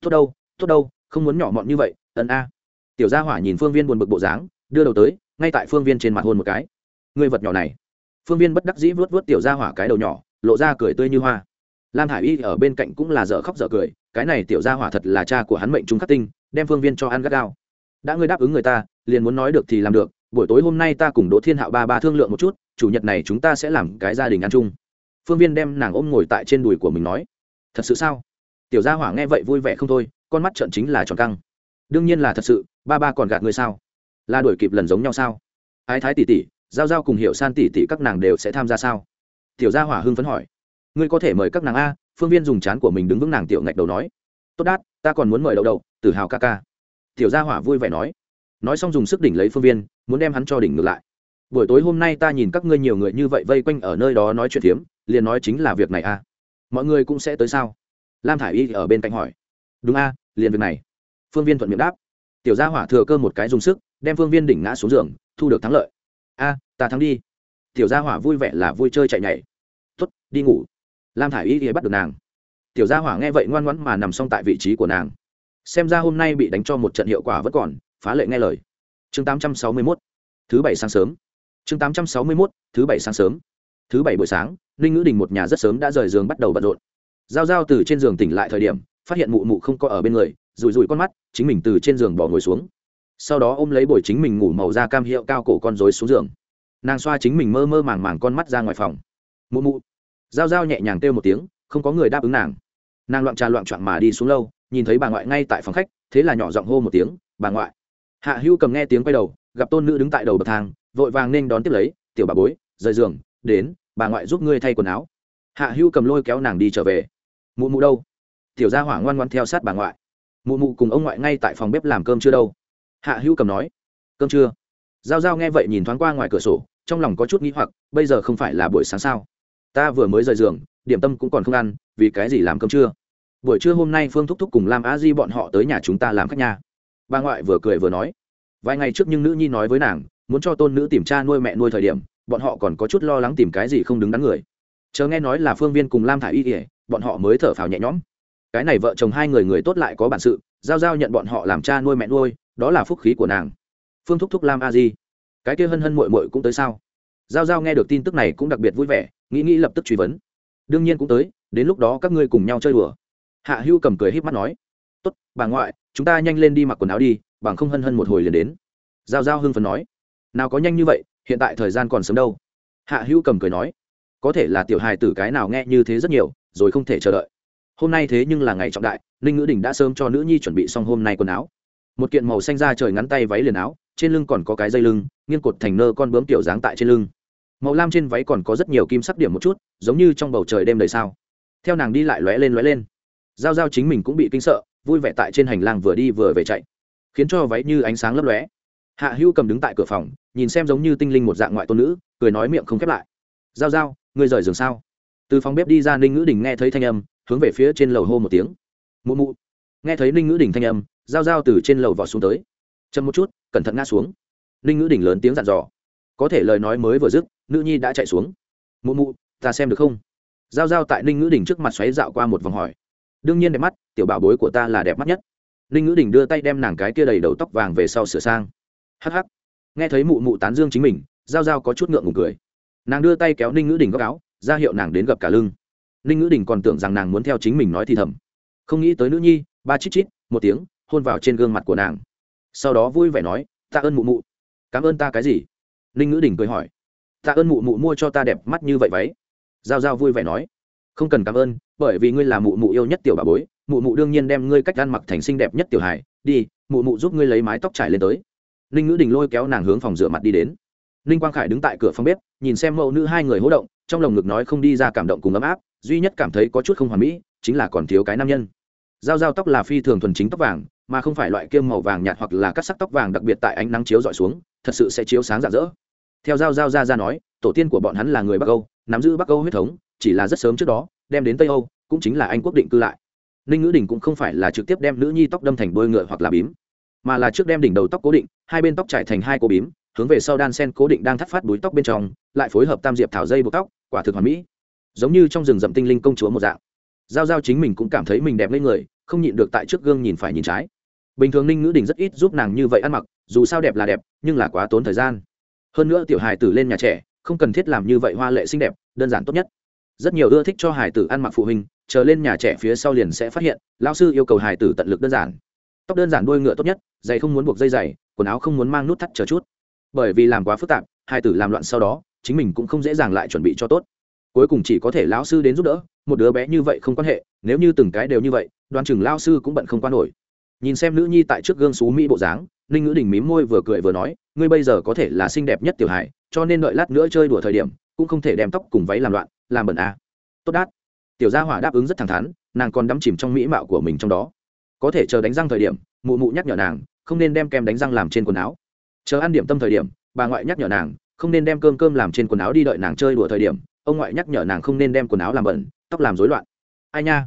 Tốt đâu tốt đâu, không muốn nhỏ mọn như vậy, ân a. Tiểu gia hỏa nhìn phương viên buồn bực bộ dáng, đưa đầu tới, ngay tại phương viên trên mặt hôn một cái. Người vật nhỏ này. Phương viên bất đắc dĩ vớt vớt tiểu gia hỏa cái đầu nhỏ, lộ ra cười tươi như hoa. Lam hải y ở bên cạnh cũng là dở khóc dở cười, cái này tiểu gia hỏa thật là cha của hắn mệnh trung khắc tinh, đem phương viên cho ăn gắt gao đã ngươi đáp ứng người ta, liền muốn nói được thì làm được, buổi tối hôm nay ta cùng đỗ thiên hạo ba ba thương lượng một chút, chủ nhật này chúng ta sẽ làm cái gia đình ăn chung. Phương viên đem nàng ôm ngồi tại trên đùi của mình nói, thật sự sao? Tiểu gia hỏa nghe vậy vui vẻ không thôi, con mắt trợn chính là tròn căng. Đương nhiên là thật sự, ba ba còn gạt ngươi sao? Là đuổi kịp lần giống nhau sao? Ái thái tỷ tỷ, giao giao cùng hiểu san tỷ tỷ các nàng đều sẽ tham gia sao? Tiểu gia hỏa hưng phấn hỏi. Ngươi có thể mời các nàng a? Phương viên dùng chán của mình đứng vững nàng tiểu ngạch đầu nói. Tốt đát, ta còn muốn mời đậu đậu tự hào ca ca tiểu gia hỏa vui vẻ nói. Nói xong dùng sức đỉnh lấy phương viên, muốn đem hắn cho đỉnh ngược lại. Buổi tối hôm nay ta nhìn các ngươi nhiều người như vậy vây quanh ở nơi đó nói chuyện thiếm, liền nói chính là việc này à. Mọi người cũng sẽ tới sao? Lam thả i y ở bên cạnh hỏi. Đúng a, liền việc này. Phương viên thuận miệng đáp. Tiểu gia hỏa thừa cơ một cái dùng sức, đem phương viên đỉnh ngã xuống giường, thu được thắng lợi. A, ta thắng đi. Tiểu gia hỏa vui vẻ là vui chơi chạy nhảy. Tuất đi ngủ. Lam thả i y thì bắt được nàng. Tiểu gia hỏa nghe vậy ngoan ngoãn mà nằm xong tại vị trí của nàng xem ra hôm nay bị đánh cho một trận hiệu quả vẫn còn phá lệ nghe lời. Chương 861, thứ bảy sáng sớm. Chương 861, thứ bảy sáng sớm. Thứ bảy buổi sáng ninh ngữ đình một nhà rất sớm đã rời giường bắt đầu bận rộn. G i a o g i a o từ trên giường tỉnh lại thời điểm phát hiện mụ mụ không có ở bên người rùi rùi con mắt chính mình từ trên giường bỏ ngồi xuống. Sau đó ôm lấy bồi chính mình ngủ màu da cam hiệu cao cổ con rối xuống giường. Nàng xoa chính mình mơ mơ màng màng con mắt ra ngoài phòng. Mụ mụ. G i a o g i a o nhẹ nhàng kêu một tiếng không có người đáp ứng nàng. Nàng loạn trà loạn trọn mà đi xuống lâu nhìn thấy bà ngoại ngay tại phòng khách, thế là nhỏ giọng hô một tiếng, bà ngoại. Hạ Hưu cầm nghe tiếng quay đầu, gặp tôn nữ đứng tại đầu bậc thang, vội vàng nên đón tiếp lấy, tiểu bà bối, rời giường, đến, bà ngoại giúp ngươi thay quần áo. Hạ Hưu cầm lôi kéo nàng đi trở về. Mụ mụ đâu? Tiểu gia hỏa ngoan ngoan theo sát bà ngoại. Mụ mụ cùng ông ngoại ngay tại phòng bếp làm cơm chưa đâu? Hạ hữu cầm nói. Cơm chưa? G i a o g i a o nghe vậy nhìn thoáng qua ngoài cửa sổ, trong lòng có chút n g h i hoặc, bây giờ không phải là buổi sáng sao? Ta vừa mới rời giường, điểm tâm cũng còn không ăn, vì cái gì làm cơm chưa? Buổi trưa hôm nay phương thúc thúc cùng Lam a di bọn họ tới nhà chúng ta làm khách nhà bà ngoại vừa cười vừa nói, vài ngày trước nhưng nữ nhi nói với nàng, muốn cho tôn nữ tìm cha nuôi mẹ nuôi thời điểm, bọn họ còn có chút lo lắng tìm cái gì không đứng đắn người. Chờ nghe nói là phương viên cùng lam thả y ỉa bọn họ mới thở phào nhẹ nhõm. Cái này vợ chồng hai người người tốt lại có bản sự, giao giao nhận bọn họ làm cha nuôi mẹ nuôi, đó là phúc khí của nàng. Phương thúc thúc, lam a di, cái kia hân hân mội mội cũng tới sao? Giao giao nghe được tin tức này cũng đặc biệt vui vẻ, nghĩ nghĩ lập tức truy vấn. Đương nhiên cũng tới, đến lúc đó các ngươi cùng nhau chơi đùa hạ hưu cầm cười h í p mắt nói, tốt, bà ngoại, chúng ta nhanh lên đi mặc quần áo đi, bằng không hân hân một hồi liền đến. Giao giao hưng phần nói, nào có nhanh như vậy, hiện tại thời gian còn sớm đâu. Hạ hữu cầm cười nói, có thể là tiểu hài tử cái nào nghe như thế rất nhiều, rồi không thể chờ đợi. Hôm nay thế nhưng là ngày trọng đại, ninh ngữ đình đã sớm cho nữ nhi chuẩn bị xong hôm nay quần áo. Một kiện màu xanh da trời ngắn tay váy liền áo, trên lưng còn có cái dây lưng, nghiêng cột thành nơ con bướm tiểu dáng tại trên lưng. Màu lam trên váy còn có rất nhiều kim sắc điểm một chút, giống như trong bầu trời đêm đầy sao. Theo nàng đi lại lóe lên lóe lên giao giao chính mình cũng bị kinh sợ, vui vẻ tại trên hành lang vừa đi vừa về chạy, khiến cho váy như ánh sáng lấp lóe. Hạ hữu cầm đứng tại cửa phòng, nhìn xem giống như tinh linh một dạng ngoại tôn nữ, cười nói miệng không khép lại. Giao giao, ngươi rời giường sao? Từ phòng bếp đi ra ninh ngữ đình nghe thấy thanh âm, hướng về phía trên lầu hô một tiếng. Mụ mụ. Nghe thấy ninh ngữ đình thanh âm, giao giao từ trên lầu vọt xuống tới. Chậm một chút, cẩn thận ngã xuống. Ninh ngữ đình lớn tiếng dặn dò. Có thể lời nói mới vừa dứt, nữ nhi đã chạy xuống. Mụ mụ, ta xem được không? Giao giao tại ninh ngữ đình trước mặt xoáy dạo qua một vòng hỏi đương nhiên đẹp mắt, tiểu bảo bối của ta là đẹp mắt nhất. Ninh ngữ đình đưa tay đem nàng cái kia đầy đầu tóc vàng về sau sửa sang. Hh nghe thấy mụ mụ tán dương chính mình g i a o g i a o có chút ngượng ngùng cười. Nàng đưa tay kéo ninh ngữ đình góc áo, ra hiệu nàng đến gặp cả lưng. Ninh ngữ đình còn tưởng rằng nàng muốn theo chính mình nói thì thầm. Không nghĩ tới nữ nhi, ba chít chít, một tiếng, hôn vào trên gương mặt của nàng. Sau đó vui vẻ nói tạ ơn mụ mụ. Cảm ơn ta cái gì? Ninh ngữ đình cười hỏi. Tạ ơn mụ mụ mua cho ta đẹp mắt như vậy váy. G i a o g i a o vui vẻ nói. Không cần cảm ơn bởi vì ngươi là mụ mụ yêu nhất tiểu bà bối, mụ mụ đương nhiên đem ngươi cách ăn mặc thành xinh đẹp nhất tiểu hài, đi, mụ mụ giúp ngươi lấy mái tóc trải lên tới. Ninh ngữ đình lôi kéo nàng hướng phòng rửa mặt đi đến. Ninh quang khải đứng tại cửa phòng bếp, nhìn xem mẫu nữ hai người hỗ động, trong lồng ngực nói không đi ra cảm động cùng ấm áp, duy nhất cảm thấy có chút không hoàn mỹ, chính là còn thiếu cái nam nhân. Dao dao tóc là phi thường thuần chính tóc vàng, mà không phải loại kiêm màu vàng nhạt hoặc là cắt sắc tóc vàng đặc biệt tại ánh nắng chiếu dọi xuống, thật sự sẽ chiếu sáng rạng rỡ. Theo dao dao ra ra nói, tổ tiên của bọn hắn là người bắc âu, nắm giữ bắc âu huyết thống, chỉ là rất sớm trước đó đem đến tây âu cũng chính là anh quốc định cư lại ninh ngữ đình cũng không phải là trực tiếp đem nữ nhi tóc đâm thành đôi ngựa hoặc là bím mà là trước đem đỉnh đầu tóc cố định hai bên tóc trải thành hai cô bím hướng về sau đan sen cố định đang thắt phát búi tóc bên trong lại phối hợp tam diệp thảo dây buộc tóc quả thực hoàn mỹ giống như trong rừng rậm tinh linh công chúa một dạng giao giao chính mình cũng cảm thấy mình đẹp lên người không nhịn được tại trước gương nhìn phải nhìn trái bình thường ninh ngữ đình rất ít giúp nàng như vậy ăn mặc dù sao đẹp là đẹp nhưng là quá tốn thời gian hơn nữa tiểu hài tử lên nhà trẻ không cần thiết làm như vậy hoa lệ xinh đẹp đơn giản tốt nhất rất nhiều ưa thích cho hải tử ăn mặc phụ huynh, chờ lên nhà trẻ phía sau liền sẽ phát hiện lao sư yêu cầu hải tử tận lực đơn giản. Tóc đơn giản đuôi ngựa tốt nhất, giày không muốn buộc dây giày, quần áo không muốn mang nút thắt chờ chút. Bởi vì làm quá phức tạp, hải tử làm loạn sau đó, chính mình cũng không dễ dàng lại chuẩn bị cho tốt. Cuối cùng chỉ có thể lão sư đến giúp đỡ, một đứa bé như vậy không quan hệ, nếu như từng cái đều như vậy đoàn chừng lao sư cũng bận không quan nổi. Nhìn xem nữ nhi tại trước gương xú mỹ bộ dáng, ninh ngữ đình mím môi vừa cười vừa nói, ngươi bây giờ có thể là xinh đẹp nhất tiểu hải cho nên đợi lát nữa chơi đùa thời điểm, cũng không thể đem tóc cùng váy làm loạn làm bẩn à. tốt đát. Tiểu gia hỏa đáp ứng rất thẳng thắn, nàng còn đắm chìm trong mỹ mạo của mình trong đó. Có thể chờ đánh răng thời điểm, mụ mụ nhắc nhở nàng, không nên đem kem đánh răng làm trên quần áo. Chờ ăn điểm tâm thời điểm, bà ngoại nhắc nhở nàng, không nên đem cơm cơm làm trên quần áo đi đợi nàng chơi đùa thời điểm. Ông ngoại nhắc nhở nàng không nên đem quần áo làm bẩn, tóc làm rối loạn. Ai nha?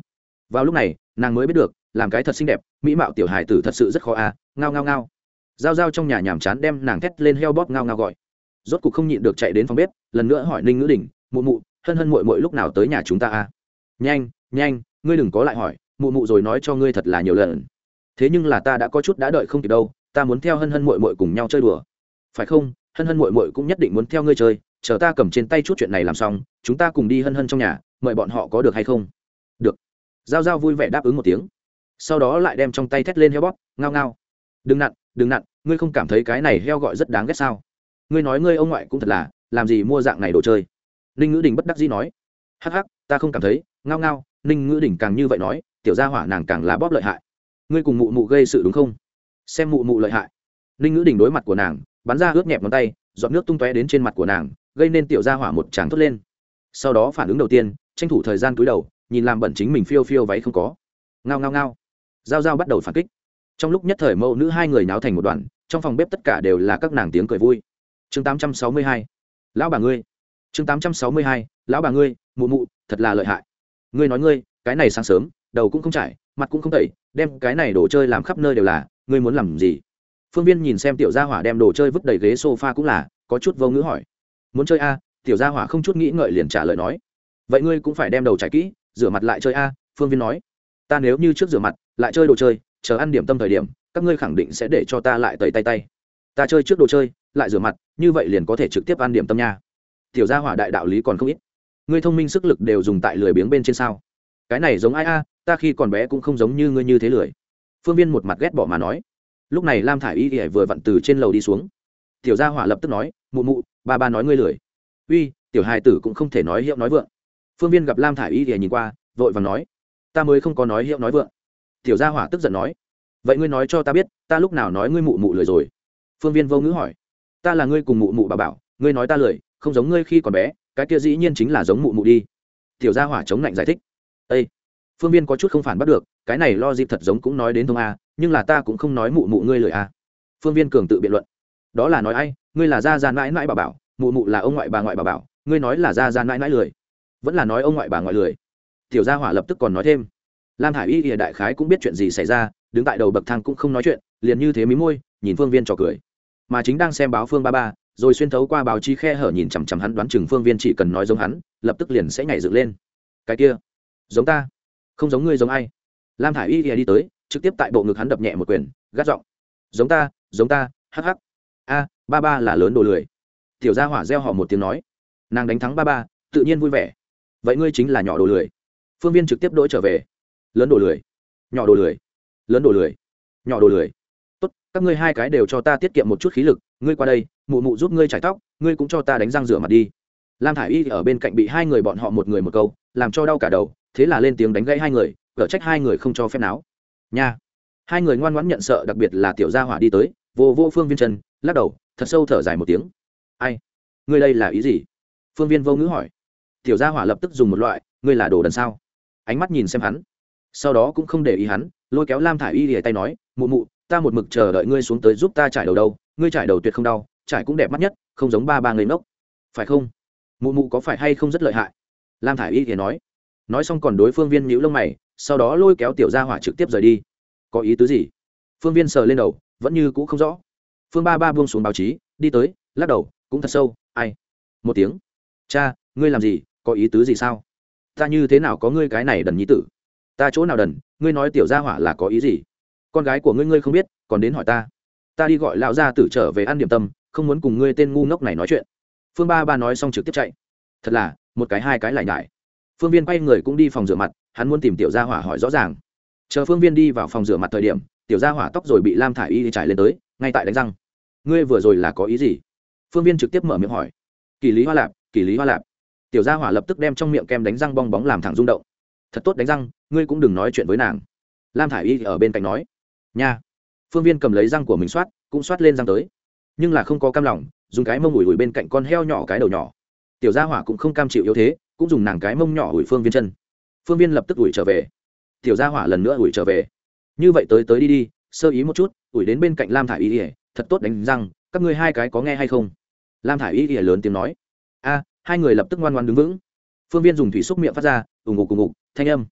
Vào lúc này, nàng mới biết được, làm cái thật xinh đẹp, mỹ mạo tiểu hài tử thật sự rất khó à ngao ngao ngao. G i trong nhà nhàm chán đem nàng thét lên heo bóp ngao ngao gọi. Rốt cục không nhịn được chạy đến phòng bếp, lần nữa hỏi ninh ngữ đình, mụ mụ hân hân mội mội lúc nào tới nhà chúng ta à? Nhanh nhanh, ngươi đừng có lại hỏi, mụ mụ rồi nói cho ngươi thật là nhiều lần. Thế nhưng là ta đã có chút đã đợi không kịp đâu, ta muốn theo hân hân mội mội cùng nhau chơi đùa. Phải không? Hân hân mội mội cũng nhất định muốn theo ngươi chơi, chờ ta cầm trên tay chút chuyện này làm xong, chúng ta cùng đi hân hân trong nhà, mời bọn họ có được hay không? Được. G i a o g i a o vui vẻ đáp ứng một tiếng. Sau đó lại đem trong tay thét lên heo bóp, ngao ngao. Đừng nặn đừng nặn, ngươi không cảm thấy cái này heo gọi rất đáng ghét sao? Ngươi nói ngươi ông ngoại cũng thật là, làm gì mua dạng này đồ chơi? Ninh ngữ đình bất đắc dĩ nói, hắc hắc, ta không cảm thấy, ngao ngao, ninh ngữ đình càng như vậy nói, tiểu gia hỏa nàng càng là bóp lợi hại. Ngươi cùng mụ mụ gây sự đúng không? Xem mụ mụ lợi hại. Ninh ngữ đình đối mặt của nàng, bắn ra ướt nhẹp ngón tay dọn nước tung tóe đến trên mặt của nàng, gây nên tiểu gia hỏa một tràng thốt lên. Sau đó phản ứng đầu tiên, tranh thủ thời gian cúi đầu, nhìn làm bẩn chính mình phiêu phiêu váy không có. Ngao ngao ngao. Giao giao bắt đầu phản kích. Trong lúc nhất thời mẫu nữ hai người náo thành một đoàn, trong phòng bếp tất cả đều là các nàng tiếng cười vui. Chương 862. lão bà ngươi chương 862. lão bà ngươi, mụ mụ, thật là lợi hại. Ngươi nói ngươi, cái này sáng sớm, đầu cũng không trải, mặt cũng không tẩy, đem cái này đồ chơi làm khắp nơi đều là, ngươi muốn làm gì? Phương viên nhìn xem tiểu gia hỏa đem đồ chơi vứt đầy ghế sofa cũng là, có chút vô ngữ hỏi. Muốn chơi a? Tiểu gia hỏa không chút nghĩ ngợi liền trả lời nói. Vậy ngươi cũng phải đem đầu trải kỹ, rửa mặt lại chơi a, phương viên nói. Ta nếu như trước rửa mặt, lại chơi đồ chơi, chờ ăn điểm tâm thời điểm, các ngươi khẳng định sẽ để cho ta lại tẩy tay tay. Ta chơi trước đồ chơi, lại rửa mặt, như vậy liền có thể trực tiếp ăn điểm tâm nha tiểu gia hỏa đại đạo lý còn không ít. Ngươi thông minh sức lực đều dùng tại lười biếng bên trên sao? Cái này giống ai a, ta khi còn bé cũng không giống như ngươi như thế lười. Phương viên một mặt ghét bỏ mà nói. Lúc này lam thả i y ỉa vừa vặn từ trên lầu đi xuống. Tiểu gia hỏa lập tức nói, mụ mụ, ba ba nói ngươi lười. Uy, tiểu hài tử cũng không thể nói hiệu nói vượng. Phương viên gặp lam thả i y ỉa nhìn qua, vội và nói, ta mới không có nói hiệu nói vượng. Tiểu gia hỏa tức giận nói, vậy ngươi nói cho ta biết, ta lúc nào nói ngươi mụ mụ lười rồi? Phương viên vô ngữ hỏi, ta là ngươi cùng mụ mụ bà bảo, ngươi nói ta lười không giống ngươi khi còn bé, cái kia dĩ nhiên chính là giống mụ mụ đi. Tiểu gia hỏa chống lạnh giải thích. Â phương viên có chút không phản bắt được, cái này lo dịp thật giống cũng nói đến thông a, nhưng là ta cũng không nói mụ mụ ngươi lời a. Phương viên cường tự biện luận. Đó là nói ai, ngươi là gia gia mãi mãi bà bảo, mụ mụ là ông ngoại bà ngoại bà bảo, ngươi nói là gia gia mãi mãi lười. Vẫn là nói ông ngoại bà ngoại lười. Tiểu gia hỏa lập tức còn nói thêm. Lam hải y ỉa đại khái cũng biết chuyện gì xảy ra, đứng tại đầu bậc thang cũng không nói chuyện, liền như thế mí môi, nhìn phương viên trò cười. Mà chính đang xem báo phương ba ba rồi xuyên thấu qua báo chí khe hở nhìn chằm chằm hắn, đoán chừng phương viên chỉ cần nói giống hắn, lập tức liền sẽ nhảy dựng lên. Cái kia, giống ta, không giống ngươi giống ai. Lam thả i y ghé đi tới, trực tiếp tại bộ ngực hắn đập nhẹ một quyền, gắt giọng, giống ta giống ta, hắc hắc. A, ba ba là lớn đồ lười. Tiểu gia hỏa reo họ một tiếng nói. Nàng đánh thắng ba ba, tự nhiên vui vẻ. Vậy ngươi chính là nhỏ đồ lười. Phương viên trực tiếp đỗi trở về. Lớn đồ lười, nhỏ đồ lười, lớn đồ lười, nhỏ đồ lười. Tốt, các ngươi hai cái đều cho ta tiết kiệm một chút khí lực, ngươi qua đây mụ mụ giúp ngươi chải tóc, ngươi cũng cho ta đánh răng rửa mặt đi. Lam thả i y ở bên cạnh bị hai người bọn họ một người một câu, làm cho đau cả đầu, thế là lên tiếng đánh gãy hai người, gỡ trách hai người không cho phép náo. Nha. Hai người ngoan ngoãn nhận sợ, đặc biệt là tiểu gia hỏa đi tới, vô vô phương viên chân, lắc đầu, thật sâu thở dài một tiếng. Ai? Ngươi đây là ý gì? Phương viên vô ngữ hỏi. Tiểu gia hỏa lập tức dùng một loại, ngươi là đồ đần sao? Ánh mắt nhìn xem hắn. Sau đó cũng không để ý hắn, lôi kéo lam thả i y lìa tay nói, mụ mụ, ta một mực chờ đợi ngươi xuống tới giúp ta trải đầu đâu, ngươi trải đầu tuyệt không đau trải cũng đẹp mắt nhất, không giống ba ba người ngốc. Phải không? Mụ mụ có phải hay không rất lợi hại? Lam thả i y thì nói. Nói xong còn đối phương viên nhữ lông mày, sau đó lôi kéo tiểu gia hỏa trực tiếp rời đi. Có ý tứ gì? Phương viên sờ lên đầu, vẫn như cũ không rõ. Phương ba ba buông xuống báo chí, đi tới, lắc đầu, cũng thật sâu, ai? Một tiếng. Cha, ngươi làm gì? Có ý tứ gì sao? Ta như thế nào có ngươi cái này đần nhí tử? Ta chỗ nào đần? Ngươi nói tiểu gia hỏa là có ý gì? Con gái của ngươi ngươi không biết, còn đến hỏi ta. Ta đi gọi lão gia tử trở về ăn điểm tâm không muốn cùng ngươi tên ngu ngốc này nói chuyện. Phương ba ba nói xong trực tiếp chạy. Thật là, một cái hai cái lại nhải. Phương viên quay người cũng đi phòng rửa mặt, hắn muốn tìm tiểu gia hỏa hỏi rõ ràng. Chờ phương viên đi vào phòng rửa mặt thời điểm, tiểu gia hỏa tóc rồi bị lam thả y trải lên tới, ngay tại đánh răng. Ngươi vừa rồi là có ý gì? Phương viên trực tiếp mở miệng hỏi. Kỳ lý hoa lạp kỳ lý hoa lạp. Tiểu gia hỏa lập tức đem trong miệng kem đánh răng bong bóng làm thẳng rung động. Thật tốt đánh răng, ngươi cũng đừng nói chuyện với nàng. Lam thả i y ở bên cạnh nói. Nha. Phương viên cầm lấy răng của mình soát cũng soát lên răng tới nhưng là không có cam lòng, dùng cái mông ủi ủi bên cạnh con heo nhỏ cái đầu nhỏ. Tiểu gia hỏa cũng không cam chịu yếu thế, cũng dùng nàng cái mông nhỏ ủi phương viên chân. Phương viên lập tức ủi trở về. Tiểu gia hỏa lần nữa ủi trở về. Như vậy tới tới đi đi, sơ ý một chút, ủi đến bên cạnh lam thả i y ỉa thật tốt đánh răng, các ngươi hai cái có nghe hay không? Lam thả i y ỉa lớn tiếng nói. A, hai người lập tức ngoan ngoan đứng vững. Phương viên dùng thủy xúc miệng phát ra ủng ngục ủng ngục, thanh âm.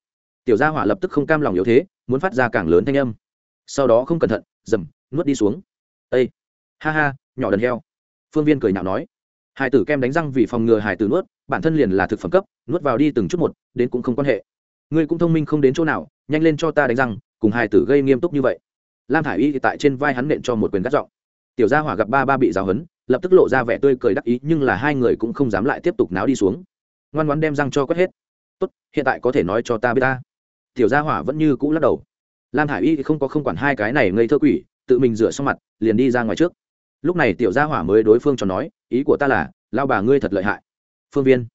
Tiểu gia hỏa lập tức không cam lòng yếu thế, muốn phát ra càng lớn thanh âm. Sau đó không cẩn thận, dầm, nuốt đi xuống. Ây ha ha, nhỏ đần heo. Phương viên cười nhạo nói. Hải tử kem đánh răng vì phòng ngừa hải tử nuốt, bản thân liền là thực phẩm cấp, nuốt vào đi từng chút một, đến cũng không quan hệ. Ngươi cũng thông minh không đến chỗ nào, nhanh lên cho ta đánh răng, cùng hải tử gây nghiêm túc như vậy. Lam thả i y thì tại trên vai hắn nện cho một quyền gắt giọng. Tiểu gia hỏa gặp ba ba bị giáo hấn lập tức lộ ra vẻ tươi cười đắc ý, nhưng là hai người cũng không dám lại tiếp tục náo đi xuống. Ngoan ngoan đem răng cho quét hết. Tốt, hiện tại có thể nói cho ta biết ta. Tiểu gia hỏa vẫn như cũ lắc đầu. Lam hải y không có không quản hai cái này ngây thơ quỷ, tự mình rửa xong mặt, liền đi ra ngoài trước lúc này tiểu gia hỏa mới đối phương cho nói, ý của ta là, lao bà ngươi thật lợi hại. Phương viên,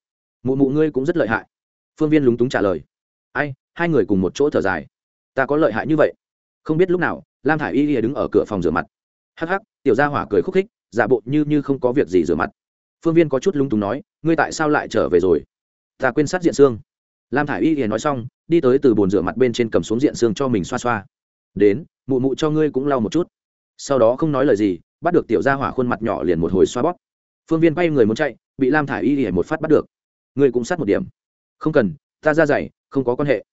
mụ mụ ngươi cũng rất lợi hại. Phương viên lúng túng trả lời, ai, hai người cùng một chỗ thở dài. Ta có lợi hại như vậy? Không biết lúc nào, lam thả i y đứng ở cửa phòng rửa mặt. Hắc hắc, tiểu gia hỏa cười khúc khích, giả bộ như như không có việc gì rửa mặt. Phương viên có chút lung túng nói, ngươi tại sao lại trở về rồi? Ta quên sát diện xương. Lam thả i y lìa nói xong, đi tới từ bồn rửa mặt bên trên cầm xuống diện xương cho mình xoa xoa. Đến, mụ mụ cho ngươi cũng lau một chút. Sau đó không nói lời gì bắt được tiểu gia hỏa khuôn mặt nhỏ liền một hồi xoa bóp. Phương viên bay người muốn chạy, bị lam thả i y thì một phát bắt được. Người cũng sát một điểm. Không cần, ta ra dày không có quan hệ.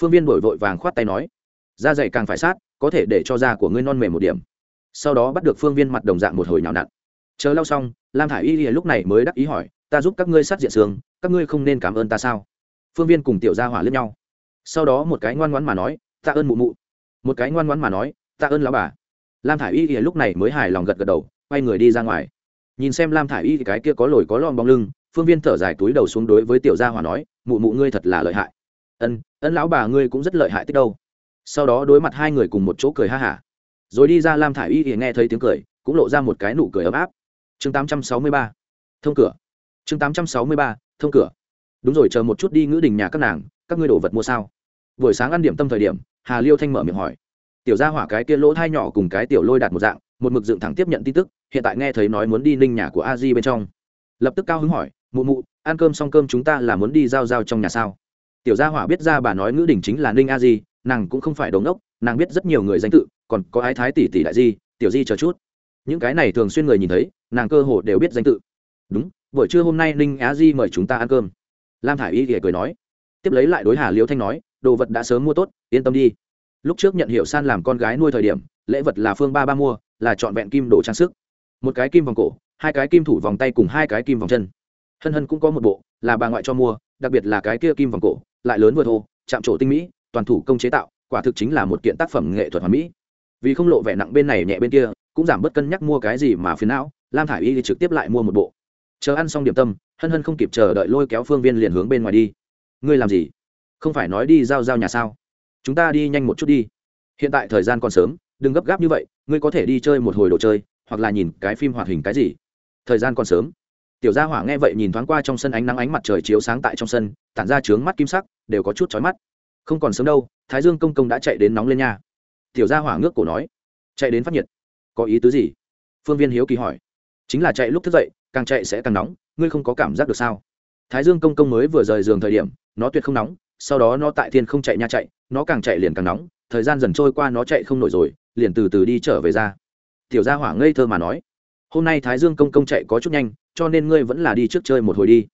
Phương viên đổi vội vàng khoát tay nói. Da dày càng phải sát, có thể để cho da của ngươi non mềm một điểm. Sau đó bắt được phương viên mặt đồng dạng một hồi nhào nặn. Chờ lau xong, lam thả i y lúc này mới đắc ý hỏi, ta giúp các ngươi sát diện xương, các ngươi không nên cảm ơn ta sao? Phương viên cùng tiểu gia hỏa lướt nhau. Sau đó một cái ngoan ngoãn mà nói, ta ơn mụ mụ. Một cái ngoan ngoãn mà nói, ta ơn lão bà lam thả i y lúc này mới hài lòng gật gật đầu, quay người đi ra ngoài. Nhìn xem lam thả i y cái kia có lồi có lon bóng lưng, phương viên thở dài túi đầu xuống đối với tiểu gia hòa nói, mụ mụ ngươi thật là lợi hại. Ân ân lão bà ngươi cũng rất lợi hại tích đâu. Sau đó đối mặt hai người cùng một chỗ cười ha hả. Rồi đi ra lam thả i y thì nghe thấy tiếng cười, cũng lộ ra một cái nụ cười ấm áp. Chương tám trăm sáu mươi ba, thông cửa. Chương tám trăm sáu mươi ba, thông cửa. Đúng rồi, chờ một chút đi ngữ đình nhà các nàng, các ngươi đổ vật mua sao? Buổi sáng ăn điểm tâm thời điểm, hà liêu thanh mở miệng hỏi tiểu gia hỏa cái kia lỗ thai nhỏ cùng cái tiểu lôi đạt một dạng, một mực dựng thẳng tiếp nhận tin tức, hiện tại nghe thấy nói muốn đi ninh nhà của a di bên trong. Lập tức cao hứng hỏi, mụ mụ, ăn cơm xong cơm chúng ta là muốn đi giao giao trong nhà sao? Tiểu gia hỏa biết ra bà nói ngữ đình chính là ninh a di nàng cũng không phải đống ốc nàng biết rất nhiều người danh tự, còn có ái thái tỷ tỷ đại di tiểu di chờ chút. Những cái này thường xuyên người nhìn thấy, nàng cơ hồ đều biết danh tự. Đúng, buổi trưa hôm nay ninh á di mời chúng ta ăn cơm. Lam thả i y thì cười nói. Tiếp lấy lại đối hà liễu thanh nói, đồ vật đã sớm mua tốt, yên tâm đi lúc trước nhận hiệu san làm con gái nuôi thời điểm, lễ vật là phương ba ba mua, là trọn vẹn kim đồ trang sức. Một cái kim vòng cổ, hai cái kim thủ vòng tay cùng hai cái kim vòng chân. Hân hân cũng có một bộ, là bà ngoại cho mua, đặc biệt là cái kia kim vòng cổ, lại lớn vừa thô, chạm trổ tinh mỹ, toàn thủ công chế tạo, quả thực chính là một kiện tác phẩm nghệ thuật hoàn mỹ. Vì không lộ vẻ nặng bên này nhẹ bên kia, cũng giảm bớt cân nhắc mua cái gì mà phiền não, lam thả i y thì trực tiếp lại mua một bộ. Chờ ăn xong điểm tâm, hân hân không kịp chờ đợi lôi kéo phương viên liền hướng bên ngoài đi. Ngươi làm gì? Không phải nói đi giao giao nhà sao? Chúng ta đi nhanh một chút đi. Hiện tại thời gian còn sớm, đừng gấp gáp như vậy, ngươi có thể đi chơi một hồi đồ chơi, hoặc là nhìn cái phim hoạt hình cái gì. Thời gian còn sớm. Tiểu gia hỏa nghe vậy nhìn thoáng qua trong sân ánh nắng ánh mặt trời chiếu sáng tại trong sân, tản ra trướng mắt kim sắc, đều có chút chói mắt. Không còn sớm đâu, thái dương công công đã chạy đến nóng lên nha. Tiểu gia hỏa ngước cổ nói, chạy đến phát nhiệt. Có ý tứ gì? Phương viên hiếu kỳ hỏi. Chính là chạy lúc thức dậy, càng chạy sẽ càng nóng, ngươi không có cảm giác được sao? Thái dương công công mới vừa rời giường thời điểm, nó tuyệt không nóng, sau đó nó tại thiên không chạy nha chạy nó càng chạy liền càng nóng, thời gian dần trôi qua nó chạy không nổi rồi, liền từ từ đi trở về ra. Tiểu gia hỏa ngây thơ mà nói, hôm nay thái dương công công chạy có chút nhanh, cho nên ngươi vẫn là đi trước chơi một hồi đi.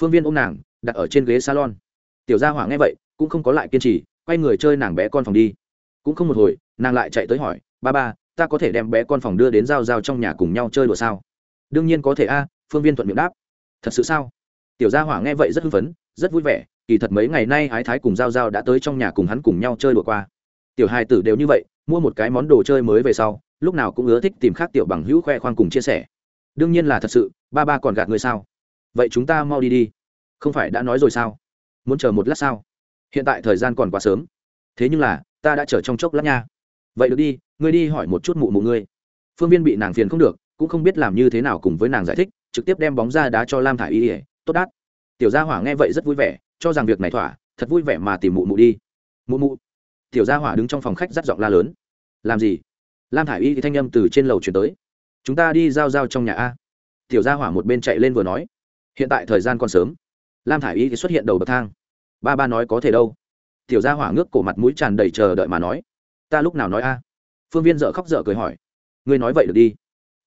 Phương viên ôm nàng, đặt ở trên ghế salon. Tiểu gia hỏa nghe vậy, cũng không có lại kiên trì, quay người chơi nàng bé con phòng đi. Cũng không một hồi, nàng lại chạy tới hỏi, ba ba, ta có thể đem bé con phòng đưa đến giao giao trong nhà cùng nhau chơi đùa sao? Đương nhiên có thể a, phương viên thuận miệng đáp. Thật sự sao? Tiểu gia hỏa nghe vậy rất hưng phấn rất vui vẻ, kỳ thật mấy ngày nay ái thái cùng giao giao đã tới trong nhà cùng hắn cùng nhau chơi đùa qua. Tiểu hai tử đều như vậy, mua một cái món đồ chơi mới về sau, lúc nào cũng ưa thích tìm khác tiểu bằng hữu khoe khoang cùng chia sẻ. Đương nhiên là thật sự, ba ba còn gạt người sao? Vậy chúng ta mau đi đi. Không phải đã nói rồi sao? Muốn chờ một lát sao? Hiện tại thời gian còn quá sớm. Thế nhưng là, ta đã chờ trong chốc lát nha. Vậy được đi, ngươi đi hỏi một chút mụ mụ ngươi. Phương viên bị nàng phiền không được, cũng không biết làm như thế nào cùng với nàng giải thích, trực tiếp đem bóng ra đá cho lam thả i y ỉa tốt đát tiểu gia hỏa nghe vậy rất vui vẻ, cho rằng việc này thỏa, thật vui vẻ mà tìm mụ mụ đi. Mụ mụ. Tiểu gia hỏa đứng trong phòng khách rắt giọng la lớn. Làm gì? Lam thả i y thì thanh â m từ trên lầu chuyển tới. Chúng ta đi giao giao trong nhà a. Tiểu gia hỏa một bên chạy lên vừa nói. Hiện tại thời gian còn sớm. Lam thả i y thì xuất hiện đầu bậc thang. Ba ba nói có thể đâu. Tiểu gia hỏa ngước cổ mặt mũi tràn đầy chờ đợi mà nói. Ta lúc nào nói a? Phương viên dợ khóc dợ cười hỏi. Ngươi nói vậy được đi.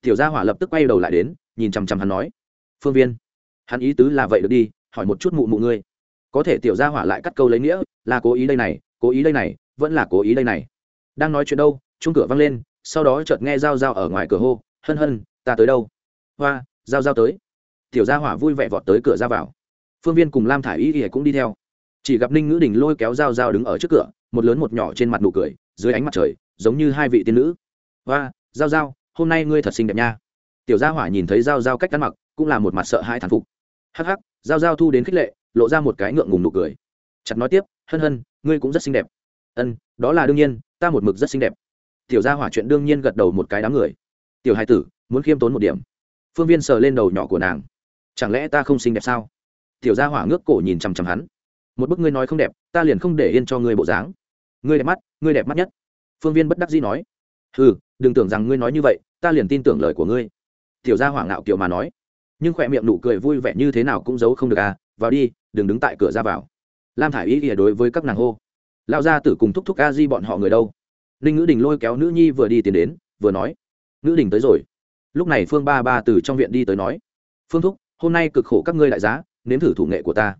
Tiểu gia hỏa lập tức quay đầu lại đến, nhìn chằm chằm hắn nói. Phương viên, hắn ý tứ là vậy được đi hỏi một chút mụ mụ ngươi. Có thể tiểu gia hỏa lại cắt câu lấy nghĩa, là cố ý đây này, cố ý đây này, vẫn là cố ý đây này. Đang nói chuyện đâu chung cửa văng lên, sau đó chợt nghe g i a o g i a o ở ngoài cửa hô, hân hân, ta tới đâu? Hoa g i a o g i a o tới. Tiểu gia hỏa vui vẻ vọt tới cửa ra vào. Phương viên cùng lam thả i y ỉa cũng đi theo. Chỉ gặp ninh ngữ đình lôi kéo g i a o g i a o đứng ở trước cửa, một lớn một nhỏ trên mặt nụ cười, dưới ánh mặt trời, giống như hai vị tiên nữ. Hoa g i a o g i a o hôm nay ngươi thật xinh đẹp nha. Tiểu gia hỏa nhìn thấy g i a o g i a o cách ăn mặc, cũng là một mặt sợ hai thản phục. Hắc hắc Giao giao thu đến khích lệ, lộ ra một cái ngượng ngùng nụ cười. Chặt nói tiếp, hân hân, ngươi cũng rất xinh đẹp. Ân, đó là đương nhiên, ta một mực rất xinh đẹp. Tiểu gia hỏa chuyện đương nhiên gật đầu một cái đám người. Tiểu hai tử, muốn khiêm tốn một điểm. Phương viên sờ lên đầu nhỏ của nàng. Chẳng lẽ ta không xinh đẹp sao? Tiểu gia hỏa ngước cổ nhìn chằm chằm hắn. Một bức ngươi nói không đẹp, ta liền không để yên cho ngươi bộ dáng. Ngươi đẹp mắt, ngươi đẹp mắt nhất. Phương viên bất đắc dĩ nói. Ừ đừng tưởng rằng ngươi nói như vậy, ta liền tin tưởng lời của ngươi. Tiểu gia hỏa ngạo kiều mà nói nhưng khỏe miệng nụ cười vui vẻ như thế nào cũng giấu không được à vào đi, đừng đứng tại cửa ra vào. Lam thả i ý ỉa đối với các nàng hô. Lao gia tử cùng thúc thúc a di bọn họ người đâu? Ninh ngữ đình lôi kéo nữ nhi vừa đi tiến đến, vừa nói. Ngữ đình tới rồi. Lúc này phương ba ba từ trong viện đi tới nói. Phương thúc, hôm nay cực khổ các ngươi đại giá, nếm thử thủ nghệ của ta.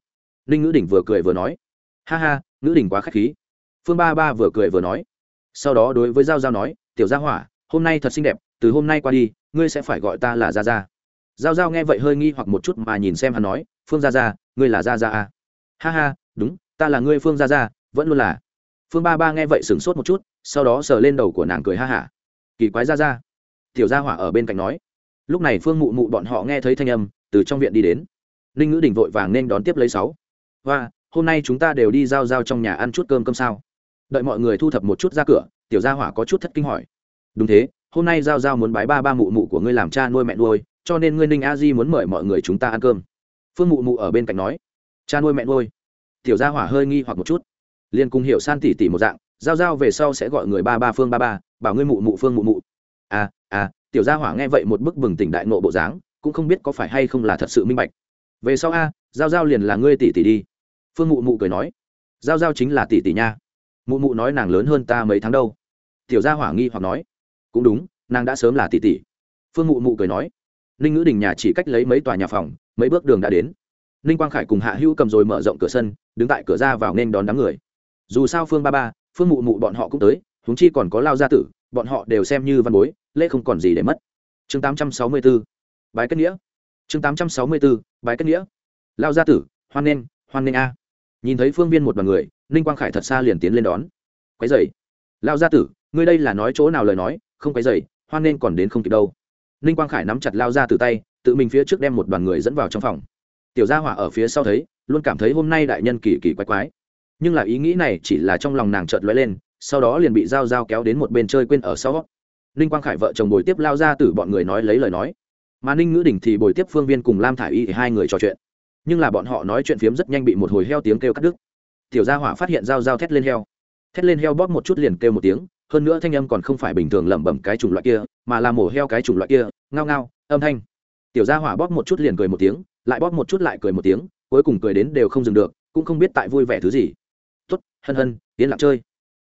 Ninh ngữ đình vừa cười vừa nói. Ha ha, ngữ đình quá k h á c h khí. Phương ba ba vừa cười vừa nói. Sau đó đối với giao giao nói, tiểu gia hỏa, hôm nay thật xinh đẹp, từ hôm nay qua đi, ngươi sẽ phải gọi ta là gia gia giao giao nghe vậy hơi nghi hoặc một chút mà nhìn xem hắn nói, phương gia gia, ngươi là gia gia à? ha ha, đúng, ta là ngươi phương gia gia, vẫn luôn là. Phương ba ba nghe vậy sửng sốt một chút, sau đó sờ lên đầu của nàng cười ha hả. Kỳ quái gia gia. Tiểu gia hỏa ở bên cạnh nói. Lúc này phương mụ mụ bọn họ nghe thấy thanh âm, từ trong viện đi đến. Ninh ngữ đình vội vàng nên đón tiếp lấy sáu. Hoa, hôm nay chúng ta đều đi giao giao trong nhà ăn chút cơm cơm sao? Đợi mọi người thu thập một chút ra cửa, tiểu gia hỏa có chút thất kinh hỏi. Đúng thế, hôm nay giao giao muốn bái ba ba mụ mụ của ngươi làm cha nuôi mẹ nuôi cho nên ngươi ninh a di muốn mời mọi người chúng ta ăn cơm. Phương mụ mụ ở bên cạnh nói, cha nuôi mẹ nuôi. Tiểu gia hỏa hơi nghi hoặc một chút. Liền cùng hiểu san tỉ tỉ một dạng, giao giao về sau sẽ gọi người ba ba phương ba ba, bảo ngươi mụ mụ phương mụ mụ. À à tiểu gia hỏa nghe vậy một bức bừng tỉnh đại nộ bộ dáng, cũng không biết có phải hay không là thật sự minh bạch. Về sau a, giao giao liền là ngươi tỉ tỉ đi. Phương mụ mụ cười nói, giao giao chính là tỷ tỷ nha. Mụ mụ nói, nàng lớn hơn ta mấy tháng đâu. Tiểu gia hỏa nghi hoặc nói, cũng đúng, nàng đã sớm là tỷ tỷ phương mụ mụ cười nói ninh ngữ đình nhà chỉ cách lấy mấy tòa nhà phòng, mấy bước đường đã đến. Ninh quang khải cùng hạ hữu cầm rồi mở rộng cửa sân, đứng tại cửa ra vào nên đón đám người. Dù sao phương ba ba, phương mụ mụ bọn họ cũng tới, huống chi còn có lao gia tử, bọn họ đều xem như văn bối, lễ không còn gì để mất. Chương tám trăm sáu mươi 864 bái kết nghĩa. Chương tám trăm sáu mươi 864 bái kết nghĩa. Lao gia tử, hoan nghênh hoan nghênh a. Nhìn thấy phương viên một đoàn người, ninh quang khải thật xa liền tiến lên đón. Quái dày lao gia tử, ngươi đây là nói chỗ nào lời nói, không quái dày hoan nghênh còn đến không kịp đâu ninh quang khải nắm chặt lao ra từ tay, tự mình phía trước đem một đoàn người dẫn vào trong phòng. Tiểu gia hỏa ở phía sau thấy, luôn cảm thấy hôm nay đại nhân kỳ kỳ quái quái. Nhưng là ý nghĩ này chỉ là trong lòng nàng chợt lóe lên, sau đó liền bị g i a o g i a o kéo đến một bên chơi quên ở sau. Ninh quang khải vợ chồng bồi tiếp lao ra từ bọn người nói lấy lời nói. Mà ninh ngữ đình thì bồi tiếp phương viên cùng lam thả i y thì hai người trò chuyện. Nhưng là bọn họ nói chuyện phiếm rất nhanh bị một hồi heo tiếng kêu cắt đứt. Tiểu gia hỏa phát hiện g i a o g i a o thét lên heo. Thét lên heo bóp một chút liền kêu một tiếng hơn nữa thanh âm còn không phải bình thường lẩm bẩm cái chủng loại kia, mà là mổ heo cái chủng loại kia, ngao ngao, âm thanh. Tiểu gia hỏa bóp một chút liền cười một tiếng, lại bóp một chút lại cười một tiếng, cuối cùng cười đến đều không dừng được, cũng không biết tại vui vẻ thứ gì. Tốt, hân hân, tiến lặng chơi.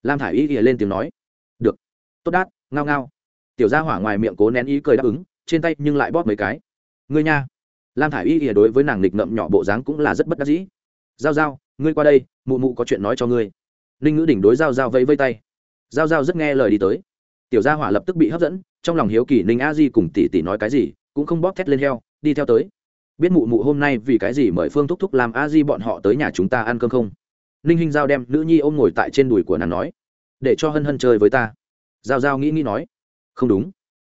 Lam thả i y ỉa lên tiếng nói. Được, tốt đát, ngao ngao. Tiểu gia hỏa ngoài miệng cố nén ý cười đáp ứng, trên tay nhưng lại bóp mấy cái. Ngươi nha. Lam thả i y ỉa đối với nàng nghịch ngậm nhỏ bộ dáng cũng là rất bất đắc dĩ. Giao giao, ngươi qua đây, mụ mụ có chuyện nói cho ngươi. Ninh ngữ đỉnh đối giao giao vẫy vây tay giao giao rất nghe lời đi tới. Tiểu gia hỏa lập tức bị hấp dẫn, trong lòng hiếu kỳ ninh a di cùng tỷ tỷ nói cái gì, cũng không bóp thét lên heo, đi theo tới. Biết mụ mụ hôm nay vì cái gì mời phương thúc thúc làm a di bọn họ tới nhà chúng ta ăn cơm không? Ninh hinh giao đem nữ nhi ôm ngồi tại trên đùi của nàng nói. Để cho hân hân chơi với ta. Giao giao nghĩ nghĩ nói. Không đúng.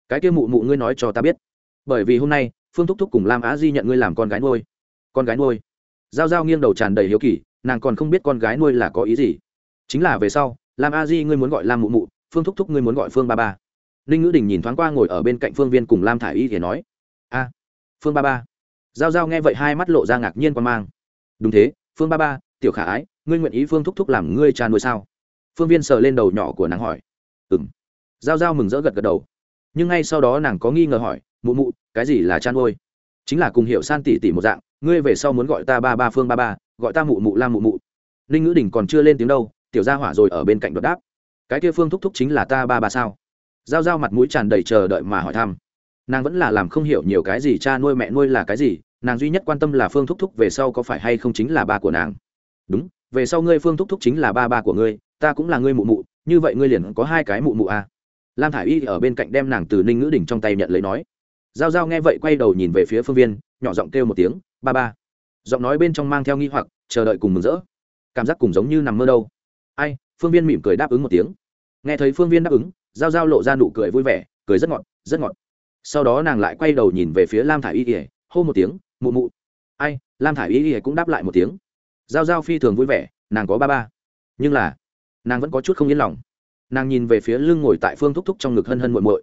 Cái kia mụ mụ ngươi nói cho ta biết. Bởi vì hôm nay, phương thúc thúc cùng lam á di nhận ngươi làm con gái nuôi. Con gái nuôi. Giao giao nghiêng đầu tràn đầy hiếu kỳ, nàng còn không biết con gái nuôi là có ý gì. Chính là về sau lam a di, ngươi muốn gọi lam mụ mụ, phương thúc thúc, ngươi muốn gọi phương ba ba. Ninh ngữ đình nhìn thoáng qua ngồi ở bên cạnh phương viên cùng lam thả i y thì nói, a, phương ba ba. Giao giao nghe vậy hai mắt lộ ra ngạc nhiên quan mang. Đúng thế, phương ba ba, tiểu khả ái, ngươi nguyện ý phương thúc thúc làm ngươi cha nuôi sao? Phương viên sờ lên đầu nhỏ của nàng hỏi. Ừ m giao giao mừng rỡ gật gật đầu. Nhưng ngay sau đó nàng có nghi ngờ hỏi, mụ mụ, cái gì là cha nuôi? Chính là cùng hiểu san tỉ tỉ một dạng, ngươi về sau muốn gọi ta ba ba phương ba ba, gọi ta mụ mụ lam mụ mụ. Ninh ngữ đình còn chưa lên tiếng đâu tiểu gia hỏa rồi ở bên cạnh đột đáp. Cái kia phương thúc thúc chính là ta ba ba sao? Giao giao mặt mũi tràn đầy chờ đợi mà hỏi thăm. Nàng vẫn là làm không hiểu nhiều cái gì, cha nuôi mẹ nuôi là cái gì, nàng duy nhất quan tâm là phương thúc thúc về sau có phải hay không chính là ba của nàng. Đúng, về sau ngươi phương thúc thúc chính là ba ba của ngươi, ta cũng là ngươi mụ mụ, như vậy ngươi liền có hai cái mụ mụ à. lam thả i y ở bên cạnh đem nàng từ ninh ngữ đỉnh trong tay nhận lấy nói. G i a o g i a o nghe vậy quay đầu nhìn về phía phương viên, nhỏ giọng kêu một tiếng, ba ba. Giọng nói bên trong mang theo nghi hoặc, chờ đợi cùng mừng rỡ. Cảm giác cùng giống như nằm mơ đâu ai? Phương viên mỉm cười đáp ứng một tiếng. Nghe thấy phương viên đáp ứng g i a o g i a o lộ ra nụ cười vui vẻ, cười rất ngọt rất ngọt. Sau đó nàng lại quay đầu nhìn về phía lam thả i y ỉa hô một tiếng, mụ mụ. Ai? Lam thả i y ỉa cũng đáp lại một tiếng. G i a o g i a o phi thường vui vẻ, nàng có ba ba. Nhưng là, nàng vẫn có chút không yên lòng. Nàng nhìn về phía lưng ngồi tại phương thúc thúc trong ngực hân hân muội muội.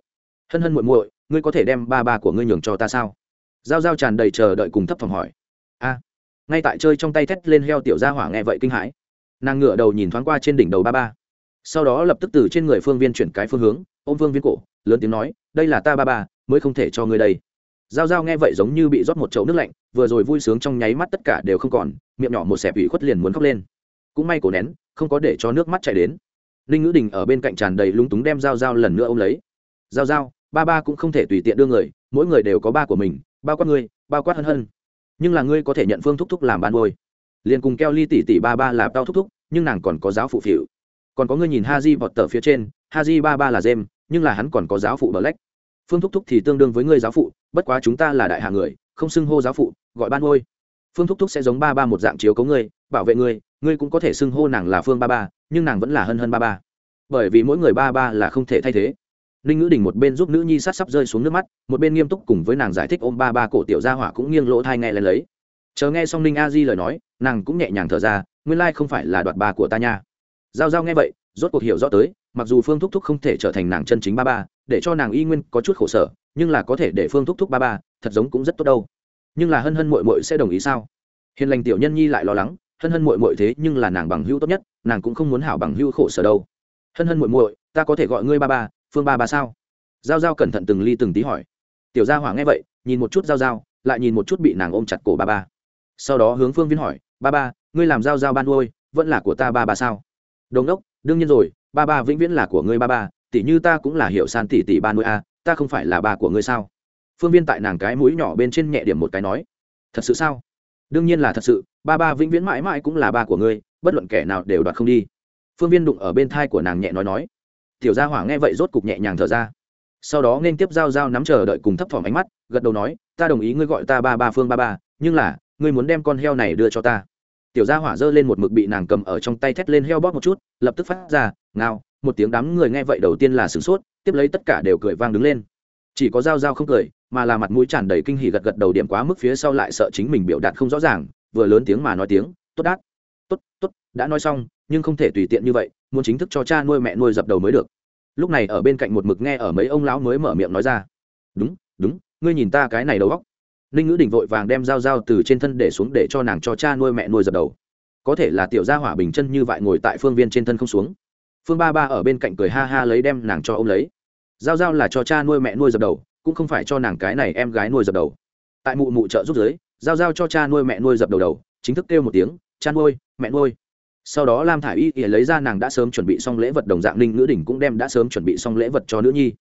Hân hân muội muội, ngươi có thể đem ba ba của ngươi nhường cho ta sao? G i a o g i a o tràn đầy chờ đợi cùng thấp phòng hỏi. A. Ngay tại chơi trong tay thét lên heo tiểu gia hỏa nghe vậy kinh hãi nàng ngửa đầu nhìn thoáng qua trên đỉnh đầu ba ba. Sau đó lập tức từ trên người phương viên chuyển cái phương hướng ô m phương viên cổ lớn tiếng nói đây là ta ba ba mới không thể cho ngươi đây. G i a o g i a o nghe vậy giống như bị rót một chậu nước lạnh vừa rồi vui sướng trong nháy mắt tất cả đều không còn miệng nhỏ một xẹp ủy khuất liền muốn khóc lên. Cũng may cổ nén không có để cho nước mắt chảy đến. Ninh ngữ đình ở bên cạnh tràn đầy lúng túng đem Giao Giao lần nữa ô m lấy. Giao Giao, ba ba cũng không thể tùy tiện đưa người mỗi người đều có ba của mình bao quát ngươi bao quát hân hân. Nhưng là ngươi có thể nhận phương thúc thúc làm ban ngôi liền cùng keo ly tỷ tỷ ba ba là tao thúc thúc, nhưng nàng còn có giáo phụ phịu còn có người nhìn ha di vọt tờ phía trên ha di ba ba là jem, nhưng là hắn còn có giáo phụ bờ lách phương thúc thúc thì tương đương với người giáo phụ, bất quá chúng ta là đại hạ người, không xưng hô giáo phụ, gọi ban ngôi. Phương thúc thúc sẽ giống ba ba một dạng chiếu cấu ngươi bảo vệ ngươi ngươi cũng có thể xưng hô nàng là phương ba ba, nhưng nàng vẫn là hân hân ba ba. Bởi vì mỗi người ba ba là không thể thay thế. Ninh ngữ đình một bên giúp nữ nhi sát sắp rơi xuống nước mắt, một bên nghiêm túc cùng với nàng giải thích ôm ba ba cổ tiểu gia hỏa cũng nghiêng lỗ thai nghe lên lấy chờ nghe xong ninh a di lời nói, nàng cũng nhẹ nhàng thở ra, nguyên lai không phải là đoạt ba của ta nha. Giao giao nghe vậy, rốt cuộc hiểu rõ tới, mặc dù phương thúc thúc không thể trở thành nàng chân chính ba ba, để cho nàng y nguyên có chút khổ sở, nhưng là có thể để phương thúc thúc ba ba, thật giống cũng rất tốt đâu. Nhưng là hân hân mội mội sẽ đồng ý sao? Hiền lành tiểu nhân nhi lại lo lắng, hân hân mội mội thế nhưng là nàng bằng hưu tốt nhất, nàng cũng không muốn hảo bằng hưu khổ sở đâu. Hân hân mội mội ta có thể gọi ngươi ba ba, phương ba ba sao? Giao giao cẩn thận từng ly từng tí hỏi. Tiểu gia hỏa nghe vậy, nhìn một chút giao giao, lại nhìn một chút bị nàng ôm chặt cổ ba ba sau đó hướng phương viên hỏi, ba ba, ngươi làm giao giao ban nuôi, vẫn là của ta ba ba sao? Đồn đốc, đương nhiên rồi, ba ba vĩnh viễn là của ngươi ba ba tỷ như ta cũng là hiệu san tỷ tỷ ba nuôi a, ta không phải là ba của ngươi sao? Phương viên tại nàng cái mũi nhỏ bên trên nhẹ điểm một cái nói, thật sự sao? Đương nhiên là thật sự, ba ba vĩnh viễn mãi mãi cũng là ba của ngươi, bất luận kẻ nào đều đoạt không đi. Phương viên đụng ở bên thai của nàng nhẹ nói nói, tiểu gia hỏa nghe vậy rốt cục nhẹ nhàng thở ra. Sau đó nên tiếp giao giao nắm chờ đợi cùng thấp thỏm ánh mắt, gật đầu nói, ta đồng ý ngươi gọi ta ba ba phương ba ba, nhưng là ngươi muốn đem con heo này đưa cho ta. Tiểu gia hỏa giơ lên một mực bị nàng cầm ở trong tay thét lên heo bóp một chút, lập tức phát ra, ngao, một tiếng đám người nghe vậy đầu tiên là sửng sốt, tiếp lấy tất cả đều cười vang đứng lên. Chỉ có giao giao không cười, mà là mặt mũi tràn đầy kinh hỉ gật gật đầu điểm quá mức phía sau lại sợ chính mình biểu đạt không rõ ràng, vừa lớn tiếng mà nói tiếng, tốt đát tốt tốt, đã nói xong, nhưng không thể tùy tiện như vậy, muốn chính thức cho cha nuôi mẹ nuôi dập đầu mới được. Lúc này ở bên cạnh một mực nghe ở mấy ông lão mới mở miệng nói ra, đúng đúng, ngươi nhìn ta cái này đầu góc ninh ngữ đình vội vàng đem dao dao từ trên thân để xuống để cho nàng cho cha nuôi mẹ nuôi dập đầu. Có thể là tiểu gia hỏa bình chân như vậy ngồi tại phương viên trên thân không xuống. Phương ba ba ở bên cạnh cười ha ha lấy đem nàng cho ông lấy. Giao giao là cho cha nuôi mẹ nuôi dập đầu, cũng không phải cho nàng cái này em gái nuôi dập đầu. Tại mụ mụ trợ giúp giới giao giao cho cha nuôi mẹ nuôi dập đầu đầu, chính thức kêu một tiếng, cha nuôi, mẹ nuôi. Sau đó lam thả i y ỉa lấy ra nàng đã sớm chuẩn bị xong lễ vật đồng dạng ninh ngữ đỉnh cũng đem đã sớm chuẩn bị xong lễ vật cho nữ nhi.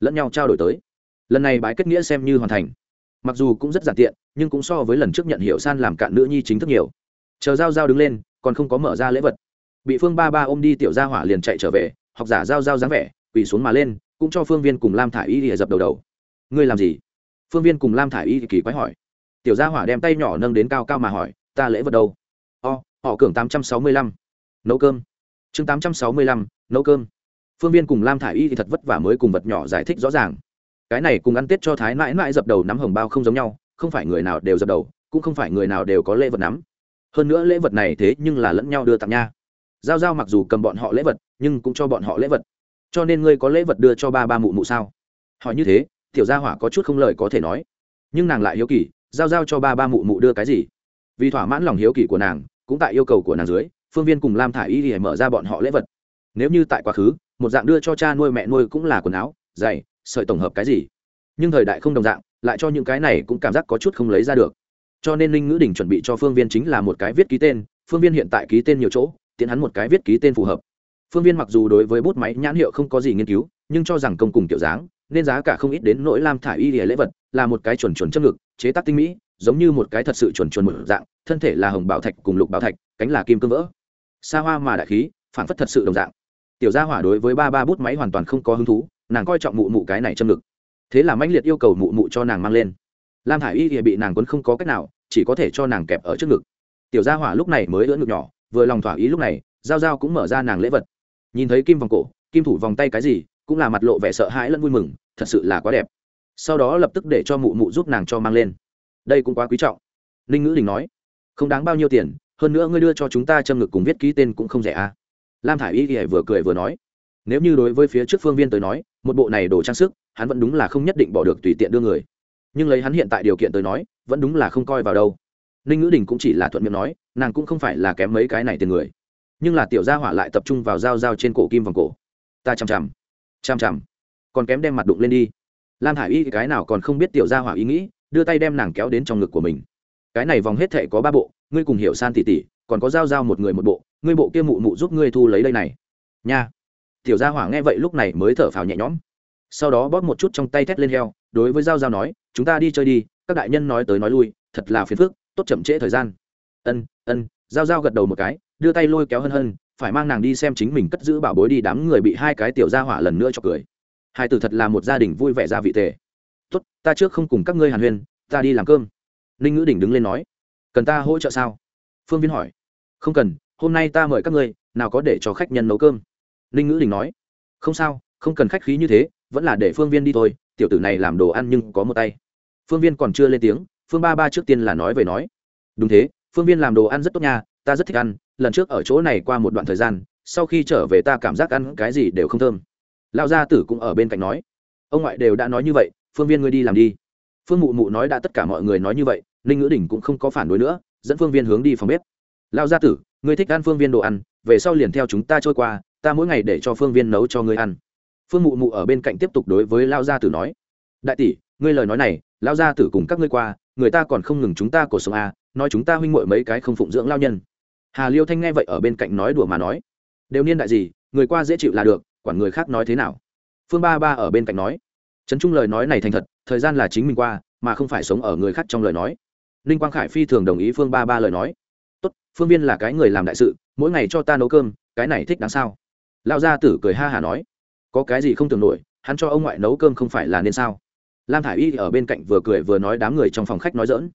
Lẫn nhau trao đổi tới. Lần này bái kết nghĩa xem như hoàn thành mặc dù cũng rất giản tiện, nhưng cũng so với lần trước nhận hiệu san làm cạn nữ nhi chính thức nhiều. Chờ giao giao đứng lên, còn không có mở ra lễ vật. Bị phương ba ba ôm đi, tiểu gia hỏa liền chạy trở về, học giả giao giao dáng vẻ, quỳ xuống mà lên, cũng cho phương viên cùng lam thả i y thì dập đầu đầu. Ngươi làm gì? Phương viên cùng lam thả i y kỳ quái hỏi. Tiểu gia hỏa đem tay nhỏ nâng đến cao cao mà hỏi, ta lễ vật đâu? O, họ cường tám trăm sáu mươi lăm. Nấu cơm. Chương tám trăm sáu mươi lăm, nấu cơm. Phương viên cùng lam thả i y thì thật vất vả mới cùng vật nhỏ giải thích rõ ràng cái này cùng ăn tết cho thái mãi mãi dập đầu nắm hồng bao không giống nhau, không phải người nào đều dập đầu, cũng không phải người nào đều có lễ vật nắm. Hơn nữa lễ vật này thế nhưng là lẫn nhau đưa tặng nha. Giao giao mặc dù cầm bọn họ lễ vật, nhưng cũng cho bọn họ lễ vật. Cho nên ngươi có lễ vật đưa cho ba ba mụ mụ sao? Hỏi như thế, tiểu gia hỏa có chút không lời có thể nói. Nhưng nàng lại hiếu kỳ, giao giao cho ba ba mụ mụ đưa cái gì? Vì thỏa mãn lòng hiếu kỳ của nàng, cũng tại yêu cầu của nàng dưới, phương viên cùng lam thả i y thì mở ra bọn họ lễ vật. Nếu như tại quá khứ, một dạng đưa cho cha nuôi mẹ nuôi cũng là quần áo, giày sợi tổng hợp cái gì? Nhưng thời đại không đồng dạng, lại cho những cái này cũng cảm giác có chút không lấy ra được. Cho nên linh ngữ đình chuẩn bị cho phương viên chính là một cái viết ký tên, phương viên hiện tại ký tên nhiều chỗ, tiến hắn một cái viết ký tên phù hợp. Phương viên mặc dù đối với bút máy nhãn hiệu không có gì nghiên cứu, nhưng cho rằng công cùng kiểu dáng, nên giá cả không ít đến nỗi lam thả y lìa lễ vật, là một cái chuẩn chuẩn chất ngực, chế tác tinh mỹ, giống như một cái thật sự chuẩn chuẩn một dạng, thân thể là hồng bảo thạch cùng lục bảo thạch, cánh là kim cương vỡ. Xa hoa mà đại khí phản phất thật sự đồng dạng tiểu gia hỏa đối với ba ba bút máy hoàn toàn không có hứng thú, nàng coi trọng mụ mụ cái này châm ngực. Thế là mãnh liệt yêu cầu mụ mụ cho nàng mang lên. Lam thả i y thì bị nàng quấn không có cách nào, chỉ có thể cho nàng kẹp ở trước ngực. Tiểu gia hỏa lúc này mới ưỡn ngực nhỏ, vừa lòng thỏa ý lúc này g i a o g i a o cũng mở ra nàng lễ vật. Nhìn thấy kim vòng cổ, kim thủ vòng tay cái gì, cũng là mặt lộ vẻ sợ hãi lẫn vui mừng, thật sự là quá đẹp. Sau đó lập tức để cho mụ mụ giúp nàng cho mang lên. Đây cũng quá quý trọng. Ninh ngữ đình nói, không đáng bao nhiêu tiền, hơn nữa ngươi đưa cho chúng ta châm ngực cùng viết ký tên cũng không rẻ à lam thả i y thì vừa cười vừa nói, nếu như đối với phía trước phương viên tới nói, một bộ này đồ trang sức, hắn vẫn đúng là không nhất định bỏ được tùy tiện đưa người. Nhưng lấy hắn hiện tại điều kiện tới nói, vẫn đúng là không coi vào đâu. Ninh ngữ đình cũng chỉ là thuận miệng nói, nàng cũng không phải là kém mấy cái này tiền người. Nhưng là tiểu gia hỏa lại tập trung vào dao dao trên cổ kim vòng cổ. Ta chằm chằm chằm chằm, còn kém đem mặt đụng lên đi. Lam hải y cái nào còn không biết tiểu gia hỏa ý nghĩ, đưa tay đem nàng kéo đến trong ngực của mình. Cái này vòng hết thệ có ba bộ, ngươi cùng hiểu san tỉ tỉ còn có dao dao một người một bộ ngươi bộ kia mụ mụ giúp ngươi thu lấy đây này. Nha. Tiểu gia hỏa nghe vậy lúc này mới thở phào nhẹ nhõm. Sau đó bóp một chút trong tay thét lên heo, đối với g i a o g i a o nói, chúng ta đi chơi đi, các đại nhân nói tới nói lui, thật là phiền phức, tốt chậm trễ thời gian. Ân ân g i a o g i a o gật đầu một cái, đưa tay lôi kéo hân hân, phải mang nàng đi xem chính mình cất giữ bảo bối đi đám người bị hai cái tiểu gia hỏa lần nữa cho cười. Hai từ thật là một gia đình vui vẻ ra vị tề. Tốt, ta trước không cùng các ngươi hàn huyên, ta đi làm cơm. Ninh ngữ đỉnh đứng lên nói, cần ta hỗ trợ sao? Phương viên hỏi. Không cần hôm nay ta mời các ngươi, nào có để cho khách nhân nấu cơm. Ninh ngữ đình nói, không sao, không cần khách khí như thế, vẫn là để phương viên đi thôi, tiểu tử này làm đồ ăn nhưng có một tay. Phương viên còn chưa lên tiếng, phương ba ba trước tiên là nói về nói, đúng thế, phương viên làm đồ ăn rất tốt nha, ta rất thích ăn, lần trước ở chỗ này qua một đoạn thời gian, sau khi trở về ta cảm giác ăn cái gì đều không thơm. Lão gia tử cũng ở bên cạnh nói, ông ngoại đều đã nói như vậy, phương viên ngươi đi làm đi. Phương mụ mụ nói đã tất cả mọi người nói như vậy, ninh ngữ đình cũng không có phản đối nữa, dẫn phương viên hướng đi phòng bếp. Lão gia tử ngươi thích ăn phương viên đồ ăn, về sau liền theo chúng ta trôi qua, ta mỗi ngày để cho phương viên nấu cho ngươi ăn. Phương mụ mụ ở bên cạnh tiếp tục đối với lao gia tử nói. Đại tỷ, ngươi lời nói này, lao gia tử cùng các ngươi qua, người ta còn không ngừng chúng ta cổ sống a nói chúng ta huynh muội mấy cái không phụng dưỡng lao nhân. Hà liêu thanh nghe vậy ở bên cạnh nói đùa mà nói. Đều niên đại gì, người qua dễ chịu là được, quản người khác nói thế nào? Phương ba ba ở bên cạnh nói. Trấn trung lời nói này thành thật, thời gian là chính mình qua, mà không phải sống ở người khác trong lời nói. Ninh quang khải phi thường đồng ý phương ba ba lời nói tốt, phương viên là cái người làm đại sự, mỗi ngày cho ta nấu cơm, cái này thích đáng sao? Lão gia tử cười ha hả nói, có cái gì không tưởng nổi, hắn cho ông ngoại nấu cơm không phải là nên sao? Lam thả i y ở bên cạnh vừa cười vừa nói đám người trong phòng khách nói dỡn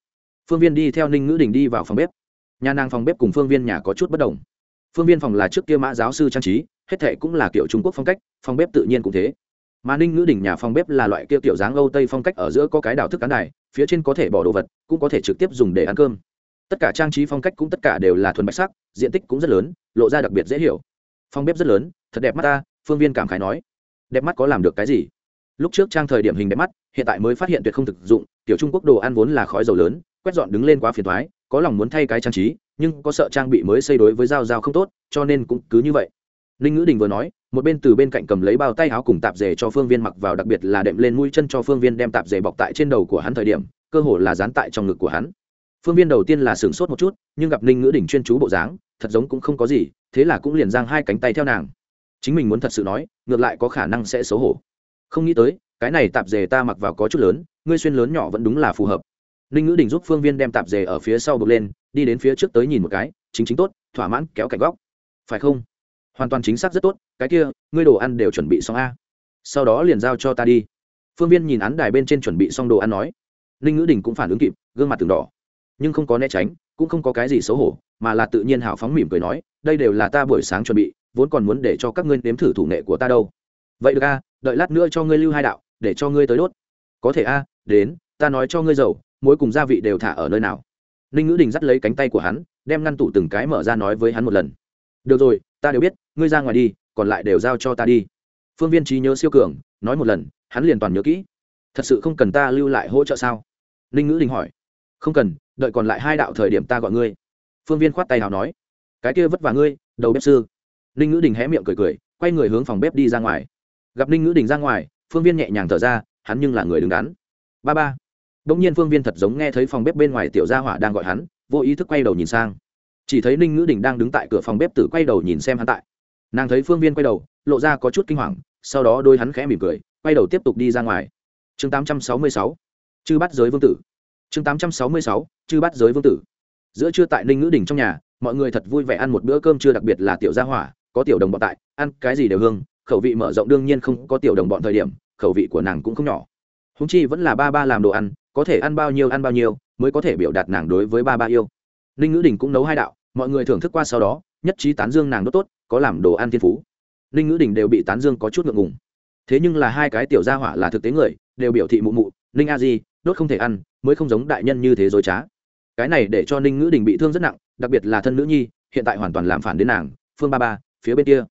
phương viên đi theo ninh ngữ đình đi vào phòng bếp. Nhà nàng phòng bếp cùng phương viên nhà có chút bất đồng. Phương viên phòng là trước kia mã giáo sư trang trí, hết thệ cũng là kiểu trung quốc phong cách, phòng bếp tự nhiên cũng thế. Mà ninh ngữ đình nhà phòng bếp là loại kia kiểu dáng âu tây phong cách, ở giữa có cái đảo thức cán đài, phía trên có thể bỏ đồ vật, cũng có thể trực tiếp dùng để ăn cơm tất cả trang trí phong cách cũng tất cả đều là thuần bạch sắc, diện tích cũng rất lớn, lộ ra đặc biệt dễ hiểu. Phong bếp rất lớn, thật đẹp mắt ta, phương viên cảm khái nói. Đẹp mắt có làm được cái gì? Lúc trước trang thời điểm hình đẹp mắt, hiện tại mới phát hiện tuyệt không thực dụng tiểu trung quốc đồ ăn vốn là khói dầu lớn, quét dọn đứng lên quá phiền thoái có lòng muốn thay cái trang trí, nhưng có sợ trang bị mới xây đối với dao dao không tốt, cho nên cũng cứ như vậy. Ninh ngữ đình vừa nói, một bên từ bên cạnh cầm lấy bao tay áo cùng tạp dề cho phương viên mặc vào, đặc biệt là đệm lên mũi chân cho phương viên đem tạp dề bọc tại trên đầu của hắn thời điểm, cơ hồ là dán tại trong ngực của hắn phương viên đầu tiên là sửng sốt một chút, nhưng gặp ninh ngữ Đỉnh chuyên chú bộ dáng, thật giống cũng không có gì, thế là cũng liền giang hai cánh tay theo nàng. Chính mình muốn thật sự nói, ngược lại có khả năng sẽ xấu hổ. Không nghĩ tới, cái này tạp dề ta mặc vào có chút lớn, ngươi xuyên lớn nhỏ vẫn đúng là phù hợp. Ninh ngữ đình giúp phương viên đem tạp dề ở phía sau bực lên, đi đến phía trước tới nhìn một cái, chính chính tốt, thỏa mãn kéo cạnh góc. Phải không? Hoàn toàn chính xác rất tốt, cái kia, ngươi đồ ăn đều chuẩn bị xong a. Sau đó liền giao cho ta đi. Phương viên nhìn án đài bên trên chuẩn bị xong đồ ăn nói. Ninh ngữ đình cũng phản ứng kịp, gương mặt từng đỏ nhưng không có né tránh, cũng không có cái gì xấu hổ, mà là tự nhiên hào phóng mỉm cười nói, đây đều là ta buổi sáng chuẩn bị, vốn còn muốn để cho các ngươi nếm thử thủ nghệ của ta đâu. Vậy được a, đợi lát nữa cho ngươi lưu hai đạo, để cho ngươi tới đốt. Có thể a, đến, ta nói cho ngươi giàu muối cùng gia vị đều thả ở nơi nào. Ninh ngữ đình dắt lấy cánh tay của hắn, đem ngăn tủ từng cái mở ra nói với hắn một lần. Được rồi, ta đều biết, ngươi ra ngoài đi, còn lại đều giao cho ta đi. Phương viên trí nhớ siêu cường, nói một lần, hắn liền toàn nhớ kỹ. Thật sự không cần ta lưu lại hỗ trợ sao? Ninh ngữ đình hỏi. Không cần đợi còn lại hai đạo thời điểm ta gọi ngươi. Phương viên khoát tay nào nói, cái kia vất vả ngươi, đầu bếp sư. Ninh ngữ đình hé miệng cười cười, quay người hướng phòng bếp đi ra ngoài. Gặp ninh ngữ đình ra ngoài, phương viên nhẹ nhàng thở ra, hắn nhưng là người đứng đắn. Ba ba. Đông nhiên phương viên thật giống nghe thấy phòng bếp bên ngoài tiểu gia hỏa đang gọi hắn, vô ý thức quay đầu nhìn sang. Chỉ thấy ninh ngữ đình đang đứng tại cửa phòng bếp tử quay đầu nhìn xem hắn tại. Nàng thấy phương viên quay đầu, lộ ra có chút kinh hoàng, sau đó đôi hắn khẽ mỉm cười, quay đầu tiếp tục đi ra ngoài. Chương 866 chư bắt giới vương tử. Chương 866 chư bắt giới vương tử. Giữa trưa tại ninh ngữ đình trong nhà, mọi người thật vui vẻ ăn một bữa cơm trưa đặc biệt là tiểu gia hỏa, có tiểu đồng bọn tại, ăn cái gì đều hương, khẩu vị mở rộng đương nhiên không có tiểu đồng bọn thời điểm, khẩu vị của nàng cũng không nhỏ. Húng chi vẫn là ba ba làm đồ ăn, có thể ăn bao nhiêu ăn bao nhiêu, mới có thể biểu đạt nàng đối với ba ba yêu. Ninh ngữ đình cũng nấu hai đạo, mọi người thưởng thức qua sau đó, nhất trí tán dương nàng đốt tốt, có làm đồ ăn thiên phú. Ninh ngữ đình đều bị tán dương có chút ngượng ngùng. Thế nhưng là hai cái tiểu gia hỏa là thực tế người, đều biểu thị mụ mụ, ninh a di, đốt không thể ăn, mới không giống đại nhân như thế dối trá cái này để cho ninh ngữ đình bị thương rất nặng, đặc biệt là thân nữ nhi, hiện tại hoàn toàn làm phản đến nàng, phương ba ba, phía bên kia.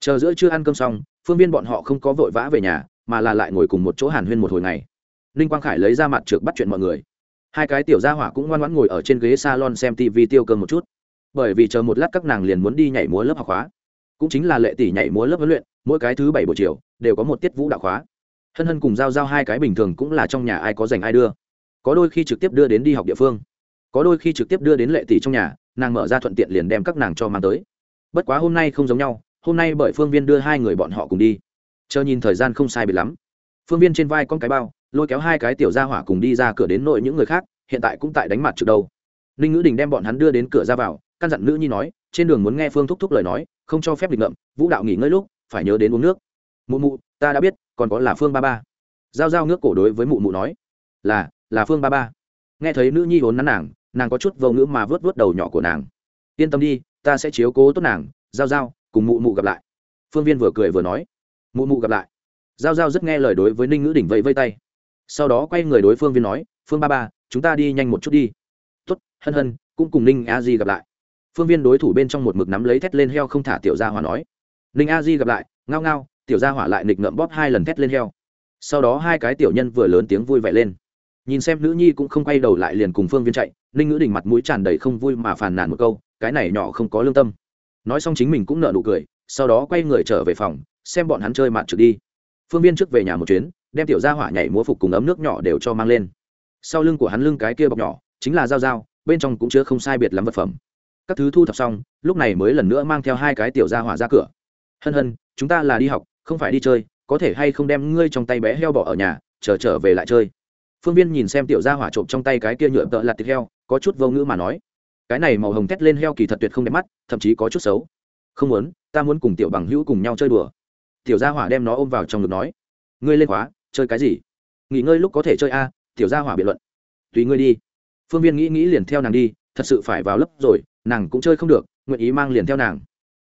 Chờ giữa chưa ăn cơm xong, phương viên bọn họ không có vội vã về nhà, mà là lại ngồi cùng một chỗ hàn huyên một hồi ngày. Ninh quang khải lấy ra mặt trượt bắt chuyện mọi người. Hai cái tiểu gia hỏa cũng ngoan ngoãn ngồi ở trên ghế salon xem tv tiêu cơm một chút. Bởi vì chờ một lát các nàng liền muốn đi nhảy múa lớp học khóa. Cũng chính là lệ tỷ nhảy múa lớp huấn luyện, mỗi cái thứ bảy buổi chiều, đều có một tiết vũ đạo khóa. Hân hân cùng giao giao hai cái bình thường cũng là trong nhà ai có dành ai đưa. Có đôi khi trực tiếp đưa đến đi học địa phương có đôi khi trực tiếp đưa đến lệ tỷ trong nhà, nàng mở ra thuận tiện liền đem các nàng cho mang tới. Bất quá hôm nay không giống nhau, hôm nay bởi phương viên đưa hai người bọn họ cùng đi. Chờ nhìn thời gian không sai biệt lắm. Phương viên trên vai con cái bao, lôi kéo hai cái tiểu ra hỏa cùng đi ra cửa đến nội những người khác, hiện tại cũng tại đánh mặt trực đâu ninh ngữ đình đem bọn hắn đưa đến cửa ra vào, căn dặn nữ nhi nói, trên đường muốn nghe phương thúc thúc lời nói, không cho phép định ngậm vũ đạo nghỉ ngơi lúc, phải nhớ đến uống nước. Mụ mụ, ta đã biết, còn có là phương ba ba. Giao giao nước cổ đối với mụ mụ nói, là là phương ba ba. Nghe thấy nữ nhi hốn nắn nàng nàng có chút vô ngữ mà vớt vớt đầu nhỏ của nàng. Yên tâm đi, ta sẽ chiếu cố tốt nàng, giao giao, cùng mụ mụ gặp lại. Phương viên vừa cười vừa nói. Mụ mụ gặp lại. Giao giao rất nghe lời đối với ninh ngữ đỉnh vẫy vây tay. Sau đó quay người đối phương viên nói, phương ba ba, chúng ta đi nhanh một chút đi. Tuất hân hân, cũng cùng ninh a di gặp lại. Phương viên đối thủ bên trong một mực nắm lấy thét lên heo không thả tiểu gia hỏa nói. Ninh a di gặp lại, ngao ngao, tiểu gia hỏa lại nịch ngậm bóp hai lần thét lên heo. Sau đó hai cái tiểu nhân vừa lớn tiếng vui vẻ lên nhìn xem nữ nhi cũng không quay đầu lại liền cùng phương viên chạy, ninh ngữ đình mặt mũi tràn đầy không vui mà phàn nàn một câu, cái này nhỏ không có lương tâm. Nói xong chính mình cũng nợ nụ cười, sau đó quay người trở về phòng, xem bọn hắn chơi mặt trực đi. Phương viên trước về nhà một chuyến, đem tiểu gia hỏa nhảy múa phục cùng ấm nước nhỏ đều cho mang lên. Sau lưng của hắn lưng cái kia bọc nhỏ, chính là dao dao, bên trong cũng chứa không sai biệt lắm vật phẩm. Các thứ thu thập xong, lúc này mới lần nữa mang theo hai cái tiểu gia hỏa ra cửa. Hân hân, chúng ta là đi học, không phải đi chơi, có thể hay không đem ngươi trong tay bé heo bỏ ở nhà, chờ trở về lại chơi? Phương viên nhìn xem tiểu gia hỏa trộm trong tay cái kia nhựa tợ lạt thịt heo, có chút vô ngữ mà nói, cái này màu hồng thét lên heo kỳ thật tuyệt không đẹp mắt, thậm chí có chút xấu. Không muốn, ta muốn cùng tiểu bằng hữu cùng nhau chơi đùa. Tiểu gia hỏa đem nó ôm vào trong ngực nói, ngươi lên khóa, chơi cái gì? Nghỉ ngơi lúc có thể chơi a, tiểu gia hỏa biện luận. Tùy ngươi đi. Phương viên nghĩ nghĩ liền theo nàng đi, thật sự phải vào lớp rồi, nàng cũng chơi không được, nguyện ý mang liền theo nàng.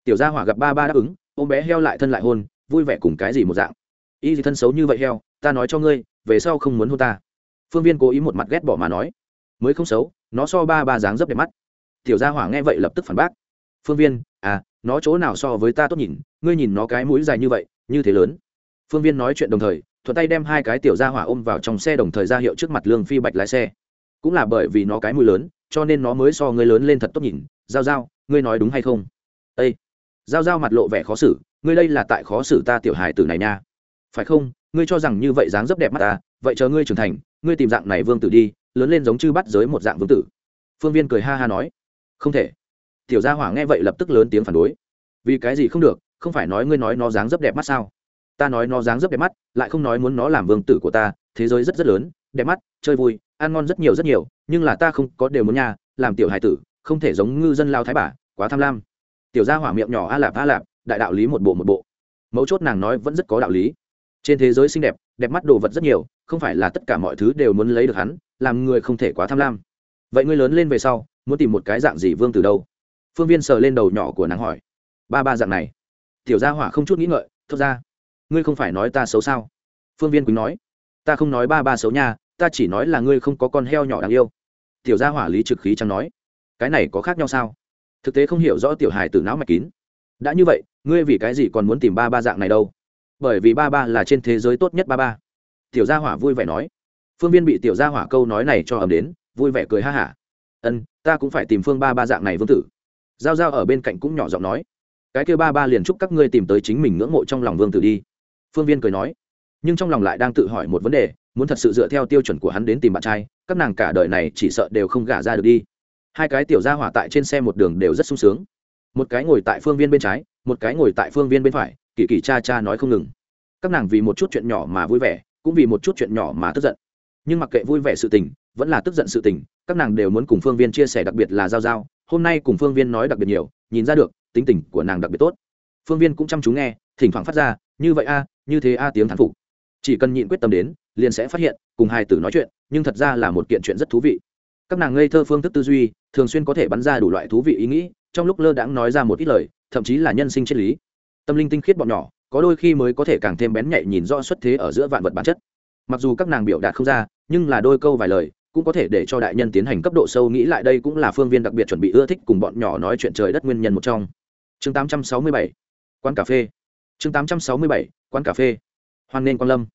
Tiểu gia hỏa gặp ba ba đáp ứng, ôm bé heo lại thân lại hôn, vui vẻ cùng cái gì một dạng. Y gì thân xấu như vậy heo, ta nói cho ngươi, về sau không muốn hôn ta phương viên cố ý một mặt ghét bỏ mà nói, mới không xấu, nó so ba ba dáng dấp đẹp mắt. Tiểu gia hỏa nghe vậy lập tức phản bác, phương viên à nó chỗ nào so với ta tốt nhìn, ngươi nhìn nó cái mũi dài như vậy, như thế lớn. Phương viên nói chuyện đồng thời, thuận tay đem hai cái tiểu gia hỏa ôm vào trong xe đồng thời ra hiệu trước mặt lương phi bạch lái xe. Cũng là bởi vì nó cái mũi lớn, cho nên nó mới so ngươi lớn lên thật tốt nhìn. Giao giao, ngươi nói đúng hay không? Ây giao giao mặt lộ vẻ khó xử, ngươi đây là tại khó xử ta tiểu hài tử này nha. Phải không? Ngươi cho rằng như vậy dáng dấp đẹp mắt ta vậy chờ ngươi trưởng thành, ngươi tìm dạng này vương tử đi, lớn lên giống chư bắt giới một dạng vương tử. Phương viên cười ha ha nói, không thể. Tiểu gia hỏa nghe vậy lập tức lớn tiếng phản đối. Vì cái gì không được, không phải nói ngươi nói nó dáng dấp đẹp mắt sao? Ta nói nó dáng dấp đẹp mắt, lại không nói muốn nó làm vương tử của ta, thế giới rất rất lớn, đẹp mắt, chơi vui, ăn ngon rất nhiều rất nhiều, nhưng là ta không có đều muốn nhà làm tiểu hài tử, không thể giống ngư dân lao thái bà, quá tham lam. Tiểu gia hỏa miệng nhỏ a lạp a lạp, đại đạo lý một bộ một bộ. Mấu chốt nàng nói vẫn rất có đạo lý. Trên thế giới xinh đẹp đẹp mắt đồ vật rất nhiều, không phải là tất cả mọi thứ đều muốn lấy được hắn, làm người không thể quá tham lam. Vậy ngươi lớn lên về sau, muốn tìm một cái dạng gì vương từ đâu? Phương viên sờ lên đầu nhỏ của nàng hỏi. Ba ba dạng này. Tiểu gia hỏa không chút nghĩ ngợi thật ra, ngươi không phải nói ta xấu sao? Phương viên quýnh nói. Ta không nói ba ba xấu nha, ta chỉ nói là ngươi không có con heo nhỏ đáng yêu. Tiểu gia hỏa lý trực khí chẳng nói. Cái này có khác nhau sao? Thực tế không hiểu rõ tiểu hài từ não mạch kín. Đã như vậy, ngươi vì cái gì còn muốn tìm ba ba dạng này đâu? Bởi vì ba ba là trên thế giới tốt nhất ba ba. Tiểu gia hỏa vui vẻ nói. Phương viên bị tiểu gia hỏa câu nói này cho ầm đến, vui vẻ cười ha hả. Ân, ta cũng phải tìm phương ba ba dạng này vương tử. Giao giao ở bên cạnh cũng nhỏ giọng nói. Cái kêu ba ba liền chúc các ngươi tìm tới chính mình ngưỡng mộ trong lòng vương tử đi. Phương viên cười nói. Nhưng trong lòng lại đang tự hỏi một vấn đề, muốn thật sự dựa theo tiêu chuẩn của hắn đến tìm bạn trai, các nàng cả đời này chỉ sợ đều không gả ra được đi. Hai cái tiểu gia hỏa tại trên xe một đường đều rất sung sướng. Một cái ngồi tại phương viên bên trái, một cái ngồi tại phương viên bên phải kỳ kỳ cha cha nói không ngừng. Các nàng vì một chút chuyện nhỏ mà vui vẻ, cũng vì một chút chuyện nhỏ mà tức giận. Nhưng mặc kệ vui vẻ sự tình, vẫn là tức giận sự tình, các nàng đều muốn cùng phương viên chia sẻ đặc biệt là giao giao. Hôm nay cùng phương viên nói đặc biệt nhiều, nhìn ra được, tính tình của nàng đặc biệt tốt. Phương viên cũng chăm chú nghe, thỉnh thoảng phát ra, như vậy a, như thế a tiếng thán phục. Chỉ cần nhịn quyết tâm đến, liền sẽ phát hiện, cùng hai tử nói chuyện, nhưng thật ra là một kiện chuyện rất thú vị. Các nàng ngây thơ phương thức tư duy, thường xuyên có thể bắn ra đủ loại thú vị ý nghĩ, trong lúc lơ đãng nói ra một ít lời, thậm chí là nhân sinh triết lý tâm linh tinh khiết bọn nhỏ, có đôi khi mới có thể càng thêm bén nhạy nhìn rõ xuất thế ở giữa vạn vật bản chất. Mặc dù các nàng biểu đạt không ra, nhưng là đôi câu vài lời, cũng có thể để cho đại nhân tiến hành cấp độ sâu nghĩ lại đây cũng là phương viên đặc biệt chuẩn bị ưa thích cùng bọn nhỏ nói chuyện trời đất nguyên nhân một trong. Chương 867 quán cà phê. Chương 867 quán cà phê. Hoan nên quan lâm.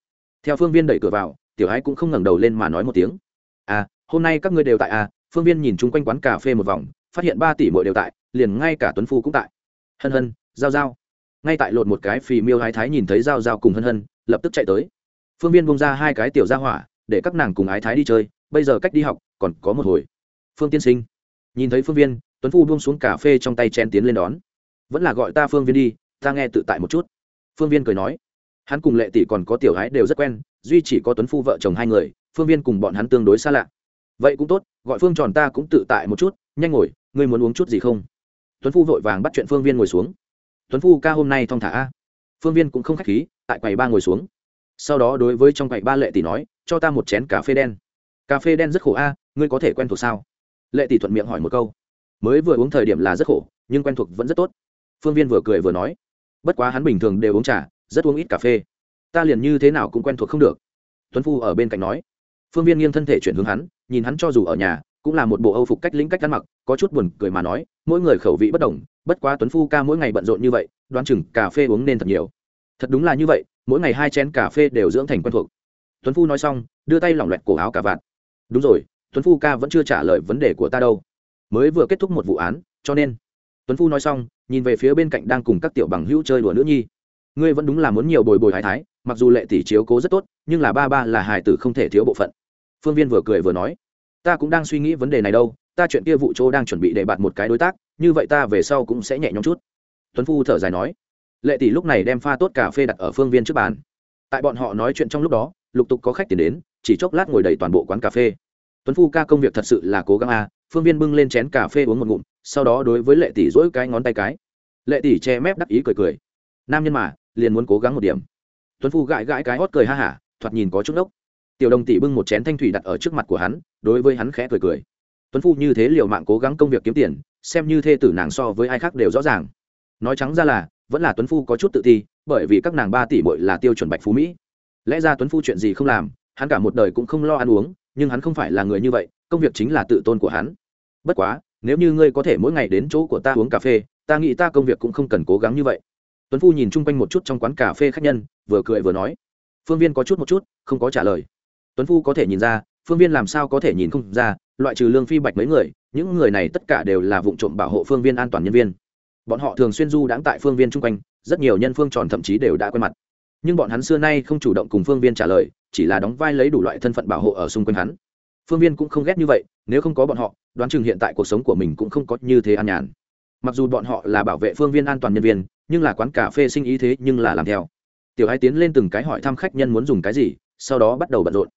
Theo phương viên đẩy cửa vào, tiểu ái cũng không ngẩng đầu lên mà nói một tiếng. À hôm nay các ngươi đều tại à phương viên nhìn chung quanh quán cà phê một vòng, phát hiện ba tỷ mỗi đều tại, liền ngay cả tuấn phu cũng tại. Hân hân, giao giao ngay tại lột một cái phì miêu ái thái nhìn thấy giao giao cùng hân hân, lập tức chạy tới. Phương viên bông ra hai cái tiểu ra hỏa, để các nàng cùng ái thái đi chơi, bây giờ cách đi học, còn có một hồi. Phương tiên sinh. Nhìn thấy phương viên, tuấn phu buông xuống cà phê trong tay chen tiến lên đón. Vẫn là gọi ta phương viên đi, ta nghe tự tại một chút. Phương viên cười nói. Hắn cùng lệ tỷ còn có tiểu hái đều rất quen, duy chỉ có tuấn phu vợ chồng hai người, phương viên cùng bọn hắn tương đối xa lạ. Vậy cũng tốt, gọi phương tròn ta cũng tự tại một chút, nhanh ngồi, ngươi muốn uống chút gì không? Tuấn phu vội vàng bắt chuyện phương viên ngồi xuống tuấn phu ca hôm nay thong thả a. Phương viên cũng không k h á c h khí, tại quầy ba ngồi xuống. Sau đó đối với trong quầy ba lệ tỷ nói, cho ta một chén cà phê đen. Cà phê đen rất khổ a, ngươi có thể quen thuộc sao? Lệ tỷ thuận miệng hỏi một câu. Mới vừa uống thời điểm là rất khổ, nhưng quen thuộc vẫn rất tốt. Phương viên vừa cười vừa nói, bất quá hắn bình thường đều uống trà, rất uống ít cà phê. Ta liền như thế nào cũng quen thuộc không được. Tuấn phu ở bên cạnh nói. Phương viên nghiêng thân thể chuyển hướng hắn, nhìn hắn cho dù ở nhà cũng là một bộ âu phục cách lĩnh cách ăn mặc, có chút buồn cười mà nói, mỗi người khẩu vị bất đồng, bất quá tuấn phu ca mỗi ngày bận rộn như vậy, đoán chừng cà phê uống nên thật nhiều. Thật đúng là như vậy, mỗi ngày hai chén cà phê đều dưỡng thành quen thuộc. Tuấn phu nói xong, đưa tay lỏng loẹt cổ áo cả vạt. Đúng rồi, tuấn phu ca vẫn chưa trả lời vấn đề của ta đâu. Mới vừa kết thúc một vụ án, cho nên. Tuấn phu nói xong, nhìn về phía bên cạnh đang cùng các tiểu bằng hữu chơi đùa nữ nhi. Ngươi vẫn đúng là muốn nhiều bồi bồi hải thái, mặc dù lệ tỷ chiếu cố rất tốt, nhưng là ba ba là hài tử không thể thiếu bộ phận. Phương viên vừa cười vừa nói ta cũng đang suy nghĩ vấn đề này đâu, ta chuyện kia vụ chỗ đang chuẩn bị để bạt một cái đối tác, như vậy ta về sau cũng sẽ nhẹ nhõm chút. Tuấn phu thở dài nói. Lệ tỷ lúc này đem pha tốt cà phê đặt ở phương viên trước bàn. Tại bọn họ nói chuyện trong lúc đó, lục tục có khách tiền đến, chỉ chốc lát ngồi đầy toàn bộ quán cà phê. Tuấn phu ca công việc thật sự là cố gắng a phương viên bưng lên chén cà phê uống một ngụm, sau đó đối với lệ tỷ dỗi cái ngón tay cái. Lệ tỷ che mép đắc ý cười cười. Nam nhân mà, liền muốn cố gắng một điểm. Tuấn phu gãi gãi cái hót cười ha hả, thoạt nhìn có chút ốc tiểu đồng tỷ bưng một chén thanh thủy đặt ở trước mặt của hắn, đối với hắn khẽ cười cười. Tuấn phu như thế liều mạng cố gắng công việc kiếm tiền, xem như thê tử nàng so với ai khác đều rõ ràng. Nói trắng ra là, vẫn là tuấn phu có chút tự ti, bởi vì các nàng ba tỷ bội là tiêu chuẩn bạch phú mỹ. Lẽ ra tuấn phu chuyện gì không làm, hắn cả một đời cũng không lo ăn uống, nhưng hắn không phải là người như vậy, công việc chính là tự tôn của hắn. Bất quá, nếu như ngươi có thể mỗi ngày đến chỗ của ta uống cà phê, ta nghĩ ta công việc cũng không cần cố gắng như vậy. Tuấn phu nhìn chung quanh một chút trong quán cà phê khách nhân, vừa cười vừa nói. Phương viên có chút một chút, không có trả lời tuấn phu có thể nhìn ra, phương viên làm sao có thể nhìn không ra, loại trừ lương phi bạch mấy người, những người này tất cả đều là vụ trộm bảo hộ phương viên an toàn nhân viên. Bọn họ thường xuyên du đãng tại phương viên chung quanh, rất nhiều nhân phương tròn thậm chí đều đã quen mặt. Nhưng bọn hắn xưa nay không chủ động cùng phương viên trả lời, chỉ là đóng vai lấy đủ loại thân phận bảo hộ ở xung quanh hắn. Phương viên cũng không ghét như vậy, nếu không có bọn họ, đoán chừng hiện tại cuộc sống của mình cũng không có như thế an nhàn. Mặc dù bọn họ là bảo vệ phương viên an toàn nhân viên, nhưng là quán cà phê sinh ý thế nhưng là làm theo. Tiểu hai tiến lên từng cái hỏi thăm khách nhân muốn dùng cái gì, sau đó bắt đầu bận rộn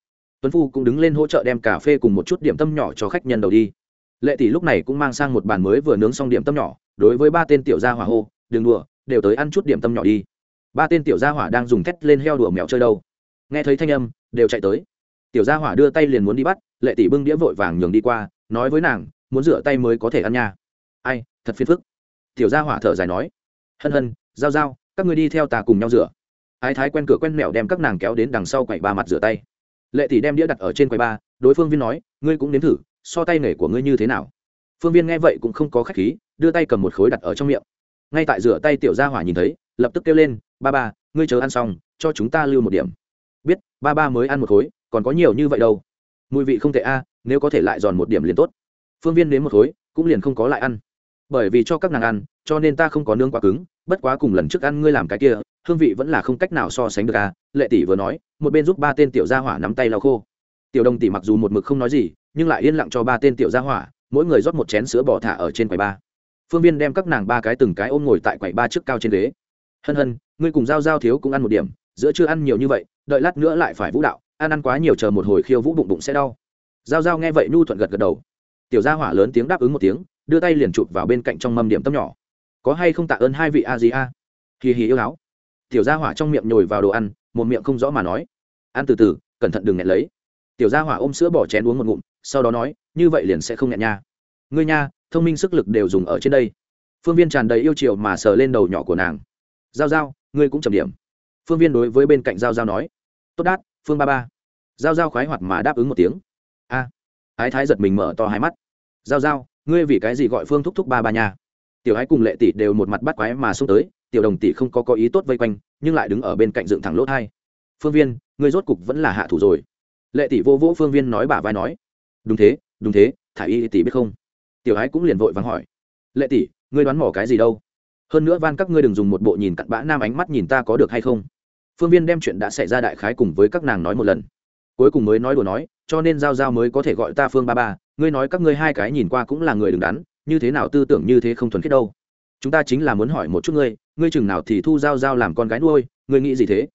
tuấn phu cũng đứng lên hỗ trợ đem cà phê cùng một chút điểm tâm nhỏ cho khách nhân đầu đi. Lệ tỷ lúc này cũng mang sang một bàn mới vừa nướng xong điểm tâm nhỏ, đối với ba tên tiểu gia hỏa hô, đừng đùa, đều tới ăn chút điểm tâm nhỏ đi. Ba tên tiểu gia hỏa đang dùng thét lên heo đùa mèo chơi đâu. Nghe thấy thanh âm, đều chạy tới. Tiểu gia hỏa đưa tay liền muốn đi bắt, lệ tỷ bưng đĩa vội vàng nhường đi qua, nói với nàng, muốn rửa tay mới có thể ăn nha. Ai, thật phiền phức. Tiểu gia hỏa thở dài nói, hân hân, giao giao, các người đi theo ta cùng nhau rửa. Ái thái quen cửa quen mẹo đem các nàng kéo đến đằng sau quậy ba mặt rửa tay lệ tỷ đem đĩa đặt ở trên quầy ba, đối phương viên nói, ngươi cũng nếm thử, so tay nghề của ngươi như thế nào? Phương viên nghe vậy cũng không có khách khí, đưa tay cầm một khối đặt ở trong miệng. Ngay tại rửa tay tiểu gia hỏa nhìn thấy, lập tức kêu lên, ba ba, ngươi chờ ăn xong, cho chúng ta lưu một điểm. Biết, ba ba mới ăn một khối, còn có nhiều như vậy đâu. Mùi vị không tệ a, nếu có thể lại giòn một điểm liền tốt. Phương viên đến một khối, cũng liền không có lại ăn. Bởi vì cho các nàng ăn, cho nên ta không có nương quá cứng bất quá cùng lần trước ăn ngươi làm cái kia, hương vị vẫn là không cách nào so sánh được à? lệ tỷ vừa nói, một bên giúp ba tên tiểu gia hỏa nắm tay lau khô. Tiểu đồng tỷ mặc dù một mực không nói gì, nhưng lại yên lặng cho ba tên tiểu gia hỏa, mỗi người rót một chén sữa bò thả ở trên quầy ba. Phương viên đem các nàng ba cái từng cái ôm ngồi tại quầy ba trước cao trên ghế. Hân hân, ngươi cùng giao giao thiếu cũng ăn một điểm, giữa chưa ăn nhiều như vậy, đợi lát nữa lại phải vũ đạo, ăn ăn quá nhiều chờ một hồi khiêu vũ bụng bụng sẽ đau. Giao giao nghe vậy nhu thuận gật gật đầu. Tiểu gia hỏa lớn tiếng đáp ứng một tiếng, đưa tay liền chụp vào bên cạnh trong mâm điểm tâm nhỏ có hay không tạ ơn hai vị a gì a? Hì hì yêu áo. Tiểu gia hỏa trong miệng nhồi vào đồ ăn, một miệng không rõ mà nói. Ăn từ từ, cẩn thận đừng nghẹn lấy. Tiểu gia hỏa ôm sữa bỏ chén uống một ngụm, sau đó nói, như vậy liền sẽ không nghẹn nha. Ngươi nha, thông minh sức lực đều dùng ở trên đây. Phương viên tràn đầy yêu chiều mà sờ lên đầu nhỏ của nàng. Giao giao, ngươi cũng trầm điểm. Phương viên đối với bên cạnh giao giao nói. Tốt đát, phương ba ba. Giao giao khoái hoạt mà đáp ứng một tiếng. A. Ái thái giật mình mở to hai mắt. Giao giao, ngươi vì cái gì gọi phương thúc thúc ba ba nha? Tiểu ái cùng lệ tỷ đều một mặt bắt quái mà xông tới, tiểu đồng tỷ không có có ý tốt vây quanh, nhưng lại đứng ở bên cạnh dựng thẳng lỗ thai. Phương viên, ngươi rốt cục vẫn là hạ thủ rồi. Lệ tỷ vô vỗ phương viên nói bà vai nói. Đúng thế đúng thế, thả y tỷ biết không? Tiểu ái cũng liền vội vắng hỏi. Lệ tỷ, ngươi đoán mỏ cái gì đâu? Hơn nữa van các ngươi đừng dùng một bộ nhìn cặn bã nam ánh mắt nhìn ta có được hay không? Phương viên đem chuyện đã xảy ra đại khái cùng với các nàng nói một lần. Cuối cùng mới nói đùa nói, cho nên giao giao mới có thể gọi ta phương ba ba, ngươi nói các ngươi hai cái nhìn qua cũng là người đứng đắn như thế nào tư tưởng như thế không thuần khiết đâu. Chúng ta chính là muốn hỏi một chút ngươi ngươi chừng nào thì thu giao giao làm con gái nuôi, ngươi nghĩ gì thế?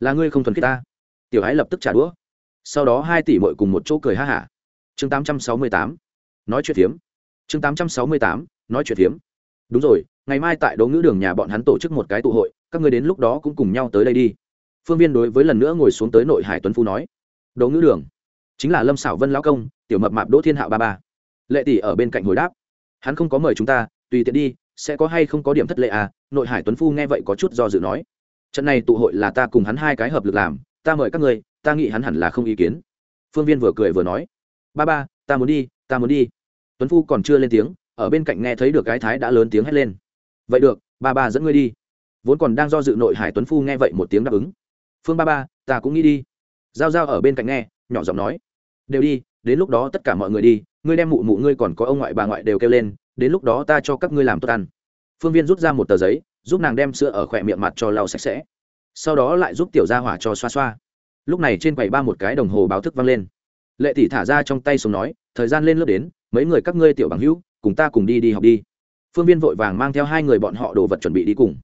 Là ngươi không thuần khiết ta. Tiểu ái lập tức trả đũa. Sau đó hai tỷ mội cùng một chỗ cười ha hả. Chương tám trăm sáu mươi tám. Nói chuyện phiếm. Chương tám trăm sáu mươi tám. Nói chuyện phiếm. Đúng rồi, ngày mai tại đỗ ngữ đường nhà bọn hắn tổ chức một cái tụ hội, các người đến lúc đó cũng cùng nhau tới đây đi. Phương viên đối với lần nữa ngồi xuống tới nội hải tuấn phu nói. Đỗ ngữ đường. Chính là lâm xảo vân lão công, tiểu mập mạp đỗ thiên hạo ba ba. Lệ tỷ ở bên cạnh hồi đáp hắn không có mời chúng ta, tùy tiện đi, sẽ có hay không có điểm thất lệ à? Nội hải tuấn phu nghe vậy có chút do dự nói. Trận này tụ hội là ta cùng hắn hai cái hợp lực làm, ta mời các người ta nghĩ hắn hẳn là không ý kiến. Phương viên vừa cười vừa nói. Ba ba, ta muốn đi, ta muốn đi. Tuấn phu còn chưa lên tiếng, ở bên cạnh nghe thấy được cái thái đã lớn tiếng hét lên. Vậy được, ba ba dẫn ngươi đi. Vốn còn đang do dự nội hải tuấn phu nghe vậy một tiếng đáp ứng. Phương ba ba, ta cũng nghĩ đi. Giao giao ở bên cạnh nghe, nhỏ giọng nói. Đều đi, đến lúc đó tất cả mọi người đi ngươi đem mụ mụ ngươi còn có ông ngoại bà ngoại đều kêu lên, đến lúc đó ta cho các ngươi làm tốt ăn. Phương viên rút ra một tờ giấy, giúp nàng đem sữa ở khỏe miệng mặt cho lau sạch sẽ. Sau đó lại giúp tiểu gia hỏa cho xoa xoa. Lúc này trên quầy ba một cái đồng hồ báo thức vang lên. Lệ tỷ thả ra trong tay xuống nói, thời gian lên lớp đến, mấy người các ngươi tiểu bằng hữu, cùng ta cùng đi đi học đi. Phương viên vội vàng mang theo hai người bọn họ đồ vật chuẩn bị đi cùng.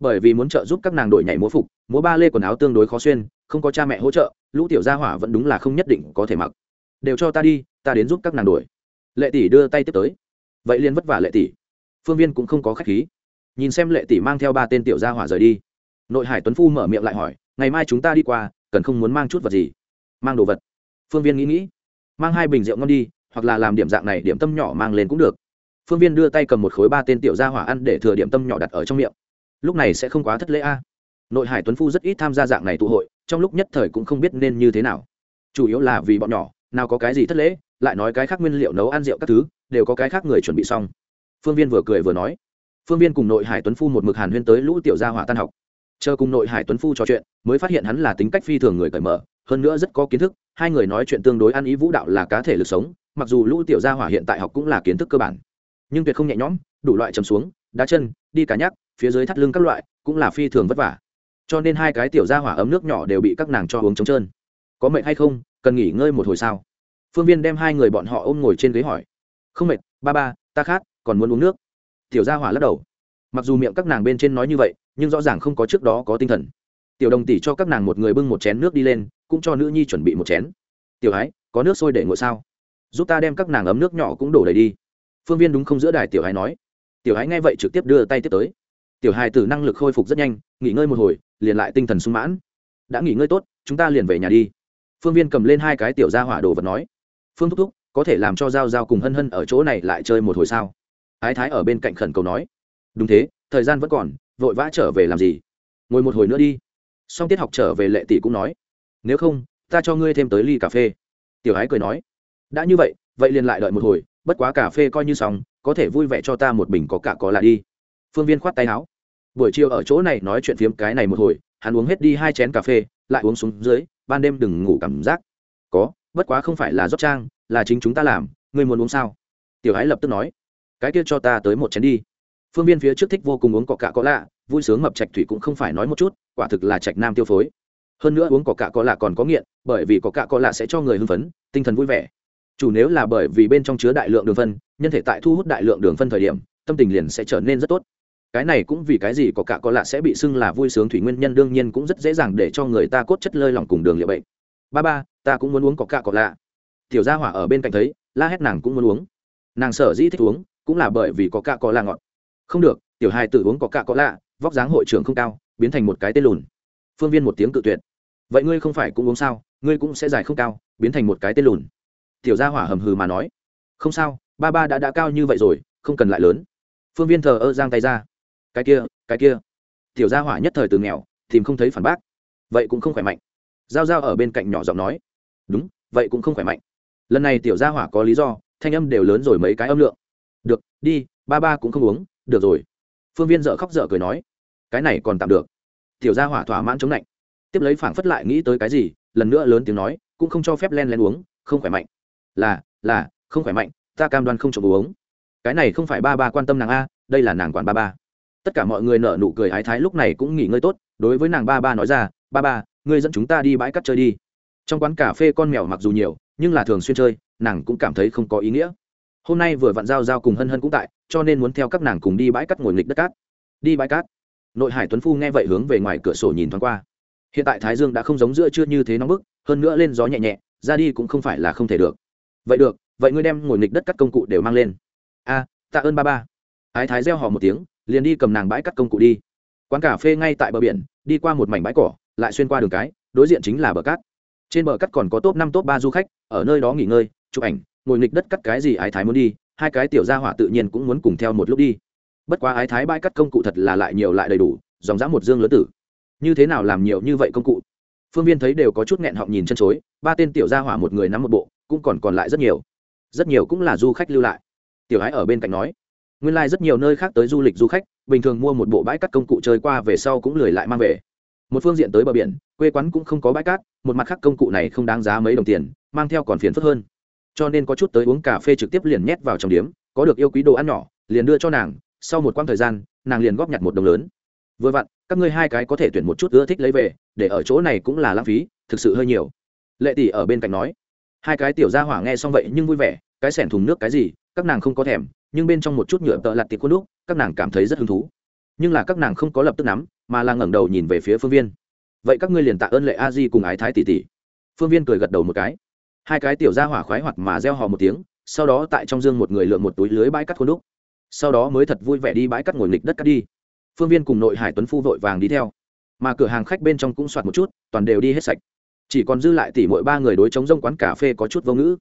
Bởi vì muốn trợ giúp các nàng đội nhảy múa phục, múa ba lê quần áo tương đối khó xuyên, không có cha mẹ hỗ trợ, lũ tiểu gia hỏa vẫn đúng là không nhất định có thể mặc đều cho ta đi, ta đến giúp các nàng đuổi. lệ tỷ đưa tay tiếp tới. Vậy liền vất vả lệ tỷ. Phương viên cũng không có khách khí. Nhìn xem lệ tỷ mang theo ba tên tiểu gia hỏa rời đi. Nội hải tuấn phu mở miệng lại hỏi, ngày mai chúng ta đi qua, cần không muốn mang chút vật gì? Mang đồ vật. Phương viên nghĩ nghĩ. Mang hai bình rượu ngon đi, hoặc là làm điểm dạng này, điểm tâm nhỏ mang lên cũng được. Phương viên đưa tay cầm một khối ba tên tiểu gia hỏa ăn để thừa điểm tâm nhỏ đặt ở trong miệng. Lúc này sẽ không quá thất lễ a. Nội hải tuấn phu rất ít tham gia dạng này tụ hội, trong lúc nhất thời cũng không biết nên như thế nào. Chủ yếu là vì bọn nhỏ nào có cái gì thất lễ, lại nói cái khác nguyên liệu nấu ăn rượu các thứ, đều có cái khác người chuẩn bị xong. Phương viên vừa cười vừa nói. Phương viên cùng nội hải tuấn phu một mực hàn huyên tới lũ tiểu gia hỏa tan học. Chờ cùng nội hải tuấn phu trò chuyện, mới phát hiện hắn là tính cách phi thường người cởi mở, hơn nữa rất có kiến thức, hai người nói chuyện tương đối ăn ý vũ đạo là cá thể lực sống, mặc dù lũ tiểu gia hỏa hiện tại học cũng là kiến thức cơ bản. Nhưng tuyệt không nhẹ nhõm, đủ loại chầm xuống, đá chân, đi cá nhắc phía dưới thắt lưng các loại, cũng là phi thường vất vả. Cho nên hai cái tiểu gia hỏa ấm nước nhỏ đều bị các nàng cho uống trống trơn có mệt hay không, cần nghỉ ngơi một hồi sao? Phương viên đem hai người bọn họ ôm ngồi trên ghế hỏi. Không mệt, ba ba, ta khát, còn muốn uống nước. Tiểu gia hỏa lắc đầu. Mặc dù miệng các nàng bên trên nói như vậy, nhưng rõ ràng không có trước đó có tinh thần. Tiểu đồng tỷ cho các nàng một người bưng một chén nước đi lên, cũng cho nữ nhi chuẩn bị một chén. Tiểu ái có nước sôi để ngồi sao? Giúp ta đem các nàng ấm nước nhỏ cũng đổ đầy đi. Phương viên đúng không giữa đài tiểu ái nói. Tiểu ái nghe vậy trực tiếp đưa tay tiếp tới. Tiểu hài tử năng lực khôi phục rất nhanh, nghỉ ngơi một hồi, liền lại tinh thần sung mãn. Đã nghỉ ngơi tốt, chúng ta liền về nhà đi phương viên cầm lên hai cái tiểu ra hỏa đồ vật nói, phương thúc thúc, có thể làm cho g i a o g i a o cùng hân hân ở chỗ này lại chơi một hồi sao? Ái thái ở bên cạnh khẩn cầu nói, đúng thế, thời gian vẫn còn, vội vã trở về làm gì? Ngồi một hồi nữa đi. Xong tiết học trở về lệ tỷ cũng nói, nếu không, ta cho ngươi thêm tới ly cà phê. Tiểu ái cười nói, đã như vậy vậy liền lại đợi một hồi, bất quá cà phê coi như xong, có thể vui vẻ cho ta một bình có cả có là đi. Phương viên khoát tay áo, buổi chiều ở chỗ này nói chuyện phiếm cái này một hồi, hắn uống hết đi hai chén cà phê, lại uống xuống dưới ban đêm đừng ngủ cảm giác. Có, bất quá không phải là rót trang, là chính chúng ta làm, ngươi muốn uống sao? Tiểu ái lập tức nói. Cái kia cho ta tới một chén đi. Phương viên phía trước thích vô cùng uống cọ cạ có lạ, vui sướng mập trạch thủy cũng không phải nói một chút, quả thực là trạch nam tiêu phối. Hơn nữa uống cọ cạ có lạ còn có nghiện, bởi vì cọ cạ có lạ sẽ cho người hưng phấn, tinh thần vui vẻ. Chủ nếu là bởi vì bên trong chứa đại lượng đường phân, nhân thể tại thu hút đại lượng đường phân thời điểm, tâm tình liền sẽ trở nên rất tốt cái này cũng vì cái gì có cả có lạ sẽ bị xưng là vui sướng thủy nguyên nhân đương nhiên cũng rất dễ dàng để cho người ta cốt chất lơi lỏng cùng đường liệu bệnh. Ba ba, ta cũng muốn uống có cả có lạ. Tiểu gia hỏa ở bên cạnh thấy, la hét nàng cũng muốn uống. Nàng sở dĩ thích uống, cũng là bởi vì có cả có lạ ngọt. Không được, tiểu hai tự uống có cả có lạ, vóc dáng hội trưởng không cao, biến thành một cái tên lùn. Phương viên một tiếng cự tuyệt. Vậy ngươi không phải cũng uống sao, ngươi cũng sẽ dài không cao, biến thành một cái tên lùn. Tiểu gia hỏa hầm hừ mà nói. Không sao, ba ba đã đã cao như vậy rồi, không cần lại lớn. Phương viên thờ ơ giang tay ra cái kia cái kia. Tiểu gia hỏa nhất thời từ nghèo, tìm không thấy phản bác. Vậy cũng không khỏe mạnh. Giao giao ở bên cạnh nhỏ giọng nói. Đúng, vậy cũng không khỏe mạnh. Lần này tiểu gia hỏa có lý do, thanh âm đều lớn rồi mấy cái âm lượng. Được, đi, ba ba cũng không uống, được rồi. Phương viên dợ khóc dợ cười nói. Cái này còn tạm được. Tiểu gia hỏa thỏa mãn chống lạnh. Tiếp lấy phảng phất lại nghĩ tới cái gì, lần nữa lớn tiếng nói, cũng không cho phép len len uống, không khỏe mạnh. Là là, không khỏe mạnh, ta cam đoan không trộm uống. Cái này không phải ba ba quan tâm nàng a, đây là nàng quản ba ba tất cả mọi người nở nụ cười ái thái lúc này cũng nghỉ ngơi tốt, đối với nàng ba ba nói ra, ba ba, ngươi dẫn chúng ta đi bãi cắt chơi đi. Trong quán cà phê con mèo mặc dù nhiều, nhưng là thường xuyên chơi, nàng cũng cảm thấy không có ý nghĩa. Hôm nay vừa vặn giao giao cùng hân hân cũng tại, cho nên muốn theo các nàng cùng đi bãi cắt ngồi nghịch đất cát. Đi bãi cát. Nội hải tuấn phu nghe vậy hướng về ngoài cửa sổ nhìn thoáng qua. Hiện tại thái dương đã không giống giữa trưa như thế nóng bức, hơn nữa lên gió nhẹ nhẹ, ra đi cũng không phải là không thể được. Vậy được, vậy ngươi đem ngồi nghịch đất cắt công cụ đều mang lên. A, tạ ơn ba ba. Ái thái reo hò một tiếng liền đi cầm nàng bãi cắt công cụ đi. Quán cà phê ngay tại bờ biển, đi qua một mảnh bãi cỏ, lại xuyên qua đường cái, đối diện chính là bờ cát. Trên bờ cát còn có top năm top ba du khách, ở nơi đó nghỉ ngơi, chụp ảnh, ngồi nghịch đất cắt cái gì ái thái muốn đi, hai cái tiểu gia hỏa tự nhiên cũng muốn cùng theo một lúc đi. Bất quá ái thái bãi cắt công cụ thật là lại nhiều lại đầy đủ, dòng dã một dương lớn tử. Như thế nào làm nhiều như vậy công cụ? Phương viên thấy đều có chút nghẹn họng nhìn chân chối, ba tên tiểu gia hỏa một người nắm một bộ, cũng còn còn lại rất nhiều. Rất nhiều cũng là du khách lưu lại. Tiểu ái ở bên cạnh nói nguyên lai、like、rất nhiều nơi khác tới du lịch du khách, bình thường mua một bộ bãi cát công cụ chơi qua về sau cũng lười lại mang về. Một phương diện tới bờ biển, quê quán cũng không có bãi cát, một mặt khác công cụ này không đáng giá mấy đồng tiền, mang theo còn phiền phức hơn. Cho nên có chút tới uống cà phê trực tiếp liền nhét vào trong điếm, có được yêu quý đồ ăn nhỏ, liền đưa cho nàng, sau một quãng thời gian, nàng liền góp nhặt một đồng lớn. Vừa vặn, các ngươi hai cái có thể tuyển một chút ưa thích lấy về, để ở chỗ này cũng là lãng phí, thực sự hơi nhiều. Lệ tỷ ở bên cạnh nói. Hai cái tiểu gia hỏa nghe xong vậy nhưng vui vẻ, cái sẻn thùng nước cái gì, các nàng không có thèm nhưng bên trong một chút nhựa tợ lặt tiệc khuôn đúc, các nàng cảm thấy rất hứng thú. Nhưng là các nàng không có lập tức nắm, mà là ngẩng đầu nhìn về phía phương viên. Vậy các ngươi liền tạ ơn lệ a di cùng ái thái tỷ tỷ. Phương viên cười gật đầu một cái. Hai cái tiểu gia hỏa khoái hoặc mà reo hò một tiếng, sau đó tại trong dương một người lượm một túi lưới bãi cắt khuôn đúc. Sau đó mới thật vui vẻ đi bãi cắt ngồi nghịch đất cắt đi. Phương viên cùng nội hải tuấn phu vội vàng đi theo. Mà cửa hàng khách bên trong cũng soạt một chút, toàn đều đi hết sạch. Chỉ còn dư lại tỉ mỗi ba người đối chống rông quán cà phê có chút vô ngữ.